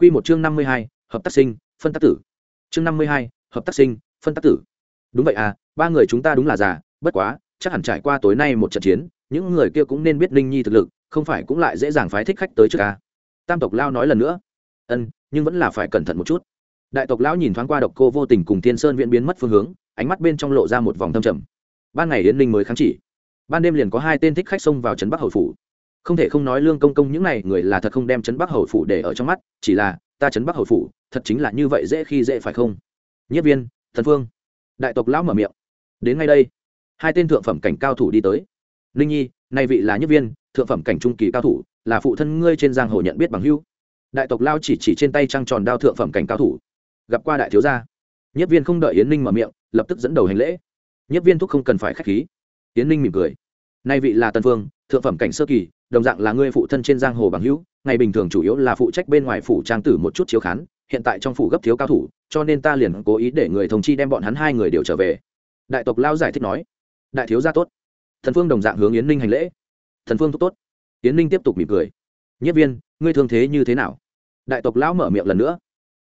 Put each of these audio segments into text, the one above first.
Quy một chương năm mươi hai, hợp tác sinh, phân tác tử. Chương năm mươi hai, hợp tác sinh, phân tác tử. Đúng vậy à, ba người chúng ta đúng là già, bất quá, chắc hẳn trải qua tối nay một trận chiến, những người kia cũng nên biết Linh Nhi thực lực, không phải cũng lại dễ dàng phái thích khách tới trước à. Tam tộc lao nói lần nữa. Ân, nhưng vẫn là phải cẩn thận một chút. Đại tộc lão nhìn thoáng qua độc cô vô tình cùng Thiên Sơn viện biến mất phương hướng, ánh mắt bên trong lộ ra một vòng thâm trầm. Ban ngày Yến Linh mới kháng chỉ, ban đêm liền có hai tên thích khách xông vào trấn Bắc Hầu phủ. Không thể không nói Lương Công Công những này người là thật không đem trấn Bắc Hầu phủ để ở trong mắt, chỉ là ta trấn Bắc Hầu phủ, thật chính là như vậy dễ khi dễ phải không? Nhất viên, Thần Phương. Đại tộc lão mở miệng. Đến ngay đây, hai tên thượng phẩm cảnh cao thủ đi tới. Linh Nhi, này vị là Nhất viên, thượng phẩm cảnh trung kỳ cao thủ, là phụ thân ngươi trên giang hồ nhận biết bằng hữu. Đại tộc lao chỉ chỉ trên tay trăng tròn đao thượng phẩm cảnh cao thủ gặp qua đại thiếu gia nhất viên không đợi yến ninh mở miệng lập tức dẫn đầu hành lễ nhất viên thúc không cần phải k h á c h khí yến ninh mỉm cười nay vị là tân phương thượng phẩm cảnh sơ kỳ, đồng dạng là ngươi phụ thân trên giang hồ bằng hữu, ngày bình thường chủ yếu là phụ trách bên ngoài phủ trang tử một chút chiếu khán, hiện tại trong phủ gấp thiếu cao thủ, cho nên ta liền cố ý để người thông chi đem bọn hắn hai người đều trở về. Đại tộc lao giải thích nói. Đại thiếu gia tốt. Thần phương đồng dạng hướng yến ninh hành lễ. Thần phương thúc tốt. Yến ninh tiếp tục mỉm cười. Nhất viên, ngươi thương thế như thế nào? Đại tộc lão mở miệng lần nữa.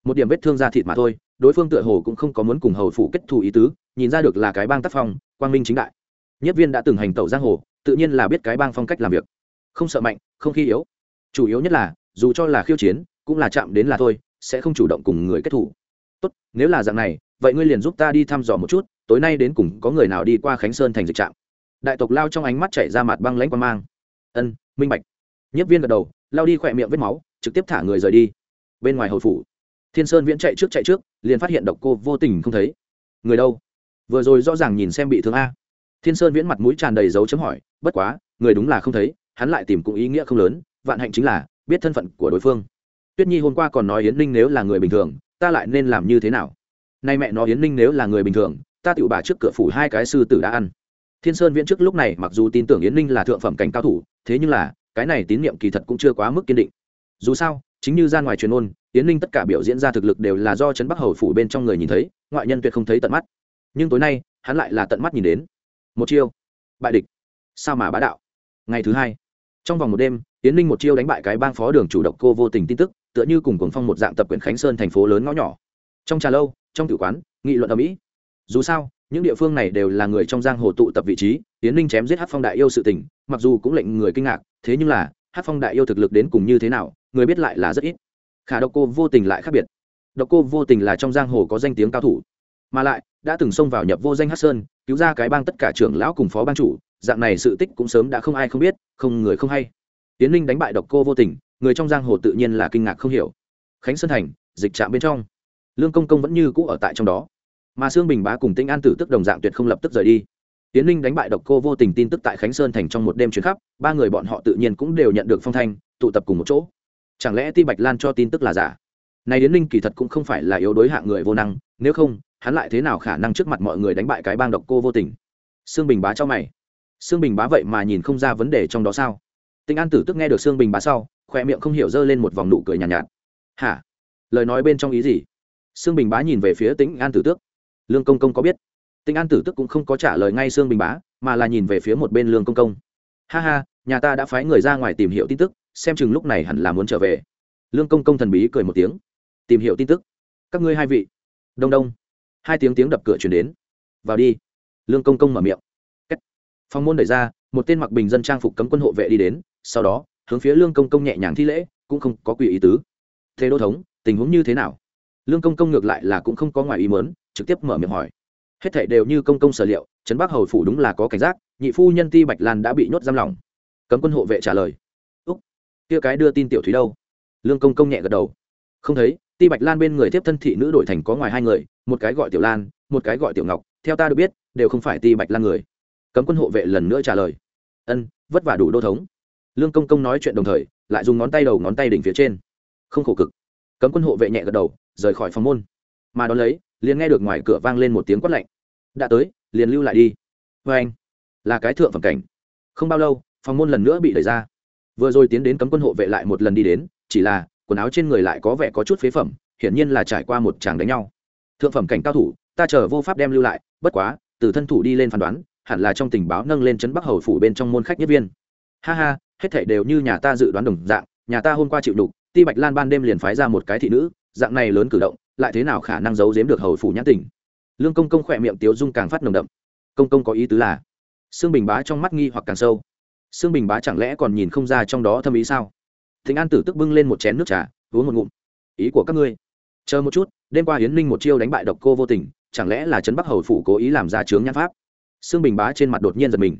Một điểm vết thương da thịt mà thôi, đối phương tựa hồ cũng không có muốn cùng hầu phủ kết thù ý tứ, nhìn ra được là cái bang tác phong, quang minh chính đại. Nhất viên đã từng hành tẩu giang hồ tự nhiên là biết cái bang phong cách làm việc. Không sợ mạnh, không khi yếu. Chủ yếu nhất là, dù cho là khiêu chiến, cũng là chạm đến là thôi, sẽ không chủ động cùng người kết thủ. Tốt, nếu là dạng này, vậy ngươi liền giúp ta đi thăm dò một chút, tối nay đến cùng có người nào đi qua khánh sơn thành dịch trạm. Đại tộc lao trong ánh mắt chảy ra mặt băng lãnh qua mang. Ân, minh bạch. Nhất viên gật đầu, lao đi khỏe miệng vết máu, trực tiếp thả người rời đi. Bên ngoài hồi phủ, thiên sơn viễn chạy trước chạy trước, liền phát hiện độc cô vô tình không thấy. Người đâu? Vừa rồi rõ ràng nhìn xem bị thương a thiên sơn viễn mặt mũi tràn đầy dấu chấm hỏi, bất quá, người đúng là không thấy, hắn lại tìm cũng ý nghĩa không lớn, vạn hạnh chính là biết thân phận của đối phương. Tuyết nhi hôm qua còn nói yến ninh nếu là người bình thường, ta lại nên làm như thế nào? Nay mẹ nói yến ninh nếu là người bình thường, ta tựu bà trước cửa phủ hai cái sư tử đã ăn. Thiên sơn viễn trước lúc này mặc dù tin tưởng yến ninh là thượng phẩm cảnh cao thủ, thế nhưng là, cái này tín nhiệm kỳ thật cũng chưa quá mức kiên định. Dù sao, chính như ra ngoài truyền ôn, yến ninh tất cả biểu diễn ra thực lực đều là do trấn bắc hầu phủ bên trong người nhìn thấy, ngoại nhân tuyệt không thấy tận mắt. Nhưng tối nay, hắn lại là tận mắt nhìn đến một chiêu. Bại địch. Sao mà bá đạo? Ngày thứ hai, trong vòng một đêm tiến ninh một chiêu đánh bại cái bang phó đường chủ động cô vô tình tin tức, tựa như cùng cuồng phong một dạng tập quyển khánh sơn thành phố lớn ngõ nhỏ. Trong trà lâu, trong tử quán, nghị luận ở mỹ dù sao, những địa phương này đều là người trong giang hồ tụ tập vị trí tiến ninh chém giết hát phong đại yêu sự tình, mặc dù cũng lệnh người kinh ngạc, thế nhưng là hát phong đại yêu thực lực đến cùng như thế nào, người biết lại là rất ít. Khả độc cô vô tình lại khác biệt. Độc cô vô tình là trong giang hồ có danh tiếng cao thủ, mà lại đã từng xông vào nhập vô danh hát sơn, cứu ra cái bang tất cả trưởng lão cùng phó ban chủ, dạng này sự tích cũng sớm đã không ai không biết, không người không hay. Tiến linh đánh bại độc cô vô tình, người trong giang hồ tự nhiên là kinh ngạc không hiểu. Khánh sơn thành, dịch trạm bên trong. Lương công công vẫn như cũ ở tại trong đó. Mà sương bình bá cùng tinh an tử tức đồng dạng tuyệt không lập tức rời đi. Tiến linh đánh bại độc cô vô tình tin tức tại khánh sơn thành trong một đêm chuyến khắp, ba người bọn họ tự nhiên cũng đều nhận được phong thanh, tụ tập cùng một chỗ. Chẳng lẽ ti bạch lan cho tin tức là giả? Này yến linh kỳ thật cũng không phải là yếu đối hạng người vô năng, nếu không hắn lại thế nào khả năng trước mặt mọi người đánh bại cái bang độc cô vô tình? Sương bình bá cho mày. Sương bình bá vậy mà nhìn không ra vấn đề trong đó sao? Tinh an tử tức nghe được sương bình bá sau khoe miệng không hiểu dơ lên một vòng nụ cười nhàn nhạt, nhạt. Hả? Lời nói bên trong ý gì? Sương bình bá nhìn về phía tĩnh an tử tước. Lương công công có biết? Tinh an tử tước cũng không có trả lời ngay sương bình bá mà là nhìn về phía một bên lương công công. Ha ha nhà ta đã phái người ra ngoài tìm hiểu tin tức xem chừng lúc này hẳn là muốn trở về. Lương công công thần bí cười một tiếng. Tìm hiểu tin tức. Các ngươi hai vị. Đông đông hai tiếng tiếng đập cửa chuyển đến. Vào đi. Lương công công mở miệng. Kết. phong môn đẩy ra, một tên mặc bình dân trang phục cấm quân hộ vệ đi đến, sau đó, hướng phía lương công công nhẹ nhàng thi lễ, cũng không có quỷ ý tứ. Thế đô thống, tình huống như thế nào? Lương công công ngược lại là cũng không có ngoài ý mớn trực tiếp mở miệng hỏi. Hết thảy đều như công công sở liệu, trấn bắc hầu phủ đúng là có cảnh giác, nhị phu nhân ti bạch lan đã bị nhốt giam lỏng. Cấm quân hộ vệ trả lời. Kia cái đưa tin tiểu thúy đâu? Lương công công nhẹ gật đầu. Không thấy, ti bạch lan bên người tiếp thân thị nữ đổi thành có ngoài hai người một cái gọi tiểu lan, một cái gọi tiểu ngọc, theo ta được biết, đều không phải ti bạch lan người. Cấm quân hộ vệ lần nữa trả lời. Ân, vất vả đủ đô thống. Lương công công nói chuyện đồng thời, lại dùng ngón tay đầu ngón tay đỉnh phía trên. Không khổ cực. Cấm quân hộ vệ nhẹ gật đầu, rời khỏi phòng môn. Mà đón lấy, liền nghe được ngoài cửa vang lên một tiếng quát lạnh. Đã tới, liền lưu lại đi. Vê anh, là cái thượng phẩm cảnh. Không bao lâu, phòng môn lần nữa bị đẩy ra. Vừa rồi tiến đến cấm quân hộ vệ lại một lần đi đến, chỉ là, quần áo trên người lại có vẻ có chút phế phẩm, hiển nhiên là trải qua một tràng đánh nhau thượng phẩm cảnh cao thủ, ta chờ vô pháp đem lưu lại, bất quá, từ thân thủ đi lên phán đoán, hẳn là trong tình báo nâng lên trấn bắc hầu phủ bên trong môn khách nhất viên. Ha ha, hết thảy đều như nhà ta dự đoán đồng dạng, nhà ta hôm qua chịu đục, ti bạch lan ban đêm liền phái ra một cái thị nữ, dạng này lớn cử động, lại thế nào khả năng giấu giếm được hầu phủ nhãn tình? Lương công công khỏe miệng tiếu dung càng phát nồng đậm. Công công có ý tứ là xương bình bá trong mắt nghi hoặc càng sâu. Xương bình bá chẳng lẽ còn nhìn không ra trong đó thâm ý sao? Thịnh an tử tức bưng lên một chén nước trà, uống một ngụm. Ý của các ngươi chờ một chút, đêm qua hiến ninh một chiêu đánh bại độc cô vô tình, chẳng lẽ là trấn bắc hầu phủ cố ý làm ra chướng nhãn pháp? Xương bình bá trên mặt đột nhiên giật mình.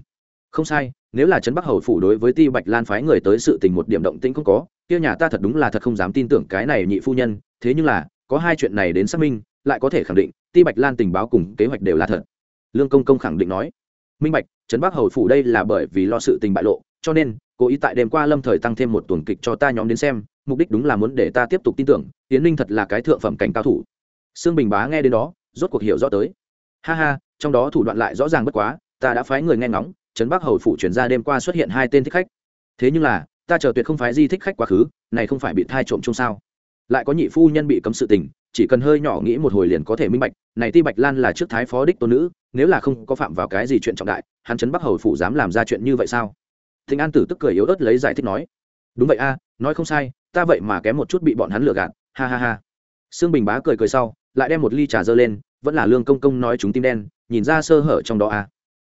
Không sai, nếu là trấn bắc hầu phủ đối với ti bạch lan phái người tới sự tình một điểm động tĩnh không có, kia nhà ta thật đúng là thật không dám tin tưởng cái này nhị phu nhân, thế nhưng là, có hai chuyện này đến xác minh, lại có thể khẳng định, ti bạch lan tình báo cùng kế hoạch đều là thật. Lương công công khẳng định nói. Minh bạch, trấn bắc hầu phủ đây là bởi vì lo sự tình bại lộ, cho nên, cố ý tại đêm qua lâm thời tăng thêm một tuần kịch cho ta nhóm đến xem mục đích đúng là muốn để ta tiếp tục tin tưởng tiến ninh thật là cái thượng phẩm cảnh cao thủ. Sương bình bá nghe đến đó, rốt cuộc hiểu rõ tới. Ha ha, trong đó thủ đoạn lại rõ ràng bất quá, ta đã phái người nghe ngóng, trấn bắc hầu phủ chuyển ra đêm qua xuất hiện hai tên thích khách. Thế nhưng là, ta chờ tuyệt không phái di thích khách quá khứ, này không phải bị thai trộm chung sao? Lại có nhị phu nhân bị cấm sự tình, chỉ cần hơi nhỏ nghĩ một hồi liền có thể minh bạch, này ti bạch lan là trước thái phó đích tôn nữ, nếu là không có phạm vào cái gì chuyện trọng đại, hắn Trấn bắc hầu phủ dám làm ra chuyện như vậy sao? Thịnh an tử tức cười yếu ớt lấy giải thích nói đúng vậy a, nói không sai, ta vậy mà kém một chút bị bọn hắn lừa gạt, ha ha ha. Sương bình bá cười cười sau, lại đem một ly trà dơ lên, vẫn là lương công công nói chúng tim đen, nhìn ra sơ hở trong đó a.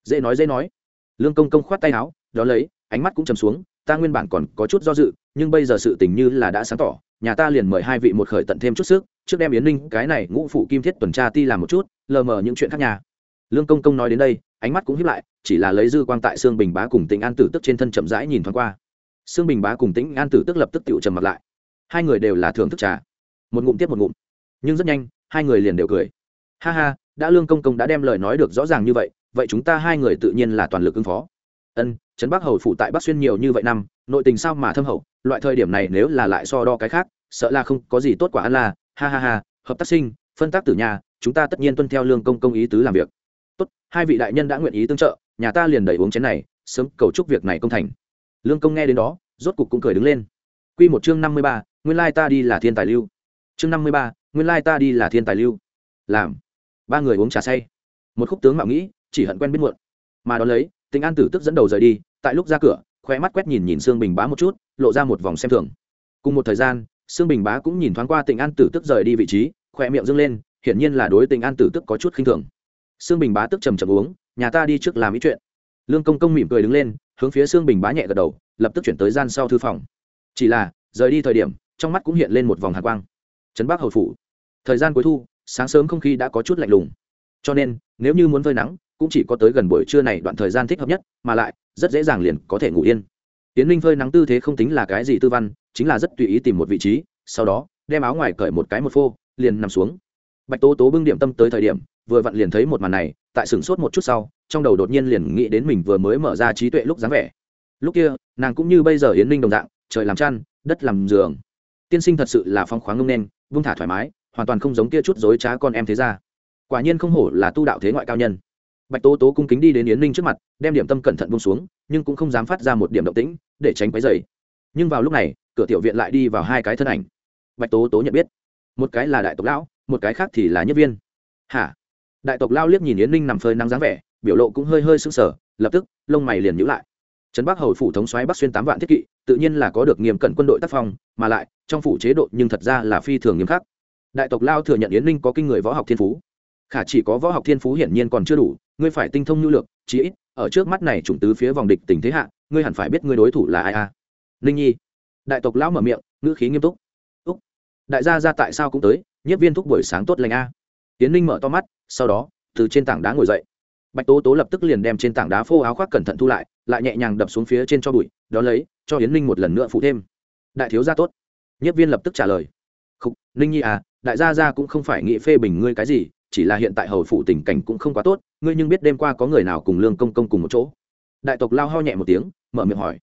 Dễ nói dễ nói. Lương công công khoát tay áo đó lấy, ánh mắt cũng chầm xuống, ta nguyên bản còn có chút do dự, nhưng bây giờ sự tình như là đã sáng tỏ, nhà ta liền mời hai vị một khởi tận thêm chút sức, trước đem yến ninh, cái này ngũ phụ kim thiết tuần tra ti làm một chút, lờ mờ những chuyện khác nhà. Lương công công nói đến đây, ánh mắt cũng hiếp lại, chỉ là lấy dư quang tại xương bình bá cùng tỉnh an tử tức trên thân chậm rãi nhìn thoáng qua xương bình bá cùng tĩnh an tử tức lập tức tựu trầm mặt lại. Hai người đều là thưởng thức trà. Một ngụm tiếp một ngụm. Nhưng rất nhanh, hai người liền đều cười. Ha ha, đã lương công công đã đem lời nói được rõ ràng như vậy vậy chúng ta hai người tự nhiên là toàn lực ứng phó. Ân, trấn bắc hầu phụ tại bắc xuyên nhiều như vậy năm, nội tình sao mà thâm hậu? Loại thời điểm này nếu là lại so đo cái khác, sợ là không có gì tốt quả ăn là, ha ha ha, hợp tác sinh, phân tác tử nhà, chúng ta tất nhiên tuân theo lương công công ý tứ làm việc. Tốt, hai vị đại nhân đã nguyện ý tương trợ, nhà ta liền đẩy uống chén này, sớm cầu chúc việc này công thành lương công nghe đến đó, rốt cục cũng cười đứng lên. Quy một chương năm mươi ba, nguyên lai ta đi là thiên tài lưu. Chương năm mươi ba, nguyên lai ta đi là thiên tài lưu. Làm. Ba người uống trà say. Một khúc tướng mạo nghĩ, chỉ hận quen biết muộn. Mà đón lấy tình an tử tức dẫn đầu rời đi, tại lúc ra cửa khoe mắt quét nhìn nhìn sương bình bá một chút, lộ ra một vòng xem thường. Cùng một thời gian, sương bình bá cũng nhìn thoáng qua tình an tử tức rời đi vị trí khoe miệng dâng lên, hiển nhiên là đối tình an tử tức có chút khinh thường. Sương bình bá tức trầm trầm uống, nhà ta đi trước làm ý chuyện lương công công mỉm cười đứng lên, hướng phía xương bình bá nhẹ gật đầu, lập tức chuyển tới gian sau thư phòng. Chỉ là, rời đi thời điểm, trong mắt cũng hiện lên một vòng hạ quang. Trấn bắc hầu phủ. Thời gian cuối thu, sáng sớm không khí đã có chút lạnh lùng. Cho nên, nếu như muốn phơi nắng, cũng chỉ có tới gần buổi trưa này đoạn thời gian thích hợp nhất, mà lại, rất dễ dàng liền có thể ngủ yên. Tiến linh phơi nắng tư thế không tính là cái gì tư văn, chính là rất tùy ý tìm một vị trí, sau đó, đem áo ngoài cởi một cái một phô, liền nằm xuống. Bạch tố tố bưng điểm tâm tới thời điểm, vừa vặn liền thấy một màn này tại sửng sốt một chút sau, trong đầu đột nhiên liền nghĩ đến mình vừa mới mở ra trí tuệ lúc dáng vẻ. Lúc kia, nàng cũng như bây giờ yến ninh đồng dạng, trời làm chăn, đất làm giường. Tiên sinh thật sự là phong khoáng ngông nên, vung thả thoải mái, hoàn toàn không giống kia chút dối trá con em thế ra quả nhiên không hổ là tu đạo thế ngoại cao nhân. Bạch tố tố cung kính đi đến yến ninh trước mặt, đem điểm tâm cẩn thận bông xuống, nhưng cũng không dám phát ra một điểm động tĩnh, để tránh quấy dày nhưng vào lúc này, cửa tiểu viện lại đi vào hai cái thân ảnh. Bạch tố tố nhận biết, một cái là đại tộc lão, một cái khác thì là nhất viên. Hả? Đại tộc lao liếc nhìn yến ninh nằm phơi nắng dáng vẻ, biểu lộ cũng hơi hơi sưng sờ, lập tức, lông mày liền nhữ lại. Trấn bắc hầu phủ thống xoáy bắc xuyên tám vạn thiết kỵ, tự nhiên là có được nghiêm cẩn quân đội tác phong, mà lại, trong phủ chế độ nhưng thật ra là phi thường nghiêm khắc. Đại tộc lao thừa nhận yến ninh có kinh người võ học thiên phú. Khả chỉ có võ học thiên phú hiển nhiên còn chưa đủ, ngươi phải tinh thông nhu lược chí ít, ở trước mắt này chủng tứ phía vòng địch tình thế hạ, ngươi hẳn phải biết ngươi đối thủ là ai a. À. ninh nhi. Đại tộc lão mở miệng, ngữ khí nghiêm túc. Úc. Đại gia ra tại sao cũng tới nhất viên thúc buổi sáng tốt lành a. Tiến ninh mở to mắt sau đó, từ trên tảng đá ngồi dậy. Bạch tố tố lập tức liền đem trên tảng đá phô áo khoác cẩn thận thu lại lại nhẹ nhàng đập xuống phía trên cho bụi đó lấy, cho yến ninh một lần nữa phụ thêm. Đại thiếu gia tốt. Nhất viên lập tức trả lời. Không ninh nhi à đại gia gia cũng không phải nghĩ phê bình ngươi cái gì, chỉ là hiện tại hầu phụ tình cảnh cũng không quá tốt, ngươi nhưng biết đêm qua có người nào cùng lương công công cùng một chỗ? Đại tộc lao ho nhẹ một tiếng, mở miệng hỏi.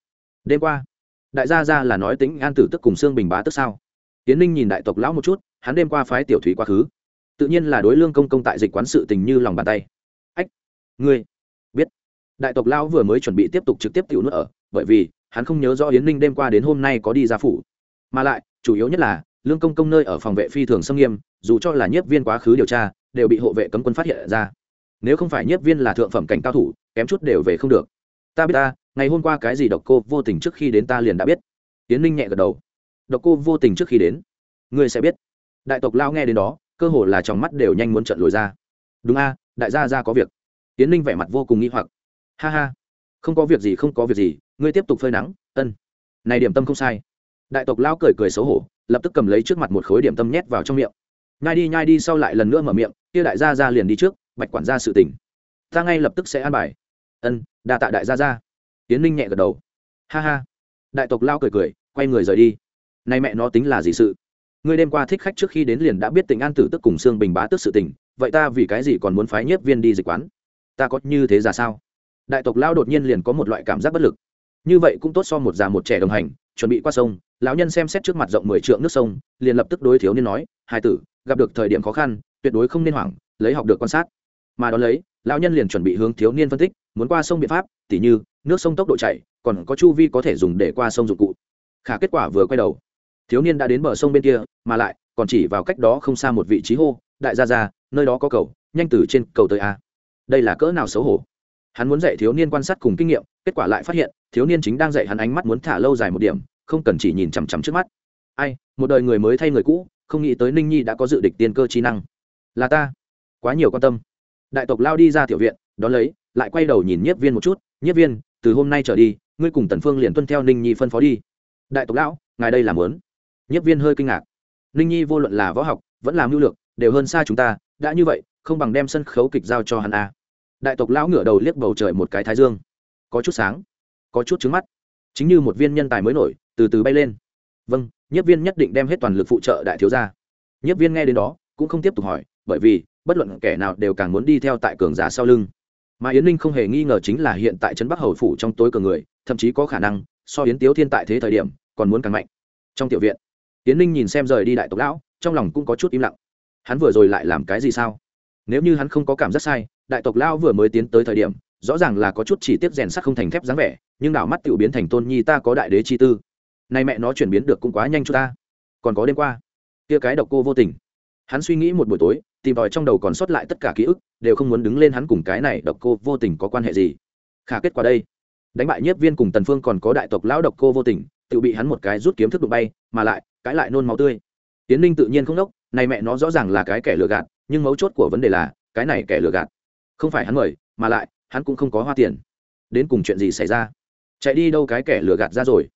Đêm qua, đại gia gia là nói tính an tử tức cùng xương bình bá tức sao? Tiến ninh nhìn đại tộc lão một chút, hắn đêm qua phái tiểu thủy quá khứ tự nhiên là đối lương công công tại dịch quán sự tình như lòng bàn tay. Ách, ngươi biết, đại tộc lão vừa mới chuẩn bị tiếp tục trực tiếp tiểu nữa ở, bởi vì hắn không nhớ rõ yến ninh đêm qua đến hôm nay có đi ra phủ. Mà lại, chủ yếu nhất là, lương công công nơi ở phòng vệ phi thường xâm nghiêm, dù cho là nhiếp viên quá khứ điều tra, đều bị hộ vệ cấm quân phát hiện ra. Nếu không phải nhiếp viên là thượng phẩm cảnh cao thủ, kém chút đều về không được. Ta biết ta, ngày hôm qua cái gì độc cô vô tình trước khi đến ta liền đã biết. Tiến ninh nhẹ gật đầu. Độc cô vô tình trước khi đến, ngươi sẽ biết. Đại tộc lao nghe đến đó cơ hồ là trong mắt đều nhanh muốn trận lồi ra. Đúng a, đại gia ra có việc. Tiến ninh vẻ mặt vô cùng nghĩ hoặc. Ha ha. Không có việc gì, không có việc gì, ngươi tiếp tục phơi nắng, ân. Này điểm tâm không sai. Đại tộc lao cười cười xấu hổ, lập tức cầm lấy trước mặt một khối điểm tâm nhét vào trong miệng. Nhai đi nhai đi, sau lại lần nữa mở miệng, kia đại gia ra liền đi trước, bạch quản gia sự tỉnh ta ngay lập tức sẽ an bài. Ân, đa tạ đại gia ra. Tiến ninh nhẹ gật đầu. Ha ha. Đại tộc lao cười cười, quay người rời đi. Nay mẹ nó tính là gì sự? Ngươi đêm qua thích khách trước khi đến liền đã biết tình an tử tức cùng xương bình bá tức sự tình, vậy ta vì cái gì còn muốn phái nhiếp viên đi dịch quán? Ta có như thế ra sao? Đại tộc lao đột nhiên liền có một loại cảm giác bất lực. Như vậy cũng tốt so một già một trẻ đồng hành, chuẩn bị qua sông, lão nhân xem xét trước mặt rộng mười trượng nước sông, liền lập tức đối thiếu niên nói, hai tử, gặp được thời điểm khó khăn, tuyệt đối không nên hoảng, lấy học được quan sát. Mà đón lấy, lão nhân liền chuẩn bị hướng thiếu niên phân tích, muốn qua sông biện pháp, tỉ như, nước sông tốc độ chảy, còn có chu vi có thể dùng để qua sông dụng cụ. Khả kết quả vừa quay đầu thiếu niên đã đến bờ sông bên kia, mà lại, còn chỉ vào cách đó không xa một vị trí hô, đại gia ra nơi đó có cầu, nhanh từ trên cầu tới a. Đây là cỡ nào xấu hổ. Hắn muốn dạy thiếu niên quan sát cùng kinh nghiệm, kết quả lại phát hiện, thiếu niên chính đang dạy hắn ánh mắt muốn thả lâu dài một điểm, không cần chỉ nhìn chằm chằm trước mắt. Ai, một đời người mới thay người cũ, không nghĩ tới ninh nhi đã có dự địch tiên cơ trí năng. Là ta. Quá nhiều quan tâm. Đại tộc lao đi ra tiểu viện, đón lấy, lại quay đầu nhìn nhiếp viên một chút, nhiếp viên, từ hôm nay trở đi, ngươi cùng tần phương liền tuân theo ninh nhi phân phó đi. Đại tộc lão, ngài đây làm muốn nhiếp viên hơi kinh ngạc. Ninh nhi vô luận là võ học, vẫn là mưu lược, đều hơn xa chúng ta, đã như vậy, không bằng đem sân khấu kịch giao cho hắn a. Đại tộc lão ngửa đầu liếc bầu trời một cái thái dương. Có chút sáng, có chút trứng mắt. Chính như một viên nhân tài mới nổi, từ từ bay lên. Vâng nhiếp viên nhất định đem hết toàn lực phụ trợ đại thiếu gia. Nhiếp viên nghe đến đó, cũng không tiếp tục hỏi, bởi vì, bất luận kẻ nào đều càng muốn đi theo tại cường giả sau lưng. Mà yến ninh không hề nghi ngờ chính là hiện tại trấn bắc hầu phủ trong tối cường người, thậm chí có khả năng, so yến tiếu thiên tại thế thời điểm, còn muốn càng mạnh. Trong tiểu viện Tiến ninh nhìn xem rời đi đại tộc lão, trong lòng cũng có chút im lặng. Hắn vừa rồi lại làm cái gì sao? Nếu như hắn không có cảm giác sai, đại tộc lão vừa mới tiến tới thời điểm, rõ ràng là có chút chỉ tiếp rèn sắc không thành thép dáng vẻ, nhưng đảo mắt tự biến thành tôn nhi ta có đại đế chi tư. Nay mẹ nó chuyển biến được cũng quá nhanh cho ta. Còn có đêm qua, kia cái độc cô vô tình. Hắn suy nghĩ một buổi tối, tìm tòi trong đầu còn sót lại tất cả ký ức, đều không muốn đứng lên hắn cùng cái này độc cô vô tình có quan hệ gì. Khả kết quả đây, đánh bại nhiếp viên cùng tần phương còn có đại tộc lão độc cô vô tình, tự bị hắn một cái rút kiếm thức đụng bay, mà lại cãi lại nôn máu tươi. Tiến ninh tự nhiên không đốc, này mẹ nó rõ ràng là cái kẻ lừa gạt, nhưng mấu chốt của vấn đề là, cái này kẻ lừa gạt. Không phải hắn mời, mà lại, hắn cũng không có hoa tiền. Đến cùng chuyện gì xảy ra? Chạy đi đâu cái kẻ lừa gạt ra rồi?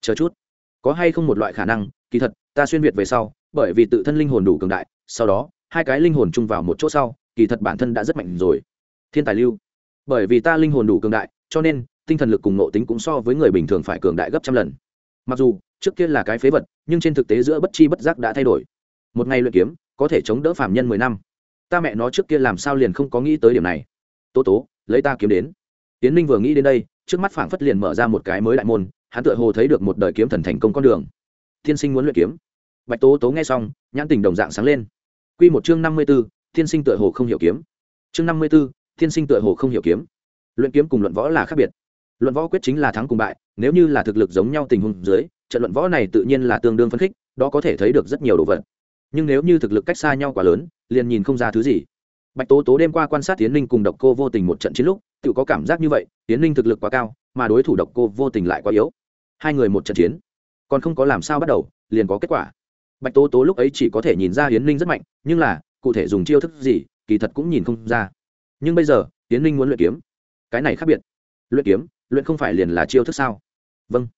Chờ chút. Có hay không một loại khả năng, kỳ thật, ta xuyên việt về sau, bởi vì tự thân linh hồn đủ cường đại, sau đó, hai cái linh hồn chung vào một chỗ sau, kỳ thật bản thân đã rất mạnh rồi. Thiên tài lưu. Bởi vì ta linh hồn đủ cường đại, cho nên, tinh thần lực cùng nộ tính cũng so với người bình thường phải cường đại gấp trăm lần. Mặc dù trước kia là cái phế vật, nhưng trên thực tế giữa bất chi bất giác đã thay đổi. Một ngày luyện kiếm, có thể chống đỡ phạm nhân mười năm. Ta mẹ nó trước kia làm sao liền không có nghĩ tới điểm này. Tố tố, lấy ta kiếm đến. Tiến ninh vừa nghĩ đến đây, trước mắt phảng phất liền mở ra một cái mới đại môn, hắn tựa hồ thấy được một đời kiếm thần thành công con đường. Thiên sinh muốn luyện kiếm. Bạch tố tố nghe xong, nhãn tình đồng dạng sáng lên. Q một chương năm mươi b ố thiên sinh tựa hồ không hiểu kiếm. Chương năm mươi b ố thiên sinh tựa hồ không hiểu kiếm. Luyện kiếm cùng luận võ là khác biệt. Luận võ quyết chính là thắng cùng bại, nếu như là thực lực giống nhau tình huống dưới trận luận võ này tự nhiên là tương đương phân khích, đó có thể thấy được rất nhiều đồ vật. Nhưng nếu như thực lực cách xa nhau quá lớn, liền nhìn không ra thứ gì. Bạch tố tố đêm qua quan sát tiến ninh cùng độc cô vô tình một trận chiến lúc, tự có cảm giác như vậy, tiến ninh thực lực quá cao, mà đối thủ độc cô vô tình lại quá yếu. Hai người một trận chiến, còn không có làm sao bắt đầu, liền có kết quả. Bạch tố tố lúc ấy chỉ có thể nhìn ra hiến ninh rất mạnh, nhưng là, cụ thể dùng chiêu thức gì, kỳ thật cũng nhìn không ra. Nhưng bây giờ hiến ninh muốn luyện kiếm. Cái này khác biệt. Luyện kiếm, luyện không phải liền là chiêu thức sao? Vâng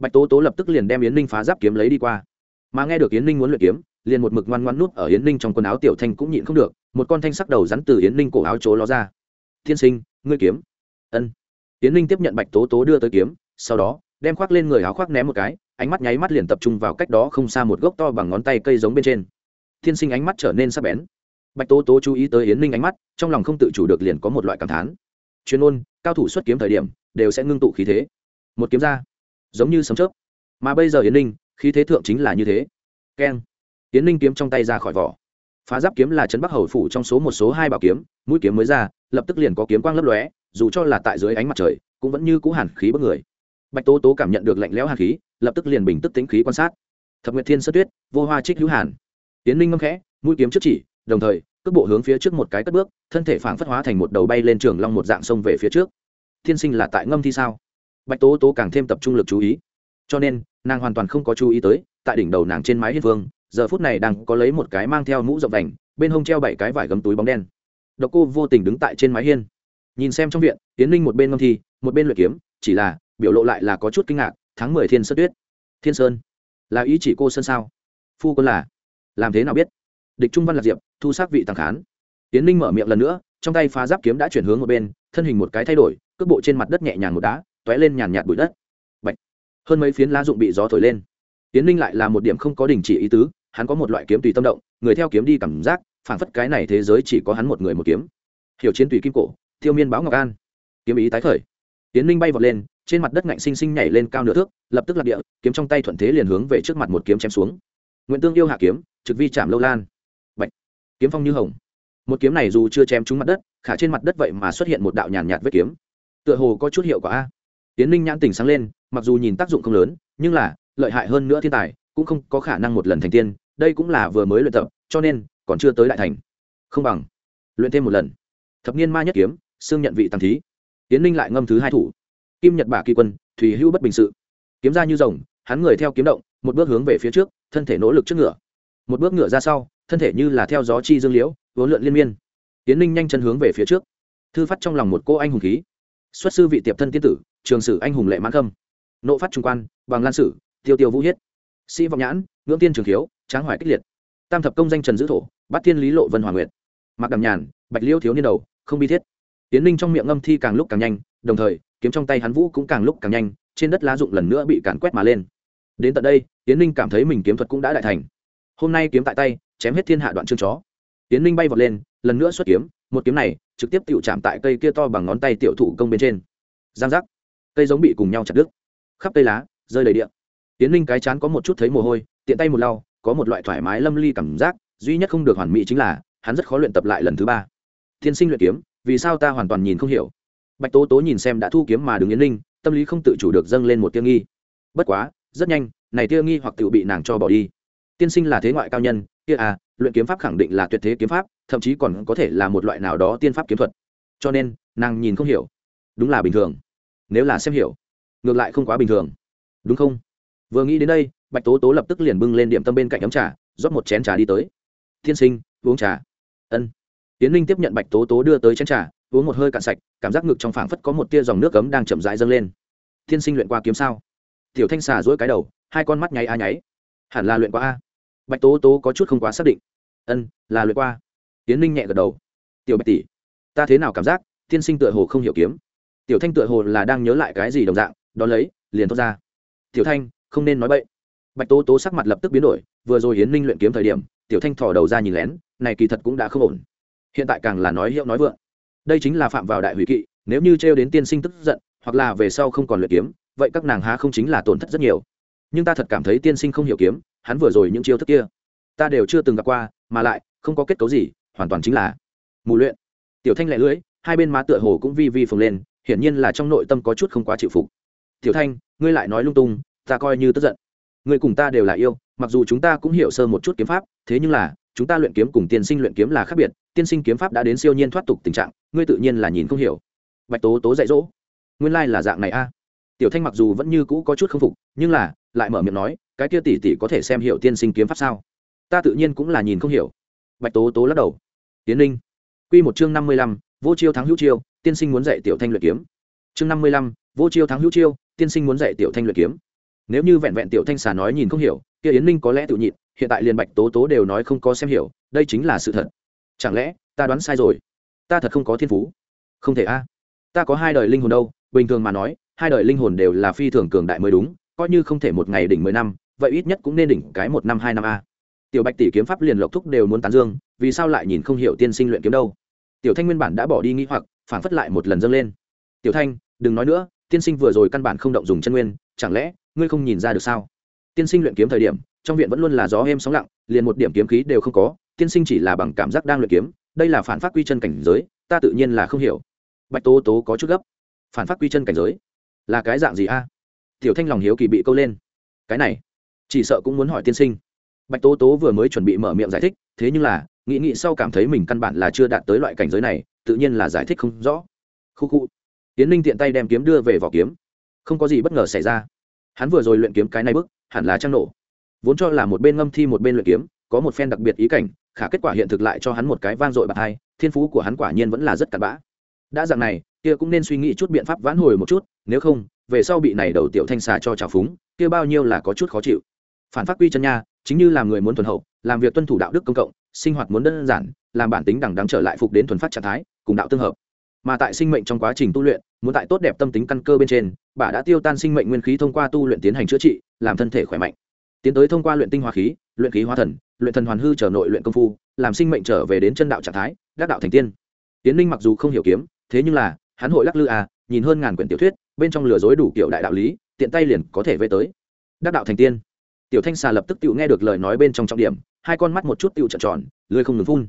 bạch tố tố lập tức liền đem yến ninh phá giáp kiếm lấy đi qua. Mà nghe được yến ninh muốn luyện kiếm, liền một mực ngoan ngoan nút ở yến ninh trong quần áo tiểu thanh cũng nhịn không được, một con thanh sắc đầu rắn từ yến ninh cổ áo chỗ ló ra. Thiên sinh, ngươi kiếm. Ân. Yến ninh tiếp nhận bạch tố tố đưa tới kiếm, sau đó, đem khoác lên người áo khoác ném một cái, ánh mắt nháy mắt liền tập trung vào cách đó không xa một gốc to bằng ngón tay cây giống bên trên. Thiên sinh ánh mắt trở nên sắc bén. Bạch tố tố chú ý tới yến ninh ánh mắt, trong lòng không tự chủ được liền có một loại cảm thán. Chuyên ôn cao thủ xuất kiếm thời điểm, đều sẽ ngưng tụ khí thế. Một kiếm ra giống như sấm chớp. Mà bây giờ yến ninh, khí thế thượng chính là như thế. Keng. Yến ninh kiếm trong tay ra khỏi vỏ. Phá giáp kiếm là trấn bắc hầu phủ trong số một số hai bảo kiếm, mũi kiếm mới ra, lập tức liền có kiếm quang lấp lóe, dù cho là tại dưới ánh mặt trời, cũng vẫn như cũ hàn khí bất người. Bạch tố tố cảm nhận được lạnh lẽo hàn khí, lập tức liền bình tức tính khí quan sát. Thập nguyệt thiên sơ tuyết, vô hoa trích hữu hàn. Tiến ninh ngâm khẽ, mũi kiếm trước chỉ, đồng thời, cước bộ hướng phía trước một cái cất bước, thân thể phảng phất hóa thành một đầu bay lên trường long một dạng sông về phía trước. Thiên sinh là tại ngâm thi sao? Bạch tố tố càng thêm tập trung lực chú ý. Cho nên, nàng hoàn toàn không có chú ý tới, tại đỉnh đầu nàng trên mái hiên vương, giờ phút này đang có lấy một cái mang theo mũ rộng đành bên hông treo bảy cái vải gấm túi bóng đen. Độc cô vô tình đứng tại trên mái hiên. Nhìn xem trong viện tiến linh một bên ngâm thi, một bên luyện kiếm, chỉ là, biểu lộ lại là có chút kinh ngạc, tháng mười thiên sơn tuyết. Thiên sơn? Là ý chỉ cô sơn sao? Phu quân là. Làm thế nào biết? Địch trung văn lạc diệp, thu xác vị tàng khán. Tiến linh mở miệng lần nữa, trong tay phá giáp kiếm đã chuyển hướng một bên, thân hình một cái thay đổi, cước bộ trên mặt đất nhẹ nhàng một đá tóe lên nhàn nhạt bụi đất. Bạch. hơn mấy phiến lá dụng bị gió thổi lên. Tiến linh lại là một điểm không có đình chỉ ý tứ, hắn có một loại kiếm tùy tâm động, người theo kiếm đi cảm giác, phảng phất cái này thế giới chỉ có hắn một người một kiếm. Hiểu chiến tùy kim cổ tiêu miên báo ngọc an. Kiếm ý tái khởi. Tiến linh bay vọt lên, trên mặt đất ngạnh xinh xinh nhảy lên cao nửa thước, lập tức lạc địa, kiếm trong tay thuận thế liền hướng về trước mặt một kiếm chém xuống. Nguyễn tương yêu hạ kiếm, trực vi chạm lâu lan. Bạch. kiếm phong như hồng. Một kiếm này dù chưa chém trúng mặt đất, khả trên mặt đất vậy mà xuất hiện một đạo nhàn nhạt vết kiếm. Tựa hồ có chút hiệu quả a tiến ninh nhãn tình sáng lên, mặc dù nhìn tác dụng không lớn, nhưng là, lợi hại hơn nữa thiên tài, cũng không có khả năng một lần thành tiên, đây cũng là vừa mới luyện tập, cho nên, còn chưa tới đại thành. Không bằng, luyện thêm một lần. Thập niên ma nhất kiếm, xương nhận vị tăng thí. Tiến ninh lại ngâm thứ hai thủ. Kim nhật bả kỳ quân, thủy hữu bất bình sự. Kiếm ra như rồng, hắn người theo kiếm động, một bước hướng về phía trước, thân thể nỗ lực trước ngựa. Một bước ngựa ra sau, thân thể như là theo gió chi dương liễu, vốn lượn liên miên. Tiến ninh nhanh chân hướng về phía trước. Thư phát trong lòng một cô anh hùng khí xuất sư vị tiệp thân tiên tử, trường sử anh hùng lệ mãn khâm. Nộ phát trung quan, bằng lan sử, tiêu tiêu vũ hiết. Sĩ vọng nhãn, ngưỡng tiên trường khiếu, tráng hoài kích liệt. Tam thập công danh trần giữ thổ, bắt thiên lý lộ vân hoàng nguyệt. Mặc đằng nhàn, bạch liêu thiếu niên đầu, không bi thiết. Tiến ninh trong miệng ngâm thi càng lúc càng nhanh, đồng thời, kiếm trong tay hắn vũ cũng càng lúc càng nhanh, trên đất lá dụng lần nữa bị càn quét mà lên. Đến tận đây, tiến ninh cảm thấy mình kiếm thuật cũng đã đại thành. Hôm nay kiếm tại tay, chém hết thiên hạ đoạn chương chó. Tiến ninh bay vọt lên, lần nữa xuất kiếm một kiếm này trực tiếp tự chạm tại cây kia to bằng ngón tay tiểu thủ công bên trên. Giang giác. Cây giống bị cùng nhau chặt đứt. Khắp cây lá, rơi đầy địa. Tiến linh cái chán có một chút thấy mồ hôi, tiện tay một lau, có một loại thoải mái lâm ly cảm giác, duy nhất không được hoàn mỹ chính là, hắn rất khó luyện tập lại lần thứ ba. Thiên sinh luyện kiếm, vì sao ta hoàn toàn nhìn không hiểu? Bạch tố tố nhìn xem đã thu kiếm mà đứng yến linh, tâm lý không tự chủ được dâng lên một tiêu nghi. Bất quá, rất nhanh, này tiêu nghi hoặc tự bị nàng cho bỏ đi. Tiên sinh là thế ngoại cao nhân, kia à luyện kiếm pháp khẳng định là tuyệt thế kiếm pháp thậm chí còn có thể là một loại nào đó tiên pháp kiếm thuật. Cho nên, nàng nhìn không hiểu. Đúng là bình thường. Nếu là xem hiểu, ngược lại không quá bình thường. Đúng không? Vừa nghĩ đến đây, bạch tố tố lập tức liền bưng lên điểm tâm bên cạnh ấm trà, rót một chén trà đi tới. Tiên sinh, uống trà. Ân. Tiến linh tiếp nhận bạch tố tố đưa tới chén trà, uống một hơi cạn sạch, cảm giác ngực trong phảng phất có một tia dòng nước cấm đang chậm rãi dâng lên. Tiên sinh luyện qua kiếm sao? Tiểu thanh xà dỗi cái đầu, hai con mắt nháy a nháy. Hẳn là luyện qua a. Bạch tố tố có chút không quá xác định. Ân, là luyện qua tiến ninh nhẹ gật đầu. Tiểu bạch tỷ, ta thế nào cảm giác tiên sinh tựa hồ không hiểu kiếm? Tiểu thanh tựa hồ là đang nhớ lại cái gì đồng dạng đ ó lấy, liền thốt ra. Tiểu thanh, không nên nói b ậ y bạch tố tố sắc mặt lập tức biến đổi, vừa rồi hiến ninh luyện kiếm thời điểm, tiểu thanh thò đầu ra nhìn lén, này kỳ thật cũng đã không ổn. Hiện tại càng là nói hiệu nói vượng. Đây chính là phạm vào đại hủy kỵ, nếu như trêu đến tiên sinh tức giận, hoặc là về sau không còn luyện kiếm, vậy các nàng há không chính là tổn thất rất nhiều. Nhưng ta thật cảm thấy tiên sinh không hiểu kiếm, hắn vừa rồi những chiêu thức kia, ta đều chưa từng gặp qua, mà lại, không có kết cấu gì hoàn toàn chính là mù luyện. Tiểu thanh lẹ lưỡi, hai bên má tựa hồ cũng vi vi phồng lên, hiển nhiên là trong nội tâm có chút không quá chịu phục. Tiểu thanh, ngươi lại nói lung tung, ta coi như tức giận. Ngươi cùng ta đều là yêu, mặc dù chúng ta cũng hiểu sơ một chút kiếm pháp, thế nhưng là, chúng ta luyện kiếm cùng tiên sinh luyện kiếm là khác biệt, tiên sinh kiếm pháp đã đến siêu nhiên thoát tục tình trạng, ngươi tự nhiên là nhìn không hiểu. Bạch tố tố dạy dỗ. Nguyên lai là dạng này a. À. Tiểu thanh mặc dù vẫn như cũ có chút không phục, nhưng là, lại mở miệng nói, cái kia tỷ tỷ có thể xem hiểu tiên sinh kiếm pháp sao? Ta tự nhiên cũng là nhìn không hiểu bạch tố tố lắc đầu. Tiến linh. Q một chương năm mươi lăm, vô chiêu thắng hữu chiêu, tiên sinh muốn dạy tiểu thanh luyện kiếm. Chương năm mươi lăm, vô chiêu thắng hữu chiêu, tiên sinh muốn dạy tiểu thanh luyện kiếm. Nếu như vẹn vẹn tiểu thanh xà nói nhìn không hiểu, kia yến ninh có lẽ tự nhịn, hiện tại liền bạch tố tố đều nói không có xem hiểu, đây chính là sự thật. Chẳng lẽ, ta đoán sai rồi? Ta thật không có thiên phú. Không thể a. Ta có hai đời linh hồn đâu, bình thường mà nói, hai đời linh hồn đều là phi thường cường đại mới đúng, coi như không thể một ngày đỉnh mười năm, vậy ít nhất cũng nên đỉnh cái một năm, hai năm a tiểu bạch tỷ kiếm pháp liền lộc thúc đều muốn tán dương, vì sao lại nhìn không hiểu tiên sinh luyện kiếm đâu? Tiểu thanh nguyên bản đã bỏ đi nghĩ hoặc, phản phất lại một lần dâng lên. Tiểu thanh, đừng nói nữa, tiên sinh vừa rồi căn bản không động dùng chân nguyên, chẳng lẽ ngươi không nhìn ra được sao? Tiên sinh luyện kiếm thời điểm, trong viện vẫn luôn là gió êm sóng lặng, liền một điểm kiếm khí đều không có, tiên sinh chỉ là bằng cảm giác đang luyện kiếm, đây là phản phát quy chân cảnh giới, ta tự nhiên là không hiểu. Bạch tố tố có chút gấp. Phản phát quy chân cảnh giới? Là cái dạng gì a? Tiểu thanh lòng hiếu kỳ bị câu lên. Cái này, chỉ sợ cũng muốn hỏi tiên sinh bạch tố tố vừa mới chuẩn bị mở miệng giải thích, thế nhưng là, nghĩ nghĩ sau cảm thấy mình căn bản là chưa đạt tới loại cảnh giới này, tự nhiên là giải thích không rõ. Khu khu. Tiến ninh tiện tay đem kiếm đưa về vỏ kiếm. Không có gì bất ngờ xảy ra. Hắn vừa rồi luyện kiếm cái này bức hẳn là trăng nổ. Vốn cho là một bên ngâm thi một bên luyện kiếm, có một phen đặc biệt ý cảnh, khả kết quả hiện thực lại cho hắn một cái vang dội bạc hai, thiên phú của hắn quả nhiên vẫn là rất cặn bã. Đã dạng này, kia cũng nên suy nghĩ chút biện pháp vãn hồi một chút, nếu không, về sau bị này đầu tiểu thanh xà cho trào phúng, kia bao nhiêu là có chút khó chịu. Phản phát quy chân nha chính như làm người muốn thuần hậu, làm việc tuân thủ đạo đức công cộng, sinh hoạt muốn đơn giản, làm bản tính đằng đáng trở lại phục đến thuần phát trạng thái, cùng đạo tương hợp. Mà tại sinh mệnh trong quá trình tu luyện, muốn tại tốt đẹp tâm tính căn cơ bên trên, bà đã tiêu tan sinh mệnh nguyên khí thông qua tu luyện tiến hành chữa trị, làm thân thể khỏe mạnh. Tiến tới thông qua luyện tinh hóa khí, luyện khí hóa thần, luyện thần hoàn hư trở nội luyện công phu, làm sinh mệnh trở về đến chân đạo trạng thái, đắc đạo thành tiên. Tiến linh mặc dù không hiểu kiếm, thế nhưng là, hắn hội lắc lư à nhìn hơn ngàn quyển tiểu thuyết, bên trong lừa dối đủ kiểu đại đạo lý, tiện tay liền có thể về tới. Đắc đạo thành tiên tiểu thanh xà lập tức tự nghe được lời nói bên trong trọng điểm, hai con mắt một chút tự trợn tròn lưới không ngừng phun.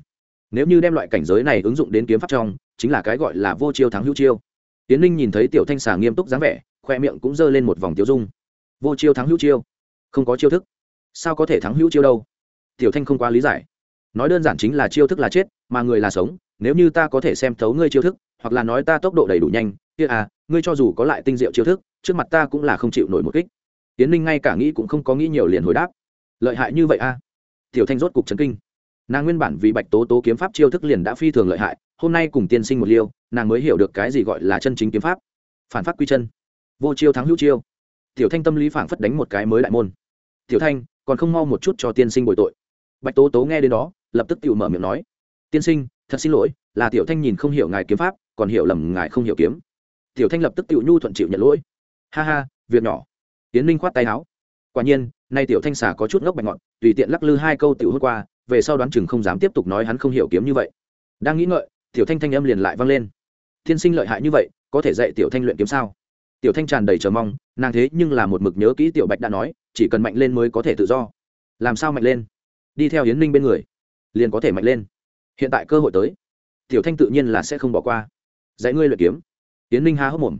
Nếu như đem loại cảnh giới này ứng dụng đến kiếm pháp trong, chính là cái gọi là vô chiêu thắng hữu chiêu. Tiến linh nhìn thấy tiểu thanh xà nghiêm túc dáng vẻ, khoe miệng cũng giơ lên một vòng tiêu dung. Vô chiêu thắng hữu chiêu? Không có chiêu thức. Sao có thể thắng hữu chiêu đâu? Tiểu thanh không quá lý giải. Nói đơn giản chính là chiêu thức là chết, mà người là sống, nếu như ta có thể xem thấu ngươi chiêu thức, hoặc là nói ta tốc độ đầy đủ nhanh, kia à ngươi cho dù có lại tinh diệu chiêu thức, trước mặt ta cũng là không chịu nổi một kích tiến Ninh ngay cả nghĩ cũng không có nghĩ nhiều liền hồi đáp. Lợi hại như vậy à tiểu thanh rốt cục chấn kinh. Nàng nguyên bản vì bạch tố tố kiếm pháp chiêu thức liền đã phi thường lợi hại, hôm nay cùng tiên sinh một liêu, nàng mới hiểu được cái gì gọi là chân chính kiếm pháp. Phản phát quy chân. Vô chiêu thắng hữu chiêu. Tiểu thanh tâm lý phảng phất đánh một cái mới đại môn. Tiểu thanh, còn không mau một chút cho tiên sinh bồi tội. Bạch tố tố nghe đến đó, lập tức tự mở miệng nói. Tiên sinh, thật xin lỗi, là tiểu thanh nhìn không hiểu ngài kiếm pháp, còn hiểu lầm ngài không hiểu kiếm. Tiểu thanh lập tức tự nhu thuận chịu nhận lỗi. Ha ha, việc nhỏ tiến linh khoát tay áo. Quả nhiên, nay tiểu thanh xà có chút ngốc bạch ngọn, tùy tiện lắc lư hai câu tiểu hốt qua, về sau đoán chừng không dám tiếp tục nói hắn không hiểu kiếm như vậy. Đang nghĩ ngợi, tiểu thanh thanh âm liền lại vang lên. Thiên sinh lợi hại như vậy, có thể dạy tiểu thanh luyện kiếm sao? Tiểu thanh tràn đầy chờ mong, nàng thế nhưng là một mực nhớ kỹ tiểu bạch đã nói, chỉ cần mạnh lên mới có thể tự do. Làm sao mạnh lên? Đi theo hiến ninh bên người, liền có thể mạnh lên. Hiện tại cơ hội tới. Tiểu thanh tự nhiên là sẽ không bỏ qua. Dạy ngươi luyện kiếm. Hiến ninh há hốc mồm.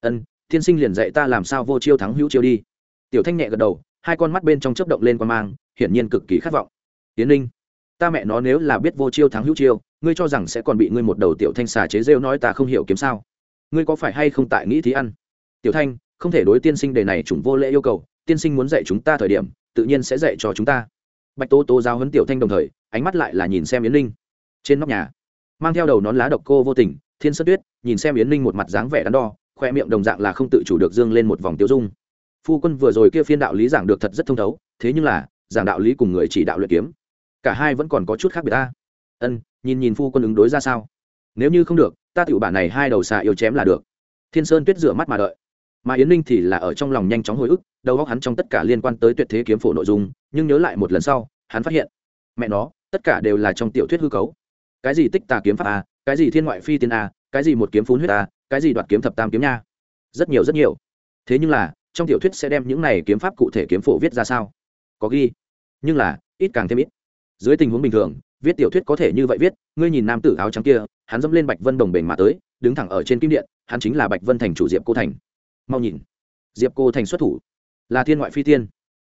Ân tiên sinh liền dạy ta làm sao vô chiêu thắng hữu chiêu đi. Tiểu thanh nhẹ gật đầu hai con mắt bên trong chớp động lên quan mang hiển nhiên cực kỳ khát vọng. Tiến Linh, ta mẹ nó nếu là biết vô chiêu thắng hữu chiêu ngươi cho rằng sẽ còn bị ngươi một đầu tiểu thanh xà chế rêu nói ta không hiểu kiếm sao? Ngươi có phải hay không tại nghĩ thí ăn? Tiểu thanh không thể đối tiên sinh đề này chủng vô lễ yêu cầu tiên sinh muốn dạy chúng ta thời điểm tự nhiên sẽ dạy cho chúng ta. Bạch tố tố giao huấn tiểu thanh đồng thời ánh mắt lại là nhìn xem yến linh trên nóc nhà mang theo đầu nón lá độc cô vô tình thiên sơn tuyết nhìn xem yến linh một mặt dáng vẻ đắn đo khoe miệng đồng dạng là không tự chủ được dương lên một vòng tiêu dung. Phu quân vừa rồi kia phiên đạo lý giảng được thật rất thông thấu, thế nhưng là, giảng đạo lý cùng người chỉ đạo luyện kiếm, cả hai vẫn còn có chút khác biệt ta. Ân, nhìn nhìn phu quân ứng đối ra sao? Nếu như không được, ta tiểu bản này hai đầu xà yêu chém là được. Thiên sơn tuyết rửa mắt mà đợi. Mà yến ninh thì là ở trong lòng nhanh chóng hồi ức, đầu óc hắn trong tất cả liên quan tới tuyệt thế kiếm phổ nội dung, nhưng nhớ lại một lần sau, hắn phát hiện, mẹ nó, tất cả đều là trong tiểu thuyết hư cấu. Cái gì tích tà kiếm pháp a, cái gì thiên ngoại phi tiên a, cái gì một kiếm phun huyết a cái gì đoạt kiếm thập tam kiếm nha? Rất nhiều rất nhiều. Thế nhưng là, trong tiểu thuyết sẽ đem những này kiếm pháp cụ thể kiếm phổ viết ra sao? Có ghi. Nhưng là, ít càng thêm ít. Dưới tình huống bình thường, viết tiểu thuyết có thể như vậy viết, ngươi nhìn nam tử áo trắng kia, hắn dẫm lên bạch vân đồng bền mà tới, đứng thẳng ở trên kim điện, hắn chính là bạch vân thành chủ diệp cô thành. Mau nhìn. Diệp cô thành xuất thủ. Là thiên ngoại phi tiên.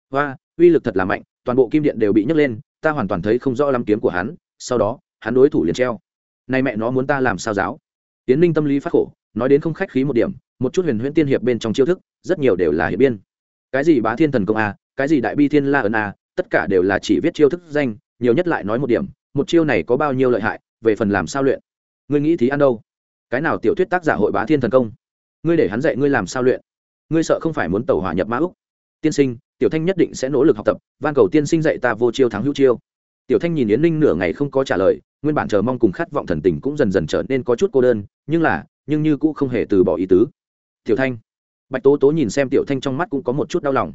Và uy lực thật là mạnh, toàn bộ kim điện đều bị nhấc lên, ta hoàn toàn thấy không rõ lắm kiếm của hắn, sau đó, hắn đối thủ liền treo. Nay mẹ nó muốn ta làm sao giáo? Tiến ninh tâm lý phát khổ nói đến không khách khí một điểm, một chút huyền huyễn tiên hiệp bên trong chiêu thức, rất nhiều đều là hiệp biên. Cái gì bá thiên thần công a, cái gì đại bi thiên la ấn a, tất cả đều là chỉ viết chiêu thức danh, nhiều nhất lại nói một điểm, một chiêu này có bao nhiêu lợi hại, về phần làm sao luyện? Ngươi nghĩ thì ăn đâu? Cái nào tiểu thuyết tác giả hội bá thiên thần công? Ngươi để hắn dạy ngươi làm sao luyện? Ngươi sợ không phải muốn tẩu hỏa nhập mã úc tiên sinh, tiểu thanh nhất định sẽ nỗ lực học tập, van cầu tiên sinh dạy ta vô chiêu thắng hữu chiêu. Tiểu thanh nhìn yến ninh nửa ngày không có trả lời, nguyên bản chờ mong cùng khát vọng thần tình cũng dần dần trở nên có chút cô đơn, nhưng là nhưng như cũng không hề từ bỏ ý tứ. Tiểu thanh, bạch tố tố nhìn xem tiểu thanh trong mắt cũng có một chút đau lòng.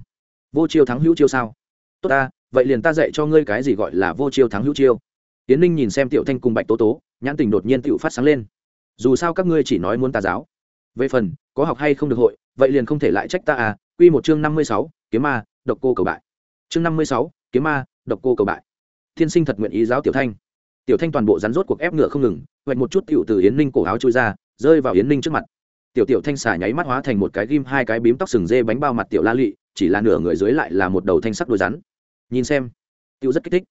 Vô chiêu thắng hữu chiêu sao? Tốt ta, vậy liền ta dạy cho ngươi cái gì gọi là vô chiêu thắng hữu chiêu. Tiến ninh nhìn xem tiểu thanh cùng bạch tố tố, nhãn tình đột nhiên tự phát sáng lên. Dù sao các ngươi chỉ nói muốn tà giáo. Về phần, có học hay không được hội, vậy liền không thể lại trách ta à. Quy một chương năm mươi sáu, kiếm ma, độc cô cầu bại. Chương năm mươi sáu, kiếm ma, độc cô cầu bại. Thiên sinh thật nguyện ý giáo tiểu thanh. Tiểu thanh toàn bộ rắn rốt cuộc ép ngựa không ngừng hoạch một chút tiểu từ yến ninh cổ áo trôi ra rơi vào yến ninh trước mặt tiểu tiểu thanh xà nháy mắt hóa thành một cái ghim hai cái bím tóc sừng dê bánh bao mặt tiểu la lị chỉ là nửa người dưới lại là một đầu thanh sắc đôi rắn nhìn xem tiểu rất kích thích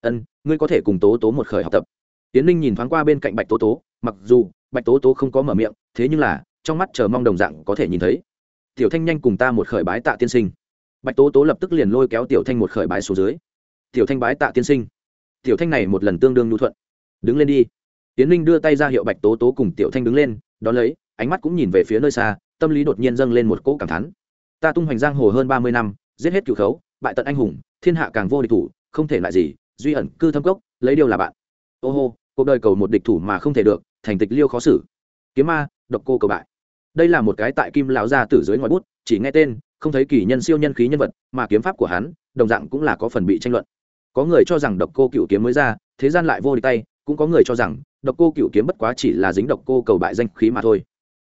ân ngươi có thể cùng tố tố một khởi học tập Yến ninh nhìn thoáng qua bên cạnh bạch tố tố mặc dù bạch tố tố không có mở miệng thế nhưng là trong mắt chờ mong đồng dạng có thể nhìn thấy tiểu thanh nhanh cùng ta một khởi bái tạ tiên sinh bạch tố tố lập tức liền lôi kéo tiểu thanh một khởi bái xuống dưới tiểu thanh bái tạ tiên sinh tiểu thanh này một lần tương đương nhu thuận đứng lên đi tiến linh đưa tay ra hiệu bạch tố tố cùng tiểu thanh đứng lên, đón lấy, ánh mắt cũng nhìn về phía nơi xa, tâm lý đột nhiên dâng lên một cỗ cảm thán. Ta tung hoành giang hồ hơn ba mươi năm, giết hết cựu khấu, bại tận anh hùng, thiên hạ càng vô địch thủ, không thể lại gì, duy ẩn cư thâm cốc, lấy điều là bạn. Ô hô, cuộc đời cầu một địch thủ mà không thể được, thành tịch liêu khó xử. Kiếm ma, độc cô cầu bại. Đây là một cái tại kim lão gia tử dưới ngoài bút, chỉ nghe tên, không thấy kỳ nhân siêu nhân khí nhân vật, mà kiếm pháp của hắn, đồng dạng cũng là có phần bị tranh luận. Có người cho rằng độc cô cựu kiếm mới ra, thế gian lại vô địch tay, cũng có người cho rằng độc cô cựu kiếm bất quá chỉ là dính độc cô cầu bại danh khí mà thôi.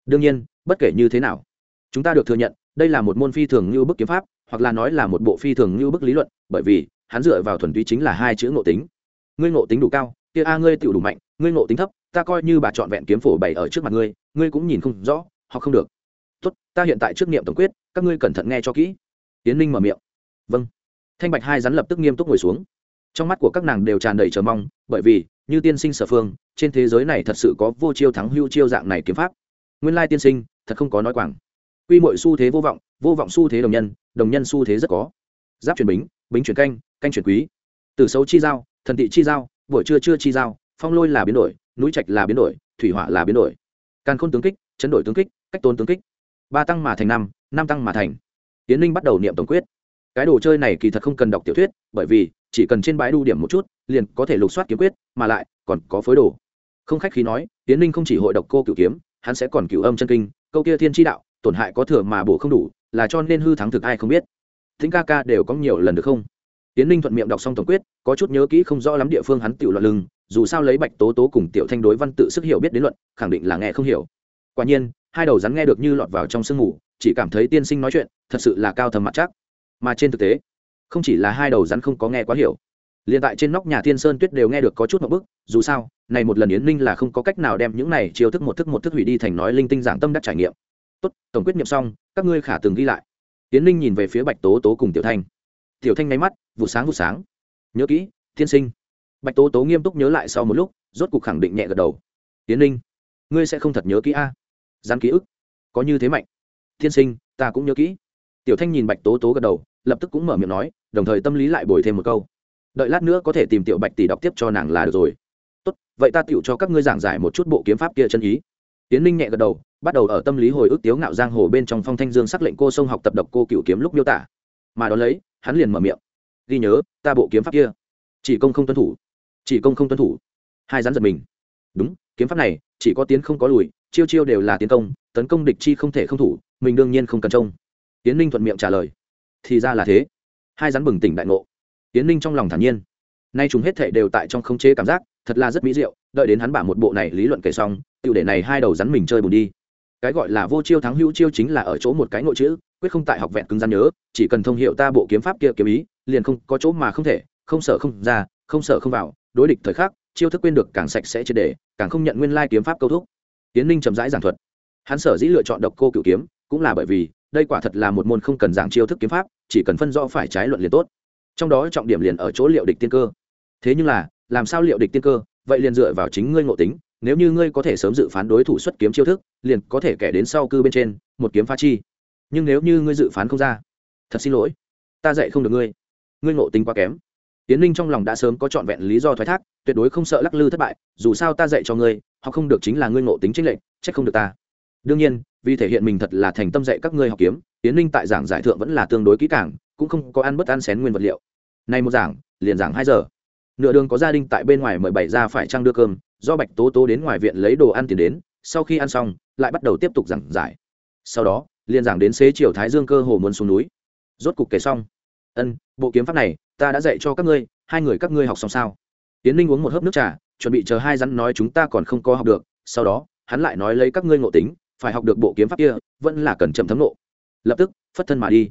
Đương nhiên, bất kể như thế nào, chúng ta được thừa nhận, đây là một môn phi thường như bức kiếm pháp, hoặc là nói là một bộ phi thường như bức lý luận, bởi vì, hắn dựa vào thuần túy chính là hai chữ ngộ tính. Ngươi ngộ tính đủ cao, kia a, ngươi tiểu đủ mạnh, ngươi ngộ tính thấp, ta coi như bà trọn vẹn kiếm phổ bày ở trước mặt ngươi ngươi cũng nhìn không rõ, hoặc không được. Tốt, ta hiện tại trước niệm tổng quyết, các ngươi cẩn thận nghe cho kỹ. Tiến ninh mở miệng. Vâng. Thanh bạch hai rắn lập tức nghiêm túc ngồi xuống. Trong mắt của các nàng đều tràn đầy chờ mong, bởi vì như tiên sinh sở phương, trên thế giới này thật sự có vô chiêu thắng hưu chiêu dạng này kiếm pháp. Nguyên lai tiên sinh, thật không có nói quảng. Quy mọi xu thế vô vọng vô vọng xu thế đồng nhân đồng nhân xu thế rất có. Giáp chuyển bính bính chuyển canh canh chuyển quý. Từ xấu chi giao, thần thị chi giao buổi trưa chưa chi giao, phong lôi là biến đổi, núi trạch là biến đổi, thủy hỏa là biến đổi. Càn khôn tướng kích, chấn đổi tướng kích, cách tôn tướng kích. Ba tăng mà thành năm năm tăng mà thành. Tiến linh bắt đầu niệm tổng quyết. Cái đồ chơi này kỳ thật không cần đọc tiểu thuyết, bởi vì chỉ cần trên bãi đu điểm một chút liền có thể lục soát kiếm quyết, mà lại còn có phối đồ. Không khách khí nói tiến linh không chỉ hội độc cô cửu kiếm, hắn sẽ còn cửu âm chân kinh, câu kia thiên tri đạo, tổn hại có thừa mà bổ không đủ, là cho nên hư thắng thực ai không biết. Thính ca ca đều có nhiều lần được không? Tiến linh thuận miệng đọc xong tổng quyết, có chút nhớ kỹ không rõ lắm địa phương hắn tiểu loạn lưng, dù sao lấy bạch tố tố cùng tiểu thanh đối văn tự sức hiểu biết đến luận, khẳng định là nghe không hiểu. Quả nhiên, hai đầu rắn nghe được như lọt vào trong sương mù, chỉ cảm thấy tiên sinh nói chuyện, thật sự là cao thầm mặt chắc. Mà trên thực tế, không chỉ là hai đầu rắn không có nghe quá hiểu liền tại trên nóc nhà thiên sơn tuyết đều nghe được có chút một bức, dù sao, này một lần yến linh là không có cách nào đem những này chiêu thức một thức một thức hủy đi thành nói linh tinh giảng tâm đắc trải nghiệm. Tốt, tổng quyết nghiệm xong, các ngươi khả từng ghi lại. Yến linh nhìn về phía bạch tố tố cùng tiểu thanh. Tiểu thanh nháy mắt vụ sáng vụ sáng. Nhớ kỹ, thiên sinh. Bạch tố tố nghiêm túc nhớ lại sau một lúc, rốt cuộc khẳng định nhẹ gật đầu. Yến linh ngươi sẽ không thật nhớ kỹ a? À? gián ký ức. Có như thế mạnh. Thiên sinh, ta cũng nhớ kỹ. Tiểu thanh nhìn bạch tố tố gật đầu, lập tức cũng mở miệng nói, đồng thời tâm lý lại bồi thêm một câu đợi lát nữa có thể tìm tiểu bạch tỷ đọc tiếp cho nàng là được rồi. Tốt, vậy ta tựu cho các ngươi giảng giải một chút bộ kiếm pháp kia chân ý. Tiến ninh nhẹ gật đầu, bắt đầu ở tâm lý hồi ức tiếu ngạo giang hồ bên trong phong thanh dương sắc lệnh cô sông học tập độc cô cựu kiếm lúc miêu tả. Mà đón lấy, hắn liền mở miệng. Ghi nhớ, ta bộ kiếm pháp kia. Chỉ công không tuân thủ. Chỉ công không tuân thủ. Hai rắn giật mình. Đúng, kiếm pháp này, chỉ có tiến không có lùi, chiêu chiêu đều là tiến công, tấn công địch chi không thể không thủ, mình đương nhiên không cần trông. Tiến ninh thuận miệng trả lời. Thì ra là thế. Hai rắn bừng tỉnh đại ngộ tiến ninh trong lòng thản nhiên. Nay chúng hết thể đều tại trong khống chế cảm giác, thật là rất mỹ diệu, đợi đến hắn bả một bộ này lý luận kể xong tiêu để này hai đầu rắn mình chơi bùn đi. Cái gọi là vô chiêu thắng hữu chiêu chính là ở chỗ một cái nội chữ, quyết không tại học vẹn cứng rắn nhớ, chỉ cần thông hiệu ta bộ kiếm pháp kia kiếm ý, liền không, có chỗ mà không thể, không sợ không ra, không sợ không vào, đối địch thời khắc, chiêu thức quên được càng sạch sẽ triệt đề càng không nhận nguyên lai kiếm pháp câu thúc. Tiến ninh chậm rãi giảng thuật. Hắn sở dĩ lựa chọn độc cô cựu kiếm, cũng là bởi vì, đây quả thật là một môn không cần giảng chiêu thức kiếm pháp, chỉ cần phân rõ phải trái luận liền tốt trong đó trọng điểm liền ở chỗ liệu địch tiên cơ. Thế nhưng là, làm sao liệu địch tiên cơ? Vậy liền dựa vào chính ngươi ngộ tính, nếu như ngươi có thể sớm dự phán đối thủ xuất kiếm chiêu thức, liền có thể kẻ đến sau cư bên trên, một kiếm pha chi. Nhưng nếu như ngươi dự phán không ra, thật xin lỗi, ta dạy không được ngươi. Ngươi ngộ tính quá kém. Tiến linh trong lòng đã sớm có trọn vẹn lý do thoái thác, tuyệt đối không sợ lắc lư thất bại, dù sao ta dạy cho ngươi họ không được chính là ngươi ngộ tính chính lệnh trách không được ta. Đương nhiên, vì thể hiện mình thật là thành tâm dạy các ngươi học kiếm, tiến linh tại giảng giải thượng vẫn là tương đối kỹ càng cũng không có ăn bất ăn xén nguyên vật liệu. Nay một giảng, liền giảng hai giờ. Nửa đường có gia đình tại bên ngoài mời bảy ra phải trăng đưa cơm, do bạch tố tố đến ngoài viện lấy đồ ăn tiền đến, sau khi ăn xong, lại bắt đầu tiếp tục giảng giải. Sau đó, liền giảng đến xế chiều thái dương cơ hồ muốn xuống núi. Rốt cục kể xong. Ân, bộ kiếm pháp này, ta đã dạy cho các ngươi, hai người các ngươi học xong sao? Tiến ninh uống một hớp nước trà, chuẩn bị chờ hai rắn nói chúng ta còn không có học được. Sau đó, hắn lại nói lấy các ngươi ngộ tính, phải học được bộ kiếm pháp kia, vẫn là cần chậm thấm nộ lập tức, phất thân mà đi.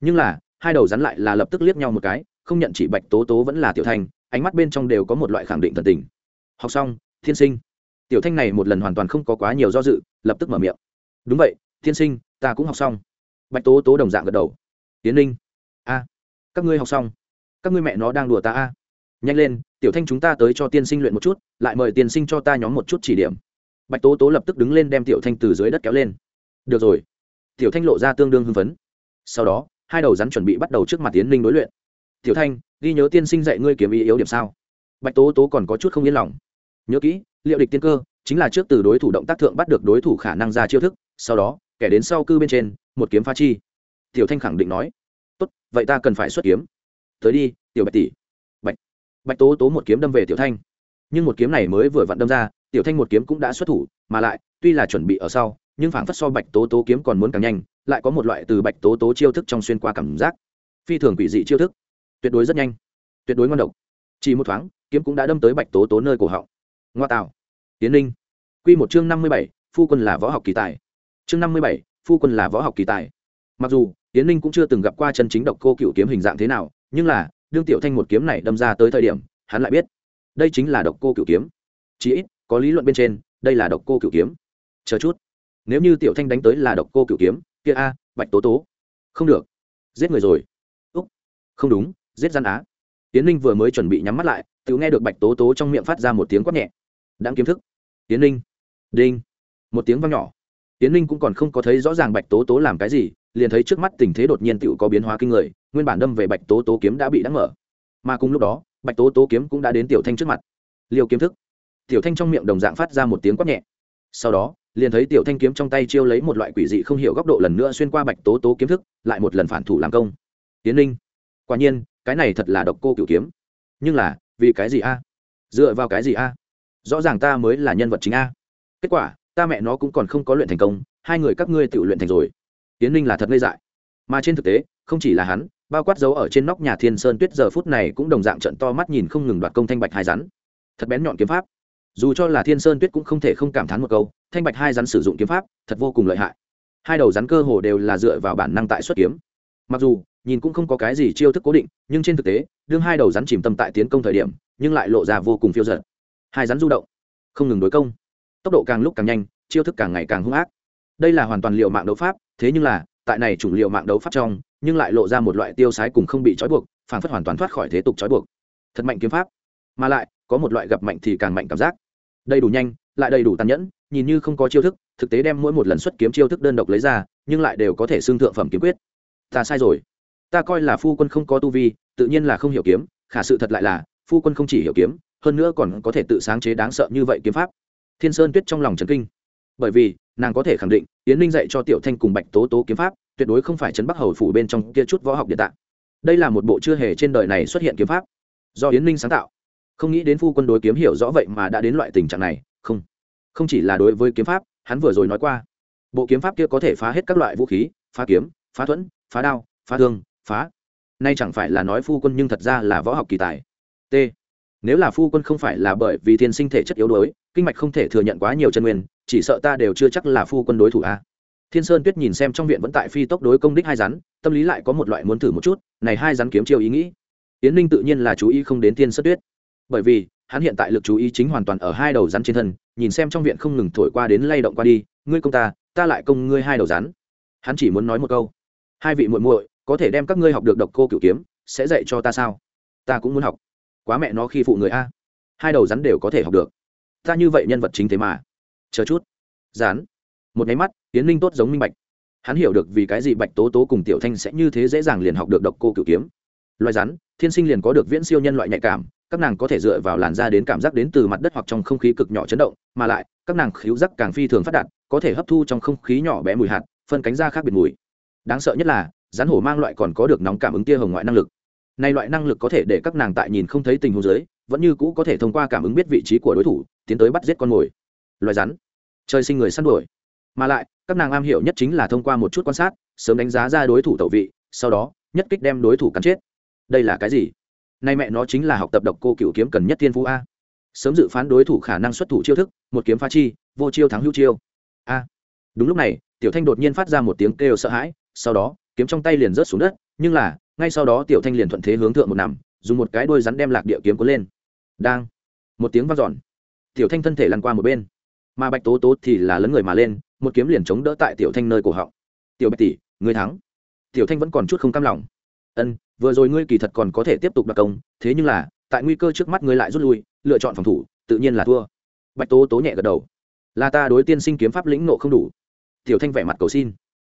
Nhưng là hai đầu rắn lại là lập tức liếc nhau một cái, không nhận chỉ bạch tố tố vẫn là tiểu thanh, ánh mắt bên trong đều có một loại khẳng định thần tình. Học xong, thiên sinh. Tiểu thanh này một lần hoàn toàn không có quá nhiều do dự, lập tức mở miệng. Đúng vậy, thiên sinh, ta cũng học xong. Bạch tố tố đồng dạng gật đầu. Tiến linh a, các ngươi học xong. Các ngươi mẹ nó đang đùa ta a. Nhanh lên, tiểu thanh chúng ta tới cho tiên sinh luyện một chút, lại mời tiên sinh cho ta nhóm một chút chỉ điểm. Bạch tố tố lập tức đứng lên đem tiểu thanh từ dưới đất kéo lên. Được rồi. Tiểu thanh lộ ra tương đương hưng phấn. Sau đó hai đầu rắn chuẩn bị bắt đầu trước mặt tiến linh đối luyện. Tiểu thanh, ghi nhớ tiên sinh dạy ngươi kiếm ý yếu điểm sao? Bạch tố tố còn có chút không yên lòng. Nhớ kỹ, liệu địch tiên cơ chính là trước từ đối thủ động tác thượng bắt được đối thủ khả năng ra chiêu thức, sau đó, kẻ đến sau cư bên trên, một kiếm pha chi. Tiểu thanh khẳng định nói. Tốt, vậy ta cần phải xuất kiếm. Tới đi, tiểu bạch tỷ. Bạch bạch tố tố một kiếm đâm về tiểu thanh. Nhưng một kiếm này mới vừa vặn đâm ra, tiểu thanh một kiếm cũng đã xuất thủ, mà lại, tuy là chuẩn bị ở sau, nhưng phảng phất so bạch tố tố kiếm còn muốn càng nhanh lại có một loại từ bạch tố tố chiêu thức trong xuyên qua cảm giác. Phi thường quỷ dị chiêu thức. Tuyệt đối rất nhanh. Tuyệt đối ngon độc. Chỉ một thoáng kiếm cũng đã đâm tới bạch tố tố nơi cổ họng. Ngoa tạo. Tiến Ninh, q một chương năm mươi bảy phu quân là võ học kỳ tài. Chương năm mươi bảy phu quân là võ học kỳ tài. Mặc dù tiến Ninh cũng chưa từng gặp qua chân chính độc cô cựu kiếm hình dạng thế nào nhưng là đương tiểu thanh một kiếm này đâm ra tới thời điểm hắn lại biết. Đây chính là độc cô cựu kiếm. Chí ít có lý luận bên trên đây là độc cô cựu kiếm. Chờ chút. Nếu như tiểu thanh đánh tới là độc cô cựu kiếm kia a, bạch tố tố. Không được. Giết người rồi. Úc. Không đúng, giết gian á. Tiến ninh vừa mới chuẩn bị nhắm mắt lại, tự nghe được bạch tố tố trong miệng phát ra một tiếng quát nhẹ. Đáng kiếm thức. Tiến ninh. Đinh. Một tiếng vang nhỏ. Tiến ninh cũng còn không có thấy rõ ràng bạch tố tố làm cái gì, liền thấy trước mắt tình thế đột nhiên tự có biến hóa kinh người, nguyên bản đâm về bạch tố tố kiếm đã bị đắng mở. Mà cùng lúc đó, bạch tố tố kiếm cũng đã đến tiểu thanh trước mặt. Liều kiếm thức. Tiểu thanh trong miệng đồng dạng phát ra một tiếng quát nhẹ. Sau đó liền thấy tiểu thanh kiếm trong tay chiêu lấy một loại quỷ dị không hiểu góc độ lần nữa xuyên qua bạch tố tố kiếm thức, lại một lần phản thủ làm công. Tiến linh quả nhiên, cái này thật là độc cô cựu kiếm. Nhưng là, vì cái gì a? Dựa vào cái gì a? Rõ ràng ta mới là nhân vật chính a. Kết quả, ta mẹ nó cũng còn không có luyện thành công, hai người các ngươi tự luyện thành rồi. Tiến linh là thật ngây dại. Mà trên thực tế, không chỉ là hắn, bao quát dấu ở trên nóc nhà thiên sơn tuyết giờ phút này cũng đồng dạng trận to mắt nhìn không ngừng đoạt công thanh bạch hai rắn. Thật bén nhọn kiếm pháp. Dù cho là thiên sơn tuyết cũng không thể không cảm thán một câu thanh bạch hai rắn sử dụng kiếm pháp, thật vô cùng lợi hại. Hai đầu rắn cơ hồ đều là dựa vào bản năng tại xuất kiếm. Mặc dù, nhìn cũng không có cái gì chiêu thức cố định, nhưng trên thực tế, đương hai đầu rắn chìm tâm tại tiến công thời điểm, nhưng lại lộ ra vô cùng phiêu giật hai rắn du động, không ngừng đối công. Tốc độ càng lúc càng nhanh, chiêu thức càng ngày càng hung ác. Đây là hoàn toàn liệu mạng đấu pháp, thế nhưng là, tại này chủng liệu mạng đấu pháp trong, nhưng lại lộ ra một loại tiêu sái cùng không bị trói buộc, phản phất hoàn toàn thoát khỏi thế tục trói buộc. Thật mạnh kiếm pháp. Mà lại, có một loại gặp mạnh thì càng mạnh cảm giác. Đầy đủ nhanh, lại đầy đủ tàn nhẫn nhìn như không có chiêu thức, thực tế đem mỗi một lần xuất kiếm chiêu thức đơn độc lấy ra, nhưng lại đều có thể xưng thượng phẩm kiếm quyết. Ta sai rồi. Ta coi là phu quân không có tu vi, tự nhiên là không hiểu kiếm, khả sự thật lại là, phu quân không chỉ hiểu kiếm, hơn nữa còn có thể tự sáng chế đáng sợ như vậy kiếm pháp. Thiên sơn tuyết trong lòng trần kinh. Bởi vì, nàng có thể khẳng định, yến ninh dạy cho tiểu thanh cùng bạch tố tố kiếm pháp, tuyệt đối không phải trấn bắc hầu phủ bên trong kia chút võ học địa tạng. Đây là một bộ chưa hề trên đời này xuất hiện kiếm pháp. Do yến ninh sáng tạo. Không nghĩ đến phu quân đối kiếm hiểu rõ vậy mà đã đến loại tình trạng này, không không chỉ là đối với kiếm pháp, hắn vừa rồi nói qua, bộ kiếm pháp kia có thể phá hết các loại vũ khí, phá kiếm, phá thuẫn, phá đao, phá thương, phá. Nay chẳng phải là nói phu quân nhưng thật ra là võ học kỳ tài. T. Nếu là phu quân không phải là bởi vì thiên sinh thể chất yếu đuối, kinh mạch không thể thừa nhận quá nhiều chân nguyên, chỉ sợ ta đều chưa chắc là phu quân đối thủ a. Thiên sơn tuyết nhìn xem trong viện vẫn tại phi tốc đối công đích hai rắn, tâm lý lại có một loại muốn thử một chút, này hai rắn kiếm chiêu ý nghĩ. Yến ninh tự nhiên là chú ý không đến thiên sơn tuyết. Bởi vì hắn hiện tại lực chú ý chính hoàn toàn ở hai đầu rắn trên thân, nhìn xem trong viện không ngừng thổi qua đến lay động qua đi, ngươi công ta ta lại công ngươi hai đầu rắn. Hắn chỉ muốn nói một câu, hai vị muội muội, có thể đem các ngươi học được độc cô cửu kiếm, sẽ dạy cho ta sao? Ta cũng muốn học. Quá mẹ nó khi phụ người a. Hai đầu rắn đều có thể học được. Ta như vậy nhân vật chính thế mà. Chờ chút. Rán một nháy mắt tiến linh tốt giống minh bạch. Hắn hiểu được vì cái gì bạch tố tố cùng tiểu thanh sẽ như thế dễ dàng liền học được độc cô cửu kiếm. Loài rắn, thiên sinh liền có được viễn siêu nhân loại nhạy cảm các nàng có thể dựa vào làn da đến cảm giác đến từ mặt đất hoặc trong không khí cực nhỏ chấn động, mà lại, các nàng khíu giác càng phi thường phát đạt, có thể hấp thu trong không khí nhỏ bé mùi hạt, phân cánh ra khác biệt mùi. Đáng sợ nhất là, rắn hổ mang loại còn có được nóng cảm ứng tia hồng ngoại năng lực. Nay loại năng lực có thể để các nàng tại nhìn không thấy tình huống dưới, vẫn như cũ có thể thông qua cảm ứng biết vị trí của đối thủ, tiến tới bắt giết con mồi. Loài rắn chơi sinh người săn đuổi. Mà lại, các nàng am hiểu nhất chính là thông qua một chút quan sát, sớm đánh giá ra đối thủ tẩu vị, sau đó, nhất kích đem đối thủ cắn chết. Đây là cái gì? Nay mẹ nó chính là học tập độc cô cựu kiếm cần nhất thiên phú a. Sớm dự phán đối thủ khả năng xuất thủ chiêu thức, một kiếm phá chi, vô chiêu thắng hữu chiêu. A. Đúng lúc này, tiểu thanh đột nhiên phát ra một tiếng kêu sợ hãi, sau đó, kiếm trong tay liền rớt xuống đất, nhưng là, ngay sau đó tiểu thanh liền thuận thế hướng thượng một nằm, dùng một cái đôi rắn đem lạc địa kiếm cuốn lên. Đang. Một tiếng vang dọn. Tiểu thanh thân thể lăn qua một bên. Mà bạch tố tố thì là lấn người mà lên, một kiếm liền chống đỡ tại tiểu thanh nơi cổ họng. Tiểu bạch tỷ người thắng. Tiểu thanh vẫn còn chút không cam lòng. Ân vừa rồi ngươi kỳ thật còn có thể tiếp tục đặc công, thế nhưng là, tại nguy cơ trước mắt ngươi lại rút lui, lựa chọn phòng thủ, tự nhiên là thua. Bạch tố tố nhẹ gật đầu. Là ta đối tiên sinh kiếm pháp lĩnh nộ không đủ. Tiểu thanh vẻ mặt cầu xin.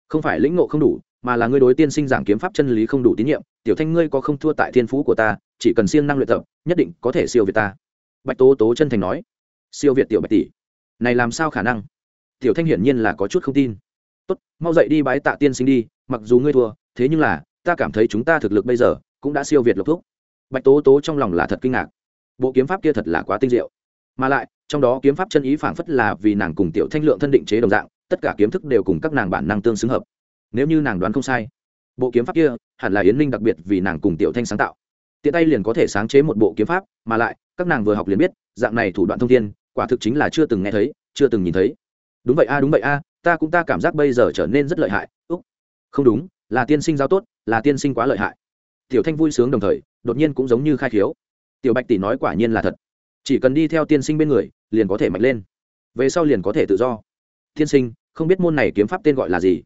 Không phải lĩnh nộ không đủ, mà là ngươi đối tiên sinh giảng kiếm pháp chân lý không đủ tín nhiệm. Tiểu thanh ngươi có không thua tại thiên phú của ta, chỉ cần siêng năng luyện tập, nhất định có thể siêu việt ta. Bạch tố tố chân thành nói. Siêu việt tiểu bạch tỷ. Này làm sao khả năng? Tiểu thanh hiển nhiên là có chút không tin. Tốt, mau dậy đi bái tạ tiên sinh đi, mặc dù ngươi thua, thế nhưng là ta cảm thấy chúng ta thực lực bây giờ cũng đã siêu việt lục thúc. Bạch tố tố trong lòng là thật kinh ngạc. Bộ kiếm pháp kia thật là quá tinh diệu. Mà lại, trong đó kiếm pháp chân ý phảng phất là vì nàng cùng tiểu thanh lượng thân định chế đồng dạng, tất cả kiếm thức đều cùng các nàng bản năng tương xứng hợp. Nếu như nàng đoán không sai, bộ kiếm pháp kia hẳn là yến linh đặc biệt vì nàng cùng tiểu thanh sáng tạo. Tiện tay liền có thể sáng chế một bộ kiếm pháp, mà lại, các nàng vừa học liền biết, dạng này thủ đoạn thông thiên, quả thực chính là chưa từng nghe thấy, chưa từng nhìn thấy. Đúng vậy a, đúng vậy a, ta cũng ta cảm giác bây giờ trở nên rất lợi hại. Úc, không đúng, là tiên sinh giao tốt là tiên sinh quá lợi hại. Tiểu thanh vui sướng đồng thời, đột nhiên cũng giống như khai khiếu. Tiểu bạch tỷ nói quả nhiên là thật. Chỉ cần đi theo tiên sinh bên người, liền có thể mạnh lên. Về sau liền có thể tự do. Tiên sinh, không biết môn này kiếm pháp tên gọi là gì?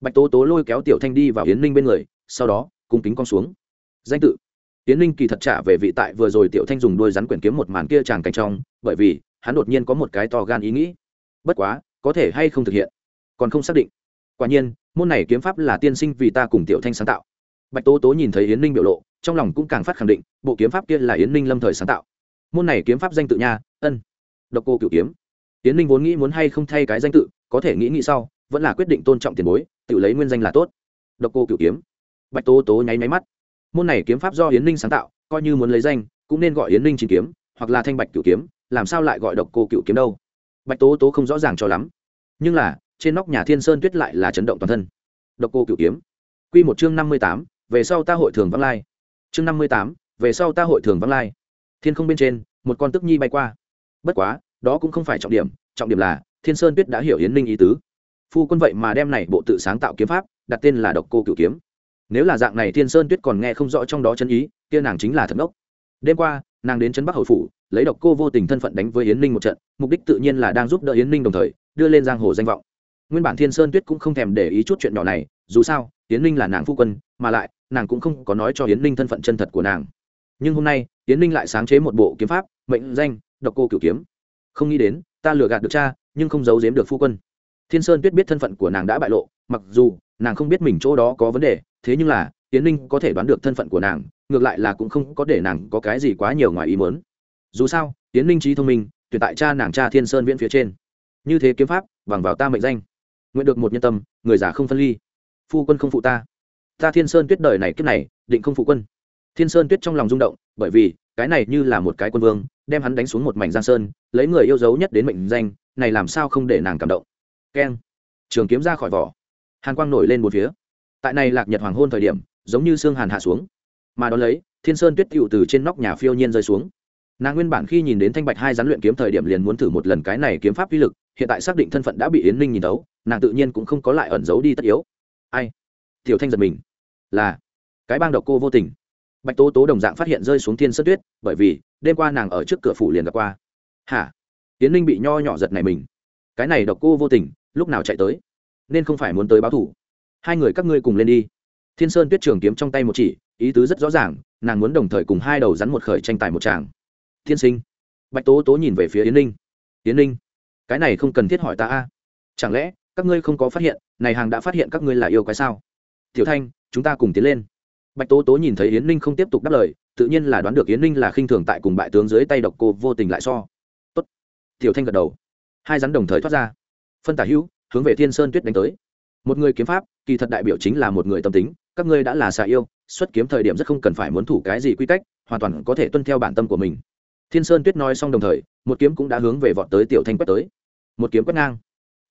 Bạch tố tố lôi kéo tiểu thanh đi vào hiến ninh bên người, sau đó, cung kính con xuống. Danh tự. Hiến ninh kỳ thật trả về vị tại vừa rồi tiểu thanh dùng đôi rắn quyển kiếm một màn kia tràn cành trong, bởi vì, hắn đột nhiên có một cái to gan ý nghĩ. Bất quá, có thể hay không thực hiện, còn không xác định. Quả nhiên môn này kiếm pháp là tiên sinh vì ta cùng tiểu thanh sáng tạo. Bạch tố tố nhìn thấy yến ninh biểu lộ, trong lòng cũng càng phát khẳng định, bộ kiếm pháp kia là yến ninh lâm thời sáng tạo. Môn này kiếm pháp danh tự nha, ân, độc cô cựu kiếm. Yến ninh vốn nghĩ muốn hay không thay cái danh tự, có thể nghĩ nghĩ sau, vẫn là quyết định tôn trọng tiền bối, tự lấy nguyên danh là tốt. Độc cô cựu kiếm. Bạch tố tố nháy máy mắt. Môn này kiếm pháp do yến ninh sáng tạo, coi như muốn lấy danh, cũng nên gọi yến ninh chín kiếm, hoặc là thanh bạch cựu kiếm, làm sao lại gọi độc cô cựu kiếm đâu? Bạch tố tố không rõ ràng cho lắm. Nhưng là trên nóc nhà thiên sơn tuyết lại là chấn động toàn thân. Độc cô cựu kiếm. Q một chương năm mươi tám, về sau ta hội thường vắng lai. Chương năm mươi tám, về sau ta hội thường vắng lai. Thiên không bên trên, một con tức nhi bay qua. Bất quá, đó cũng không phải trọng điểm trọng điểm là, thiên sơn tuyết đã hiểu yến ninh ý tứ. Phu quân vậy mà đem này bộ tự sáng tạo kiếm pháp, đặt tên là độc cô cựu kiếm. Nếu là dạng này thiên sơn tuyết còn nghe không rõ trong đó chân ý, kia nàng chính là thật ngốc đêm qua, nàng đến trấn bắc hậu phủ, lấy độc cô vô tình thân phận đánh với yến ninh một trận, mục đích tự nhiên là đang giúp đỡ yến ninh đồng thời, đưa lên giang hồ danh vọng nguyên bản thiên sơn tuyết cũng không thèm để ý chút chuyện nhỏ này, dù sao, yến ninh là nàng phu quân, mà lại, nàng cũng không có nói cho yến ninh thân phận chân thật của nàng. Nhưng hôm nay, yến ninh lại sáng chế một bộ kiếm pháp, mệnh danh, độc cô cửu kiếm. Không nghĩ đến, ta lừa gạt được cha, nhưng không giấu giếm được phu quân. Thiên sơn tuyết biết thân phận của nàng đã bại lộ, mặc dù, nàng không biết mình chỗ đó có vấn đề, thế nhưng là, yến ninh có thể đoán được thân phận của nàng, ngược lại là cũng không có để nàng có cái gì quá nhiều ngoài ý mớn dù sao, yến ninh trí thông minh tuyệt tại cha nàng cha thiên sơn viễn phía trên. Như thế kiếm pháp, bằng vào ta mệnh danh nguyện được một nhân tâm, người già không phân ly. Phu quân không phụ ta. Ta thiên sơn tuyết đời này kiếp này, định không phụ quân. Thiên sơn tuyết trong lòng rung động, bởi vì, cái này như là một cái quân vương, đem hắn đánh xuống một mảnh giang sơn, lấy người yêu dấu nhất đến mệnh danh, này làm sao không để nàng cảm động. Keng. Trường kiếm ra khỏi vỏ. Hàn quang nổi lên một phía. Tại này lạc nhật hoàng hôn thời điểm, giống như xương hàn hạ xuống. Mà đón lấy, thiên sơn tuyết tựu từ trên nóc nhà phiêu nhiên rơi xuống nàng nguyên bản khi nhìn đến thanh bạch hai rắn luyện kiếm thời điểm liền muốn thử một lần cái này kiếm pháp uy lực, hiện tại xác định thân phận đã bị yến ninh nhìn tấu nàng tự nhiên cũng không có lại ẩn giấu đi tất yếu. Ai? Tiểu thanh giật mình. Là, cái bang độc cô vô tình. Bạch tố tố đồng dạng phát hiện rơi xuống thiên sơn tuyết, bởi vì, đêm qua nàng ở trước cửa phủ liền gặp qua. Hả? Yến ninh bị nho nhỏ giật này mình. Cái này độc cô vô tình, lúc nào chạy tới? Nên không phải muốn tới báo thủ. Hai người các ngươi cùng lên đi. Thiên sơn tuyết trường kiếm trong tay một chỉ, ý tứ rất rõ ràng, nàng muốn đồng thời cùng hai đầu rắn một khởi tranh tài một tràng thiên sinh. Bạch tố tố nhìn về phía yến ninh. Yến ninh, cái này không cần thiết hỏi ta a. Chẳng lẽ, các ngươi không có phát hiện, này hàng đã phát hiện các ngươi là yêu cái sao? Tiểu thanh, chúng ta cùng tiến lên. Bạch tố tố nhìn thấy yến ninh không tiếp tục đáp lời, tự nhiên là đoán được yến ninh là khinh thường tại cùng bại tướng dưới tay độc cô vô tình lại so. Tốt. tiểu thanh gật đầu. Hai rắn đồng thời thoát ra. Phân tả hữu, hướng về thiên sơn tuyết đánh tới. Một người kiếm pháp, kỳ thật đại biểu chính là một người tâm tính, các ngươi đã là xà yêu, xuất kiếm thời điểm rất không cần phải muốn thủ cái gì quy cách, hoàn toàn có thể tuân theo bản tâm của mình thiên sơn tuyết nói xong đồng thời, một kiếm cũng đã hướng về vọt tới tiểu thanh quét tới. Một kiếm quét ngang.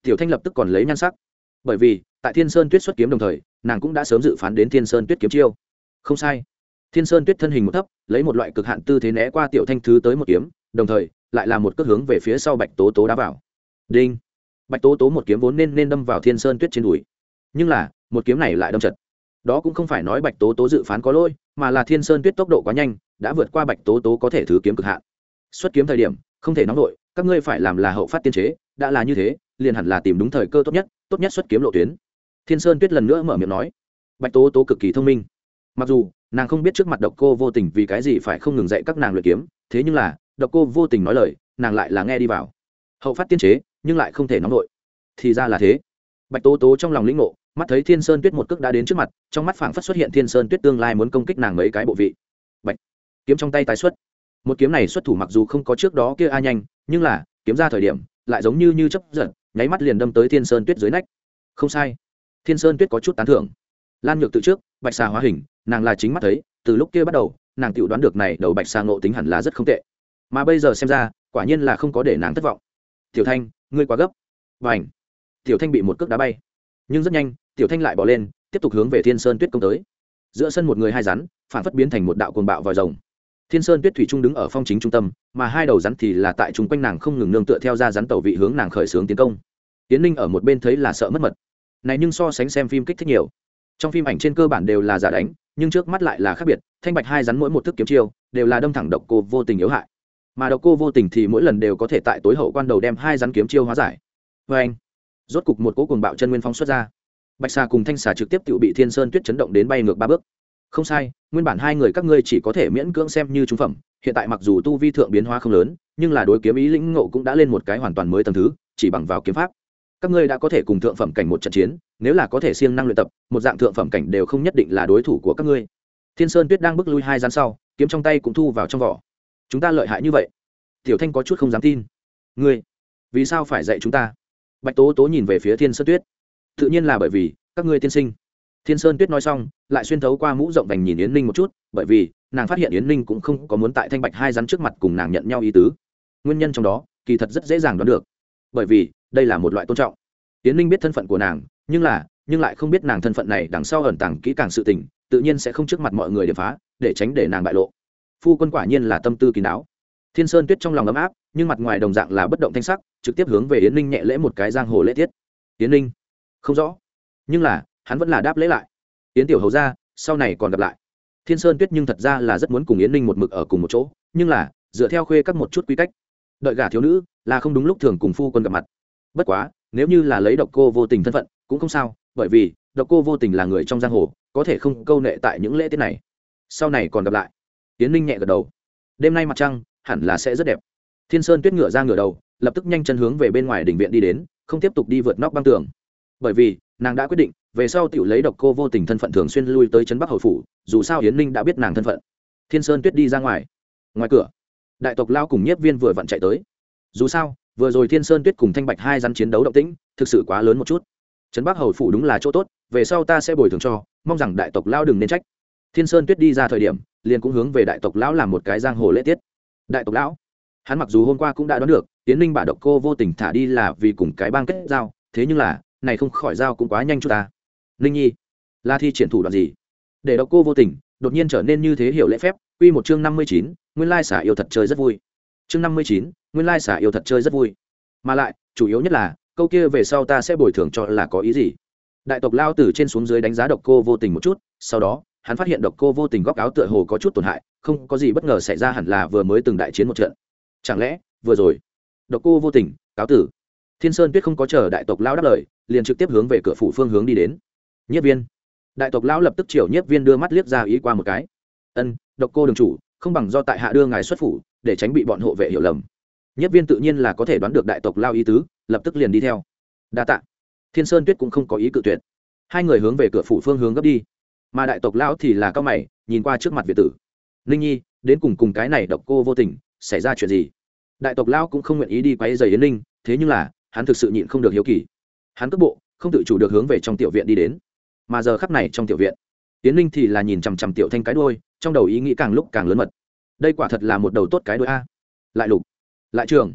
Tiểu thanh lập tức còn lấy nhan sắc. Bởi vì, tại thiên sơn tuyết xuất kiếm đồng thời, nàng cũng đã sớm dự phán đến thiên sơn tuyết kiếm chiêu. Không sai. Thiên sơn tuyết thân hình một thấp, lấy một loại cực hạn tư thế né qua tiểu thanh thứ tới một kiếm, đồng thời, lại là một cước hướng về phía sau bạch tố tố đá vào. Đinh. Bạch tố tố một kiếm vốn nên nên đâm vào thiên sơn tuyết trên đùi. Nhưng là, một kiếm này lại đâm chật. Đó cũng không phải nói bạch tố tố dự phán có lỗi, mà là thiên sơn tuyết tốc độ quá nhanh, đã vượt qua bạch tố tố có thể thứ kiếm cực hạn xuất kiếm thời điểm, không thể nóng nổi các ngươi phải làm là hậu phát tiên chế, đã là như thế, liền hẳn là tìm đúng thời cơ tốt nhất tốt nhất xuất kiếm lộ tuyến. Thiên sơn tuyết lần nữa mở miệng nói. Bạch tố tố cực kỳ thông minh. Mặc dù, nàng không biết trước mặt độc cô vô tình vì cái gì phải không ngừng dạy các nàng luyện kiếm, thế nhưng là, độc cô vô tình nói lời, nàng lại là nghe đi vào. Hậu phát tiên chế, nhưng lại không thể nóng nổi thì ra là thế. Bạch tố tố trong lòng lĩnh ngộ, mắt thấy thiên sơn tuyết một cước đã đến trước mặt, trong mắt phảng phất xuất hiện thiên sơn tuyết tương lai muốn công kích nàng mấy cái bộ vị. Bạch. kiếm trong tay tái xuất một kiếm này xuất thủ mặc dù không có trước đó kia a nhanh, nhưng là, kiếm ra thời điểm, lại giống như như chấp giật, nháy mắt liền đâm tới thiên sơn tuyết dưới nách. Không sai. Thiên sơn tuyết có chút tán thưởng. Lan nhược từ trước, bạch xà hóa hình, nàng là chính mắt thấy, từ lúc kia bắt đầu, nàng tự đoán được này đầu bạch xà ngộ tính hẳn là rất không tệ. Mà bây giờ xem ra, quả nhiên là không có để nàng thất vọng. Tiểu thanh, ngươi quá gấp. Và ảnh tiểu thanh bị một cước đá bay. Nhưng rất nhanh, tiểu thanh lại bỏ lên, tiếp tục hướng về thiên sơn tuyết công tới. Giữa sân một người hai rắn, phản phất biến thành một đạo cuồng bạo vòi rồng thiên sơn tuyết thủy trung đứng ở phong chính trung tâm, mà hai đầu rắn thì là tại chung quanh nàng không ngừng nương tựa theo ra rắn tàu vị hướng nàng khởi xướng tiến công. Tiến ninh ở một bên thấy là sợ mất mật. Này nhưng so sánh xem phim kích thích nhiều. Trong phim ảnh trên cơ bản đều là giả đánh, nhưng trước mắt lại là khác biệt, thanh bạch hai rắn mỗi một thức kiếm chiêu đều là đâm thẳng độc cô vô tình yếu hại. Mà độc cô vô tình thì mỗi lần đều có thể tại tối hậu quan đầu đem hai rắn kiếm chiêu hóa giải. Vê anh, rốt cục một cố cùng bạo chân nguyên phong xuất ra. Bạch xà cùng thanh xà trực tiếp tự bị thiên sơn tuyết chấn động đến bay ngược ba bước không sai, nguyên bản hai người các ngươi chỉ có thể miễn cưỡng xem như trung phẩm, hiện tại mặc dù tu vi thượng biến hóa không lớn, nhưng là đối kiếm ý lĩnh ngộ cũng đã lên một cái hoàn toàn mới tầm thứ, chỉ bằng vào kiếm pháp. Các ngươi đã có thể cùng thượng phẩm cảnh một trận chiến, nếu là có thể siêng năng luyện tập, một dạng thượng phẩm cảnh đều không nhất định là đối thủ của các ngươi. Thiên sơn tuyết đang bước lui hai gian sau, kiếm trong tay cũng thu vào trong vỏ. Chúng ta lợi hại như vậy? Tiểu thanh có chút không dám tin. Ngươi, vì sao phải dạy chúng ta? Bạch tố tố nhìn về phía thiên sơn tuyết. Tự nhiên là bởi vì các ngươi tiên sinh thiên sơn tuyết nói xong, lại xuyên thấu qua mũ rộng vành nhìn yến ninh một chút, bởi vì nàng phát hiện yến ninh cũng không có muốn tại thanh bạch hai rắn trước mặt cùng nàng nhận nhau ý tứ. Nguyên nhân trong đó, kỳ thật rất dễ dàng đoán được. Bởi vì, đây là một loại tôn trọng. Yến ninh biết thân phận của nàng, nhưng là, nhưng lại không biết nàng thân phận này đằng sau ẩn tàng kỹ càng sự tình, tự nhiên sẽ không trước mặt mọi người để phá, để tránh để nàng bại lộ. Phu quân quả nhiên là tâm tư kín đáo thiên sơn tuyết trong lòng ấm áp, nhưng mặt ngoài đồng dạng là bất động thanh sắc, trực tiếp hướng về yến ninh nhẹ lễ một cái giang hồ lễ tiết. Yến ninh, không rõ. Nhưng là hắn vẫn là đáp lễ lại. Yến tiểu hầu ra, sau này còn gặp lại. Thiên sơn tuyết nhưng thật ra là rất muốn cùng yến ninh một mực ở cùng một chỗ, nhưng là, dựa theo khuê các một chút quy cách, đợi gả thiếu nữ là không đúng lúc thường cùng phu quân gặp mặt. Bất quá, nếu như là lấy độc cô vô tình thân phận, cũng không sao, bởi vì, độc cô vô tình là người trong giang hồ, có thể không câu nệ tại những lễ tiết này. Sau này còn gặp lại. Yến ninh nhẹ gật đầu. Đêm nay mặt trăng, hẳn là sẽ rất đẹp. Thiên sơn tuyết ngựa ra ngựa đầu, lập tức nhanh chân hướng về bên ngoài đỉnh viện đi đến, không tiếp tục đi vượt nóc băng tường. Bởi vì, nàng đã quyết định về sau tiểu lấy độc cô vô tình thân phận thường xuyên lui tới trấn bắc hầu phủ, dù sao hiến ninh đã biết nàng thân phận. Thiên sơn tuyết đi ra ngoài. Ngoài cửa, đại tộc lao cùng nhiếp viên vừa vặn chạy tới. Dù sao, vừa rồi thiên sơn tuyết cùng thanh bạch hai rắn chiến đấu động tĩnh, thực sự quá lớn một chút. Trấn bắc hầu phủ đúng là chỗ tốt, về sau ta sẽ bồi thường cho, mong rằng đại tộc lao đừng nên trách. Thiên sơn tuyết đi ra thời điểm, liền cũng hướng về đại tộc lão làm một cái giang hồ lễ tiết. Đại tộc lão, hắn mặc dù hôm qua cũng đã đoán được tiến ninh bà độc cô vô tình thả đi là vì cùng cái bang kết giao, thế nhưng là, này không khỏi giao cũng quá nhanh cho ta ninh nhi là thi triển thủ đoạn gì? Để độc cô vô tình, đột nhiên trở nên như thế hiểu lễ phép, quy một chương năm mươi chín, nguyên lai xả yêu thật chơi rất vui. Chương năm mươi chín, nguyên lai xả yêu thật chơi rất vui. Mà lại, chủ yếu nhất là, câu kia về sau ta sẽ bồi thường cho là có ý gì? Đại tộc lao từ trên xuống dưới đánh giá độc cô vô tình một chút, sau đó, hắn phát hiện độc cô vô tình góc áo tựa hồ có chút tổn hại, không có gì bất ngờ xảy ra hẳn là vừa mới từng đại chiến một trận. Chẳng lẽ, vừa rồi, độc cô vô tình, cáo tử. Thiên sơn tuyết không có chờ đại tộc lao đáp lời, liền trực tiếp hướng về cửa phủ phương hướng đi đến nhất viên. Đại tộc lão lập tức chiều nhất viên đưa mắt liếc ra ý qua một cái. Ân, độc cô đường chủ, không bằng do tại hạ đưa ngài xuất phủ, để tránh bị bọn hộ vệ hiểu lầm. Nhất viên tự nhiên là có thể đoán được đại tộc lao ý tứ, lập tức liền đi theo. Đa tạ. Thiên sơn tuyết cũng không có ý cự tuyệt. Hai người hướng về cửa phủ phương hướng gấp đi. Mà đại tộc lão thì là cao mày, nhìn qua trước mặt việt tử. Ninh nhi, đến cùng cùng cái này độc cô vô tình, xảy ra chuyện gì? Đại tộc lão cũng không nguyện ý đi quấy giày yến ninh, thế nhưng là, hắn thực sự nhịn không được hiếu kỳ. Hắn cước bộ, không tự chủ được hướng về trong tiểu viện đi đến mà giờ khắp này trong tiểu viện tiến linh thì là nhìn chằm chằm tiểu thanh cái đôi trong đầu ý nghĩ càng lúc càng lớn mật. Đây quả thật là một đầu tốt cái đôi a. Lại lục, lại trường.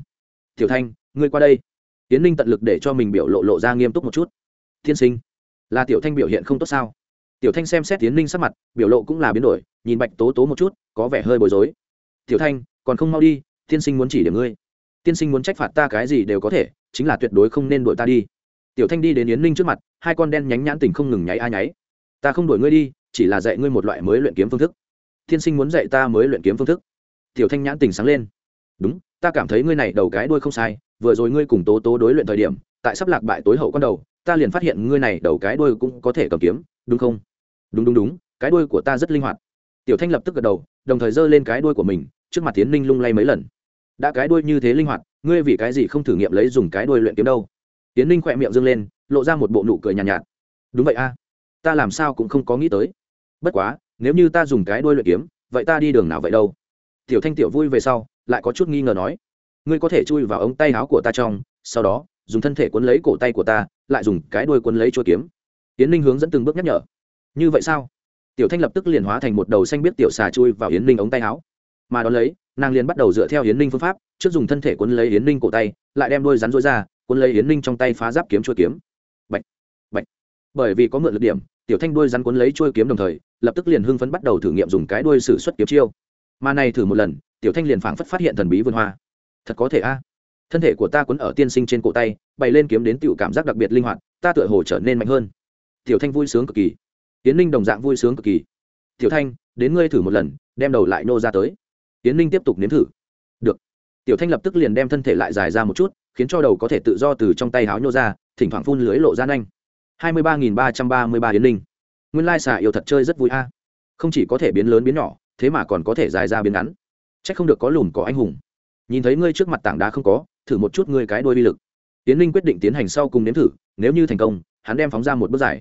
Tiểu thanh, ngươi qua đây. Tiến linh tận lực để cho mình biểu lộ lộ ra nghiêm túc một chút. Tiên sinh, là tiểu thanh biểu hiện không tốt sao? Tiểu thanh xem xét tiến linh sắc mặt, biểu lộ cũng là biến đổi, nhìn bạch tố tố một chút, có vẻ hơi bối rối. Tiểu thanh, còn không mau đi tiên sinh muốn chỉ điểm ngươi. Tiên sinh muốn trách phạt ta cái gì đều có thể, chính là tuyệt đối không nên đuổi ta đi tiểu thanh đi đến yến ninh trước mặt, hai con đen nhánh nhãn tình không ngừng nháy a nháy. Ta không đuổi ngươi đi, chỉ là dạy ngươi một loại mới luyện kiếm phương thức. Tiên sinh muốn dạy ta mới luyện kiếm phương thức. Tiểu thanh nhãn tình sáng lên. Đúng, ta cảm thấy ngươi này đầu cái đuôi không sai, vừa rồi ngươi cùng tố tố đối luyện thời điểm, tại sắp lạc bại tối hậu con đầu, ta liền phát hiện ngươi này đầu cái đuôi cũng có thể cầm kiếm, đúng không? Đúng đúng đúng, cái đuôi của ta rất linh hoạt. Tiểu thanh lập tức gật đầu, đồng thời giơ lên cái đuôi của mình, trước mặt tiến ninh lung lay mấy lần. Đã cái đuôi như thế linh hoạt, ngươi vì cái gì không thử nghiệm lấy dùng cái đuôi luyện kiếm đâu? Tiến ninh khỏe miệng dâng lên lộ ra một bộ nụ cười nhàn nhạt, nhạt. Đúng vậy a ta làm sao cũng không có nghĩ tới. Bất quá nếu như ta dùng cái đuôi luyện kiếm vậy ta đi đường nào vậy đâu? Tiểu thanh tiểu vui về sau lại có chút nghi ngờ nói ngươi có thể chui vào ống tay áo của ta trong sau đó dùng thân thể quấn lấy cổ tay của ta lại dùng cái đuôi quấn lấy chuôi kiếm. Yến ninh hướng dẫn từng bước nhắc nhở. Như vậy sao? Tiểu thanh lập tức liền hóa thành một đầu xanh biết tiểu xà chui vào yến ninh ống tay áo. Mà đón lấy nàng liền bắt đầu dựa theo yến ninh phương pháp trước dùng thân thể quấn lấy yến ninh cổ tay lại đem đôi rắn rối ra quấn lấy yến ninh trong tay phá giáp kiếm chuôi kiếm. Bạch! Bạch! bởi vì có mượn lực điểm, tiểu thanh đuôi rắn cuốn lấy chuôi kiếm đồng thời, lập tức liền hưng phấn bắt đầu thử nghiệm dùng cái đuôi sử xuất kiếm chiêu. Mà này thử một lần, tiểu thanh liền phảng phất phát hiện thần bí vườn hoa. Thật có thể a. Thân thể của ta cuốn ở tiên sinh trên cổ tay, bày lên kiếm đến tiểu cảm giác đặc biệt linh hoạt, ta tựa hồ trở nên mạnh hơn. Tiểu thanh vui sướng cực kỳ. Tiến ninh đồng dạng vui sướng cực kỳ. Tiểu thanh, đến ngươi thử một lần, đem đầu lại nô ra tới. Tiến ninh tiếp tục nếm thử tiểu thanh lập tức liền đem thân thể lại dài ra một chút khiến cho đầu có thể tự do từ trong tay háo nhô ra thỉnh thoảng phun lưới lộ ra nhanh. Hai mươi ba nghìn ba trăm ba mươi ba yến linh, nguyên lai xà yêu thật chơi rất vui a. Không chỉ có thể biến lớn biến nhỏ thế mà còn có thể dài ra biến ngắn. C h ắ c không được có lùn có anh hùng. Nhìn thấy ngươi trước mặt tảng đá không có thử một chút ngươi cái đôi bi lực. Tiến Linh quyết định tiến hành sau cùng nếm thử nếu như thành công hắn đem phóng ra một bước dài.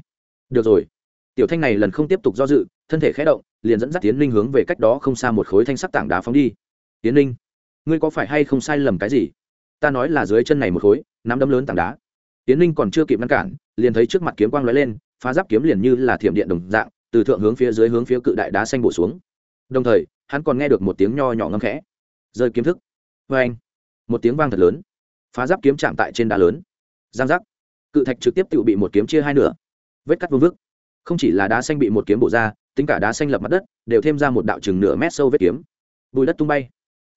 Được rồi. Tiểu thanh này lần không tiếp tục do dự thân thể khé động liền dẫn dắt tiến Linh hướng về cách đó không xa một khối thanh sắc tảng đá phóng đi. Tiến Linh ngươi có phải hay không sai lầm cái gì? Ta nói là dưới chân này một khối, nắm đấm lớn tảng đá. Tiến ninh còn chưa kịp ngăn cản, liền thấy trước mặt kiếm quang lóe lên, phá giáp kiếm liền như là thiểm điện đồng dạng, từ thượng hướng phía dưới hướng phía cự đại đá xanh bổ xuống. Đồng thời, hắn còn nghe được một tiếng nho nhỏ ngâm khẽ. Rơi kiếm thức. Vê anh, một tiếng vang thật lớn. Phá giáp kiếm chạm tại trên đá lớn. Giang giác. Cự thạch trực tiếp tự bị một kiếm chia hai nửa. Vết cắt vương vức. Không chỉ là đá xanh bị một kiếm bổ ra, tính cả đá xanh lập mặt đất, đều thêm ra một đạo chừng nửa mét sâu vết kiếm. Bùi đất tung bay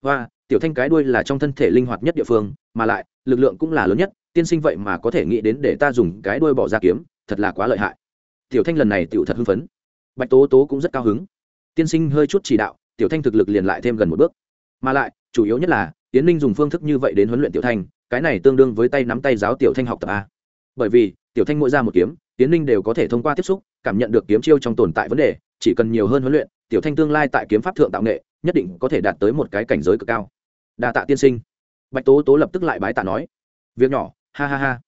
hoa, tiểu thanh cái đuôi là trong thân thể linh hoạt nhất địa phương, mà lại, lực lượng cũng là lớn nhất, tiên sinh vậy mà có thể nghĩ đến để ta dùng cái đuôi bỏ ra kiếm, thật là quá lợi hại. Tiểu thanh lần này tiểu thật hưng phấn. Bạch tố tố cũng rất cao hứng. Tiên sinh hơi chút chỉ đạo, tiểu thanh thực lực liền lại thêm gần một bước. Mà lại, chủ yếu nhất là tiến ninh dùng phương thức như vậy đến huấn luyện tiểu thanh, cái này tương đương với tay nắm tay giáo tiểu thanh học tập a. Bởi vì, tiểu thanh mỗi ra một kiếm tiến ninh đều có thể thông qua tiếp xúc, cảm nhận được kiếm chiêu trong tồn tại vấn đề, chỉ cần nhiều hơn huấn luyện, tiểu thanh tương lai tại kiếm pháp thượng tạo nghệ nhất định có thể đạt tới một cái cảnh giới cực cao. Đa tạ tiên sinh. Bạch tố tố lập tức lại bái tạ nói. Việc nhỏ, ha ha ha.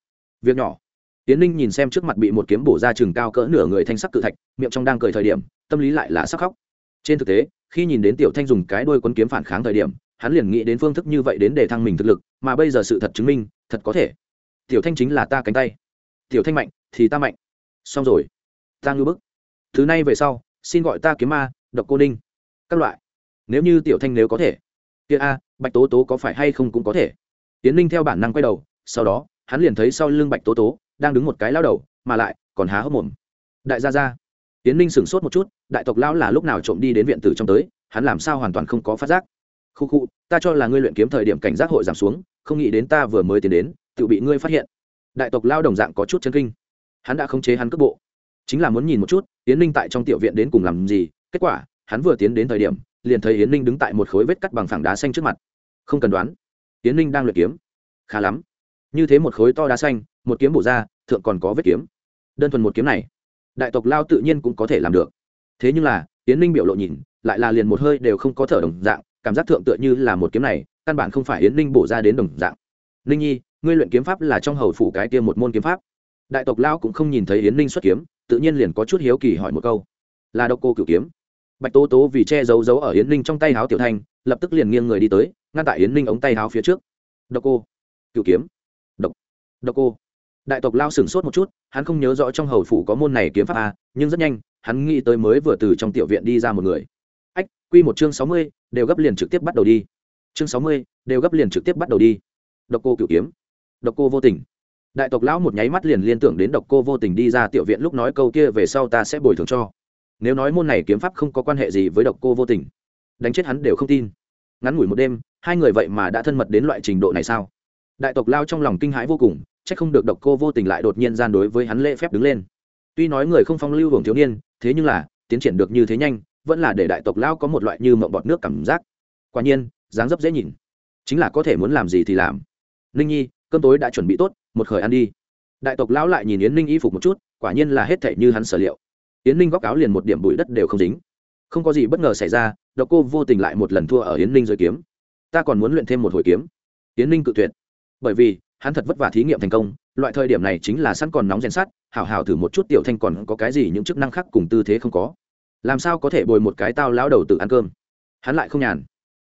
Việc nhỏ. Tiến ninh nhìn xem trước mặt bị một kiếm bổ ra chừng cao cỡ nửa người thanh sắc cự thạch, miệng trong đang cười thời điểm, tâm lý lại là sắc khóc. Trên thực tế, khi nhìn đến tiểu thanh dùng cái đôi quân kiếm phản kháng thời điểm, hắn liền nghĩ đến phương thức như vậy đến để thăng mình thực lực, mà bây giờ sự thật chứng minh, thật có thể. Tiểu thanh chính là ta cánh tay. Tiểu thanh mạnh, thì ta mạnh. Xong rồi. Ta ngư bức. Thứ này về sau, xin gọi ta kiếm ma, độc cô ninh. Các loại nếu như tiểu thanh nếu có thể. Kia a, bạch tố tố có phải hay không cũng có thể. Tiến ninh theo bản năng quay đầu, sau đó, hắn liền thấy sau lưng bạch tố tố đang đứng một cái lao đầu, mà lại còn há hốc mồm. Đại gia gia. Tiến ninh sửng sốt một chút, đại tộc lão là lúc nào trộm đi đến viện tử trong tới, hắn làm sao hoàn toàn không có phát giác. Khu khu, ta cho là ngươi luyện kiếm thời điểm cảnh giác hội giảm xuống, không nghĩ đến ta vừa mới tiến đến, tự bị ngươi phát hiện. Đại tộc lao đồng dạng có chút chân kinh. Hắn đã khống chế hắn cước bộ. Chính là muốn nhìn một chút, tiến ninh tại trong tiểu viện đến cùng làm gì, kết quả, hắn vừa tiến đến thời điểm liền thấy yến ninh đứng tại một khối vết cắt bằng phẳng đá xanh trước mặt. Không cần đoán. Yến ninh đang luyện kiếm. Khá lắm. Như thế một khối to đá xanh, một kiếm bổ ra, thượng còn có vết kiếm. Đơn thuần một kiếm này, đại tộc lao tự nhiên cũng có thể làm được. Thế nhưng là, yến ninh biểu lộ nhìn, lại là liền một hơi đều không có thở đồng dạng, cảm giác thượng tựa như là một kiếm này, căn bản không phải yến ninh bổ ra đến đồng dạng. Ninh nhi, ngươi luyện kiếm pháp là trong hầu phủ cái kia một môn kiếm pháp. Đại tộc lao cũng không nhìn thấy yến ninh xuất kiếm, tự nhiên liền có chút hiếu kỳ hỏi một câu. Là độc cô cửu kiếm bạch tố tố vì che giấu giấu ở yến ninh trong tay háo tiểu thanh lập tức liền nghiêng người đi tới ngăn tại yến ninh ống tay háo phía trước. Độc cô. Cửu kiếm. Độc. Độc cô. Đại tộc lao sửng sốt một chút hắn không nhớ rõ trong hầu phủ có môn này kiếm pháp à, nhưng rất nhanh hắn nghĩ tới mới vừa từ trong tiểu viện đi ra một người. Ách quy một chương sáu mươi đều gấp liền trực tiếp bắt đầu đi. Chương sáu mươi đều gấp liền trực tiếp bắt đầu đi. Độc cô cửu kiếm. Độc cô vô tình. Đại tộc lão một nháy mắt liền liên tưởng đến độc cô vô tình đi ra tiểu viện lúc nói câu kia về sau ta sẽ bồi thường cho nếu nói môn này kiếm pháp không có quan hệ gì với độc cô vô tình, đánh chết hắn đều không tin. Ngắn ngủi một đêm, hai người vậy mà đã thân mật đến loại trình độ này sao? Đại tộc lao trong lòng kinh hãi vô cùng c h ắ c không được độc cô vô tình lại đột nhiên gian đối với hắn lễ phép đứng lên. Tuy nói người không phong lưu hưởng thiếu niên, thế nhưng là, tiến triển được như thế nhanh, vẫn là để đại tộc lao có một loại như mộng bọt nước cảm giác. Quả nhiên, dáng dấp dễ nhìn. Chính là có thể muốn làm gì thì làm. Ninh nhi, cơm tối đã chuẩn bị tốt, một khởi ăn đi. Đại tộc lão lại nhìn yến ninh y phục một chút, quả nhiên là hết thể như hắn sở liệu yến ninh góc áo liền một điểm bụi đất đều không dính. Không có gì bất ngờ xảy ra, độc cô vô tình lại một lần thua ở yến ninh dưới kiếm. Ta còn muốn luyện thêm một hồi kiếm. Yến ninh cự tuyệt. Bởi vì, hắn thật vất vả thí nghiệm thành công, loại thời điểm này chính là sẵn còn nóng rèn sắt, hảo hảo thử một chút tiểu thanh còn có cái gì những chức năng khác cùng tư thế không có. Làm sao có thể bồi một cái tao lão đầu tự ăn cơm? Hắn lại không nhàn.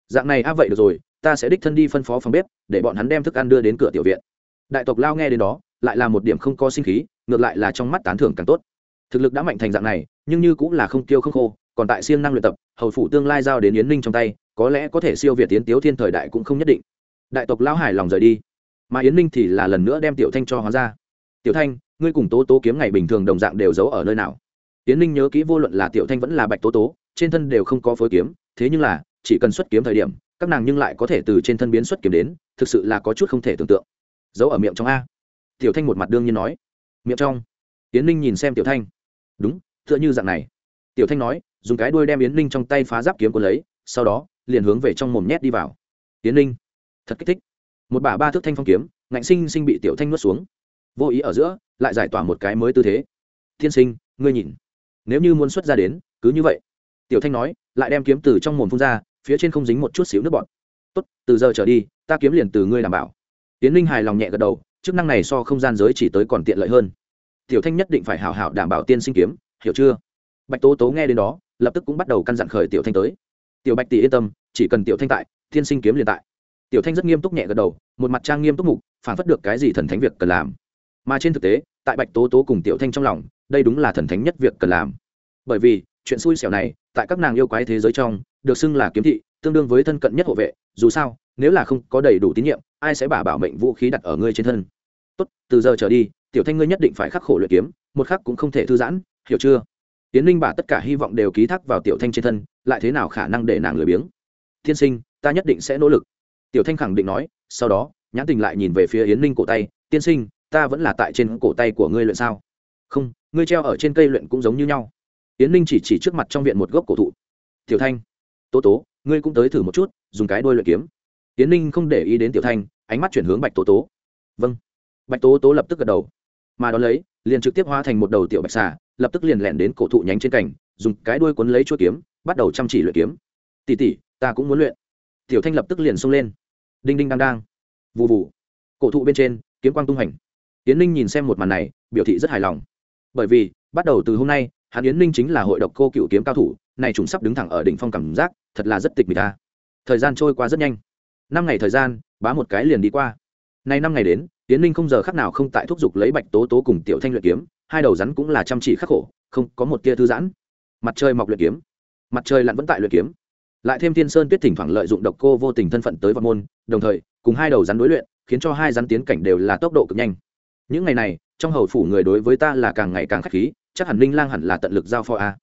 Dạng này, a, vậy được rồi, ta sẽ đích thân đi phân phó phòng bếp, để bọn hắn đem thức ăn đưa đến cửa tiểu viện. Đại tộc lao nghe đến đó, lại là một điểm không có sinh khí, ngược lại là trong mắt tán thưởng càng tốt thực lực đã mạnh thành dạng này, nhưng như cũng là không tiêu không khô, còn tại siêng năng luyện tập, hầu phủ tương lai giao đến yến ninh trong tay, có lẽ có thể siêu việt tiến tiếu thiên thời đại cũng không nhất định. Đại tộc Lão Hải lòng rời đi, mà yến ninh thì là lần nữa đem tiểu thanh cho hóa ra. Tiểu thanh, ngươi cùng tố tố kiếm ngày bình thường đồng dạng đều giấu ở nơi nào? Yến ninh nhớ kỹ vô luận là tiểu thanh vẫn là bạch tố tố, trên thân đều không có phối kiếm, thế nhưng là, chỉ cần xuất kiếm thời điểm, các nàng nhưng lại có thể từ trên thân biến xuất kiếm đến, thực sự là có chút không thể tưởng tượng. Giấu ở miệng trong a. Tiểu thanh một mặt đương nhiên nói. Miệng trong. Yến ninh nhìn xem tiểu thanh đúng, tựa như dạng này. Tiểu thanh nói, dùng cái đuôi đem yến ninh trong tay phá giáp kiếm của lấy, sau đó, liền hướng về trong mồm nhét đi vào. Yến ninh, thật kích thích. Một bả ba thước thanh phong kiếm, ngạnh sinh sinh bị tiểu thanh nuốt xuống. Vô ý ở giữa, lại giải tỏa một cái mới tư thế. Tiên sinh, ngươi nhìn. Nếu như muốn xuất ra đến, cứ như vậy. Tiểu thanh nói, lại đem kiếm từ trong mồm phun ra, phía trên không dính một chút xíu nước bọt. Tốt, từ giờ trở đi, ta kiếm liền từ ngươi đảm bảo. Tiến linh hài lòng nhẹ gật đầu, chức năng này so không gian giới chỉ tới còn tiện lợi hơn tiểu thanh nhất định phải hảo hảo đảm bảo tiên sinh kiếm, hiểu chưa? Bạch tố tố nghe đến đó, lập tức cũng bắt đầu căn dặn khởi tiểu thanh tới. Tiểu bạch tỷ yên tâm, chỉ cần tiểu thanh tại, tiên sinh kiếm liền tại. Tiểu thanh rất nghiêm túc nhẹ gật đầu, một mặt trang nghiêm túc mục, phản phất được cái gì thần thánh việc cần làm. Mà trên thực tế, tại bạch tố tố cùng tiểu thanh trong lòng, đây đúng là thần thánh nhất việc cần làm. Bởi vì, chuyện xui xẻo này, tại các nàng yêu quái thế giới trong, được xưng là kiếm thị, tương đương với thân cận nhất hộ vệ, dù sao, nếu là không có đầy đủ tín nhiệm, ai sẽ bảo bảo mệnh vũ khí đặt ở ngươi trên thân? Tốt, từ giờ trở đi tiểu thanh ngươi nhất định phải khắc khổ luyện kiếm, một khắc cũng không thể thư giãn, hiểu chưa? Tiến linh bà tất cả hy vọng đều ký thác vào tiểu thanh trên thân, lại thế nào khả năng để nàng lười biếng? Thiên sinh, ta nhất định sẽ nỗ lực. Tiểu thanh khẳng định nói, sau đó, nhãn tình lại nhìn về phía yến Linh cổ tay, tiên sinh, ta vẫn là tại trên cổ tay của ngươi luyện sao? Không, ngươi treo ở trên cây luyện cũng giống như nhau. Yến Linh chỉ chỉ trước mặt trong viện một gốc cổ thụ. Tiểu thanh, tố tố, ngươi cũng tới thử một chút, dùng cái đôi luyện kiếm. Yến Linh không để ý đến tiểu thanh, ánh mắt chuyển hướng bạch tố tố. Vâng. Bạch tố tố lập tức gật đầu mà đón lấy, liền trực tiếp hóa thành một đầu tiểu bạch xà, lập tức liền lẻn đến cổ thụ nhánh trên cành, dùng cái đuôi cuốn lấy chuỗi kiếm, bắt đầu chăm chỉ luyện kiếm. Tỉ tỉ ta cũng muốn luyện. Tiểu thanh lập tức liền xông lên. Đinh đinh đang đang. Vụ vụ cổ thụ bên trên, kiếm quang tung hành. Yến ninh nhìn xem một màn này, biểu thị rất hài lòng. Bởi vì, bắt đầu từ hôm nay, hắn yến ninh chính là hội độc cô cựu kiếm cao thủ, này chúng sắp đứng thẳng ở đỉnh phong cảm giác, thật là rất tịch mịch ta. Thời gian trôi qua rất nhanh. Năm ngày thời gian, bá một cái liền đi qua. Nay năm ngày đến Tiến ninh không giờ khắc nào không tại thúc giục lấy bạch tố tố cùng tiểu thanh luyện kiếm, hai đầu rắn cũng là chăm chỉ khắc khổ, không có một tia thư giãn. Mặt trời mọc luyện kiếm, mặt trời lặn vẫn tại luyện kiếm. Lại thêm thiên sơn tuyết thỉnh thoảng lợi dụng độc cô vô tình thân phận tới vật môn, đồng thời, cùng hai đầu rắn đối luyện, khiến cho hai rắn tiến cảnh đều là tốc độ cực nhanh. Những ngày này, trong hầu phủ người đối với ta là càng ngày càng khắc khí, chắc hẳn ninh lang hẳn là tận lực giao phó a.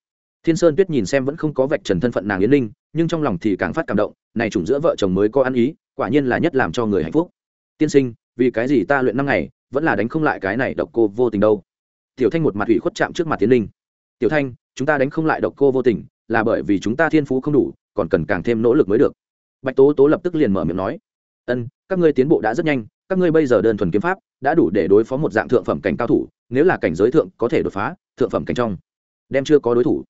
Thiên sơn tuyết nhìn xem vẫn không có vạch trần thân phận nàng yến ninh, nhưng trong lòng thì càng phát cảm động, này chủng giữa vợ chồng mới có ăn ý, quả nhiên là nhất làm cho người hạnh phúc. Tiên sinh vì cái gì ta luyện năm ngày, vẫn là đánh không lại cái này độc cô vô tình đâu. Tiểu thanh một mặt ủy khuất chạm trước mặt tiến linh. Tiểu thanh, chúng ta đánh không lại độc cô vô tình, là bởi vì chúng ta thiên phú không đủ, còn cần càng thêm nỗ lực mới được. Bạch tố tố lập tức liền mở miệng nói. Ân, các ngươi tiến bộ đã rất nhanh, các ngươi bây giờ đơn thuần kiếm pháp, đã đủ để đối phó một dạng thượng phẩm cảnh cao thủ, nếu là cảnh giới thượng có thể đột phá, thượng phẩm cảnh trong, đem chưa có đối thủ.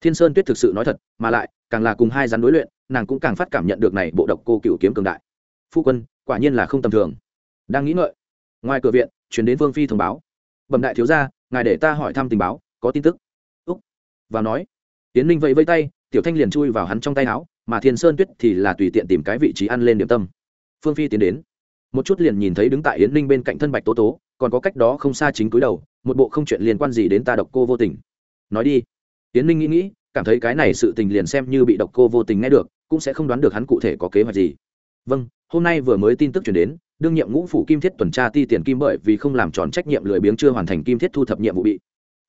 Thiên sơn tuyết thực sự nói thật, mà lại, càng là cùng hai rắn đối luyện, nàng cũng càng phát cảm nhận được này bộ độc cô cựu kiếm cường đại. Phu quân, quả nhiên là không tầm thường đang nghĩ ngợi, ngoài cửa viện chuyển đến vương phi thông báo. Bẩm đại thiếu gia, ngài để ta hỏi thăm tình báo, có tin tức. Úc, vào nói. Tiến ninh vẫy vây tay, tiểu thanh liền chui vào hắn trong tay áo, mà thiên sơn tuyết thì là tùy tiện tìm cái vị trí ăn lên điểm tâm. Phương phi tiến đến. Một chút liền nhìn thấy đứng tại yến ninh bên cạnh thân bạch tố tố, còn có cách đó không xa chính cúi đầu, một bộ không chuyện liên quan gì đến ta độc cô vô tình. Nói đi. Yến ninh nghĩ nghĩ, cảm thấy cái này sự tình liền xem như bị độc cô vô tình nghe được, cũng sẽ không đoán được hắn cụ thể có kế hoạch gì. Vâng hôm nay vừa mới tin tức chuyển đến đương nhiệm ngũ phủ kim thiết tuần tra ti tiền kim bởi vì không làm tròn trách nhiệm lười biếng chưa hoàn thành kim thiết thu thập nhiệm vụ bị.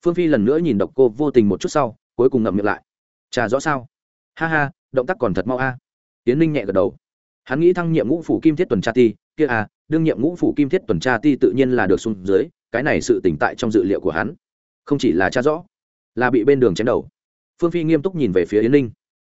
Phương phi lần nữa nhìn độc cô vô tình một chút sau, cuối cùng ngậm miệng lại. Trà rõ sao. Ha ha, động tác còn thật mau a. À. tiến ninh nhẹ gật đầu. Hắn nghĩ thăng nhiệm ngũ phủ kim thiết tuần tra ti, kia à đương nhiệm ngũ phủ kim thiết tuần tra ti tự nhiên là được xuống dưới, cái này sự tỉnh tại trong dự liệu của hắn. Không chỉ là cha rõ, là bị bên đường chém đầu. Phương phi nghiêm túc nhìn về phía yến ninh.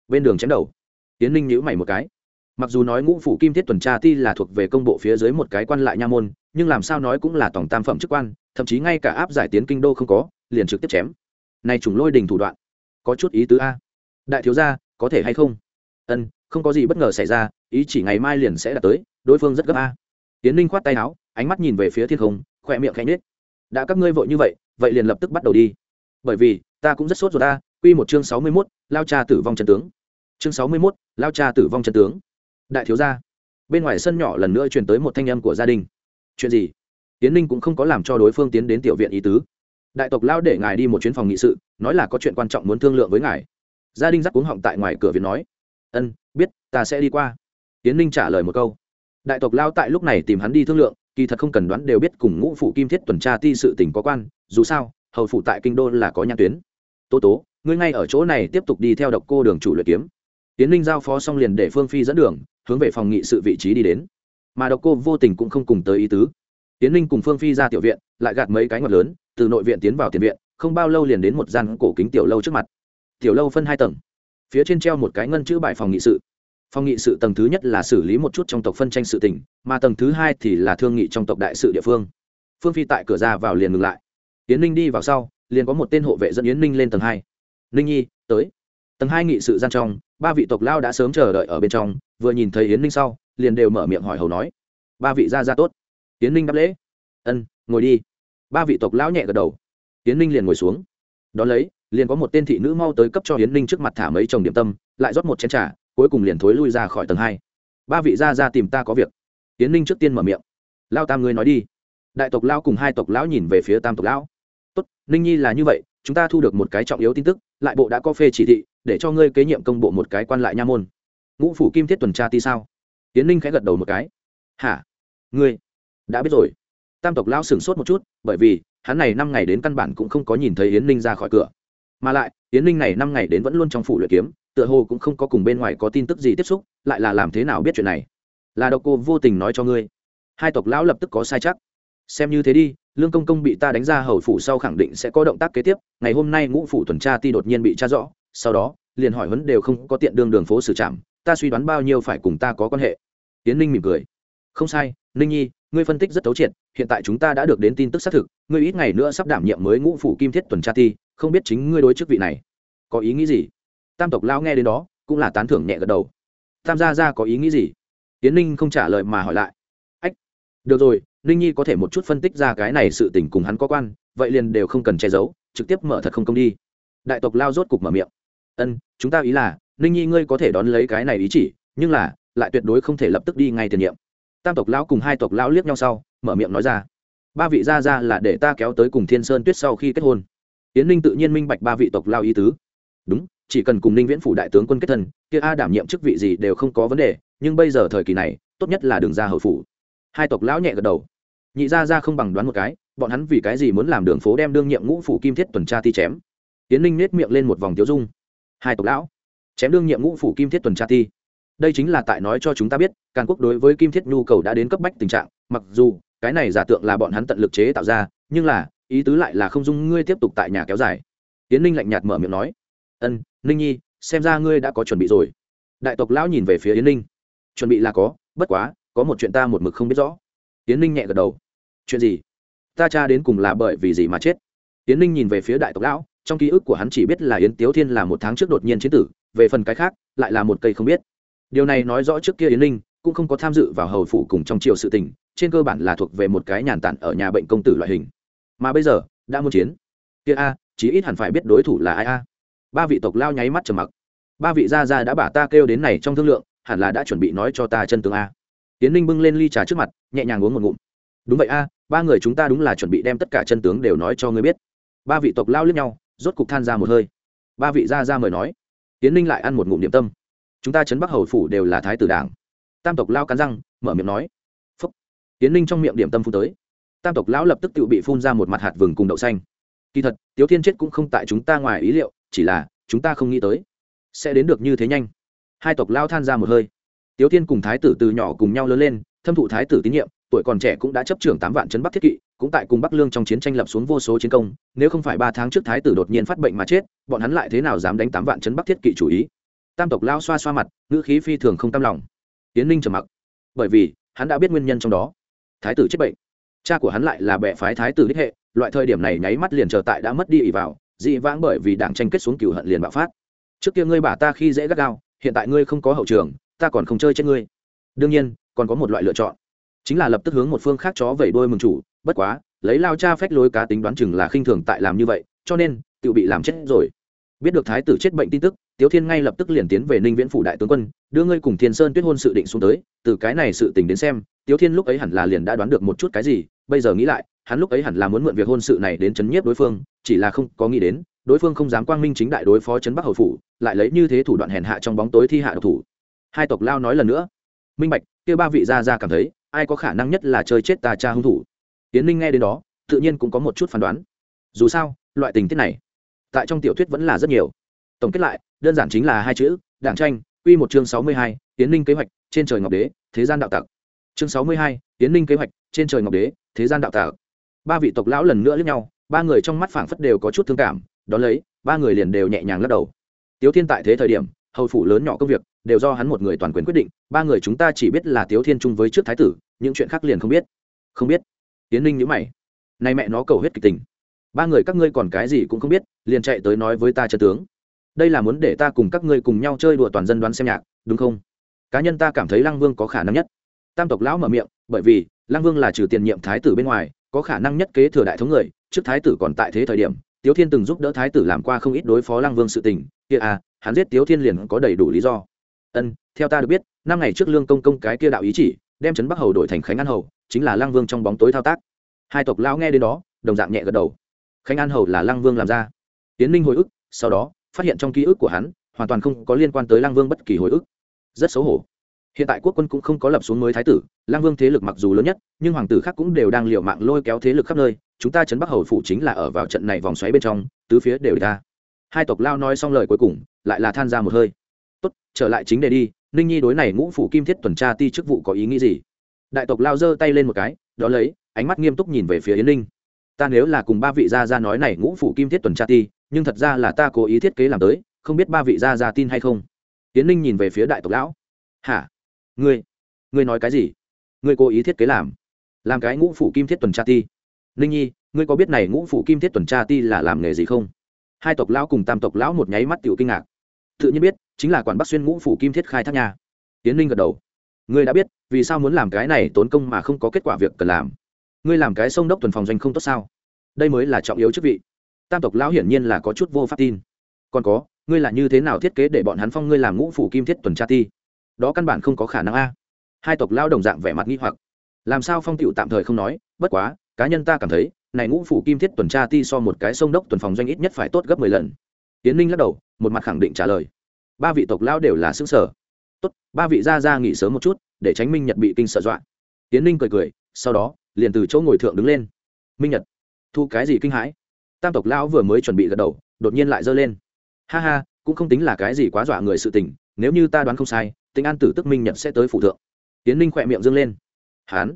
Bên đường chém đầu. Yến ninh nhữ mày một cái mặc dù nói ngũ phủ kim thiết tuần tra ti là thuộc về công bộ phía dưới một cái quan lại nha môn nhưng làm sao nói cũng là tổng tam phẩm chức quan thậm chí ngay cả áp giải tiến kinh đô không có liền trực tiếp chém. Này trùng lôi đình thủ đoạn có chút ý tứ a. Đại thiếu gia có thể hay không? Ân không có gì bất ngờ xảy ra ý chỉ ngày mai liền sẽ đạt tới đối phương rất gấp a. Tiến ninh khoát tay áo ánh mắt nhìn về phía thiên không khỏe miệng khẽ nhếch. Đã các ngươi vội như vậy vậy liền lập tức bắt đầu đi. Bởi vì ta cũng rất sốt rồi ta quy một chương sáu mươi 61, lao cha tử vong chân tướng. Chương sáu mươi 61, lao cha tử vong chân tướng đại thiếu gia. Bên ngoài sân nhỏ lần nữa truyền tới một thanh âm của gia đình. Chuyện gì? Tiến ninh cũng không có làm cho đối phương tiến đến tiểu viện ý tứ. Đại tộc lao để ngài đi một chuyến phòng nghị sự, nói là có chuyện quan trọng muốn thương lượng với ngài. Gia đình dắt cuống họng tại ngoài cửa viện nói. Ân, biết, ta sẽ đi qua. Tiến ninh trả lời một câu. Đại tộc lao tại lúc này tìm hắn đi thương lượng, kỳ thật không cần đoán đều biết cùng ngũ phụ kim thiết tuần tra ti sự tình có quan, dù sao, hầu phụ tại kinh đô là có nhãn tuyến. Tố tố, ngươi ngay ở chỗ này tiếp tục đi theo độc cô đường chủ luyện kiếm. Tiến ninh giao phó xong liền để phương phi dẫn đường hướng về phòng nghị sự vị trí đi đến. Mà độc cô vô tình cũng không cùng tới ý tứ. Tiến Linh cùng phương phi ra tiểu viện lại gạt mấy cái ngọt lớn từ nội viện tiến vào tiền viện không bao lâu liền đến một gian cổ kính tiểu lâu trước mặt. Tiểu lâu phân hai tầng. Phía trên treo một cái ngân chữ bài phòng nghị sự. Phòng nghị sự tầng thứ nhất là xử lý một chút trong tộc phân tranh sự tỉnh, mà tầng thứ hai thì là thương nghị trong tộc đại sự địa phương. Phương phi tại cửa ra vào liền ngừng lại. Yến ninh đi vào sau liền có một tên hộ vệ dẫn yến ninh lên tầng hai. Ninh nhi tới tầng hai nghị sự gian trong, ba vị tộc lao đã sớm chờ đợi ở bên trong, vừa nhìn thấy yến ninh sau, liền đều mở miệng hỏi hầu nói, ba vị gia gia tốt. Yến ninh đáp lễ, ân, ngồi đi. Ba vị tộc lão nhẹ gật đầu. Yến ninh liền ngồi xuống. Đón lấy, liền có một tên thị nữ mau tới cấp cho yến ninh trước mặt thả mấy chồng điểm tâm, lại rót một chén t r à cuối cùng liền thối lui ra khỏi tầng hai. Ba vị gia ra tìm ta có việc. Yến ninh trước tiên mở miệng. Lao tam ngươi nói đi. Đại tộc lao cùng hai tộc lão nhìn về phía tam tộc lão. Tốt, ninh nhi là như vậy, chúng ta thu được một cái trọng yếu tin tức lại bộ đã có phê chỉ thị, để cho ngươi kế nhiệm công bộ một cái quan lại nha môn. Ngũ phủ kim thiết tuần tra ti sao? Tiến ninh khẽ gật đầu một cái. Hả? Ngươi đã biết rồi. Tam tộc lão sửng sốt một chút, bởi vì hắn này năm ngày đến căn bản cũng không có nhìn thấy yến ninh ra khỏi cửa. Mà lại, yến ninh này năm ngày đến vẫn luôn trong phủ luyện kiếm, tựa hồ cũng không có cùng bên ngoài có tin tức gì tiếp xúc, lại là làm thế nào biết chuyện này? Là độc cô vô tình nói cho ngươi. Hai tộc lão lập tức có sai chắc. Xem như thế đi lương công công bị ta đánh ra hầu phủ sau khẳng định sẽ có động tác kế tiếp, ngày hôm nay ngũ phủ tuần tra ti đột nhiên bị tra rõ, sau đó, liền hỏi vấn đều không có tiện đường đường phố xử trảm, ta suy đoán bao nhiêu phải cùng ta có quan hệ. Tiến ninh mỉm cười. Không sai, ninh nhi, ngươi phân tích rất thấu triệt, hiện tại chúng ta đã được đến tin tức xác thực, ngươi ít ngày nữa sắp đảm nhiệm mới ngũ phủ kim thiết tuần tra ti, không biết chính ngươi đối chức vị này có ý nghĩ gì? Tam tộc lao nghe đến đó, cũng là tán thưởng nhẹ gật đầu. Tam gia ra có ý nghĩ gì? Tiến ninh không trả lời mà hỏi lại. Ách, được rồi ninh nhi có thể một chút phân tích ra cái này sự tình cùng hắn có quan, vậy liền đều không cần che giấu, trực tiếp mở thật không công đi. Đại tộc lao rốt cục mở miệng. Ân, chúng ta ý là, ninh nhi ngươi có thể đón lấy cái này ý chỉ, nhưng là, lại tuyệt đối không thể lập tức đi ngay tiền nhiệm. Tam tộc lão cùng hai tộc lão liếc nhau sau, mở miệng nói ra. Ba vị gia gia là để ta kéo tới cùng thiên sơn tuyết sau khi kết hôn. Yến ninh tự nhiên minh bạch ba vị tộc lao ý tứ. Đúng, chỉ cần cùng ninh viễn phủ đại tướng quân kết thân, kia a đảm nhiệm chức vị gì đều không có vấn đề, nhưng bây giờ thời kỳ này, tốt nhất là đường ra hậu phủ. Hai tộc lão nhẹ gật đầu nhị gia gia không bằng đoán một cái, bọn hắn vì cái gì muốn làm đường phố đem đương nhiệm ngũ phủ kim thiết tuần tra ti chém? Tiến ninh nết miệng lên một vòng tiêu dung. Hai tộc lão, chém đương nhiệm ngũ phủ kim thiết tuần tra ti. Đây chính là tại nói cho chúng ta biết, càn quốc đối với kim thiết nhu cầu đã đến cấp bách tình trạng, mặc dù, cái này giả tượng là bọn hắn tận lực chế tạo ra, nhưng là, ý tứ lại là không dung ngươi tiếp tục tại nhà kéo dài. Tiến ninh lạnh nhạt mở miệng nói. Ân, ninh nhi, xem ra ngươi đã có chuẩn bị rồi. Đại tộc lão nhìn về phía yến ninh. Chuẩn bị là có, bất quá, có một chuyện ta một mực không biết rõ. Yến ninh nhẹ gật đầu chuyện gì? Ta cha đến cùng là bởi vì gì mà chết? Tiến ninh nhìn về phía đại tộc lão, trong ký ức của hắn chỉ biết là yến tiếu thiên là một tháng trước đột nhiên chiến tử, về phần cái khác, lại là một cây không biết. Điều này nói rõ trước kia yến ninh cũng không có tham dự vào hầu phủ cùng trong triều sự tình, trên cơ bản là thuộc về một cái nhàn tản ở nhà bệnh công tử loại hình. Mà bây giờ, đã muốn chiến. Kia a, chí ít hẳn phải biết đối thủ là ai a. Ba vị tộc lao nháy mắt trầm mặc. Ba vị gia gia đã bà ta kêu đến này trong thương lượng, hẳn là đã chuẩn bị nói cho ta chân tướng a. Tiến ninh bưng lên ly trà trước mặt, nhẹ nhàng uống một ngụm đúng vậy a, ba người chúng ta đúng là chuẩn bị đem tất cả chân tướng đều nói cho ngươi biết. Ba vị tộc lao lướt nhau, rốt cục than ra một hơi. Ba vị gia ra mời nói. Tiến ninh lại ăn một ngụm điểm tâm. Chúng ta chấn bắc hầu phủ đều là thái tử đảng. Tam tộc lao cắn răng, mở miệng nói. Phúc. Tiến ninh trong miệng điểm tâm phun tới. Tam tộc lão lập tức tự bị phun ra một mặt hạt vừng cùng đậu xanh. Kỳ thật, tiếu thiên chết cũng không tại chúng ta ngoài ý liệu, chỉ là, chúng ta không nghĩ tới. Sẽ đến được như thế nhanh. Hai tộc lao than ra một hơi. Tiếu thiên cùng thái tử từ nhỏ cùng nhau lớn lên, thâm thụ thái tử tín nhiệm tuổi còn trẻ cũng đã chấp trưởng tám vạn chấn bắc thiết kỵ, cũng tại cùng bắc lương trong chiến tranh lập xuống vô số chiến công, nếu không phải ba tháng trước thái tử đột nhiên phát bệnh mà chết, bọn hắn lại thế nào dám đánh tám vạn chấn bắc thiết kỵ chủ ý? Tam tộc lao xoa xoa mặt, ngữ khí phi thường không tam lòng. Tiến ninh trầm mặc. Bởi vì, hắn đã biết nguyên nhân trong đó. Thái tử chết bệnh. Cha của hắn lại là bệ phái thái tử đích hệ, loại thời điểm này nháy mắt liền chờ tại đã mất đi ỉ vào, dị vãng bởi vì đảng tranh kết xuống cửu hận liền bạo phát. Trước kia ngươi bả ta khi dễ gắt gao, hiện tại ngươi không có hậu trường, ta còn không chơi chết ngươi. Đương nhiên, còn có một loại lựa chọn chính là lập tức hướng một phương khác chó vẩy đôi mừng chủ, bất quá, lấy lao cha phách lối cá tính đoán chừng là khinh thường tại làm như vậy, cho nên tự bị làm chết rồi. Biết được thái tử chết bệnh tin tức, tiếu thiên ngay lập tức liền tiến về ninh viễn phủ đại tướng quân, đưa ngươi cùng thiên sơn tuyết hôn sự định xuống tới, từ cái này sự tình đến xem, tiếu thiên lúc ấy hẳn là liền đã đoán được một chút cái gì, bây giờ nghĩ lại, hắn lúc ấy hẳn là muốn mượn việc hôn sự này đến chấn nhiếp đối phương, chỉ là không có nghĩ đến, đối phương không dám quang minh chính đại đối phó chấn bắc hầu phủ, lại lấy như thế thủ đoạn hèn hạ trong bóng tối thi hạ độc thủ. Hai tộc lao nói lần nữa. Minh bạch, kia ba vị gia gia cảm thấy ai có khả năng nhất là chơi chết ta cha hung thủ? Tiến ninh nghe đến đó, tự nhiên cũng có một chút phán đoán. Dù sao, loại tình tiết này, tại trong tiểu thuyết vẫn là rất nhiều. Tổng kết lại, đơn giản chính là hai chữ, đảng tranh, quy một chương sáu mươi hai, tiến ninh kế hoạch, trên trời ngọc đế, thế gian đạo tặc. Chương sáu mươi hai, tiến ninh kế hoạch, trên trời ngọc đế, thế gian đạo tặc. Ba vị tộc lão lần nữa lẫn nhau, ba người trong mắt phảng phất đều có chút thương cảm, đón lấy, ba người liền đều nhẹ nhàng lắc đầu. Tiếu thiên tại thế thời điểm, hầu phủ lớn nhỏ công việc, đều do hắn một người toàn quyền quyết định, ba người chúng ta chỉ biết là tiếu thiên chung với trước thái tử những chuyện khác liền không biết. Không biết. Tiến ninh nhữ mày. Nay mẹ nó cầu hết kịch tình. Ba người các ngươi còn cái gì cũng không biết, liền chạy tới nói với ta chân tướng. Đây là muốn để ta cùng các ngươi cùng nhau chơi đùa toàn dân đoán xem nhạc, đúng không? Cá nhân ta cảm thấy lăng vương có khả năng nhất. Tam tộc lão mở miệng, bởi vì lăng vương là trừ tiền nhiệm thái tử bên ngoài, có khả năng nhất kế thừa đại thống người, trước thái tử còn tại thế thời điểm, tiếu thiên từng giúp đỡ thái tử làm qua không ít đối phó lăng vương sự tình, kia à hắn giết tiếu thiên liền có đầy đủ lý do. Ân, theo ta được biết, năm ngày trước lương công công cái kia đạo ý chỉ đem trấn bắc hầu đổi thành khánh an hầu, chính là lăng vương trong bóng tối thao tác. Hai tộc lão nghe đến đó, đồng dạng nhẹ gật đầu. Khánh an hầu là lăng vương làm ra. Tiến ninh hồi ức, sau đó, phát hiện trong ký ức của hắn, hoàn toàn không có liên quan tới lăng vương bất kỳ hồi ức. Rất xấu hổ. Hiện tại quốc quân cũng không có lập xuống mới thái tử, lăng vương thế lực mặc dù lớn nhất, nhưng hoàng tử khác cũng đều đang liều mạng lôi kéo thế lực khắp nơi, chúng ta chấn bắc hầu phủ chính là ở vào trận này vòng xoáy bên trong, tứ phía đều ra. Hai tộc lao nói xong lời cuối cùng, lại là than ra một hơi trở lại chính đề đi, ninh nhi đối này ngũ phủ kim thiết tuần tra ti chức vụ có ý nghĩ gì? Đại tộc lao giơ tay lên một cái, đó lấy, ánh mắt nghiêm túc nhìn về phía yến ninh. Ta nếu là cùng ba vị gia gia nói này ngũ phủ kim thiết tuần tra ti, nhưng thật ra là ta cố ý thiết kế làm tới, không biết ba vị gia gia tin hay không? Yến ninh nhìn về phía đại tộc lão. Hả? Ngươi? Ngươi nói cái gì? Ngươi cố ý thiết kế làm? Làm cái ngũ phủ kim thiết tuần tra ti? Ninh nhi, ngươi có biết này ngũ phủ kim thiết tuần tra ti là làm nghề gì không? Hai tộc lão cùng tam tộc lão một nháy mắt tiểu kinh ngạc tự nhiên biết, chính là quản bắc xuyên ngũ phủ kim thiết khai thác nhà tiến ninh gật đầu. Ngươi đã biết, vì sao muốn làm cái này tốn công mà không có kết quả việc cần làm? Ngươi làm cái sông đốc tuần phòng doanh không tốt sao? Đây mới là trọng yếu chức vị. Tam tộc lão hiển nhiên là có chút vô pháp tin. Còn có, ngươi là như thế nào thiết kế để bọn hắn phong ngươi làm ngũ phủ kim thiết tuần tra ti? Đó căn bản không có khả năng a. Hai tộc lao đồng dạng vẻ mặt nghi hoặc. Làm sao phong tịu tạm thời không nói, bất quá, cá nhân ta cảm thấy, này ngũ phủ kim thiết tuần tra ti so một cái sông đốc tuần phòng doanh ít nhất phải tốt gấp mười lần tiến ninh lắc đầu, một mặt khẳng định trả lời. Ba vị tộc lão đều là xứng sở tốt, ba vị ra ra nghỉ sớm một chút, để tránh minh nhật bị kinh sợ dọa. Tiến ninh cười cười, sau đó, liền từ chỗ ngồi thượng đứng lên. Minh nhật, thu cái gì kinh hãi? Tam tộc lão vừa mới chuẩn bị gật đầu, đột nhiên lại giơ lên. Ha ha, cũng không tính là cái gì quá dọa người sự tình, nếu như ta đoán không sai, tính an tử tức minh nhật sẽ tới phụ thượng. Tiến ninh khỏe miệng dâng lên. Hán,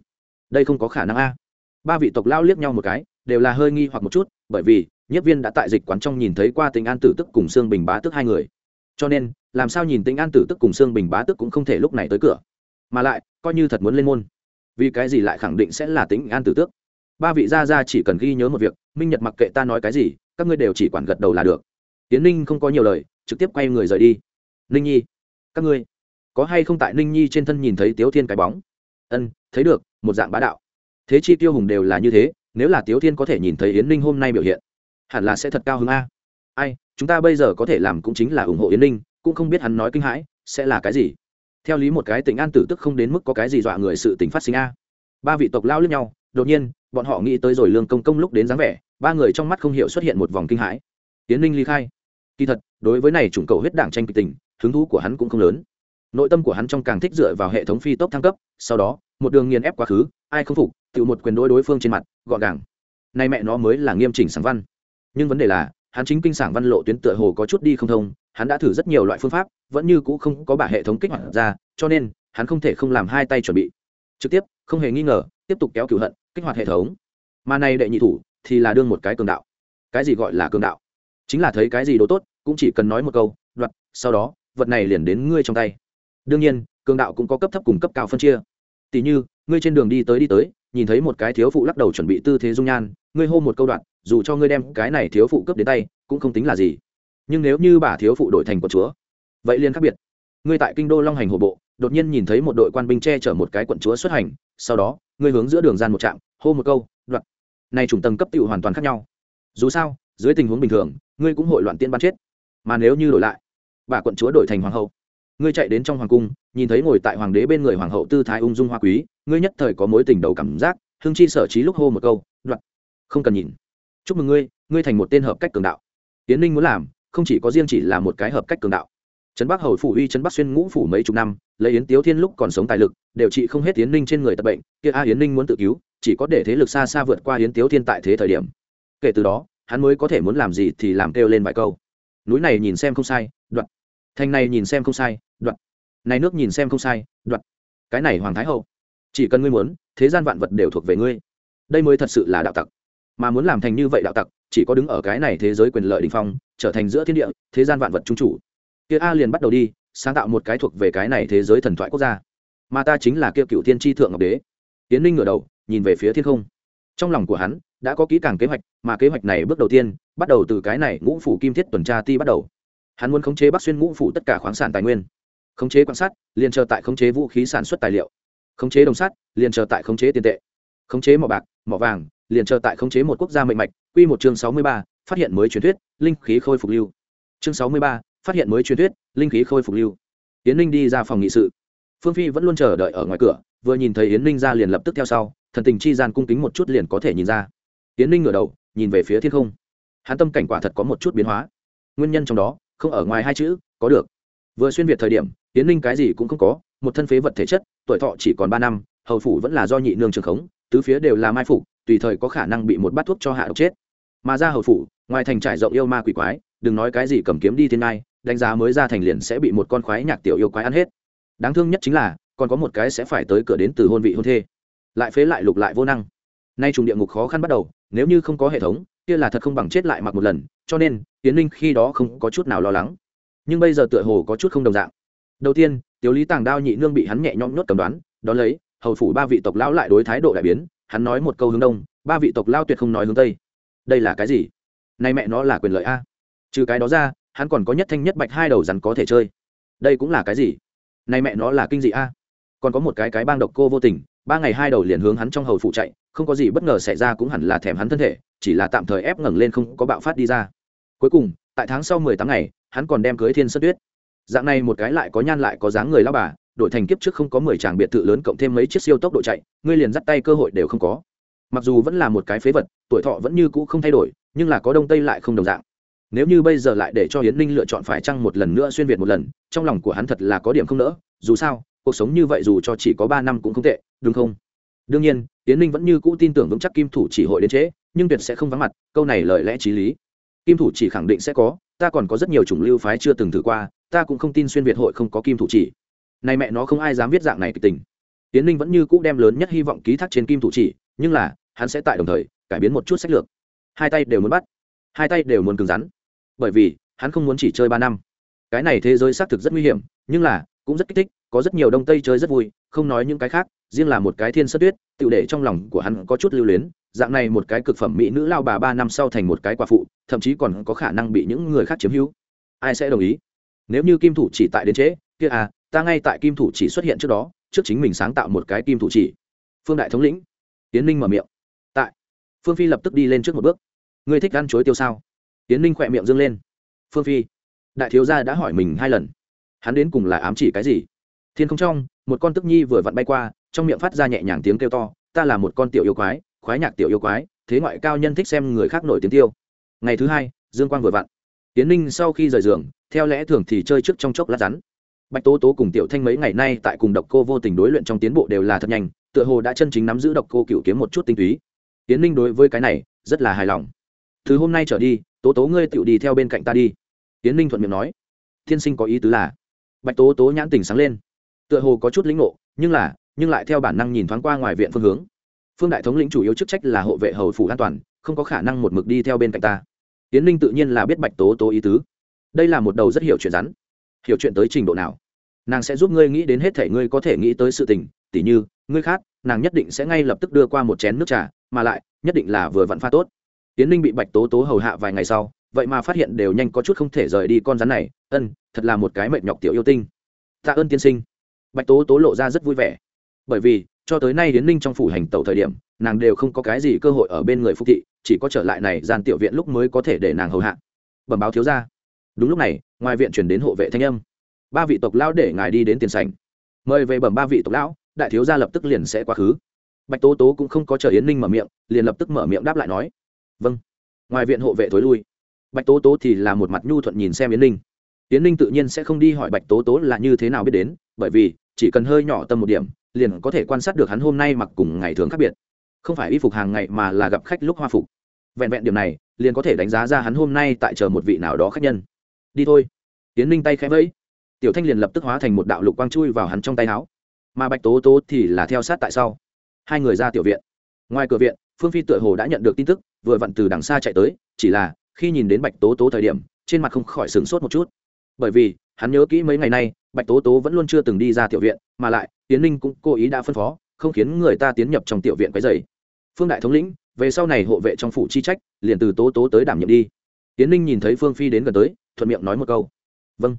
đây không có khả năng a. Ba vị tộc lao liếc nhau một cái, đều là hơi nghi hoặc một chút, bởi vì nhất viên đã tại dịch quán trong nhìn thấy qua tình an tử tức cùng sương bình bá tức hai người. Cho nên, làm sao nhìn tình an tử tức cùng sương bình bá tức cũng không thể lúc này tới cửa. Mà lại, coi như thật muốn lên môn. Vì cái gì lại khẳng định sẽ là tính an tử tước ba vị gia gia chỉ cần ghi nhớ một việc, minh nhật mặc kệ ta nói cái gì, các ngươi đều chỉ quản gật đầu là được. Tiến ninh không có nhiều lời, trực tiếp quay người rời đi. Ninh nhi, các ngươi, có hay không tại ninh nhi trên thân nhìn thấy tiếu thiên cái bóng? Ân, thấy được, một dạng bá đạo. Thế chi tiêu hùng đều là như thế, nếu là tiếu thiên có thể nhìn thấy yến ninh hôm nay biểu hiện hẳn là sẽ thật cao hơn a. Ai, chúng ta bây giờ có thể làm cũng chính là ủng hộ yến ninh, cũng không biết hắn nói kinh hãi, sẽ là cái gì. Theo lý một cái tình an tử tức không đến mức có cái gì dọa người sự tình phát sinh a. Ba vị tộc lao lướt nhau, đột nhiên, bọn họ nghĩ tới rồi lương công công lúc đến dáng vẻ, ba người trong mắt không hiểu xuất hiện một vòng kinh hãi. Tiến ninh ly khai. Kỳ thật, đối với này chủng cầu huyết đảng tranh kịch tình, hứng thú của hắn cũng không lớn. Nội tâm của hắn trong càng thích dựa vào hệ thống phi tốc thăng cấp, sau đó, một đường nghiền ép quá khứ, ai không phục, tự một quyền đối đối phương trên mặt, gọn gàng. Nay mẹ nó mới là nghiêm chỉnh sáng văn nhưng vấn đề là, hắn chính kinh sảng văn lộ tuyến tựa hồ có chút đi không thông, hắn đã thử rất nhiều loại phương pháp, vẫn như cũ không có bả hệ thống kích hoạt ra, cho nên, hắn không thể không làm hai tay chuẩn bị. Trực tiếp, không hề nghi ngờ, tiếp tục kéo cửu hận, kích hoạt hệ thống. Mà này đệ nhị thủ, thì là đương một cái cường đạo. Cái gì gọi là cường đạo? Chính là thấy cái gì đồ tốt, cũng chỉ cần nói một câu, đoạt, sau đó, vật này liền đến ngươi trong tay. Đương nhiên, cường đạo cũng có cấp thấp cùng cấp cao phân chia. Tỷ như, ngươi trên đường đi tới đi tới, nhìn thấy một cái thiếu phụ lắc đầu chuẩn bị tư thế dung nhan, ngươi hô một câu đoạn dù cho ngươi đem cái này thiếu phụ cướp đến tay, cũng không tính là gì. Nhưng nếu như bà thiếu phụ đổi thành quận chúa, vậy liên khác biệt. Ngươi tại kinh đô long hành hồ bộ, đột nhiên nhìn thấy một đội quan binh che chở một cái quận chúa xuất hành, sau đó, ngươi hướng giữa đường gian một trạm, hô một câu, đoạn. Này chủng tầng cấp tựu hoàn toàn khác nhau. Dù sao, dưới tình huống bình thường, ngươi cũng hội loạn tiên bắn chết. Mà nếu như đổi lại, bà quận chúa đổi thành hoàng hậu, ngươi chạy đến trong hoàng cung, nhìn thấy ngồi tại hoàng đế bên người hoàng hậu tư thái ung dung hoa quý, ngươi nhất thời có mối tình đầu cảm giác hương chi sở trí lúc hô một câu, đoạn. Không cần nhìn chúc mừng ngươi ngươi thành một tên hợp cách cường đạo. Tiến ninh muốn làm, không chỉ có riêng chỉ là một cái hợp cách cường đạo. Trấn bắc hầu phủ uy, trấn bắc xuyên ngũ phủ mấy chục năm, lấy yến tiếu thiên lúc còn sống tài lực, đều trị không hết yến ninh trên người tập bệnh, kia a yến ninh muốn tự cứu, chỉ có để thế lực xa xa vượt qua yến tiếu thiên tại thế thời điểm. Kể từ đó, hắn mới có thể muốn làm gì thì làm kêu lên vài câu. Núi này nhìn xem không sai, đoạn. Thành này nhìn xem không sai, đoạn. Này nước nhìn xem không sai, đoạn. Cái này hoàng thái hậu. Chỉ cần ngươi muốn, thế gian vạn vật đều thuộc về ngươi. Đây mới thật sự là đạo tặc mà muốn làm thành như vậy đạo tặc, chỉ có đứng ở cái này thế giới quyền lợi đình phong, trở thành giữa thiên địa, thế gian vạn vật trung chủ. Kia a liền bắt đầu đi, sáng tạo một cái thuộc về cái này thế giới thần thoại quốc gia. Mà ta chính là kia cựu thiên tri thượng ngọc đế. Tiến ninh ngửa đầu, nhìn về phía thiên không. Trong lòng của hắn, đã có kỹ càng kế hoạch, mà kế hoạch này bước đầu tiên, bắt đầu từ cái này ngũ phủ kim thiết tuần tra ti bắt đầu. Hắn muốn khống chế bắc xuyên ngũ phủ tất cả khoáng sản tài nguyên. Khống chế quan sát, liền chờ tại khống chế vũ khí sản xuất tài liệu. Khống chế đồng sắt, liền chờ tại khống chế tiền tệ. Khống chế mỏ bạc, mỏ vàng liền chờ tại khống chế một quốc gia mệnh mạch, quy một chương sáu mươi ba, phát hiện mới truyền thuyết, linh khí khôi phục lưu. Chương sáu mươi ba, phát hiện mới truyền thuyết, linh khí khôi phục lưu. Yến ninh đi ra phòng nghị sự. Phương phi vẫn luôn chờ đợi ở ngoài cửa, vừa nhìn thấy yến ninh ra liền lập tức theo sau, thần tình chi gian cung kính một chút liền có thể nhìn ra. Yến ninh ngửa đầu, nhìn về phía thiên không. Hắn tâm cảnh quả thật có một chút biến hóa. Nguyên nhân trong đó, không ở ngoài hai chữ, có được. Vừa xuyên việt thời điểm, yến ninh cái gì cũng không có, một thân phế vật thể chất, tuổi thọ chỉ còn ba năm, hầu phủ vẫn là do nhị nương trường khống, tứ phía đều là mai phục tùy thời có khả năng bị một bát thuốc cho hạ độc chết. Mà ra hầu phủ, ngoài thành trải rộng yêu ma quỷ quái, đừng nói cái gì cầm kiếm đi thiên ngai, đánh giá mới ra thành liền sẽ bị một con khoái nhạc tiểu yêu quái ăn hết. Đáng thương nhất chính là, còn có một cái sẽ phải tới cửa đến từ hôn vị hôn thê. Lại phế lại lục lại vô năng. Nay trùng địa ngục khó khăn bắt đầu, nếu như không có hệ thống, kia là thật không bằng chết lại mặc một lần, cho nên tiến linh khi đó không có chút nào lo lắng. Nhưng bây giờ tựa hồ có chút không đồng dạng. Đầu tiên, tiểu lý tàng đao nhị nương bị hắn nhẹ nhõm nhốt cầm đoán, đón lấy, hầu phủ ba vị tộc lão lại đối thái độ đại biến hắn nói một câu hướng đông, ba vị tộc lao tuyệt không nói hướng tây. Đây là cái gì? Nay mẹ nó là quyền lợi a. Trừ cái đó ra, hắn còn có nhất thanh nhất bạch hai đầu rắn có thể chơi. Đây cũng là cái gì? Nay mẹ nó là kinh dị a. Còn có một cái cái bang độc cô vô tình, ba ngày hai đầu liền hướng hắn trong hầu phụ chạy, không có gì bất ngờ xảy ra cũng hẳn là thèm hắn thân thể, chỉ là tạm thời ép ngẩng lên không có bạo phát đi ra. Cuối cùng, tại tháng sau mười tám ngày, hắn còn đem cưới thiên sơn tuyết. Dạng này một cái lại có nhan lại có dáng người lao bà đổi thành kiếp trước không có mười tràng biệt thự lớn cộng thêm mấy chiếc siêu tốc độ chạy, ngươi liền dắt tay cơ hội đều không có. Mặc dù vẫn là một cái phế vật, tuổi thọ vẫn như cũ không thay đổi, nhưng là có đông tây lại không đồng dạng. Nếu như bây giờ lại để cho hiến ninh lựa chọn phải chăng một lần nữa xuyên việt một lần, trong lòng của hắn thật là có điểm không nỡ, dù sao, cuộc sống như vậy dù cho chỉ có ba năm cũng không tệ, đúng không? Đương nhiên hiến ninh vẫn như cũ tin tưởng vững chắc kim thủ chỉ hội đến trễ nhưng tuyệt sẽ không vắng mặt, câu này lời lẽ t r í lý. Kim thủ chỉ khẳng định sẽ có, ta còn có rất nhiều chủng lưu phái chưa từng thử qua, ta cũng không tin xuyên việt hội không có kim thủ chỉ này mẹ nó không ai dám viết dạng này kịch tình. Tiến ninh vẫn như cũ đem lớn nhất hy vọng ký thác trên kim thủ chỉ, nhưng là, hắn sẽ tại đồng thời cải biến một chút sách lược. Hai tay đều muốn bắt, hai tay đều muốn cứng rắn. Bởi vì, hắn không muốn chỉ chơi ba năm. Cái này thế giới xác thực rất nguy hiểm, nhưng là, cũng rất kích thích, có rất nhiều đông tây chơi rất vui, không nói những cái khác, riêng là một cái thiên sất tuyết tự để trong lòng của hắn có chút lưu luyến. Dạng này một cái cực phẩm mỹ nữ lao bà ba năm sau thành một cái quả phụ, thậm chí còn có khả năng bị những người khác chiếm hữu. Ai sẽ đồng ý? Nếu như kim thủ chỉ tại đến trễ, kia à ta ngay tại kim thủ chỉ xuất hiện trước đó, trước chính mình sáng tạo một cái kim thủ chỉ. Phương đại thống lĩnh. Tiến ninh mở miệng. Tại. Phương phi lập tức đi lên trước một bước. Ngươi thích ăn chối tiêu sao? Tiến ninh khỏe miệng dâng lên. Phương phi. Đại thiếu gia đã hỏi mình hai lần. Hắn đến cùng là ám chỉ cái gì? Thiên không trong, một con tức nhi vừa vặn bay qua, trong miệng phát ra nhẹ nhàng tiếng kêu to. Ta là một con tiểu yêu quái, khoái nhạc tiểu yêu quái, thế ngoại cao nhân thích xem người khác nổi tiếng tiêu. Ngày thứ hai, dương quang vừa vặn. Tiến ninh sau khi rời giường, theo lẽ thường thì chơi trước trong chốc lát rắn bạch tố tố cùng tiểu thanh mấy ngày nay tại cùng độc cô vô tình đối luyện trong tiến bộ đều là thật nhanh, tựa hồ đã chân chính nắm giữ độc cô cựu kiếm một chút tinh túy. Tiến ninh đối với cái này rất là hài lòng. Từ hôm nay trở đi, tố tố ngươi tựu đi theo bên cạnh ta đi. Tiến ninh thuận miệng nói. Tiên sinh có ý tứ là bạch tố tố nhãn tình sáng lên. Tựa hồ có chút lĩnh ngộ, nhưng là, nhưng lại theo bản năng nhìn thoáng qua ngoài viện phương hướng. Phương đại thống lĩnh chủ yếu chức trách là hộ vệ hầu phủ an toàn, không có khả năng một mực đi theo bên cạnh ta. Tiến ninh tự nhiên là biết bạch tố tố ý tứ. Đây là một đầu rất hiểu chuyện rắn hiểu chuyện tới trình độ nào? Nàng sẽ giúp ngươi nghĩ đến hết thể ngươi có thể nghĩ tới sự tình, tỉ như, ngươi khác nàng nhất định sẽ ngay lập tức đưa qua một chén nước trà, mà lại, nhất định là vừa vặn pha tốt. Tiến ninh bị bạch tố tố hầu hạ vài ngày sau, vậy mà phát hiện đều nhanh có chút không thể rời đi con rắn này, ân, thật là một cái mệt nhọc tiểu yêu tinh. Tạ ơn tiên sinh. Bạch tố tố lộ ra rất vui vẻ. Bởi vì, cho tới nay hiến ninh trong phủ hành tẩu thời điểm, nàng đều không có cái gì cơ hội ở bên người Phúc thị, chỉ có trở lại này gian tiểu viện lúc mới có thể để nàng hầu hạ. Bẩm báo thiếu ra đúng lúc này ngoài viện chuyển đến hộ vệ thanh âm. Ba vị tộc lão để ngài đi đến tiền sảnh. Mời về bẩm ba vị tộc lão, đại thiếu gia lập tức liền sẽ quá khứ. Bạch tố tố cũng không có chờ yến ninh mở miệng, liền lập tức mở miệng đáp lại nói. Vâng. Ngoài viện hộ vệ thối lui. Bạch tố tố thì là một mặt nhu thuận nhìn xem yến ninh. Yến ninh tự nhiên sẽ không đi hỏi bạch tố tố là như thế nào biết đến, bởi vì, chỉ cần hơi nhỏ tâm một điểm, liền có thể quan sát được hắn hôm nay mặc cùng ngày thường khác biệt. Không phải y phục hàng ngày mà là gặp khách lúc hoa phục. Vẹn vẹn điểm này, liền có thể đánh giá ra hắn hôm nay tại chờ một vị nào đó khách nhân đi thôi. Tiến ninh tay khẽ vẫy. Tiểu thanh liền lập tức hóa thành một đạo lục quang chui vào hắn trong tay áo. Mà bạch tố tố thì là theo sát tại sau. Hai người ra tiểu viện. Ngoài cửa viện, phương phi tựa hồ đã nhận được tin tức, vừa vặn từ đằng xa chạy tới, chỉ là khi nhìn đến bạch tố tố thời điểm, trên mặt không khỏi sửng sốt một chút. Bởi vì, hắn nhớ kỹ mấy ngày nay, bạch tố tố vẫn luôn chưa từng đi ra tiểu viện, mà lại, tiến ninh cũng cố ý đã phân phó, không khiến người ta tiến nhập trong tiểu viện quấy dày phương đại thống lĩnh, về sau này hộ vệ trong phủ chi trách, liền từ tố tố tới đảm nhiệm đi tiến ninh nhìn thấy phương phi đến gần tới, thuận miệng nói một câu. Vâng.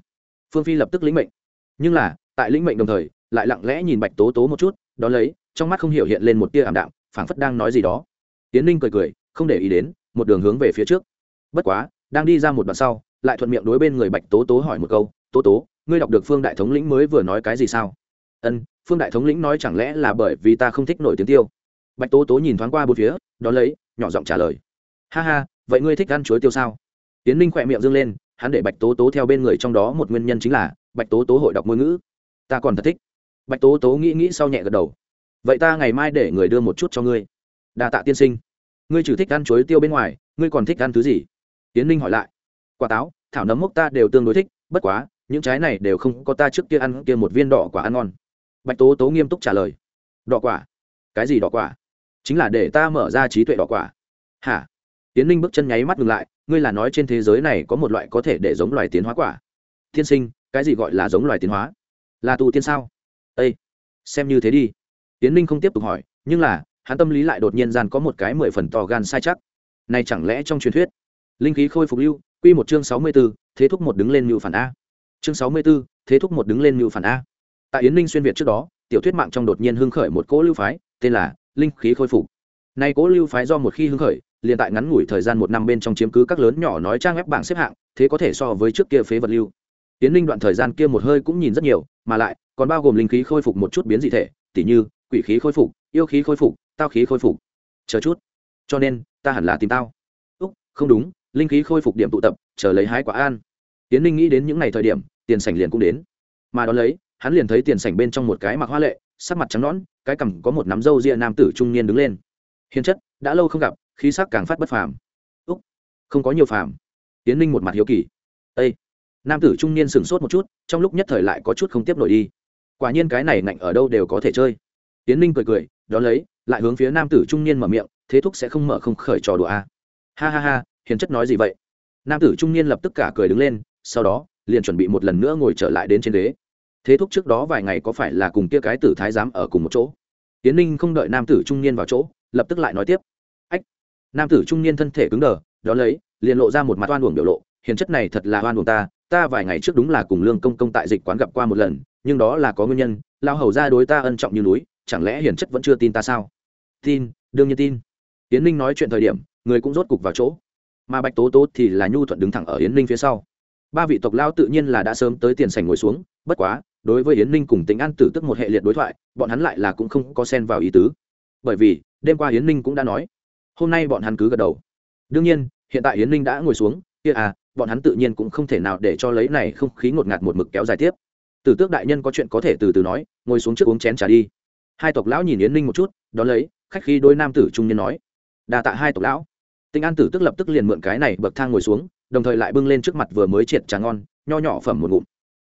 Phương phi lập tức lĩnh mệnh. Nhưng là, tại lĩnh mệnh đồng thời, lại lặng lẽ nhìn bạch tố tố một chút đ ó lấy, trong mắt không hiểu hiện lên một tia ảm đạm, phảng phất đang nói gì đó. Tiến ninh cười cười, không để ý đến, một đường hướng về phía trước. Bất quá, đang đi ra một đoạn sau, lại thuận miệng đối bên người bạch tố tố hỏi một câu, tố tố, ngươi đọc được phương đại thống lĩnh mới vừa nói cái gì sao? Ân, phương đại thống lĩnh nói chẳng lẽ là bởi vì ta không thích nổi tiếng tiêu? Bạch tố tố nhìn thoáng qua bốn phía đón lấy, nhỏ giọng trả lời. Ha ha, vậy ngươi thích ăn chuối tiêu sao? Tiến ninh khỏe miệng dâng lên, hắn để bạch tố tố theo bên người trong đó một nguyên nhân chính là, bạch tố tố hội đọc ngôn ngữ. Ta còn thật thích. Bạch tố tố nghĩ nghĩ sau nhẹ gật đầu. Vậy ta ngày mai để người đưa một chút cho ngươi. Đa tạ tiên sinh. Ngươi chỉ thích ăn chuối tiêu bên ngoài, ngươi còn thích ăn thứ gì? Tiến ninh hỏi lại. Quả táo, thảo nấm mốc ta đều tương đối thích, bất quá, những trái này đều không có ta trước kia ăn, kia một viên đỏ quả ăn ngon. Bạch tố tố nghiêm túc trả lời. Đỏ quả? Cái gì đỏ quả? Chính là để ta mở ra trí tuệ đỏ quả. Hả? Tiến ninh bước chân nháy mắt ngừng lại ngươi là nói trên thế giới này có một loại có thể để giống loài tiến hóa quả. Tiên sinh, cái gì gọi là giống loài tiến hóa? Là tù tiên sao? Â xem như thế đi. Tiến ninh không tiếp tục hỏi, nhưng là, hắn tâm lý lại đột nhiên gian có một cái mười phần to gan sai chắc. Này chẳng lẽ trong truyền thuyết, linh khí khôi phục lưu q một chương sáu mươi b ố thế thúc một đứng lên mưu phản a. Chương sáu mươi b ố thế thúc một đứng lên mưu phản a. Tại yến ninh xuyên việt trước đó, tiểu thuyết mạng trong đột nhiên hưng khởi một cỗ lưu phái, tên là linh khí khôi phục. Nay cỗ lưu phái do một khi hưng khởi liền tại ngắn ngủi thời gian một năm bên trong chiếm cứ các lớn nhỏ nói trang ép bảng xếp hạng, thế có thể so với trước kia phế vật lưu. Tiến linh đoạn thời gian kia một hơi cũng nhìn rất nhiều, mà lại, còn bao gồm linh khí khôi phục một chút biến dị thể, tỉ như, quỷ khí khôi phục, yêu khí khôi phục, tao khí khôi phục. Chờ chút. Cho nên, ta hẳn là tìm tao. Úc, không đúng, linh khí khôi phục điểm tụ tập, chờ lấy hái quả an. Tiến linh nghĩ đến những ngày thời điểm, tiền sảnh liền cũng đến. Mà đón lấy, hắn liền thấy tiền sảnh bên trong một cái mặc hoa lệ, sắc mặt trắng nõn, cái cằm có một nắm râu ria nam tử trung niên đứng lên. Hiền chất, đã lâu không gặp khí sắc càng phát bất phàm. Úc, không có nhiều phàm. Tiến ninh một mặt hiếu kỳ. Ây nam tử trung niên sửng sốt một chút, trong lúc nhất thời lại có chút không tiếp nổi đi. Quả nhiên cái này ngạnh ở đâu đều có thể chơi. Tiến ninh cười cười, đón lấy, lại hướng phía nam tử trung niên mở miệng, thế thúc sẽ không mở không khởi trò đùa a à. ha ha ha, hiền chất nói gì vậy? Nam tử trung niên lập tức cả cười đứng lên, sau đó, liền chuẩn bị một lần nữa ngồi trở lại đến trên ghế. Thế thúc trước đó vài ngày có phải là cùng kia cái tử thái giám ở cùng một chỗ? Tiến ninh không đợi nam tử trung niên vào chỗ, lập tức lại nói tiếp nam tử trung niên thân thể cứng đờ, đó lấy, liền lộ ra một mặt oan uổng biểu lộ, hiền chất này thật là oan uổng ta ta vài ngày trước đúng là cùng lương công công tại dịch quán gặp qua một lần, nhưng đó là có nguyên nhân lao hầu ra đối ta ân trọng như núi, chẳng lẽ hiền chất vẫn chưa tin ta sao? Tin, đương nhiên tin. Yến ninh nói chuyện thời điểm, người cũng rốt cục vào chỗ. Mà bạch tố tố thì là nhu thuận đứng thẳng ở yến ninh phía sau. Ba vị tộc lao tự nhiên là đã sớm tới tiền sảnh ngồi xuống, bất quá, đối với yến ninh cùng tính an tử tức một hệ liệt đối thoại, bọn hắn lại là cũng không có xen vào ý tứ. Bởi vì, đêm qua yến ninh cũng đã nói hôm nay bọn hắn cứ gật đầu. Đương nhiên, hiện tại yến ninh đã ngồi xuống, kia à bọn hắn tự nhiên cũng không thể nào để cho lấy này không khí ngột ngạt một mực kéo dài tiếp. Tử tước đại nhân có chuyện có thể từ từ nói, ngồi xuống trước uống chén trà đi. Hai tộc lão nhìn yến ninh một chút, đón lấy, khách khi đôi nam tử trung niên nói. Đà tạ hai tộc lão. Tinh an tử tức lập tức liền mượn cái này bậc thang ngồi xuống, đồng thời lại bưng lên trước mặt vừa mới triệt trà ngon, nho nhỏ phẩm một ngụm.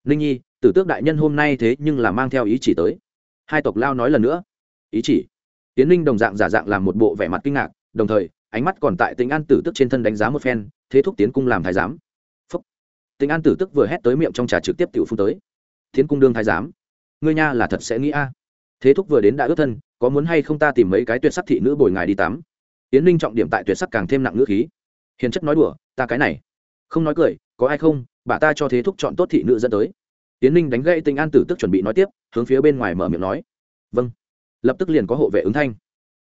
Ninh nhi, tử tước đại nhân hôm nay thế nhưng là mang theo ý chỉ tới. Hai tộc lao nói lần nữa. Ý chỉ. Tiến ninh đồng dạng giả dạng làm một bộ vẻ mặt kinh ngạc đồng thời, ánh mắt còn tại tính an tử tức trên thân đánh giá một phen, thế thúc tiến cung làm thái giám. Phúc. Tính an tử tức vừa hét tới miệng trong trà trực tiếp tiểu phun tới. Tiến cung đương thái giám. Ngươi nha là thật sẽ nghĩ a. Thế thúc vừa đến đã ước thân, có muốn hay không ta tìm mấy cái tuyệt sắc thị nữ bồi ngài đi tắm? Tiến ninh trọng điểm tại tuyệt sắc càng thêm nặng ngữ khí. Hiền chất nói đùa, ta cái này. Không nói cười, có ai không? Bà ta cho thế thúc chọn tốt thị nữ dẫn tới. Tiến ninh đánh gãy tinh an tử tức chuẩn bị nói tiếp, hướng phía bên ngoài mở miệng nói. Vâng. Lập tức liền có hộ vệ ứng thanh.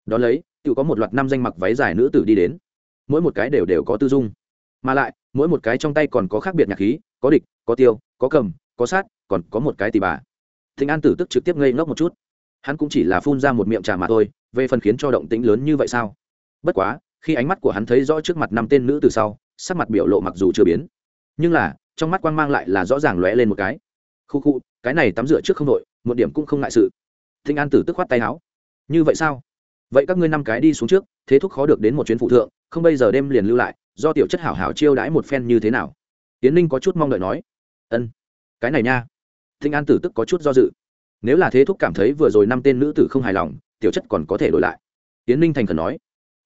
Đ ó lấy tự có một loạt năm danh mặc váy dài nữ tử đi đến. Mỗi một cái đều đều có tư dung. Mà lại, mỗi một cái trong tay còn có khác biệt nhạc khí, có địch, có tiêu, có cầm, có sát, còn có một cái tì bà. Thịnh an tử tức trực tiếp ngây ngốc một chút. Hắn cũng chỉ là phun ra một miệng trà mà thôi, về phần khiến cho động tĩnh lớn như vậy sao? Bất quá, khi ánh mắt của hắn thấy rõ trước mặt năm tên nữ từ sau, sắc mặt biểu lộ mặc dù chưa biến. Nhưng là, trong mắt quang mang lại là rõ ràng lóe lên một cái. Khu khu, cái này tắm rửa trước không đội một điểm cũng không ngại sự. Thịnh an tử tức khoát tay áo. Như vậy sao? Vậy các ngươi năm cái đi xuống trước, thế thúc khó được đến một chuyến phụ thượng, không bây giờ đêm liền lưu lại, do tiểu chất hảo hảo chiêu đãi một phen như thế nào? Tiến ninh có chút mong đợi nói. Ân, cái này nha. Thịnh an tử tức có chút do dự. Nếu là thế thúc cảm thấy vừa rồi năm tên nữ tử không hài lòng, tiểu chất còn có thể đổi lại. Tiến ninh thành khẩn nói.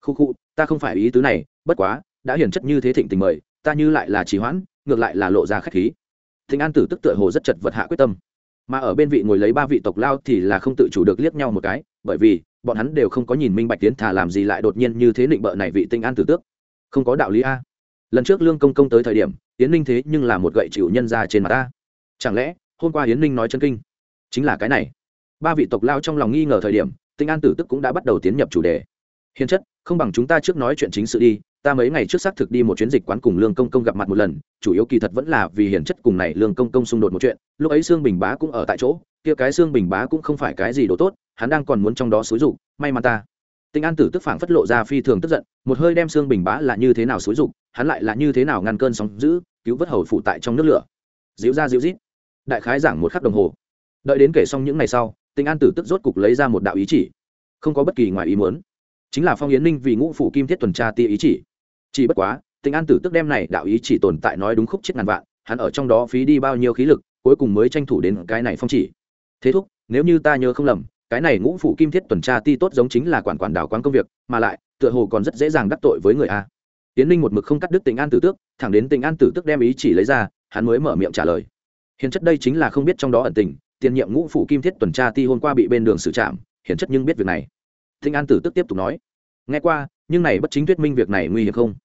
Khu khu, ta không phải ý tứ này, bất quá, đã hiển chất như thế thịnh tình mời, ta như lại là trì hoãn, ngược lại là lộ ra khách khí. Thịnh an tử tức tựa hồ rất chật vật hạ quyết tâm. Mà ở bên vị ngồi lấy ba vị tộc lao thì là không tự chủ được liếc nhau một cái bởi vì bọn hắn đều không có nhìn minh bạch tiến thà làm gì lại đột nhiên như thế định bợ này vị tinh an tử tước. Không có đạo lý a. Lần trước lương công công tới thời điểm tiến ninh thế nhưng là một gậy chịu nhân ra trên mặt ta. Chẳng lẽ, hôm qua hiến ninh nói chân kinh? Chính là cái này. Ba vị tộc lao trong lòng nghi ngờ thời điểm, tinh an tử tức cũng đã bắt đầu tiến nhập chủ đề. Hiền chất, không bằng chúng ta trước nói chuyện chính sự đi, ta mấy ngày trước xác thực đi một chuyến dịch quán cùng lương công công gặp mặt một lần, chủ yếu kỳ thật vẫn là vì hiền chất cùng này lương công công xung đột một chuyện, lúc ấy sương bình bá cũng ở tại chỗ kia cái xương bình bá cũng không phải cái gì đồ tốt, hắn đang còn muốn trong đó xúi dục, may mắn ta. Tinh an tử tức phảng phất lộ ra phi thường tức giận, một hơi đem xương bình bá là như thế nào xúi dục, hắn lại là như thế nào ngăn cơn sóng giữ cứu vớt hầu phụ tại trong nước lửa. Dịu ra dịu rít đại khái giảng một khắc đồng hồ. Đợi đến kể xong những ngày sau, tinh an tử tức rốt cục lấy ra một đạo ý chỉ. Không có bất kỳ ngoài ý muốn. Chính là phong yến ninh vì ngũ phụ kim thiết tuần tra tia ý chỉ. Chỉ bất quá, tinh an tử tức đem này đạo ý chỉ tồn tại nói đúng khúc chết ngàn vạn, hắn ở trong đó phí đi bao nhiêu khí lực, cuối cùng mới tranh thủ đến cái này phong chỉ thế thúc, nếu như ta nhớ không lầm, cái này ngũ phủ kim thiết tuần tra ti tốt giống chính là quản quản đảo quán công việc, mà lại, tựa hồ còn rất dễ dàng đắc tội với người a. Tiến ninh một mực không cắt đứt tình an tử tước, thẳng đến tình an tử tước đem ý chỉ lấy ra, hắn mới mở miệng trả lời. Hiện chất đây chính là không biết trong đó ẩn tình, tiền nhiệm ngũ phủ kim thiết tuần tra ti hôm qua bị bên đường xử trạm hiện chất nhưng biết việc này. Tình an tử tước tiếp tục nói, nghe qua, nhưng này bất chính thuyết minh việc này nguy hiểm không?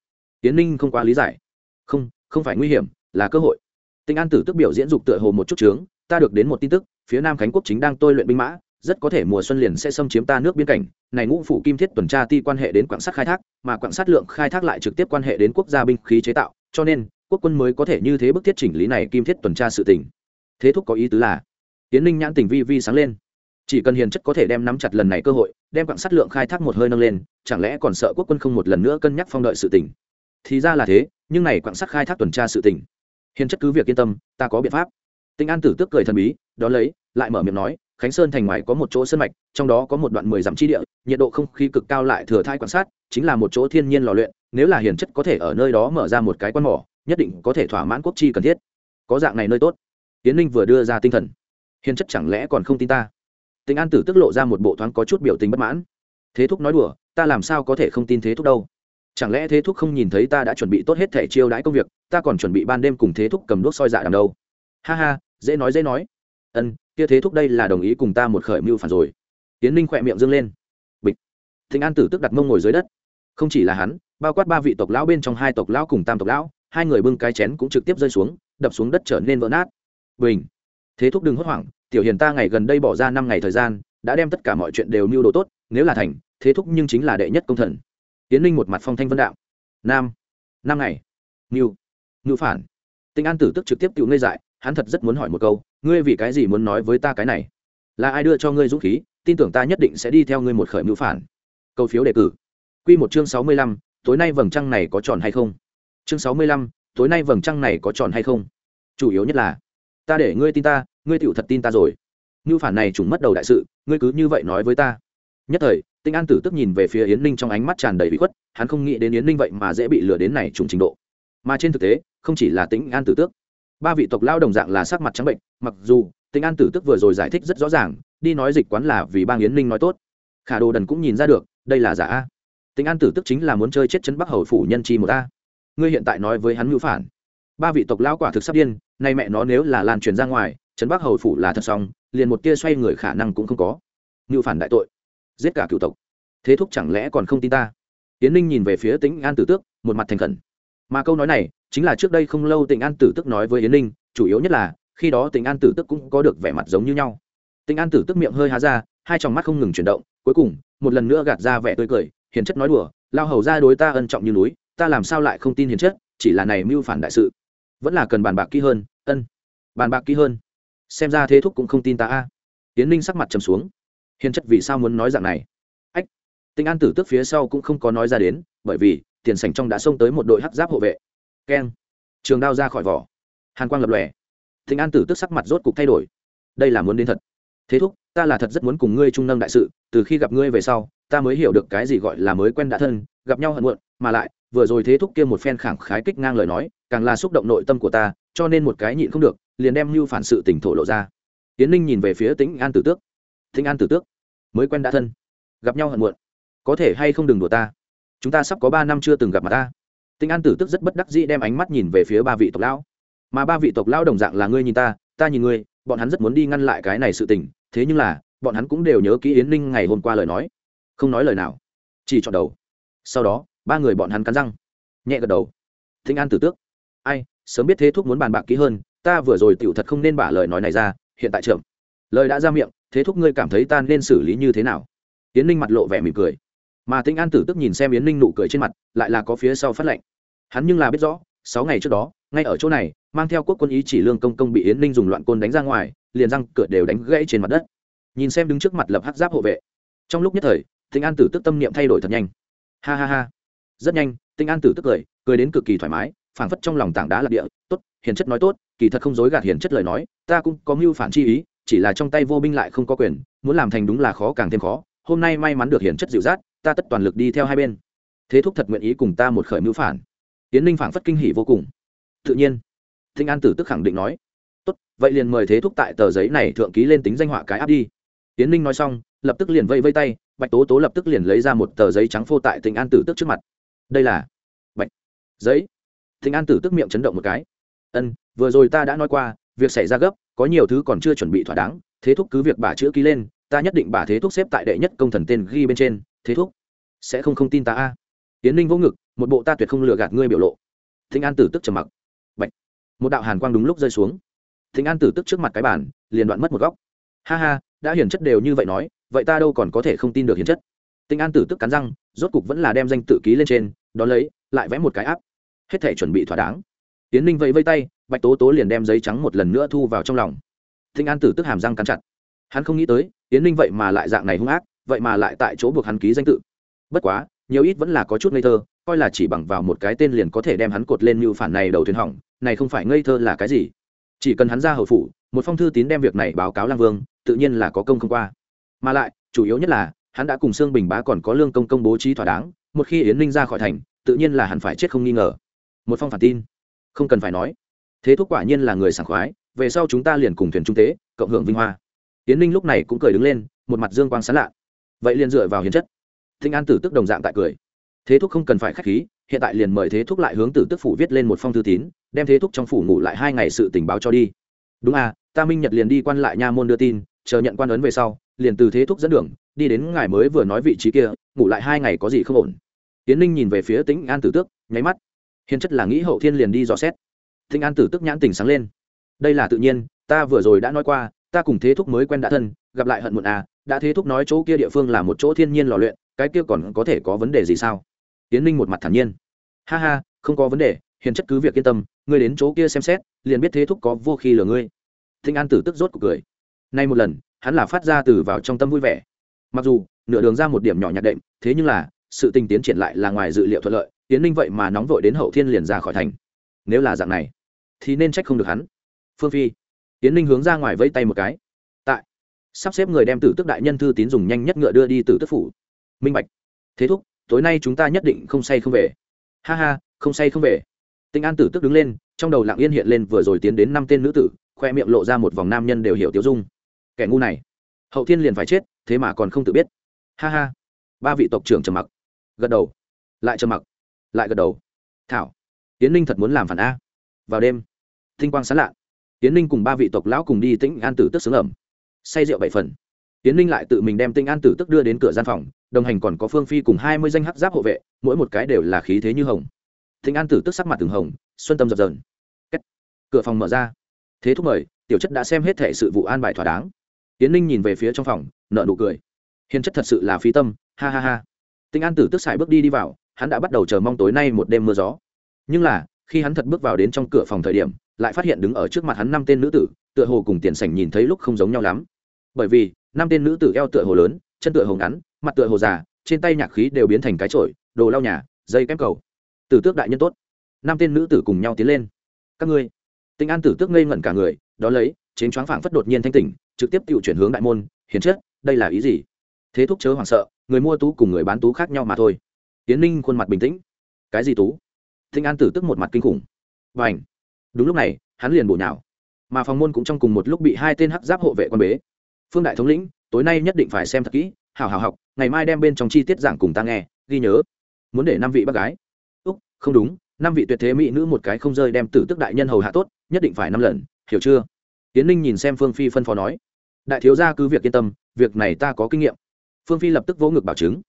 Tiến ninh không quá lý giải. Không không phải nguy hiểm, là cơ hội. Tình an tử tước biểu diễn dục tựa hồ một chút trướng ta được đến một tin tức, phía nam khánh quốc chính đang tôi luyện binh mã, rất có thể mùa xuân liền sẽ xâm chiếm ta nước biên cảnh. Này ngũ phủ kim thiết tuần tra ti quan hệ đến quảng sắt khai thác, mà quảng sắt lượng khai thác lại trực tiếp quan hệ đến quốc gia binh khí chế tạo, cho nên, quốc quân mới có thể như thế bức thiết chỉnh lý này kim thiết tuần tra sự tình. Thế thúc có ý tứ là tiến ninh nhãn tình vi vi sáng lên. Chỉ cần hiền chất có thể đem nắm chặt lần này cơ hội, đem quặng sắt lượng khai thác một hơi nâng lên, chẳng lẽ còn sợ quốc quân không một lần nữa cân nhắc phong đợi sự tình? Thì ra là thế, nhưng này quặng sắt khai thác tuần tra sự tình. Hiền chất cứ việc yên tâm, ta có biện pháp tinh an tử tước cười thần bí đó lấy, lại mở miệng nói, khánh sơn thành ngoài có một chỗ sân mạch, trong đó có một đoạn mười dặm chi địa, nhiệt độ không khí cực cao lại thừa thai quan sát, chính là một chỗ thiên nhiên lò luyện, nếu là hiền chất có thể ở nơi đó mở ra một cái quan mỏ, nhất định có thể thỏa mãn quốc chi cần thiết. Có dạng này nơi tốt. Tiến ninh vừa đưa ra tinh thần. Hiền chất chẳng lẽ còn không tin ta? Tình an tử tức lộ ra một bộ thoáng có chút biểu tình bất mãn. Thế thúc nói đùa, ta làm sao có thể không tin thế thúc đâu? Chẳng lẽ thế thúc không nhìn thấy ta đã chuẩn bị tốt hết thể chiêu đãi công việc, ta còn chuẩn bị ban đêm cùng thế thúc cầm đuốc soi dạ đằng đâu? Ha ha dễ nói dễ nói. Ân, kia thế thúc đây là đồng ý cùng ta một khởi mưu phản rồi. Tiến ninh khỏe miệng dâng lên. Bịch. Thịnh an tử tức đặt mông ngồi dưới đất. Không chỉ là hắn, bao quát ba vị tộc lão bên trong hai tộc lão cùng tam tộc lão, hai người bưng cái chén cũng trực tiếp rơi xuống, đập xuống đất trở nên vỡ nát. Bình. Thế thúc đừng hốt hoảng, tiểu hiền ta ngày gần đây bỏ ra năm ngày thời gian, đã đem tất cả mọi chuyện đều mưu đồ tốt, nếu là thành, thế thúc nhưng chính là đệ nhất công thần. Tiến ninh một mặt phong thanh vân đạo. Nam. Năm ngày. Mưu. Mưu phản. Tinh an tử tức trực tiếp tự ngây dại hắn thật rất muốn hỏi một câu, ngươi vì cái gì muốn nói với ta cái này? Là ai đưa cho ngươi dũng khí, tin tưởng ta nhất định sẽ đi theo ngươi một khởi mưu phản? Câu phiếu đề cử. Q một chương sáu mươi lăm, tối nay vầng trăng này có tròn hay không? Chương sáu mươi lăm, tối nay vầng trăng này có tròn hay không? Chủ yếu nhất là, ta để ngươi tin ta, ngươi tựu thật tin ta rồi. Mưu phản này chúng mất đầu đại sự, ngươi cứ như vậy nói với ta. Nhất thời, tinh an tử tức nhìn về phía yến ninh trong ánh mắt tràn đầy bị khuất, hắn không nghĩ đến yến ninh vậy mà dễ bị lừa đến này trùng trình độ. Mà trên thực tế, không chỉ là Tĩnh an tử tước ba vị tộc lao đồng dạng là sắc mặt trắng bệnh, mặc dù tính an tử tức vừa rồi giải thích rất rõ ràng, đi nói dịch quán là vì bang yến ninh nói tốt. Khả đồ đần cũng nhìn ra được, đây là giả a. Tính an tử tức chính là muốn chơi chết chấn bắc hầu phủ nhân chi một a. Ngươi hiện tại nói với hắn ngữ phản. Ba vị tộc lao quả thực sắp điên, nay mẹ nó nếu là lan truyền ra ngoài trấn bắc hầu phủ là thật xong, liền một tia xoay người khả năng cũng không có. Ngữ phản đại tội. Giết cả cựu tộc. Thế thúc chẳng lẽ còn không tin ta? Tiến ninh nhìn về phía tính an tử tước một mặt thành khẩn mà câu nói này chính là trước đây không lâu tình an tử tức nói với yến ninh, chủ yếu nhất là khi đó tình an tử tức cũng có được vẻ mặt giống như nhau. Tình an tử tức miệng hơi há ra, hai tròng mắt không ngừng chuyển động, cuối cùng, một lần nữa gạt ra vẻ tươi cười, hiền chất nói đùa, lao hầu ra đối ta ân trọng như núi, ta làm sao lại không tin hiền chất, chỉ là này mưu phản đại sự. Vẫn là cần bàn bạc kỹ hơn, ân, bàn bạc kỹ hơn. Xem ra thế thúc cũng không tin ta a. Tiến ninh sắc mặt trầm xuống. Hiền chất vì sao muốn nói dạng này? Ách. Tình an tử tức phía sau cũng không có nói ra đến, bởi vì tiền sảnh trong đã xông tới một đội hắc giáp hộ vệ. Keng. Trường đao ra khỏi vỏ. Hàn quang lập lòe. Thịnh an tử tức sắc mặt rốt cục thay đổi. Đây là muốn đến thật. Thế thúc, ta là thật rất muốn cùng ngươi trung nâng đại sự, từ khi gặp ngươi về sau, ta mới hiểu được cái gì gọi là mới quen đã thân, gặp nhau hận muộn, mà lại, vừa rồi thế thúc kia một phen khẳng khái kích ngang lời nói, càng là xúc động nội tâm của ta, cho nên một cái nhịn không được, liền đem mưu phản sự tỉnh thổ lộ ra. Tiến ninh nhìn về phía tính an tử tước. Thịnh an tử tước, mới quen đã thân, gặp nhau hận muộn, có thể hay không đừng đùa ta? Chúng ta sắp có ba năm chưa từng gặp mặt ta. Tinh an tử tức rất bất đắc dĩ đem ánh mắt nhìn về phía ba vị tộc lão. Mà ba vị tộc lão đồng dạng là ngươi nhìn ta ta nhìn ngươi, bọn hắn rất muốn đi ngăn lại cái này sự tình, thế nhưng là, bọn hắn cũng đều nhớ kỹ yến ninh ngày hôm qua lời nói. Không nói lời nào. Chỉ chọn đầu. Sau đó, ba người bọn hắn cắn răng. Nhẹ gật đầu. Thinh an tử tước. Ai, sớm biết thế thúc muốn bàn bạc kỹ hơn, ta vừa rồi tiểu thật không nên bả lời nói này ra, hiện tại trưởng. Lời đã ra miệng, thế thúc ngươi cảm thấy ta nên xử lý như thế nào? Yến ninh mặt lộ vẻ mỉm cười mà tinh an tử tức nhìn xem yến ninh nụ cười trên mặt, lại là có phía sau phát lệnh. Hắn nhưng là biết rõ, sáu ngày trước đó, ngay ở chỗ này, mang theo quốc quân ý chỉ lương công công bị yến ninh dùng loạn côn đánh ra ngoài, liền răng cửa đều đánh gãy trên mặt đất. Nhìn xem đứng trước mặt lập hắc giáp hộ vệ. Trong lúc nhất thời tinh an tử tức tâm niệm thay đổi thật nhanh. Ha ha ha. Rất nhanh tinh an tử tức cười cười đến cực kỳ thoải mái, phảng phất trong lòng tảng đá lạc địa. Tốt, hiền chất nói tốt, kỳ thật không dối gạt hiền chất lời nói, ta cũng có mưu phản chi ý, chỉ là trong tay vô binh lại không có quyền, muốn làm thành đúng là khó càng thêm khó. Hôm nay may mắn được hiền chất dịu dắt ta tất toàn lực đi theo hai bên. Thế thúc thật nguyện ý cùng ta một khởi mưu phản. Tiến ninh phản phất kinh hỉ vô cùng. Tự nhiên, thinh an tử tức khẳng định nói. Tốt, vậy liền mời thế thúc tại tờ giấy này thượng ký lên tính danh họa cái áp đi. Tiến ninh nói xong, lập tức liền vây vây tay, bạch tố tố lập tức liền lấy ra một tờ giấy trắng phô tại tỉnh an tử tức trước mặt. Đây là bạch giấy. Thịnh an tử tức miệng chấn động một cái. Ân, vừa rồi ta đã nói qua, việc xảy ra gấp, có nhiều thứ còn chưa chuẩn bị thỏa đáng, thế thúc cứ việc bà chữ ký lên, ta nhất định bà thế thúc xếp tại đệ nhất công thần tên ghi bên trên thế thúc, sẽ không không tin ta a. Tiến ninh vỗ ngực, một bộ ta tuyệt không lừa gạt ngươi biểu lộ. Thịnh an tử tức trầm mặc. Bạch. một đạo hàn quang đúng lúc rơi xuống. Thịnh an tử tức trước mặt cái bàn, liền đoạn mất một góc. Ha ha, đã hiển chất đều như vậy nói, vậy ta đâu còn có thể không tin được hiển chất? Tinh an tử tức cắn răng, rốt cục vẫn là đem danh tự ký lên trên đ ó lấy, lại vẽ một cái áp. Hết thể chuẩn bị thỏa đáng. Tiến ninh vẫy vây tay, bạch tố tố liền đem giấy trắng một lần nữa thu vào trong lòng. Tinh an tử tức hàm răng cắn chặt. Hắn không nghĩ tới tiến ninh vậy mà lại dạng này hung ác vậy mà lại tại chỗ buộc hắn ký danh tự. Bất quá, nhiều ít vẫn là có chút ngây thơ, coi là chỉ bằng vào một cái tên liền có thể đem hắn cột lên mưu phản này đầu thuyền hỏng, này không phải ngây thơ là cái gì? Chỉ cần hắn ra hầu phủ, một phong thư tín đem việc này báo cáo lang vương, tự nhiên là có công không qua. Mà lại, chủ yếu nhất là, hắn đã cùng xương bình bá còn có lương công công bố trí thỏa đáng, một khi yến ninh ra khỏi thành, tự nhiên là hẳn phải chết không nghi ngờ. Một phong phản tin. Không cần phải nói. Thế thúc quả nhiên là người sảng khoái, về sau chúng ta liền cùng thuyền trung tế, cộng hưởng vinh hoa. Yến ninh lúc này cũng cười đứng lên, một mặt dương quang sán lạ vậy liền dựa vào hiến chất. Thinh an tử tức đồng dạng tại cười. Thế thúc không cần phải k h á c h khí, hiện tại liền mời thế thúc lại hướng tử tức phủ viết lên một phong thư tín, đem thế thúc trong phủ ngủ lại hai ngày sự tình báo cho đi. Đúng à ta minh nhật liền đi quan lại nha môn đưa tin, chờ nhận quan ấn về sau, liền từ thế thúc dẫn đường, đi đến ngài mới vừa nói vị trí kia, ngủ lại hai ngày có gì không ổn. Tiến ninh nhìn về phía tĩnh an tử tước nháy mắt. Hiền chất là nghĩ hậu thiên liền đi dò xét. Tĩnh an tử tước nhãn tình sáng lên. Đây là tự nhiên, ta vừa rồi đã nói qua, ta cùng thế thúc mới quen đã thân, gặp lại hận muộn à đã thế thúc nói chỗ kia địa phương là một chỗ thiên nhiên lò luyện, cái kia còn có thể có vấn đề gì sao? Tiến ninh một mặt thản nhiên. Ha ha, không có vấn đề, hiền chất cứ việc yên tâm, ngươi đến chỗ kia xem xét, liền biết thế thúc có vô khi lừa ngươi. Thinh an tử tức rốt cuộc cười. Nay một lần, hắn là phát ra từ vào trong tâm vui vẻ. Mặc dù, nửa đường ra một điểm nhỏ nhạt đệm, thế nhưng là, sự tình tiến triển lại là ngoài dự liệu thuận lợi, tiến ninh vậy mà nóng vội đến hậu thiên liền ra khỏi thành. Nếu là dạng này, thì nên trách không được hắn. Phương phi. Tiến ninh hướng ra ngoài vây tay một cái sắp xếp người đem tử tức đại nhân thư tín dùng nhanh nhất ngựa đưa đi từ tức phủ. Minh bạch. Thế thúc, tối nay chúng ta nhất định không say không về. Ha ha, không say không về. Tinh an tử tức đứng lên, trong đầu lặng yên hiện lên vừa rồi tiến đến năm tên nữ tử, khoe miệng lộ ra một vòng nam nhân đều hiểu tiêu dung. Kẻ ngu này. Hậu thiên liền phải chết, thế mà còn không tự biết. Ha ha. Ba vị tộc trưởng trầm mặc. Gật đầu. Lại trầm mặc. Lại gật đầu. Thảo. Tiến ninh thật muốn làm phản a. Vào đêm, tinh quang sán lạ. Tiến ninh cùng ba vị tộc lão cùng đi tĩnh an tử tức sướng ẩm say rượu bảy phần. Tiến ninh lại tự mình đem tinh an tử tức đưa đến cửa gian phòng, đồng hành còn có phương phi cùng hai mươi danh hắc giáp hộ vệ, mỗi một cái đều là khí thế như hồng. Tinh an tử tức sắc mặt từng hồng, xuân tâm dập dờn. Cửa phòng mở ra. Thế thúc mời, tiểu chất đã xem hết thể sự vụ an bài thỏa đáng. Tiến ninh nhìn về phía trong phòng nợ nụ cười. Hiền chất thật sự là phi tâm, ha ha ha. Tinh an tử tức xài bước đi đi vào, hắn đã bắt đầu chờ mong tối nay một đêm mưa gió. Nhưng là, khi hắn thật bước vào đến trong cửa phòng thời điểm, lại phát hiện đứng ở trước mặt hắn năm tên nữ tử, tựa hồ cùng tiền sảnh nhìn thấy lúc không giống nhau lắm bởi vì năm tên nữ tử eo tựa hồ lớn chân tựa hồ ngắn mặt tựa hồ già trên tay nhạc khí đều biến thành cái trội, đồ lau nhà dây kém cầu. Tử tước đại nhân tốt. Năm tên nữ tử cùng nhau tiến lên. Các ngươi. Tinh an tử tước ngây ngẩn cả người đó lấy chính choáng phảng phất đột nhiên thanh tỉnh trực tiếp tự chuyển hướng đại môn hiền chất đây là ý gì? Thế thúc chớ hoảng sợ người mua tú cùng người bán tú khác nhau mà thôi. Tiến ninh khuôn mặt bình tĩnh. Cái gì tú? Tinh an tử tức một mặt kinh khủng. Và ảnh đúng lúc này hắn liền bổ nhào. Mà phòng môn cũng trong cùng một lúc bị hai tên hắc giáp hộ vệ quan bế phương đại thống lĩnh, tối nay nhất định phải xem thật kỹ hào hào học, ngày mai đem bên trong chi tiết giảng cùng ta nghe, ghi nhớ. Muốn để năm vị bác gái. Úc, không đúng, năm vị tuyệt thế mỹ nữ một cái không rơi đem tử tức đại nhân hầu hạ tốt, nhất định phải năm lần, hiểu chưa? Tiến ninh nhìn xem phương phi phân phó nói. Đại thiếu gia cứ việc yên tâm, việc này ta có kinh nghiệm. Phương phi lập tức vỗ ngực bảo chứng.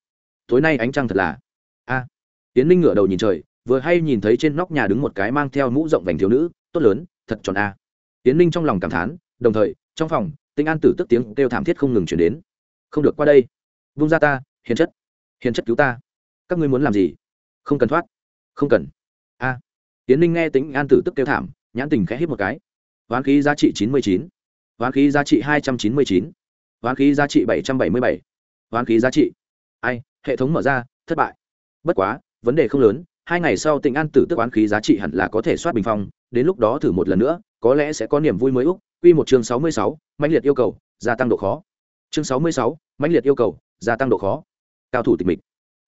Tối nay ánh trăng thật là. A. Tiến ninh ngửa đầu nhìn trời, vừa hay nhìn thấy trên nóc nhà đứng một cái mang theo mũ rộng vành thiếu nữ, tốt lớn, thật tròn a. Tiến ninh trong lòng cảm thán, đồng thời, trong phòng tinh an tử tức tiếng kêu thảm thiết không ngừng chuyển đến. Không được qua đây. Vung ra ta, hiền chất. Hiền chất cứu ta. Các ngươi muốn làm gì? Không cần thoát. Không cần. A. Tiến ninh nghe tính an tử tức kêu thảm, nhãn tình khẽ hít một cái. Hoán khí giá trị chín mươi chín. Hoán khí giá trị hai trăm chín mươi chín. Hoán khí giá trị bảy trăm bảy mươi bảy. Hoán khí giá trị. Ai, hệ thống mở ra, thất bại. Bất quá, vấn đề không lớn, hai ngày sau tỉnh an tử tức oán khí giá trị hẳn là có thể soát bình phong, đến lúc đó thử một lần nữa, có lẽ sẽ có niềm vui mới úc quy một chương sáu mươi sáu, mãnh liệt yêu cầu, gia tăng độ khó. Chương sáu mươi sáu, mãnh liệt yêu cầu, gia tăng độ khó. Cao thủ tịch mịch.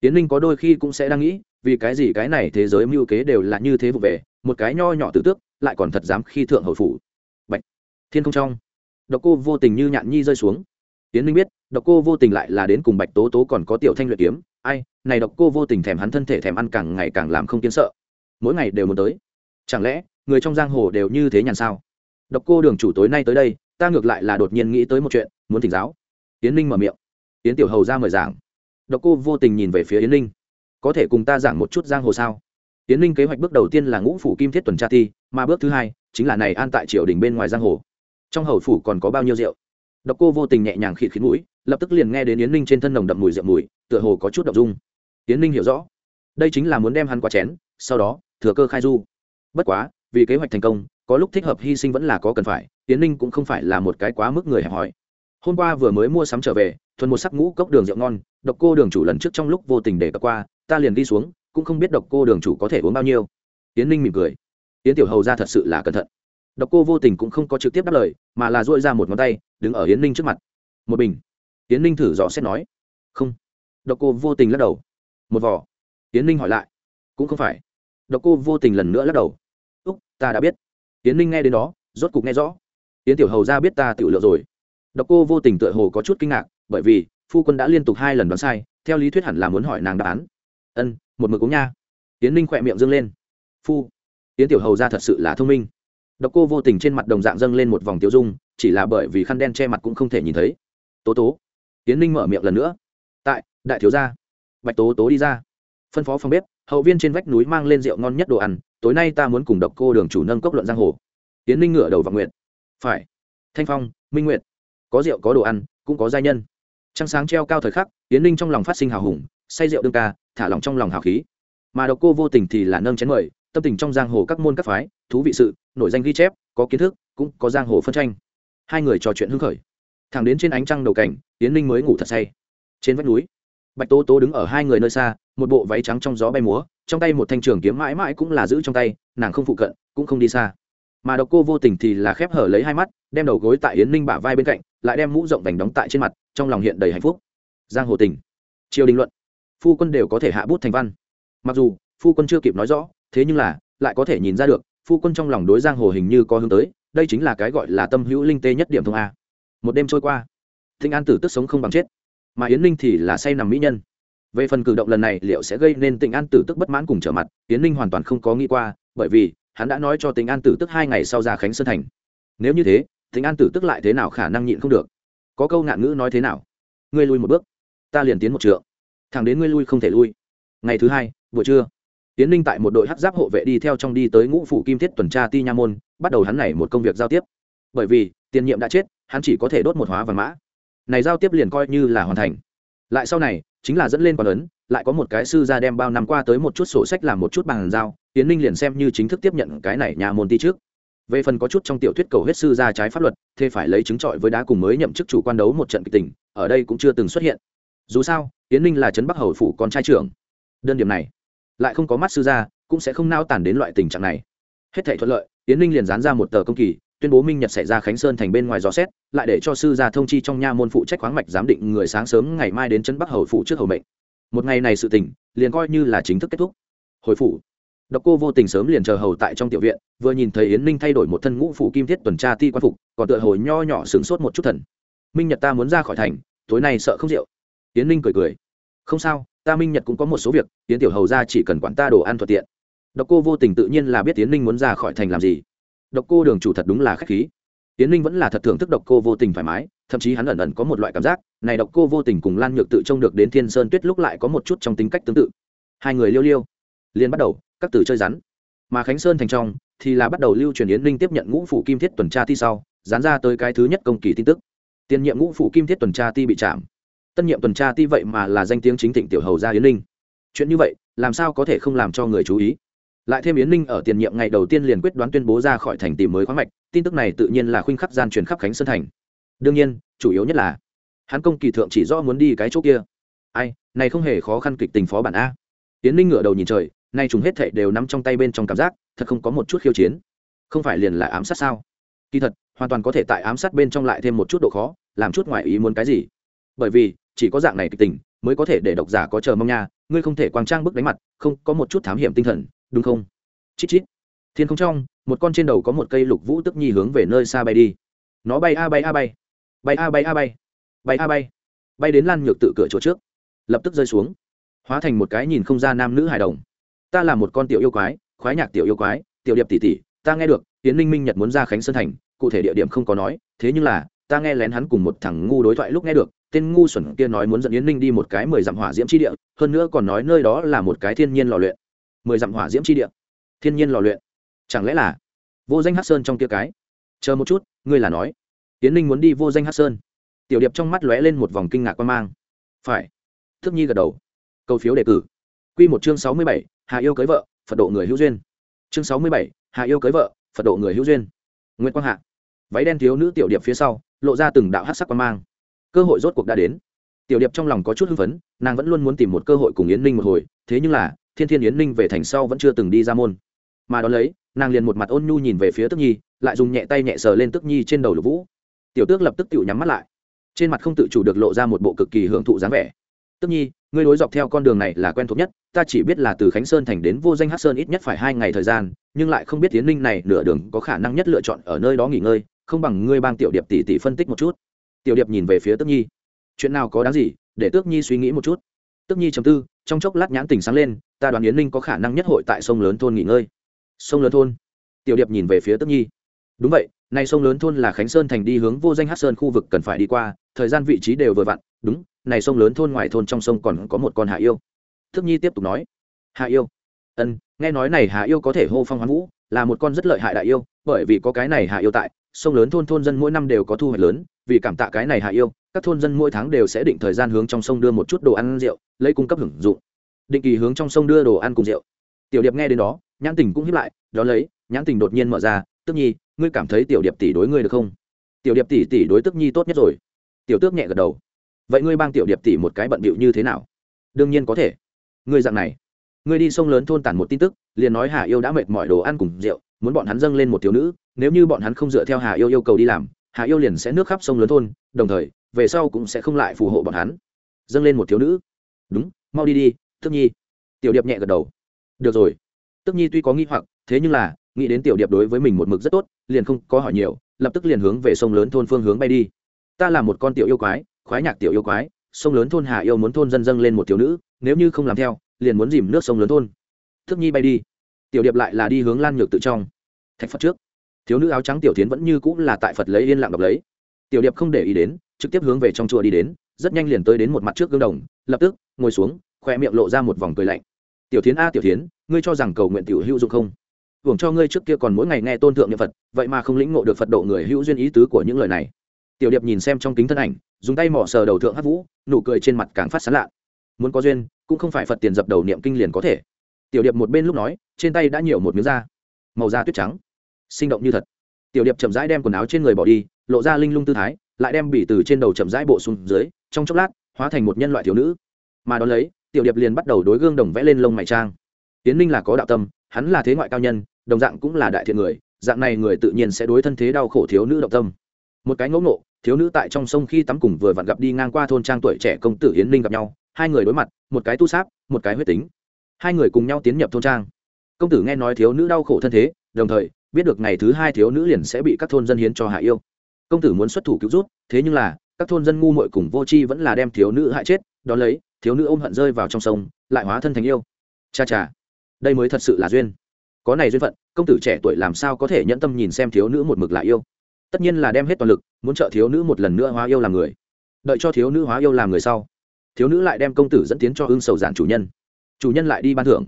Tiến linh có đôi khi cũng sẽ đang nghĩ, vì cái gì cái này thế giới mưu kế đều là như thế vụ về, một cái nho nhỏ tử tước, lại còn thật dám khi thượng hậu phủ. Bạch. thiên không trong. Độc cô vô tình như nhạn nhi rơi xuống. Tiến linh biết, độc cô vô tình lại là đến cùng bạch tố tố còn có tiểu thanh luyện kiếm. Ai, này độc cô vô tình thèm hắn thân thể thèm ăn càng ngày càng làm không kiến sợ. Mỗi ngày đều muốn tới. Chẳng lẽ, người trong giang hồ đều như thế nhàn sao? Độc cô đường chủ tối nay tới đây, ta ngược lại là đột nhiên nghĩ tới một chuyện, muốn thỉnh giáo. Yến ninh mở miệng. Yến tiểu hầu ra mời giảng. Độc cô vô tình nhìn về phía yến ninh. Có thể cùng ta giảng một chút giang hồ sao? Yến ninh kế hoạch bước đầu tiên là ngũ phủ kim thiết tuần tra ti mà bước thứ hai chính là này an tại triều đình bên ngoài giang hồ. Trong hầu phủ còn có bao nhiêu rượu? Độc cô vô tình nhẹ nhàng khịt khiến mũi, lập tức liền nghe đến yến ninh trên thân nồng đậm mùi rượu mùi, tựa hồ có chút đ dung. Yến ninh hiểu rõ. Đây chính là muốn đem hắn qua chén, sau đó, thừa cơ khai du. Bất quá, vì kế hoạch thành công có lúc thích hợp hy sinh vẫn là có cần phải tiến ninh cũng không phải là một cái quá mức người hẹp hòi. Hôm qua vừa mới mua sắm trở về, thuần một sắc ngũ cốc đường rượu ngon, độc cô đường chủ lần trước trong lúc vô tình để cập qua, ta liền đi xuống, cũng không biết độc cô đường chủ có thể uống bao nhiêu. Tiến ninh mỉm cười. Tiến tiểu hầu ra thật sự là cẩn thận. Độc cô vô tình cũng không có trực tiếp đáp lời, mà là dội ra một ngón tay, đứng ở hiến ninh trước mặt. Một bình. Tiến ninh thử dò xét nói. Không. Độc cô vô tình lắc đầu. Một vỏ tiến ninh hỏi lại. Cũng không phải. Độc cô vô tình lần nữa lắc đầu. Úc, ta đã biết yến ninh nghe đến đó, rốt cục nghe rõ. Yến tiểu hầu ra biết ta tự lượng rồi. Độc cô vô tình tựa hồ có chút kinh ngạc, bởi vì, phu quân đã liên tục hai lần đoán sai, theo lý thuyết hẳn là muốn hỏi nàng đáp án. Ân, một mực cũng nha. Yến ninh khỏe miệng dâng lên. Phu, yến tiểu hầu ra thật sự là thông minh. Độc cô vô tình trên mặt đồng dạng dâng lên một vòng tiêu dung, chỉ là bởi vì khăn đen che mặt cũng không thể nhìn thấy. Tố tố. Tiến ninh mở miệng lần nữa. Tại, đại thiếu gia. Bạch tố tố đi ra. Phân phó phòng bếp, hậu viên trên vách núi mang lên rượu ngon nhất đồ ăn tối nay ta muốn cùng độc cô đường chủ nâng cốc luận giang hồ. Tiến ninh ngửa đầu vào nguyện phải. Thanh phong, minh nguyện có rượu, có đồ ăn, cũng có giai nhân. Trăng sáng treo cao thời khắc, tiến ninh trong lòng phát sinh hào hùng, say rượu đương ca, thả lòng trong lòng hào khí. Mà độc cô vô tình thì là nâng chén mời, tâm tình trong giang hồ các môn các phái, thú vị sự, nổi danh ghi chép, có kiến thức, cũng có giang hồ phân tranh. Hai người trò chuyện hưng khởi. Thẳng đến trên ánh trăng đầu cảnh, tiến ninh mới ngủ thật say. Trên vách núi bạch tố tố đứng ở hai người nơi xa, một bộ váy trắng trong gió bay múa, trong tay một thanh trường kiếm mãi mãi cũng là giữ trong tay, nàng không phụ cận, cũng không đi xa. Mà độc cô vô tình thì là khép hở lấy hai mắt, đem đầu gối tại yến ninh bả vai bên cạnh, lại đem mũ rộng vành đóng tại trên mặt, trong lòng hiện đầy hạnh phúc. Giang hồ tình. Triều đình luận. Phu quân đều có thể hạ bút thành văn. Mặc dù, phu quân chưa kịp nói rõ, thế nhưng là, lại có thể nhìn ra được, phu quân trong lòng đối giang hồ hình như có hướng tới, đây chính là cái gọi là tâm hữu linh tê nhất điểm thông a. Một đêm trôi qua. Thịnh an tử tức sống không bằng chết mà yến ninh thì là say nằm mỹ nhân. Về phần cử động lần này liệu sẽ gây nên tịnh an tử tức bất mãn cùng trở mặt, yến ninh hoàn toàn không có nghĩ qua, bởi vì hắn đã nói cho tịnh an tử tức hai ngày sau ra khánh sơn thành. Nếu như thế, tịnh an tử tức lại thế nào khả năng nhịn không được? Có câu ngạn ngữ nói thế nào? Ngươi lui một bước, ta liền tiến một trượng. Thằng đến ngươi lui không thể lui. Ngày thứ hai, buổi trưa tiến ninh tại một đội hát giáp hộ vệ đi theo trong đi tới ngũ phủ kim thiết tuần tra ti nha môn, bắt đầu hắn này một công việc giao tiếp. Bởi vì, tiền nhiệm đã chết, hắn chỉ có thể đốt một hóa vàng mã này giao tiếp liền coi như là hoàn thành. Lại sau này, chính là dẫn lên quan ấn lại có một cái sư ra đem bao năm qua tới một chút sổ sách làm một chút bằng giao tiến ninh liền xem như chính thức tiếp nhận cái này nhà môn ti trước. Về phần có chút trong tiểu thuyết cầu hết sư ra trái pháp luật, thế phải lấy chứng trọi với đá cùng mới nhậm chức chủ quan đấu một trận kịch tình, ở đây cũng chưa từng xuất hiện. Dù sao tiến ninh là trấn bắc hầu phủ con trai trưởng. Đơn điểm này, lại không có mắt sư gia, cũng sẽ không nao tản đến loại tình trạng này. Hết thể thuận lợi tiến ninh liền dán ra một tờ công kỳ tuyên bố minh nhật xảy ra khánh sơn thành bên ngoài gió xét, lại để cho sư gia thông chi trong nha môn phụ trách khoáng mạch giám định người sáng sớm ngày mai đến chân bắc hầu phủ trước hầu mệnh. Một ngày này sự tình, liền coi như là chính thức kết thúc. Hồi phủ, độc cô vô tình sớm liền chờ hầu tại trong tiểu viện, vừa nhìn thấy yến ninh thay đổi một thân ngũ phủ kim thiết tuần tra ti quan phục, còn tựa hồi nho nhỏ sướng sốt một chút thần. Minh nhật ta muốn ra khỏi thành, tối nay sợ không rượu. Yến ninh cười cười. Không sao, ta minh nhật cũng có một số việc, yến tiểu hầu ra chỉ cần quản ta đồ ăn thuận tiện. Độc cô vô tình tự nhiên là biết yến ninh muốn ra khỏi thành làm gì độc cô đường chủ thật đúng là k h á c h khí. Tiến ninh vẫn là thật thưởng thức độc cô vô tình thoải mái, thậm chí hắn ẩn ẩn có một loại cảm giác, này độc cô vô tình cùng lan nhược tự trông được đến thiên sơn tuyết lúc lại có một chút trong tính cách tương tự. Hai người liêu liêu, liền bắt đầu, các từ chơi rắn. Mà khánh sơn thành trong, thì là bắt đầu lưu truyền yến ninh tiếp nhận ngũ phủ kim thiết tuần tra ti sau, dán ra tới cái thứ nhất công kỳ tin tức. Tiền nhiệm ngũ phủ kim thiết tuần tra ti bị chạm. Tân nhiệm tuần tra ti vậy mà là danh tiếng chính thịnh tiểu hầu gia yến ninh. Chuyện như vậy, làm sao có thể không làm cho người chú ý? Lại thêm yến ninh ở tiền nhiệm ngày đầu tiên liền quyết đoán tuyên bố ra khỏi thành tìm mới khoáng mạch, tin tức này tự nhiên là khuynh khắc gian truyền khắp khánh sơn thành. Đương nhiên, chủ yếu nhất là, hắn công kỳ thượng chỉ do muốn đi cái chỗ kia. Ai, này không hề khó khăn kịch tình phó bản a. Yến ninh ngửa đầu nhìn trời, nay chúng hết thảy đều nắm trong tay bên trong cảm giác, thật không có một chút khiêu chiến. Không phải liền là ám sát sao? Kỳ thật, hoàn toàn có thể tại ám sát bên trong lại thêm một chút độ khó, làm chút ngoài ý muốn cái gì? Bởi vì, chỉ có dạng này kịch tình, mới có thể để độc giả có chờ mong nha, ngươi không thể quang trang bức đánh mặt, không có một chút thám hiểm tinh thần đúng không? Chít chít. Thiên không trong, một con trên đầu có một cây lục vũ tức nhi hướng về nơi xa bay đi. Nó bay a bay a bay. Bay a bay a bay. Bay a bay. Bay đến lan nhược tự cửa chỗ trước. Lập tức rơi xuống. Hóa thành một cái nhìn không ra nam nữ hài đồng. Ta là một con tiểu yêu quái, khoái nhạc tiểu yêu quái, tiểu điệp tỷ tỷ, ta nghe được tiến linh minh nhật muốn ra khánh sơn thành, cụ thể địa điểm không có nói, thế nhưng là, ta nghe lén hắn cùng một thằng ngu đối thoại lúc nghe được, tên ngu xuẩn kia nói muốn dẫn yến ninh đi một cái mười dặm hỏa diễm chi địa, hơn nữa còn nói nơi đó là một cái thiên nhiên lò luyện mười dặm hỏa diễm chi địa. Thiên nhiên lò luyện. Chẳng lẽ là vô danh hát sơn trong kia cái? Chờ một chút, ngươi là nói. Tiến ninh muốn đi vô danh hát sơn. Tiểu điệp trong mắt lóe lên một vòng kinh ngạc quan mang. Phải. Thức nhi gật đầu. Câu phiếu đề cử. Q một chương sáu mươi bảy, hà yêu cưới vợ, phật độ người hữu duyên. Chương sáu mươi bảy, hà yêu cưới vợ, phật độ người hữu duyên. Nguyễn quang hạ. Váy đen thiếu nữ tiểu điệp phía sau, lộ ra từng đạo hát sắc quan mang. Cơ hội rốt cuộc đã đến tiểu điệp trong lòng có chút hưng phấn, nàng vẫn luôn muốn tìm một cơ hội cùng yến ninh một hồi, thế nhưng là, thiên thiên yến ninh về thành sau vẫn chưa từng đi ra môn. Mà đ ó lấy, nàng liền một mặt ôn nhu nhìn về phía tức nhi, lại dùng nhẹ tay nhẹ sờ lên tức nhi trên đầu lục vũ. Tiểu tước lập tức tự nhắm mắt lại. Trên mặt không tự chủ được lộ ra một bộ cực kỳ hưởng thụ dáng vẻ. Tức nhi, ngươi lối dọc theo con đường này là quen thuộc nhất, ta chỉ biết là từ khánh sơn thành đến vô danh hát sơn ít nhất phải hai ngày thời gian, nhưng lại không biết tiến ninh này nửa đường có khả năng nhất lựa chọn ở nơi đó nghỉ ngơi, không bằng ngươi bang tiểu điệp tỷ tỷ phân tích một chút. Tiểu điệp nhìn về phía tước nhi chuyện nào có đáng gì, để tước nhi suy nghĩ một chút. Tước nhi chầm tư, trong chốc lát nhãn tỉnh sáng lên, ta đoàn yến ninh có khả năng nhất hội tại sông lớn thôn nghỉ ngơi. Sông lớn thôn? Tiểu điệp nhìn về phía tước nhi. Đúng vậy, nay sông lớn thôn là khánh sơn thành đi hướng vô danh hát sơn khu vực cần phải đi qua, thời gian vị trí đều vừa vặn. Đúng, này sông lớn thôn ngoài thôn trong sông còn có một con hạ yêu. Thức nhi tiếp tục nói. Hạ yêu? Ân, nghe nói này hạ yêu có thể hô phong hoán vũ, là một con rất lợi hại đại yêu, bởi vì có cái này hạ yêu tại, sông lớn thôn thôn dân mỗi năm đều có thu hoạch lớn, vì cảm tạ cái này hạ yêu các thôn dân mỗi tháng đều sẽ định thời gian hướng trong sông đưa một chút đồ ăn rượu, lấy cung cấp hưởng dụng. Định kỳ hướng trong sông đưa đồ ăn cùng rượu. Tiểu điệp nghe đến đó, nhãn tình cũng hiếp lại đó lấy, nhãn tình đột nhiên mở ra, tức nhi, ngươi cảm thấy tiểu điệp tỷ đối ngươi được không? Tiểu điệp tỷ tỷ đối tức nhi tốt nhất rồi. Tiểu tước nhẹ gật đầu. Vậy ngươi bang tiểu điệp tỷ một cái bận bịu như thế nào? Đương nhiên có thể. Ngươi dạng này, ngươi đi sông lớn thôn tản một tin tức, liền nói hà yêu đã mệt mỏi đồ ăn cùng rượu, muốn bọn hắn dâng lên một thiếu nữ, nếu như bọn hắn không dựa theo hà yêu yêu cầu đi làm, hà yêu liền sẽ nước khắp sông lớn thôn, đồng thời về sau cũng sẽ không lại phù hộ bọn hắn. Dâng lên một thiếu nữ. Đúng, mau đi đi, tức nhi. Tiểu điệp nhẹ gật đầu. Được rồi. Tức nhi tuy có nghi hoặc, thế nhưng là, nghĩ đến tiểu điệp đối với mình một mực rất tốt, liền không có hỏi nhiều, lập tức liền hướng về sông lớn thôn phương hướng bay đi. Ta là một con tiểu yêu quái, khoái nhạc tiểu yêu quái, sông lớn thôn hà yêu muốn thôn dân dâng lên một thiếu nữ, nếu như không làm theo, liền muốn dìm nước sông lớn thôn. Thức nhi bay đi. Tiểu điệp lại là đi hướng lan nhược tự trong. Thạch phật trước. Thiếu nữ áo trắng tiểu tiến vẫn như cũng là tại phật lấy yên lặng đọc lấy. Tiểu điệp không để ý đến trực tiếp hướng về trong chùa đi đến, rất nhanh liền tới đến một mặt trước gương đồng, lập tức, ngồi xuống, khoe miệng lộ ra một vòng cười lạnh. Tiểu tiến a, tiểu tiến ngươi cho rằng cầu nguyện tiểu hữu dụng không? Hưởng cho ngươi trước kia còn mỗi ngày nghe tôn thượng niệm phật, vậy mà không lĩnh ngộ được phật độ người hữu duyên ý tứ của những lời này. Tiểu điệp nhìn xem trong kính thân ảnh, dùng tay mỏ sờ đầu thượng hát vũ, nụ cười trên mặt càng phát sán lạ. Muốn có duyên, cũng không phải phật tiền dập đầu niệm kinh liền có thể. Tiểu điệp một bên lúc nói, trên tay đã nhiều một miếng da, màu da tuyết trắng. Sinh động như thật. Tiểu điệp chậm rãi đem quần áo trên người bỏ đi, lộ ra linh lung tư thái lại đem bỉ từ trên đầu chậm rãi bộ xuống dưới, trong chốc lát, hóa thành một nhân loại thiếu nữ. Mà đón lấy, tiểu điệp liền bắt đầu đối gương đồng vẽ lên lông mày trang. Tiến ninh là có đạo tâm, hắn là thế ngoại cao nhân, đồng dạng cũng là đại thiện người, dạng này người tự nhiên sẽ đối thân thế đau khổ thiếu nữ động tâm. Một cái ngỗ ngộ, thiếu nữ tại trong sông khi tắm cùng vừa vặn gặp đi ngang qua thôn trang tuổi trẻ công tử hiến ninh gặp nhau, hai người đối mặt, một cái tu sáp, một cái huyết tính. Hai người cùng nhau tiến nhập thôn trang. Công tử nghe nói thiếu nữ đau khổ thân thế, đồng thời, biết được ngày thứ hai thiếu nữ liền sẽ bị các thôn dân hiến cho hạ yêu công tử muốn xuất thủ cứu rút thế nhưng là, các thôn dân ngu muội cùng vô tri vẫn là đem thiếu nữ hại chết, đón lấy, thiếu nữ ôm hận rơi vào trong sông, lại hóa thân thành yêu. Cha cha, đây mới thật sự là duyên. Có này duyên phận, công tử trẻ tuổi làm sao có thể nhẫn tâm nhìn xem thiếu nữ một mực lại yêu? Tất nhiên là đem hết toàn lực, muốn trợ thiếu nữ một lần nữa hóa yêu làm người. Đợi cho thiếu nữ hóa yêu làm người sau, thiếu nữ lại đem công tử dẫn tiến cho hương sầu giản chủ nhân. Chủ nhân lại đi ban thưởng.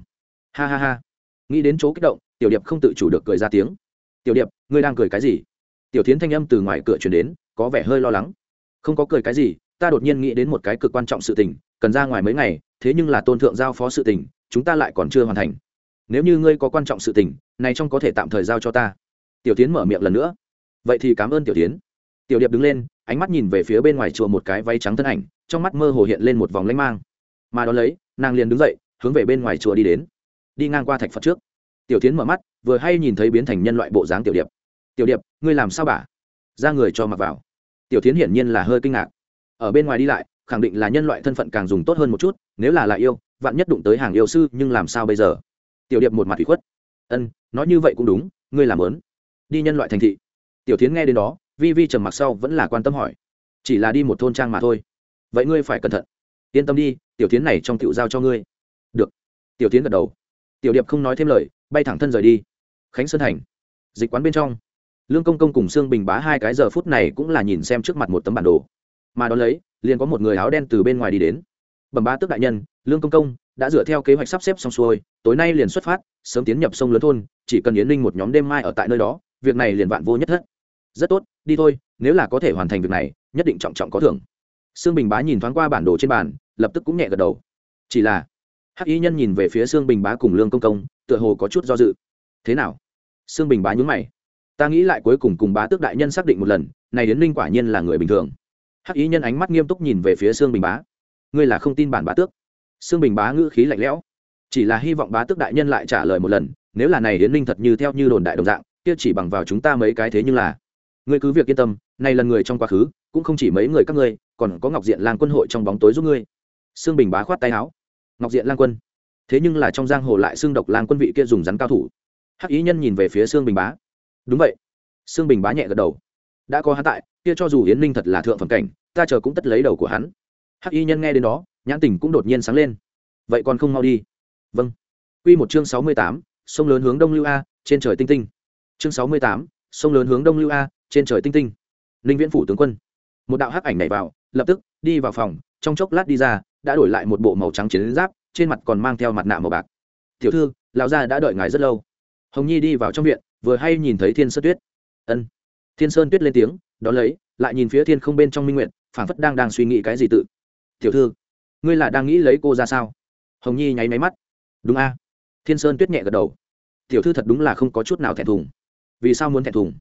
Ha ha ha. Nghĩ đến chỗ kích động, tiểu điệp không tự chủ được cười ra tiếng. Tiểu điệp, ngươi đang cười cái gì? Tiểu tiến thanh âm từ ngoài cửa chuyển đến, có vẻ hơi lo lắng. Không có cười cái gì, ta đột nhiên nghĩ đến một cái cực quan trọng sự tình, cần ra ngoài mấy ngày, thế nhưng là tôn thượng giao phó sự tình, chúng ta lại còn chưa hoàn thành. Nếu như ngươi có quan trọng sự tình, này trong có thể tạm thời giao cho ta. Tiểu tiến mở miệng lần nữa. Vậy thì cảm ơn tiểu tiến tiểu điệp đứng lên, ánh mắt nhìn về phía bên ngoài chùa một cái váy trắng thân ảnh, trong mắt mơ hồ hiện lên một vòng lanh mang. Mà đón lấy, nàng liền đứng dậy, hướng về bên ngoài chùa đi đến. Đi ngang qua thạch phật trước. Tiểu tiến mở mắt, vừa hay nhìn thấy biến thành nhân loại bộ dáng tiểu điệp tiểu điệp, ngươi làm sao bà? ra người cho mặc vào. Tiểu tiến hiển nhiên là hơi kinh ngạc. Ở bên ngoài đi lại, khẳng định là nhân loại thân phận càng dùng tốt hơn một chút, nếu là lại yêu, vạn nhất đụng tới hàng yêu sư, nhưng làm sao bây giờ? Tiểu điệp một mặt thủy khuất. Ân, nói như vậy cũng đúng, ngươi làm lớn đi nhân loại thành thị. Tiểu tiến nghe đến đó, vi vi trầm mặc sau vẫn là quan tâm hỏi. Chỉ là đi một thôn trang mà thôi. Vậy ngươi phải cẩn thận. Yên tâm đi, tiểu tiến này trong tiểu giao cho ngươi. Được. Tiểu tiến gật đầu. Tiểu điệp không nói thêm lời, bay thẳng thân rời đi. Khánh sơn thành. Dịch quán bên trong lương công công cùng sương bình bá hai cái giờ phút này cũng là nhìn xem trước mặt một tấm bản đồ. Mà đón lấy, liền có một người áo đen từ bên ngoài đi đến. Bẩm bá tước đại nhân, lương công công đã dựa theo kế hoạch sắp xếp xong xuôi, tối nay liền xuất phát, sớm tiến nhập sông lớn thôn, chỉ cần yến linh một nhóm đêm mai ở tại nơi đó, việc này liền vạn vô nhất thất. Rất tốt, đi thôi, nếu là có thể hoàn thành việc này, nhất định trọng trọng có thưởng. Sương bình bá nhìn thoáng qua bản đồ trên bàn, lập tức cũng nhẹ gật đầu. Chỉ là, hắc y nhân nhìn về phía sương bình bá cùng lương công công, tựa hồ có chút do dự. Thế nào? Sương bình bá nhún mày ta nghĩ lại cuối cùng cùng bá tước đại nhân xác định một lần, này yến linh quả nhiên là người bình thường. Hắc ý nhân ánh mắt nghiêm túc nhìn về phía sương bình bá. Ngươi là không tin bản bá tước? Sương bình bá ngữ khí lạnh lẽo. Chỉ là hy vọng bá tước đại nhân lại trả lời một lần, nếu là này yến linh thật như theo như đồn đại đồng dạng, kia chỉ bằng vào chúng ta mấy cái thế nhưng là. Ngươi cứ việc yên tâm, này lần người trong quá khứ, cũng không chỉ mấy người các ngươi, còn có ngọc diện lang quân hội trong bóng tối giúp ngươi. Sương bình bá khoát tay áo. Ngọc diện lang quân. Thế nhưng là trong giang hồ lại xương độc lang quân vị kia dùng rắn cao thủ. Hắc ý nhân nhìn về phía sương bình bá đúng vậy. Sương bình bá nhẹ gật đầu. Đã có hắn tại, kia cho dù yến ninh thật là thượng phẩm cảnh, ta chờ cũng tất lấy đầu của hắn. Hắc y nhân nghe đến đó, nhãn tình cũng đột nhiên sáng lên. Vậy còn không mau đi. Vâng. Quy một chương sáu mươi tám, sông lớn hướng đông lưu a, trên trời tinh tinh. Chương sáu mươi tám, sông lớn hướng đông lưu a, trên trời tinh tinh. Ninh viễn phủ tướng quân. Một đạo hắc ảnh nhảy vào, lập tức đi vào phòng, trong chốc lát đi ra, đã đổi lại một bộ màu trắng chiến giáp, trên mặt còn mang theo mặt nạ màu bạc. Tiểu thư, lão gia đã đợi ngài rất lâu. Hồng nhi đi vào trong viện vừa hay nhìn thấy thiên sơn tuyết. Ân. Thiên sơn tuyết lên tiếng, đón lấy, lại nhìn phía thiên không bên trong minh nguyện phảng phất đang đang suy nghĩ cái gì tự. Tiểu thư, ngươi là đang nghĩ lấy cô ra sao? Hồng nhi nháy máy mắt. Đúng a. Thiên sơn tuyết nhẹ gật đầu. Tiểu thư thật đúng là không có chút nào thẹn thùng. Vì sao muốn thẹn thùng?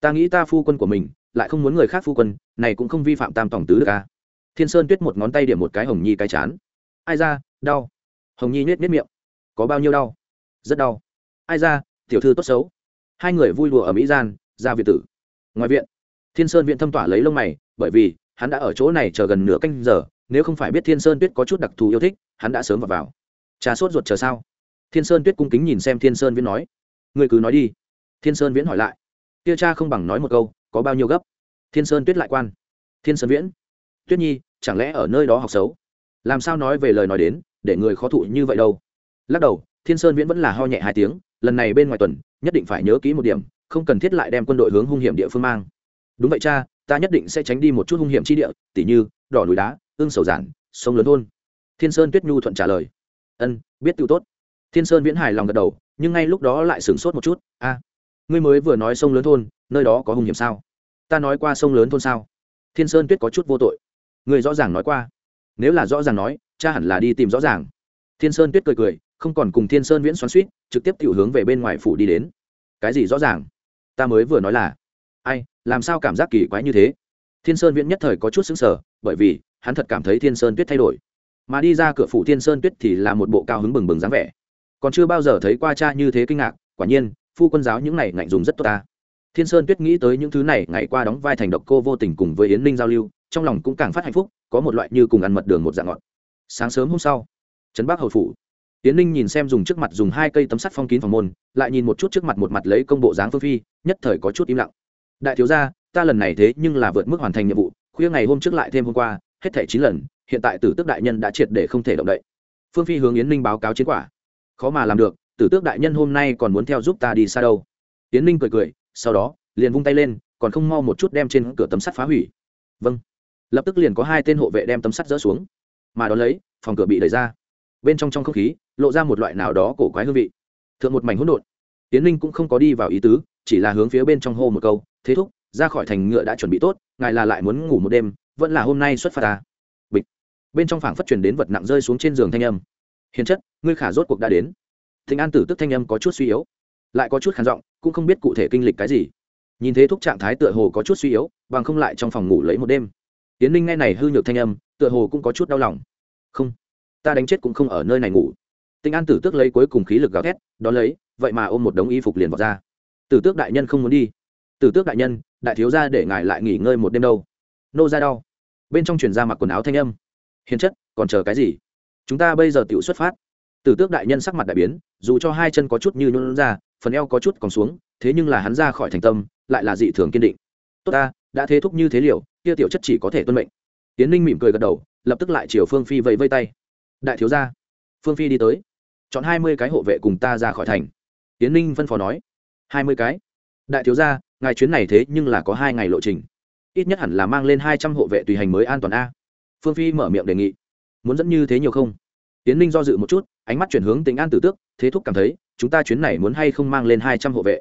Ta nghĩ ta phu quân của mình, lại không muốn người khác phu quân, này cũng không vi phạm tam tổng tứ được a. Thiên sơn tuyết một ngón tay điểm một cái hồng nhi cái chán. Ai ra, đau. Hồng nhi nhét nhét miệng. Có bao nhiêu đau? Rất đau. Ai ra, tiểu thư tốt xấu hai người vui đùa ở mỹ gian, ra viện tử. Ngoài viện, thiên sơn viện thâm tỏa lấy lông mày, bởi vì hắn đã ở chỗ này chờ gần nửa canh giờ, nếu không phải biết thiên sơn tuyết có chút đặc thù yêu thích, hắn đã sớm vào vào. Trà sốt ruột chờ sao? Thiên sơn tuyết cung kính nhìn xem thiên sơn viễn nói. Người cứ nói đi. Thiên sơn viễn hỏi lại. Tiêu cha không bằng nói một câu, có bao nhiêu gấp? Thiên sơn tuyết lại quan. Thiên sơn viễn. Tuyết nhi, chẳng lẽ ở nơi đó học xấu? Làm sao nói về lời nói đến, để người khó thụ như vậy đâu? Lắc đầu, thiên sơn viễn vẫn là ho nhẹ hai tiếng, lần này bên ngoài tuần nhất định phải nhớ kỹ một điểm, không cần thiết lại đem quân đội hướng hung hiểm địa phương mang. Đúng vậy cha, ta nhất định sẽ tránh đi một chút hung hiểm chi địa, tỉ như, đỏ núi đá, ương sầu giản, sông lớn thôn. Thiên sơn tuyết nhu thuận trả lời. Ân, biết tự tốt. Thiên sơn viễn hài lòng gật đầu, nhưng ngay lúc đó lại sửng sốt một chút. A, ngươi mới vừa nói sông lớn thôn, nơi đó có hung hiểm sao? Ta nói qua sông lớn thôn sao? Thiên sơn tuyết có chút vô tội. Ngươi rõ ràng nói qua. Nếu là rõ ràng nói, cha hẳn là đi tìm rõ ràng. Thiên sơn tuyết cười cười không còn cùng thiên sơn viễn xoắn suýt, trực tiếp tự hướng về bên ngoài phủ đi đến. Cái gì rõ ràng? Ta mới vừa nói là, ai, làm sao cảm giác kỳ quái như thế? Thiên sơn viễn nhất thời có chút xứng sở bởi vì, hắn thật cảm thấy thiên sơn tuyết thay đổi. Mà đi ra cửa phủ thiên sơn tuyết thì là một bộ cao hứng bừng bừng dáng vẻ. Còn chưa bao giờ thấy qua cha như thế kinh ngạc, quả nhiên, phu quân giáo những này ngạnh dùng rất tốt ta. Thiên sơn tuyết nghĩ tới những thứ này, ngày qua đóng vai thành độc cô vô tình cùng với yến ninh giao lưu, trong lòng cũng càng phát hạnh phúc, có một loại như cùng ăn mật đường một dạng ngọt. Sáng sớm hôm sau, trấn bắc hầu phủ Tiến ninh nhìn xem dùng trước mặt dùng hai cây tấm sắt phong kín phòng môn, lại nhìn một chút trước mặt một mặt lấy công bộ dáng phương phi, nhất thời có chút im lặng. Đại thiếu gia, ta lần này thế nhưng là vượt mức hoàn thành nhiệm vụ, khuya ngày hôm trước lại thêm hôm qua, hết thảy chín lần, hiện tại tử tước đại nhân đã triệt để không thể động đậy. Phương phi hướng yến ninh báo cáo chiến quả. Khó mà làm được, tử tước đại nhân hôm nay còn muốn theo giúp ta đi xa đâu. Yến ninh cười cười, sau đó, liền vung tay lên, còn không mau một chút đem trên cửa tấm sắt phá hủy. Vâng. Lập tức liền có hai tên hộ vệ đem tấm sắt dỡ xuống. Mà đón lấy, phòng cửa bị đẩy ra bên trong trong không khí, lộ ra một loại nào đó cổ quái hương vị. Thượng một mảnh hỗn độn. Tiến linh cũng không có đi vào ý tứ, chỉ là hướng phía bên trong hô một câu, thế thúc, ra khỏi thành ngựa đã chuẩn bị tốt, ngài là lại muốn ngủ một đêm, vẫn là hôm nay xuất phát ta. Bịch. Bên trong phảng phất truyền đến vật nặng rơi xuống trên giường thanh âm. Hiền chất, ngươi khả rốt cuộc đã đến. Thịnh an tử tức thanh âm có chút suy yếu, lại có chút khản giọng, cũng không biết cụ thể kinh lịch cái gì. Nhìn thế thúc trạng thái tựa hồ có chút suy yếu, bằng không lại trong phòng ngủ lấy một đêm. Tiến linh nghe này hư nhược thanh âm, tựa hồ cũng có chút đau lòng. Không ta đánh chết cũng không ở nơi này ngủ. Tinh an tử tước lấy cuối cùng khí lực gào thét, đón lấy, vậy mà ôm một đống y phục liền vào ra. Tử tước đại nhân không muốn đi. Tử tước đại nhân, đại thiếu ra để ngài lại nghỉ ngơi một đêm đâu. Nô ra đau. Bên trong chuyển ra mặc quần áo thanh âm. Hiền chất, còn chờ cái gì? Chúng ta bây giờ tự xuất phát. Tử tước đại nhân sắc mặt đại biến, dù cho hai chân có chút như nôn ra, phần eo có chút còn xuống, thế nhưng là hắn ra khỏi thành tâm, lại là dị thường kiên định. Tốt ta, đã thế thúc như thế liệu kia tiểu chất chỉ có thể tuân mệnh. Tiến ninh mỉm cười gật đầu, lập tức lại chiều phương phi vẫy vây tay đại thiếu gia, phương phi đi tới. Chọn hai mươi cái hộ vệ cùng ta ra khỏi thành. Tiến ninh phân phó nói. Hai mươi cái. Đại thiếu gia, ngài chuyến này thế nhưng là có hai ngày lộ trình. Ít nhất hẳn là mang lên hai trăm hộ vệ tùy hành mới an toàn a. Phương phi mở miệng đề nghị. Muốn dẫn như thế nhiều không? Tiến ninh do dự một chút, ánh mắt chuyển hướng tính an tử tước, thế thúc cảm thấy, chúng ta chuyến này muốn hay không mang lên hai trăm hộ vệ?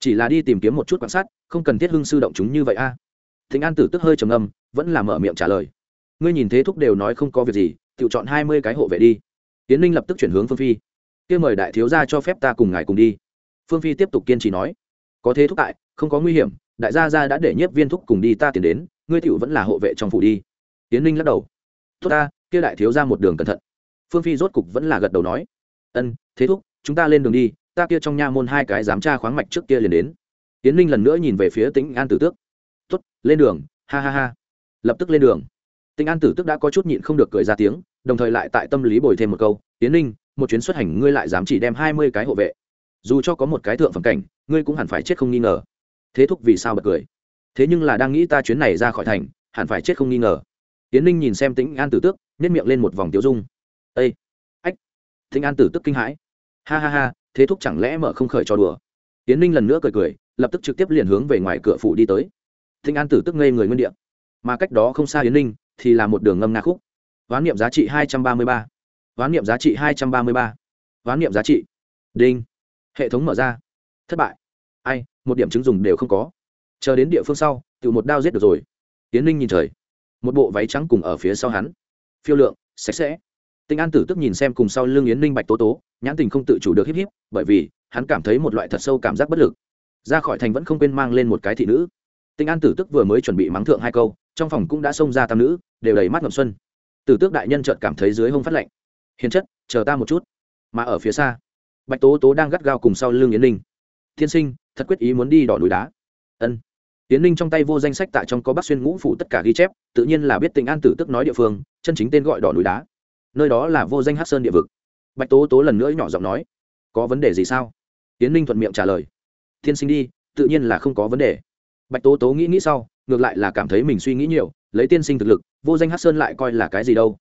Chỉ là đi tìm kiếm một chút quan sát, không cần thiết hưng sư động chúng như vậy a. À. thịnh an tử tức hơi trầm âm vẫn là mở miệng trả lời. Ngươi nhìn thế thúc đều nói không có việc gì tự chọn hai mươi cái hộ vệ đi. Tiến ninh lập tức chuyển hướng phương phi. Kia mời đại thiếu gia cho phép ta cùng ngài cùng đi. Phương phi tiếp tục kiên trì nói. Có thế thúc tại, không có nguy hiểm, đại gia gia đã để nhiếp viên thúc cùng đi ta tiền đến, ngươi tựu vẫn là hộ vệ trong phủ đi. Tiến ninh lắc đầu. Tốt ta, kia đại thiếu ra một đường cẩn thận. Phương phi rốt cục vẫn là gật đầu nói. Ân, thế thúc, chúng ta lên đường đi, ta kia trong nha môn hai cái giám tra khoáng mạch trước kia liền đến. Tiến ninh lần nữa nhìn về phía tĩnh an tử tước. Tuất lên đường, ha ha ha. Lập tức lên đường. Tĩnh an tử tước đã có chút nhịn không được cười ra tiếng đồng thời lại tại tâm lý bồi thêm một câu tiến ninh, một chuyến xuất hành ngươi lại dám chỉ đem hai mươi cái hộ vệ. Dù cho có một cái thượng phẩm cảnh, ngươi cũng hẳn phải chết không nghi ngờ. Thế thúc vì sao bật cười. Thế nhưng là đang nghĩ ta chuyến này ra khỏi thành, hẳn phải chết không nghi ngờ. Tiến ninh nhìn xem tính an tử tước nhét miệng lên một vòng tiêu dung. Â ách, tĩnh an tử tức kinh hãi. Ha ha ha, thế thúc chẳng lẽ mở không khởi cho đùa? Tiến ninh lần nữa cười cười, lập tức trực tiếp liền hướng về ngoài cửa phủ đi tới. Thịnh an tử tức ngây người nguyên đ ị a mà cách đó không xa yến ninh, thì là một đường ngâm nga khúc hoán niệm giá trị hai trăm ba mươi ba. Hoán niệm giá trị hai trăm ba mươi ba. Hoán niệm giá trị. Đinh. Hệ thống mở ra. Thất bại. Ai, một điểm chứng dùng đều không có. Chờ đến địa phương sau, tự một đao giết được rồi. Tiến ninh nhìn trời. Một bộ váy trắng cùng ở phía sau hắn. Phiêu lượng, sạch sẽ. Tinh an tử tức nhìn xem cùng sau lưng yến ninh bạch tố tố, nhãn tình không tự chủ được híp híp, bởi vì hắn cảm thấy một loại thật sâu cảm giác bất lực. Ra khỏi thành vẫn không quên mang lên một cái thị nữ. Tinh an tử tức vừa mới chuẩn bị mắng thượng hai câu, trong phòng cũng đã xông ra tam nữ, đều đầy mắt ngậm xuân tử tước đại nhân chợt cảm thấy dưới hông phát lạnh. Hiền chất, chờ ta một chút. Mà ở phía xa, bạch tố tố đang gắt gao cùng sau lưng yến ninh. Thiên sinh, thật quyết ý muốn đi đỏ núi đá. Ân. Yến ninh trong tay vô danh sách tại trong có bác xuyên ngũ phủ tất cả ghi chép, tự nhiên là biết tình an tử tức nói địa phương, chân chính tên gọi đỏ núi đá. Nơi đó là vô danh hát sơn địa vực. Bạch tố tố lần nữa nhỏ giọng nói, có vấn đề gì sao? Tiến ninh thuận miệng trả lời, thiên sinh đi, tự nhiên là không có vấn đề. Bạch tố tố nghĩ nghĩ sau, ngược lại là cảm thấy mình suy nghĩ nhiều lấy tiên sinh thực lực, vô danh hát sơn lại coi là cái gì đâu.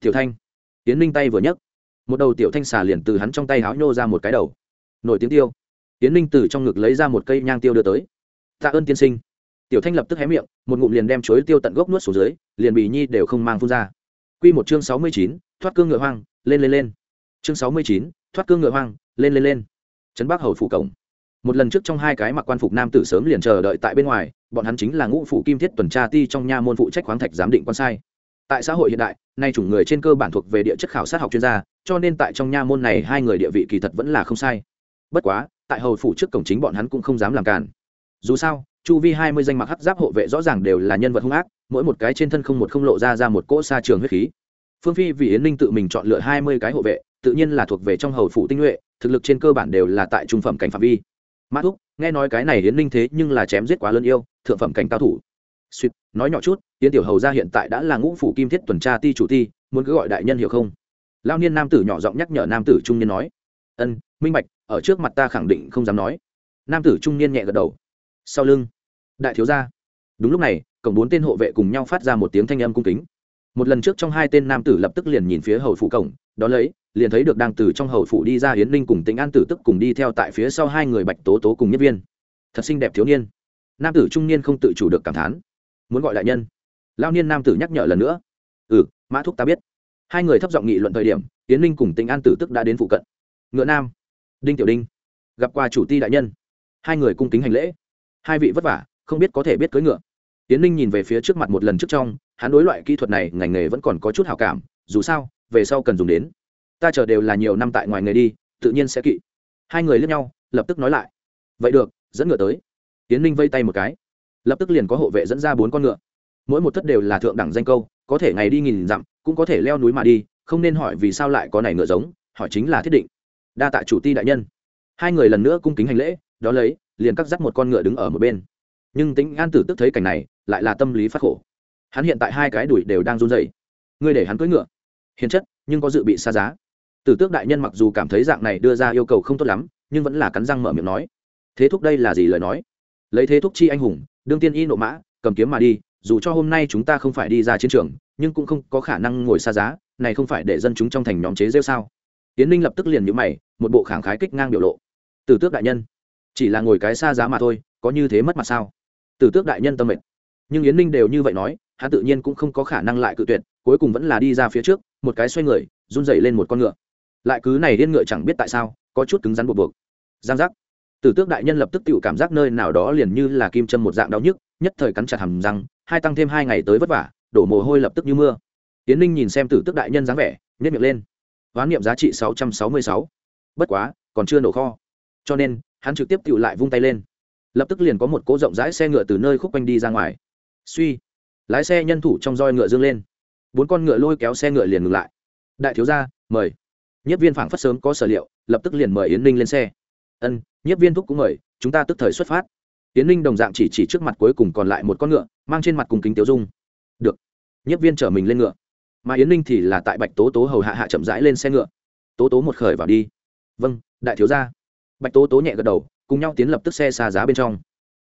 Tiểu thanh tiến ninh tay vừa nhấc, một đầu tiểu thanh xà liền từ hắn trong tay háo nhô ra một cái đầu. Nổi tiếng tiêu. Tiến ninh từ trong ngực lấy ra một cây nhang tiêu đưa tới. Tạ ơn tiên sinh. Tiểu thanh lập tức hé miệng, một ngụm liền đem chuối tiêu tận gốc nuốt xuống dưới, liền bì nhi đều không mang phun ra. Q một chương sáu mươi chín, thoát cương ngựa hoang, lên lên lên. Chương sáu mươi chín, thoát cương ngựa hoang, lên lên lên. Trấn bắc hầu phủ cổng một lần trước trong hai cái mặc quan phục nam tử sớm liền chờ đợi tại bên ngoài, bọn hắn chính là ngũ phủ kim thiết tuần tra ti trong nha môn phụ trách khoáng thạch giám định quan sai. Tại xã hội hiện đại, nay chủng người trên cơ bản thuộc về địa chất khảo sát học chuyên gia, cho nên tại trong nha môn này hai người địa vị kỳ thật vẫn là không sai. Bất quá, tại hầu phủ trước cổng chính bọn hắn cũng không dám làm cản. Dù sao, chu vi hai mươi danh mặc hắc giáp hộ vệ rõ ràng đều là nhân vật hung ác, mỗi một cái trên thân không một không lộ ra ra một cỗ xa trường huyết khí. Phương phi vì yến ninh tự mình chọn lựa hai mươi cái hộ vệ, tự nhiên là thuộc về trong hầu phủ tinh nhuệ, thực lực trên cơ bản đều là tại trung phẩm cảnh phạm vi mã thúc, nghe nói cái này yến ninh thế nhưng là chém giết quá lớn yêu, thượng phẩm cảnh cao thủ. Suýt nói nhỏ chút, yến tiểu hầu ra hiện tại đã là ngũ phủ kim thiết tuần tra ti chủ ti, muốn cứ gọi đại nhân hiểu không? Lao niên nam tử nhỏ giọng nhắc nhở nam tử trung niên nói. Ân, minh bạch, ở trước mặt ta khẳng định không dám nói. Nam tử trung niên nhẹ gật đầu. Sau lưng, đại thiếu gia. Đúng lúc này, cổng bốn tên hộ vệ cùng nhau phát ra một tiếng thanh âm cung kính một lần trước trong hai tên nam tử lập tức liền nhìn phía hầu phủ cổng, đó lấy, liền thấy được đang từ trong hầu phủ đi ra hiến ninh cùng tính an tử tức cùng đi theo tại phía sau hai người bạch tố tố cùng nhất viên. Thật xinh đẹp thiếu niên. Nam tử trung niên không tự chủ được cảm thán. Muốn gọi đại nhân. Lao niên nam tử nhắc nhở lần nữa. Ừ mã thúc ta biết. Hai người thấp giọng nghị luận thời điểm hiến ninh cùng tính an tử tức đã đến phụ cận. Ngựa nam. Đinh tiểu đinh. Gặp qua chủ ti đại nhân. Hai người cung kính hành lễ. Hai vị vất vả, không biết có thể biết cưỡi ngựa. Tiến ninh nhìn về phía trước mặt một lần trước trong hắn đối loại kỹ thuật này, ngành nghề vẫn còn có chút hào cảm, dù sao, về sau cần dùng đến. Ta chờ đều là nhiều năm tại ngoài nghề đi, tự nhiên sẽ kỵ. Hai người lướt nhau, lập tức nói lại. Vậy được, dẫn ngựa tới. Tiến ninh vây tay một cái. Lập tức liền có hộ vệ dẫn ra bốn con ngựa. Mỗi một thất đều là thượng đẳng danh câu, có thể ngày đi nghìn dặm, cũng có thể leo núi mà đi, không nên hỏi vì sao lại có này ngựa giống, hỏi chính là thiết định. Đa tạ chủ ti đại nhân. Hai người lần nữa cung kính hành lễ đó lấy, liền cắt dắt một con ngựa đứng ở một bên. Nhưng tính an tử tức thấy cảnh này, lại là tâm lý phát khổ hắn hiện tại hai cái đùi đều đang run rẩy. Ngươi để hắn cưỡi ngựa. Hiền chất, nhưng có dự bị xa giá. Tử tước đại nhân mặc dù cảm thấy dạng này đưa ra yêu cầu không tốt lắm, nhưng vẫn là cắn răng mở miệng nói. Thế thúc đây là gì lời nói? Lấy thế thúc chi anh hùng, đương tiên y nộ mã, cầm kiếm mà đi, dù cho hôm nay chúng ta không phải đi ra chiến trường, nhưng cũng không có khả năng ngồi xa giá, này không phải để dân chúng trong thành nhóm chế rêu sao? Tiến ninh lập tức liền nhữ mày, một bộ khẳng khái kích ngang biểu lộ. Tử tước đại nhân, chỉ là ngồi cái xa giá mà thôi, có như thế mất mặt sao? Tử tước đại nhân tâm mệnh nhưng yến ninh đều như vậy nói hắn tự nhiên cũng không có khả năng lại cự tuyệt, cuối cùng vẫn là đi ra phía trước, một cái xoay người, run dậy lên một con ngựa. Lại cứ này điên ngựa chẳng biết tại sao, có chút cứng rắn buộc buộc. Giang giác. Tử tước đại nhân lập tức tự cảm giác nơi nào đó liền như là kim châm một dạng đau nhức, nhất thời cắn chặt hầm răng, hai tăng thêm hai ngày tới vất vả, đổ mồ hôi lập tức như mưa. Tiến ninh nhìn xem tử tước đại nhân dáng vẻ nhất miệng lên. Hoán niệm giá trị sáu trăm sáu mươi sáu. Bất quá, còn chưa nổ kho. Cho nên, hắn trực tiếp tự lại vung tay lên. Lập tức liền có một cỗ rộng rãi xe ngựa từ nơi khúc quanh đi ra ngoài. Suy lái xe nhân thủ trong roi ngựa dương lên. Bốn con ngựa lôi kéo xe ngựa liền ngừng lại. Đại thiếu gia, mời. Nhất viên phảng phất sớm có sở liệu, lập tức liền mời yến ninh lên xe. Ân nhất viên thúc cũng mời, chúng ta tức thời xuất phát. Yến ninh đồng dạng chỉ chỉ trước mặt cuối cùng còn lại một con ngựa, mang trên mặt cùng kính tiêu dung. Được. Nhất viên chở mình lên ngựa. Mà yến ninh thì là tại bạch tố tố hầu hạ hạ chậm rãi lên xe ngựa. Tố tố một khởi vào đi. Vâng đại thiếu gia. Bạch tố tố nhẹ gật đầu, cùng nhau tiến lập tức xe xa giá bên trong.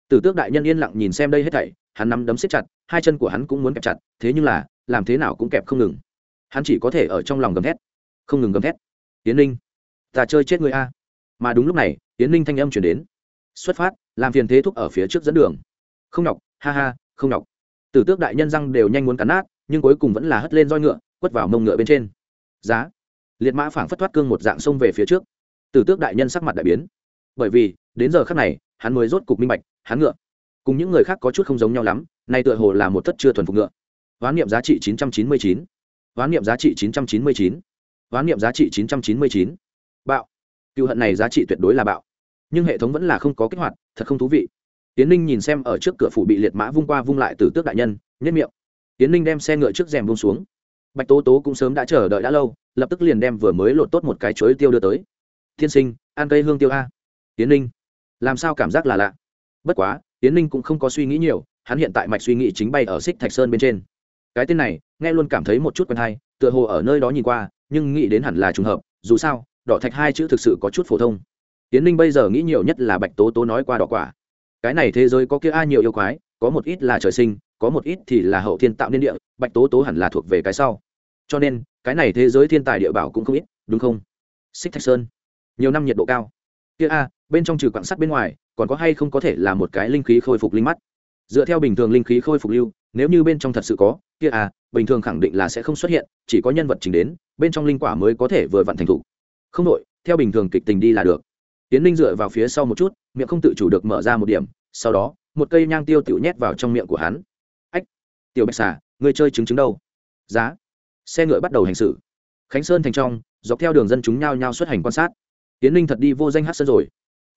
Tử tước đại nhân yên lặng nhìn xem đây hết thảy hắn nắm đấm siết chặt, hai chân của hắn cũng muốn kẹp chặt, thế nhưng là, làm thế nào cũng kẹp không ngừng. Hắn chỉ có thể ở trong lòng gầm thét. Không ngừng gầm thét. Tiến ninh, ta chơi chết người a. Mà đúng lúc này tiến ninh thanh âm chuyển đến. Xuất phát, làm phiền thế thúc ở phía trước dẫn đường. Không nhọc, ha ha, không nhọc. Tử tước đại nhân răng đều nhanh muốn cắn nát, nhưng cuối cùng vẫn là hất lên roi ngựa, quất vào mông ngựa bên trên. Giá. Liệt mã phảng phất thoát cương một dạng sông về phía trước. Tử tước đại nhân sắc mặt đại biến. Bởi vì, đến giờ khắc này, hắn mới rốt cục minh bạch, hắn ngựa cùng những người khác có chút không giống nhau lắm, nay tựa hồ là một thất chưa thuần phục ngựa. Hoán niệm giá trị 999. hoán niệm giá trị 999. hoán niệm giá trị 999. bạo. Cựu hận này giá trị tuyệt đối là bạo. Nhưng hệ thống vẫn là không có kích hoạt, thật không thú vị. Tiến ninh nhìn xem ở trước cửa phủ bị liệt mã vung qua vung lại từ tước đại nhân nhất miệng. Tiến ninh đem xe ngựa trước rèm vung xuống. Bạch tố tố cũng sớm đã chờ đợi đã lâu, lập tức liền đem vừa mới lột tốt một cái chuối tiêu đưa tới. Thiên sinh, ăn cây hương tiêu a. Tiến ninh, làm sao cảm giác là lạ? Bất quá tiến ninh cũng không có suy nghĩ nhiều, hắn hiện tại mạch suy nghĩ chính bay ở xích thạch sơn bên trên. Cái tên này, nghe luôn cảm thấy một chút quen hay, tựa hồ ở nơi đó nhìn qua, nhưng nghĩ đến hẳn là trùng hợp, dù sao, đỏ thạch hai chữ thực sự có chút phổ thông. Tiến ninh bây giờ nghĩ nhiều nhất là bạch tố tố nói qua đỏ quả. Cái này thế giới có kia ai nhiều yêu quái, có một ít là trời sinh, có một ít thì là hậu thiên tạo nên địa, bạch tố tố hẳn là thuộc về cái sau. Cho nên, cái này thế giới thiên tài địa bảo cũng không ít, đúng không? Xích thạch sơn, nhiều năm nhiệt độ cao. Kia a bên trong trừ quặng sắt bên ngoài, còn có hay không có thể là một cái linh khí khôi phục linh mắt? Dựa theo bình thường linh khí khôi phục lưu, nếu như bên trong thật sự có, kia à bình thường khẳng định là sẽ không xuất hiện, chỉ có nhân vật trình đến, bên trong linh quả mới có thể vừa vặn thành thủ không đội theo bình thường kịch tình đi là được. Tiến linh dựa vào phía sau một chút, miệng không tự chủ được mở ra một điểm, sau đó, một cây nhang tiêu tiểu nhét vào trong miệng của hắn. Ách, tiểu bạch xà, người chơi trứng trứng đâu? Giá. Xe ngựa bắt đầu hành xử. Khánh sơn thành trong, dọc theo đường dân chúng nhao nhao xuất hành quan sát. Tiến linh thật đi vô danh hát sơn rồi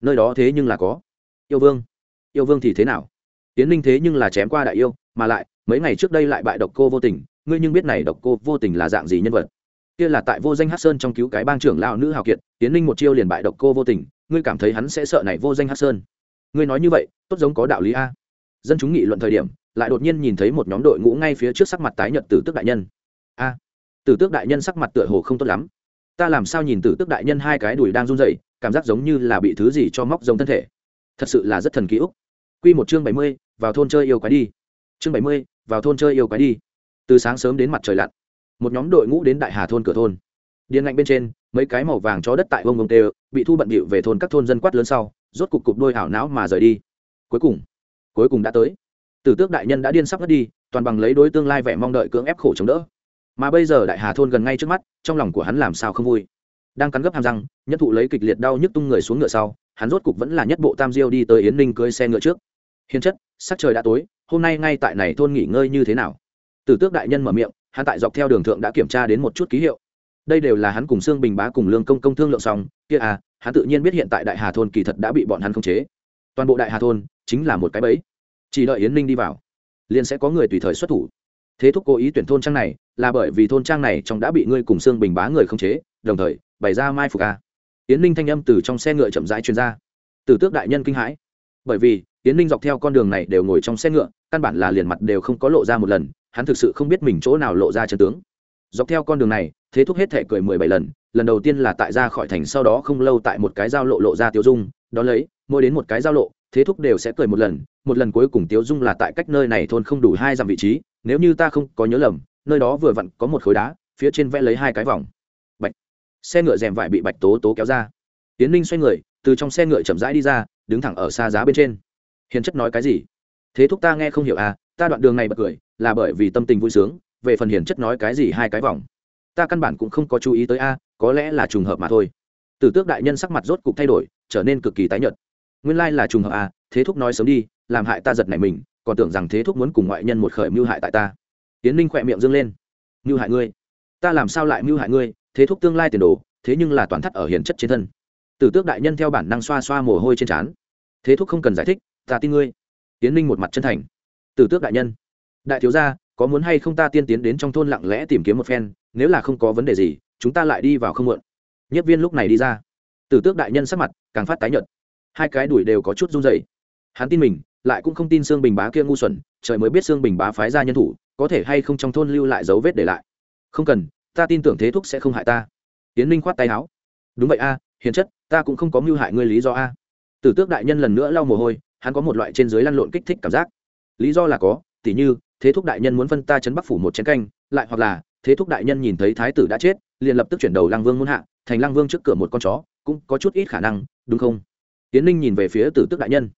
nơi đó thế nhưng là có. Yêu vương yêu vương thì thế nào? Tiến ninh thế nhưng là chém qua đại yêu, mà lại, mấy ngày trước đây lại bại độc cô vô tình, ngươi nhưng biết này độc cô vô tình là dạng gì nhân vật? Kia là tại vô danh hát sơn trong cứu cái bang trưởng lão nữ hào kiệt tiến ninh một chiêu liền bại độc cô vô tình, ngươi cảm thấy hắn sẽ sợ này vô danh hát sơn? Ngươi nói như vậy, tốt giống có đạo lý a. Dân chúng nghị luận thời điểm, lại đột nhiên nhìn thấy một nhóm đội ngũ ngay phía trước sắc mặt tái nhợt tử tước đại nhân. A, tử tước đại nhân sắc mặt tựa hồ không tốt lắm. Ta làm sao nhìn tử tước đại nhân hai cái đùi đang run rẩy cảm giác giống như là bị thứ gì cho móc giống thân thể. Thật sự là rất thần ký ức. Quy một chương bảy mươi, vào thôn chơi yêu quái đi. Chương bảy mươi, vào thôn chơi yêu quái đi. Từ sáng sớm đến mặt trời lặn, một nhóm đội ngũ đến đại hà thôn cửa thôn. Điện lạnh bên trên, mấy cái màu vàng chó đất tại vông vông tê, bị thu bận bịu về thôn các thôn dân quát lớn sau, rốt cục cục đôi ảo não mà rời đi. Cuối cùng cuối cùng đã tới. Tử tước đại nhân đã điên sắp mất đi, toàn bằng lấy đối tương lai vẻ mong đợi cưỡng ép khổ chống đỡ. Mà bây giờ đại hà thôn gần ngay trước mắt, trong lòng của hắn làm sao không vui đang cắn gấp hàm răng nhất thụ lấy kịch liệt đau nhức tung người xuống ngựa sau, hắn rốt cục vẫn là nhất bộ tam diêu đi tới yến ninh cưới xe ngựa trước. Hiền chất, sắc trời đã tối, hôm nay ngay tại này thôn nghỉ ngơi như thế nào? Tử tước đại nhân mở miệng, hắn tại dọc theo đường thượng đã kiểm tra đến một chút ký hiệu. Đây đều là hắn cùng xương bình bá cùng lương công công thương lượng xong, kia à hắn tự nhiên biết hiện tại đại hà thôn kỳ thật đã bị bọn hắn khống chế. Toàn bộ đại hà thôn chính là một cái bẫy. Chỉ đợi yến ninh đi vào, liền sẽ có người tùy thời xuất thủ. Thế thúc cố ý tuyển thôn trang này, là bởi vì thôn trang này trong đã bị ngươi cùng xương bình bá người khống chế, đồng thời bày ra mai phục a yến ninh thanh âm từ trong xe ngựa chậm rãi truyền ra. Từ tước đại nhân kinh hãi. Bởi vì, yến ninh dọc theo con đường này đều ngồi trong xe ngựa, căn bản là liền mặt đều không có lộ ra một lần, hắn thực sự không biết mình chỗ nào lộ ra chân tướng. Dọc theo con đường này, thế thúc hết thể cười mười bảy lần lần đầu tiên là tại ra khỏi thành sau đó không lâu tại một cái giao lộ lộ ra tiêu dung đón lấy, mỗi đến một cái giao lộ, thế thúc đều sẽ cười một lần một lần cuối cùng tiêu dung là tại cách nơi này thôn không đủ hai dặm vị trí, nếu như ta không có nhớ lầm, nơi đó vừa vặn có một khối đá, phía trên vẽ lấy hai cái vòng xe ngựa rèm vải bị bạch tố tố kéo ra. Tiến ninh xoay người, từ trong xe ngựa chậm rãi đi ra, đứng thẳng ở xa giá bên trên. Hiền chất nói cái gì? Thế thúc ta nghe không hiểu à ta đoạn đường này bật cười, là bởi vì tâm tình vui sướng, về phần hiền chất nói cái gì hai cái vòng. Ta căn bản cũng không có chú ý tới a, có lẽ là trùng hợp mà thôi. Tử tước đại nhân sắc mặt rốt cục thay đổi, trở nên cực kỳ tái nhợt. Nguyên lai là trùng hợp à thế thúc nói sớm đi, làm hại ta giật này mình, còn tưởng rằng thế thúc muốn cùng ngoại nhân một khởi mưu hại tại ta. Tiến ninh khỏe miệng dâng lên. Mưu hại ngươi? Ta làm sao lại mưu hại ngươi? Thế thúc tương lai tiền đồ, thế nhưng là toàn thắt ở hiền chất trên thân. Tử tước đại nhân theo bản năng xoa xoa mồ hôi trên trán. Thế thúc không cần giải thích, ta tin ngươi. Tiến ninh một mặt chân thành. Tử tước đại nhân, đại thiếu gia, có muốn hay không ta tiên tiến đến trong thôn lặng lẽ tìm kiếm một phen, nếu là không có vấn đề gì, chúng ta lại đi vào không muộn. Nhất viên lúc này đi ra. Tử tước đại nhân sắc mặt càng phát tái nhợt. Hai cái đuổi đều có chút run rẩy. Hắn tin mình, lại cũng không tin xương bình bá kia ngu xuẩn, trời mới biết xương bình bá phái ra nhân thủ, có thể hay không trong thôn lưu lại dấu vết để lại. Không cần ta tin tưởng thế thúc sẽ không hại ta. Tiến ninh khoát tay áo. Đúng vậy a, hiền chất, ta cũng không có mưu hại ngươi lý do a. Tử tước đại nhân lần nữa lau mồ hôi, hắn có một loại trên dưới lăn lộn kích thích cảm giác. Lý do là có, tỉ như, thế thúc đại nhân muốn phân ta chấn bắc phủ một chén canh, lại hoặc là, thế thúc đại nhân nhìn thấy thái tử đã chết, liền lập tức chuyển đầu Lang vương muốn hạ, thành Lang vương trước cửa một con chó, cũng có chút ít khả năng, đúng không? Tiến ninh nhìn về phía tử tước đại nhân.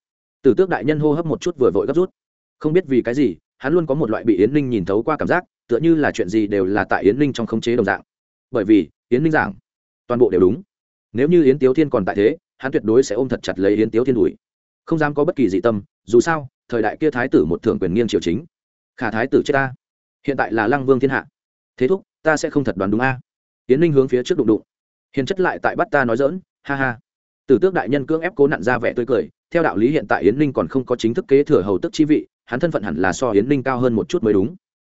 Tử tước đại nhân hô hấp một chút vừa vội gấp rút. Không biết vì cái gì, hắn luôn có một loại bị yến ninh nhìn thấu qua cảm giác tựa như là chuyện gì đều là tại yến ninh trong khống chế đồng dạng. Bởi vì, yến ninh giảng, toàn bộ đều đúng. Nếu như yến tiếu thiên còn tại thế, hắn tuyệt đối sẽ ôm thật chặt lấy yến tiếu thiên đùi không dám có bất kỳ dị tâm, dù sao, thời đại kia thái tử một thượng quyền nghiêng triều chính. Khả thái tử chết ta. Hiện tại là lăng vương thiên hạ. Thế thúc, ta sẽ không thật đoán đúng a. Yến ninh hướng phía trước đụng đụng. Hiền chất lại tại bắt ta nói dỡn ha ha. Tử tước đại nhân cưỡng ép cố nặn ra vẻ tươi cười, theo đạo lý hiện tại yến ninh còn không có chính thức kế thừa hầu tức chi vị, hắn thân phận hẳn là so yến ninh cao hơn một chút mới đúng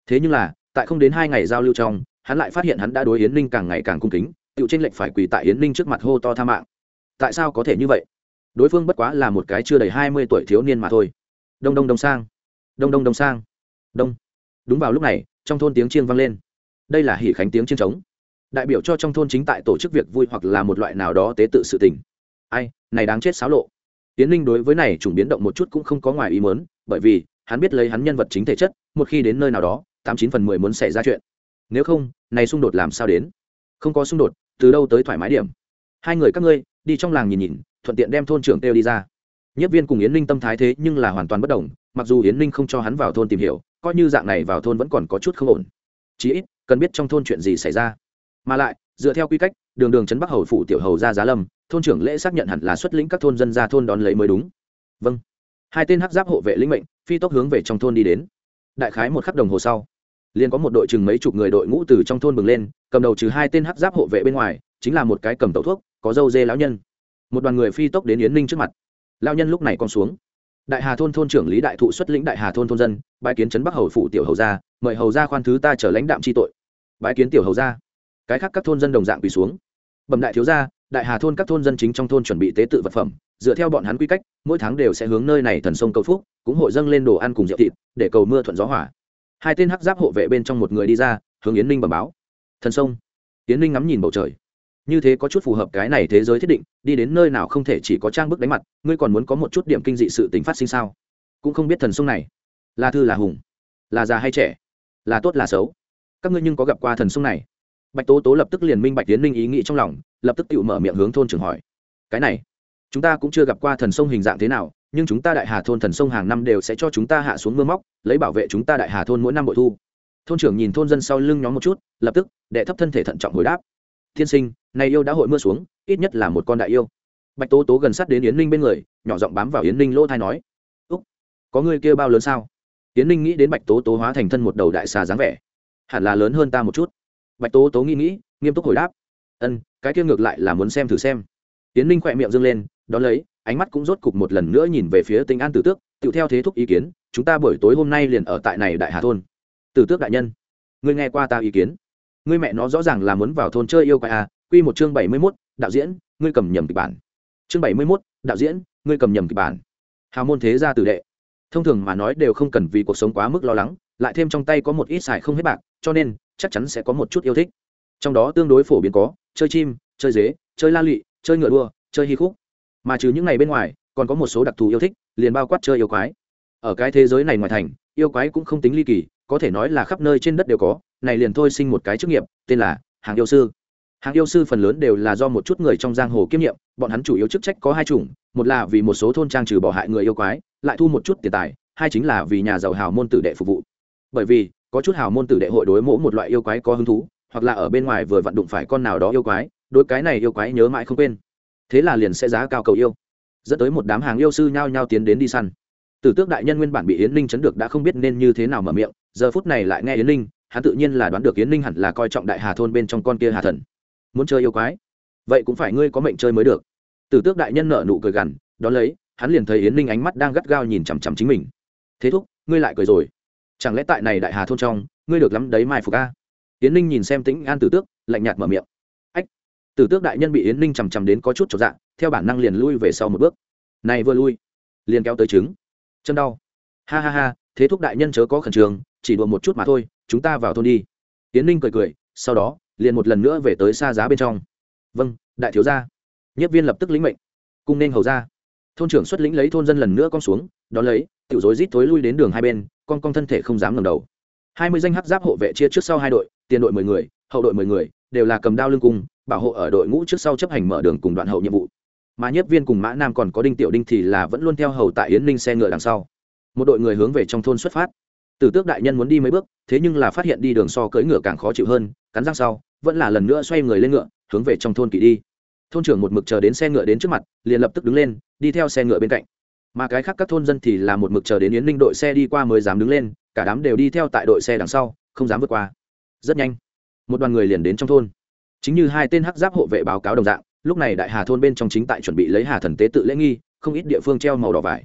thế nhưng là, tại không đến hai ngày giao lưu trong, hắn lại phát hiện hắn đã đối yến ninh càng ngày càng cung kính tự tranh lệnh phải quỳ tại yến ninh trước mặt hô to tha mạng. Tại sao có thể như vậy? Đối phương bất quá là một cái chưa đầy hai mươi tuổi thiếu niên mà thôi. Đông đông đông sang. Đông đông đông sang. Đông. Đúng vào lúc này, trong thôn tiếng chiêng vang lên. Đây là hỉ khánh tiếng chiêng trống. Đại biểu cho trong thôn chính tại tổ chức việc vui hoặc là một loại nào đó tế tự sự tình. Ai, này đáng chết xáo lộ. Tiến linh đối với này chủng biến động một chút cũng không có ngoài ý muốn, bởi vì, hắn biết lấy hắn nhân vật chính thể chất, một khi đến nơi nào đó tám chín phần mười muốn xảy ra chuyện. Nếu không, này xung đột làm sao đến? Không có xung đột, từ đâu tới thoải mái điểm? Hai người các ngươi, đi trong làng nhìn nhìn, thuận tiện đem thôn trưởng têu đi ra. Nhất viên cùng yến linh tâm thái thế nhưng là hoàn toàn bất đồng, mặc dù yến linh không cho hắn vào thôn tìm hiểu, coi như dạng này vào thôn vẫn còn có chút không ổn. Chí ít, cần biết trong thôn chuyện gì xảy ra. Mà lại, dựa theo quy cách, đường đường trấn bắc hầu phủ tiểu hầu ra giá lâm, thôn trưởng lễ xác nhận hẳn là xuất lĩnh các thôn dân ra thôn đón lấy mới đúng. Vâng. Hai tên hắc giáp hộ vệ lĩnh mệnh, phi tốc hướng về trong thôn đi đến. Đại khái một khắc đồng hồ sau liền có một đội chừng mấy chục người đội ngũ từ trong thôn bừng lên, cầm đầu trừ hai tên hắc giáp hộ vệ bên ngoài, chính là một cái cầm tẩu thuốc, có dâu dê lão nhân. Một đoàn người phi tốc đến yến ninh trước mặt. Lão nhân lúc này con xuống. Đại hà thôn thôn trưởng lý đại thụ xuất lĩnh đại hà thôn thôn dân bãi kiến trấn bắc hầu phủ tiểu hầu gia, mời hầu gia khoan thứ ta trở lãnh đạm chi tội. Bãi kiến tiểu hầu gia. Cái khác các thôn dân đồng dạng quỳ xuống. Bẩm đại thiếu gia, đại hà thôn các thôn dân chính trong thôn chuẩn bị tế tự vật phẩm, dựa theo bọn hắn quy cách, mỗi tháng đều sẽ hướng nơi này thần sông cầu phúc, cũng hội dâng lên đồ ăn cùng rượu thịt, để cầu mưa thuận gió hỏa hai tên hắc giáp hộ vệ bên trong một người đi ra, hướng yến ninh bẩm báo. Thần sông. Yến ninh ngắm nhìn bầu trời. Như thế có chút phù hợp cái này thế giới thiết định, đi đến nơi nào không thể chỉ có trang bức đánh mặt, ngươi còn muốn có một chút điểm kinh dị sự tính phát sinh sao? Cũng không biết thần sông này, là thư là hùng, là già hay trẻ, là tốt là xấu. Các ngươi nhưng có gặp qua thần sông này? Bạch tố tố lập tức liền minh bạch tiến ninh ý nghĩ trong lòng, lập tức tự mở miệng hướng thôn trưởng hỏi. Cái này, chúng ta cũng chưa gặp qua thần sông hình dạng thế nào nhưng chúng ta đại hà thôn thần sông hàng năm đều sẽ cho chúng ta hạ xuống mưa móc, lấy bảo vệ chúng ta đại hà thôn mỗi năm bội thu. Thôn trưởng nhìn thôn dân sau lưng nhóm một chút, lập tức, đệ thấp thân thể thận trọng hồi đáp. Thiên sinh, này yêu đã hội mưa xuống, ít nhất là một con đại yêu. Bạch tố tố gần sát đến yến ninh bên người, nhỏ giọng bám vào yến ninh lỗ thai nói. Úc, có người kia bao lớn sao? Yến ninh nghĩ đến bạch tố tố hóa thành thân một đầu đại xà dáng vẻ. Hẳn là lớn hơn ta một chút. Bạch tố tố nghĩ nghĩ, nghiêm túc hồi đáp. Ân, cái kia ngược lại là muốn xem thử xem. Yến ninh khỏe miệng dâng lên, đón lấy ánh mắt cũng rốt cục một lần nữa nhìn về phía tinh an tử tước tự theo thế thúc ý kiến chúng ta buổi tối hôm nay liền ở tại này đại hà thôn. Tử tước đại nhân ngươi nghe qua ta ý kiến? Ngươi mẹ nó rõ ràng là muốn vào thôn chơi yêu quái à quy một chương bảy mươi 71, đạo diễn ngươi cầm nhầm kịch bản. Chương bảy mươi 71, đạo diễn ngươi cầm nhầm kịch bản. Hào môn thế gia tử đệ. Thông thường mà nói đều không cần vì cuộc sống quá mức lo lắng lại thêm trong tay có một ít xài không hết bạc cho nên chắc chắn sẽ có một chút yêu thích. Trong đó tương đối phổ biến có chơi chim chơi dế chơi la lụy chơi ngựa đua chơi hy khúc mà trừ những ngày bên ngoài, còn có một số đặc thù yêu thích, liền bao quát chơi yêu quái. Ở cái thế giới này ngoài thành, yêu quái cũng không tính ly kỳ, có thể nói là khắp nơi trên đất đều có, này liền thôi sinh một cái chức nghiệp, tên là hàng yêu sư. Hàng yêu sư phần lớn đều là do một chút người trong giang hồ kiêm nhiệm, bọn hắn chủ yếu chức trách có hai chủng, một là vì một số thôn trang trừ bỏ hại người yêu quái, lại thu một chút tiền tài, hai chính là vì nhà giàu hào môn tử đệ phục vụ. Bởi vì, có chút hào môn tử đệ hội đối mỗ một loại yêu quái có hứng thú, hoặc là ở bên ngoài vừa vận đụng phải con nào đó yêu quái, đối cái này yêu quái nhớ mãi không quên thế là liền sẽ giá cao cầu yêu. Dẫn tới một đám hàng yêu sư nhao nhao tiến đến đi săn. Tử tước đại nhân nguyên bản bị yến ninh chấn được đã không biết nên như thế nào mở miệng, giờ phút này lại nghe yến ninh hắn tự nhiên là đoán được yến ninh hẳn là coi trọng đại hà thôn bên trong con kia hà thần. Muốn chơi yêu quái? Vậy cũng phải ngươi có mệnh chơi mới được. Tử tước đại nhân nợ nụ cười gằn, đón lấy, hắn liền thấy yến ninh ánh mắt đang gắt gao nhìn chằm chằm chính mình. Thế thúc, ngươi lại cười rồi. Chẳng lẽ tại này đại hà thôn trong, ngươi được lắm đấy mai phục a? Yến ninh nhìn xem tĩnh an tử tước, lạnh nhạt mở miệng tử tước đại nhân bị yến ninh chằm chằm đến có chút trọn dạng theo bản năng liền lui về sau một bước. Này vừa lui, liền kéo tới trứng. Chân đau. Ha ha ha, thế thúc đại nhân chớ có khẩn trương, chỉ đùa một chút mà thôi, chúng ta vào thôn đi. Yến ninh cười cười, sau đó, liền một lần nữa về tới xa giá bên trong. Vâng đại thiếu gia. Nhất viên lập tức lĩnh mệnh. Cung nên hầu ra. Thôn trưởng xuất lĩnh lấy thôn dân lần nữa con xuống, đón lấy, tiểu dối rít thối lui đến đường hai bên, con con thân thể không dám ngẩng đầu. Hai mươi danh hắc giáp hộ vệ chia trước sau hai đội, tiền đội mười người, hậu đội mười người, đều là cầm đao lưng cung bảo hộ ở đội ngũ trước sau chấp hành mở đường cùng đoạn hậu nhiệm vụ. Mà nhất viên cùng mã nam còn có đinh tiểu đinh thì là vẫn luôn theo hầu tại yến ninh xe ngựa đằng sau. Một đội người hướng về trong thôn xuất phát. Tử tước đại nhân muốn đi mấy bước, thế nhưng là phát hiện đi đường so cưỡi ngựa càng khó chịu hơn, cắn răng sau, vẫn là lần nữa xoay người lên ngựa, hướng về trong thôn kỵ đi. Thôn trưởng một mực chờ đến xe ngựa đến trước mặt, liền lập tức đứng lên, đi theo xe ngựa bên cạnh. Mà cái khác các thôn dân thì là một mực chờ đến yến ninh đội xe đi qua mới dám đứng lên, cả đám đều đi theo tại đội xe đằng sau, không dám vượt qua. Rất nhanh, một đoàn người liền đến trong thôn chính như hai tên hắc giáp hộ vệ báo cáo đồng dạng, lúc này đại hà thôn bên trong chính tại chuẩn bị lấy hà thần tế tự lễ nghi, không ít địa phương treo màu đỏ vải.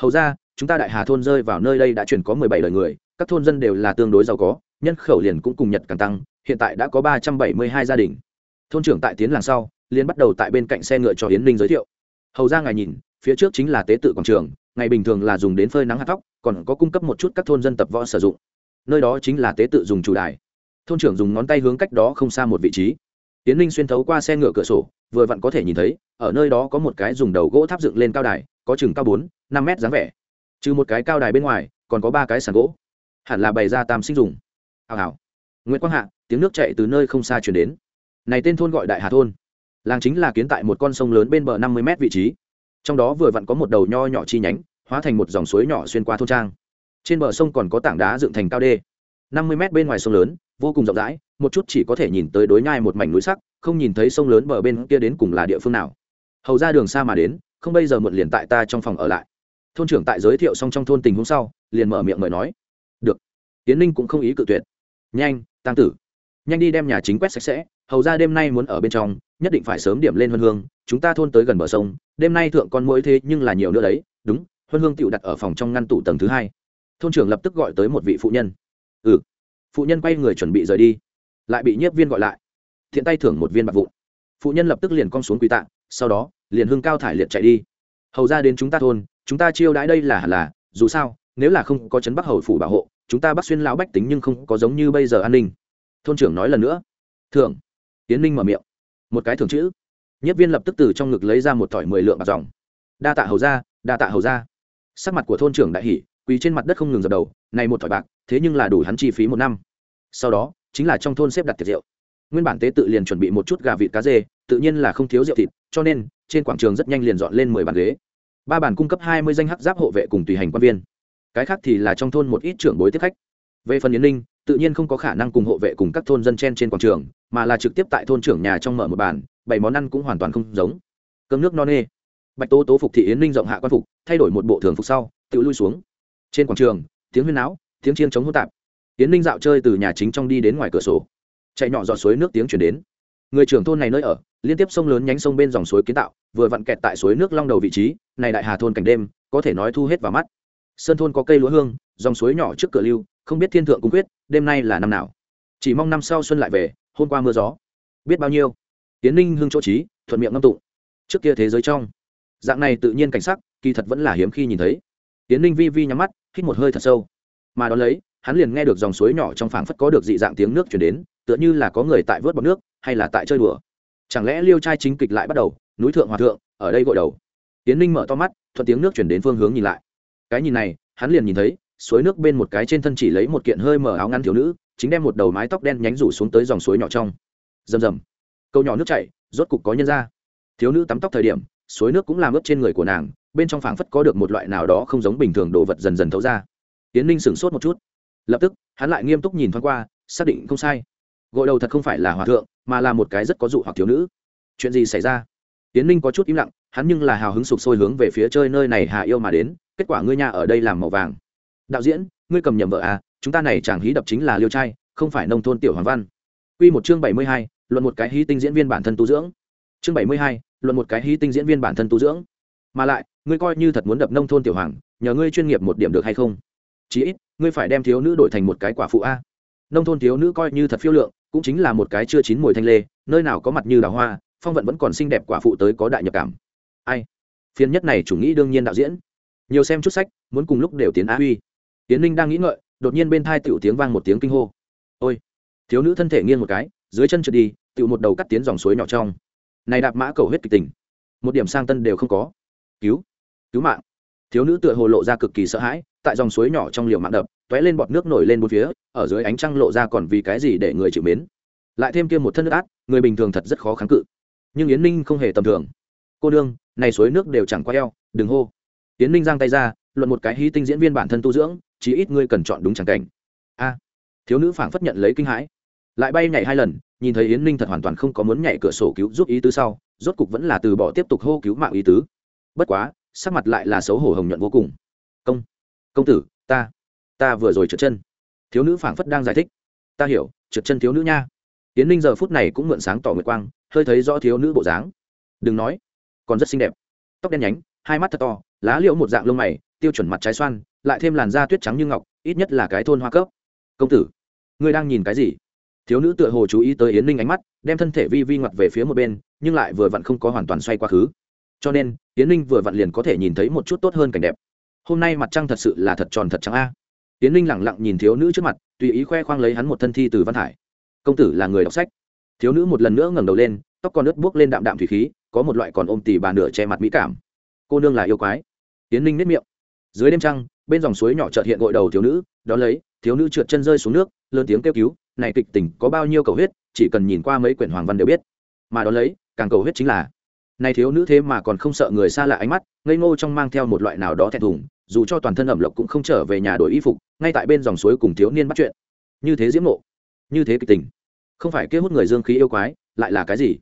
Hầu ra, chúng ta đại hà thôn rơi vào nơi đây đã chuyển có mười bảy đời người, các thôn dân đều là tương đối giàu có, nhân khẩu liền cũng cùng nhật càng tăng, hiện tại đã có ba trăm bảy mươi hai gia đình. Thôn trưởng tại tiến làng sau, liền bắt đầu tại bên cạnh xe ngựa cho hiến ninh giới thiệu. Hầu ra ngài nhìn, phía trước chính là tế tự quảng trường, ngày bình thường là dùng đến phơi nắng hạt tóc còn có cung cấp một chút các thôn dân tập võ sử dụng. Nơi đó chính là tế tự dùng chủ đài. Thôn trưởng dùng ngón tay hướng cách đó không xa một vị trí tiến ninh xuyên thấu qua xe ngựa cửa sổ, vừa vặn có thể nhìn thấy, ở nơi đó có một cái dùng đầu gỗ tháp dựng lên cao đài, có chừng cao bốn, năm mét dáng vẻ. Trừ một cái cao đài bên ngoài, còn có ba cái sàn gỗ. Hẳn là bày ra tam sinh dùng. Hào hào. Nguyễn quang hạ, tiếng nước chạy từ nơi không xa chuyển đến. Này tên thôn gọi đại hà thôn. Làng chính là kiến tại một con sông lớn bên bờ năm mươi mét vị trí. Trong đó vừa vặn có một đầu nho nhỏ chi nhánh, hóa thành một dòng suối nhỏ xuyên qua thôn trang. Trên bờ sông còn có tảng đá dựng thành cao đê. Năm mươi mét bên ngoài sông lớn vô cùng rộng rãi, một chút chỉ có thể nhìn tới đối nhai một mảnh núi sắc, không nhìn thấy sông lớn bờ bên kia đến cùng là địa phương nào. Hầu ra đường xa mà đến, không bây giờ muộn liền tại ta trong phòng ở lại. Thôn trưởng tại giới thiệu xong trong thôn tình huống sau, liền mở miệng mời nói. Được. Tiến ninh cũng không ý cự tuyệt. Nhanh tăng tử. Nhanh đi đem nhà chính quét sạch sẽ, hầu ra đêm nay muốn ở bên trong, nhất định phải sớm điểm lên huân hương, chúng ta thôn tới gần bờ sông, đêm nay thượng con mũi thế nhưng là nhiều nữa đấy. Đúng, huân hương tựu đặt ở phòng trong ngăn tủ tầng thứ hai. Thôn trưởng lập tức gọi tới một vị phụ nhân. Ừ phụ nhân quay người chuẩn bị rời đi. Lại bị nhiếp viên gọi lại. Thiện tay thưởng một viên bạc vụn. Phụ nhân lập tức liền cong xuống quỳ tạ, sau đó, liền hương cao thải liệt chạy đi. Hầu ra đến chúng ta thôn, chúng ta chiêu đãi đây là hẳn là, dù sao, nếu là không có chấn bắc hầu phủ bảo hộ, chúng ta bắt xuyên lão bách tính nhưng không có giống như bây giờ an ninh. Thôn trưởng nói lần nữa. Thưởng. Tiến ninh mở miệng. Một cái thưởng chữ. Nhất viên lập tức từ trong ngực lấy ra một thỏi mười lượng bạc dòng. Đa tạ hầu ra, đa tạ hầu ra. Sắc mặt của thôn trưởng đại hỷ quỳ trên mặt đất không ngừng dập đầu, này một thỏi bạc, thế nhưng là đủ hắn chi phí một năm sau đó, chính là trong thôn xếp đặt tiệc rượu. Nguyên bản tế tự liền chuẩn bị một chút gà vịt cá dê, tự nhiên là không thiếu rượu thịt, cho nên, trên quảng trường rất nhanh liền dọn lên mười bàn ghế. Ba bàn cung cấp hai mươi danh hắc giáp hộ vệ cùng tùy hành quan viên. Cái khác thì là trong thôn một ít trưởng bối tiếp khách. Về phần yến ninh, tự nhiên không có khả năng cùng hộ vệ cùng các thôn dân trên trên quảng trường, mà là trực tiếp tại thôn trưởng nhà trong mở một bàn, bảy món ăn cũng hoàn toàn không giống. Cơm nước no nê. Bạch tố tố phục thị yến ninh rộng hạ quan phục, thay đổi một bộ thường phục sau, tự lui xuống. Trên quảng trường, tiếng huyên náo, tiếng chiên chống hỗn tạp Tiến ninh dạo chơi từ nhà chính trong đi đến ngoài cửa sổ. Chạy nhỏ giọt suối nước tiếng chuyển đến. Người trưởng thôn này nơi ở, liên tiếp sông lớn nhánh sông bên dòng suối kiến tạo, vừa vặn kẹt tại suối nước long đầu vị trí, này đại hà thôn cảnh đêm, có thể nói thu hết vào mắt. Sơn thôn có cây lúa hương, dòng suối nhỏ trước cửa lưu, không biết thiên thượng cung quyết, đêm nay là năm nào. Chỉ mong năm sau xuân lại về, hôm qua mưa gió. Biết bao nhiêu? Tiến ninh hương chỗ trí, thuận miệng ngâm tụng. Trước kia thế giới trong, dạng này tự nhiên cảnh sắc, kỳ thật vẫn là hiếm khi nhìn thấy. Tiến ninh vi vi nhắm mắt, hít một hơi thật sâu. Mà đón lấy hắn liền nghe được dòng suối nhỏ trong phảng phất có được dị dạng tiếng nước chuyển đến, tựa như là có người tại vớt bọc nước, hay là tại chơi đùa. Chẳng lẽ liêu trai chính kịch lại bắt đầu, núi thượng hòa thượng, ở đây gội đầu. Tiến ninh mở to mắt, thuận tiếng nước chuyển đến phương hướng nhìn lại. Cái nhìn này, hắn liền nhìn thấy, suối nước bên một cái trên thân chỉ lấy một kiện hơi mở áo ngăn thiếu nữ, chính đem một đầu mái tóc đen nhánh rủ xuống tới dòng suối nhỏ trong. Rầm rầm. Câu nhỏ nước chảy, rốt cục có nhân ra. Thiếu nữ tắm tóc thời điểm, suối nước cũng làm ướt trên người của nàng, bên trong phảng phất có được một loại nào đó không giống bình thường đồ vật dần dần thấu ra. Tiến ninh sửng sốt một chút lập tức hắn lại nghiêm túc nhìn thoáng qua xác định không sai gội đầu thật không phải là hòa thượng mà là một cái rất có dụ hoặc thiếu nữ chuyện gì xảy ra tiến ninh có chút im lặng hắn nhưng là hào hứng sụp sôi hướng về phía chơi nơi này hà yêu mà đến kết quả ngươi nhà ở đây làm màu vàng đạo diễn ngươi cầm nhầm vợ à chúng ta này chẳng hí đập chính là liêu trai không phải nông thôn tiểu hoàng văn Quy một chương bảy mươi hai, luận một cái hí tinh diễn viên bản thân tu dưỡng. Chương bảy mươi hai, luận một cái hí tinh diễn viên bản thân tu dưỡng. Mà lại, ngươi coi như thật muốn đập nông thôn tiểu hoàng, nhờ ngươi chuyên nghiệp một điểm được hay không? Chỉ ít, ngươi phải đem thiếu nữ đổi thành một cái quả phụ a. Nông thôn thiếu nữ coi như thật phiêu lượng, cũng chính là một cái chưa chín mùi thanh lê, nơi nào có mặt như đào hoa, phong vận vẫn còn xinh đẹp quả phụ tới có đại nhập cảm. Ai? Phiên nhất này chủ nghĩ đương nhiên đạo diễn. Nhiều xem chút sách, muốn cùng lúc đều tiến á huy tiến ninh đang nghĩ ngợi đột nhiên bên thai tiểu tiếng vang một tiếng kinh hô ôi thiếu nữ thân thể nghiêng một cái dưới chân trượt đi tiểu một đầu cắt tiến dòng suối nhỏ trong này đạp mã cầu hết kịch tình một điểm sang tân đều không có cứu cứu mạng thiếu nữ tựa hồ lộ ra cực kỳ sợ hãi, tại dòng suối nhỏ trong liều mạng đập t ó é lên bọt nước nổi lên bốn phía, ở dưới ánh trăng lộ ra còn vì cái gì để người chịu mến. Lại thêm kia một thân nước át, người bình thường thật rất khó kháng cự. Nhưng yến ninh không hề tầm thường. Cô đương này suối nước đều chẳng qua eo, đừng hô. Yến ninh giang tay ra, luận một cái hy tinh diễn viên bản thân tu dưỡng, chí ít ngươi cần chọn đúng tràng cảnh. A. Thiếu nữ phảng phất nhận lấy kinh hãi. Lại bay nhảy hai lần, nhìn thấy yến ninh thật hoàn toàn không có muốn nhảy cửa sổ cứu giúp ý tứ sau, rốt cục vẫn là từ bỏ tiếp tục hô cứu mạng ý tứ. Bất quá sắc mặt lại là xấu hổ hồng nhuận vô cùng. Công công tử, ta ta vừa rồi trượt chân. Thiếu nữ phảng phất đang giải thích. Ta hiểu, trượt chân thiếu nữ nha. Yến ninh giờ phút này cũng mượn sáng tỏ nguyệt quang, hơi thấy rõ thiếu nữ bộ dáng. Đừng nói, còn rất xinh đẹp. Tóc đen nhánh, hai mắt thật to, lá liễu một dạng lông mày, tiêu chuẩn mặt trái xoan, lại thêm làn da tuyết trắng như ngọc, ít nhất là cái thôn hoa cấp. Công tử, ngươi đang nhìn cái gì? Thiếu nữ tựa hồ chú ý tới yến ninh ánh mắt, đem thân thể vi vi ngoặt về phía một bên, nhưng lại vừa vặn không có hoàn toàn xoay quá khứ cho nên tiến ninh vừa vặn liền có thể nhìn thấy một chút tốt hơn cảnh đẹp. Hôm nay mặt trăng thật sự là thật tròn thật trắng a. Tiến ninh lẳng lặng nhìn thiếu nữ trước mặt, tùy ý khoe khoang lấy hắn một thân thi từ văn hải. Công tử là người đọc sách. Thiếu nữ một lần nữa ngẩng đầu lên, tóc còn ướt buốc lên đạm đạm thủy khí, có một loại còn ôm tì bà nửa che mặt mỹ cảm. Cô nương là yêu quái. Tiến ninh nếp miệng. Dưới đêm trăng, bên dòng suối nhỏ chợt hiện gội đầu thiếu nữ đón lấy, thiếu nữ trượt chân rơi xuống nước, lớn tiếng kêu cứu, này kịch tình có bao nhiêu cầu huyết, chỉ cần nhìn qua mấy quyển hoàng văn đều biết. Mà đón lấy, càng cầu huyết chính là này thiếu nữ thế mà còn không sợ người xa lạ ánh mắt ngây ngô trong mang theo một loại nào đó thẹn thùng dù cho toàn thân ẩm lộc cũng không trở về nhà đổi y phục ngay tại bên dòng suối cùng thiếu niên bắt chuyện. Như thế diễm mộ như thế kịch tình. Không phải kêu hút người dương khí yêu quái lại là cái gì?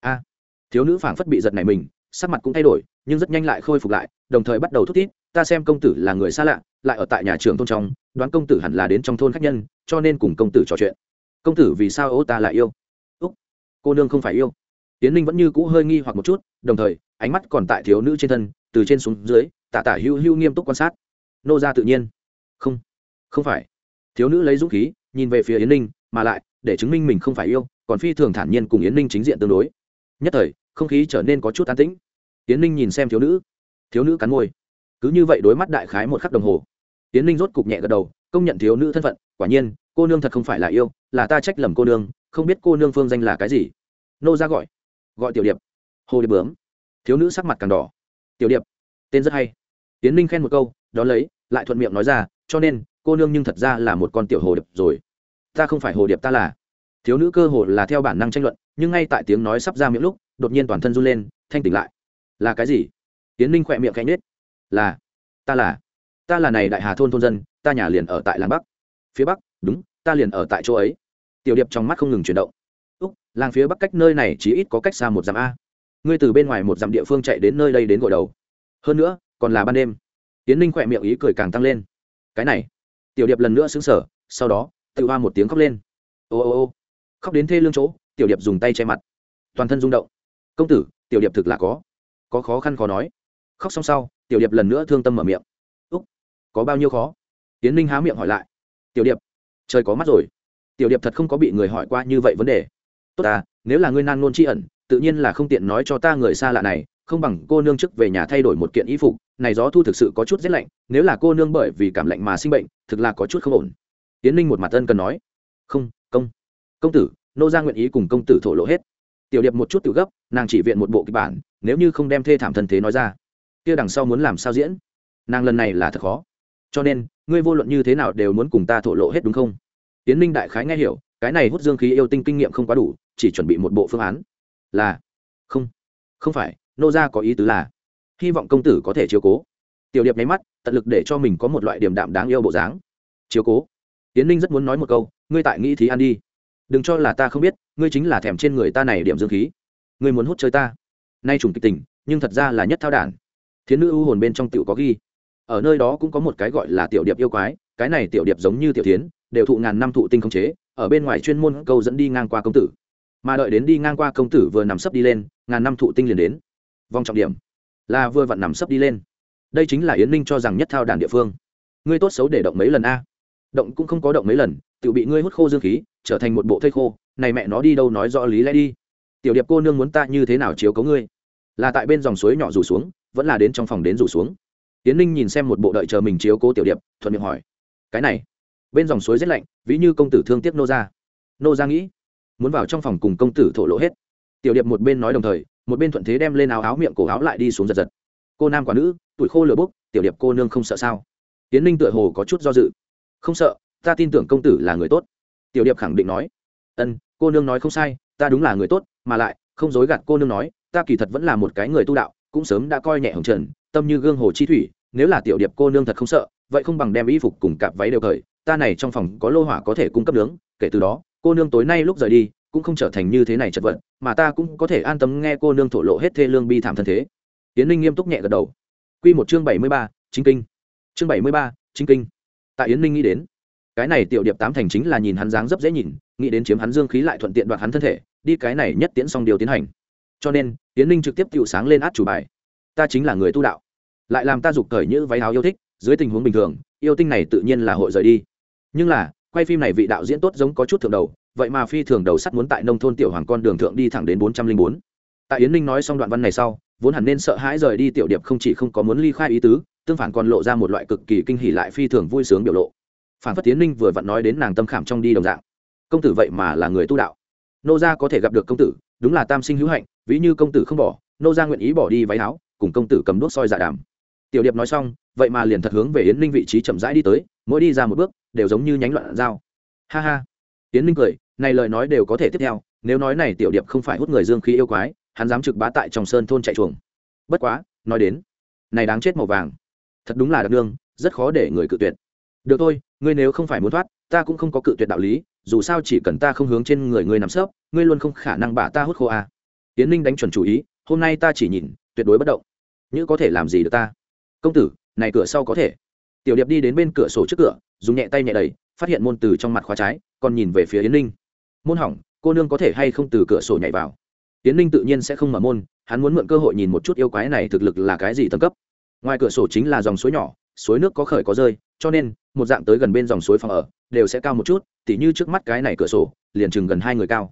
A thiếu nữ phảng phất bị giật này mình sắc mặt cũng thay đổi nhưng rất nhanh lại khôi phục lại đồng thời bắt đầu thúc tít, ta xem công tử là người xa lạ lại ở tại nhà trường thôn trong đoán công tử hẳn là đến trong thôn khách nhân cho nên cùng công tử trò chuyện. Công tử vì sao ô ta lại yêu? Úc cô nương không phải yêu tiến ninh vẫn như cũ hơi nghi hoặc một chút, đồng thời, ánh mắt còn tại thiếu nữ trên thân, từ trên xuống dưới, tả tả hưu hưu nghiêm túc quan sát. Nô ra tự nhiên. Không không phải. Thiếu nữ lấy dũng khí, nhìn về phía yến ninh, mà lại, để chứng minh mình không phải yêu, còn phi thường thản nhiên cùng yến ninh chính diện tương đối. Nhất thời, không khí trở nên có chút an tĩnh. Yến ninh nhìn xem thiếu nữ. Thiếu nữ cắn môi. Cứ như vậy đối mắt đại khái một khắc đồng hồ. Yến ninh rốt cục nhẹ gật đầu, công nhận thiếu nữ thân phận, quả nhiên, cô nương thật không phải là yêu, là ta trách lầm cô nương, không biết cô nương phương danh là cái gì. Nô ra gọi gọi tiểu điệp. Hồ điệp bướm. Thiếu nữ sắc mặt càng đỏ. Tiểu điệp, tên rất hay. Tiến ninh khen một câu, đón lấy, lại thuận miệng nói ra, cho nên, cô nương nhưng thật ra là một con tiểu hồ điệp rồi. Ta không phải hồ điệp ta là. Thiếu nữ cơ hồ là theo bản năng tranh luận, nhưng ngay tại tiếng nói sắp ra miệng lúc, đột nhiên toàn thân run lên, thanh tỉnh lại. Là cái gì? Tiến ninh khỏe miệng cánh nết là, ta là. Ta là này đại hà thôn thôn dân, ta nhà liền ở tại làng bắc. Phía bắc, đúng, ta liền ở tại chỗ ấy. Tiểu điệp trong mắt không ngừng chuyển động làng phía bắc cách nơi này chỉ ít có cách xa một dặm a. Ngươi từ bên ngoài một dặm địa phương chạy đến nơi đây đến gội đầu. Hơn nữa, còn là ban đêm. Tiến ninh khỏe miệng ý cười càng tăng lên. Cái này. Tiểu điệp lần nữa xứng sở sau đó, tự hoa một tiếng khóc lên. Ô ô ô. Khóc đến thê lương chỗ, tiểu điệp dùng tay che mặt. Toàn thân rung động. Công tử, tiểu điệp thực là có. Có khó khăn khó nói. Khóc xong sau, tiểu điệp lần nữa thương tâm mở miệng. Úc, có bao nhiêu khó? Tiến ninh há miệng hỏi lại. Tiểu điệp, trời có mắt rồi. Tiểu điệp thật không có bị người hỏi qua như vậy vấn đề tốt à nếu là ngươi nan nôn tri ẩn, tự nhiên là không tiện nói cho ta người xa lạ này, không bằng cô nương trước về nhà thay đổi một kiện y phục, này gió thu thực sự có chút rét lạnh, nếu là cô nương bởi vì cảm lạnh mà sinh bệnh, thực là có chút không ổn. Tiến ninh một mặt ân cần nói. Không, công công tử, nô ra nguyện ý cùng công tử thổ lộ hết. Tiểu điệp một chút tự gấp, nàng chỉ viện một bộ kịch bản, nếu như không đem thê thảm thân thế nói ra, kia đằng sau muốn làm sao diễn? Nàng lần này là thật khó. Cho nên, ngươi vô luận như thế nào đều muốn cùng ta thổ lộ hết đúng không? Tiến ninh đại khái nghe hiểu cái này hút dương khí yêu tinh kinh nghiệm không quá đủ, chỉ chuẩn bị một bộ phương án. Là, không không phải, nô gia có ý tứ là, hy vọng công tử có thể chiếu cố. Tiểu điệp nháy mắt, tận lực để cho mình có một loại điểm đạm đáng yêu bộ dáng. Chiếu cố. Tiến ninh rất muốn nói một câu, ngươi tại nghĩ thì ăn đi. Đừng cho là ta không biết, ngươi chính là thèm trên người ta này điểm dương khí. Ngươi muốn hút chơi ta. Nay trùng kịch tình, nhưng thật ra là nhất thao đản. Thiến nữ ưu hồn bên trong tiểu có ghi. Ở nơi đó cũng có một cái gọi là tiểu điệp yêu quái, cái này tiểu điệp giống như tiểu tiến đều thụ ngàn năm thụ tinh không chế ở bên ngoài chuyên môn câu dẫn đi ngang qua công tử. Mà đợi đến đi ngang qua công tử vừa nằm sấp đi lên, ngàn năm thụ tinh liền đến. Vòng trọng điểm là vừa vặn nằm sấp đi lên. Đây chính là yến ninh cho rằng nhất thao đàn địa phương. Ngươi tốt xấu để động mấy lần a. Động cũng không có động mấy lần tự bị ngươi hút khô dương khí, trở thành một bộ thây khô, này mẹ nó đi đâu nói rõ lý lẽ đi. Tiểu điệp cô nương muốn ta như thế nào chiếu cấu ngươi? Là tại bên dòng suối nhỏ rủ xuống, vẫn là đến trong phòng đến rủ xuống. Tiến ninh nhìn xem một bộ đợi chờ mình chiếu cố tiểu điệp, thuận miệng hỏi. Cái này bên dòng suối rét lạnh, ví như công tử thương tiếc nô ra nô ra nghĩ, muốn vào trong phòng cùng công tử thổ lộ hết. Tiểu điệp một bên nói đồng thời, một bên thuận thế đem lên áo áo miệng cổ áo lại đi xuống giật giật. Cô nam quả nữ, tuổi khô lửa bốc, tiểu điệp cô nương không sợ sao? Tiến ninh tựa hồ có chút do dự. Không sợ, ta tin tưởng công tử là người tốt. Tiểu điệp khẳng định nói. Ân, cô nương nói không sai, ta đúng là người tốt, mà lại, không dối gạt cô nương nói, ta kỳ thật vẫn là một cái người tu đạo, cũng sớm đã coi nhẹ hồng trần, tâm như gương hồ chi thủy, nếu là tiểu điệp cô nương thật không sợ, vậy không bằng đem y phục cùng cặp váy đều cởi ta này trong phòng có lô hỏa có thể cung cấp nướng, kể từ đó, cô nương tối nay lúc rời đi, cũng không trở thành như thế này chật vật, mà ta cũng có thể an tâm nghe cô nương thổ lộ hết thê lương bi thảm thân thế. Tiến ninh nghiêm túc nhẹ gật đầu. Q một chương bảy mươi ba, chính kinh. Chương bảy mươi ba, chính kinh. Tại yến ninh nghĩ đến, cái này tiểu điệp tám thành chính là nhìn hắn dáng rất dễ nhìn, nghĩ đến chiếm hắn dương khí lại thuận tiện đoạt hắn thân thể, đi cái này nhất tiễn xong điều tiến hành. Cho nên, yến ninh trực tiếp tự sáng lên át chủ bài. Ta chính là người tu đạo, lại làm ta dục cởi như váy áo yêu thích, dưới tình huống bình thường, yêu tinh này tự nhiên là hội rời đi nhưng là, quay phim này vị đạo diễn tốt giống có chút thượng đầu, vậy mà phi thường đầu sắt muốn tại nông thôn tiểu hoàng con đường thượng đi thẳng đến bốn trăm linh bốn. Tại yến ninh nói xong đoạn văn này sau, vốn hẳn nên sợ hãi rời đi tiểu điệp không chỉ không có muốn ly khai ý tứ, tương phản còn lộ ra một loại cực kỳ kinh hỉ lại phi thường vui sướng biểu lộ. Phản phất tiến ninh vừa vặn nói đến nàng tâm khảm trong đi đồng dạng. Công tử vậy mà là người tu đạo. Nô gia có thể gặp được công tử, đúng là tam sinh hữu hạnh, ví như công tử không bỏ, nô gia nguyện ý bỏ đi váy áo, cùng công tử cầm đuốc soi dạ đàm. Tiểu điệp nói xong, vậy mà liền thật hướng về yến ninh vị trí chậm rãi đi tới, mỗi đi ra một bước đều giống như nhánh loạn dao. Ha ha. Tiến ninh cười, này lời nói đều có thể tiếp theo, nếu nói này tiểu điệp không phải hút người dương khí yêu quái, hắn dám trực bá tại trong sơn thôn chạy chuồng. Bất quá, nói đến, này đáng chết màu vàng. Thật đúng là đặc đương rất khó để người cự tuyệt. Được thôi, ngươi nếu không phải muốn thoát, ta cũng không có cự tuyệt đạo lý, dù sao chỉ cần ta không hướng trên người ngươi nằm sấp, ngươi luôn không khả năng bả ta hút khô à. tiến ninh đánh chuẩn chủ ý, hôm nay ta chỉ nhìn, tuyệt đối bất động. Như có thể làm gì được ta? Công tử, này cửa sau có thể. Tiểu điệp đi đến bên cửa sổ trước cửa dùng nhẹ tay nhẹ đẩy, phát hiện môn từ trong mặt khóa trái, còn nhìn về phía yến ninh. Môn hỏng, cô nương có thể hay không từ cửa sổ nhảy vào? Yến ninh tự nhiên sẽ không mở môn, hắn muốn mượn cơ hội nhìn một chút yêu quái này thực lực là cái gì tầng cấp. Ngoài cửa sổ chính là dòng suối nhỏ, suối nước có khởi có rơi, cho nên, một dạng tới gần bên dòng suối phòng ở, đều sẽ cao một chút, tỉ như trước mắt cái này cửa sổ, liền chừng gần hai người cao.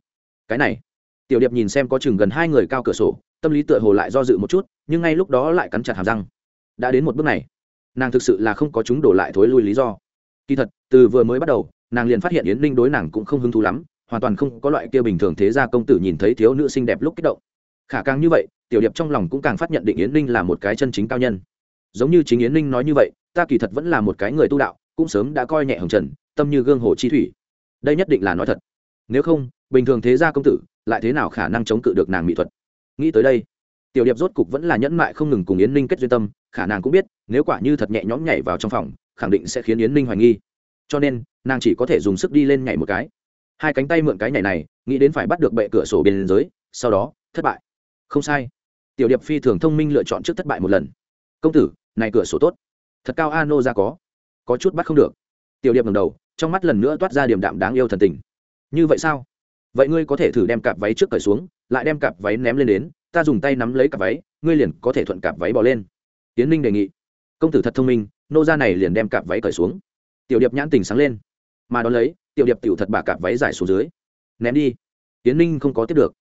Cái này, tiểu điệp nhìn xem có chừng gần hai người cao cửa sổ, tâm lý tựa hồ lại do dự một chút, nhưng ngay lúc đó lại cắn chặt hàm răng. Đã đến một bước này, nàng thực sự là không có chúng đổ lại thối lui lý do kỳ thật, từ vừa mới bắt đầu, nàng liền phát hiện yến ninh đối nàng cũng không hứng thú lắm, hoàn toàn không có loại kia bình thường thế gia công tử nhìn thấy thiếu nữ xinh đẹp lúc kích động. Khả càng như vậy, tiểu điệp trong lòng cũng càng phát nhận định yến ninh là một cái chân chính cao nhân. Giống như chính yến ninh nói như vậy, ta kỳ thật vẫn là một cái người tu đạo, cũng sớm đã coi nhẹ hồng trần, tâm như gương hồ chi thủy. Đây nhất định là nói thật. Nếu không, bình thường thế gia công tử, lại thế nào khả năng chống cự được nàng mỹ thuật? Nghĩ tới đây, tiểu điệp rốt cục vẫn là nhẫn mại không ngừng cùng yến ninh kết duyên tâm khả năng cũng biết, nếu quả như thật nhẹ nhõm nhảy vào trong phòng, khẳng định sẽ khiến yến ninh hoài nghi. Cho nên, nàng chỉ có thể dùng sức đi lên nhảy một cái. Hai cánh tay mượn cái nhảy này, nghĩ đến phải bắt được bệ cửa sổ bên dưới, sau đó, thất bại. Không sai. Tiểu điệp phi thường thông minh lựa chọn trước thất bại một lần. Công tử, này cửa sổ tốt. Thật cao a, nô ra có. Có chút bắt không được. Tiểu điệp ngầm đầu, trong mắt lần nữa toát ra điểm đạm đáng yêu thần tình. Như vậy sao? Vậy ngươi có thể thử đem cặp váy trước cởi xuống, lại đem cặp váy ném lên đến, ta dùng tay nắm lấy cặp váy, ngươi liền có thể thuận cặp váy bỏ lên tiến ninh đề nghị. Công tử thật thông minh, nô ra này liền đem cặp váy cởi xuống. Tiểu điệp nhãn tình sáng lên. Mà đón lấy, tiểu điệp tiểu thật bà cặp váy dài xuống dưới. Ném đi. Tiến ninh không có tiếp được.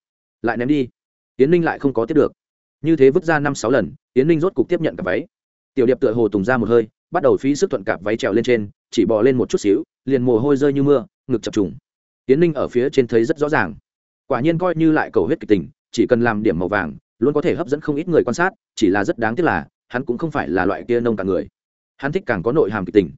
Lại ném đi. Tiến ninh lại không có tiếp được. Như thế vứt ra năm sáu lần tiến ninh rốt cục tiếp nhận cặp váy. Tiểu điệp tựa hồ tùng ra một hơi, bắt đầu phí sức thuận cặp váy trèo lên trên, chỉ bò lên một chút xíu, liền mồ hôi rơi như mưa, ngực chập trùng. Tiến ninh ở phía trên thấy rất rõ ràng. Quả nhiên coi như lại cầu huyết kịch tình, chỉ cần làm điểm màu vàng, luôn có thể hấp dẫn không ít người quan sát, chỉ là rất đáng tiếc là hắn cũng không phải là loại kia nông cả người. Hắn thích càng có nội hàm kịch tình.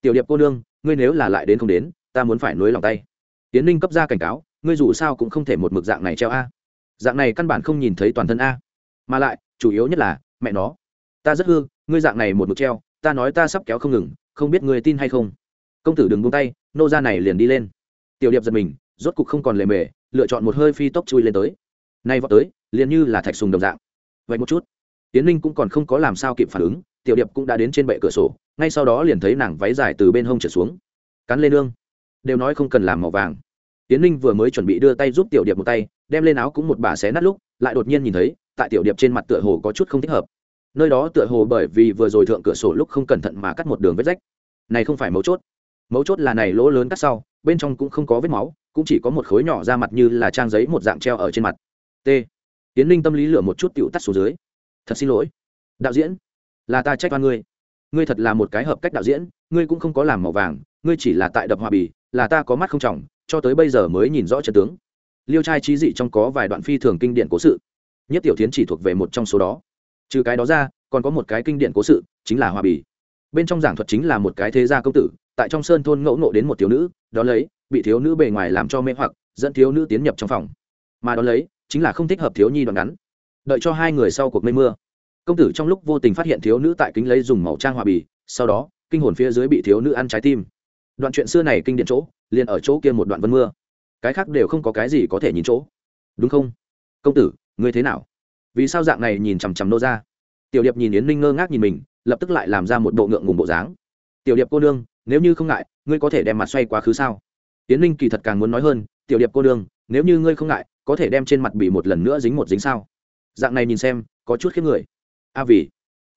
Tiểu điệp cô nương, ngươi nếu là lại đến không đến, ta muốn phải nối lòng tay. Tiến ninh cấp ra cảnh cáo, ngươi dù sao cũng không thể một mực dạng này treo a. Dạng này căn bản không nhìn thấy toàn thân a. Mà lại, chủ yếu nhất là, mẹ nó. Ta rất hư, ngươi dạng này một mực treo, ta nói ta sắp kéo không ngừng, không biết ngươi tin hay không. Công tử đừng buông tay, nô ra này liền đi lên. Tiểu điệp giật mình, rốt cục không còn lề mề, lựa chọn một hơi phi tốc chui lên tới. Nay vọt tới, liền như là thạch sùng đồng dạng. Vậy một chút tiến linh cũng còn không có làm sao kịp phản ứng, tiểu điệp cũng đã đến trên bệ cửa sổ, ngay sau đó liền thấy nàng váy dài từ bên hông trở xuống. Cắn lên nương. Đều nói không cần làm màu vàng. Tiến linh vừa mới chuẩn bị đưa tay giúp tiểu điệp một tay, đem lên áo cũng một bà xé nát lúc, lại đột nhiên nhìn thấy, tại tiểu điệp trên mặt tựa hồ có chút không thích hợp. Nơi đó tựa hồ bởi vì vừa rồi thượng cửa sổ lúc không cẩn thận mà cắt một đường vết rách. Này không phải mấu chốt. Mấu chốt là này lỗ lớn cắt sau, bên trong cũng không có vết máu, cũng chỉ có một khối nhỏ ra mặt như là trang giấy một dạng treo ở trên mặt. T. Tiến linh tâm lý lửa một chút tựu tắt xuống dưới thật xin lỗi. Đạo diễn, là ta trách oan ngươi. Ngươi thật là một cái hợp cách đạo diễn, ngươi cũng không có làm màu vàng, ngươi chỉ là tại đập hòa bì, là ta có mắt không trỏng cho tới bây giờ mới nhìn rõ trận tướng. Liêu trai trí dị trong có vài đoạn phi thường kinh điển cố sự. Nhất tiểu tiến chỉ thuộc về một trong số đó. Trừ cái đó ra, còn có một cái kinh điển cố sự, chính là hòa bì. Bên trong giảng thuật chính là một cái thế gia công tử, tại trong sơn thôn ngẫu nộ đến một thiếu nữ, đó lấy, bị thiếu nữ bề ngoài làm cho mê hoặc, dẫn thiếu nữ tiến nhập trong phòng. Mà đó lấy, chính là không thích hợp thiếu nhi đoạn ngắn đợi cho hai người sau cuộc mây mưa. Công tử trong lúc vô tình phát hiện thiếu nữ tại kính lấy dùng màu trang hòa bì, sau đó, kinh hồn phía dưới bị thiếu nữ ăn trái tim. Đoạn chuyện xưa này kinh điển chỗ, liền ở chỗ kia một đoạn vân mưa. Cái khác đều không có cái gì có thể nhìn chỗ. Đúng không? Công tử, ngươi thế nào? Vì sao dạng này nhìn chằm chằm nô ra tiểu điệp nhìn yến ninh ngơ ngác nhìn mình, lập tức lại làm ra một bộ ngượng ngùng bộ dáng. Tiểu điệp cô nương, nếu như không ngại, ngươi có thể đem mặt xoay quá khứ sao? Yến ninh kỳ thật càng muốn nói hơn, tiểu điệp cô nương, nếu như ngươi không ngại, có thể đem trên mặt bị một lần nữa dính một dính sao? Dạng này nhìn xem có chút khiếp người. A vì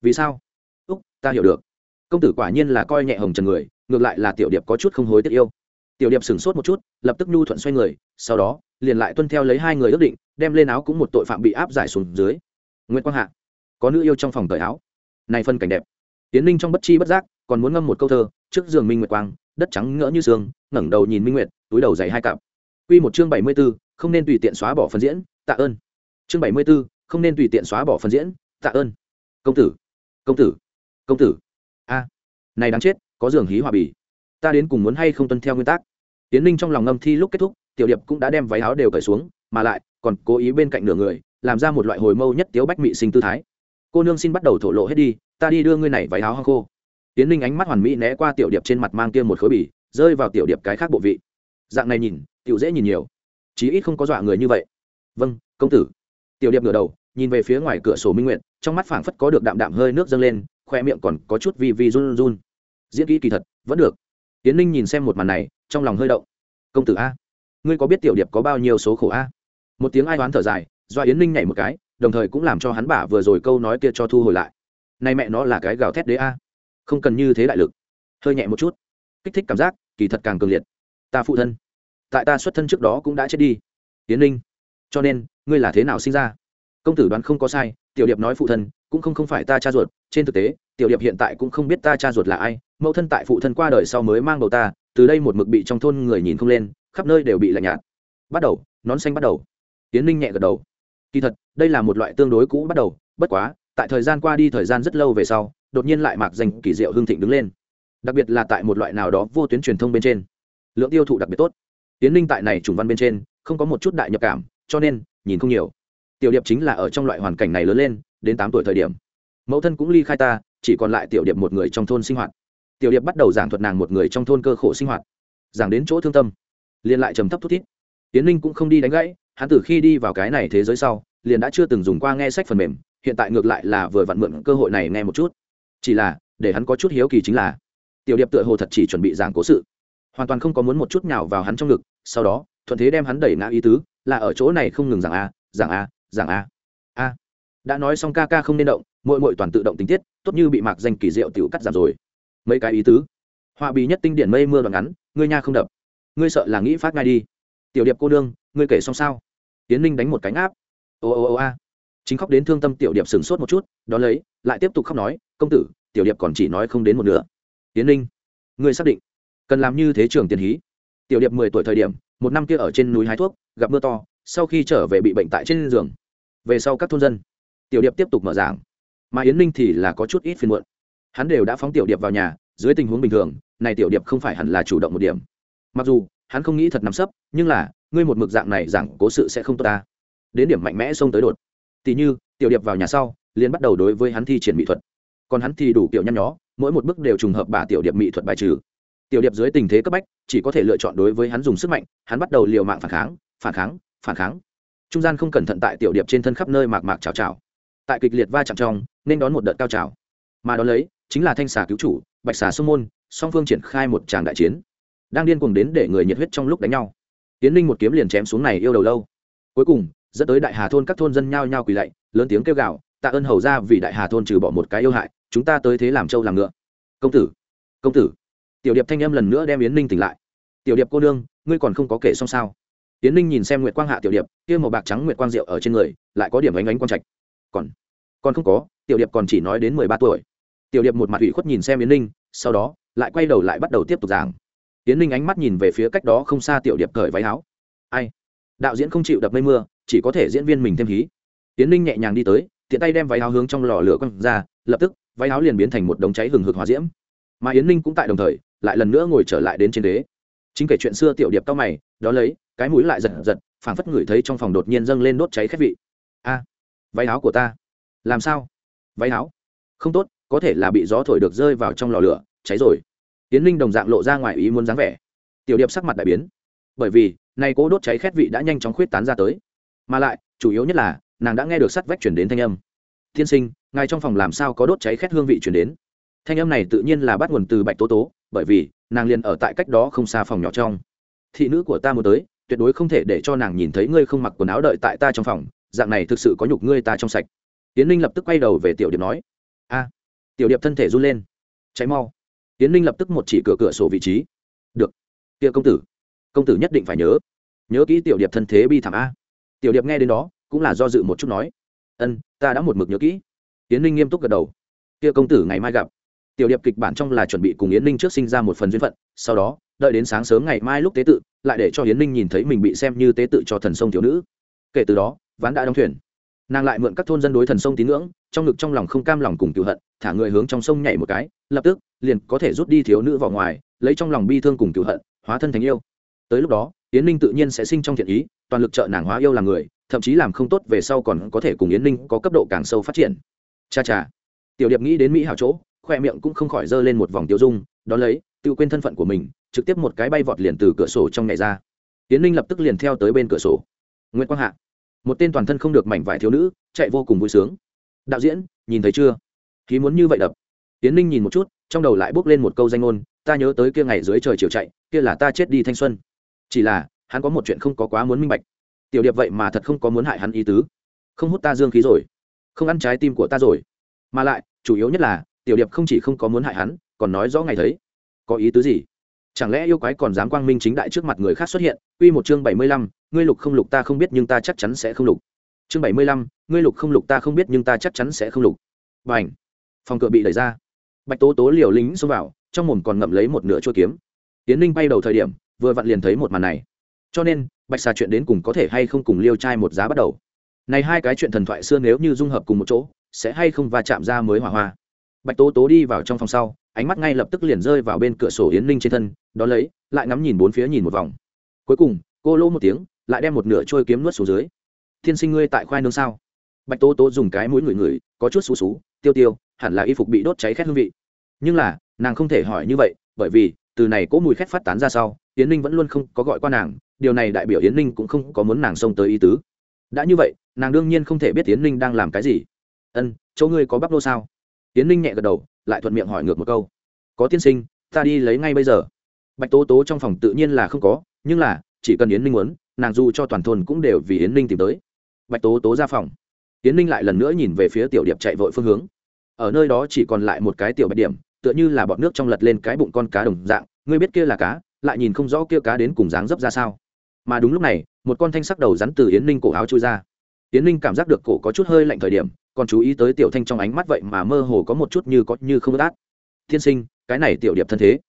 vì sao? Úc ta hiểu được. Công tử quả nhiên là coi nhẹ hồng trần người ngược lại là tiểu điệp có chút không hối tiếc yêu. Tiểu điệp sửng sốt một chút lập tức nhu thuận xoay người sau đó liền lại tuân theo lấy hai người ước định đem lên áo cũng một tội phạm bị áp giải xuống dưới. Nguyễn quang hạ có nữ yêu trong phòng cởi áo. Này phân cảnh đẹp. Tiến ninh trong bất chi bất giác còn muốn ngâm một câu thơ trước giường minh nguyệt quang đất trắng ngỡ như sương ngẩng đầu nhìn minh nguyệt túi đầu dày hai cặp. Quy một chương bảy mươi 74, không nên tùy tiện xóa bỏ phần diễn, tạ ơn. Chương bảy mươi 74, không nên tùy tiện xóa bỏ phần diễn, tạ ơn. Công tử, công tử, công tử. A, này đáng chết, có giường hí hòa bì. Ta đến cùng muốn hay không tuân theo nguyên tắc. Tiến Ninh trong lòng ngâm thi lúc kết thúc, tiểu điệp cũng đã đem váy áo đều cởi xuống, mà lại còn cố ý bên cạnh nửa người, làm ra một loại hồi mâu nhất tiếu bách mị sinh tư thái. Cô nương xin bắt đầu thổ lộ hết đi, ta đi đưa ngươi này váy áo hoa khô. Tiến Ninh ánh mắt hoàn mỹ né qua tiểu điệp trên mặt mang kia một khối bì, rơi vào tiểu điệp cái khác bộ vị dạng này nhìn tiểu dễ nhìn nhiều chí ít không có dọa người như vậy vâng công tử tiểu điệp ngửa đầu nhìn về phía ngoài cửa sổ minh nguyện trong mắt phảng phất có được đạm đạm hơi nước dâng lên, khoe miệng còn có chút vi vi run run. Diễn kỹ kỳ thật, vẫn được. Tiến ninh nhìn xem một màn này, trong lòng hơi động. Công tử a, ngươi có biết tiểu điệp có bao nhiêu số khổ a? Một tiếng ai toán thở dài, do yến ninh nhảy một cái, đồng thời cũng làm cho hắn bả vừa rồi câu nói kia cho thu hồi lại. Nay mẹ nó là cái gào thét đế a. Không cần như thế đại lực. Hơi nhẹ một chút. Kích thích cảm giác, kỳ thật càng cường liệt. Ta phụ thân. Tại ta xuất thân trước đó cũng đã chết đi. Yến ninh, cho nên, ngươi là thế nào sinh ra? Công tử đoán không có sai, tiểu điệp nói phụ thân, cũng không không phải ta cha ruột, trên thực tế, tiểu điệp hiện tại cũng không biết ta cha ruột là ai, mẫu thân tại phụ thân qua đời sau mới mang bầu ta, từ đây một mực bị trong thôn người nhìn không lên, khắp nơi đều bị lạnh nhạt. Bắt đầu, nón xanh bắt đầu. Tiến ninh nhẹ gật đầu. Kỳ thật, đây là một loại tương đối cũ bắt đầu, bất quá, tại thời gian qua đi thời gian rất lâu về sau, đột nhiên lại mạc danh kỳ diệu hương thịnh đứng lên. Đặc biệt là tại một loại nào đó vô tuyến truyền thông bên trên. Lượng tiêu thụ đặc biệt tốt. Tiến ninh tại này chủng văn bên trên, không có một chút đại nhập cảm, cho nên, nhìn không nhiều tiểu điệp chính là ở trong loại hoàn cảnh này lớn lên, đến tám tuổi thời điểm, mẫu thân cũng ly khai ta, chỉ còn lại tiểu điệp một người trong thôn sinh hoạt. Tiểu điệp bắt đầu giảng thuật nàng một người trong thôn cơ khổ sinh hoạt, giảng đến chỗ thương tâm, liền lại trầm thấp thút thít. Tiến ninh cũng không đi đánh gãy, hắn từ khi đi vào cái này thế giới sau, liền đã chưa từng dùng qua nghe sách phần mềm, hiện tại ngược lại là vừa vặn mượn cơ hội này nghe một chút. Chỉ là, để hắn có chút hiếu kỳ chính là, tiểu điệp tựa hồ thật chỉ chuẩn bị giảng cố sự. Hoàn toàn không có muốn một chút nào vào hắn trong ngực, sau đó, thuận thế đem hắn đẩy ngã ý tứ, là ở chỗ này không ngừng giảng a giảng a giảng a. A. Đã nói xong ca ca không nên động mội mội toàn tự động tình tiết, tốt như bị mạc danh kỳ diệu tiểu cắt giảm rồi. Mấy cái ý tứ. Họa bì nhất tinh điển mây mưa đoạn ngắn, ngươi nha không đập. Ngươi sợ là nghĩ phát ngay đi. Tiểu điệp cô đương ngươi kể xong sao? Tiến ninh đánh một cánh áp. Ô ô ô a. Chính khóc đến thương tâm tiểu điệp sửng sốt một chút đ ó lấy, lại tiếp tục khóc nói, công tử, tiểu điệp còn chỉ nói không đến một nửa. Tiến ninh, ngươi xác định cần làm như thế trường tiền hí. Tiểu điệp mười tuổi thời điểm, một năm kia ở trên núi hái thuốc, gặp mưa to sau khi trở về bị bệnh tại trên giường. Về sau các thôn dân, tiểu điệp tiếp tục mở giảng. Mà yến ninh thì là có chút ít phiền muộn. Hắn đều đã phóng tiểu điệp vào nhà, dưới tình huống bình thường, này tiểu điệp không phải hẳn là chủ động một điểm. Mặc dù, hắn không nghĩ thật nắm sấp, nhưng là, ngươi một mực dạng này giảng cố sự sẽ không tốt ta. Đến điểm mạnh mẽ xông tới đột. Tỉ như, tiểu điệp vào nhà sau, liền bắt đầu đối với hắn thi triển mỹ thuật. Còn hắn thì đủ kiểu nhăn nhó, mỗi một bước đều trùng hợp bà tiểu điệp mỹ thuật bài trừ. Tiểu điệp dưới tình thế cấp bách, chỉ có thể lựa chọn đối với hắn dùng sức mạnh, hắn bắt đầu liều mạng phản kháng phản kháng phản kháng. Trung gian không cẩn thận tại tiểu điệp trên thân khắp nơi mạc mạc chào chào tại kịch liệt va chạm trong, nên đón một đợt cao trào. Mà đó lấy, chính là thanh xà cứu chủ, bạch xà sông môn, song phương triển khai một tràng đại chiến. Đang điên cuồng đến để người nhiệt huyết trong lúc đánh nhau. Tiến linh một kiếm liền chém xuống này yêu đầu lâu. Cuối cùng, dẫn tới đại hà thôn các thôn dân nhao nhao quỳ lạy, lớn tiếng kêu gào, tạ ơn hầu ra vì đại hà thôn trừ bỏ một cái yêu hại, chúng ta tới thế làm trâu làm ngựa. Công tử công tử. Tiểu điệp thanh âm lần nữa đem yến ninh tỉnh lại. Tiểu điệp cô nương, ngươi còn không có kể xong sao? Tiến ninh nhìn xem nguyệt quang hạ tiểu điệp, kia màu bạc trắng nguyệt quang rượu ở trên người, lại có điểm ánh ánh quang trạch. Còn còn không có, tiểu điệp còn chỉ nói đến mười ba tuổi. Tiểu điệp một mặt ủy khuất nhìn xem yến ninh, sau đó, lại quay đầu lại bắt đầu tiếp tục giảng. Yến ninh ánh mắt nhìn về phía cách đó không xa tiểu điệp cởi váy áo. Ai? Đạo diễn không chịu đập mây mưa, chỉ có thể diễn viên mình thêm hí. Yến ninh nhẹ nhàng đi tới, tiện tay đem váy áo hướng trong lò lửa quăng ra, lập tức, váy áo liền biến thành một đống cháy hừng hực hòa diễm. Mà yến ninh cũng tại đồng thời, lại lần nữa ngồi trở lại đến trên đế chính kể chuyện xưa tiểu điệp cao mày đó lấy, cái mũi lại giật giật, phảng phất ngửi thấy trong phòng đột nhiên dâng lên đốt cháy khét vị. A, váy áo của ta. Làm sao? Váy áo? Không tốt, có thể là bị gió thổi được rơi vào trong lò lửa, cháy rồi. Tiến linh đồng dạng lộ ra ngoài ý muốn dáng vẻ. Tiểu điệp sắc mặt đại biến. Bởi vì, nay cố đốt cháy khét vị đã nhanh chóng khuyết tán ra tới. Mà lại, chủ yếu nhất là, nàng đã nghe được sắt vách chuyển đến thanh âm. Tiên sinh, ngài trong phòng làm sao có đốt cháy khét hương vị chuyển đến? Thanh âm này tự nhiên là bắt nguồn từ bạch tố tố, bởi vì, nàng liền ở tại cách đó không xa phòng nhỏ trong thị nữ của ta muốn tới, tuyệt đối không thể để cho nàng nhìn thấy ngươi không mặc quần áo đợi tại ta trong phòng, dạng này thực sự có nhục ngươi ta trong sạch. Tiến ninh lập tức quay đầu về tiểu điệp nói. A. Tiểu điệp thân thể run lên. Cháy mau. Tiến ninh lập tức một chỉ cửa cửa sổ vị trí. Được. Kia công tử công tử nhất định phải nhớ nhớ kỹ tiểu điệp thân thế bi thảm a. Tiểu điệp nghe đến đó, cũng là do dự một chút nói. Ân, ta đã một mực nhớ kỹ. Tiến ninh nghiêm túc gật đầu. Kia công tử ngày mai gặp. Tiểu điệp kịch bản trong là chuẩn bị cùng yến ninh trước sinh ra một phần duyên phận, sau đó đợi đến sáng sớm ngày mai lúc tế tự, lại để cho yến ninh nhìn thấy mình bị xem như tế tự cho thần sông thiếu nữ. Kể từ đó, ván đã đóng thuyền. Nàng lại mượn các thôn dân đối thần sông tín ngưỡng, trong ngực trong lòng không cam lòng cùng cựu hận, thả người hướng trong sông nhảy một cái, lập tức, liền có thể rút đi thiếu nữ vào ngoài, lấy trong lòng bi thương cùng cựu hận, hóa thân thành yêu. Tới lúc đó, yến ninh tự nhiên sẽ sinh trong thiện ý, toàn lực trợ nàng hóa yêu làm người, thậm chí làm không tốt về sau còn có thể cùng yến ninh có cấp độ càng sâu phát triển. Cha cha. Tiểu điệp nghĩ đến mỹ hảo chỗ, khoe miệng cũng không khỏi giơ lên một vòng tiêu dung đ ó lấy, tự quên thân phận của mình trực tiếp một cái bay vọt liền từ cửa sổ trong nhảy ra. Tiến ninh lập tức liền theo tới bên cửa sổ. Nguyễn quang hạ. Một tên toàn thân không được mảnh vải thiếu nữ, chạy vô cùng vui sướng. Đạo diễn, nhìn thấy chưa? Khí muốn như vậy đập. Tiến ninh nhìn một chút, trong đầu lại bước lên một câu danh ngôn, ta nhớ tới kia ngày dưới trời chiều chạy, kia là ta chết đi thanh xuân. Chỉ là, hắn có một chuyện không có quá muốn minh bạch. Tiểu điệp vậy mà thật không có muốn hại hắn ý tứ. Không hút ta dương khí rồi. Không ăn trái tim của ta rồi. Mà lại, chủ yếu nhất là, tiểu điệp không chỉ không có muốn hại hắn, còn nói rõ ngày thấy. Có ý tứ gì? Chẳng lẽ yêu quái còn dám quang minh chính đại trước mặt người khác xuất hiện? Quy một chương bảy mươi lăm, ngươi lục không lục ta không biết nhưng ta chắc chắn sẽ không lục. Chương bảy mươi lăm, ngươi lục không lục ta không biết nhưng ta chắc chắn sẽ không lục. Và ảnh phòng cửa bị đẩy ra. Bạch tố tố liều lính xông vào, trong mồm còn ngậm lấy một nửa chuôi kiếm. Tiến ninh bay đầu thời điểm, vừa vặn liền thấy một màn này. Cho nên, bạch xà chuyện đến cùng có thể hay không cùng liêu trai một giá bắt đầu? Này hai cái chuyện thần thoại xưa nếu như dung hợp cùng một chỗ, sẽ hay không va chạm ra mới hỏa hoa? Bạch tố tố đi vào trong phòng sau ánh mắt ngay lập tức liền rơi vào bên cửa sổ yến ninh trên thân đ ó lấy, lại ngắm nhìn bốn phía nhìn một vòng. Cuối cùng, cô lô một tiếng, lại đem một nửa trôi kiếm nuốt xuống dưới. Thiên sinh ngươi tại khoai nương sao? Bạch tố tố dùng cái mũi ngửi ngửi, có chút xú xú, tiêu tiêu, hẳn là y phục bị đốt cháy khét hương vị. Nhưng là, nàng không thể hỏi như vậy, bởi vì, từ này cỗ mùi khét phát tán ra sau, yến ninh vẫn luôn không có gọi qua nàng, điều này đại biểu yến ninh cũng không có muốn nàng xông tới ý tứ. Đã như vậy, nàng đương nhiên không thể biết yến ninh đang làm cái gì. Ân, chỗ ngươi có bắp lô sao? Yến ninh nhẹ gật đầu, lại thuận miệng hỏi ngược một câu. Có tiên sinh, ta đi lấy ngay bây giờ. Bạch tố tố trong phòng tự nhiên là không có, nhưng là, chỉ cần yến ninh muốn, nàng dù cho toàn thôn cũng đều vì yến ninh tìm tới. Bạch tố tố ra phòng. Yến ninh lại lần nữa nhìn về phía tiểu điệp chạy vội phương hướng. Ở nơi đó chỉ còn lại một cái tiểu bạch điểm, tựa như là bọt nước trong lật lên cái bụng con cá đồng dạng, ngươi biết kia là cá, lại nhìn không rõ kia cá đến cùng dáng dấp ra sao. Mà đúng lúc này, một con thanh sắc đầu rắn từ yến ninh cổ áo trôi ra. Tiến ninh cảm giác được cổ có chút hơi lạnh thời điểm, còn chú ý tới tiểu thanh trong ánh mắt vậy mà mơ hồ có một chút như có như không át. Tiên sinh, cái này tiểu điệp thân thế,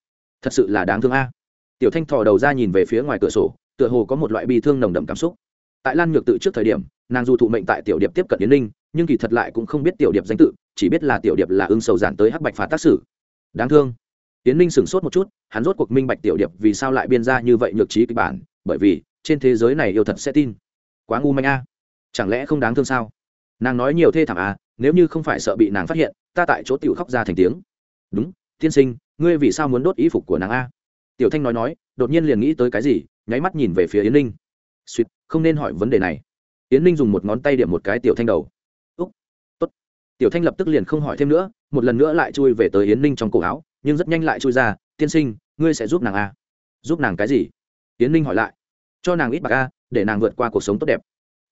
thật sự là đáng thương a. Tiểu thanh thò đầu ra nhìn về phía ngoài cửa sổ, tựa hồ có một loại bi thương nồng đậm cảm xúc. Tại lan nhược tự trước thời điểm, nàng dù thụ mệnh tại tiểu điệp tiếp cận yến ninh, nhưng kỳ thật lại cũng không biết tiểu điệp danh tự, chỉ biết là tiểu điệp là ưng sầu giản tới hắc bạch phá tác sử đáng thương. Yến ninh sửng sốt một chút, hắn rốt cuộc minh bạch tiểu điệp vì sao lại biên ra như vậy nhược trí kịch bản, bởi vì trên thế giới này yêu thật sẽ tin. Quá ngu manh a chẳng lẽ không đáng thương sao? Nàng nói nhiều thê thảm à nếu như không phải sợ bị nàng phát hiện, ta tại chỗ tiểu khóc ra thành tiếng. Đúng, tiên sinh, ngươi vì sao muốn đốt y phục của nàng a? Tiểu thanh nói nói, đột nhiên liền nghĩ tới cái gì, nháy mắt nhìn về phía yến ninh. Suýt, không nên hỏi vấn đề này. Yến ninh dùng một ngón tay điểm một cái tiểu thanh đầu. Úc, tốt. Tiểu thanh lập tức liền không hỏi thêm nữa, một lần nữa lại chui về tới yến ninh trong cổ áo, nhưng rất nhanh lại chui ra, tiên sinh, ngươi sẽ giúp nàng a giúp nàng cái gì? Yến ninh hỏi lại. Cho nàng ít bạc a, để nàng vượt qua cuộc sống tốt đẹp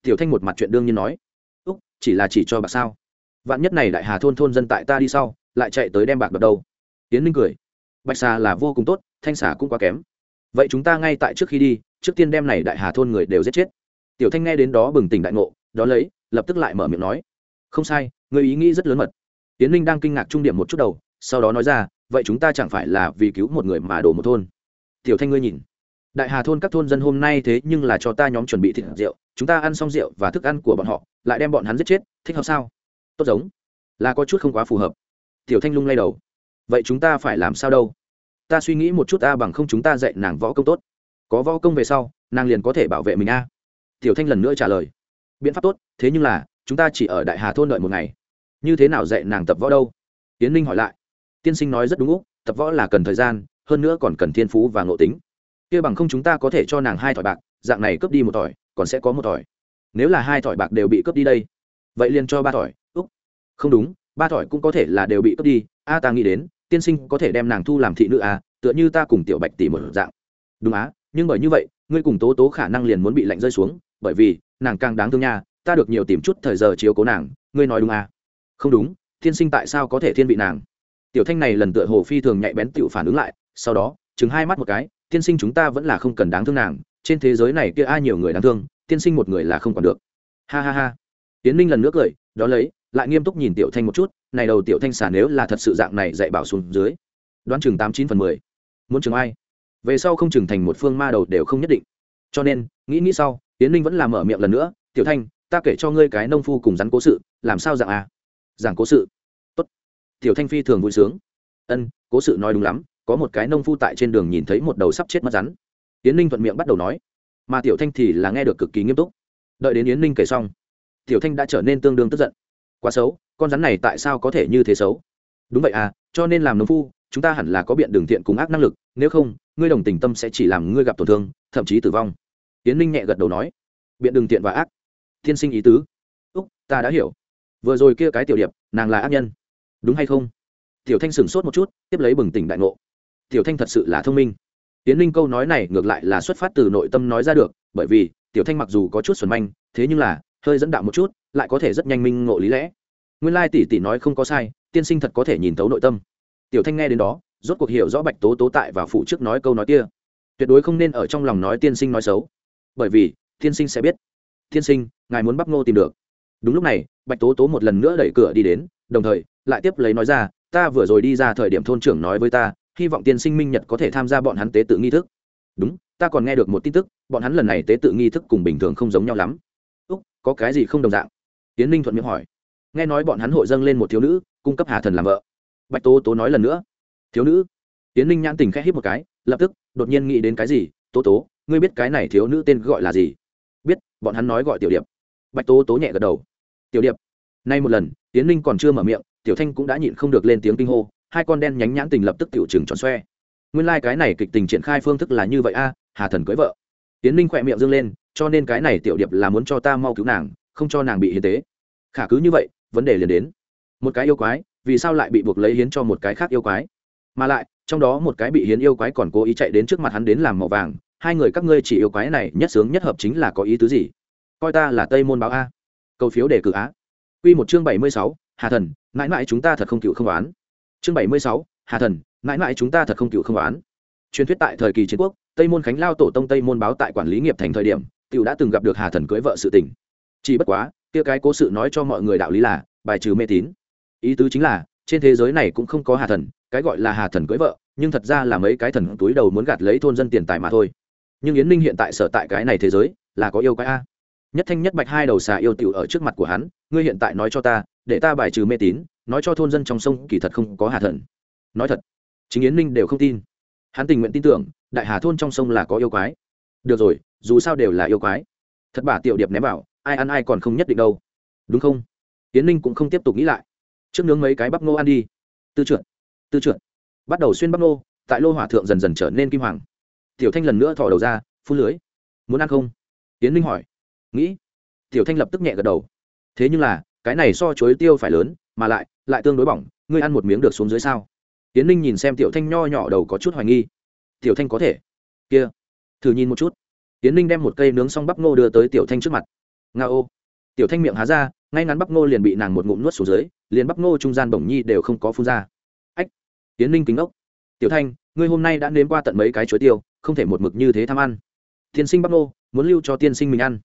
tiểu thanh một mặt chuyện đương nhiên nói. Úc, chỉ là chỉ cho bạc sao? Vạn nhất này đại hà thôn thôn dân tại ta đi sau, lại chạy tới đem bạc đập đâu? Tiến ninh cười. Bạch xà là vô cùng tốt, thanh xà cũng quá kém. Vậy chúng ta ngay tại trước khi đi, trước tiên đem này đại hà thôn người đều giết chết. Tiểu thanh nghe đến đó bừng tỉnh đại ngộ, đó lấy, lập tức lại mở miệng nói. Không sai, người ý nghĩ rất lớn mật. Tiến ninh đang kinh ngạc trung điểm một chút đầu, sau đó nói ra, vậy chúng ta chẳng phải là vì cứu một người mà đổ một thôn? Tiểu thanh ngươi nhìn đại hà thôn các thôn dân hôm nay thế nhưng là cho ta nhóm chuẩn bị thịt rượu, chúng ta ăn xong rượu và thức ăn của bọn họ, lại đem bọn hắn giết chết, thích hợp sao? Tốt giống. Là có chút không quá phù hợp. Tiểu thanh lung lay đầu. Vậy chúng ta phải làm sao đâu? Ta suy nghĩ một chút ta bằng không chúng ta dạy nàng võ công tốt. Có võ công về sau, nàng liền có thể bảo vệ mình a. Tiểu thanh lần nữa trả lời. Biện pháp tốt, thế nhưng là, chúng ta chỉ ở đại hà thôn đợi một ngày. Như thế nào dạy nàng tập võ đâu? Tiến ninh hỏi lại. Tiên sinh nói rất đúng úc, tập võ là cần thời gian, hơn nữa còn cần thiên phú và ngộ tính kia bằng không chúng ta có thể cho nàng hai thỏi bạc, dạng này cướp đi một thỏi, còn sẽ có một thỏi. Nếu là hai thỏi bạc đều bị cướp đi đây, vậy liền cho ba thỏi, úc. Không đúng, ba thỏi cũng có thể là đều bị cướp đi. A, ta nghĩ đến, tiên sinh có thể đem nàng thu làm thị nữ à tựa như ta cùng tiểu bạch tỷ một dạng. Đúng á, nhưng bởi như vậy, ngươi cùng tố tố khả năng liền muốn bị lạnh rơi xuống, bởi vì, nàng càng đáng thương nha, ta được nhiều tìm chút thời giờ chiếu cố nàng, ngươi nói đúng à? Không đúng, tiên sinh tại sao có thể thiên vị nàng? Tiểu thanh này lần tựa hồ phi thường nhạy bén tựu phản ứng lại, sau đó chứng hai mắt một cái tiên sinh chúng ta vẫn là không cần đáng thương nàng, trên thế giới này kia ai nhiều người đáng thương, tiên sinh một người là không còn được. Ha ha ha. Tiến ninh lần nữa cười, đó lấy, lại nghiêm túc nhìn tiểu thanh một chút, này đầu tiểu thanh xả nếu là thật sự dạng này dạy bảo xuống dưới. Đoán chừng tám chín phần mười. Muốn chừng ai? Về sau không chừng thành một phương ma đầu đều không nhất định. Cho nên, nghĩ nghĩ sau, tiến ninh vẫn làm mở miệng lần nữa, tiểu thanh, ta kể cho ngươi cái nông phu cùng rắn cố sự, làm sao dạng à? Giảng cố sự. Tốt. Tiểu thanh phi thường vui sướng. Ân, cố sự nói đúng lắm có một cái nông phu tại trên đường nhìn thấy một đầu sắp chết mất rắn. Yến ninh thuận miệng bắt đầu nói, mà tiểu thanh thì là nghe được cực kỳ nghiêm túc. Đợi đến yến ninh kể xong, tiểu thanh đã trở nên tương đương tức giận. Quá xấu, con rắn này tại sao có thể như thế xấu? Đúng vậy à cho nên làm nông phu, chúng ta hẳn là có biện đường thiện cùng ác năng lực, nếu không, ngươi đồng tình tâm sẽ chỉ làm ngươi gặp tổn thương, thậm chí tử vong. Yến ninh nhẹ gật đầu nói, biện đường thiện và ác. Thiên sinh ý tứ. Úc, ta đã hiểu. Vừa rồi kia cái tiểu điệp, nàng là ác nhân. Đúng hay không? Tiểu thanh sửng sốt một chút, tiếp lấy bừng tỉnh đại ngộ tiểu thanh thật sự là thông minh. Tiến ninh câu nói này ngược lại là xuất phát từ nội tâm nói ra được, bởi vì tiểu thanh mặc dù có chút xuẩn manh, thế nhưng là hơi dẫn đạo một chút, lại có thể rất nhanh minh ngộ lý lẽ. Nguyên lai tỷ tỷ nói không có sai, tiên sinh thật có thể nhìn thấu nội tâm. Tiểu thanh nghe đến đó, rốt cuộc hiểu rõ bạch tố tố tại và phụ trước nói câu nói kia. Tuyệt đối không nên ở trong lòng nói tiên sinh nói xấu. Bởi vì, tiên sinh sẽ biết. Tiên sinh, ngài muốn bắp ngô tìm được. Đúng lúc này, bạch tố tố một lần nữa đẩy cửa đi đến, đồng thời, lại tiếp lấy nói ra, ta vừa rồi đi ra thời điểm thôn trưởng nói với ta hy vọng tiên sinh minh nhật có thể tham gia bọn hắn tế tự nghi thức. Đúng, ta còn nghe được một tin tức, bọn hắn lần này tế tự nghi thức cùng bình thường không giống nhau lắm. Úc, có cái gì không đồng dạng? Tiến ninh thuận miệng hỏi. Nghe nói bọn hắn hội dâng lên một thiếu nữ, cung cấp hà thần làm vợ. Bạch tố tố nói lần nữa. Thiếu nữ? Tiến ninh nhãn tình khẽ hít một cái, lập tức, đột nhiên nghĩ đến cái gì? Tố tố, ngươi biết cái này thiếu nữ tên gọi là gì? Biết, bọn hắn nói gọi tiểu điệp. Bạch tố tố nhẹ gật đầu. Tiểu điệp. Nay một lần, tiến ninh còn chưa mở miệng, tiểu thanh cũng đã nhịn không được lên tiếng kinh hô hai con đen nhánh nhãn tình lập tức tiểu trừng tròn xoe. Nguyên lai cái này kịch tình triển khai phương thức là như vậy a, hà thần cưới vợ. Tiến ninh khỏe miệng dâng lên, cho nên cái này tiểu điệp là muốn cho ta mau cứu nàng, không cho nàng bị hiến tế. Khả cứ như vậy, vấn đề liền đến. Một cái yêu quái, vì sao lại bị buộc lấy hiến cho một cái khác yêu quái? Mà lại, trong đó một cái bị hiến yêu quái còn cố ý chạy đến trước mặt hắn đến làm màu vàng, hai người các ngươi chỉ yêu quái này, nhất sướng nhất hợp chính là có ý tứ gì? Coi ta là tây môn báo a. Câu phiếu đề cử á Quy một chương bảy mươi sáu, hà thần, mãi mãi chúng ta thật không cựu không đoán chương bảy mươi sáu, hà thần, mãi mãi chúng ta thật không cựu không đoán truyền thuyết tại thời kỳ chiến quốc, tây môn khánh lao tổ tông tây môn báo tại quản lý nghiệp thành thời điểm cựu đã từng gặp được hà thần cưới vợ sự tình. Chỉ bất quá, kia cái cố sự nói cho mọi người đạo lý là, bài trừ mê tín. Ý tứ chính là, trên thế giới này cũng không có hà thần, cái gọi là hà thần cưới vợ, nhưng thật ra là mấy cái thần túi đầu muốn gạt lấy thôn dân tiền tài mà thôi. Nhưng yến ninh hiện tại sở tại cái này thế giới, là có yêu cái a. Nhất thanh nhất bạch hai đầu xà yêu tiểu ở trước mặt của hắn, ngươi hiện tại nói cho ta để ta bài trừ mê tín, nói cho thôn dân trong sông kỳ thật không có hà thần. Nói thật, chính yến ninh đều không tin. Hắn tình nguyện tin tưởng, đại hà thôn trong sông là có yêu quái. Được rồi, dù sao đều là yêu quái. Thật bà tiểu điệp ném vào, ai ăn ai còn không nhất định đâu. Đúng không? Yến ninh cũng không tiếp tục nghĩ lại. Trước nướng mấy cái bắp ngô ăn đi. Tư trượt tư trượt. Bắt đầu xuyên bắp ngô, tại lô hỏa thượng dần dần trở nên kim hoàng. Tiểu thanh lần nữa thò đầu ra, phun lưới. Muốn ăn không? Yến ninh hỏi. Nghĩ. Tiểu thanh lập tức nhẹ gật đầu. Thế nhưng là cái này so chuối tiêu phải lớn, mà lại lại tương đối bỏng, ngươi ăn một miếng được xuống dưới sao? Tiến ninh nhìn xem tiểu thanh nho nhỏ đầu có chút hoài nghi. Tiểu thanh có thể. Kia. Thử nhìn một chút. Tiến ninh đem một cây nướng xong bắp ngô đưa tới tiểu thanh trước mặt. Nga ô. Tiểu thanh miệng há ra, ngay ngắn bắp ngô liền bị nàng một ngụm nuốt xuống dưới, liền bắp ngô trung gian bổng nhi đều không có phun ra. Ách. Tiến ninh kính ốc. Tiểu thanh, ngươi hôm nay đã nếm qua tận mấy cái chuối tiêu, không thể một mực như thế tham ăn. Tiên sinh bắp ngô, muốn lưu cho tiên sinh mình ăn.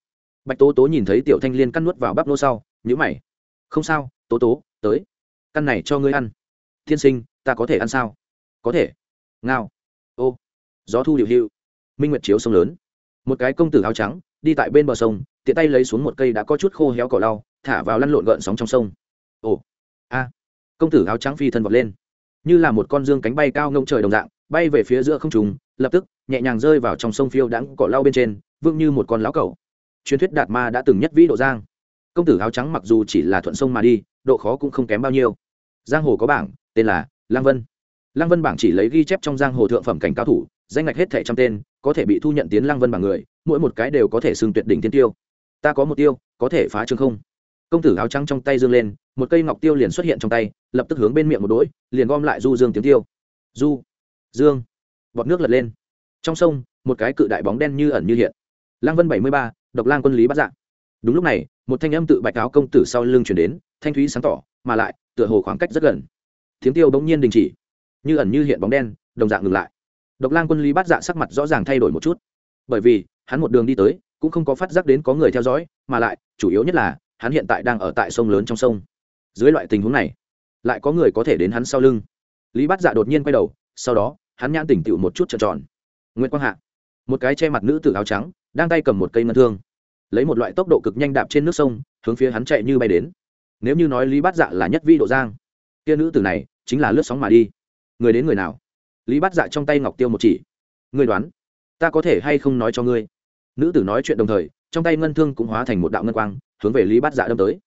Bạch tố tố nhìn thấy tiểu thanh liên căn nuốt vào bắp ngô sau nhữ mày. Không sao, tố tố, tới. Căn này cho ngươi ăn. Tiên sinh, ta có thể ăn sao? Có thể. Ngao. Ô. Gió thu điệu hiệu minh nguyệt chiếu sông lớn. Một cái công tử áo trắng, đi tại bên bờ sông, tiện tay lấy xuống một cây đã có chút khô héo cỏ lau, thả vào lăn lộn gợn sóng trong sông. Ồ. A. Công tử áo trắng phi thân vọt lên. Như là một con dương cánh bay cao ngông trời đồng dạng, bay về phía giữa không trùng lập tức, nhẹ nhàng rơi vào trong sông phiêu đãng cỏ lau bên trên vương như một con lão cẩu. Truyền thuyết đạt ma đã từng nhất vĩ độ giang công tử áo trắng mặc dù chỉ là thuận sông mà đi, độ khó cũng không kém bao nhiêu. Giang hồ có bảng, tên là lang vân. Lang vân bảng chỉ lấy ghi chép trong giang hồ thượng phẩm cảnh cao thủ, danh ngạch hết thẻ trăm tên, có thể bị thu nhận tiến lang vân bảng người, mỗi một cái đều có thể xưng tuyệt đỉnh tiên tiêu. Ta có một tiêu, có thể phá trường không? Công tử áo trắng trong tay dương lên, một cây ngọc tiêu liền xuất hiện trong tay, lập tức hướng bên miệng một đỗi liền gom lại du dương tiếng tiêu. Du, dương, bọt nước lật lên. Trong sông, một cái cự đại bóng đen như ẩn như hiện. Lang vân bảy mươi ba, độc lang quân lý bắt dạng đúng lúc này, một thanh âm tự bạch áo công tử sau lưng chuyển đến, thanh thúy sáng tỏ, mà lại, tựa hồ khoảng cách rất gần. Tiếng tiêu bỗng nhiên đình chỉ. Như ẩn như hiện bóng đen, đồng dạng ngừng lại. Độc lang quân lý bắt dạ sắc mặt rõ ràng thay đổi một chút. Bởi vì, hắn một đường đi tới, cũng không có phát giác đến có người theo dõi, mà lại, chủ yếu nhất là, hắn hiện tại đang ở tại sông lớn trong sông. Dưới loại tình huống này, lại có người có thể đến hắn sau lưng. Lý bắt dạ đột nhiên quay đầu, sau đó, hắn nhãn tỉnh tựu một chút trợn tròn. Nguyễn quang hạ, một cái che mặt nữ tử áo trắng, đang tay cầm một cây ngân thương lấy một loại tốc độ cực nhanh đạp trên nước sông, hướng phía hắn chạy như bay đến. Nếu như nói lý bát dạ là nhất vi độ giang, kia nữ tử này chính là lướt sóng mà đi. Người đến người nào? Lý bát dạ trong tay ngọc tiêu một chỉ. Người đoán, ta có thể hay không nói cho ngươi? Nữ tử nói chuyện đồng thời, trong tay ngân thương cũng hóa thành một đạo ngân quang, hướng về lý bát dạ đâm tới.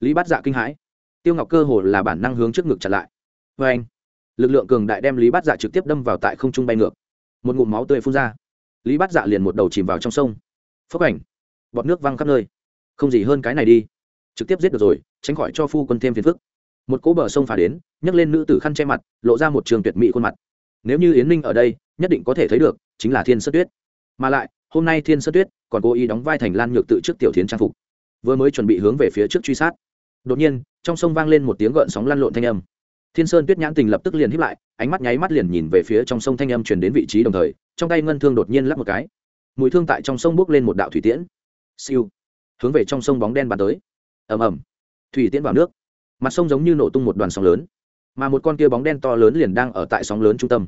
Lý bát dạ kinh hãi. Tiêu ngọc cơ hồ là bản năng hướng trước ngực chặn lại. Vê anh, lực lượng cường đại đem lý bát dạ trực tiếp đâm vào tại không trung bay ngược. Một ngụm máu tươi phun ra. Lý bát dạ liền một đầu chìm vào trong sông. Phốc ảnh bọt nước văng khắp nơi. Không gì hơn cái này đi. Trực tiếp giết được rồi, tránh khỏi cho phu quân thêm phiền phức. Một cỗ bờ sông phà đến, nhấc lên nữ tử khăn che mặt, lộ ra một trường tuyệt mỹ khuôn mặt. Nếu như yến ninh ở đây, nhất định có thể thấy được, chính là thiên sơn tuyết. Mà lại, hôm nay thiên sơn tuyết còn cố ý đóng vai thành lan nhược tự trước tiểu thiến trang phục. Vừa mới chuẩn bị hướng về phía trước truy sát. Đột nhiên, trong sông vang lên một tiếng gợn sóng lăn lộn thanh âm. Thiên sơn tuyết nhãn tình lập tức liền hiếp lại, ánh mắt nháy mắt liền nhìn về phía trong sông thanh âm truyền đến vị trí đồng thời, trong tay ngân thương đột nhiên lắp một cái. Mùi thương tại trong sông bước lên một đạo thủy tiễn siêu. Hướng về trong sông bóng đen bắn tới. Ầm ầm. Thủy tiễn vào nước. Mặt sông giống như nổ tung một đoàn sóng lớn. Mà một con kia bóng đen to lớn liền đang ở tại sóng lớn trung tâm.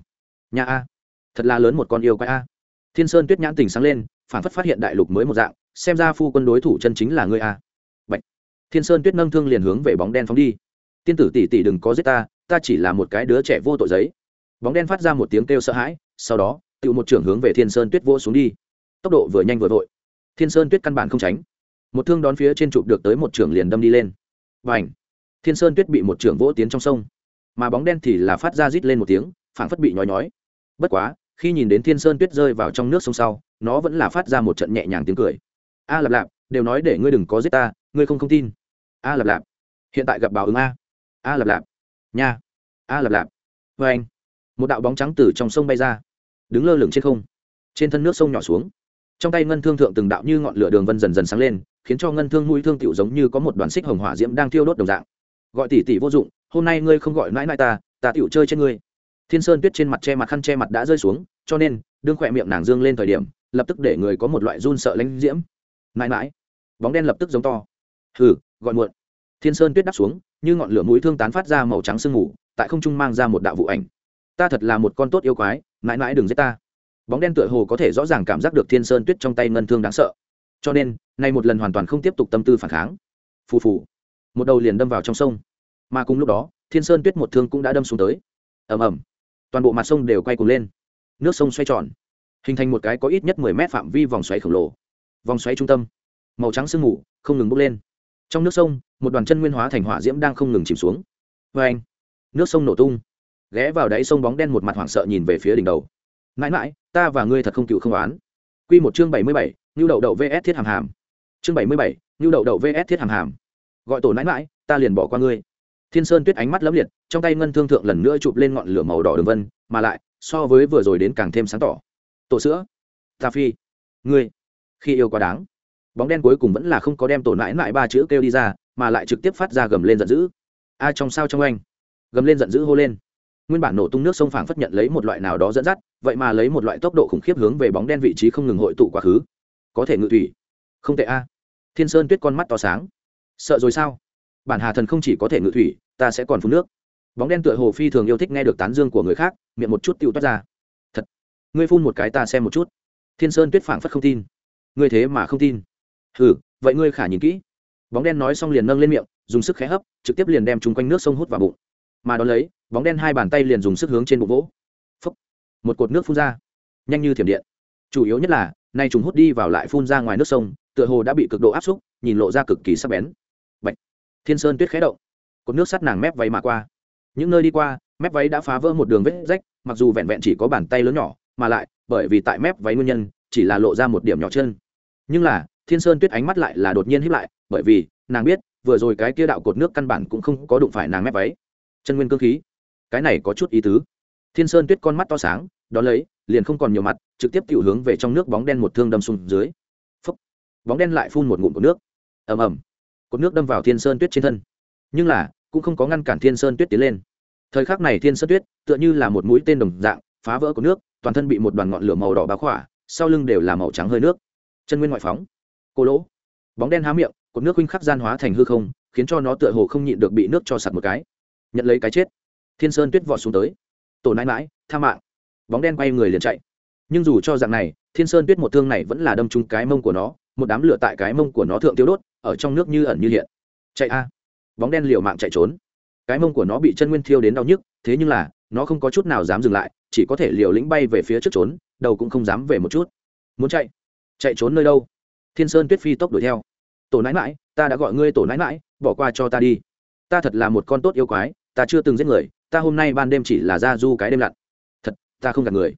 Nhà a. Thật là lớn một con yêu quái a. Thiên sơn tuyết nhãn tỉnh sáng lên, phản phất phát hiện đại lục mới một dạng, xem ra phu quân đối thủ chân chính là ngươi a. Bạch. thiên sơn tuyết nâng thương liền hướng về bóng đen phóng đi. Tiên tử tỷ tỷ đừng có giết ta ta chỉ là một cái đứa trẻ vô tội giấy. Bóng đen phát ra một tiếng kêu sợ hãi, sau đó, tự một trưởng hướng về thiên sơn tuyết vô xuống đi. Tốc độ vừa nhanh vừa vội thiên sơn tuyết căn bản không tránh. Một thương đón phía trên trụ được tới một trưởng liền đâm đi lên. Và ảnh thiên sơn tuyết bị một trưởng vỗ tiến trong sông. Mà bóng đen thì là phát ra rít lên một tiếng, phảng phất bị nhói nhói. Bất quá, khi nhìn đến thiên sơn tuyết rơi vào trong nước sông sau, nó vẫn là phát ra một trận nhẹ nhàng tiếng cười. A lạp lạp, đều nói để ngươi đừng có giết ta, ngươi không không tin. A lạp lạp, hiện tại gặp báo ứng a. A lạp lạp, nha. A lạp lạp vê anh. Một đạo bóng trắng từ trong sông bay ra, đứng lơ lửng trên không. Trên thân nước sông nhỏ xuống trong tay ngân thương thượng từng đạo như ngọn lửa đường vân dần dần sáng lên, khiến cho ngân thương mũi thương tiểu giống như có một đoàn xích hồng hỏa diễm đang thiêu đốt đồng dạng. Gọi tỷ tỷ vô dụng, hôm nay ngươi không gọi mãi mãi ta ta tiểu chơi trên ngươi. Thiên sơn tuyết trên mặt che mặt khăn che mặt đã rơi xuống, cho nên, đương khỏe miệng nàng dương lên thời điểm, lập tức để người có một loại run sợ lánh diễm. Mãi mãi, bóng đen lập tức giống to. Hừ, gọi muộn. Thiên sơn tuyết đáp xuống, như ngọn lửa mũi thương tán phát ra màu trắng sương mù, tại không trung mang ra một đạo vụ ảnh. Ta thật là một con tốt yêu quái, mãi mãi đừng giết ta bóng đen tựa hồ có thể rõ ràng cảm giác được thiên sơn tuyết trong tay ngân thương đáng sợ. Cho nên, nay một lần hoàn toàn không tiếp tục tâm tư phản kháng. Phù phù. Một đầu liền đâm vào trong sông. Mà cùng lúc đó, thiên sơn tuyết một thương cũng đã đâm xuống tới. Ầm ầm. Toàn bộ mặt sông đều quay cuồng lên. Nước sông xoay tròn. Hình thành một cái có ít nhất mười mét phạm vi vòng xoáy khổng lồ. Vòng xoáy trung tâm. Màu trắng sương mù, không ngừng bốc lên. Trong nước sông, một đoàn chân nguyên hóa thành hỏa diễm đang không ngừng chìm xuống. Vê anh nước sông nổ tung. Ghé vào đáy sông bóng đen một mặt hoảng sợ nhìn về phía đỉnh đầu mãi mãi, ta và ngươi thật không cựu không oán. Q một chương bảy mươi bảy nhu đậu đậu vs thiết hàm hàm. Chương bảy mươi bảy nhu đậu đậu vs thiết hàm hàm. Gọi tổ nãi mãi, ta liền bỏ qua ngươi. Thiên sơn tuyết ánh mắt lấm liệt, trong tay ngân thương thượng lần nữa chụp lên ngọn lửa màu đỏ đường vân, mà lại, so với vừa rồi đến càng thêm sáng tỏ. Tổ sữa, ta phi. Ngươi, khi yêu quá đáng. Bóng đen cuối cùng vẫn là không có đem tổ nãi nãi ba chữ kêu đi ra, mà lại trực tiếp phát ra gầm lên giận dữ. A trong sao trong anh gầm lên giận dữ hô lên nguyên bản nổ tung nước sông phảng phất nhận lấy một loại nào đó dẫn dắt, vậy mà lấy một loại tốc độ khủng khiếp hướng về bóng đen vị trí không ngừng hội tụ quá khứ. Có thể ngự thủy. Không tệ a. Thiên sơn tuyết con mắt to sáng. Sợ rồi sao? Bản hà thần không chỉ có thể ngự thủy, ta sẽ còn phun nước. Bóng đen tựa hồ phi thường yêu thích nghe được tán dương của người khác, miệng một chút tiêu toát ra. Thật. Ngươi phun một cái ta xem một chút. Thiên sơn tuyết phảng phất không tin. Ngươi thế mà không tin. Ừ vậy ngươi khả nhìn kỹ. Bóng đen nói xong liền nâng lên miệng, dùng sức khé hấp, trực tiếp liền đem chung quanh nước sông hút vào bụng. Mà đ ó lấy bóng đen hai bàn tay liền dùng sức hướng trên bụng vỗ. Phúc. một cột nước phun ra. Nhanh như thiểm điện. Chủ yếu nhất là, nay chúng hút đi vào lại phun ra ngoài nước sông, tựa hồ đã bị cực độ áp xúc, nhìn lộ ra cực kỳ sắc bén. Bạch. thiên sơn tuyết khé động. Cột nước sắt nàng mép váy mà qua. Những nơi đi qua, mép váy đã phá vỡ một đường vết rách, mặc dù vẹn vẹn chỉ có bàn tay lớn nhỏ, mà lại, bởi vì tại mép váy nguyên nhân, chỉ là lộ ra một điểm nhỏ chân. Nhưng là, thiên sơn tuyết ánh mắt lại là đột nhiên hiếp lại, bởi vì, nàng biết, vừa rồi cái kia đạo cột nước căn bản cũng không có đụng phải nàng mép váy. Chân nguyên cơ khí cái này có chút ý tứ. Thiên sơn tuyết con mắt to sáng, đón lấy, liền không còn nhiều mặt, trực tiếp tự hướng về trong nước bóng đen một thương đâm xuống dưới. Phúc. bóng đen lại phun một ngụm của nước. Ầm ầm. Cột nước đâm vào thiên sơn tuyết trên thân. Nhưng là, cũng không có ngăn cản thiên sơn tuyết tiến lên. Thời khắc này thiên sơn tuyết, tựa như là một mũi tên đồng dạng, phá vỡ của nước, toàn thân bị một đoàn ngọn lửa màu đỏ báo khỏa, sau lưng đều là màu trắng hơi nước. Chân nguyên ngoại phóng. Cô lỗ. Bóng đen há miệng, cột nước huynh khắc gian hóa thành hư không, khiến cho nó tựa hồ không nhịn được bị nước cho sạt một cái. Nhận lấy cái chết thiên sơn tuyết vọt xuống tới. Tổ nãi mãi tha mạng. Bóng đen quay người liền chạy. Nhưng dù cho dạng này, thiên sơn tuyết một thương này vẫn là đâm trúng cái mông của nó, một đám lửa tại cái mông của nó thượng tiêu đốt, ở trong nước như ẩn như hiện. Chạy a. Bóng đen liều mạng chạy trốn. Cái mông của nó bị chân nguyên thiêu đến đau nhức, thế nhưng là, nó không có chút nào dám dừng lại, chỉ có thể liều lĩnh bay về phía trước trốn, đầu cũng không dám về một chút. Muốn chạy? Chạy trốn nơi đâu? Thiên sơn tuyết phi tốc đuổi theo. Tổ nãi mãi ta đã gọi ngươi tổ nãi mãi bỏ qua cho ta đi. Ta thật là một con tốt yêu quái ta chưa từng giết người, ta hôm nay ban đêm chỉ là ra du cái đêm lặn. Thật, ta không gạt người.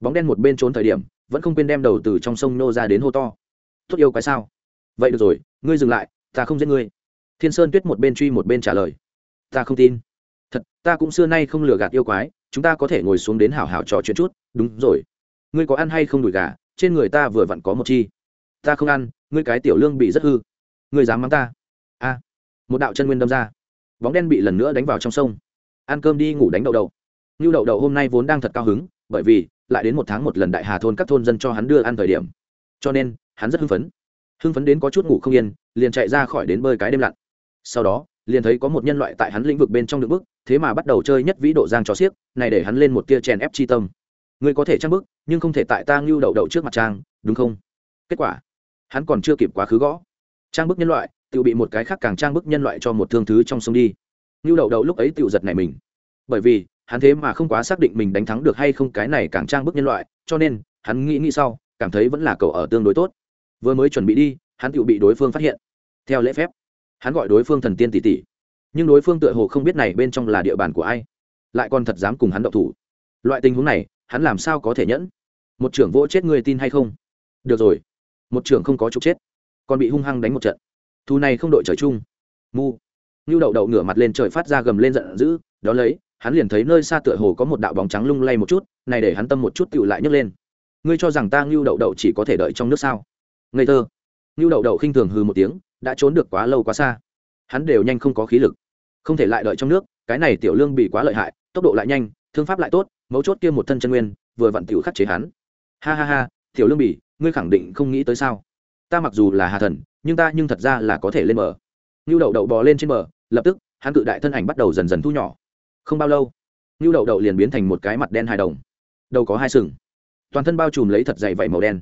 Bóng đen một bên trốn thời điểm, vẫn không quên đem đầu từ trong sông nô ra đến hô to. Tốt yêu cái sao? Vậy được rồi, ngươi dừng lại, ta không giết ngươi. Thiên sơn tuyết một bên truy một bên trả lời. Ta không tin. Thật, ta cũng xưa nay không lừa gạt yêu quái, chúng ta có thể ngồi xuống đến hảo hảo trò chuyện chút. Đúng rồi. Ngươi có ăn hay không đùi gà? Trên người ta vừa vặn có một chi. Ta không ăn, ngươi cái tiểu lương bị rất hư. Ngươi dám mắng ta? A. Một đạo chân nguyên đâm ra bóng đen bị lần nữa đánh vào trong sông. Ăn cơm đi ngủ đánh đậu đậu. Như đậu đậu hôm nay vốn đang thật cao hứng, bởi vì lại đến một tháng một lần đại hà thôn các thôn dân cho hắn đưa ăn thời điểm. Cho nên, hắn rất hưng phấn. Hưng phấn đến có chút ngủ không yên, liền chạy ra khỏi đến bơi cái đêm lặn. Sau đó, liền thấy có một nhân loại tại hắn lĩnh vực bên trong được bức thế mà bắt đầu chơi nhất vĩ độ giang cho xiếc, này để hắn lên một tia chèn ép chi tâm. Ngươi có thể trang bức nhưng không thể tại ta ngưu đậu đậu trước mặt trang, đúng không? Kết quả, hắn còn chưa kịp quá khứ gõ. Trang bức nhân loại tự bị một cái khác càng trang bức nhân loại cho một thương thứ trong sông đi. Như đậu đậu lúc ấy tự giật này mình. Bởi vì, hắn thế mà không quá xác định mình đánh thắng được hay không cái này càng trang bức nhân loại, cho nên, hắn nghĩ nghĩ sau, cảm thấy vẫn là cậu ở tương đối tốt. Vừa mới chuẩn bị đi, hắn tự bị đối phương phát hiện. Theo lễ phép, hắn gọi đối phương thần tiên tỷ tỷ. Nhưng đối phương tựa hồ không biết này bên trong là địa bàn của ai, lại còn thật dám cùng hắn đậu thủ. Loại tình huống này, hắn làm sao có thể nhẫn? Một trưởng vỗ chết người tin hay không? Được rồi. Một trưởng không có trục chết. Còn bị hung hăng đánh một trận thu này không đội trời chung. Mu. Như đậu đậu ngửa mặt lên trời phát ra gầm lên giận dữ, đó lấy, hắn liền thấy nơi xa tựa hồ có một đạo bóng trắng lung lay một chút, này để hắn tâm một chút tựu lại nhấc lên. Ngươi cho rằng ta ngưu đậu đậu chỉ có thể đợi trong nước sao? Ngây thơ. Ngưu đậu đậu khinh thường hư một tiếng, đã trốn được quá lâu quá xa. Hắn đều nhanh không có khí lực. Không thể lại đợi trong nước, cái này tiểu lương bị quá lợi hại, tốc độ lại nhanh, thương pháp lại tốt, mấu chốt kia một thân chân nguyên, vừa vặn tiểu khắc chế hắn. Ha ha ha, tiểu lương bỉ ngươi khẳng định không nghĩ tới sao? Ta mặc dù là hà thần, nhưng ta nhưng thật ra là có thể lên bờ. Ngưu đậu đậu bò lên trên bờ, lập tức, hắn cự đại thân ảnh bắt đầu dần dần thu nhỏ. Không bao lâu, ngưu đậu đậu liền biến thành một cái mặt đen hài đồng. Đầu có hai sừng. Toàn thân bao trùm lấy thật dày vảy màu đen.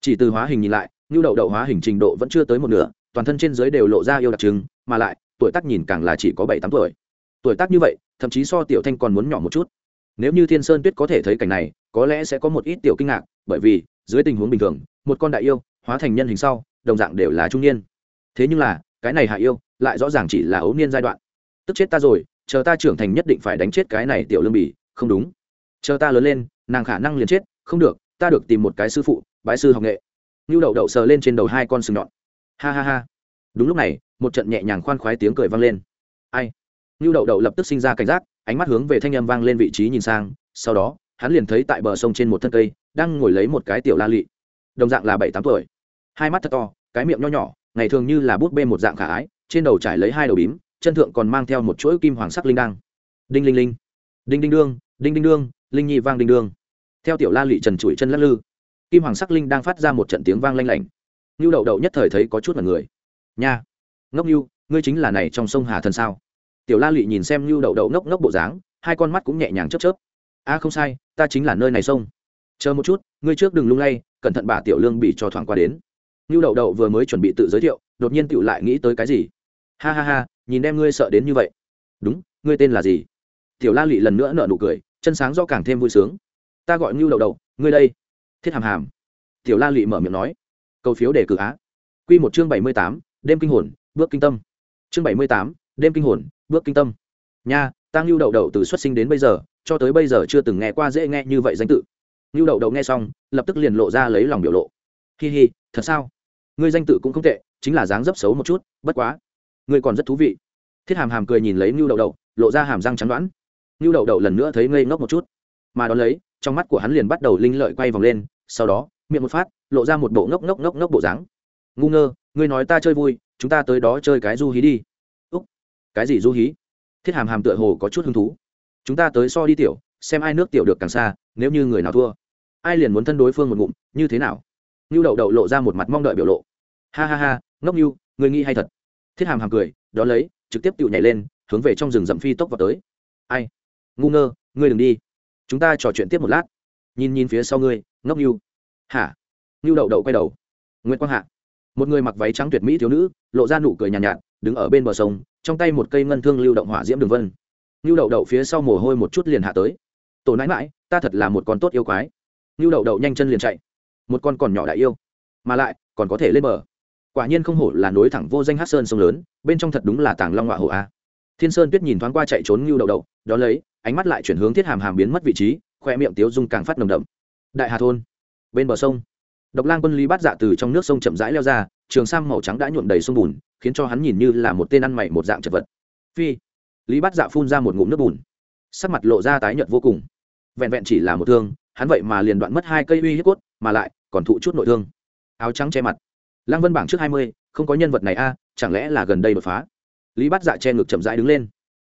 Chỉ từ hóa hình nhìn lại, ngưu đậu đậu hóa hình trình độ vẫn chưa tới một nửa, toàn thân trên dưới đều lộ ra yêu đặc trưng, mà lại, tuổi tác nhìn càng là chỉ có bảy tám tuổi. Tuổi tác như vậy, thậm chí so tiểu thanh còn muốn nhỏ một chút. Nếu như thiên sơn tuyết có thể thấy cảnh này, có lẽ sẽ có một ít tiểu kinh ngạc, bởi vì, dưới tình huống bình thường, một con đại yêu hóa thành nhân hình sau, đồng dạng đều là trung niên. Thế nhưng là, cái này hạ yêu lại rõ ràng chỉ là ấu niên giai đoạn. Tức chết ta rồi, chờ ta trưởng thành nhất định phải đánh chết cái này tiểu lương bỉ không đúng. Chờ ta lớn lên, nàng khả năng liền chết. Không được, ta được tìm một cái sư phụ, bái sư học nghệ. Như đậu đậu sờ lên trên đầu hai con sừng nhọn. Ha ha ha. Đúng lúc này, một trận nhẹ nhàng khoan khoái tiếng cười vang lên. Ai? Như đậu đậu lập tức sinh ra cảnh giác, ánh mắt hướng về thanh âm vang lên vị trí nhìn sang. Sau đó, hắn liền thấy tại bờ sông trên một thân cây, đang ngồi lấy một cái tiểu la lị. Đồng dạng là bảy tám tuổi hai mắt thật to, cái miệng nho nhỏ, ngày thường như là bút bê một dạng khả ái, trên đầu trải lấy hai đầu bím, chân thượng còn mang theo một chuỗi kim hoàng sắc linh đăng. Đinh linh linh đinh đinh đương, đinh đinh đương, linh nhi vang đinh đương. Theo tiểu la lị trần trụi chân lắc lư, kim hoàng sắc linh đang phát ra một trận tiếng vang lanh lảnh. Như đậu đậu nhất thời thấy có chút là người. Nha, ngốc như ngươi chính là này trong sông hà thần sao? Tiểu la lị nhìn xem như đậu đậu ngốc ngốc bộ dáng, hai con mắt cũng nhẹ nhàng chớp chớp. A, không sai, ta chính là nơi này sông. Chờ một chút, ngươi trước đừng lung lay, cẩn thận bà tiểu lương bị cho thoảng qua đến như đậu đậu vừa mới chuẩn bị tự giới thiệu, đột nhiên tiểu lại nghĩ tới cái gì? Ha ha ha, nhìn em ngươi sợ đến như vậy. Đúng, ngươi tên là gì? Tiểu la lị lần nữa nở nụ cười, chân sáng do càng thêm vui sướng. Ta gọi ngưu đậu đậu, ngươi đây. Thiết hàm hàm. Tiểu la lị mở miệng nói. Cầu phiếu đề cử á. Q một chương bảy mươi tám, đêm kinh hồn, bước kinh tâm. Chương bảy mươi tám, đêm kinh hồn, bước kinh tâm. Nha, ta ngưu đậu đậu từ xuất sinh đến bây giờ, cho tới bây giờ chưa từng nghe qua dễ nghe như vậy danh tự. Ngưu đậu đậu nghe xong, lập tức liền lộ ra lấy lòng biểu lộ. Hi hi thật sao? Ngươi danh tự cũng không tệ, chính là dáng dấp xấu một chút, bất quá. Ngươi còn rất thú vị. Thiết hàm hàm cười nhìn lấy ngưu đậu đậu, lộ ra hàm răng chắn đoán. Ngưu đậu đậu lần nữa thấy ngây ngốc một chút. Mà đón lấy, trong mắt của hắn liền bắt đầu linh lợi quay vòng lên, sau đó, miệng một phát, lộ ra một bộ ngốc ngốc ngốc ngốc bộ dáng. Ngu ngơ, ngươi nói ta chơi vui, chúng ta tới đó chơi cái du hí đi. Úc, cái gì du hí? Thiết hàm hàm tựa hồ có chút hứng thú. Chúng ta tới so đi tiểu, xem ai nước tiểu được càng xa, nếu như người nào thua. Ai liền muốn thân đối phương một ngụm, như thế nào? Như đậu đậu lộ ra một mặt mong đợi biểu lộ. Ha ha ha ngốc như người nghĩ hay thật. Thiết hàm hàm cười đón lấy trực tiếp tự nhảy lên hướng về trong rừng rậm phi tốc vào tới. Ai? Ngu ngơ ngươi đừng đi. Chúng ta trò chuyện tiếp một lát. Nhìn nhìn phía sau ngươi ngốc như hả? Như đậu đậu quay đầu. Nguyễn quang hạ. Một người mặc váy trắng tuyệt mỹ thiếu nữ lộ ra nụ cười nhàn nhạt, nhạt đứng ở bên bờ sông trong tay một cây ngân thương lưu động hỏa diễm đường vân. Như đậu đậu phía sau mồ hôi một chút liền hạ tới. Tổ nãi mãi ta thật là một con tốt yêu quái. Như đậu đậu nhanh chân liền chạy một con còn nhỏ đại yêu, mà lại còn có thể lên bờ. Quả nhiên không hổ là nối thẳng vô danh hát sơn sông lớn, bên trong thật đúng là tàng long họa hổ a. Thiên sơn tuyết nhìn thoáng qua chạy trốn ngưu đậu đậu, đón lấy, ánh mắt lại chuyển hướng thiết hàm hàm biến mất vị trí, khoe miệng tiếu dung càng phát nồng đậm. Đại hà thôn, bên bờ sông. Độc lang quân lý bát dạ từ trong nước sông chậm rãi leo ra, trường sam màu trắng đã nhuộm đầy sông bùn, khiến cho hắn nhìn như là một tên ăn mày một dạng chật vật. Phi, lý bát dạ phun ra một ngụm nước bùn. Sắc mặt lộ ra tái nhợt vô cùng. Vẹn vẹn chỉ là một thương, hắn vậy mà liền đoạn mất hai cây uy hiếp cốt mà lại còn thụ chút nội thương. Áo trắng che mặt. Lăng vân bảng trước hai mươi, không có nhân vật này a, chẳng lẽ là gần đây đột phá? Lý bát dạ che ngực chậm rãi đứng lên.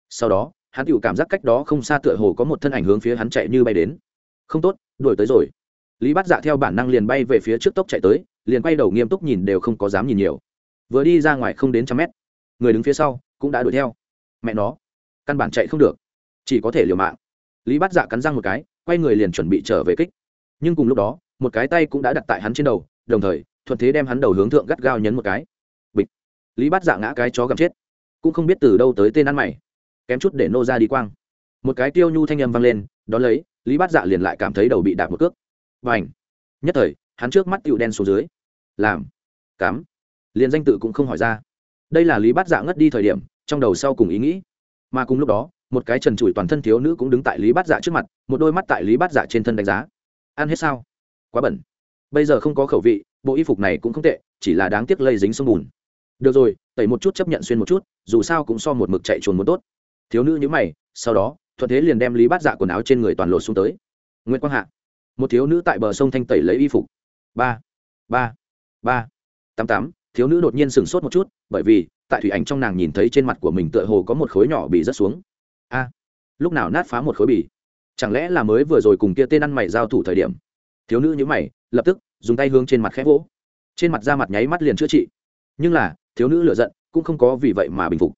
Sau đó, hắn tự cảm giác cách đó không xa tựa hồ có một thân ảnh hướng phía hắn chạy như bay đến. Không tốt, đuổi tới rồi. Lý bát dạ theo bản năng liền bay về phía trước tốc chạy tới, liền quay đầu nghiêm túc nhìn đều không có dám nhìn nhiều. Vừa đi ra ngoài không đến trăm mét. Người đứng phía sau cũng đã đuổi theo. Mẹ nó, căn bản chạy không được. Chỉ có thể liều mạng. Lý bát dạ cắn răng một cái, quay người liền chuẩn bị trở về kích. Nhưng cùng lúc đó một cái tay cũng đã đặt tại hắn trên đầu, đồng thời, thuận thế đem hắn đầu hướng thượng gắt gao nhấn một cái. Bịch. Lý bát dạ ngã cái chó gầm chết. Cũng không biết từ đâu tới tên ăn mày. Kém chút để nô ra đi quang. Một cái tiêu nhu thanh âm vang lên, đón lấy, lý bát dạ liền lại cảm thấy đầu bị đạp một cước. Và ảnh nhất thời, hắn trước mắt tựu đen xuống dưới. Làm. Cám liền danh tự cũng không hỏi ra. Đây là lý bát dạ ngất đi thời điểm, trong đầu sau cùng ý nghĩ. Mà cùng lúc đó, một cái trần trụi toàn thân thiếu nữ cũng đứng tại lý bát dạ trước mặt, một đôi mắt tại lý bát dạ trên thân đánh giá. Ăn hết sao? Quá bẩn. Bây giờ không có khẩu vị, bộ y phục này cũng không tệ, chỉ là đáng tiếc lây dính sông bùn. Được rồi, tẩy một chút chấp nhận xuyên một chút, dù sao cũng so một mực chạy chuồn muốn tốt. Thiếu nữ nhữ mày, sau đó, thuận thế liền đem lý bát dạ quần áo trên người toàn lột xuống tới. Nguyễn quang hạ, một thiếu nữ tại bờ sông thanh tẩy lấy y phục. Ba ba ba, tám tám. Thiếu nữ đột nhiên sửng sốt một chút, bởi vì, tại thủy ảnh trong nàng nhìn thấy trên mặt của mình tựa hồ có một khối nhỏ bị rớt xuống. A, lúc nào nát phá một khối bì? Chẳng lẽ là mới vừa rồi cùng kia tên ăn mày giao thủ thời điểm? Thiếu nữ nhữ mày, lập tức dùng tay hướng trên mặt khẽ vỗ. Trên mặt da mặt nháy mắt liền chữa trị. Nhưng là, thiếu nữ lựa giận cũng không có vì vậy mà bình phục.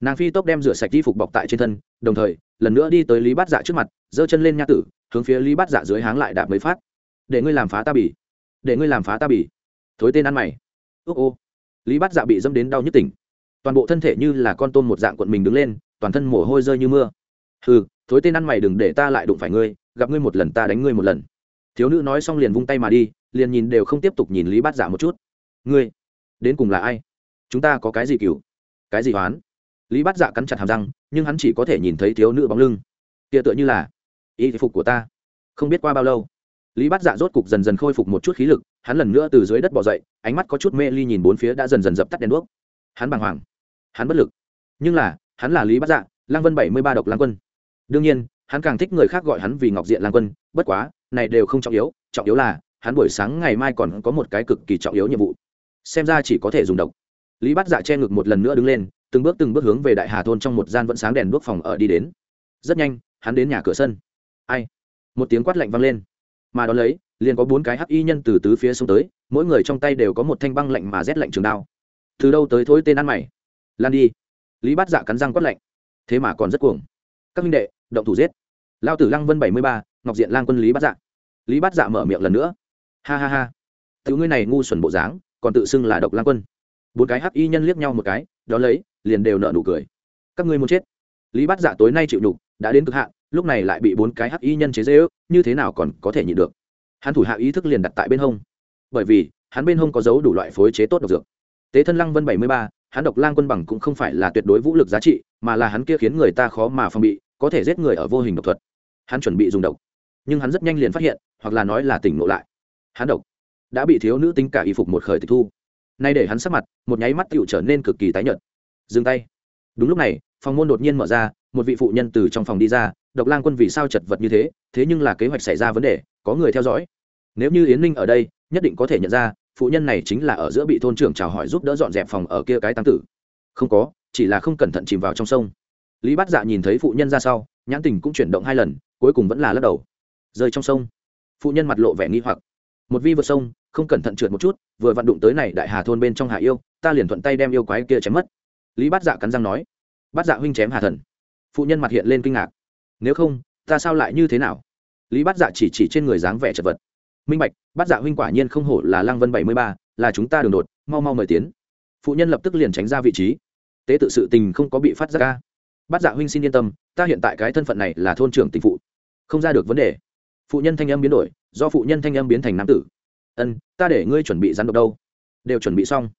Nàng phi tốc đem rửa sạch y phục bọc tại trên thân, đồng thời, lần nữa đi tới lý bát dạ trước mặt, giơ chân lên nha tử, hướng phía lý bát dạ dưới háng lại đạp mấy phát. Để ngươi làm phá ta bỉ. Để ngươi làm phá ta bỉ. Thối tên ăn mày. Ước ô. Lý bát dạ bị dâm đến đau nhức tỉnh. Toàn bộ thân thể như là con tôm một dạng quận mình đứng lên, toàn thân mồ hôi rơi như mưa. Ừ thối tên ăn mày đừng để ta lại đụng phải ngươi, gặp ngươi một lần ta đánh ngươi một lần thiếu nữ nói xong liền vung tay mà đi, liền nhìn đều không tiếp tục nhìn lý bát giả một chút. Ngươi, đến cùng là ai? Chúng ta có cái gì cừu? Cái gì hoán lý bát dạ cắn chặt hàm răng, nhưng hắn chỉ có thể nhìn thấy thiếu nữ bóng lưng. Kia tựa như là y phục của ta. Không biết qua bao lâu, lý bát dạ rốt cục dần dần khôi phục một chút khí lực, hắn lần nữa từ dưới đất bỏ dậy, ánh mắt có chút mê ly nhìn bốn phía đã dần dần dập tắt đèn đuốc. Hắn bàng hoàng, hắn bất lực. Nhưng là, hắn là lý bát dạ lang vân bảy mươi ba độc lang quân. Đương nhiên hắn càng thích người khác gọi hắn vì ngọc diện lang quân, bất quá, này đều không trọng yếu trọng yếu là, hắn buổi sáng ngày mai còn có một cái cực kỳ trọng yếu nhiệm vụ. Xem ra chỉ có thể dùng độc. Lý bát dạ che ngực một lần nữa đứng lên, từng bước từng bước hướng về đại hà thôn trong một gian vẫn sáng đèn đuốc phòng ở đi đến. Rất nhanh, hắn đến nhà cửa sân. Ai? Một tiếng quát lạnh vang lên. Mà đón lấy, liền có bốn cái hắc y nhân từ tứ phía xuống tới, mỗi người trong tay đều có một thanh băng lạnh mà rét lạnh trường đao. Từ đâu tới thối tên ăn mày? Lan đi. Lý bát dạ cắn răng quát lạnh. Thế mà còn rất cuồng. Các minh đệ, động thủ giết lao tử lăng vân bảy mươi ba, ngọc diện lang quân lý bát dạ. Lý bát dạ mở miệng lần nữa. Ha ha ha. Tự ngươi này ngu xuẩn bộ dáng, còn tự xưng là độc lang quân. Bốn cái hắc y nhân liếc nhau một cái, đó lấy, liền đều nợ nụ cười. Các ngươi muốn chết. Lý bát dạ tối nay chịu nhục, đã đến cực hạn, lúc này lại bị bốn cái hắc y nhân chế dễ ước như thế nào còn có thể nhịn được? Hắn thủ hạ ý thức liền đặt tại bên hông. Bởi vì, hắn bên hông có dấu đủ loại phối chế tốt độc dược. Tế thân lăng vân bảy mươi ba, hắn độc lang quân bằng cũng không phải là tuyệt đối vũ lực giá trị, mà là hắn kia khiến người ta khó mà phòng bị, có thể giết người ở vô hình độc thuật hắn chuẩn bị dùng độc. Nhưng hắn rất nhanh liền phát hiện, hoặc là nói là tỉnh ngộ lại. Hắn độc đã bị thiếu nữ tính cả y phục một khởi tịch thu. Nay để hắn sắc mặt, một nháy mắt tựu trở nên cực kỳ tái nhợt. Dừng tay. Đúng lúc này, phòng môn đột nhiên mở ra, một vị phụ nhân từ trong phòng đi ra, độc lang quân vì sao chật vật như thế? Thế nhưng là kế hoạch xảy ra vấn đề, có người theo dõi. Nếu như yến ninh ở đây, nhất định có thể nhận ra, phụ nhân này chính là ở giữa bị thôn trưởng chào hỏi giúp đỡ dọn dẹp phòng ở kia cái tăng tử. Không có, chỉ là không cẩn thận chìm vào trong sông. Lý bát dạ nhìn thấy phụ nhân ra sau, nhãn tình cũng chuyển động hai lần cuối cùng vẫn là lắc đầu. Rơi trong sông. Phụ nhân mặt lộ vẻ nghi hoặc. Một vi vượt sông, không cẩn thận trượt một chút, vừa vặn đụng tới này đại hà thôn bên trong hạ yêu, ta liền thuận tay đem yêu quái kia chém mất. Lý bát dạ cắn răng nói. Bát dạ huynh chém hà thần. Phụ nhân mặt hiện lên kinh ngạc. Nếu không, ta sao lại như thế nào? Lý bát dạ chỉ chỉ trên người dáng vẻ chật vật. Minh bạch, bát dạ huynh quả nhiên không hổ là lăng vân bảy mươi ba, là chúng ta đường đột, mau mau mời tiến. Phụ nhân lập tức liền tránh ra vị trí. Tế tự sự tình không có bị phát ra. Ca bát dạ huynh xin yên tâm, ta hiện tại cái thân phận này là thôn trưởng tình phụ không ra được vấn đề. Phụ nhân thanh âm biến đổi, do phụ nhân thanh âm biến thành nam tử. Ân, ta để ngươi chuẩn bị rắn độc đâu? Đều chuẩn bị xong.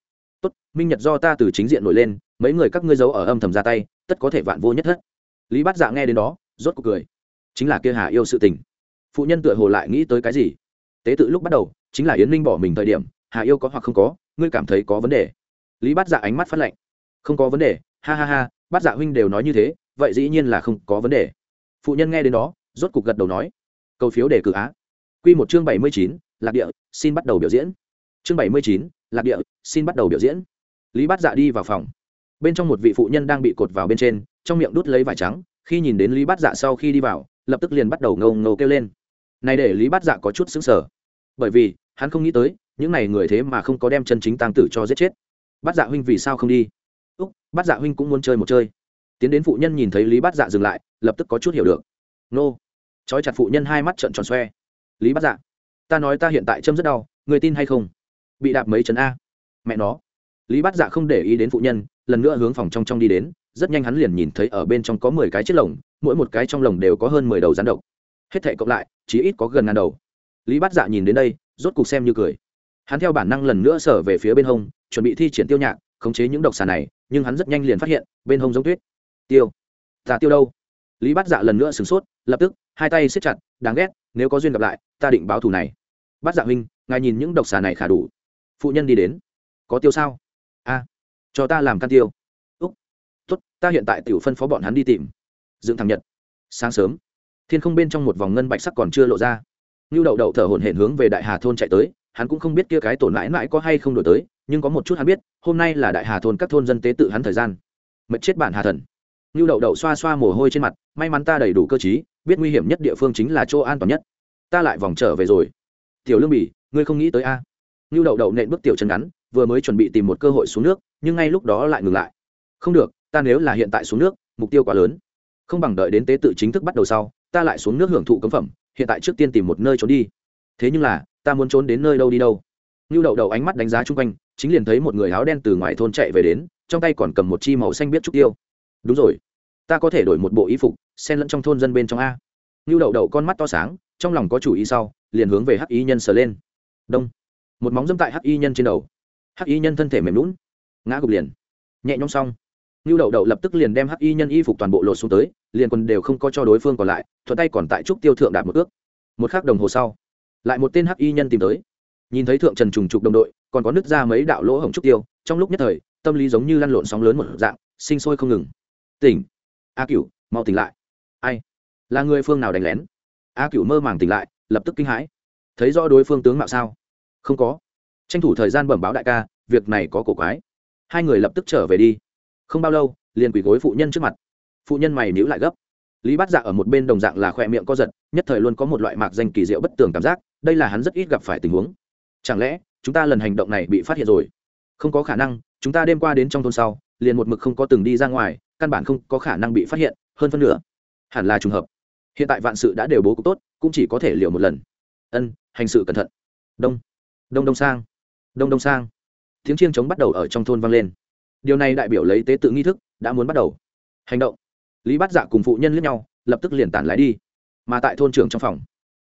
Tốt, minh nhật do ta từ chính diện nổi lên, mấy người các ngươi giấu ở âm thầm ra tay, tất có thể vạn vô nhất thất. Lý bát dạ nghe đến đó, rốt cuộc cười. Chính là kia hà yêu sự tình. Phụ nhân tựa hồ lại nghĩ tới cái gì. Tế tự lúc bắt đầu, chính là yến ninh bỏ mình thời điểm, hà yêu có hoặc không có, ngươi cảm thấy có vấn đề. Lý bát dạ ánh mắt phát lạnh. Không có vấn đề, ha ha ha, bát dạ huynh đều nói như thế, vậy dĩ nhiên là không có vấn đề. Phụ nhân nghe đến đó rốt cục gật đầu nói cầu phiếu đề cử á. Q một chương bảy mươi chín, lạc địa, xin bắt đầu biểu diễn. Chương bảy mươi chín, lạc địa, xin bắt đầu biểu diễn. Lý bát dạ đi vào phòng. Bên trong một vị phụ nhân đang bị cột vào bên trên, trong miệng đút lấy vải trắng, khi nhìn đến lý bát dạ sau khi đi vào, lập tức liền bắt đầu ngâu ngâu kêu lên. Này để lý bát dạ có chút xứng sở bởi vì, hắn không nghĩ tới, những n à y người thế mà không có đem chân chính tăng tử cho giết chết. Bát dạ huynh vì sao không đi? Úc, bát dạ huynh cũng muốn chơi một chơi. Tiến đến phụ nhân nhìn thấy lý bát dạ dừng lại, lập tức có chút hiểu được nô. Trói chặt phụ nhân hai mắt trợn tròn xoe. Lý bát dạ ta nói ta hiện tại châm rất đau, người tin hay không? Bị đạp mấy chấn a. Mẹ nó. Lý bát dạ không để ý đến phụ nhân, lần nữa hướng phòng trong trong đi đến, rất nhanh hắn liền nhìn thấy ở bên trong có mười cái chiếc lồng, mỗi một cái trong lồng đều có hơn mười đầu rắn độc. Hết thệ cộng lại, chỉ ít có gần ngàn đầu. Lý bát dạ nhìn đến đây, rốt cục xem như cười. Hắn theo bản năng lần nữa sở về phía bên hông, chuẩn bị thi triển tiêu nhạc, khống chế những độc xà này, nhưng hắn rất nhanh liền phát hiện, bên hông giống tuyết. Tiêu. Ta tiêu đâu? Lý bát dạ lần nữa sửng sốt lập tức, hai tay siết chặt, đáng ghét, nếu có duyên gặp lại, ta định báo thù này. Bát dạ huynh, ngài nhìn những độc xà này khả đủ. Phụ nhân đi đến. Có tiêu sao? A, cho ta làm can tiêu. Úc tuất ta hiện tại tiểu phân phó bọn hắn đi tìm. Dựng thằng nhật. Sáng sớm, thiên không bên trong một vòng ngân bạch sắc còn chưa lộ ra. Như đậu đậu thở hổn hển hướng về đại hà thôn chạy tới, hắn cũng không biết kia cái tổn mãi mãi có hay không đổi tới, nhưng có một chút hắn biết, hôm nay là đại hà thôn các thôn dân tế tự hắn thời gian. Mệt chết bản hà thần. Như đậu đậu xoa xoa mồ hôi trên mặt, may mắn ta đầy đủ cơ chí biết nguy hiểm nhất địa phương chính là chỗ an toàn nhất. Ta lại vòng trở về rồi. Tiểu lương bỉ ngươi không nghĩ tới a? Như đậu đậu nện bước tiểu chân ngắn, vừa mới chuẩn bị tìm một cơ hội xuống nước, nhưng ngay lúc đó lại ngừng lại. Không được, ta nếu là hiện tại xuống nước, mục tiêu quá lớn. Không bằng đợi đến tế tự chính thức bắt đầu sau, ta lại xuống nước hưởng thụ cấm phẩm, hiện tại trước tiên tìm một nơi trốn đi. Thế nhưng là, ta muốn trốn đến nơi đâu đi đâu? Như đậu đậu ánh mắt đánh giá chung quanh, chính liền thấy một người áo đen từ ngoài thôn chạy về đến, trong tay còn cầm một chi màu xanh biết trúc tiêu. Đúng rồi ta có thể đổi một bộ y phục, xen lẫn trong thôn dân bên trong a. Như đậu đậu con mắt to sáng, trong lòng có chủ ý sau, liền hướng về hắc y nhân sờ lên. Đông. Một móng dâm tại hắc y nhân trên đầu. Hắc y nhân thân thể mềm lún ngã gục liền. Nhẹ nhõm xong như đậu đậu lập tức liền đem hắc y nhân y phục toàn bộ lột xuống tới, liền quần đều không có cho đối phương còn lại, thuận tay còn tại trúc tiêu thượng đạt một ước một khắc đồng hồ sau, lại một tên hắc y nhân tìm tới. Nhìn thấy thượng trần trùng trục đồng đội, còn có nứt ra mấy đạo lỗ hổng trúc tiêu, trong lúc nhất thời, tâm lý giống như lăn lộn sóng lớn một dạng, sinh sôi không ngừng. Tỉnh a cửu, mau tỉnh lại. Ai? Là người phương nào đánh lén? A cửu mơ màng tỉnh lại, lập tức kinh hãi. Thấy rõ đối phương tướng mạo sao? Không có. Tranh thủ thời gian bẩm báo đại ca, việc này có cổ quái. Hai người lập tức trở về đi. Không bao lâu, liền quỳ gối phụ nhân trước mặt. Phụ nhân mày níu lại gấp. Lý bát dạ ở một bên đồng dạng là khoe miệng co giật, nhất thời luôn có một loại mạc danh kỳ diệu bất tường cảm giác, đây là hắn rất ít gặp phải tình huống. Chẳng lẽ, chúng ta lần hành động này bị phát hiện rồi? Không có khả năng, chúng ta đêm qua đến trong thôn sau, liền một mực không có từng đi ra ngoài căn bản không có khả năng bị phát hiện, hơn phân nửa hẳn là trùng hợp. Hiện tại vạn sự đã đều bố cục tốt, cũng chỉ có thể liều một lần. Ân, hành sự cẩn thận. Đông đông đông sang, đông đông sang. Tiếng chiêng trống bắt đầu ở trong thôn vang lên. Điều này đại biểu lấy tế tự nghi thức đã muốn bắt đầu. Hành động. Lý bát dạ cùng phụ nhân lướt nhau, lập tức liền tản lái đi. Mà tại thôn trưởng trong phòng,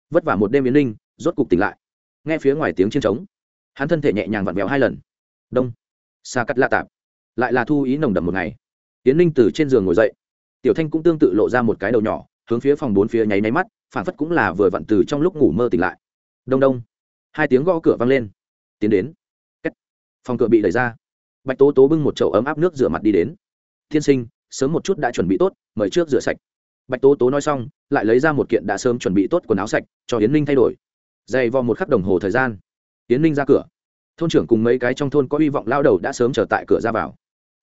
vất vả một đêm yến ninh, rốt cục tỉnh lại. Nghe phía ngoài tiếng chiêng trống, hắn thân thể nhẹ nhàng vặn vẹo hai lần. Đông, xa cắt lạ tạp. Lại là thu ý nồng đầm một ngày. Tiễn ninh từ trên giường ngồi dậy. Tiểu thanh cũng tương tự lộ ra một cái đầu nhỏ, hướng phía phòng bốn phía nháy nháy mắt phản phất cũng là vừa vặn từ trong lúc ngủ mơ tỉnh lại. Đông đông. Hai tiếng gõ cửa vang lên. Tiến đến. Kết. phòng cửa bị đẩy ra. Bạch tố tố bưng một chậu ấm áp nước rửa mặt đi đến. Thiên sinh, sớm một chút đã chuẩn bị tốt, mời trước rửa sạch. Bạch tố tố nói xong, lại lấy ra một kiện đã sớm chuẩn bị tốt quần áo sạch, cho yến ninh thay đổi. Dày vò một khắc đồng hồ thời gian. Yến ninh ra cửa. Thôn trưởng cùng mấy cái trong thôn có hy vọng lao đầu đã sớm trở tại cửa ra vào.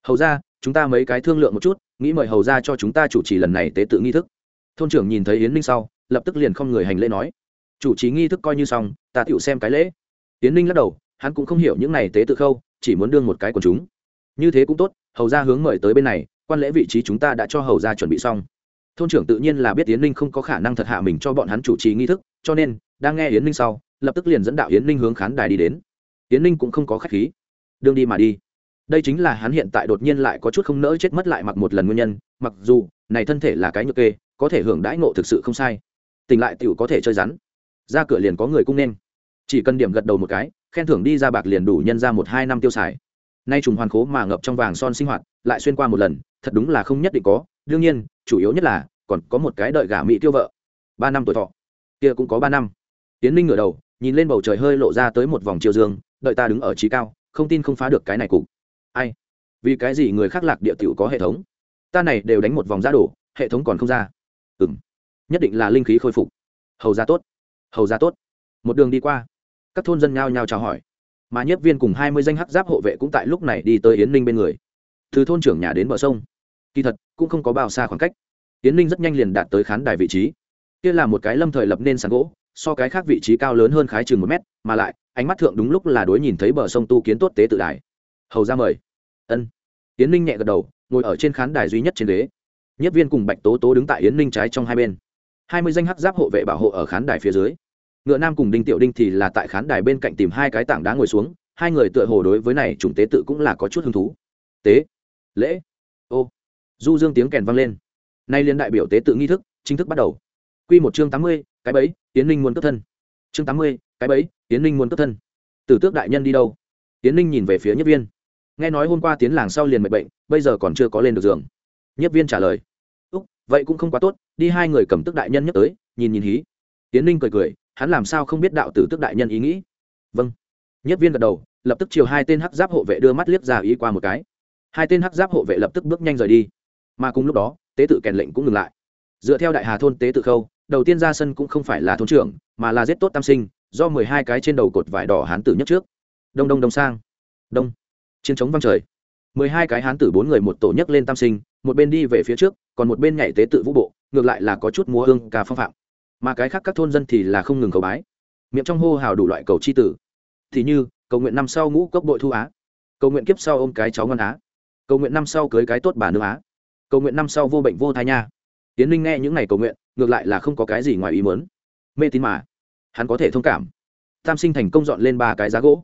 Hầu ra chúng ta mấy cái thương lượng một chút, nghĩ mời hầu ra cho chúng ta chủ trì lần này tế tự nghi thức. Thôn trưởng nhìn thấy yến ninh sau, lập tức liền không người hành lễ nói. Chủ trì nghi thức coi như xong, ta tựu xem cái lễ. Yến ninh lắc đầu, hắn cũng không hiểu những này tế tự khâu, chỉ muốn đương một cái của chúng. Như thế cũng tốt, hầu ra hướng mời tới bên này, quan lễ vị trí chúng ta đã cho hầu ra chuẩn bị xong. Thôn trưởng tự nhiên là biết yến ninh không có khả năng thật hạ mình cho bọn hắn chủ trì nghi thức, cho nên, đang nghe yến ninh sau, lập tức liền dẫn đạo yến ninh hướng khán đài đi đến. Yến ninh cũng không có k h á c h khí. Đương đi mà đi đây chính là hắn hiện tại đột nhiên lại có chút không nỡ chết mất lại mặc một lần nguyên nhân, mặc dù, này thân thể là cái nhược kê, có thể hưởng đãi ngộ thực sự không sai. Tỉnh lại t i ể u có thể chơi rắn. Ra cửa liền có người cung nên. Chỉ cần điểm gật đầu một cái, khen thưởng đi ra bạc liền đủ nhân ra một hai năm tiêu xài. Nay trùng hoàn khố mà ngập trong vàng son sinh hoạt, lại xuyên qua một lần, thật đúng là không nhất định có. Đương nhiên, chủ yếu nhất là, còn có một cái đợi gả mỹ tiêu vợ. Ba năm tuổi thọ. Kia cũng có ba năm. Tiến ninh ngửa đầu, nhìn lên bầu trời hơi lộ ra tới một vòng chiều dương, đợi ta đứng ở trí cao, không tin không phá được cái này cục ai? Vì cái gì người khác lạc địa tiểu có hệ thống? Ta này đều đánh một vòng ra đổ, hệ thống còn không ra. Ừ m nhất định là linh khí khôi phục. Hầu ra tốt, hầu ra tốt. Một đường đi qua, các thôn dân nhao nhao chào hỏi. Mà nhất viên cùng hai mươi danh hắc giáp hộ vệ cũng tại lúc này đi tới yến ninh bên người. Từ thôn trưởng nhà đến bờ sông. Kỳ thật, cũng không có bao xa khoảng cách. Yến ninh rất nhanh liền đạt tới khán đài vị trí. Kia là một cái lâm thời lập nên sàn gỗ, so cái khác vị trí cao lớn hơn khái chừng một mét, mà lại, ánh mắt thượng đúng lúc là đối nhìn thấy bờ sông tu kiến tốt tế tự đài. Hầu ra mời ân. Yến ninh nhẹ gật đầu, ngồi ở trên khán đài duy nhất trên ghế. Nhất viên cùng bạch tố tố đứng tại yến ninh trái trong hai bên. Hai mươi danh hắc giáp hộ vệ bảo hộ ở khán đài phía dưới. Ngựa nam cùng đinh tiểu đinh thì là tại khán đài bên cạnh tìm hai cái tảng đá ngồi xuống, hai người tựa hồ đối với này chủng tế tự cũng là có chút hứng thú. Tế. Lễ. Ô. Du dương tiếng kèn vang lên. Nay liên đại biểu tế tự nghi thức, chính thức bắt đầu. Q một chương tám mươi, cái bấy tiến ninh muốn cấp thân. Chương tám mươi, cái bấy tiến ninh muốn cấp thân. Tử tước đại nhân đi đâu? Tiến ninh nhìn về phía nhất viên nghe nói hôm qua tiến làng sau liền mệt bệnh, bây giờ còn chưa có lên được giường. Nhất viên trả lời. Úc, vậy cũng không quá tốt, đi hai người cầm tức đại nhân nhắc tới, nhìn nhìn hí. Tiến ninh cười cười, hắn làm sao không biết đạo tử tức đại nhân ý nghĩ? Vâng. Nhất viên gật đầu, lập tức chiều hai tên hắc giáp hộ vệ đưa mắt liếc ra ý qua một cái. Hai tên hắc giáp hộ vệ lập tức bước nhanh rời đi. Mà cùng lúc đó, tế tự kèn lệnh cũng ngừng lại. Dựa theo đại hà thôn tế tự khâu, đầu tiên ra sân cũng không phải là thôn trưởng, mà là giết tốt tam sinh, do mười hai cái trên đầu cột vải đỏ hán tử nhất trước. Đông đông đông sang. Đông chiến chống văng trời. Mười hai cái hán tử bốn người một tổ nhấc lên tam sinh, một bên đi về phía trước, còn một bên nhảy tế tự vũ bộ, ngược lại là có chút múa hương ca phong phạm. Mà cái khác các thôn dân thì là không ngừng cầu bái. Miệng trong hô hào đủ loại cầu c h i tử. Thì như, cầu nguyện năm sau ngũ cốc bội thu á. Cầu nguyện kiếp sau ôm cái cháu ngon á. Cầu nguyện năm sau cưới cái tốt bà nữ á. Cầu nguyện năm sau vô bệnh vô thai nha. Tiến linh nghe những ngày cầu nguyện, ngược lại là không có cái gì ngoài ý mớn mê tín mà. Hắn có thể thông cảm. Tam sinh thành công dọn lên ba cái giá gỗ.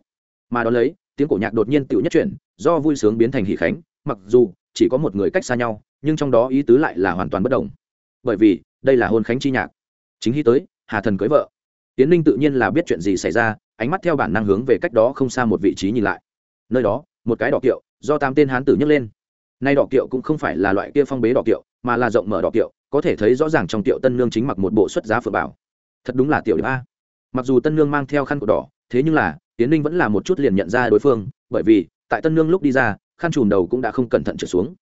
Mà đ ó lấy tiếng cổ nhạc đột nhiên tựu nhất chuyển, do vui sướng biến thành hỷ khánh, mặc dù chỉ có một người cách xa nhau, nhưng trong đó ý tứ lại là hoàn toàn bất đồng. Bởi vì, đây là hôn khánh chi nhạc. Chính khi tới, hà thần cưới vợ. Tiến linh tự nhiên là biết chuyện gì xảy ra, ánh mắt theo bản năng hướng về cách đó không xa một vị trí nhìn lại. Nơi đó, một cái đỏ kiệu, do tám tên hán tử nhấc lên. Nay đỏ kiệu cũng không phải là loại kia phong bế đỏ kiệu, mà là rộng mở đỏ kiệu, có thể thấy rõ ràng trong tiệu tân nương chính mặc một bộ xuất giá phượng bảo. Thật đúng là tiểu điệp a. Mặc dù tân nương mang theo khăn của đỏ, thế nhưng là tiến ninh vẫn là một chút liền nhận ra đối phương, bởi vì, tại tân nương lúc đi ra, khăn chùm đầu cũng đã không cẩn thận trở xuống.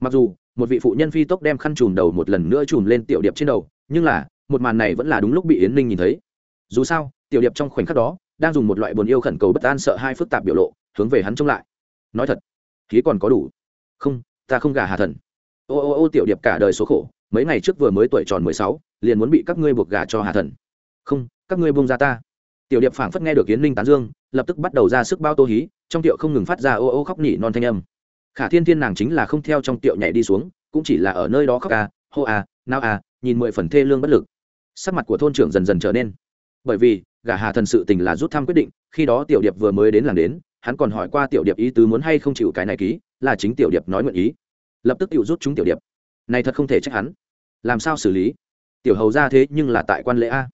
Mặc dù, một vị phụ nhân phi tốc đem khăn chùm đầu một lần nữa chùm lên tiểu điệp trên đầu, nhưng là, một màn này vẫn là đúng lúc bị yến ninh nhìn thấy. Dù sao, tiểu điệp trong khoảnh khắc đó, đang dùng một loại buồn yêu khẩn cầu bất an sợ hai phức tạp biểu lộ, hướng về hắn trông lại. Nói thật, khí còn có đủ. Không, ta không gả hà thần. Ô ô ô, tiểu điệp cả đời số khổ, mấy ngày trước vừa mới tuổi tròn mười sáu, liền muốn bị các ngươi buộc gả cho hà thần. Không, các ngươi buông ra ta tiểu điệp phảng phất nghe được kiến linh tán dương, lập tức bắt đầu ra sức bao tô hí, trong tiệu không ngừng phát ra ô ô khóc nỉ non thanh âm. Khả thiên thiên nàng chính là không theo trong tiệu nhảy đi xuống, cũng chỉ là ở nơi đó khóc à hô à nao à nhìn mười phần thê lương bất lực. Sắc mặt của thôn trưởng dần dần trở nên. Bởi vì gả hà thần sự tình là rút thăm quyết định, khi đó tiểu điệp vừa mới đến làng đến, hắn còn hỏi qua tiểu điệp ý tứ muốn hay không chịu cái này ký, là chính tiểu điệp nói nguyện ý. Lập tức tự rút chúng tiểu điệp. Này thật không thể trách hắn. Làm sao xử lý? Tiểu hầu ra thế nhưng là tại quan lễ a.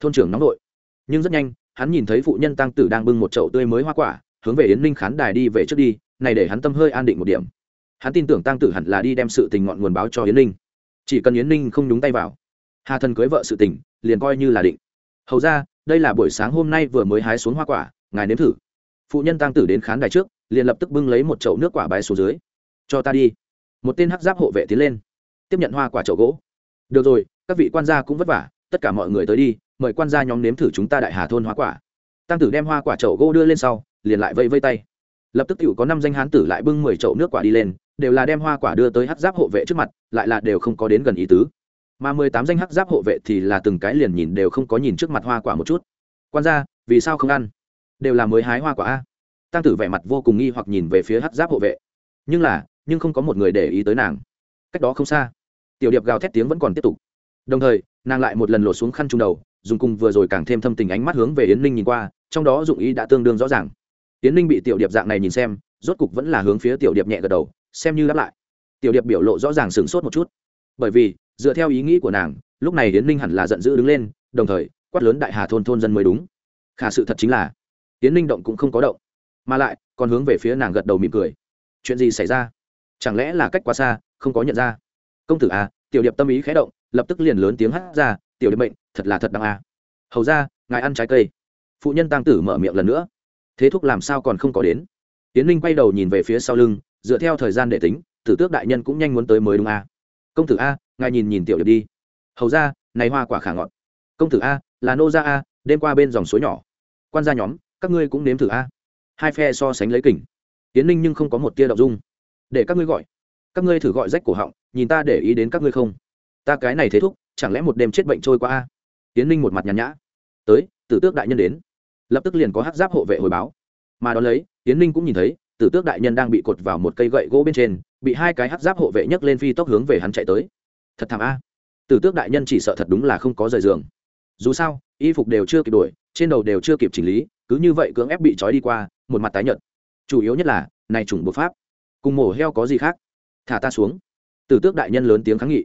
Thôn trưởng nóng nội. Nhưng rất nhanh hắn nhìn thấy phụ nhân tăng tử đang bưng một chậu tươi mới hoa quả, hướng về yến ninh khán đài đi về trước đi, này để hắn tâm hơi an định một điểm. Hắn tin tưởng tăng tử hẳn là đi đem sự tình ngọn nguồn báo cho yến ninh. Chỉ cần yến ninh không nhúng tay vào, hà thần cưới vợ sự tình, liền coi như là định. Hầu ra, đây là buổi sáng hôm nay vừa mới hái xuống hoa quả, ngài nếm thử. Phụ nhân tăng tử đến khán đài trước, liền lập tức bưng lấy một chậu nước quả bái xuống dưới. Cho ta đi. Một tên hắc giáp hộ vệ tiến lên. Tiếp nhận hoa quả chậu gỗ. Được rồi, các vị quan gia cũng vất vả tất cả mọi người tới đi, mời quan gia nhóm nếm thử chúng ta đại hà thôn hoa quả. Tăng tử đem hoa quả chậu gỗ đưa lên sau, liền lại vây vây tay. Lập tức cựu có năm danh hán tử lại bưng mười chậu nước quả đi lên, đều là đem hoa quả đưa tới hát giáp hộ vệ trước mặt, lại là đều không có đến gần ý tứ. Mà mười tám danh hát giáp hộ vệ thì là từng cái liền nhìn đều không có nhìn trước mặt hoa quả một chút. Quan gia, vì sao không ăn? Đều là mới hái hoa quả a. Tăng tử vẻ mặt vô cùng nghi hoặc nhìn về phía hát giáp hộ vệ. Nhưng là, nhưng không có một người để ý tới nàng. Cách đó không xa, tiểu điệp gào thét tiếng vẫn còn tiếp tục đồng thời, nàng lại một lần lột xuống khăn trung đầu, dùng cùng vừa rồi càng thêm thâm tình ánh mắt hướng về yến ninh nhìn qua, trong đó dụng ý đã tương đương rõ ràng. Yến ninh bị tiểu điệp dạng này nhìn xem, rốt cục vẫn là hướng phía tiểu điệp nhẹ gật đầu, xem như đáp lại. Tiểu điệp biểu lộ rõ ràng sửng sốt một chút. Bởi vì, dựa theo ý nghĩ của nàng, lúc này yến ninh hẳn là giận dữ đứng lên, đồng thời, quát lớn đại hà thôn thôn dân mới đúng. Khả sự thật chính là, yến ninh động cũng không có động, mà lại, còn hướng về phía nàng gật đầu mỉm cười. Chuyện gì xảy ra? Chẳng lẽ là cách quá xa, không có nhận ra? Công tử à tiểu điệp tâm ý khé động lập tức liền lớn tiếng hát ra, tiểu điệp bệnh thật là thật đăng à. Hầu ra, ngài ăn trái cây. Phụ nhân tăng tử mở miệng lần nữa. Thế thúc làm sao còn không có đến? Tiến linh quay đầu nhìn về phía sau lưng, dựa theo thời gian để tính, tử tước đại nhân cũng nhanh muốn tới mới đúng a công tử a, ngài nhìn nhìn tiểu điệp đi. Hầu ra, này hoa quả khả ngọt. Công tử a, là nô gia a, đêm qua bên dòng suối nhỏ. Quan gia nhóm, các ngươi cũng nếm thử a. Hai phe so sánh lấy kỉnh tiến linh nhưng không có một tia đ ộ n g dung. Để các ngươi gọi. Các ngươi thử gọi rách cổ họng, nhìn ta để ý đến các ngươi không? Ta cái này thế thúc, chẳng lẽ một đêm chết bệnh trôi qua a? Tiến ninh một mặt nhàn nhã. Tới, tử tước đại nhân đến. Lập tức liền có hát giáp hộ vệ hồi báo. Mà đón lấy, tiến ninh cũng nhìn thấy, tử tước đại nhân đang bị cột vào một cây gậy gỗ bên trên, bị hai cái hát giáp hộ vệ nhấc lên phi tốc hướng về hắn chạy tới. Thật thảm a. Tử tước đại nhân chỉ sợ thật đúng là không có rời giường. Dù sao, y phục đều chưa kịp đổi, trên đầu đều chưa kịp chỉnh lý, cứ như vậy cưỡng ép bị trói đi qua, một mặt tái nhợt. Chủ yếu nhất là, này trùng bộ pháp, cùng mổ heo có gì khác? Thả ta xuống. Tử tước đại nhân lớn tiếng kháng nghị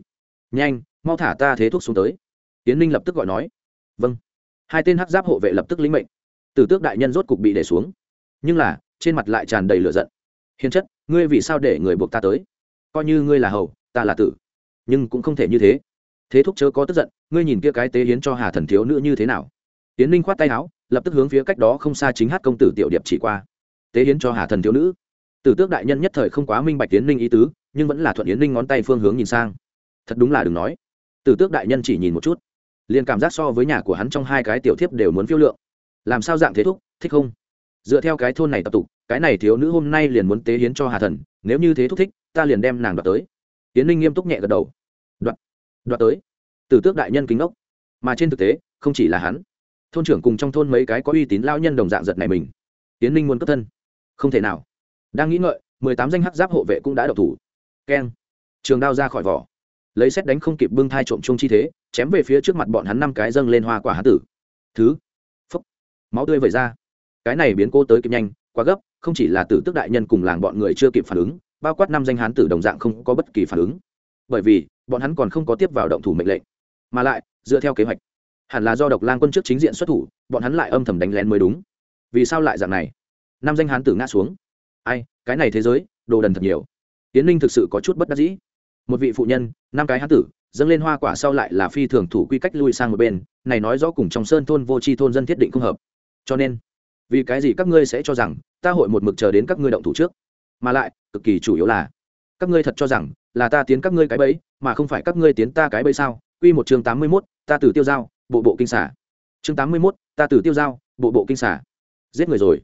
nhanh, mau thả ta thế thuốc xuống tới. Tiến ninh lập tức gọi nói. Vâng. Hai tên hắc giáp hộ vệ lập tức lĩnh mệnh. Tử tước đại nhân rốt cục bị để xuống. Nhưng là, trên mặt lại tràn đầy lửa giận. Hiền chất, ngươi vì sao để người buộc ta tới? Coi như ngươi là hầu, ta là tử. Nhưng cũng không thể như thế. Thế thúc chớ có tức giận, ngươi nhìn kia cái tế hiến cho hà thần thiếu nữ như thế nào? Tiến ninh khoát tay áo, lập tức hướng phía cách đó không xa chính hát công tử tiểu điệp chỉ qua. Tế hiến cho hà thần thiếu nữ. Tử tước đại nhân nhất thời không quá minh bạch tiến ninh ý tứ, nhưng vẫn là thuận yến ninh ngón tay phương hướng nhìn sang thật đúng là đừng nói. Tử tước đại nhân chỉ nhìn một chút, liền cảm giác so với nhà của hắn trong hai cái tiểu thiếp đều muốn phiêu lượng. Làm sao dạng thế thúc, thích không? Dựa theo cái thôn này tập tục, cái này thiếu nữ hôm nay liền muốn tế hiến cho hà thần, nếu như thế thúc thích, ta liền đem nàng đoạt tới. Tiến ninh nghiêm túc nhẹ gật đầu. Đoạt đoạt tới. Tử tước đại nhân kính ốc mà trên thực tế, không chỉ là hắn, thôn trưởng cùng trong thôn mấy cái có uy tín lao nhân đồng dạng giật này mình. Tiến ninh muốn cất thân. Không thể nào. Đang nghĩ ngợi, mười tám danh hắc giáp hộ vệ cũng đã độc thủ. Keng. Trường đao ra khỏi vỏ lấy xét đánh không kịp bưng thai trộm chung chi thế, chém về phía trước mặt bọn hắn năm cái dâng lên hoa quả hán tử. Thứ. Phúc. Máu tươi vẩy ra. Cái này biến cô tới kịp nhanh, quá gấp, không chỉ là tử tức đại nhân cùng làng bọn người chưa kịp phản ứng, bao quát năm danh hán tử đồng dạng không có bất kỳ phản ứng. Bởi vì, bọn hắn còn không có tiếp vào động thủ mệnh lệnh. Mà lại, dựa theo kế hoạch, hẳn là do độc lang quân trước chính diện xuất thủ, bọn hắn lại âm thầm đánh lén mới đúng. Vì sao lại dạng này? Năm danh hán tử ngã xuống. Ai, cái này thế giới, đồ đần thật nhiều. Tiến ninh thực sự có chút bất đắc dĩ một vị phụ nhân năm cái hán tử dâng lên hoa quả sau lại là phi thường thủ quy cách lui sang một bên này nói rõ cùng trong sơn thôn vô tri thôn dân thiết định không hợp. Cho nên vì cái gì các ngươi sẽ cho rằng ta hội một mực chờ đến các ngươi động thủ trước? Mà lại cực kỳ chủ yếu là các ngươi thật cho rằng là ta tiến các ngươi cái bẫy mà không phải các ngươi tiến ta cái bẫy sao? Quy một chương tám mươi 81, ta tử tiêu giao bộ bộ kinh xả chương tám mươi 81, ta tử tiêu giao bộ bộ kinh xả giết người rồi.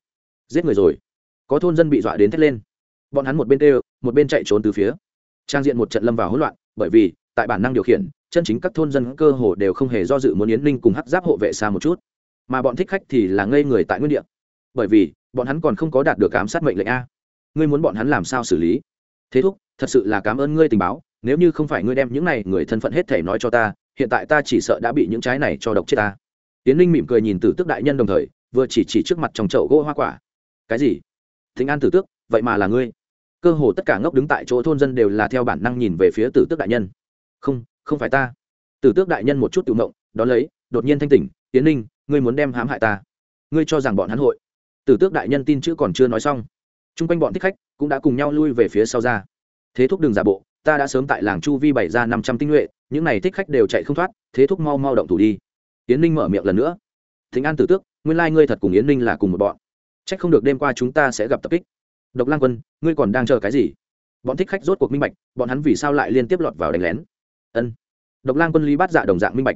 Giết người rồi. Có thôn dân bị dọa đến thét lên. Bọn hắn một bên kêu một bên chạy trốn từ phía trang diện một trận lâm vào hỗn loạn, bởi vì, tại bản năng điều khiển, chân chính các thôn dân cơ hồ đều không hề do dự muốn yến ninh cùng hắc giáp hộ vệ xa một chút. Mà bọn thích khách thì là ngây người tại nguyên địa. Bởi vì, bọn hắn còn không có đạt được ám sát mệnh lệnh a. Ngươi muốn bọn hắn làm sao xử lý? Thế thúc, thật sự là cảm ơn ngươi tình báo, nếu như không phải ngươi đem những này người thân phận hết thể nói cho ta, hiện tại ta chỉ sợ đã bị những trái này cho độc chết ta. Tiến linh mỉm cười nhìn tử tức đại nhân đồng thời, vừa chỉ chỉ trước mặt trong chậu gỗ hoa quả. Cái gì? Thính an tử tước, vậy mà là ngươi cơ hồ tất cả ngốc đứng tại chỗ thôn dân đều là theo bản năng nhìn về phía tử tước đại nhân. Không không phải ta. Tử tước đại nhân một chút tự mộng đón lấy, đột nhiên thanh tỉnh tiến ninh, ngươi muốn đem hãm hại ta? Ngươi cho rằng bọn hắn hội? Tử tước đại nhân tin chữ còn chưa nói xong t r u n g quanh bọn thích khách cũng đã cùng nhau lui về phía sau ra. Thế thúc đừng giả bộ, ta đã sớm tại làng chu vi bày ra năm trăm tinh nhuệ, những n à y thích khách đều chạy không thoát, thế thúc mau mau động thủ đi. Yến ninh mở miệng lần nữa thính an tử tước, nguyên lai ngươi thật cùng yến ninh là cùng một bọn. C h ắ c không được đêm qua chúng ta sẽ gặp tập kích độc lang quân, ngươi còn đang chờ cái gì? Bọn thích khách rốt cuộc minh bạch, bọn hắn vì sao lại liên tiếp lọt vào đánh lén? Ân. Độc lang quân lý bắt dạ đồng dạng minh bạch.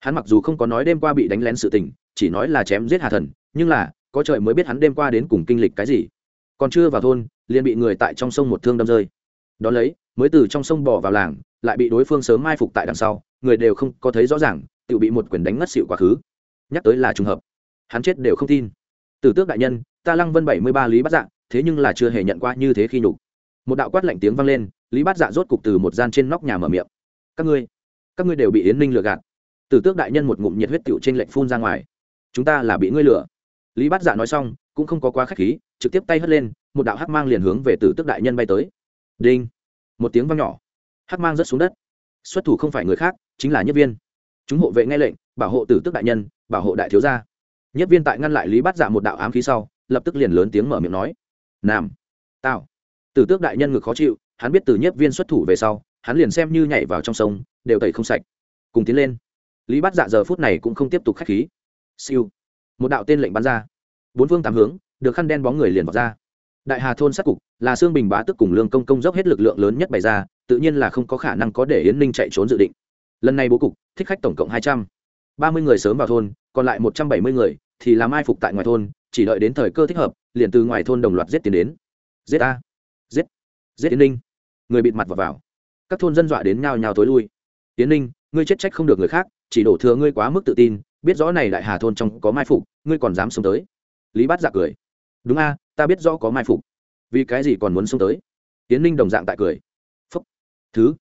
Hắn mặc dù không có nói đêm qua bị đánh lén sự tình, chỉ nói là chém giết hà thần, nhưng là, có trời mới biết hắn đêm qua đến cùng kinh lịch cái gì. Còn chưa vào thôn, liền bị người tại trong sông một thương đâm rơi. Đ ó lấy, mới từ trong sông bỏ vào làng, lại bị đối phương sớm mai phục tại đằng sau, người đều không có thấy rõ ràng, tự bị một quyền đánh ngất xịu quá khứ. Nhắc tới là trùng hợp. Hắn chết đều không tin. Tử tước đại nhân ta lăng vân bảy mươi ba lý bát dạ thế nhưng là chưa hề nhận qua như thế khi nhục. Một đạo quát lạnh tiếng vang lên, lý bát dạ rốt cục từ một gian trên nóc nhà mở miệng. Các ngươi các ngươi đều bị yến ninh lừa gạt. Tử tước đại nhân một ngụm nhiệt huyết tựu trên lệnh phun ra ngoài. Chúng ta là bị ngươi lừa. Lý bát dạ nói xong, cũng không có quá khách khí, trực tiếp tay hất lên, một đạo hắc mang liền hướng về tử tước đại nhân bay tới. Đinh. Một tiếng vang nhỏ. Hắc mang rớt xuống đất. Xuất thủ không phải người khác, chính là nhất viên. Chúng hộ vệ nghe lệnh, bảo hộ tử tước đại nhân, bảo hộ đại thiếu gia. Nhất viên tại ngăn lại lý bát dạ một đạo ám khí sau lập tức liền lớn tiếng mở miệng nói, nam, tao. Tử tước đại nhân ngực khó chịu, hắn biết từ nhất viên xuất thủ về sau, hắn liền xem như nhảy vào trong sông, đều tẩy không sạch. Cùng tiến lên. Lý bát dạ giờ phút này cũng không tiếp tục k h á c h khí. Siêu. Một đạo tên lệnh bắn ra. Bốn phương tám hướng, được khăn đen bóng người liền vào ra. Đại hà thôn sát cục, là xương bình bá tức cùng lương công công dốc hết lực lượng lớn nhất bày ra, tự nhiên là không có khả năng có để yến ninh chạy trốn dự định. Lần này bố cục, thích khách tổng cộng hai trăm ba mươi người sớm vào thôn, còn lại một trăm bảy mươi người thì làm ai phục tại ngoài thôn chỉ đợi đến thời cơ thích hợp liền từ ngoài thôn đồng loạt giết tiến đến. Giết a. Giết. Giết tiến ninh. Người bịt mặt vào, vào. các thôn dân dọa đến nhào nhào tối lui. Tiến ninh ngươi chết trách không được người khác chỉ đổ thừa ngươi quá mức tự tin biết rõ này đại hà thôn trong có mai phục ngươi còn dám xuống tới. Lý bát dạ cười. Đúng a ta biết rõ có mai phục. Vì cái gì còn muốn xuống tới? Tiến ninh đồng dạng tại cười. Phúc. Thứ.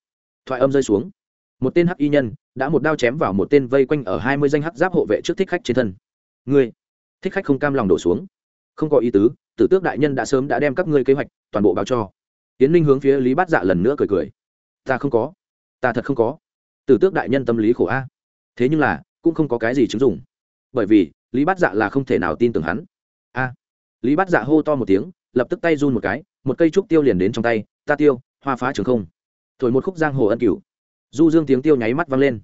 Thoại âm rơi xuống. Một tên hắc y nhân đã một đao chém vào một tên vây quanh ở hai mươi danh hắc giáp hộ vệ trước thích khách trên thân. Ngươi thích khách không cam lòng đổ xuống. Không có ý tứ, tử tước đại nhân đã sớm đã đem các ngươi kế hoạch toàn bộ báo cho. Tiến ninh hướng phía lý bát dạ lần nữa cười cười. Ta không có. Ta thật không có. Tử tước đại nhân tâm lý khổ a. Thế nhưng là, cũng không có cái gì chứng dụng. Bởi vì, lý bát dạ là không thể nào tin tưởng hắn. A. Lý bát dạ hô to một tiếng, lập tức tay run một cái, một cây trúc tiêu liền đến trong tay. Ta tiêu, hoa phá trường không. Thổi một khúc giang hồ ân cửu. Du dương tiếng tiêu nháy mắt vang lên.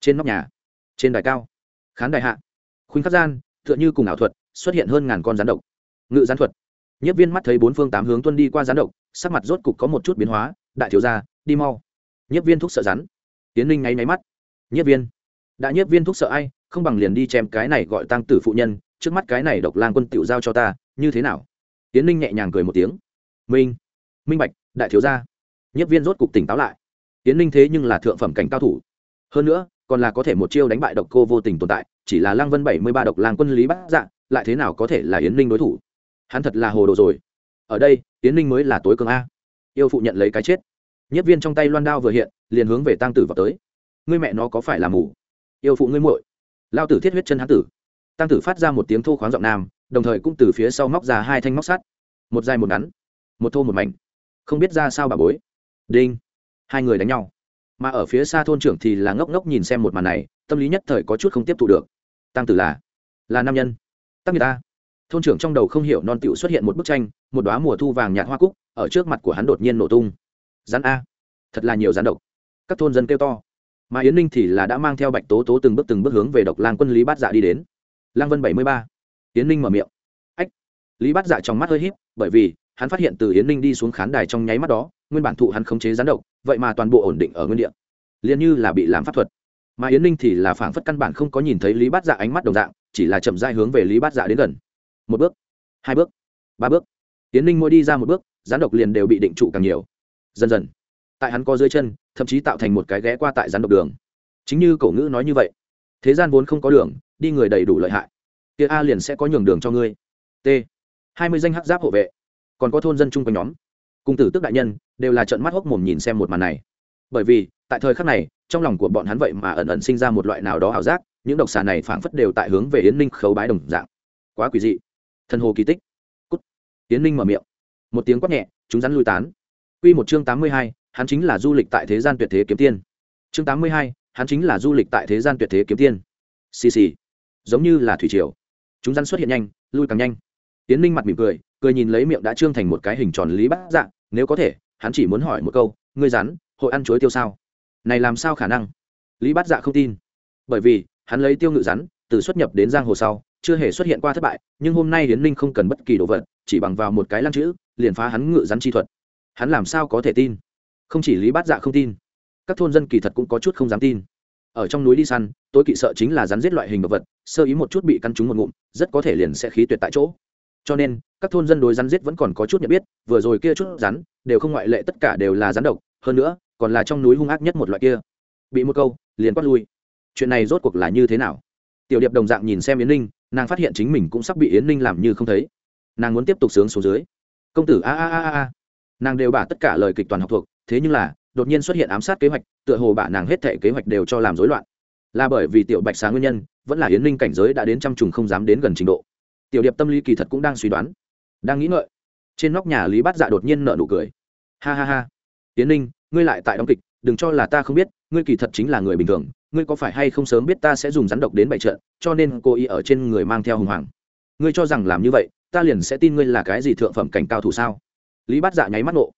Trên nóc nhà, trên đài cao. Khán đài hạ. Khuynh khắc gian tựa như cùng ảo thuật, xuất hiện hơn ngàn con rắn độc. Ngự rắn thuật. Nhất viên mắt thấy bốn phương tám hướng tuân đi qua rắn độc, sắc mặt rốt cục có một chút biến hóa, đại thiếu gia, đi mau. Nhất viên thuốc sợ rắn. Tiến ninh ngáy máy mắt. Nhất viên. Đã nhất viên thuốc sợ ai, không bằng liền đi chém cái này gọi tăng tử phụ nhân, trước mắt cái này độc lang quân tiểu giao cho ta, như thế nào? Tiến ninh nhẹ nhàng cười một tiếng. Minh. Minh bạch, đại thiếu gia. Nhất viên rốt cục tỉnh táo lại. Tiến ninh thế nhưng là thượng phẩm cảnh cao thủ. Hơn nữa, còn là có thể một chiêu đánh bại độc cô vô tình tồn tại chỉ là lang vân bảy mươi ba độc lang quân lý bát dạ lại thế nào có thể là yến ninh đối thủ? Hắn thật là hồ đồ rồi. Ở đây, yến ninh mới là tối cường a. Yêu phụ nhận lấy cái chết. Nhất viên trong tay loan đao vừa hiện, liền hướng về tăng tử vào tới. Ngươi mẹ nó có phải là mù? Yêu phụ ngươi muội. Lao tử thiết huyết chân hán tử. Tăng tử phát ra một tiếng thô khoáng giọng nam, đồng thời cũng từ phía sau móc ra hai thanh móc sắt. Một dài một ngắn, một thô một mảnh. Không biết ra sao bà bối. Đinh. Hai người đánh nhau. Mà ở phía xa thôn trưởng thì là ngốc ngốc nhìn xem một màn này, tâm lý nhất thời có chút không tiếp thu được tăng tử là là nam nhân. Tăng người ta. Thôn trưởng trong đầu không hiểu non tiểu xuất hiện một bức tranh, một đoá mùa thu vàng nhạt hoa cúc, ở trước mặt của hắn đột nhiên nổ tung. Rắn a. Thật là nhiều rắn độc. Các thôn dân kêu to. Mà yến ninh thì là đã mang theo bạch tố tố từng bước từng bước hướng về độc lang quân lý bát dạ đi đến. Lang vân bảy mươi ba. Yến ninh mở miệng. Ách. Lý bát dạ trong mắt hơi h í p bởi vì hắn phát hiện từ yến ninh đi xuống khán đài trong nháy mắt đó, nguyên bản thụ hắn khống chế rắn độc, vậy mà toàn bộ ổn định ở nguyên đ ị a liền như là bị làm pháp thuật mà yến ninh thì là phảng phất căn bản không có nhìn thấy lý bát dạ ánh mắt đồng dạng, chỉ là chậm dai hướng về lý bát dạ đến gần. Một bước, hai bước, ba bước. Yến ninh mỗi đi ra một bước rắn độc liền đều bị định trụ càng nhiều. Dần dần, tại hắn có dưới chân, thậm chí tạo thành một cái ghé qua tại rắn độc đường. Chính như cổ ngữ nói như vậy, thế gian vốn không có đường, đi người đầy đủ lợi hại. Kia a liền sẽ có nhường đường cho ngươi. T. Hai mươi danh hắc giáp hộ vệ. Còn có thôn dân chung quanh nhóm. Cùng tử tức đại nhân, đều là trận mắt hốc mồm nhìn xem một màn này. Bởi vì, tại thời khắc này trong lòng của bọn hắn vậy mà ẩn ẩn sinh ra một loại nào đó ảo giác, những độc xà này phảng phất đều tại hướng về yến ninh khấu bái đồng dạng. Quá quỷ dị. Thần hồ kỳ tích. Cút. Yến ninh mở miệng. Một tiếng quát nhẹ, chúng rắn lui tán. Quy một chương tám mươi hai, hắn chính là du lịch tại thế gian tuyệt thế kiếm tiên. Chương tám mươi hai, hắn chính là du lịch tại thế gian tuyệt thế kiếm tiên. Xì xì. Giống như là thủy triều. Chúng rắn xuất hiện nhanh, lui càng nhanh. Yến ninh mặt mỉm cười cười nhìn lấy miệng đã trương thành một cái hình tròn lý bát dạng nếu có thể, hắn chỉ muốn hỏi một câu, ngươi rắn, hội ăn chuối tiêu sao? Này làm sao khả năng? Lý bát dạ không tin. Bởi vì, hắn lấy tiêu ngự rắn, từ xuất nhập đến giang hồ sau, chưa hề xuất hiện qua thất bại, nhưng hôm nay hiến ninh không cần bất kỳ đồ vật, chỉ bằng vào một cái lăng chữ, liền phá hắn ngự rắn chi thuật. Hắn làm sao có thể tin? Không chỉ lý bát dạ không tin, các thôn dân kỳ thật cũng có chút không dám tin. Ở trong núi đi săn tôi kỵ sợ chính là rắn giết loại hình động vật, sơ ý một chút bị căn trúng một ngụm, rất có thể liền sẽ khí tuyệt tại chỗ. Cho nên, các thôn dân đối rắn giết vẫn còn có chút nhận biết, vừa rồi kia chút rắn, đều không ngoại lệ tất cả đều là rắn độc. Hơn nữa còn là trong núi hung ác nhất một loại kia. Bị một câu, liền quát lui. Chuyện này rốt cuộc là như thế nào? Tiểu điệp đồng dạng nhìn xem yến ninh, nàng phát hiện chính mình cũng sắp bị yến ninh làm như không thấy. Nàng muốn tiếp tục sướng xuống dưới. Công tử, a a a a nàng đều bả tất cả lời kịch toàn học thuộc, thế nhưng là, đột nhiên xuất hiện ám sát kế hoạch, tựa hồ bả nàng hết thệ kế hoạch đều cho làm rối loạn. Là bởi vì tiểu bạch xá nguyên nhân, vẫn là yến ninh cảnh giới đã đến trăm trùng không dám đến gần trình độ. Tiểu điệp tâm lý kỳ thật cũng đang suy đoán, đang nghĩ ngợi. Trên nóc nhà lý bát dạ đột nhiên nợ nụ cười. Ha ha ha. Yến ninh ngươi lại tại đóng kịch, đừng cho là ta không biết, ngươi kỳ thật chính là người bình thường, ngươi có phải hay không sớm biết ta sẽ dùng rắn độc đến bậy trận, cho nên cô ý ở trên người mang theo hùng hoàng. Ngươi cho rằng làm như vậy, ta liền sẽ tin ngươi là cái gì thượng phẩm cảnh cao thủ sao? Lý bát dạ nháy mắt nộ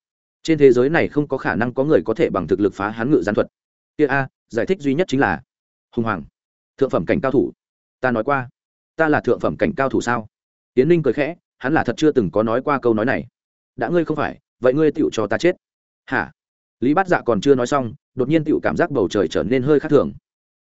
trên thế giới này không có khả năng có người có thể bằng thực lực phá hán ngự gián thuật. Kia a, giải thích duy nhất chính là, hùng hoàng, thượng phẩm cảnh cao thủ. Ta nói qua, ta là thượng phẩm cảnh cao thủ sao? Tiến ninh cười khẽ, hắn là thật chưa từng có nói qua câu nói này. Đã ngươi không phải, vậy ngươi tựu cho ta chết. Hả? Lý bát dạ còn chưa nói xong, đột nhiên tựu cảm giác bầu trời trở nên hơi khác thường.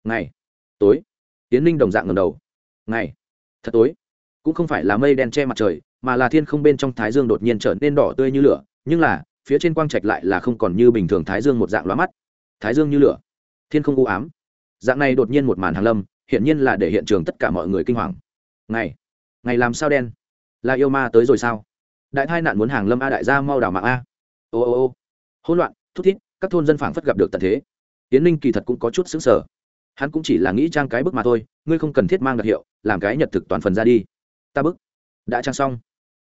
Ngày, tối. Tiến ninh đồng dạng ngầm đầu. Ngày, thật tối. Cũng không phải là mây đen che mặt trời, mà là thiên không bên trong thái dương đột nhiên trở nên đỏ tươi như lửa, nhưng là, phía trên quang trạch lại là không còn như bình thường thái dương một dạng lóa mắt. Thái dương như lửa. Thiên không u ám. Dạng này đột nhiên một màn hàng lâm, hiển nhiên là để hiện trường tất cả mọi người kinh hoàng. Ngày ngày làm sao đen? Là yêu ma tới rồi sao? Đại thai nạn muốn hàng lâm a đại gia mau đảo mạng a. Ô ô ô. Hỗn loạn thút thít, các thôn dân phảng phất gặp được tận thế. Tiến ninh kỳ thật cũng có chút xứng sở hắn cũng chỉ là nghĩ trang cái bức mà thôi, ngươi không cần thiết mang đặc hiệu, làm cái nhật thực toàn phần ra đi. Ta bức đã trang xong.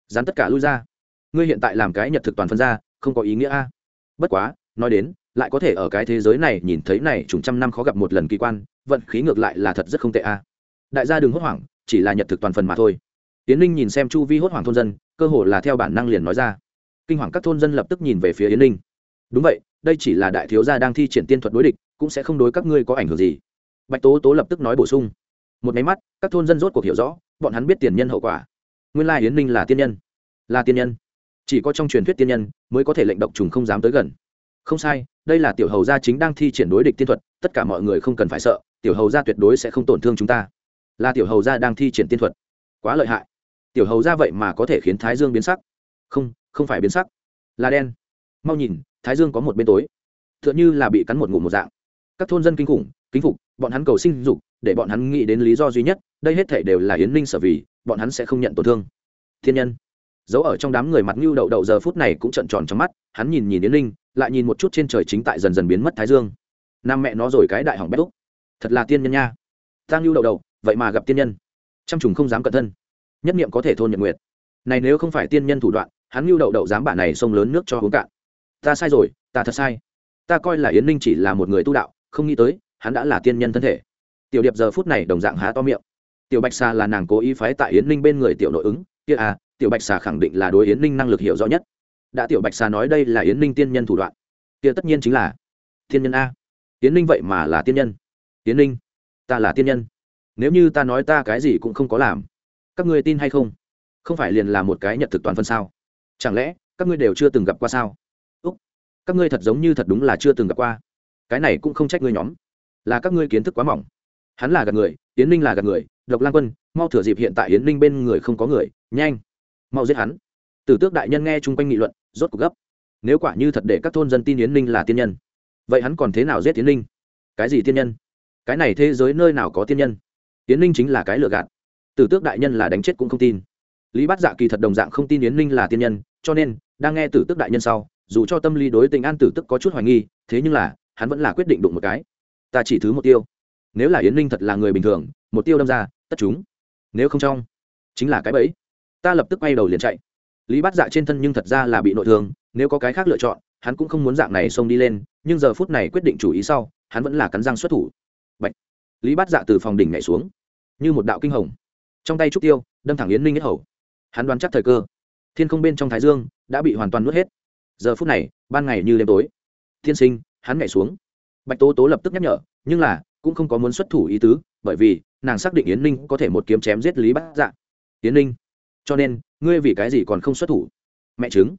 Dán tất cả lui ra. Ngươi hiện tại làm cái nhật thực toàn phần ra, không có ý nghĩa a. Bất quá, nói đến, lại có thể ở cái thế giới này nhìn thấy này trùng trăm năm khó gặp một lần kỳ quan, vận khí ngược lại là thật rất không tệ a. Đại gia đừng hốt hoảng, chỉ là nhật thực toàn phần mà thôi. Tiến ninh nhìn xem chu vi hốt hoảng thôn dân, cơ hồ là theo bản năng liền nói ra. Kinh hoàng các thôn dân lập tức nhìn về phía yến ninh. Đúng vậy đây chỉ là đại thiếu gia đang thi triển tiên thuật đối địch, cũng sẽ không đối các ngươi có ảnh hưởng gì. Bạch tố tố lập tức nói bổ sung. Một máy mắt, các thôn dân rốt cuộc hiểu rõ, bọn hắn biết tiền nhân hậu quả. Nguyên lai yến ninh là tiên nhân. Là tiên nhân. Chỉ có trong truyền thuyết tiên nhân mới có thể lệnh động trùng không dám tới gần. Không sai, đây là tiểu hầu gia chính đang thi triển đối địch tiên thuật, tất cả mọi người không cần phải sợ, tiểu hầu gia tuyệt đối sẽ không tổn thương chúng ta. Là tiểu hầu gia đang thi triển tiên thuật. Quá lợi hại. Tiểu hầu gia vậy mà có thể khiến thái dương biến sắc. Không không phải biến sắc. Là đen. Mau nhìn thái dương có một bên tối. T h ư ợ n như là bị cắn một ngủ một dạng. Các thôn dân kinh khủng, kính phục, bọn hắn cầu sinh dục, để bọn hắn nghĩ đến lý do duy nhất, đây hết thể đều là yến ninh sở vì, bọn hắn sẽ không nhận tổn thương. Thiên nhân. Giấu ở trong đám người mặt ngưu đậu đậu giờ phút này cũng trận tròn trong mắt, hắn nhìn nhìn yến ninh, lại nhìn một chút trên trời chính tại dần dần biến mất thái dương. Nam mẹ nó rồi cái đại hỏng bét úc. Thật là tiên nhân nha. Ta ngưu đậu đậu, vậy mà gặp tiên nhân. Trăm trùng không dám cẩn thân. Nhất niệm có thể thôn nhật nguyệt. Này nếu không phải tiên nhân thủ đoạn, hắn ngưu đậu đậu dám bả này sông lớn nước cho uống cạn ta sai rồi, ta thật sai. Ta coi là yến ninh chỉ là một người tu đạo, không nghĩ tới, hắn đã là tiên nhân thân thể. Tiểu điệp giờ phút này đồng dạng há to miệng. Tiểu bạch xà là nàng cố ý phái tại yến ninh bên người tiểu nội ứng, kia à tiểu bạch xà khẳng định là đối yến ninh năng lực hiểu rõ nhất. Đã tiểu bạch xà nói đây là yến ninh tiên nhân thủ đoạn, kia tất nhiên chính là tiên nhân a. Yến ninh vậy mà là tiên nhân. Yến ninh, ta là tiên nhân. Nếu như ta nói ta cái gì cũng không có làm, các ngươi tin hay không? Không phải liền là một cái nhật thực toàn phân sao? Chẳng lẽ các ngươi đều chưa từng gặp qua sao? Các ngươi thật giống như thật đúng là chưa từng gặp qua. Cái này cũng không trách ngươi nhóm. Là các ngươi kiến thức quá mỏng. Hắn là gạt người, yến ninh là gạt người, độc lang quân, mau thửa dịp hiện tại yến ninh bên người không có người, nhanh. Mau giết hắn. Tử tước đại nhân nghe chung quanh nghị luận, rốt cuộc gấp. Nếu quả như thật để các thôn dân tin yến ninh là tiên nhân, vậy hắn còn thế nào giết yến ninh? Cái gì tiên nhân? Cái này thế giới nơi nào có tiên nhân? Yến ninh chính là cái lừa gạt. Tử tước đại nhân là đánh chết cũng không tin. Lý bát dạ kỳ thật đồng dạng không tin yến ninh là tiên nhân, cho nên, đang nghe tử tước đại nhân sau dù cho tâm lý đối tình an tử tức có chút hoài nghi, thế nhưng là, hắn vẫn là quyết định đụng một cái. Ta chỉ thứ một tiêu. Nếu là yến ninh thật là người bình thường, một tiêu đâm ra, tất chúng. Nếu không trong, chính là cái bẫy. Ta lập tức quay đầu liền chạy. Lý bát dạ trên thân nhưng thật ra là bị nội thương, nếu có cái khác lựa chọn, hắn cũng không muốn dạng này xông đi lên, nhưng giờ phút này quyết định chủ ý sau, hắn vẫn là cắn răng xuất thủ. Bạch. lý bát dạ từ phòng đỉnh nhảy xuống, như một đạo kinh hồng. Trong tay trúc tiêu, đâm thẳng yến ninh nhất hầu. Hắn đoán chắc thời cơ. Thiên không bên trong thái dương đã bị hoàn toàn nuốt hết giờ phút này, ban ngày như đêm tối. Thiên sinh, hắn nhảy xuống. Bạch tố tố lập tức nhắc nhở, nhưng là, cũng không có muốn xuất thủ ý tứ, bởi vì, nàng xác định yến ninh có thể một kiếm chém giết lý bát dạ. Yến ninh, cho nên, ngươi vì cái gì còn không xuất thủ? Mẹ chứng